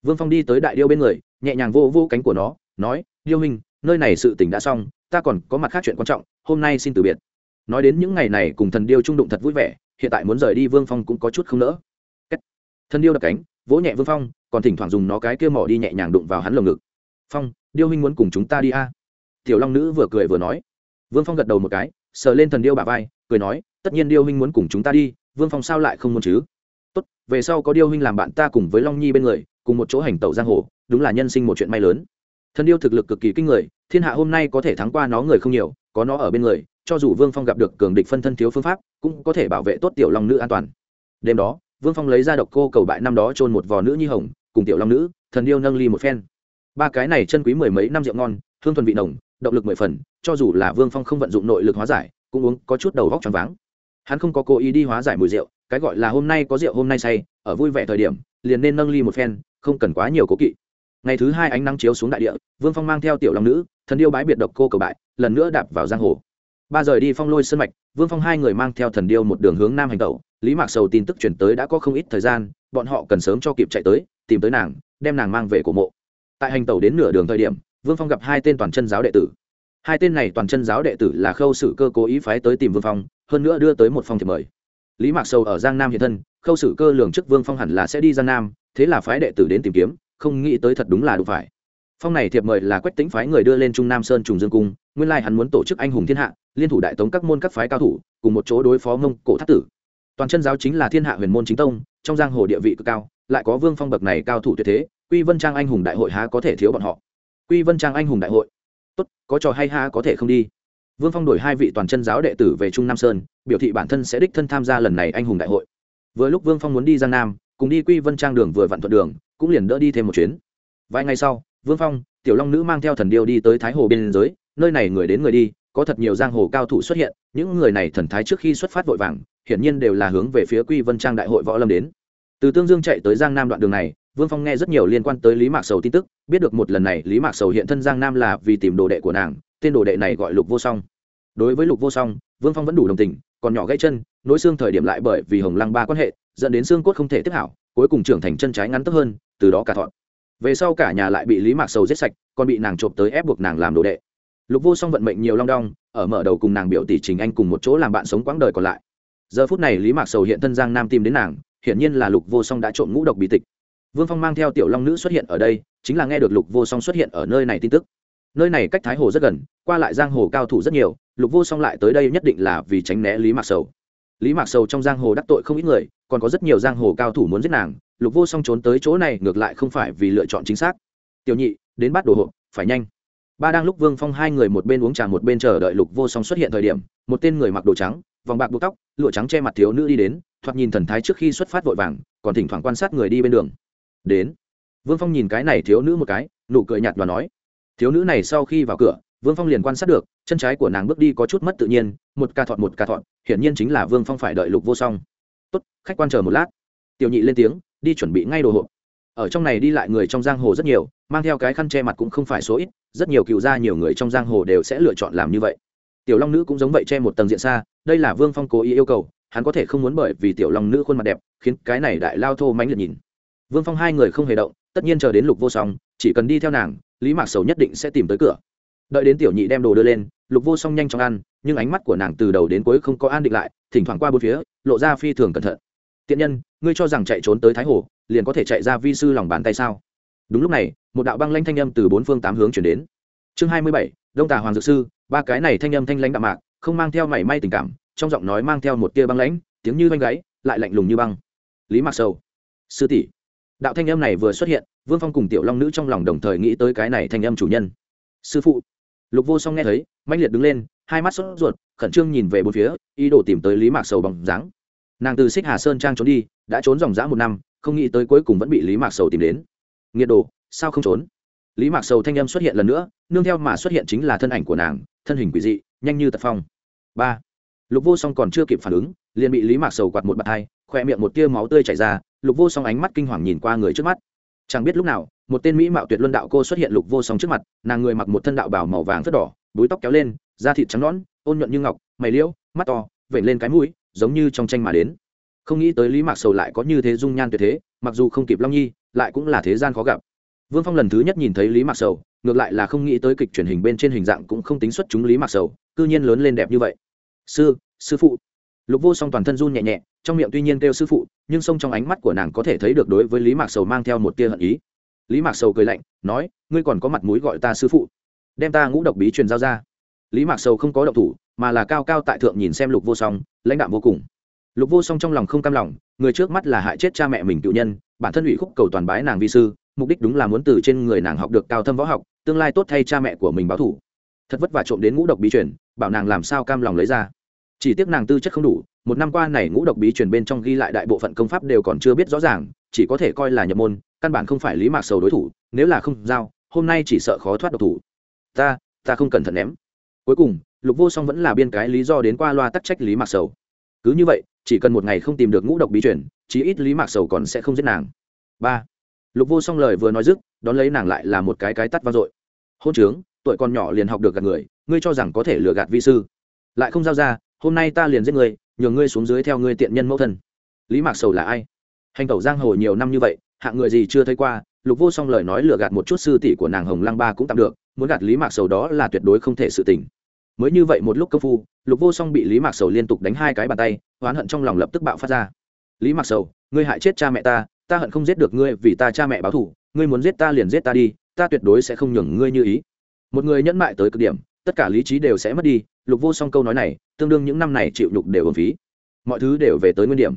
Vương phong đi tới đại điêu bên người, nhẹ nhàng vô vô cánh của nó, nói, điêu hình nơi này sự tỉnh đã xong, ta còn có mặt khác chuyện quan trọng, hôm nay xin từ biệt. Nói đến những ngày này cùng thần điêu trung đụng thật vui vẻ, hiện tại muốn rời đi vương phong cũng có chút không nỡ. Thần điêu đập cánh, vỗ nhẹ vương phong, còn thỉnh thoảng dùng nó cái kia mỏ đi nhẹ nhàng đụng vào hắn lồng ngực. Phong, điêu huynh muốn cùng chúng ta đi a? À? tiểu long nữ vừa cười vừa nói. Vương phong gật đầu một cái, sờ lên thần điêu bà vai, cười nói tất nhiên điêu huynh muốn cùng chúng ta đi, vương phong sao lại không muốn chứ? Tốt, về sau có điêu huynh làm bạn ta cùng với long nhi bên người, cùng một chỗ hành tẩu giang hồ, đúng là nhân sinh một chuyện may lớn. Thần điêu thực lực cực kỳ kinh người, thiên hạ hôm nay có thể thắng qua nó người không nhiều, có nó ở bên người, cho dù vương phong gặp được cường địch phân thân thiếu phương pháp, cũng có thể bảo vệ tốt tiểu long nữ an toàn. Đêm đó, vương phong lấy ra độc cô cầu bại năm đó trôn một vò nữ nhi hồng, cùng tiểu long nữ, thần điêu nâng ly một phen. Ba cái này chân quý mười mấy năm rượu ngon thương thuần vị nồng, động lực mười phần, cho dù là vương phong không vận dụng nội lực hóa giải, cũng uống có chút đầu vóc choáng váng hắn không có cố ý đi hóa giải mùi rượu, cái gọi là hôm nay có rượu hôm nay say, ở vui vẻ thời điểm, liền nên nâng ly một phen, không cần quá nhiều cố kỵ. Ngày thứ hai ánh nắng chiếu xuống đại địa, vương phong mang theo tiểu long nữ, thần điêu bái biệt độc cô cầu bại, lần nữa đạp vào giang hồ. Ba rời đi phong lôi sân mạch, vương phong hai người mang theo thần điêu một đường hướng nam hành tẩu, lý mạc sầu tin tức chuyển tới đã có không ít thời gian, bọn họ cần sớm cho kịp chạy tới, tìm tới nàng, đem nàng mang về cổ mộ. Tại hành tẩu đến nửa đường thời điểm, vương phong gặp hai tên toàn chân giáo đệ tử. Hai tên này toàn chân giáo đệ tử là khâu sử cơ cố ý phái tới tìm vương phong hơn nữa đưa tới một phong thiệp mời. Lý mạc sầu ở giang nam hiện thân, khâu sử cơ lường chức vương phong hẳn là sẽ đi giang nam, thế là phái đệ tử đến tìm kiếm, không nghĩ tới thật đúng là đủ phải. Phong này thiệp mời là quách tính phái người đưa lên trung nam sơn trùng dương cung, nguyên lai hắn muốn tổ chức anh hùng thiên hạ, liên thủ đại tống các môn các phái cao thủ, cùng một chỗ đối phó mông cổ thác tử. Toàn chân giáo chính là thiên hạ huyền môn chính tông, trong giang hồ địa vị cực cao, lại có vương phong bậc này cao thủ tuyệt thế, quy vân trang anh hùng đại hội há có thể thiếu bọn họ? Quy vân trang anh hùng đại hội. Tốt, có trò hay há có thể không đi vương phong đổi hai vị toàn chân giáo đệ tử về trung nam sơn, biểu thị bản thân sẽ đích thân tham gia lần này anh hùng đại hội. Vừa lúc vương phong muốn đi giang nam, cùng đi quy vân trang đường vừa vặn thuận đường, cũng liền đỡ đi thêm một chuyến. Vài ngày sau, vương phong, tiểu long nữ mang theo thần điêu đi tới thái hồ biên giới, nơi này người đến người đi, có thật nhiều giang hồ cao thủ xuất hiện, những người này thần thái trước khi xuất phát vội vàng, hiển nhiên đều là hướng về phía quy vân trang đại hội võ lâm đến. Từ tương dương chạy tới giang nam đoạn đường này, vương phong nghe rất nhiều liên quan tới lý mạc sầu tin tức, biết được một lần này lý mạc sầu hiện thân giang nam là vì tìm đồ đệ của nàng tên đồ đệ này gọi lục vô song. Đối với lục vô song, vương phong vẫn đủ đồng tình, còn nhỏ gãy chân nối xương thời điểm lại bởi vì hồng lăng ba quan hệ, dẫn đến xương cốt không thể tiếp hảo, cuối cùng trưởng thành chân trái ngắn tấp hơn, từ đó cả thọn. Về sau cả nhà lại bị lý mạc sầu giết sạch, còn bị nàng trộm tới ép buộc nàng làm đồ đệ. Lục vô song vận mệnh nhiều long đong, ở mở đầu cùng nàng biểu tỷ trình anh cùng một chỗ làm bạn sống quãng đời còn lại. Giờ phút này lý mạc sầu hiện thân giang nam tìm đến nàng, hiển nhiên là lục vô song đã trộm ngũ độc bí tịch. Vương phong mang theo tiểu long nữ xuất hiện ở đây, chính là nghe được lục vô song xuất hiện ở nơi này tin tức nơi này cách thái hồ rất gần, qua lại giang hồ cao thủ rất nhiều, lục vô song lại tới đây nhất định là vì tránh né lý mạc sầu. Lý mạc sầu trong giang hồ đắc tội không ít người, còn có rất nhiều giang hồ cao thủ muốn giết nàng, lục vô song trốn tới chỗ này ngược lại không phải vì lựa chọn chính xác. Tiểu nhị, đến bắt đồ hộp, phải nhanh. Ba đang lúc vương phong hai người một bên uống trà một bên chờ đợi lục vô song xuất hiện thời điểm, một tên người mặc đồ trắng, vòng bạc buộc tóc, lụa trắng che mặt thiếu nữ đi đến, thoạt nhìn thần thái trước khi xuất phát vội vàng, còn thỉnh thoảng quan sát người đi bên đường. Đến. Vương phong nhìn cái này thiếu nữ một cái, nụ cười nhạt và nói thiếu nữ này sau khi vào cửa, vương phong liền quan sát được, chân trái của nàng bước đi có chút mất tự nhiên, một ca thọt một ca thọt, hiển nhiên chính là vương phong phải đợi lục vô song. Tốt, khách quan chờ một lát. Tiểu nhị lên tiếng, đi chuẩn bị ngay đồ hộp. Ở trong này đi lại người trong giang hồ rất nhiều, mang theo cái khăn che mặt cũng không phải số ít, rất nhiều cựu gia nhiều người trong giang hồ đều sẽ lựa chọn làm như vậy. Tiểu long nữ cũng giống vậy che một tầng diện xa, đây là vương phong cố ý yêu cầu, hắn có thể không muốn bởi vì tiểu long nữ khuôn mặt đẹp, khiến cái này đại lao thô mánh liệt nhìn. Vương phong hai người không hề động, tất nhiên chờ đến lục vô song, chỉ cần đi theo nàng lý mạc sầu nhất định sẽ tìm tới cửa. Đợi đến tiểu nhị đem đồ đưa lên, lục vô song nhanh chóng ăn, nhưng ánh mắt của nàng từ đầu đến cuối không có an định lại, thỉnh thoảng qua bốn phía, lộ ra phi thường cẩn thận. Tiện nhân, ngươi cho rằng chạy trốn tới thái hồ, liền có thể chạy ra vi sư lòng bàn tay sao? Đúng lúc này, một đạo băng lanh thanh âm từ bốn phương tám hướng chuyển đến. Chương hai mươi bảy, đông tà hoàng dược sư, ba cái này thanh âm thanh lãnh đạm mạc, không mang theo mảy may tình cảm, trong giọng nói mang theo một tia băng lãnh, tiếng như băng gáy lại lạnh lùng như băng. Lý mạc sầu, sư tỷ đạo thanh âm này vừa xuất hiện, vương phong cùng tiểu long nữ trong lòng đồng thời nghĩ tới cái này thanh âm chủ nhân. Sư phụ. Lục vô song nghe thấy mạnh liệt đứng lên, hai mắt sốt ruột, khẩn trương nhìn về bốn phía, ý đồ tìm tới lý mạc sầu bằng dáng. Nàng từ xích hà sơn trang trốn đi, đã trốn dòng dã một năm, không nghĩ tới cuối cùng vẫn bị lý mạc sầu tìm đến. Nghiệt đồ, sao không trốn? Lý mạc sầu thanh âm xuất hiện lần nữa, nương theo mà xuất hiện chính là thân ảnh của nàng, thân hình quỷ dị, nhanh như tật phong. Ba. Lục vô song còn chưa kịp phản ứng, liền bị lý mạc sầu quạt một bạt hai khoe miệng một tia máu tươi chảy ra, lục vô song ánh mắt kinh hoàng nhìn qua người trước mắt. Chẳng biết lúc nào, một tên mỹ mạo tuyệt luân đạo cô xuất hiện lục vô song trước mặt, nàng người mặc một thân đạo bảo màu vàng rất đỏ, búi tóc kéo lên, da thịt trắng nõn, ôn nhuận như ngọc, mày liễu, mắt to, vểnh lên cái mũi, giống như trong tranh mà đến. Không nghĩ tới lý mạc sầu lại có như thế dung nhan tuyệt thế, mặc dù không kịp long nhi, lại cũng là thế gian khó gặp. Vương phong lần thứ nhất nhìn thấy lý mạc sầu, ngược lại là không nghĩ tới kịch truyền hình bên trên hình dạng cũng không tính xuất chúng lý mạc sầu, cư nhiên lớn lên đẹp như vậy. Sư sư phụ. Lục vô song toàn thân run nhẹ nhẹ trong miệng tuy nhiên kêu sư phụ, nhưng sông trong ánh mắt của nàng có thể thấy được đối với lý mạc sầu mang theo một tia hận ý. Lý mạc sầu cười lạnh, nói, ngươi còn có mặt mũi gọi ta sư phụ. Đem ta ngũ độc bí truyền giao ra. Lý mạc sầu không có độc thủ, mà là cao cao tại thượng nhìn xem lục vô song, lãnh đạm vô cùng. Lục vô song trong lòng không cam lòng, người trước mắt là hại chết cha mẹ mình cựu nhân, bản thân ủy khúc cầu toàn bái nàng vi sư, mục đích đúng là muốn từ trên người nàng học được cao thâm võ học, tương lai tốt thay cha mẹ của mình báo thủ. Thật vất vả trộm đến ngũ độc bí truyền, bảo nàng làm sao cam lòng lấy ra. Chỉ tiếc nàng tư chất không đủ một năm qua này ngũ độc bí truyền bên trong ghi lại đại bộ phận công pháp đều còn chưa biết rõ ràng, chỉ có thể coi là nhập môn, căn bản không phải lý mạc sầu đối thủ, nếu là không giao, hôm nay chỉ sợ khó thoát độc thủ. Ta ta không cẩn thận ném. Cuối cùng, lục vô song vẫn là biên cái lý do đến qua loa tắc trách lý mạc sầu. Cứ như vậy, chỉ cần một ngày không tìm được ngũ độc bí truyền, chí ít lý mạc sầu còn sẽ không giết nàng. Ba. Lục vô song lời vừa nói dứt, đón lấy nàng lại là một cái cái tắt vang dội. Hôn trướng, tuổi còn nhỏ liền học được gạt người, ngươi cho rằng có thể lừa gạt vi sư. Lại không giao ra, hôm nay ta liền giết người nhường ngươi xuống dưới theo ngươi tiện nhân mẫu thân. Lý mạc sầu là ai? Hành tẩu giang hồ nhiều năm như vậy, hạng người gì chưa thấy qua, lục vô song lời nói lừa gạt một chút sư tỷ của nàng hồng lăng ba cũng tạm được, muốn gạt lý mạc sầu đó là tuyệt đối không thể sự tình. Mới như vậy một lúc công phu, lục vô song bị lý mạc sầu liên tục đánh hai cái bàn tay, oán hận trong lòng lập tức bạo phát ra. Lý mạc sầu, ngươi hại chết cha mẹ ta ta hận không giết được ngươi vì ta cha mẹ báo thù, ngươi muốn giết ta liền giết ta đi, ta tuyệt đối sẽ không nhường ngươi như ý. Một người nhẫn mại tới cực điểm, tất cả lý trí đều sẽ mất đi, lục vô song câu nói này tương đương những năm này chịu nhục đều ở phí. Mọi thứ đều về tới nguyên điểm.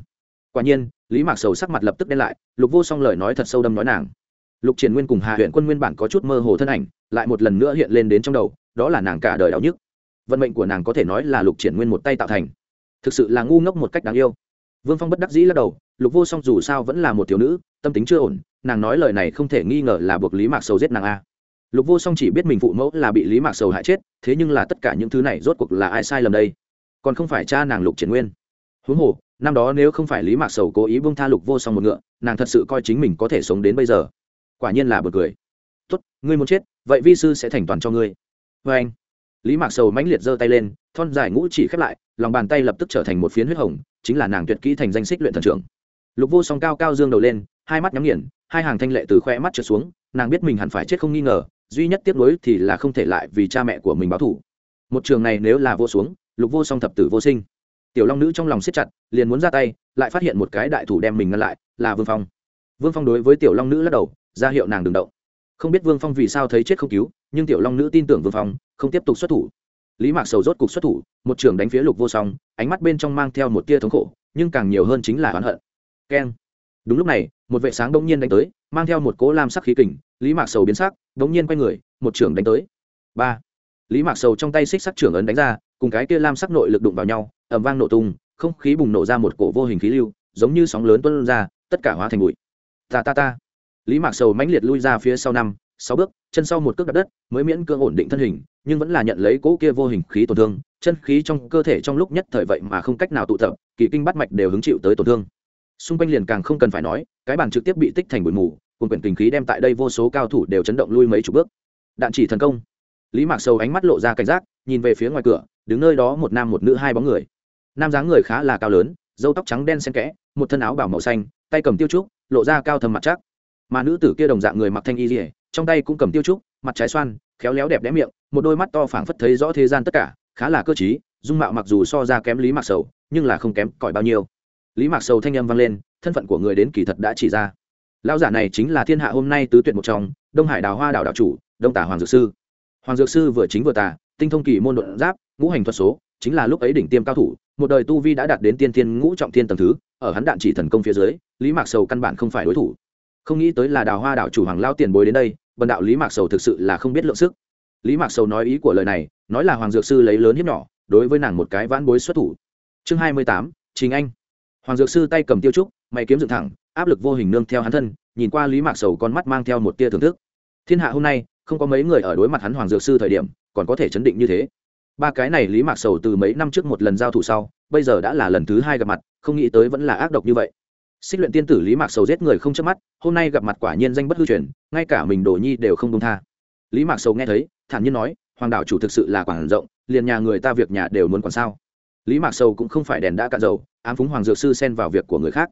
Quả nhiên, lý mạc sầu sắc mặt lập tức đen lại, lục vô song lời nói thật sâu đâm nói nàng. Lục triển nguyên cùng hà huyện quân nguyên bản có chút mơ hồ thân ảnh, lại một lần nữa hiện lên đến trong đầu, đó là nàng cả đời đau nhức. Vận mệnh của nàng có thể nói là lục triển nguyên một tay tạo thành. Thực sự là ngu ngốc một cách đáng yêu. Vương phong bất đắc dĩ lắc đầu, lục vô song dù sao vẫn là một thiếu nữ, tâm tính chưa ổn, nàng nói lời này không thể nghi ngờ là buộc lý mạc sầu giết nàng a. Lục vô song chỉ biết mình phụ mẫu là bị lý mạc sầu hại chết, thế nhưng là tất cả những thứ này rốt cuộc là ai sai lầm đây? Còn không phải cha nàng lục triển nguyên. Huống hồ, năm đó nếu không phải lý mạc sầu cố ý bông tha lục vô song một ngựa, nàng thật sự coi chính mình có thể sống đến bây giờ. Quả nhiên là bật cười. Tốt, ngươi muốn chết, vậy vi sư sẽ thành toàn cho ngươi. Vê anh, lý mạc sầu mãnh liệt giơ tay lên, thon dài ngũ chỉ khép lại, lòng bàn tay lập tức trở thành một phiến huyết hồng, chính là nàng tuyệt kỹ thành danh xích luyện thần trưởng. Lục vô song cao cao dương đầu lên, hai mắt nhắm nghiền, hai hàng thanh lệ từ khoe mắt trượt xuống, nàng biết mình hẳn phải chết không nghi ngờ, duy nhất tiếc nuối thì là không thể lại vì cha mẹ của mình báo thủ một trường này nếu là vô xuống lục vô song thập tử vô sinh. Tiểu long nữ trong lòng siết chặt, liền muốn ra tay, lại phát hiện một cái đại thủ đem mình ngăn lại, là vương phong. Vương phong đối với tiểu long nữ lắc đầu, ra hiệu nàng đừng động. Không biết vương phong vì sao thấy chết không cứu, nhưng tiểu long nữ tin tưởng vương phong, không tiếp tục xuất thủ. Lý mạc sầu rốt cục xuất thủ, một trưởng đánh phía lục vô song, ánh mắt bên trong mang theo một tia thống khổ, nhưng càng nhiều hơn chính là oán hận. Keng. Đúng lúc này, một vệ sáng đông nhiên đánh tới, mang theo một cỗ lam sắc khí kình, lý mạc sầu biến sắc đông nhiên quay người, một trưởng đánh tới. Ba. Lý mạc sầu trong tay xích sắc trưởng ấn đánh ra cùng cái kia lam sắc nội lực đụng vào nhau ẩm vang nổ tung, không khí bùng nổ ra một cổ vô hình khí lưu, giống như sóng lớn tuân ra, tất cả hóa thành bụi. Ta ta ta. Lý mạc sầu mãnh liệt lui ra phía sau năm, sáu bước, chân sau một cước đặt đất, mới miễn cưỡng ổn định thân hình, nhưng vẫn là nhận lấy cỗ kia vô hình khí tổn thương, chân khí trong cơ thể trong lúc nhất thời vậy mà không cách nào tụ tập, kỳ kinh bắt mạch đều hứng chịu tới tổn thương. Xung quanh liền càng không cần phải nói, cái bàn trực tiếp bị tích thành bụi mù cùng quyển kinh khí đem tại đây vô số cao thủ đều chấn động lui mấy chục bước. Đạn chỉ thần công. Lý mạc sầu ánh mắt lộ ra cảnh giác, nhìn về phía ngoài cửa đứng nơi đó một nam một nữ hai bóng người. Nam dáng người khá là cao lớn dâu tóc trắng đen xen kẽ, một thân áo bảo màu xanh, tay cầm tiêu trúc, lộ ra cao thầm mặt chắc mà nữ tử kia đồng dạng người mặc thanh y dỉa trong tay cũng cầm tiêu trúc, mặt trái xoan, khéo léo đẹp đẽ miệng, một đôi mắt to phảng phất thấy rõ thế gian tất cả, khá là cơ t dung mạo mặc dù so ra kém lý mạc sầu, nhưng là không kém cỏi bao nhiêu. Lý mạc sầu thanh âm vang lên, thân phận của người đến kỳ thật đã chỉ ra. Lão giả này chính là thiên hạ hôm nay tứ tuyệt một trong, đông hải đào hoa đảo đạo chủ, đông tả hoàng dược sư. Hoàng dược sư vừa chính vừa tà, tinh thông kỳ môn đột giáp ngũ hành thuật số, chính là lúc ấy đỉnh tiêm cao thủ, một đời tu vi đã đạt đến tiên thiên ngũ trọng thiên tầng thứ, ở hắn đạn chỉ thần công phía dưới, lý mạc sầu căn bản không phải đối thủ. Không nghĩ tới là đào hoa đảo chủ hoàng lao tiền bối đến đây, bần đạo lý mạc sầu thực sự là không biết lượng sức. Lý mạc sầu nói ý của lời này, nói là hoàng dược sư lấy lớn hiếp nhỏ, đối với nàng một cái vãn bối xuất thủ. Chương hai mươi tám chính anh. Hoàng dược sư tay cầm tiêu trúc, mày kiếm dựng thẳng, áp lực vô hình nương theo hắn thân, nhìn qua lý mạc sầu con mắt mang theo một tia thưởng thức. Thiên hạ hôm nay, không có mấy người ở đối mặt hắn hoàng dược sư thời điểm, còn có thể chấn định như thế ba cái này lý mạc sầu từ mấy năm trước một lần giao thủ sau, bây giờ đã là lần thứ hai gặp mặt, không nghĩ tới vẫn là ác độc như vậy. Xích luyện tiên tử lý mạc sầu giết người không chớp mắt, hôm nay gặp mặt quả nhiên danh bất hư truyền, ngay cả mình đồ nhi đều không công tha. Lý mạc sầu nghe thấy, thản nhiên nói, hoàng đảo chủ thực sự là quản rộng, liền nhà người ta việc nhà đều muốn còn sao? Lý mạc sầu cũng không phải đèn đã cạn dầu, ám phúng hoàng dược sư xen vào việc của người khác.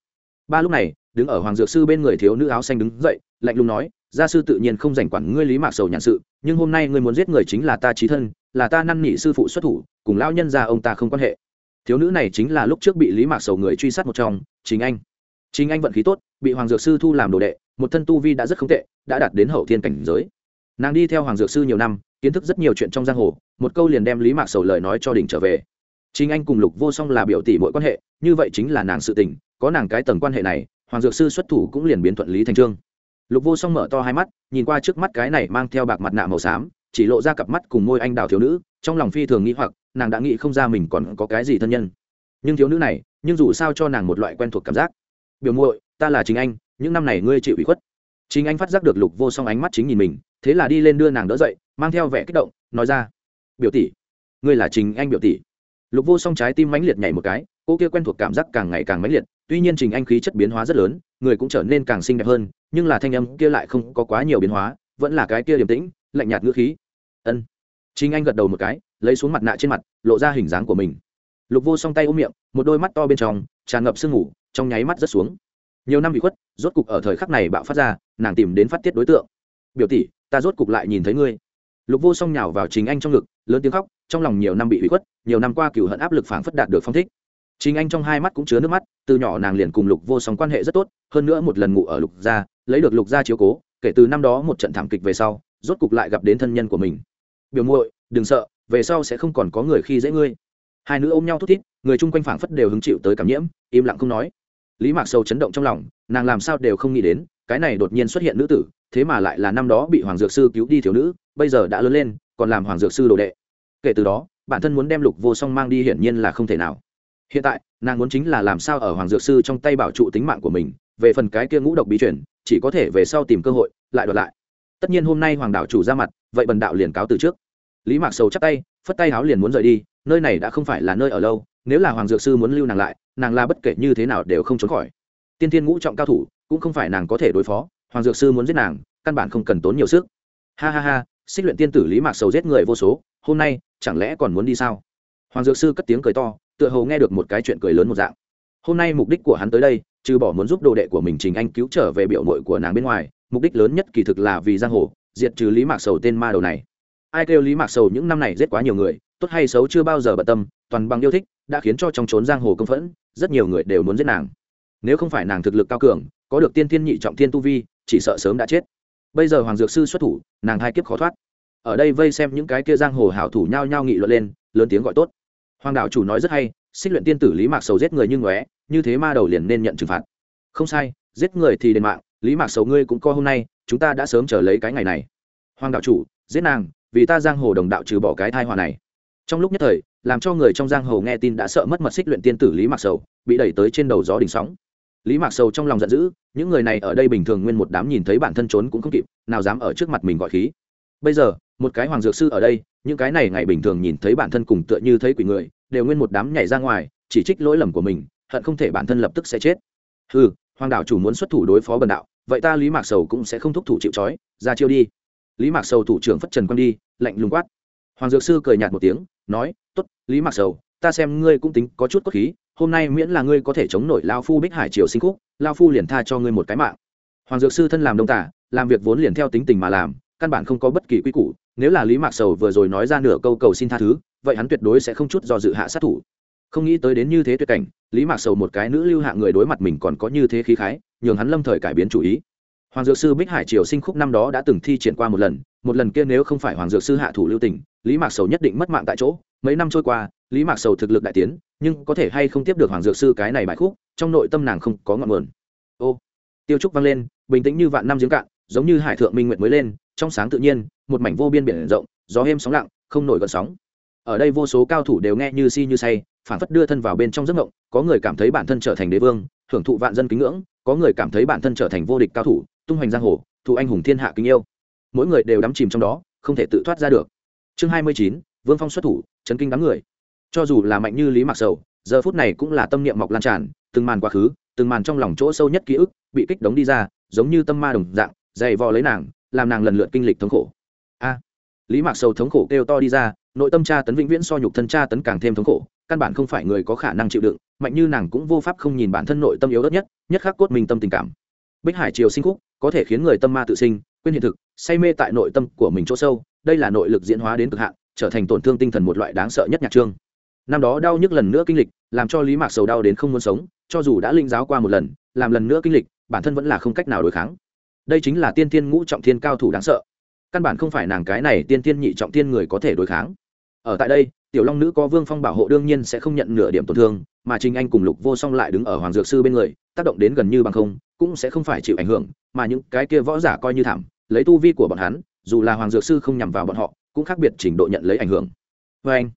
Ba lúc này, đứng ở hoàng dược sư bên người thiếu nữ áo xanh đứng dậy, lạnh lùng nói, gia sư tự nhiên không dành quản ngươi lý mạc sầu nhàn sự, nhưng hôm nay ngươi muốn giết người chính là ta trí thân là ta năn nỉ sư phụ xuất thủ, cùng lão nhân gia ông ta không quan hệ. Thiếu nữ này chính là lúc trước bị lý mạc sầu người truy sát một trong chính anh. Chính anh vận khí tốt, bị hoàng dược sư thu làm đồ đệ, một thân tu vi đã rất không tệ, đã đạt đến hậu thiên cảnh giới. Nàng đi theo hoàng dược sư nhiều năm, kiến thức rất nhiều chuyện trong giang hồ, một câu liền đem lý mạc sầu lời nói cho đỉnh trở về. Chính anh cùng lục vô song là biểu tỷ mỗi quan hệ, như vậy chính là nàng sự tình, có nàng cái tầng quan hệ này, hoàng dược sư xuất thủ cũng liền biến thuận lý thành trương. Lục vô song mở to hai mắt, nhìn qua trước mắt cái này mang theo bạc mặt nạ màu xám chỉ lộ ra cặp mắt cùng môi anh đào thiếu nữ, trong lòng phi thường nghĩ hoặc, nàng đã nghĩ không ra mình còn có cái gì thân nhân. Nhưng thiếu nữ này, nhưng dù sao cho nàng một loại quen thuộc cảm giác. Biểu muội, ta là chính anh, những năm này ngươi chịu ủy khuất. Chính anh phát giác được lục vô song ánh mắt chính nhìn mình, thế là đi lên đưa nàng đỡ dậy, mang theo vẻ kích động, nói ra, biểu tỷ, ngươi là chính anh biểu tỷ. Lục vô song trái tim mãnh liệt nhảy một cái, cô kia quen thuộc cảm giác càng ngày càng mãnh liệt, tuy nhiên trình anh khí chất biến hóa rất lớn, người cũng trở nên càng xinh đẹp hơn, nhưng là thanh âm kia lại không có quá nhiều biến hóa, vẫn là cái kia điềm tĩnh, lạnh nhạt ngữ khí ân. Chính anh gật đầu một cái, lấy xuống mặt nạ trên mặt, lộ ra hình dáng của mình. Lục vô song tay ôm miệng, một đôi mắt to bên trong, tràn ngập sương ngủ, trong nháy mắt rất xuống. Nhiều năm bị khuất, rốt cục ở thời khắc này bạo phát ra, nàng tìm đến phát tiết đối tượng. Biểu tỷ, ta rốt cục lại nhìn thấy ngươi. Lục vô song nhào vào chính anh trong ngực, lớn tiếng khóc, trong lòng nhiều năm bị hủy khuất, nhiều năm qua cựu hận áp lực phảng phất đạt được phong thích. Chính anh trong hai mắt cũng chứa nước mắt, từ nhỏ nàng liền cùng lục vô song quan hệ rất tốt, hơn nữa một lần ngủ ở lục gia, lấy được lục gia chiếu cố, kể từ năm đó một trận thảm kịch về sau, rốt cục lại gặp đến thân nhân của mình biểu muội, đừng sợ, về sau sẽ không còn có người khi dễ ngươi. Hai nữ ôm nhau thút thít, người chung quanh phảng phất đều hứng chịu tới cảm nhiễm, im lặng không nói. Lý mạc sâu chấn động trong lòng, nàng làm sao đều không nghĩ đến, cái này đột nhiên xuất hiện nữ tử, thế mà lại là năm đó bị hoàng dược sư cứu đi thiếu nữ, bây giờ đã lớn lên, còn làm hoàng dược sư đồ đệ. Kể từ đó, bản thân muốn đem lục vô song mang đi hiển nhiên là không thể nào. Hiện tại, nàng muốn chính là làm sao ở hoàng dược sư trong tay bảo trụ tính mạng của mình, về phần cái kia ngũ độc bí chuyển chỉ có thể về sau tìm cơ hội, lại đoạt lại. Tất nhiên hôm nay hoàng đạo chủ ra mặt vậy bần đạo liền cáo từ trước. Lý mạc sầu chắc tay, phất tay háo liền muốn rời đi, nơi này đã không phải là nơi ở lâu, nếu là hoàng dược sư muốn lưu nàng lại, nàng la bất kể như thế nào đều không trốn khỏi. Tiên tiên ngũ trọng cao thủ, cũng không phải nàng có thể đối phó, hoàng dược sư muốn giết nàng, căn bản không cần tốn nhiều sức. Ha ha ha, xích luyện tiên tử lý mạc sầu giết người vô số, hôm nay, chẳng lẽ còn muốn đi sao? Hoàng dược sư cất tiếng cười to, tựa hồ nghe được một cái chuyện cười lớn một dạng. Hôm nay mục đích của hắn tới đây, trừ bỏ muốn giúp đồ đệ của mình trình anh cứu trở về biểu mội của nàng bên ngoài, mục đích lớn nhất kỳ thực là vì giang hồ diệt trừ lý mạc sầu tên ma đầu này. Ai kêu lý mạc sầu những năm này giết quá nhiều người, tốt hay xấu chưa bao giờ bận tâm, toàn bằng yêu thích, đã khiến cho trong trốn giang hồ công phẫn, rất nhiều người đều muốn giết nàng. Nếu không phải nàng thực lực cao cường, có được tiên thiên nhị trọng thiên tu vi, chỉ sợ sớm đã chết. Bây giờ hoàng dược sư xuất thủ, nàng hai kiếp khó thoát. Ở đây vây xem những cái kia giang hồ hảo thủ nhao nhao nghị luận lên, lớn tiếng gọi tốt. Hoàng đạo chủ nói rất hay, xích luyện tiên tử lý mạc sầu giết người như ngóe, như thế ma đầu liền nên nhận trừng phạt. Không sai, giết người thì đền mạng, lý mạc sầu ngươi cũng co hôm nay chúng ta đã sớm chờ lấy cái ngày này. Hoàng đạo chủ, giết nàng, vì ta giang hồ đồng đạo trừ bỏ cái thai hòa này. Trong lúc nhất thời, làm cho người trong giang hồ nghe tin đã sợ mất mật xích luyện tiên tử lý mạc sầu, bị đẩy tới trên đầu gió đỉnh sóng. Lý mạc sầu trong lòng giận dữ, những người này ở đây bình thường nguyên một đám nhìn thấy bản thân trốn cũng không kịp, nào dám ở trước mặt mình gọi khí. Bây giờ, một cái hoàng dược sư ở đây, những cái này ngày bình thường nhìn thấy bản thân cùng tựa như thấy quỷ người, đều nguyên một đám nhảy ra ngoài, chỉ trích lỗi lầm của mình, hận không thể bản thân lập tức sẽ chết. Ừ hoàng đạo chủ muốn xuất thủ đối phó bần đạo vậy ta lý mạc sầu cũng sẽ không thúc thủ chịu trói, ra chiêu đi. Lý mạc sầu thủ trưởng phất trần quang đi, lạnh lùng quát. Hoàng dược sư cười nhạt một tiếng, nói t ố t lý mạc sầu, ta xem ngươi cũng tính có chút cốt khí, hôm nay miễn là ngươi có thể chống nổi lao phu bích hải triều sinh khúc, lao phu liền tha cho ngươi một cái mạng. Hoàng dược sư thân làm đông tả, làm việc vốn liền theo tính tình mà làm, căn bản không có bất kỳ quy củ, nếu là lý mạc sầu vừa rồi nói ra nửa câu cầu xin tha thứ, vậy hắn tuyệt đối sẽ không chút do dự hạ sát thủ. Không nghĩ tới đến như thế tuyệt cảnh, lý mạc sầu một cái nữ lưu hạ người đối mặt mình còn có như thế khí khái nhường hắn lâm thời cải biến chủ ý. Hoàng dược sư bích hải triều sinh khúc năm đó đã từng thi triển qua một lần một lần kia nếu không phải hoàng dược sư hạ thủ lưu tình, lý mạc sầu nhất định mất mạng tại chỗ. Mấy năm trôi qua, lý mạc sầu thực lực đại tiến, nhưng có thể hay không tiếp được hoàng dược sư cái này bài khúc, trong nội tâm nàng không có ngọn nguồn. Ô, tiêu trúc vang lên, bình tĩnh như vạn năm giếng cạn, giống như hải thượng minh nguyện mới lên, trong sáng tự nhiên, một mảnh vô biên biển rộng, gió êm sóng lặng, không nổi gợn sóng. Ở đây vô số cao thủ đều nghe như si như say phản phất đưa thân vào bên trong giấc mộng, có người cảm thấy bản thân trở thành đế vương hưởng thụ vạn dân kính ngưỡng, có người cảm thấy bản thân trở thành vô địch cao thủ, tung hoành giang hồ, thụ anh hùng thiên hạ kính yêu. Mỗi người đều đắm chìm trong đó, không thể tự thoát ra được. Chương hai mươi chín, vương phong xuất thủ, chấn kinh đám người. Cho dù là mạnh như lý mạc sầu, giờ phút này cũng là tâm niệm mọc lan tràn, từng màn quá khứ, từng màn trong lòng chỗ sâu nhất ký ức bị kích đống đi ra, giống như tâm ma đồng dạng, dày vò lấy nàng, làm nàng lần lượt kinh lịch thống khổ. A! Lý mạc sầu thống khổ kêu to đi ra, nội tâm tra tấn vĩnh viễn so nhục thân tra tấn càng thêm thống khổ căn bản không phải người có khả năng chịu đựng, mạnh như nàng cũng vô pháp không nhìn bản thân nội tâm yếu ớt nhất nhất khắc cốt mình tâm tình cảm. Bích hải triều sinh khúc có thể khiến người tâm ma tự sinh, quên hiện thực, say mê tại nội tâm của mình chỗ sâu, đây là nội lực diễn hóa đến cực hạn, trở thành tổn thương tinh thần một loại đáng sợ nhất nhạc trương năm đó đau nhức lần nữa kinh lịch, làm cho lý mạc sầu đau đến không muốn sống, cho dù đã linh giáo qua một lần, làm lần nữa kinh lịch, bản thân vẫn là không cách nào đối kháng. Đây chính là tiên tiên ngũ trọng thiên cao thủ đáng sợ. Căn bản không phải nàng cái này tiên tiên nhị trọng thiên người có thể đối kháng ở tại đây, tiểu long nữ có vương phong bảo hộ đương nhiên sẽ không nhận nửa điểm tổn thương, mà trình anh cùng lục vô song lại đứng ở hoàng dược sư bên người, tác động đến gần như bằng không, cũng sẽ không phải chịu ảnh hưởng, mà những cái kia võ giả coi như thảm, lấy tu vi của bọn hắn, dù là hoàng dược sư không nhằm vào bọn họ, cũng khác biệt trình độ nhận lấy ảnh hưởng. Vê anh,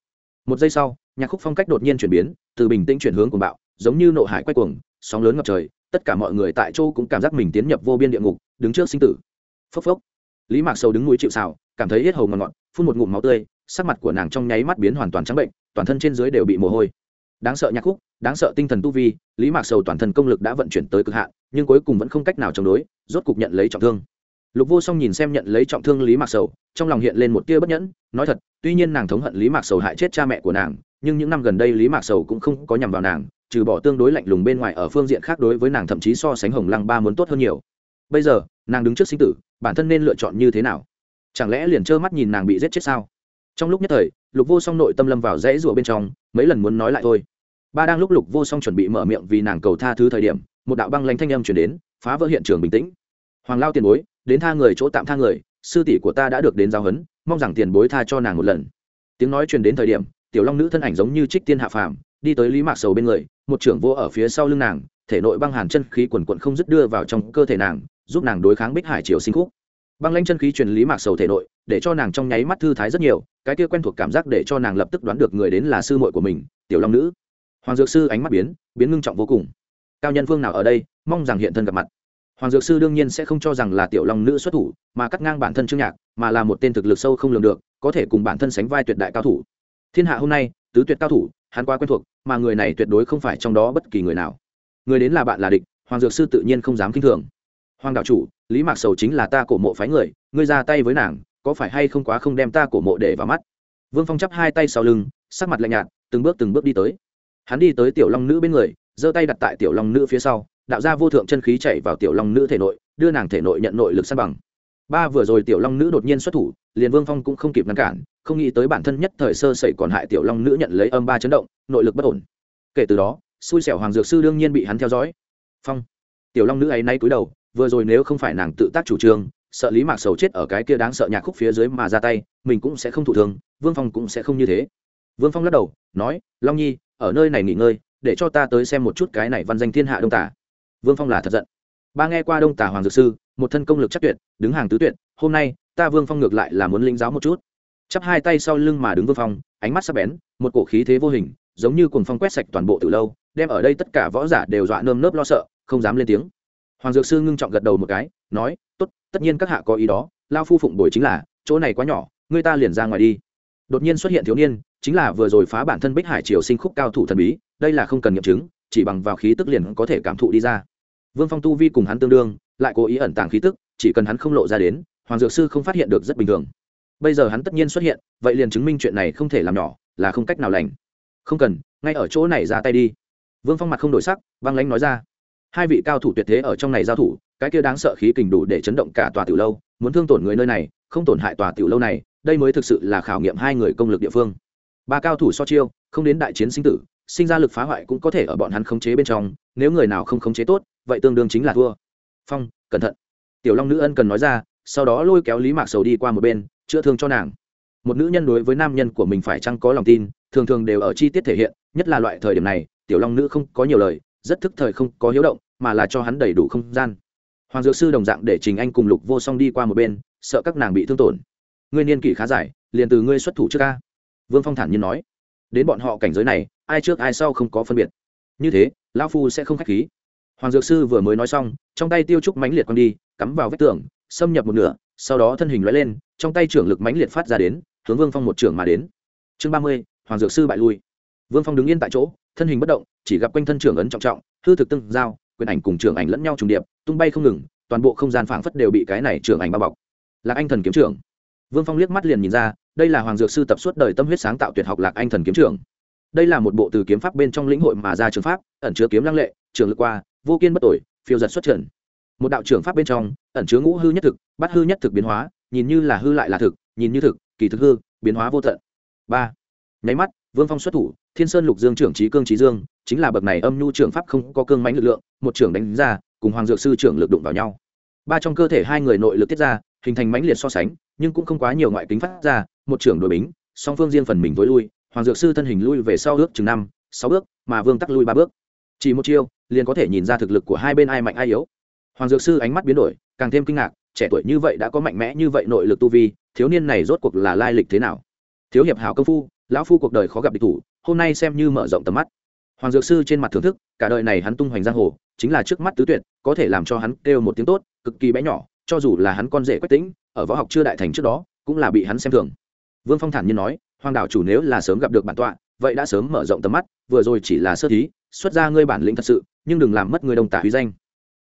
một giây sau, nhạc khúc phong cách đột nhiên chuyển biến, từ bình tĩnh chuyển hướng của bạo, giống như nộ hải quay cuồng, sóng lớn ngập trời, tất cả mọi người tại châu cũng cảm giác mình tiến nhập vô biên địa ngục, đứng trước sinh tử. Phốc phốc. Lý mạc sầu đứng núi chịu xào cảm thấy hết hầu ngọt ngọt, phun một ngụm máu tươi sắc mặt của nàng trong nháy mắt biến hoàn toàn trắng bệnh, toàn thân trên dưới đều bị mồ hôi. Đáng sợ nhạc khúc, đáng sợ tinh thần tu vi, lý mạc sầu toàn thân công lực đã vận chuyển tới cực hạn, nhưng cuối cùng vẫn không cách nào chống đối, rốt cục nhận lấy trọng thương. Lục vô song nhìn xem nhận lấy trọng thương lý mạc sầu, trong lòng hiện lên một tia bất nhẫn, nói thật, tuy nhiên nàng thống hận lý mạc sầu hại chết cha mẹ của nàng, nhưng những năm gần đây lý mạc sầu cũng không có nhằm vào nàng, trừ bỏ tương đối lạnh lùng bên ngoài ở phương diện khác đối với nàng thậm chí so sánh hồng lăng ba muốn tốt hơn nhiều. Bây giờ, nàng đứng trước sinh tử, bản thân nên lựa chọn như thế nào? Chẳng lẽ liền trơ mắt nhìn nàng bị giết chết sao? Trong lúc nhất thời, lục vô song nội tâm lâm vào rẽ rụa bên trong, mấy lần muốn nói lại thôi. Ba đang lúc lục vô song chuẩn bị mở miệng vì nàng cầu tha thứ thời điểm, một đạo băng lanh thanh âm chuyển đến, phá vỡ hiện trường bình tĩnh. Hoàng lao tiền bối, đến tha người chỗ tạm tha người, sư tỷ của ta đã được đến giao hấn mong rằng tiền bối tha cho nàng một lần. Tiếng nói truyền đến thời điểm, tiểu long nữ thân ảnh giống như trích tiên hạ phàm, đi tới lý mạc sầu bên người, một trưởng vô ở phía sau lưng nàng, thể nội băng hàn chân khí quần quận không dứt đưa vào trong cơ thể nàng, giúp nàng đối kháng bích hải triều sinh khúc. Băng lanh chân khí truyền lý mạc sầu thể nội, để cho nàng trong nháy mắt thư thái rất nhiều cái kia quen thuộc cảm giác để cho nàng lập tức đoán được người đến là sư muội của mình, tiểu long nữ. Hoàng dược sư ánh mắt biến biến ngưng trọng vô cùng. Cao nhân phương nào ở đây, mong rằng hiện thân gặp mặt. Hoàng dược sư đương nhiên sẽ không cho rằng là tiểu long nữ xuất thủ, mà cắt ngang bản thân trương nhạc, mà là một tên thực lực sâu không lường được, có thể cùng bản thân sánh vai tuyệt đại cao thủ. Thiên hạ hôm nay, tứ tuyệt cao thủ, hắn quá quen thuộc, mà người này tuyệt đối không phải trong đó bất kỳ người nào. Người đến là bạn là địch, hoàng dược sư tự nhiên không dám k i n h thường. Hoàng đạo chủ, lý mạc sầu chính là ta cổ mộ phái người, ngươi ra tay với nàng có phải hay không quá không đem ta cổ mộ để vào mắt? Vương phong chắp hai tay sau lưng, sắc mặt lạnh nhạt, từng bước từng bước đi tới. Hắn đi tới tiểu long nữ bên người, giơ tay đặt tại tiểu long nữ phía sau, đạo ra vô thượng chân khí chạy vào tiểu long nữ thể nội, đưa nàng thể nội nhận nội lực san bằng. Ba vừa rồi tiểu long nữ đột nhiên xuất thủ, liền vương phong cũng không kịp ngăn cản, không nghĩ tới bản thân nhất thời sơ sẩy còn hại tiểu long nữ nhận lấy âm ba chấn động, nội lực bất ổn. Kể từ đó, xui xẻo hoàng dược sư đương nhiên bị hắn theo dõi. Phong. Tiểu long nữ ấy nay cúi đầu, vừa rồi nếu không phải nàng tự tác chủ trương sợ lý mạc sầu chết ở cái kia đáng sợ nhạc khúc phía dưới mà ra tay, mình cũng sẽ không thụ thường vương phong cũng sẽ không như thế. Vương phong lắc đầu, nói, long nhi, ở nơi này nghỉ ngơi, để cho ta tới xem một chút cái này văn danh thiên hạ đông tả vương phong là thật giận. Ba nghe qua đông tả hoàng dược sư, một thân công lực chắc tuyệt, đứng hàng tứ tuyệt, hôm nay, ta vương phong ngược lại là muốn linh giáo một chút. Chắp hai tay sau lưng mà đứng vương phong, ánh mắt sắc bén, một cổ khí thế vô hình, giống như cuồng phong quét sạch toàn bộ từ lâu, đem ở đây tất cả võ giả đều dọa nơm nớp lo sợ, không dám lên tiếng. Hoàng dược sư ngưng trọng gật đầu một cái, nói tất nhiên các hạ có ý đó, lao phu phụng bồi chính là, chỗ này quá nhỏ, người ta liền ra ngoài đi. Đột nhiên xuất hiện thiếu niên, chính là vừa rồi phá bản thân bích hải triều sinh khúc cao thủ thần bí, đây là không cần nghiệm chứng, chỉ bằng vào khí tức liền có thể cảm thụ đi ra. Vương phong tu vi cùng hắn tương đương, lại cố ý ẩn tàng khí tức, chỉ cần hắn không lộ ra đến, hoàng dược sư không phát hiện được rất bình thường. Bây giờ hắn tất nhiên xuất hiện, vậy liền chứng minh chuyện này không thể làm nhỏ, là không cách nào lành. Không cần, ngay ở chỗ này ra tay đi. Vương phong mặt không đổi sắc văng lánh nói ra. Hai vị cao thủ tuyệt thế ở trong này giao thủ cái kia đáng sợ khí kình đủ để chấn động cả tòa tiểu lâu, muốn thương tổn người nơi này, không tổn hại tòa tiểu lâu này, đây mới thực sự là khảo nghiệm hai người công lực địa phương. Ba cao thủ so chiêu, không đến đại chiến sinh tử, sinh ra lực phá hoại cũng có thể ở bọn hắn khống chế bên trong, nếu người nào không khống chế tốt, vậy tương đương chính là thua. Phong, cẩn thận. Tiểu long nữ ân cần nói ra, sau đó lôi kéo lý mạc sầu đi qua một bên, chữa thương cho nàng. Một nữ nhân đối với nam nhân của mình phải chăng có lòng tin, thường thường đều ở chi tiết thể hiện, nhất là loại thời điểm này, tiểu long nữ không có nhiều lời, rất thức thời không có hiếu động, mà là cho hắn đầy đủ không gian hoàng dược sư đồng dạng để trình anh cùng lục vô song đi qua một bên, sợ các nàng bị thương tổn. Ngươi niên kỷ khá dài, liền từ ngươi xuất thủ trước ca vương phong thản nhiên nói. Đến bọn họ cảnh giới này, ai trước ai sau không có phân biệt. Như thế, lão phu sẽ không k h á c h khí. Hoàng dược sư vừa mới nói xong, trong tay tiêu trúc mãnh liệt quăng đi, cắm vào vách tường, xâm nhập một nửa, sau đó thân hình l lên, trong tay trưởng lực mãnh liệt phát ra đến, hướng vương phong một trưởng mà đến. Chương ba mươi, hoàng dược sư bại lui. Vương phong đứng yên tại chỗ, thân hình bất động, chỉ gặp quanh thân trưởng ấn trọng trọng, hư thực tương giao quyền ảnh cùng trưởng ảnh lẫn nhau trùng điệp, tung bay không ngừng, toàn bộ không gian phảng phất đều bị cái này trưởng ảnh bao bọc. Lạc anh thần kiếm trưởng. Vương phong liếc mắt liền nhìn ra, đây là hoàng dược sư tập suốt đời tâm huyết sáng tạo tuyệt học lạc anh thần kiếm trưởng. Đây là một bộ từ kiếm pháp bên trong lĩnh hội mà ra trường pháp, ẩn chứa kiếm lăng lệ, trường lực qua, vô kiên bất tội phiêu giật xuất trần. Một đạo trưởng pháp bên trong, ẩn chứa ngũ hư nhất thực bắt hư nhất thực biến hóa, nhìn như là hư lại là thực, nhìn như thực, kỳ thực hư, biến hóa vô tận. Ba. Nháy mắt, vương phong xuất thủ thiên sơn lục dương trưởng trí cương trí dương, chính là bậc này âm nhu trưởng pháp không có cương mánh lực lượng, một trưởng đánh ra, cùng hoàng dược sư trưởng lực đụng vào nhau. Ba trong cơ thể hai người nội lực tiết ra, hình thành mãnh liệt so sánh, nhưng cũng không quá nhiều ngoại kính phát ra, một trưởng đội bính, song phương riêng phần mình tối lui, hoàng dược sư thân hình lui về sau ước chừng năm, sáu bước, mà vương tắc lui ba bước. Chỉ một chiêu, liền có thể nhìn ra thực lực của hai bên ai mạnh ai yếu. Hoàng dược sư ánh mắt biến đổi, càng thêm kinh ngạc, trẻ tuổi như vậy đã có mạnh mẽ như vậy nội lực tu vi, thiếu niên này rốt cuộc là lai lịch thế nào? Thiếu hiệp hảo công phu, lão phu cuộc đời khó gặp địch thủ hôm nay xem như mở rộng tầm mắt. Hoàng dược sư trên mặt thưởng thức, cả đời này hắn tung hoành giang hồ, chính là trước mắt tứ tuyệt, có thể làm cho hắn kêu một tiếng tốt, cực kỳ bé nhỏ, cho dù là hắn con rể quách tĩnh, ở võ học chưa đại thành trước đó, cũng là bị hắn xem thường. Vương phong thản nhiên nói, hoàng đảo chủ nếu là sớm gặp được bản tọa, vậy đã sớm mở rộng tầm mắt, vừa rồi chỉ là sơ thí, xuất ra ngươi bản lĩnh thật sự, nhưng đừng làm mất người đồng tả uy danh.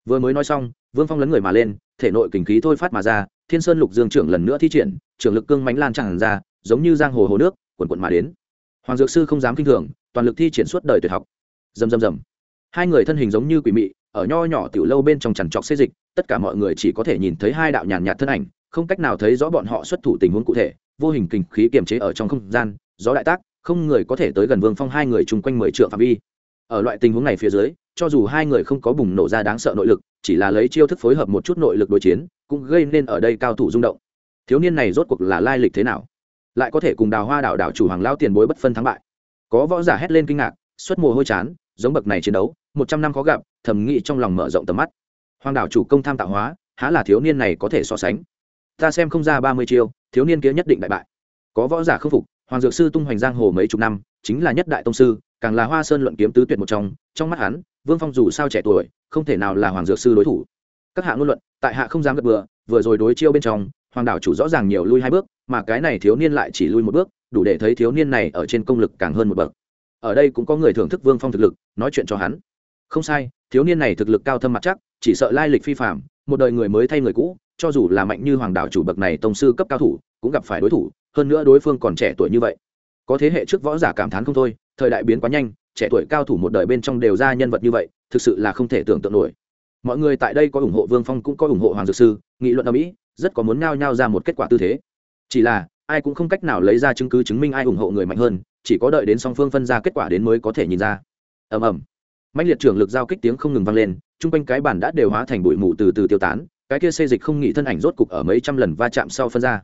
Vừa mới nói xong, vương phong lấn người mà lên, thể nội kình khí thôi phát mà ra, thiên sơn lục dương trưởng lần nữa thi triển trưởng lực cương mánh lan tràn ra, giống như giang hồ hồ nước, quần quận mà đến hoàng dược sư không dám kinh thường, toàn lực thi triển suốt đời tuyệt học. Dầm dầm dầm hai người thân hình giống như quỷ mị, ở nho nhỏ tiểu lâu bên trong chằn trọc xê dịch, tất cả mọi người chỉ có thể nhìn thấy hai đạo nhàn nhạt thân ảnh, không cách nào thấy rõ bọn họ xuất thủ tình huống cụ thể, vô hình kình khí kiềm chế ở trong không gian, gió đại tác, không người có thể tới gần vương phong hai người chung quanh mười triệu phạm vi. Ở loại tình huống này phía dưới, cho dù hai người không có bùng nổ ra đáng sợ nội lực, chỉ là lấy chiêu thức phối hợp một chút nội lực đối chiến, cũng gây nên ở đây cao thủ rung động. Thiếu niên này rốt cuộc là lai lịch thế nào? Lại có thể cùng đào hoa đảo đảo chủ hoàng lao tiền bối bất phân thắng bại. Có võ giả hét lên kinh ngạc, xuất mồ hôi chán, giống bậc này chiến đấu, một trăm năm khó gặp, thầm nghĩ trong lòng mở rộng tầm mắt. Hoàng đảo chủ công tham tạo hóa, há là thiếu niên này có thể so sánh? Ta xem không ra ba mươi chiêu, thiếu niên kia nhất định đại bại. Có võ giả khâm phục, hoàng dược sư tung hoành giang hồ mấy chục năm, chính là nhất đại tông sư, càng là hoa sơn luận kiếm tứ tuyệt một trong trong mắt hắn, vương phong dù sao trẻ tuổi, không thể nào là hoàng dược sư đối thủ. Các hạ ngôn luận, tại hạ không dám gật bừa, vừa rồi đối chiêu bên trong hoàng đảo chủ rõ ràng nhiều lui hai bước, mà cái này thiếu niên lại chỉ lui một bước, đủ để thấy thiếu niên này ở trên công lực càng hơn một bậc. Ở đây cũng có người thưởng thức vương phong thực lực, nói chuyện cho hắn. Không sai, thiếu niên này thực lực cao thâm mặt chắc, chỉ sợ lai lịch phi phạm một đời người mới thay người cũ, cho dù là mạnh như hoàng đảo chủ bậc này tông sư cấp cao thủ, cũng gặp phải đối thủ, hơn nữa đối phương còn trẻ tuổi như vậy. Có thế hệ trước võ giả cảm thán không thôi, thời đại biến quá nhanh, trẻ tuổi cao thủ một đời bên trong đều ra nhân vật như vậy, thực sự là không thể tưởng tượng nổi. Mọi người tại đây có ủng hộ vương phong cũng có ủng hộ hoàng dược sư, nghị luận ở mỹ rất có muốn ngao nhao ra một kết quả tư thế. Chỉ là, ai cũng không cách nào lấy ra chứng cứ chứng minh ai ủng hộ người mạnh hơn, chỉ có đợi đến song phương phân ra kết quả đến mới có thể nhìn ra. Ầm ầm. Mạnh liệt trưởng lực giao kích tiếng không ngừng vang lên, chung quanh cái bản đã đều hóa thành bụi mù từ từ tiêu tán, cái kia xê dịch không nghĩ thân ảnh rốt cục ở mấy trăm lần va chạm sau phân ra.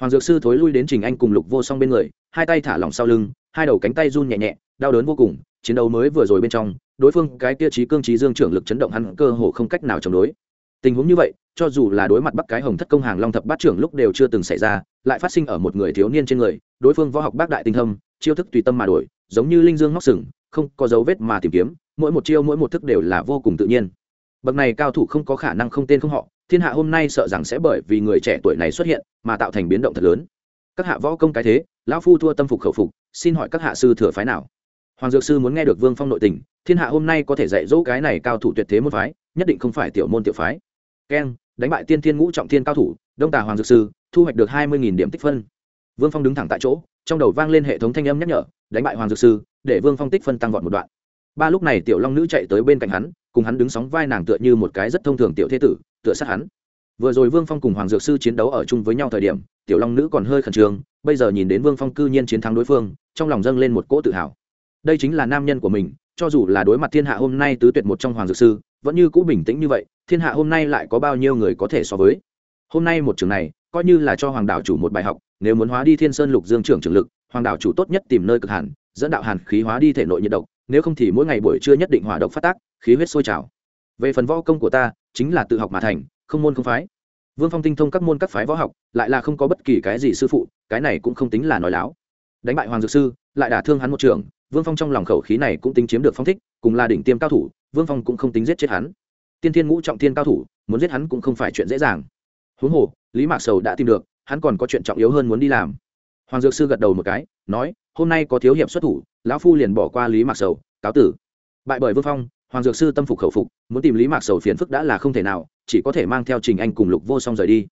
Hoàng dược sư thối lui đến trình anh cùng lục vô song bên người, hai tay thả lỏng sau lưng, hai đầu cánh tay run nhẹ nhẹ, đau đớn vô cùng, chiến đấu mới vừa rồi bên trong, đối phương cái kia trí cương trí dương trưởng lực chấn động hắn cơ hồ không cách nào chống đối tình huống như vậy, cho dù là đối mặt bắc cái hồng thất công hàng long thập bát trưởng lúc đều chưa từng xảy ra, lại phát sinh ở một người thiếu niên trên người, đối phương võ học bác đại tinh thâm, chiêu thức tùy tâm mà đổi, giống như linh dương móc sừng, không có dấu vết mà tìm kiếm, mỗi một chiêu mỗi một thức đều là vô cùng tự nhiên. Bậc này cao thủ không có khả năng không tên không họ, thiên hạ hôm nay sợ rằng sẽ bởi vì người trẻ tuổi này xuất hiện, mà tạo thành biến động thật lớn. Các hạ võ công cái thế, lão phu thua tâm phục khẩu phục, xin hỏi các hạ sư thừa phái nào? Hoàng dược sư muốn nghe được vương phong nội tình, thiên hạ hôm nay có thể dạy dỗ cái này cao thủ tuyệt thế môn phái, nhất định không phải tiểu môn tiểu phái. Keng đánh bại tiên thiên ngũ trọng thiên cao thủ, đông tà hoàng dược sư, thu hoạch được hai mươi điểm tích phân. Vương phong đứng thẳng tại chỗ, trong đầu vang lên hệ thống thanh âm nhắc nhở, đánh bại hoàng dược sư, để vương phong tích phân tăng vọt một đoạn. Ba lúc này tiểu long nữ chạy tới bên cạnh hắn, cùng hắn đứng sóng vai nàng tựa như một cái rất thông thường tiểu thế tử, tựa sát hắn. Vừa rồi vương phong cùng hoàng dược sư chiến đấu ở chung với nhau thời điểm, tiểu long nữ còn hơi khẩn trương, bây giờ nhìn đến vương phong cư nhiên chiến thắng đối phương, trong lòng dâng lên một cỗ tự hào đây chính là nam nhân của mình, cho dù là đối mặt thiên hạ hôm nay tứ tuyệt một trong hoàng dược sư, vẫn như cũ bình tĩnh như vậy, thiên hạ hôm nay lại có bao nhiêu người có thể so với? Hôm nay một trường này, coi như là cho hoàng đảo chủ một bài học, nếu muốn hóa đi thiên sơn lục dương trưởng trường lực, hoàng đảo chủ tốt nhất tìm nơi cực hàn dẫn đạo hàn khí hóa đi thể nội nhiệt độc, nếu không thì mỗi ngày buổi trưa nhất định hỏa độc phát tác, khí huyết sôi trào. Về phần võ công của ta, chính là tự học mà thành, không môn không phái. Vương phong tinh thông các môn các phái võ học, lại là không có bất kỳ cái gì sư phụ, cái này cũng không tính là nói láo. Đánh bại hoàng dược sư, lại đả thương hắn một trường vương phong trong lòng khẩu khí này cũng tính chiếm được phong thích, cùng là đỉnh tiêm cao thủ, vương phong cũng không tính giết chết hắn. Tiên thiên ngũ trọng thiên cao thủ, muốn giết hắn cũng không phải chuyện dễ dàng. Huống hồ, lý mạc sầu đã tìm được, hắn còn có chuyện trọng yếu hơn muốn đi làm. Hoàng dược sư gật đầu một cái, nói, hôm nay có thiếu hiệp xuất thủ, lão phu liền bỏ qua lý mạc sầu, cáo tử. Bại bởi vương phong, hoàng dược sư tâm phục khẩu phục, muốn tìm lý mạc sầu phiền phức đã là không thể nào, chỉ có thể mang theo trình anh cùng lục vô song rời đi.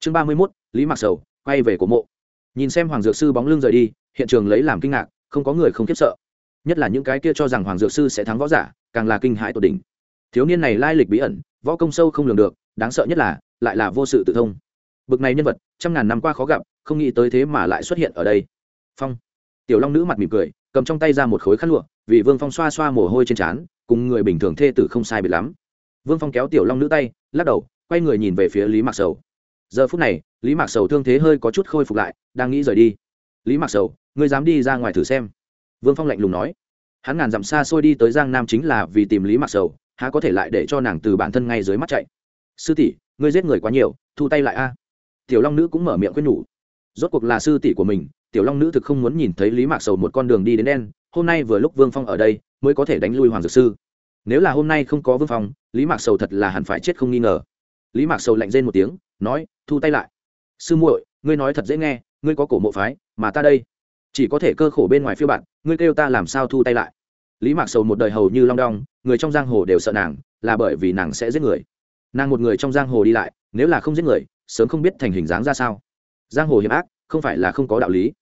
Chương ba mươi mốt, lý mạc sầu, quay về cổ mộ. Nhìn xem hoàng dược sư bóng lưng rời đi, hiện trường lấy làm kinh ngạc không có người không khiếp sợ. Nhất là những cái kia cho rằng hoàng dược sư sẽ thắng võ giả, càng là kinh hãi tột đỉnh. Thiếu niên này lai lịch bí ẩn, võ công sâu không lường được, đáng sợ nhất là, lại là vô sự tự thông. Bực này nhân vật, trăm ngàn năm qua khó gặp, không nghĩ tới thế mà lại xuất hiện ở đây. Phong. Tiểu long nữ mặt mỉm cười, cầm trong tay ra một khối khăn lụa, vì vương phong xoa xoa mồ hôi trên trán, cùng người bình thường thê tử không sai biệt lắm. Vương phong kéo tiểu long nữ tay, lắc đầu, quay người nhìn về phía lý mạc sầu. Giờ phút này, lý mạc sầu thương thế hơi có chút khôi phục lại, đang nghĩ rời đi. Lý mạc sầu ngươi dám đi ra ngoài thử xem. Vương phong lạnh lùng nói. Hắn ngàn dặm xa xôi đi tới giang nam chính là vì tìm lý Mặc sầu, há có thể lại để cho nàng từ bản thân ngay dưới mắt chạy. Sư tỷ, ngươi giết người quá nhiều, thu tay lại a. Tiểu long nữ cũng mở miệng quyết nhủ. Rốt cuộc là sư tỷ của mình, tiểu long nữ thực không muốn nhìn thấy lý mạc sầu một con đường đi đến đen, hôm nay vừa lúc vương phong ở đây, mới có thể đánh lui hoàng dược sư. Nếu là hôm nay không có vương phong, lý mạc sầu thật là hẳn phải chết không nghi ngờ. Lý mạc sầu lạnh rên một tiếng, nói, thu tay lại. Sư muội, ngươi nói thật dễ nghe, ngươi có cổ mộ phái, mà ta đây chỉ có thể cơ khổ bên ngoài phiêu bạn ngươi kêu ta làm sao thu tay lại? Lý mạc sầu một đời hầu như long đong, người trong giang hồ đều sợ nàng, là bởi vì nàng sẽ giết người. Nàng một người trong giang hồ đi lại, nếu là không giết người, sớm không biết thành hình dáng ra sao. Giang hồ hiểm ác, không phải là không có đạo lý.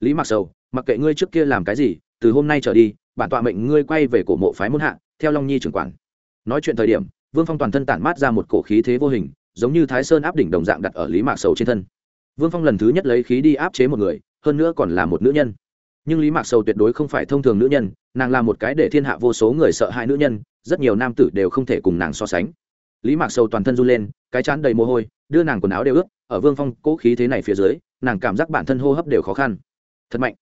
Lý mạc sầu, mặc kệ ngươi trước kia làm cái gì, từ hôm nay trở đi, bản tọa mệnh ngươi quay về cổ mộ phái muôn hạ, theo long nhi trưởng quản. Nói chuyện thời điểm, vương phong toàn thân tản mát ra một cổ khí thế vô hình, giống như thái sơn áp đỉnh đồng dạng đặt ở lý mạc sầu trên thân. Vương phong lần thứ nhất lấy khí đi áp chế một người hơn nữa còn là một nữ nhân. Nhưng lý mạc sầu tuyệt đối không phải thông thường nữ nhân, nàng là một cái để thiên hạ vô số người sợ hãi nữ nhân, rất nhiều nam tử đều không thể cùng nàng so sánh. Lý mạc sầu toàn thân run lên, cái chán đầy mồ hôi, đưa nàng quần áo đều ướt, ở vương phong cố khí thế này phía dưới, nàng cảm giác bản thân hô hấp đều khó khăn. Thật mạnh.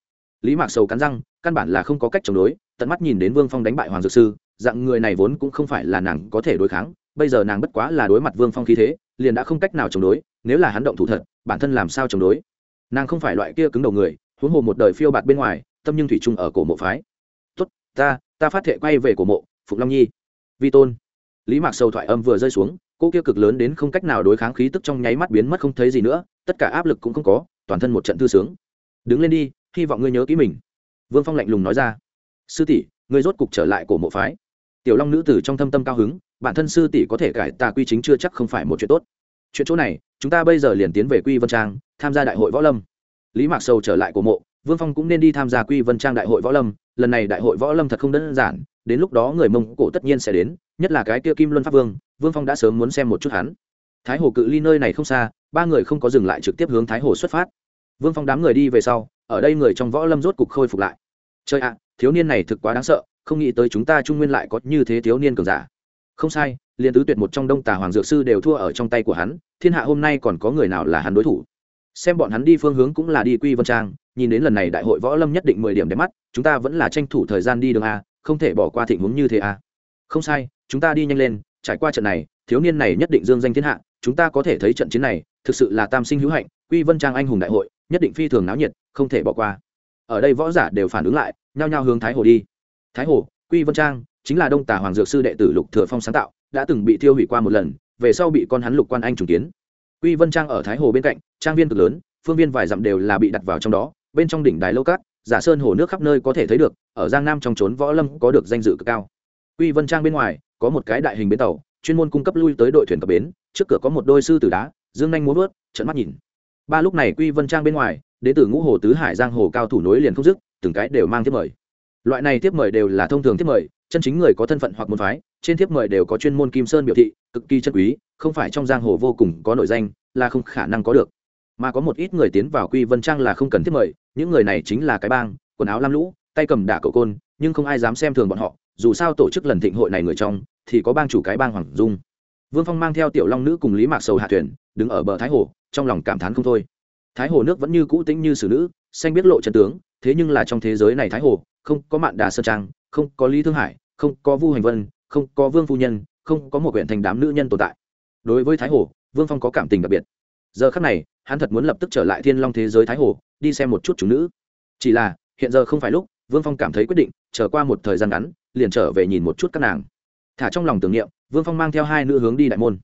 Lý mạc sầu cắn răng, căn bản là không có cách chống đối, tận mắt nhìn đến vương phong đánh bại hoàng dược sư, dạng người này vốn cũng không phải là nàng có thể đối kháng, bây giờ nàng bất quá là đối mặt vương phong khí thế, liền đã không cách nào chống đối, nếu là hắn động thủ thật, bản thân làm sao chống đối? Nàng không phải loại kia cứng đầu người, huống hồ một đời phiêu bạt bên ngoài, tâm nhưng thủy chung ở cổ mộ phái. Tốt, ta ta phát thệ quay về cổ mộ phục long nhi. Vi tôn. Lý mạc sầu thoại âm vừa rơi xuống, cô kia cực lớn đến không cách nào đối kháng khí tức trong nháy mắt biến mất không thấy gì nữa, tất cả áp lực cũng không có, toàn thân một trận thư sướng. Đứng lên đi, hy vọng ngươi nhớ kỹ mình. Vương phong lạnh lùng nói ra. Sư tỷ, ngươi rốt cục trở lại cổ mộ phái. Tiểu long nữ tử trong thâm tâm cao hứng, bản thân sư tỷ có thể cải tà quy chính chưa chắc không phải một chuyện tốt chuyện chỗ này, chúng ta bây giờ liền tiến về quy vân trang, tham gia đại hội võ lâm. Lý mạc sầu trở lại của mộ, vương phong cũng nên đi tham gia quy vân trang đại hội võ lâm. Lần này đại hội võ lâm thật không đơn giản, đến lúc đó người mông cổ tất nhiên sẽ đến, nhất là cái kia kim luân pháp vương vương phong đã sớm muốn xem một chút hắn. Thái hồ cự ly nơi này không xa, ba người không có dừng lại trực tiếp hướng thái hồ xuất phát. Vương phong đám người đi về sau, ở đây người trong võ lâm rốt cục khôi phục lại. Chơi ạ, thiếu niên này thực quá đáng sợ, không nghĩ tới chúng ta trung nguyên lại có như thế thiếu niên cường giả. Không sai liền tứ tuyệt một trong đông tà hoàng dược sư đều thua ở trong tay của hắn, thiên hạ hôm nay còn có người nào là hắn đối thủ? Xem bọn hắn đi phương hướng cũng là đi quy vân trang, nhìn đến lần này đại hội võ lâm nhất định mười điểm đẹp mắt, chúng ta vẫn là tranh thủ thời gian đi đường a, không thể bỏ qua thịnh huống như thế a. Không sai, chúng ta đi nhanh lên, trải qua trận này, thiếu niên này nhất định dương danh thiên hạ, chúng ta có thể thấy trận chiến này, thực sự là tam sinh hữu hạnh, quy vân trang anh hùng đại hội, nhất định phi thường náo nhiệt, không thể bỏ qua. Ở đây võ giả đều phản ứng lại, nhao nhao hướng thái hồ đi. Thái hồ, quy vân trang, chính là đông tà hoàng dược sư đệ tử lục thừa phong sáng tạo đã từng bị tiêu hủy qua một lần, về sau bị con hắn lục quan anh trùng kiến. Quy vân trang ở thái hồ bên cạnh, trang viên cực lớn, phương viên vài dặm đều là bị đặt vào trong đó, bên trong đỉnh đài lâu cát, giả sơn hồ nước khắp nơi có thể thấy được, ở giang nam trong trốn võ lâm có được danh dự cực cao. Quy vân trang bên ngoài, có một cái đại hình bến tàu, chuyên môn cung cấp lui tới đội thuyền cập bến, trước cửa có một đôi sư tử đá, dương nhanh muốn vớt trận mắt nhìn. Ba lúc này quy vân trang bên ngoài đệ tử ngũ hồ tứ hải giang hồ cao thủ nối liền không dứt, từng cái đều mang tiếp mời. Loại này tiếp mời đều là thông thường tiếp mời chân chính người có thân phận hoặc môn phái, trên thiếp mời đều có chuyên môn kim sơn biểu thị, cực kỳ chân quý, không phải trong giang hồ vô cùng có nội danh, là không khả năng có được. Mà có một ít người tiến vào quy vân trang là không cần thiếp mời, những người này chính là cái bang, quần áo lam lũ, tay cầm đả cầu côn, nhưng không ai dám xem thường bọn họ, dù sao tổ chức lần thịnh hội này người trong, thì có bang chủ cái bang hoàng dung. Vương phong mang theo tiểu long nữ cùng lý mạc sầu hạ thuyền, đứng ở bờ thái hồ, trong lòng cảm thán không thôi. Thái hồ nước vẫn như cũ tĩnh như xử nữ, xanh biết lộ chân tướng, thế nhưng là trong thế giới này thái hồ, không có mạn đà sơn trang không có lý thương hải, không có vu hành vân, không có vương phu nhân, không có một huyện thành đám nữ nhân tồn tại. Đối với thái hồ, vương phong có cảm tình đặc biệt. Giờ khắc này, hắn thật muốn lập tức trở lại thiên long thế giới thái hồ, đi xem một chút chúng nữ. Chỉ là, hiện giờ không phải lúc, vương phong cảm thấy quyết định trở qua một thời gian ngắn, liền trở về nhìn một chút các nàng. Thả trong lòng tưởng niệm, vương phong mang theo hai nữ hướng đi đại môn.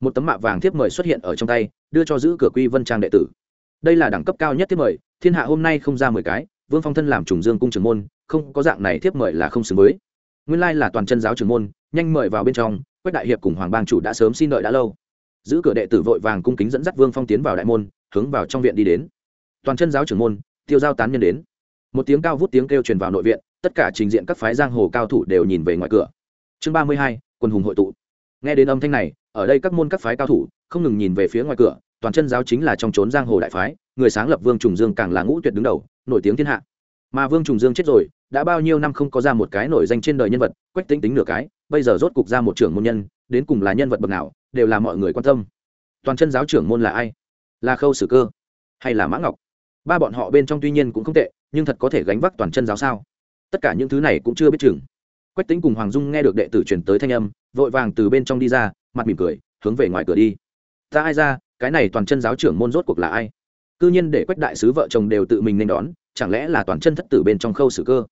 Một tấm mạ vàng thiếp mời xuất hiện ở trong tay, đưa cho giữ cửa quy vân trang đệ tử. Đây là đẳng cấp cao nhất thiếp mời, thiên hạ hôm nay không ra mười cái, vương phong thân làm trùng dương cung trưởng môn không có dạng này thiếp mời là không xứng với. Nguyên lai là toàn chân giáo trưởng môn, nhanh mời vào bên trong, quách đại hiệp cùng hoàng bang chủ đã sớm xin đợi đã lâu. Giữ cửa đệ tử vội vàng cung kính dẫn dắt vương phong tiến vào đại môn, hướng vào trong viện đi đến. Toàn chân giáo trưởng môn, tiêu giao tán nhân đến. Một tiếng cao vút tiếng kêu truyền vào nội viện, tất cả trình diện các phái giang hồ cao thủ đều nhìn về ngoài cửa. Chương ba mươi hai, quân hùng hội tụ. Nghe đến âm thanh này, ở đây các môn các phái cao thủ, không ngừng nhìn về phía ngoài cửa, toàn chân giáo chính là trong trốn giang hồ đại phái, người sáng lập vương trùng dương càng là ngũ tuyệt đứng đầu, nổi tiếng thiên hạ. Mà vương trùng dương chết rồi đã bao nhiêu năm không có ra một cái nổi danh trên đời nhân vật, quách tính tính nửa cái, bây giờ rốt cục ra một trưởng môn nhân, đến cùng là nhân vật bậc nào, đều là mọi người quan tâm. Toàn chân giáo trưởng môn là ai? Là khâu sử cơ hay là mã ngọc? Ba bọn họ bên trong tuy nhiên cũng không tệ, nhưng thật có thể gánh vác toàn chân giáo sao? Tất cả những thứ này cũng chưa biết chừng. Quách tính cùng hoàng dung nghe được đệ tử truyền tới thanh âm, vội vàng từ bên trong đi ra, mặt mỉm cười, hướng về ngoài cửa đi. Ta ai ra, cái này toàn chân giáo trưởng môn rốt cuộc là ai? Cư nhiên để quách đại sứ vợ chồng đều tự mình nên đón, chẳng lẽ là toàn chân thất tử bên trong khâu sử cơ?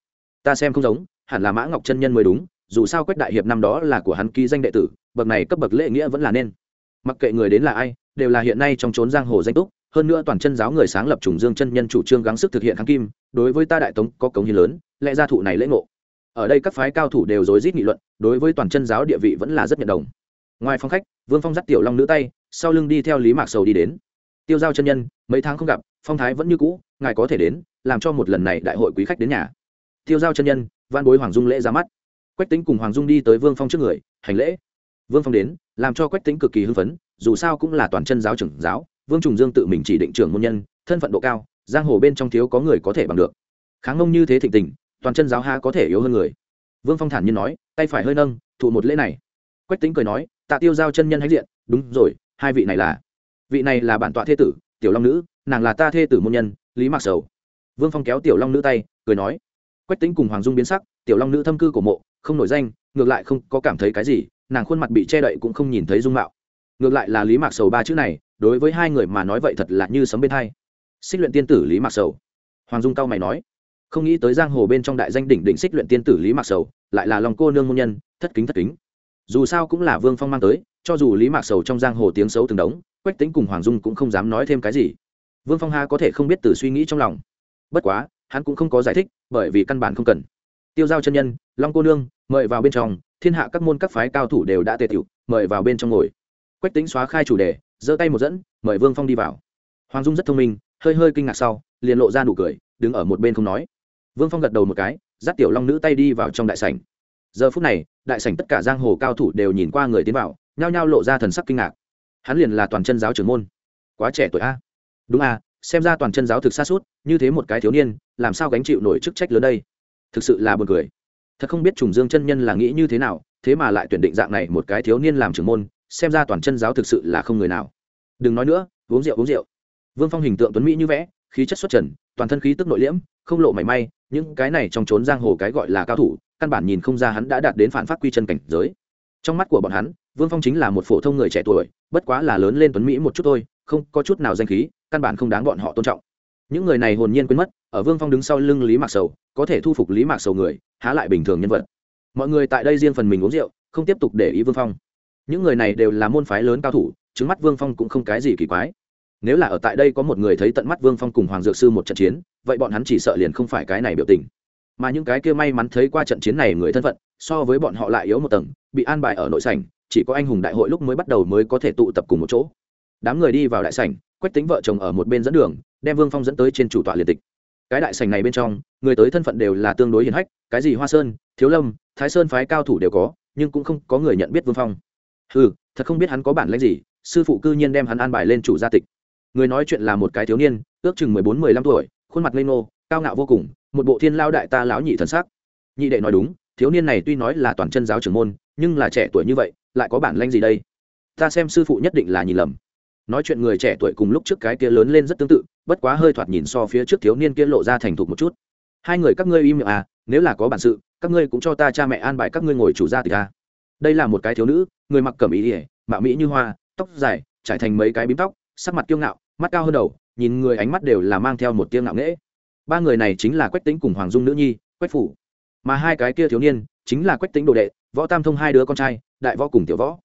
Ta xem không giống, hẳn là mã ngọc chân nhân mới đúng, dù sao quách đại hiệp năm đó là của hắn ký danh đệ tử, bậc này cấp bậc lễ nghĩa vẫn là nên. Mặc kệ người đến là ai, đều là hiện nay trong trốn giang hồ danh túc, hơn nữa toàn chân giáo người sáng lập trùng dương chân nhân chủ trương gắng sức thực hiện kháng kim, đối với ta đại tống có cống hiến lớn, lẽ ra thụ này lễ ngộ. Ở đây các phái cao thủ đều rối rít nghị luận, đối với toàn chân giáo địa vị vẫn là rất nhận đồng. Ngoài phong khách, vương phong dắt tiểu long nữ tay, sau lưng đi theo lý mạc sầu đi đến. Tiêu giao chân nhân, mấy tháng không gặp, phong thái vẫn như cũ, ngài có thể đến, làm cho một lần này đại hội quý khách đến nhà tiêu giao chân nhân văn bối hoàng dung lễ ra mắt. Quách tính cùng hoàng dung đi tới vương phong trước người, hành lễ. Vương phong đến, làm cho quách tính cực kỳ hưng phấn, dù sao cũng là toàn chân giáo trưởng giáo, vương trùng dương tự mình chỉ định trưởng môn nhân, thân phận độ cao, giang hồ bên trong thiếu có người có thể bằng được. Kháng ngông như thế thịnh tình, toàn chân giáo ha có thể yếu hơn người. Vương phong thản nhiên nói, tay phải hơi nâng, thụ một lễ này. Quách tính cười nói, tạ tiêu giao chân nhân hãnh diện, đúng rồi, hai vị này là. Vị này là bản tọa thê tử, tiểu long nữ, nàng là ta thê tử môn nhân, lý mạc sầu. Vương phong kéo tiểu long nữ tay, cười nói quách tính cùng hoàng dung biến sắc, tiểu long nữ thâm cư của mộ, không nổi danh, ngược lại không có cảm thấy cái gì, nàng khuôn mặt bị che đậy cũng không nhìn thấy dung mạo. Ngược lại là lý mạc sầu ba chữ này, đối với hai người mà nói vậy thật là như sấm bên thay. xích luyện tiên tử lý mạc sầu. Hoàng dung cao mày nói, không nghĩ tới giang hồ bên trong đại danh đỉnh đỉnh xích luyện tiên tử lý mạc sầu, lại là lòng cô nương môn nhân, thất kính thất kính. Dù sao cũng là vương phong mang tới, cho dù lý mạc sầu trong giang hồ tiếng xấu từng đống, quách tính cùng hoàng dung cũng không dám nói thêm cái gì. Vương phong ha có thể không biết từ suy nghĩ trong lòng. Bất quá, hắn cũng không có giải thích bởi vì căn bản không cần. Tiêu giao chân nhân, long cô nương, mời vào bên trong, thiên hạ các môn các phái cao thủ đều đã tề tiểu mời vào bên trong ngồi. Quách tính xóa khai chủ đề, giơ tay một dẫn, mời vương phong đi vào. Hoàng dung rất thông minh, hơi hơi kinh ngạc sau, liền lộ ra nụ cười, đứng ở một bên không nói. Vương phong gật đầu một cái, dắt tiểu long nữ tay đi vào trong đại sảnh. Giờ phút này, đại sảnh tất cả giang hồ cao thủ đều nhìn qua người tiến vào, nhao nhao lộ ra thần sắc kinh ngạc. Hắn liền là toàn chân giáo trưởng môn. Quá trẻ tuổi a. Đúng a xem ra toàn chân giáo thực xa suốt, như thế một cái thiếu niên, làm sao gánh chịu nổi chức trách lớn đây? Thực sự là buồn cười. Thật không biết trùng dương chân nhân là nghĩ như thế nào, thế mà lại tuyển định dạng này một cái thiếu niên làm trưởng môn, xem ra toàn chân giáo thực sự là không người nào. Đừng nói nữa, uống rượu uống rượu. Vương phong hình tượng tuấn mỹ như vẽ, khí chất xuất trần, toàn thân khí tức nội liễm, không lộ mảy may, những cái này trong trốn giang hồ cái gọi là cao thủ, căn bản nhìn không ra hắn đã đạt đến phản phát quy chân cảnh giới. Trong mắt của bọn hắn, vương phong chính là một phổ thông người trẻ tuổi, bất quá là lớn lên tuấn mỹ một chút thôi, không có chút nào danh khí căn bản không đáng bọn họ tôn trọng. Những người này hồn nhiên quên mất, ở vương phong đứng sau lưng lý mạc sầu, có thể thu phục lý mạc sầu người, há lại bình thường nhân vật. Mọi người tại đây riêng phần mình uống rượu, không tiếp tục để ý vương phong. Những người này đều là môn phái lớn cao thủ chứng mắt vương phong cũng không cái gì kỳ quái. Nếu là ở tại đây có một người thấy tận mắt vương phong cùng hoàng dược sư một trận chiến, vậy bọn hắn chỉ sợ liền không phải cái này biểu tình. Mà những cái kia may mắn thấy qua trận chiến này người thân phận, so với bọn họ lại yếu một tầng, bị an bài ở nội sảnh, chỉ có anh hùng đại hội lúc mới bắt đầu mới có thể tụ tập cùng một chỗ. Đám người đi vào đại sảnh quách tính vợ chồng ở một bên dẫn đường, đem vương phong dẫn tới trên chủ tọa liệt tịch. Cái đại sảnh này bên trong, người tới thân phận đều là tương đối hiền hách, cái gì hoa sơn, thiếu lâm, thái sơn phái cao thủ đều có, nhưng cũng không có người nhận biết vương phong. Ừ thật không biết hắn có bản lãnh gì, sư phụ cư nhiên đem hắn an bài lên chủ gia tịch. Người nói chuyện là một cái thiếu niên, ước chừng mười bốn, mười lăm tuổi, khuôn mặt ngây ngô, cao ngạo vô cùng, một bộ thiên lao đại ta lão nhị thần sắc. Nhị đệ nói đúng, thiếu niên này tuy nói là toàn chân giáo trưởng môn, nhưng là trẻ tuổi như vậy, lại có bản lãnh gì đây? Ta xem sư phụ nhất định là nhìn lầm nói chuyện người trẻ tuổi cùng lúc trước cái kia lớn lên rất tương tự, bất quá hơi thoạt nhìn so phía trước thiếu niên kia lộ ra thành thục một chút. Hai người các ngươi im miệng à nếu là có bản sự, các ngươi cũng cho ta cha mẹ an bài các ngươi ngồi chủ gia tịch ta đây là một cái thiếu nữ, người mặc cẩm ý ỉa mạ mỹ như hoa, tóc dài, trải thành mấy cái bím tóc, sắc mặt kiêu ngạo, mắt cao hơn đầu, nhìn người ánh mắt đều là mang theo một tiếng ngạo nghễ. Ba người này chính là quách tính cùng hoàng dung nữ nhi, quách phủ. Mà hai cái kia thiếu niên, chính là quách tính đồ đệ, võ tam thông hai đứa con trai, đại võ cùng tiểu võ.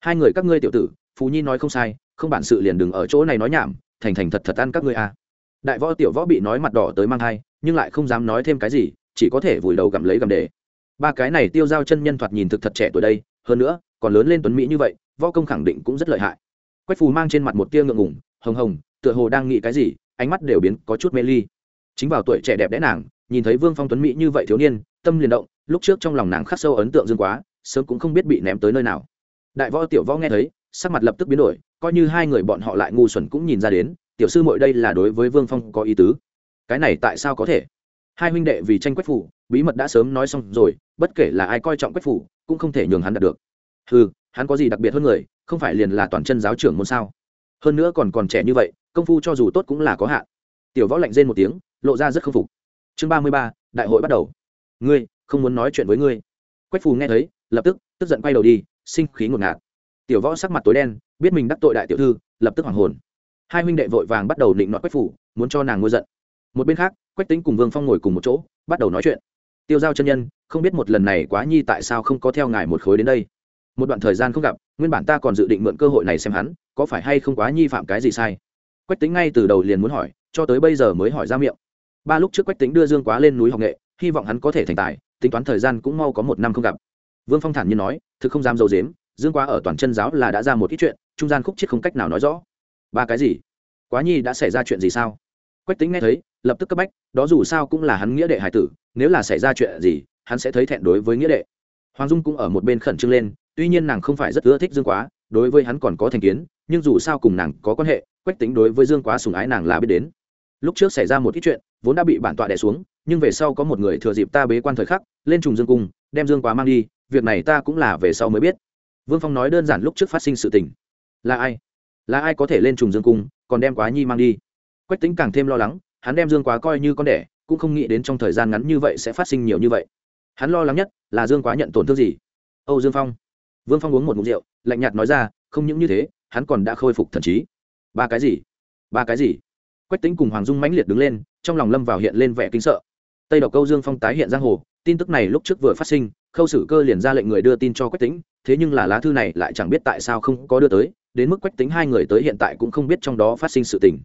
Hai người các ngươi tiểu tử, phú nhi nói không sai không bản sự liền đừng ở chỗ này nói nhảm, thành thành thật thật ăn các ngươi à. đại võ tiểu võ bị nói mặt đỏ tới mang thai, nhưng lại không dám nói thêm cái gì, chỉ có thể vùi đầu gặm lấy gặm để. Ba cái này tiêu giao chân nhân thoạt nhìn thực thật trẻ tuổi đây, hơn nữa, còn lớn lên tuấn mỹ như vậy, võ công khẳng định cũng rất lợi hại. Quách phù mang trên mặt một tia ngượng ngủng hồng hồng, tựa hồ đang nghĩ cái gì, ánh mắt đều biến có chút mê ly. Chính vào tuổi trẻ đẹp đẽ nàng, nhìn thấy vương phong tuấn mỹ như vậy thiếu niên, tâm liền động, lúc trước trong lòng nàng khắc sâu ấn tượng dương quá, sớm cũng không biết bị ném tới nơi nào. Đại võ tiểu võ nghe thấy, sắc mặt lập tức biến đổi coi như hai người bọn họ lại ngu xuẩn cũng nhìn ra đến, tiểu sư mội đây là đối với vương phong có ý tứ. Cái này tại sao có thể? Hai huynh đệ vì tranh quách phủ, bí mật đã sớm nói xong rồi, bất kể là ai coi trọng quách phủ, cũng không thể nhường hắn đạt được. Ừ hắn có gì đặc biệt hơn người, không phải liền là toàn chân giáo trưởng môn sao? Hơn nữa còn còn trẻ như vậy, công phu cho dù tốt cũng là có hạn. Tiểu võ lạnh rên một tiếng, lộ ra rất k phục. Chương ba mươi ba, đại hội bắt đầu. Ngươi, không muốn nói chuyện với ngươi. Quách phù nghe thấy, lập tức tức giận quay đầu đi, sinh khí ngột ngạt tiểu võ sắc mặt tối đen, biết mình đắc tội đại tiểu thư, lập tức hoảng hồn. Hai huynh đệ vội vàng bắt đầu định nọ quách phủ, muốn cho nàng ngôi giận. Một bên khác, quách tính cùng vương phong ngồi cùng một chỗ, bắt đầu nói chuyện. Tiêu giao chân nhân, không biết một lần này quá nhi tại sao không có theo ngài một khối đến đây. Một đoạn thời gian không gặp, nguyên bản ta còn dự định mượn cơ hội này xem hắn, có phải hay không quá nhi phạm cái gì sai? Quách tính ngay từ đầu liền muốn hỏi, cho tới bây giờ mới hỏi ra miệng. Ba lúc trước quách tính đưa dương quá lên núi học nghệ, hy vọng hắn có thể thành tài, tính toán thời gian cũng mau có một năm không gặp. Vương phong thản nhiên nói, thực không dám dầu dếm dương quá ở toàn chân giáo là đã ra một ít chuyện, trung gian khúc chết không cách nào nói rõ. Ba cái gì? Quá nhi đã xảy ra chuyện gì sao? Quách tính nghe thấy, lập tức cấp bách, đó dù sao cũng là hắn nghĩa đệ hải tử, nếu là xảy ra chuyện gì, hắn sẽ thấy thẹn đối với nghĩa đệ. Hoàng dung cũng ở một bên khẩn trương lên, tuy nhiên nàng không phải rất ưa thích dương quá, đối với hắn còn có thành kiến, nhưng dù sao cùng nàng có quan hệ, quách tính đối với dương quá sùng ái nàng là biết đến. Lúc trước xảy ra một ít chuyện, vốn đã bị bản tọa đẻ xuống, nhưng về sau có một người thừa dịp ta bế quan thời khắc, lên trùng dương cung, đem dương quá mang đi, việc này ta cũng là về sau mới biết vương phong nói đơn giản lúc trước phát sinh sự tình. Là ai? Là ai có thể lên trùng dương cung, còn đem quá nhi mang đi? Quách tính càng thêm lo lắng, hắn đem dương quá coi như con đẻ, cũng không nghĩ đến trong thời gian ngắn như vậy sẽ phát sinh nhiều như vậy. Hắn lo lắng nhất là dương quá nhận tổn thương gì? Âu dương phong. Vương phong uống một mục rượu, lạnh nhạt nói ra, không những như thế, hắn còn đã khôi phục thần trí. Ba cái gì? Ba cái gì? Quách tính cùng hoàng dung mãnh liệt đứng lên, trong lòng lâm vào hiện lên vẻ kinh sợ. Tây độc câu dương phong tái hiện giang hồ, tin tức này lúc trước vừa phát sinh khâu sử cơ liền ra lệnh người đưa tin cho quách tính, thế nhưng là lá thư này lại chẳng biết tại sao không có đưa tới, đến mức quách tính hai người tới hiện tại cũng không biết trong đó phát sinh sự tình.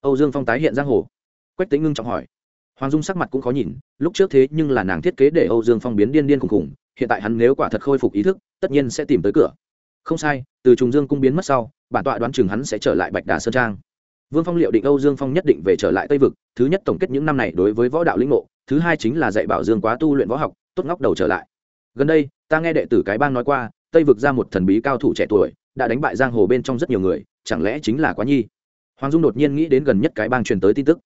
Âu dương phong tái hiện giang hồ. Quách tính ngưng trọng hỏi. Hoàng dung sắc mặt cũng khó nhìn, lúc trước thế nhưng là nàng thiết kế để âu dương phong biến điên điên khùng khùng, hiện tại hắn nếu quả thật khôi phục ý thức, tất nhiên sẽ tìm tới cửa. Không sai, từ trùng dương cung biến mất sau, bản tọa đoán chừng hắn sẽ trở lại bạch đà sơn trang. Vương phong liệu định âu dương phong nhất định về trở lại tây vực, thứ nhất tổng kết những năm này đối với võ đạo lĩnh ngộ, thứ hai chính là dạy bảo dương quá tu luyện võ học, tốt ngóc đầu trở lại gần đây, ta nghe đệ tử cái bang nói qua, tây vực ra một thần bí cao thủ trẻ tuổi, đã đánh bại giang hồ bên trong rất nhiều người, chẳng lẽ chính là quá nhi? Hoàng dung đột nhiên nghĩ đến gần nhất cái bang truyền tới tin tức.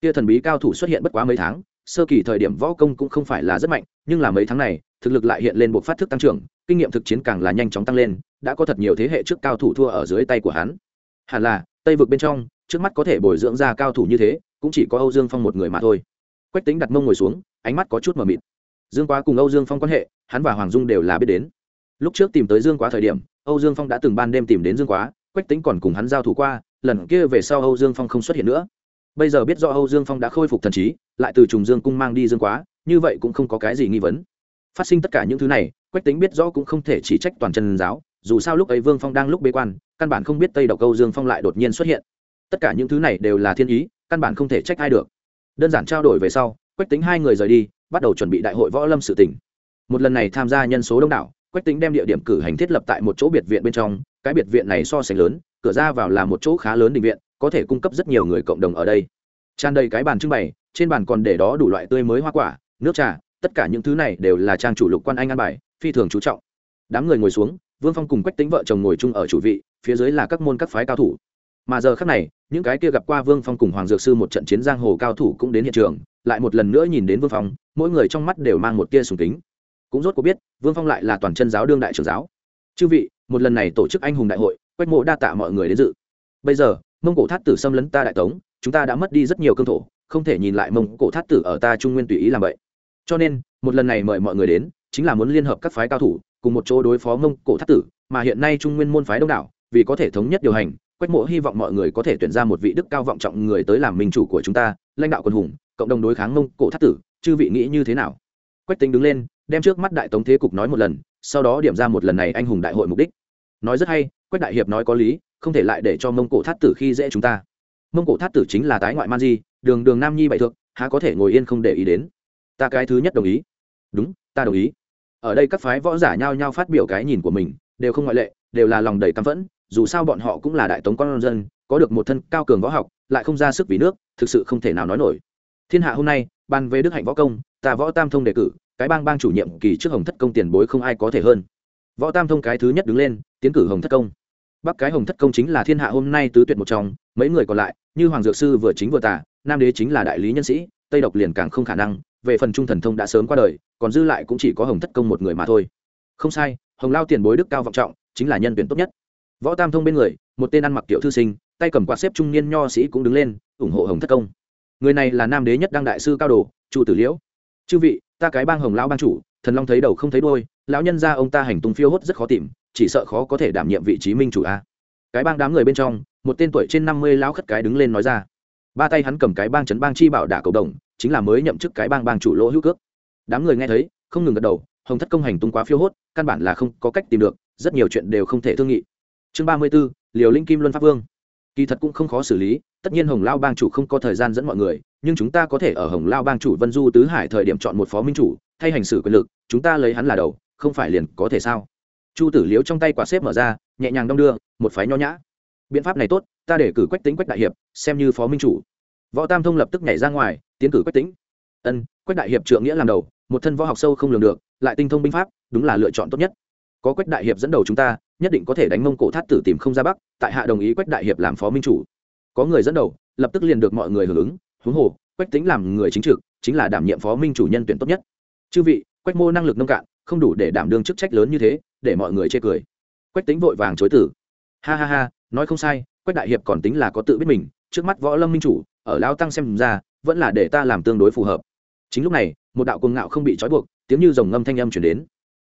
Kia thần bí cao thủ xuất hiện bất quá mấy tháng, sơ kỳ thời điểm võ công cũng không phải là rất mạnh, nhưng là mấy tháng này, thực lực lại hiện lên bộ phát thức tăng trưởng, kinh nghiệm thực chiến càng là nhanh chóng tăng lên, đã có thật nhiều thế hệ trước cao thủ thua ở dưới tay của hắn. Hẳn là, tây vực bên trong, trước mắt có thể bồi dưỡng ra cao thủ như thế, cũng chỉ có âu dương phong một người mà thôi. Quách tính đặt mông ngồi xuống, ánh mắt có chút mờ mịt dương quá cùng âu dương phong quan hệ, hắn và hoàng dung đều là biết đến. Lúc trước tìm tới dương quá thời điểm, âu dương phong đã từng ban đêm tìm đến dương quá, quách tính còn cùng hắn giao thủ qua, lần kia về sau âu dương phong không xuất hiện nữa. Bây giờ biết do âu dương phong đã khôi phục thần trí, lại từ trùng dương cung mang đi dương quá, như vậy cũng không có cái gì nghi vấn. Phát sinh tất cả những thứ này, quách tính biết rõ cũng không thể chỉ trách toàn chân giáo, dù sao lúc ấy vương phong đang lúc bế quan, căn bản không biết tây độc âu dương phong lại đột nhiên xuất hiện. Tất cả những thứ này đều là thiên ý, căn bản không thể trách ai được. Đơn giản trao đổi về sau, quách tính hai người rời đi bắt đầu chuẩn bị đại hội võ lâm sự tỉnh. Một lần này tham gia nhân số đông đảo, quách tính đem địa điểm cử hành thiết lập tại một chỗ biệt viện bên trong, cái biệt viện này so sánh lớn, cửa ra vào là một chỗ khá lớn định viện, có thể cung cấp rất nhiều người cộng đồng ở đây. Tràn đầy cái bàn trưng bày, trên bàn còn để đó đủ loại tươi mới hoa quả, nước trà, tất cả những thứ này đều là trang chủ lục quan anh ăn bài, phi thường chú trọng. Đám người ngồi xuống, vương phong cùng quách tính vợ chồng ngồi chung ở chủ vị, phía dưới là các môn các phái cao thủ. Mà giờ khác này, những cái kia gặp qua vương phong cùng hoàng dược sư một trận chiến giang hồ cao thủ cũng đến hiện trường, lại một lần nữa nhìn đến vương phong mỗi người trong mắt đều mang một tia sùng kính. Cũng rốt có biết, vương phong lại là toàn chân giáo đương đại trưởng giáo. Chư vị, một lần này tổ chức anh hùng đại hội, quách mộ đa tạ mọi người đến dự. Bây giờ, mông cổ thát tử xâm lấn ta đại tống, chúng ta đã mất đi rất nhiều cương thổ, không thể nhìn lại mông cổ thát tử ở ta trung nguyên tùy ý làm vậy. Cho nên, một lần này mời mọi người đến, chính là muốn liên hợp các phái cao thủ, cùng một chỗ đối phó mông cổ thát tử, mà hiện nay trung nguyên môn phái đông đảo, vì có thể thống nhất điều hành, quách mộ hy vọng mọi người có thể tuyển ra một vị đức cao vọng trọng người tới làm minh chủ của chúng ta, lãnh đạo quân hùng, cộng đồng đối kháng mông cổ thát tử chư vị nghĩ như thế nào? Quách tính đứng lên, đem trước mắt đại tống thế cục nói một lần, sau đó điểm ra một lần này anh hùng đại hội mục đích. Nói rất hay, quách đại hiệp nói có lý, không thể lại để cho mông cổ thát tử khi dễ chúng ta. Mông cổ thát tử chính là tái ngoại man di, đường đường nam nhi bại thượng, há có thể ngồi yên không để ý đến. Ta cái thứ nhất đồng ý. Đúng, ta đồng ý. Ở đây các phái võ giả nhao nhao phát biểu cái nhìn của mình, đều không ngoại lệ, đều là lòng đầy căm phẫn, dù sao bọn họ cũng là đại tống con dân, có được một thân cao cường võ học, lại không ra sức vì nước, thực sự không thể nào nói nổi. Thiên hạ hôm nay ban về đức hạnh võ công, ta võ tam thông đề cử, cái bang bang chủ nhiệm kỳ trước hồng thất công tiền bối không ai có thể hơn. Võ tam thông cái thứ nhất đứng lên, tiến cử hồng thất công. Bắc cái hồng thất công chính là thiên hạ hôm nay tứ tuyệt một trong, mấy người còn lại, như hoàng dược sư vừa chính vừa tả nam đế chính là đại lý nhân sĩ, tây độc liền càng không khả năng, về phần trung thần thông đã sớm qua đời, còn dư lại cũng chỉ có hồng thất công một người mà thôi. Không sai, hồng lao tiền bối đức cao vọng trọng, chính là nhân tuyển tốt nhất. Võ tam thông bên người, một tên ăn mặc tiểu thư sinh, tay cầm quạt xếp trung niên nho sĩ cũng đứng lên, ủng hộ hồng thất công người này là nam đế nhất đăng đại sư cao đồ, chu tử liễu. Chư vị, ta cái bang hồng lão bang chủ, thần long thấy đầu không thấy đôi lão nhân ra ông ta hành tung phiêu hốt rất khó tìm, chỉ sợ khó có thể đảm nhiệm vị trí minh chủ a. Cái bang đám người bên trong, một tên tuổi trên năm mươi lão khất cái đứng lên nói ra. Ba tay hắn cầm cái bang trấn bang chi bảo đả cầu đồng, chính là mới nhậm chức cái bang bang chủ lỗ hữu cước. Đám người nghe thấy, không ngừng gật đầu, hồng thất công hành tung quá phiêu hốt, căn bản là không có cách tìm được, rất nhiều chuyện đều không thể thương nghị. Chương ba mươi b ố liều linh kim luân pháp vương. Kỳ thật cũng không khó xử lý tất nhiên hồng lao bang chủ không có thời gian dẫn mọi người, nhưng chúng ta có thể ở hồng lao bang chủ vân du tứ hải thời điểm chọn một phó minh chủ, thay hành xử quyền lực, chúng ta lấy hắn là đầu, không phải liền có thể sao? Chu tử liếu trong tay quả xếp mở ra, nhẹ nhàng đong đưa, một phái nho nhã. Biện pháp này tốt, ta để cử quách tính quách đại hiệp, xem như phó minh chủ. Võ tam thông lập tức nhảy ra ngoài, tiến cử quách tính ân, quách đại hiệp trượng nghĩa làm đầu, một thân võ học sâu không lường được, lại tinh thông binh pháp, đúng là lựa chọn tốt nhất. Có quách đại hiệp dẫn đầu chúng ta, nhất định có thể đánh mông cổ thát tử tìm không ra bắc, tại hạ đồng ý quách đại hiệp làm phó minh chủ có người dẫn đầu, lập tức liền được mọi người hưởng ứng, huống hồ, quách tính làm người chính trực, chính là đảm nhiệm phó minh chủ nhân tuyển tốt nhất. Chư vị, quách mô năng lực nông cạn, không đủ để đảm đương chức trách lớn như thế, để mọi người chê cười. Quách tính vội vàng chối tử ha ha ha, nói không sai, quách đại hiệp còn tính là có tự biết mình, trước mắt võ lâm minh chủ, ở lao tăng xem ra, vẫn là để ta làm tương đối phù hợp. Chính lúc này, một đạo cuồng ngạo không bị trói buộc, tiếng như dòng ngâm thanh âm chuyển đến.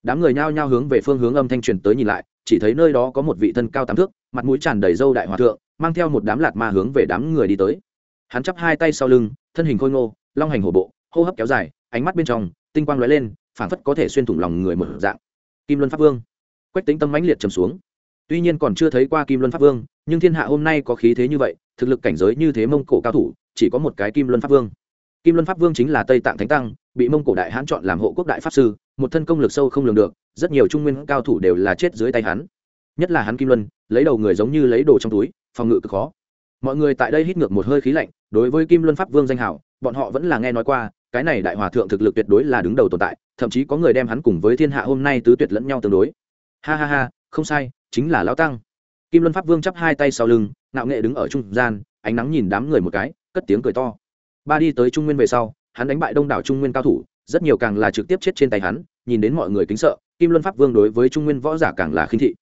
Đám người nhao nhao hướng về phương hướng âm thanh truyền tới nhìn lại, chỉ thấy nơi đó có một vị thân cao tám thước mặt mũi tràn đầy râu đại hòa thượng, mang theo một đám lạt ma hướng về đám người đi tới. Hắn chắp hai tay sau lưng, thân hình khôi ngô, long hành hổ bộ, hô hấp kéo dài, ánh mắt bên trong, tinh quang lóe lên, phảng phất có thể xuyên thủng lòng người một dạng. Kim luân pháp vương. Quách tính tâm mãnh liệt trầm xuống. Tuy nhiên còn chưa thấy qua kim luân pháp vương, nhưng thiên hạ hôm nay có khí thế như vậy, thực lực cảnh giới như thế mông cổ cao thủ, chỉ có một cái kim luân pháp vương. Kim luân pháp vương chính là tây tạng thánh tăng, bị mông cổ đại hãn chọn làm hộ quốc đại pháp sư, một thân công lực sâu không lường được, rất nhiều trung nguyên cao thủ đều là chết dưới tay hắn. Nhất là hắn kim luân lấy đầu người giống như lấy đồ trong túi, phòng ngự cực khó. Mọi người tại đây hít ngược một hơi khí lạnh, đối với kim luân pháp vương danh hảo, bọn họ vẫn là nghe nói qua, cái này đại hòa thượng thực lực tuyệt đối là đứng đầu tồn tại, thậm chí có người đem hắn cùng với thiên hạ hôm nay tứ tuyệt lẫn nhau tương đối. Ha ha ha, không sai, chính là lão tăng. Kim luân pháp vương chắp hai tay sau lưng nạo nghệ đứng ở trung gian, ánh nắng nhìn đám người một cái, cất tiếng cười to. Ba đi tới trung nguyên về sau, hắn đánh bại đông đảo trung nguyên cao thủ, rất nhiều càng là trực tiếp chết trên tay hắn, nhìn đến mọi người kính sợ, kim luân pháp vương đối với trung nguyên võ giả càng là khinh thị.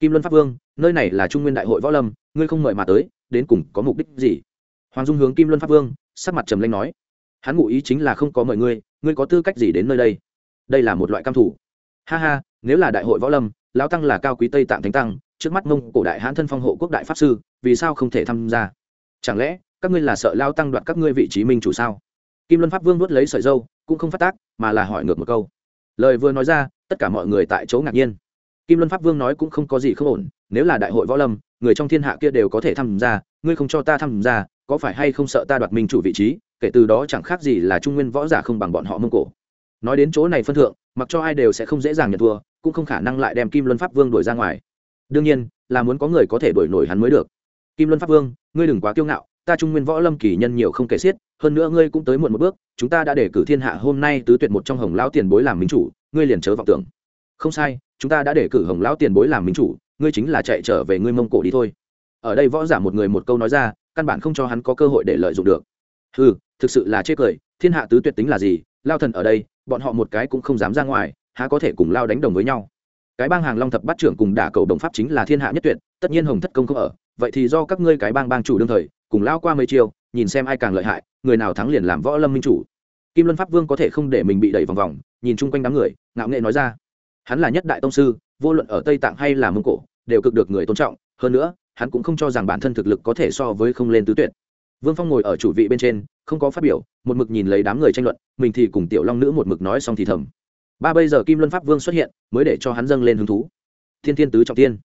Kim luân pháp vương nơi này là trung nguyên đại hội võ lâm, ngươi không mời mà tới, đến cùng có mục đích gì? Hoàng dung hướng kim luân pháp vương, sắc mặt trầm lanh nói. Hắn ngụ ý chính là không có mời ngươi ngươi có tư cách gì đến nơi đây? Đây là một loại cam thủ. Ha ha, nếu là đại hội võ lâm, lão tăng là cao quý tây tạng thánh tăng, trước mắt mông cổ đại hãn thân phong hộ quốc đại pháp sư, vì sao không thể tham gia? Chẳng lẽ, các ngươi là sợ lao tăng đoạt các ngươi vị trí minh chủ sao? Kim luân pháp vương nuốt lấy sợi dâu, cũng không phát tác, mà là hỏi ngược một câu. Lời vừa nói ra, tất cả mọi người tại chỗ ngạc nhiên. Kim luân pháp vương nói cũng không có gì không ổn nếu là đại hội võ lâm, người trong thiên hạ kia đều có thể tham gia, ngươi không cho ta tham gia, có phải hay không sợ ta đoạt minh chủ vị trí, kể từ đó chẳng khác gì là trung nguyên võ giả không bằng bọn họ mông cổ. Nói đến chỗ này phân thượng, mặc cho ai đều sẽ không dễ dàng nhận thua, cũng không khả năng lại đem kim luân pháp vương đuổi ra ngoài. Đương nhiên, là muốn có người có thể đuổi nổi hắn mới được. Kim luân pháp vương, ngươi đừng quá kiêu ngạo, ta trung nguyên võ lâm kỳ nhân nhiều không kể xiết, hơn nữa ngươi cũng tới muộn một bước, chúng ta đã để cử thiên hạ hôm nay tứ tuyệt một trong hồng lão tiền bối làm minh chủ, ngươi liền chớ vọng tưởng. Không sai, chúng ta đã để cử hồng lão tiền bối làm minh chủ ngươi chính là chạy trở về ngươi mông cổ đi thôi. Ở đây võ giả một người một câu nói ra, căn bản không cho hắn có cơ hội để lợi dụng được. Ừ thực sự là chê cười, thiên hạ tứ tuyệt tính là gì, lao thần ở đây, bọn họ một cái cũng không dám ra ngoài, há có thể cùng lao đánh đồng với nhau. Cái bang hàng long thập bát trưởng cùng đả cầu đồng pháp chính là thiên hạ nhất tuyệt, tất nhiên hồng thất công không ở, vậy thì do các ngươi cái bang bang chủ đương thời, cùng lao qua mấy chiêu, nhìn xem ai càng lợi hại, người nào thắng liền làm võ lâm minh chủ. Kim luân pháp vương có thể không để mình bị đẩy vòng vòng, nhìn chung quanh đám người, ngạo nghệ nói ra. Hắn là nhất đại tông sư, vô luận ở tây tạng hay là mông cổ đều cực được người tôn trọng, hơn nữa, hắn cũng không cho rằng bản thân thực lực có thể so với không lên tứ tuyệt. Vương phong ngồi ở chủ vị bên trên, không có phát biểu, một mực nhìn lấy đám người tranh luận, mình thì cùng tiểu long nữ một mực nói xong thì thầm. Ba bây giờ kim luân pháp vương xuất hiện, mới để cho hắn dâng lên hứng thú. Thiên thiên tứ trọng tiên.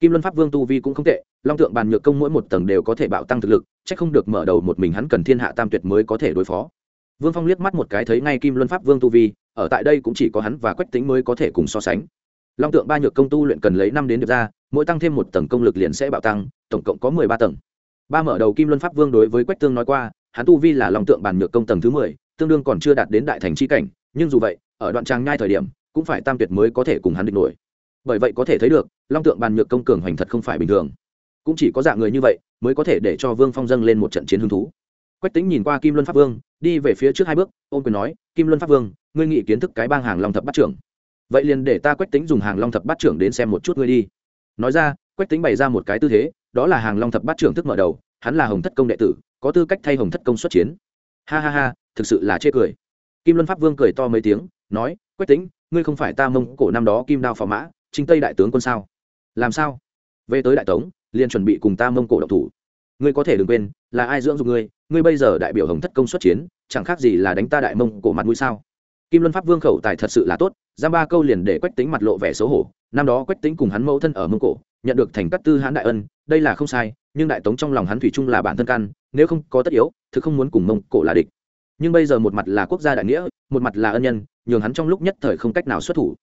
Kim luân pháp vương tu vi cũng không tệ, long tượng bàn nhược công mỗi một tầng đều có thể bạo tăng thực lực c h ắ c không được mở đầu một mình hắn cần thiên hạ tam tuyệt mới có thể đối phó. Vương phong liếc mắt một cái thấy ngay kim luân pháp vương tu vi, ở tại đây cũng chỉ có hắn và quách tính mới có thể cùng so sánh long tượng ba nhược công tu luyện cần lấy năm đến được ra, mỗi tăng thêm một tầng công lực liền sẽ bạo tăng, tổng cộng có mười ba tầng. Ba mở đầu kim luân pháp vương đối với quách tương nói qua, hắn tu vi là long tượng bàn nhược công tầng thứ mười, tương đương còn chưa đạt đến đại thành c cảnh, nhưng dù vậy, ở đoạn trang nhai thời điểm, cũng phải tam tuyệt mới có thể cùng hắn địch nổi. Bởi vậy có thể thấy được, long tượng bàn nhược công cường hoành thật không phải bình thường. Cũng chỉ có dạng người như vậy, mới có thể để cho vương phong dâng lên một trận chiến hứng thú. Quách tính nhìn qua kim luân pháp vương, đi về phía trước hai bước ôm quyền nói, kim luân pháp vương, ngươi nghĩ kiến thức cái bang hàng long thập bắt trưởng vậy liền để ta quách tính dùng hàng long thập bát trưởng đến xem một chút ngươi đi. Nói ra, quách tính bày ra một cái tư thế, đó là hàng long thập bát trưởng thức mở đầu, hắn là hồng thất công đệ tử, có tư cách thay hồng thất công xuất chiến. Ha ha ha, thực sự là chê cười. Kim luân pháp vương cười to mấy tiếng, nói, quách tính, ngươi không phải ta mông cổ năm đó kim đao phò mã chính tây đại tướng quân sao? Làm sao? Về tới đại tống, liền chuẩn bị cùng ta mông cổ độc thủ. Ngươi có thể đừng quên, là ai dưỡng dục ngươi? Ngươi bây giờ đại biểu hồng thất công xuất chiến, chẳng khác gì là đánh ta đại mông cổ mặt mũi sao? Kim luân pháp vương khẩu tài thật sự là tốt giam ba câu liền để quách tính mặt lộ vẻ xấu hổ, năm đó quách tính cùng hắn mẫu thân ở mông cổ, nhận được thành cát tư hãn đại ân, đây là không sai, nhưng đại tống trong lòng hắn thủy chung là bản thân căn, nếu không có tất yếu, thực không muốn cùng mông cổ là địch. Nhưng bây giờ một mặt là quốc gia đại nghĩa, một mặt là ân nhân, nhường hắn trong lúc nhất thời không cách nào xuất thủ.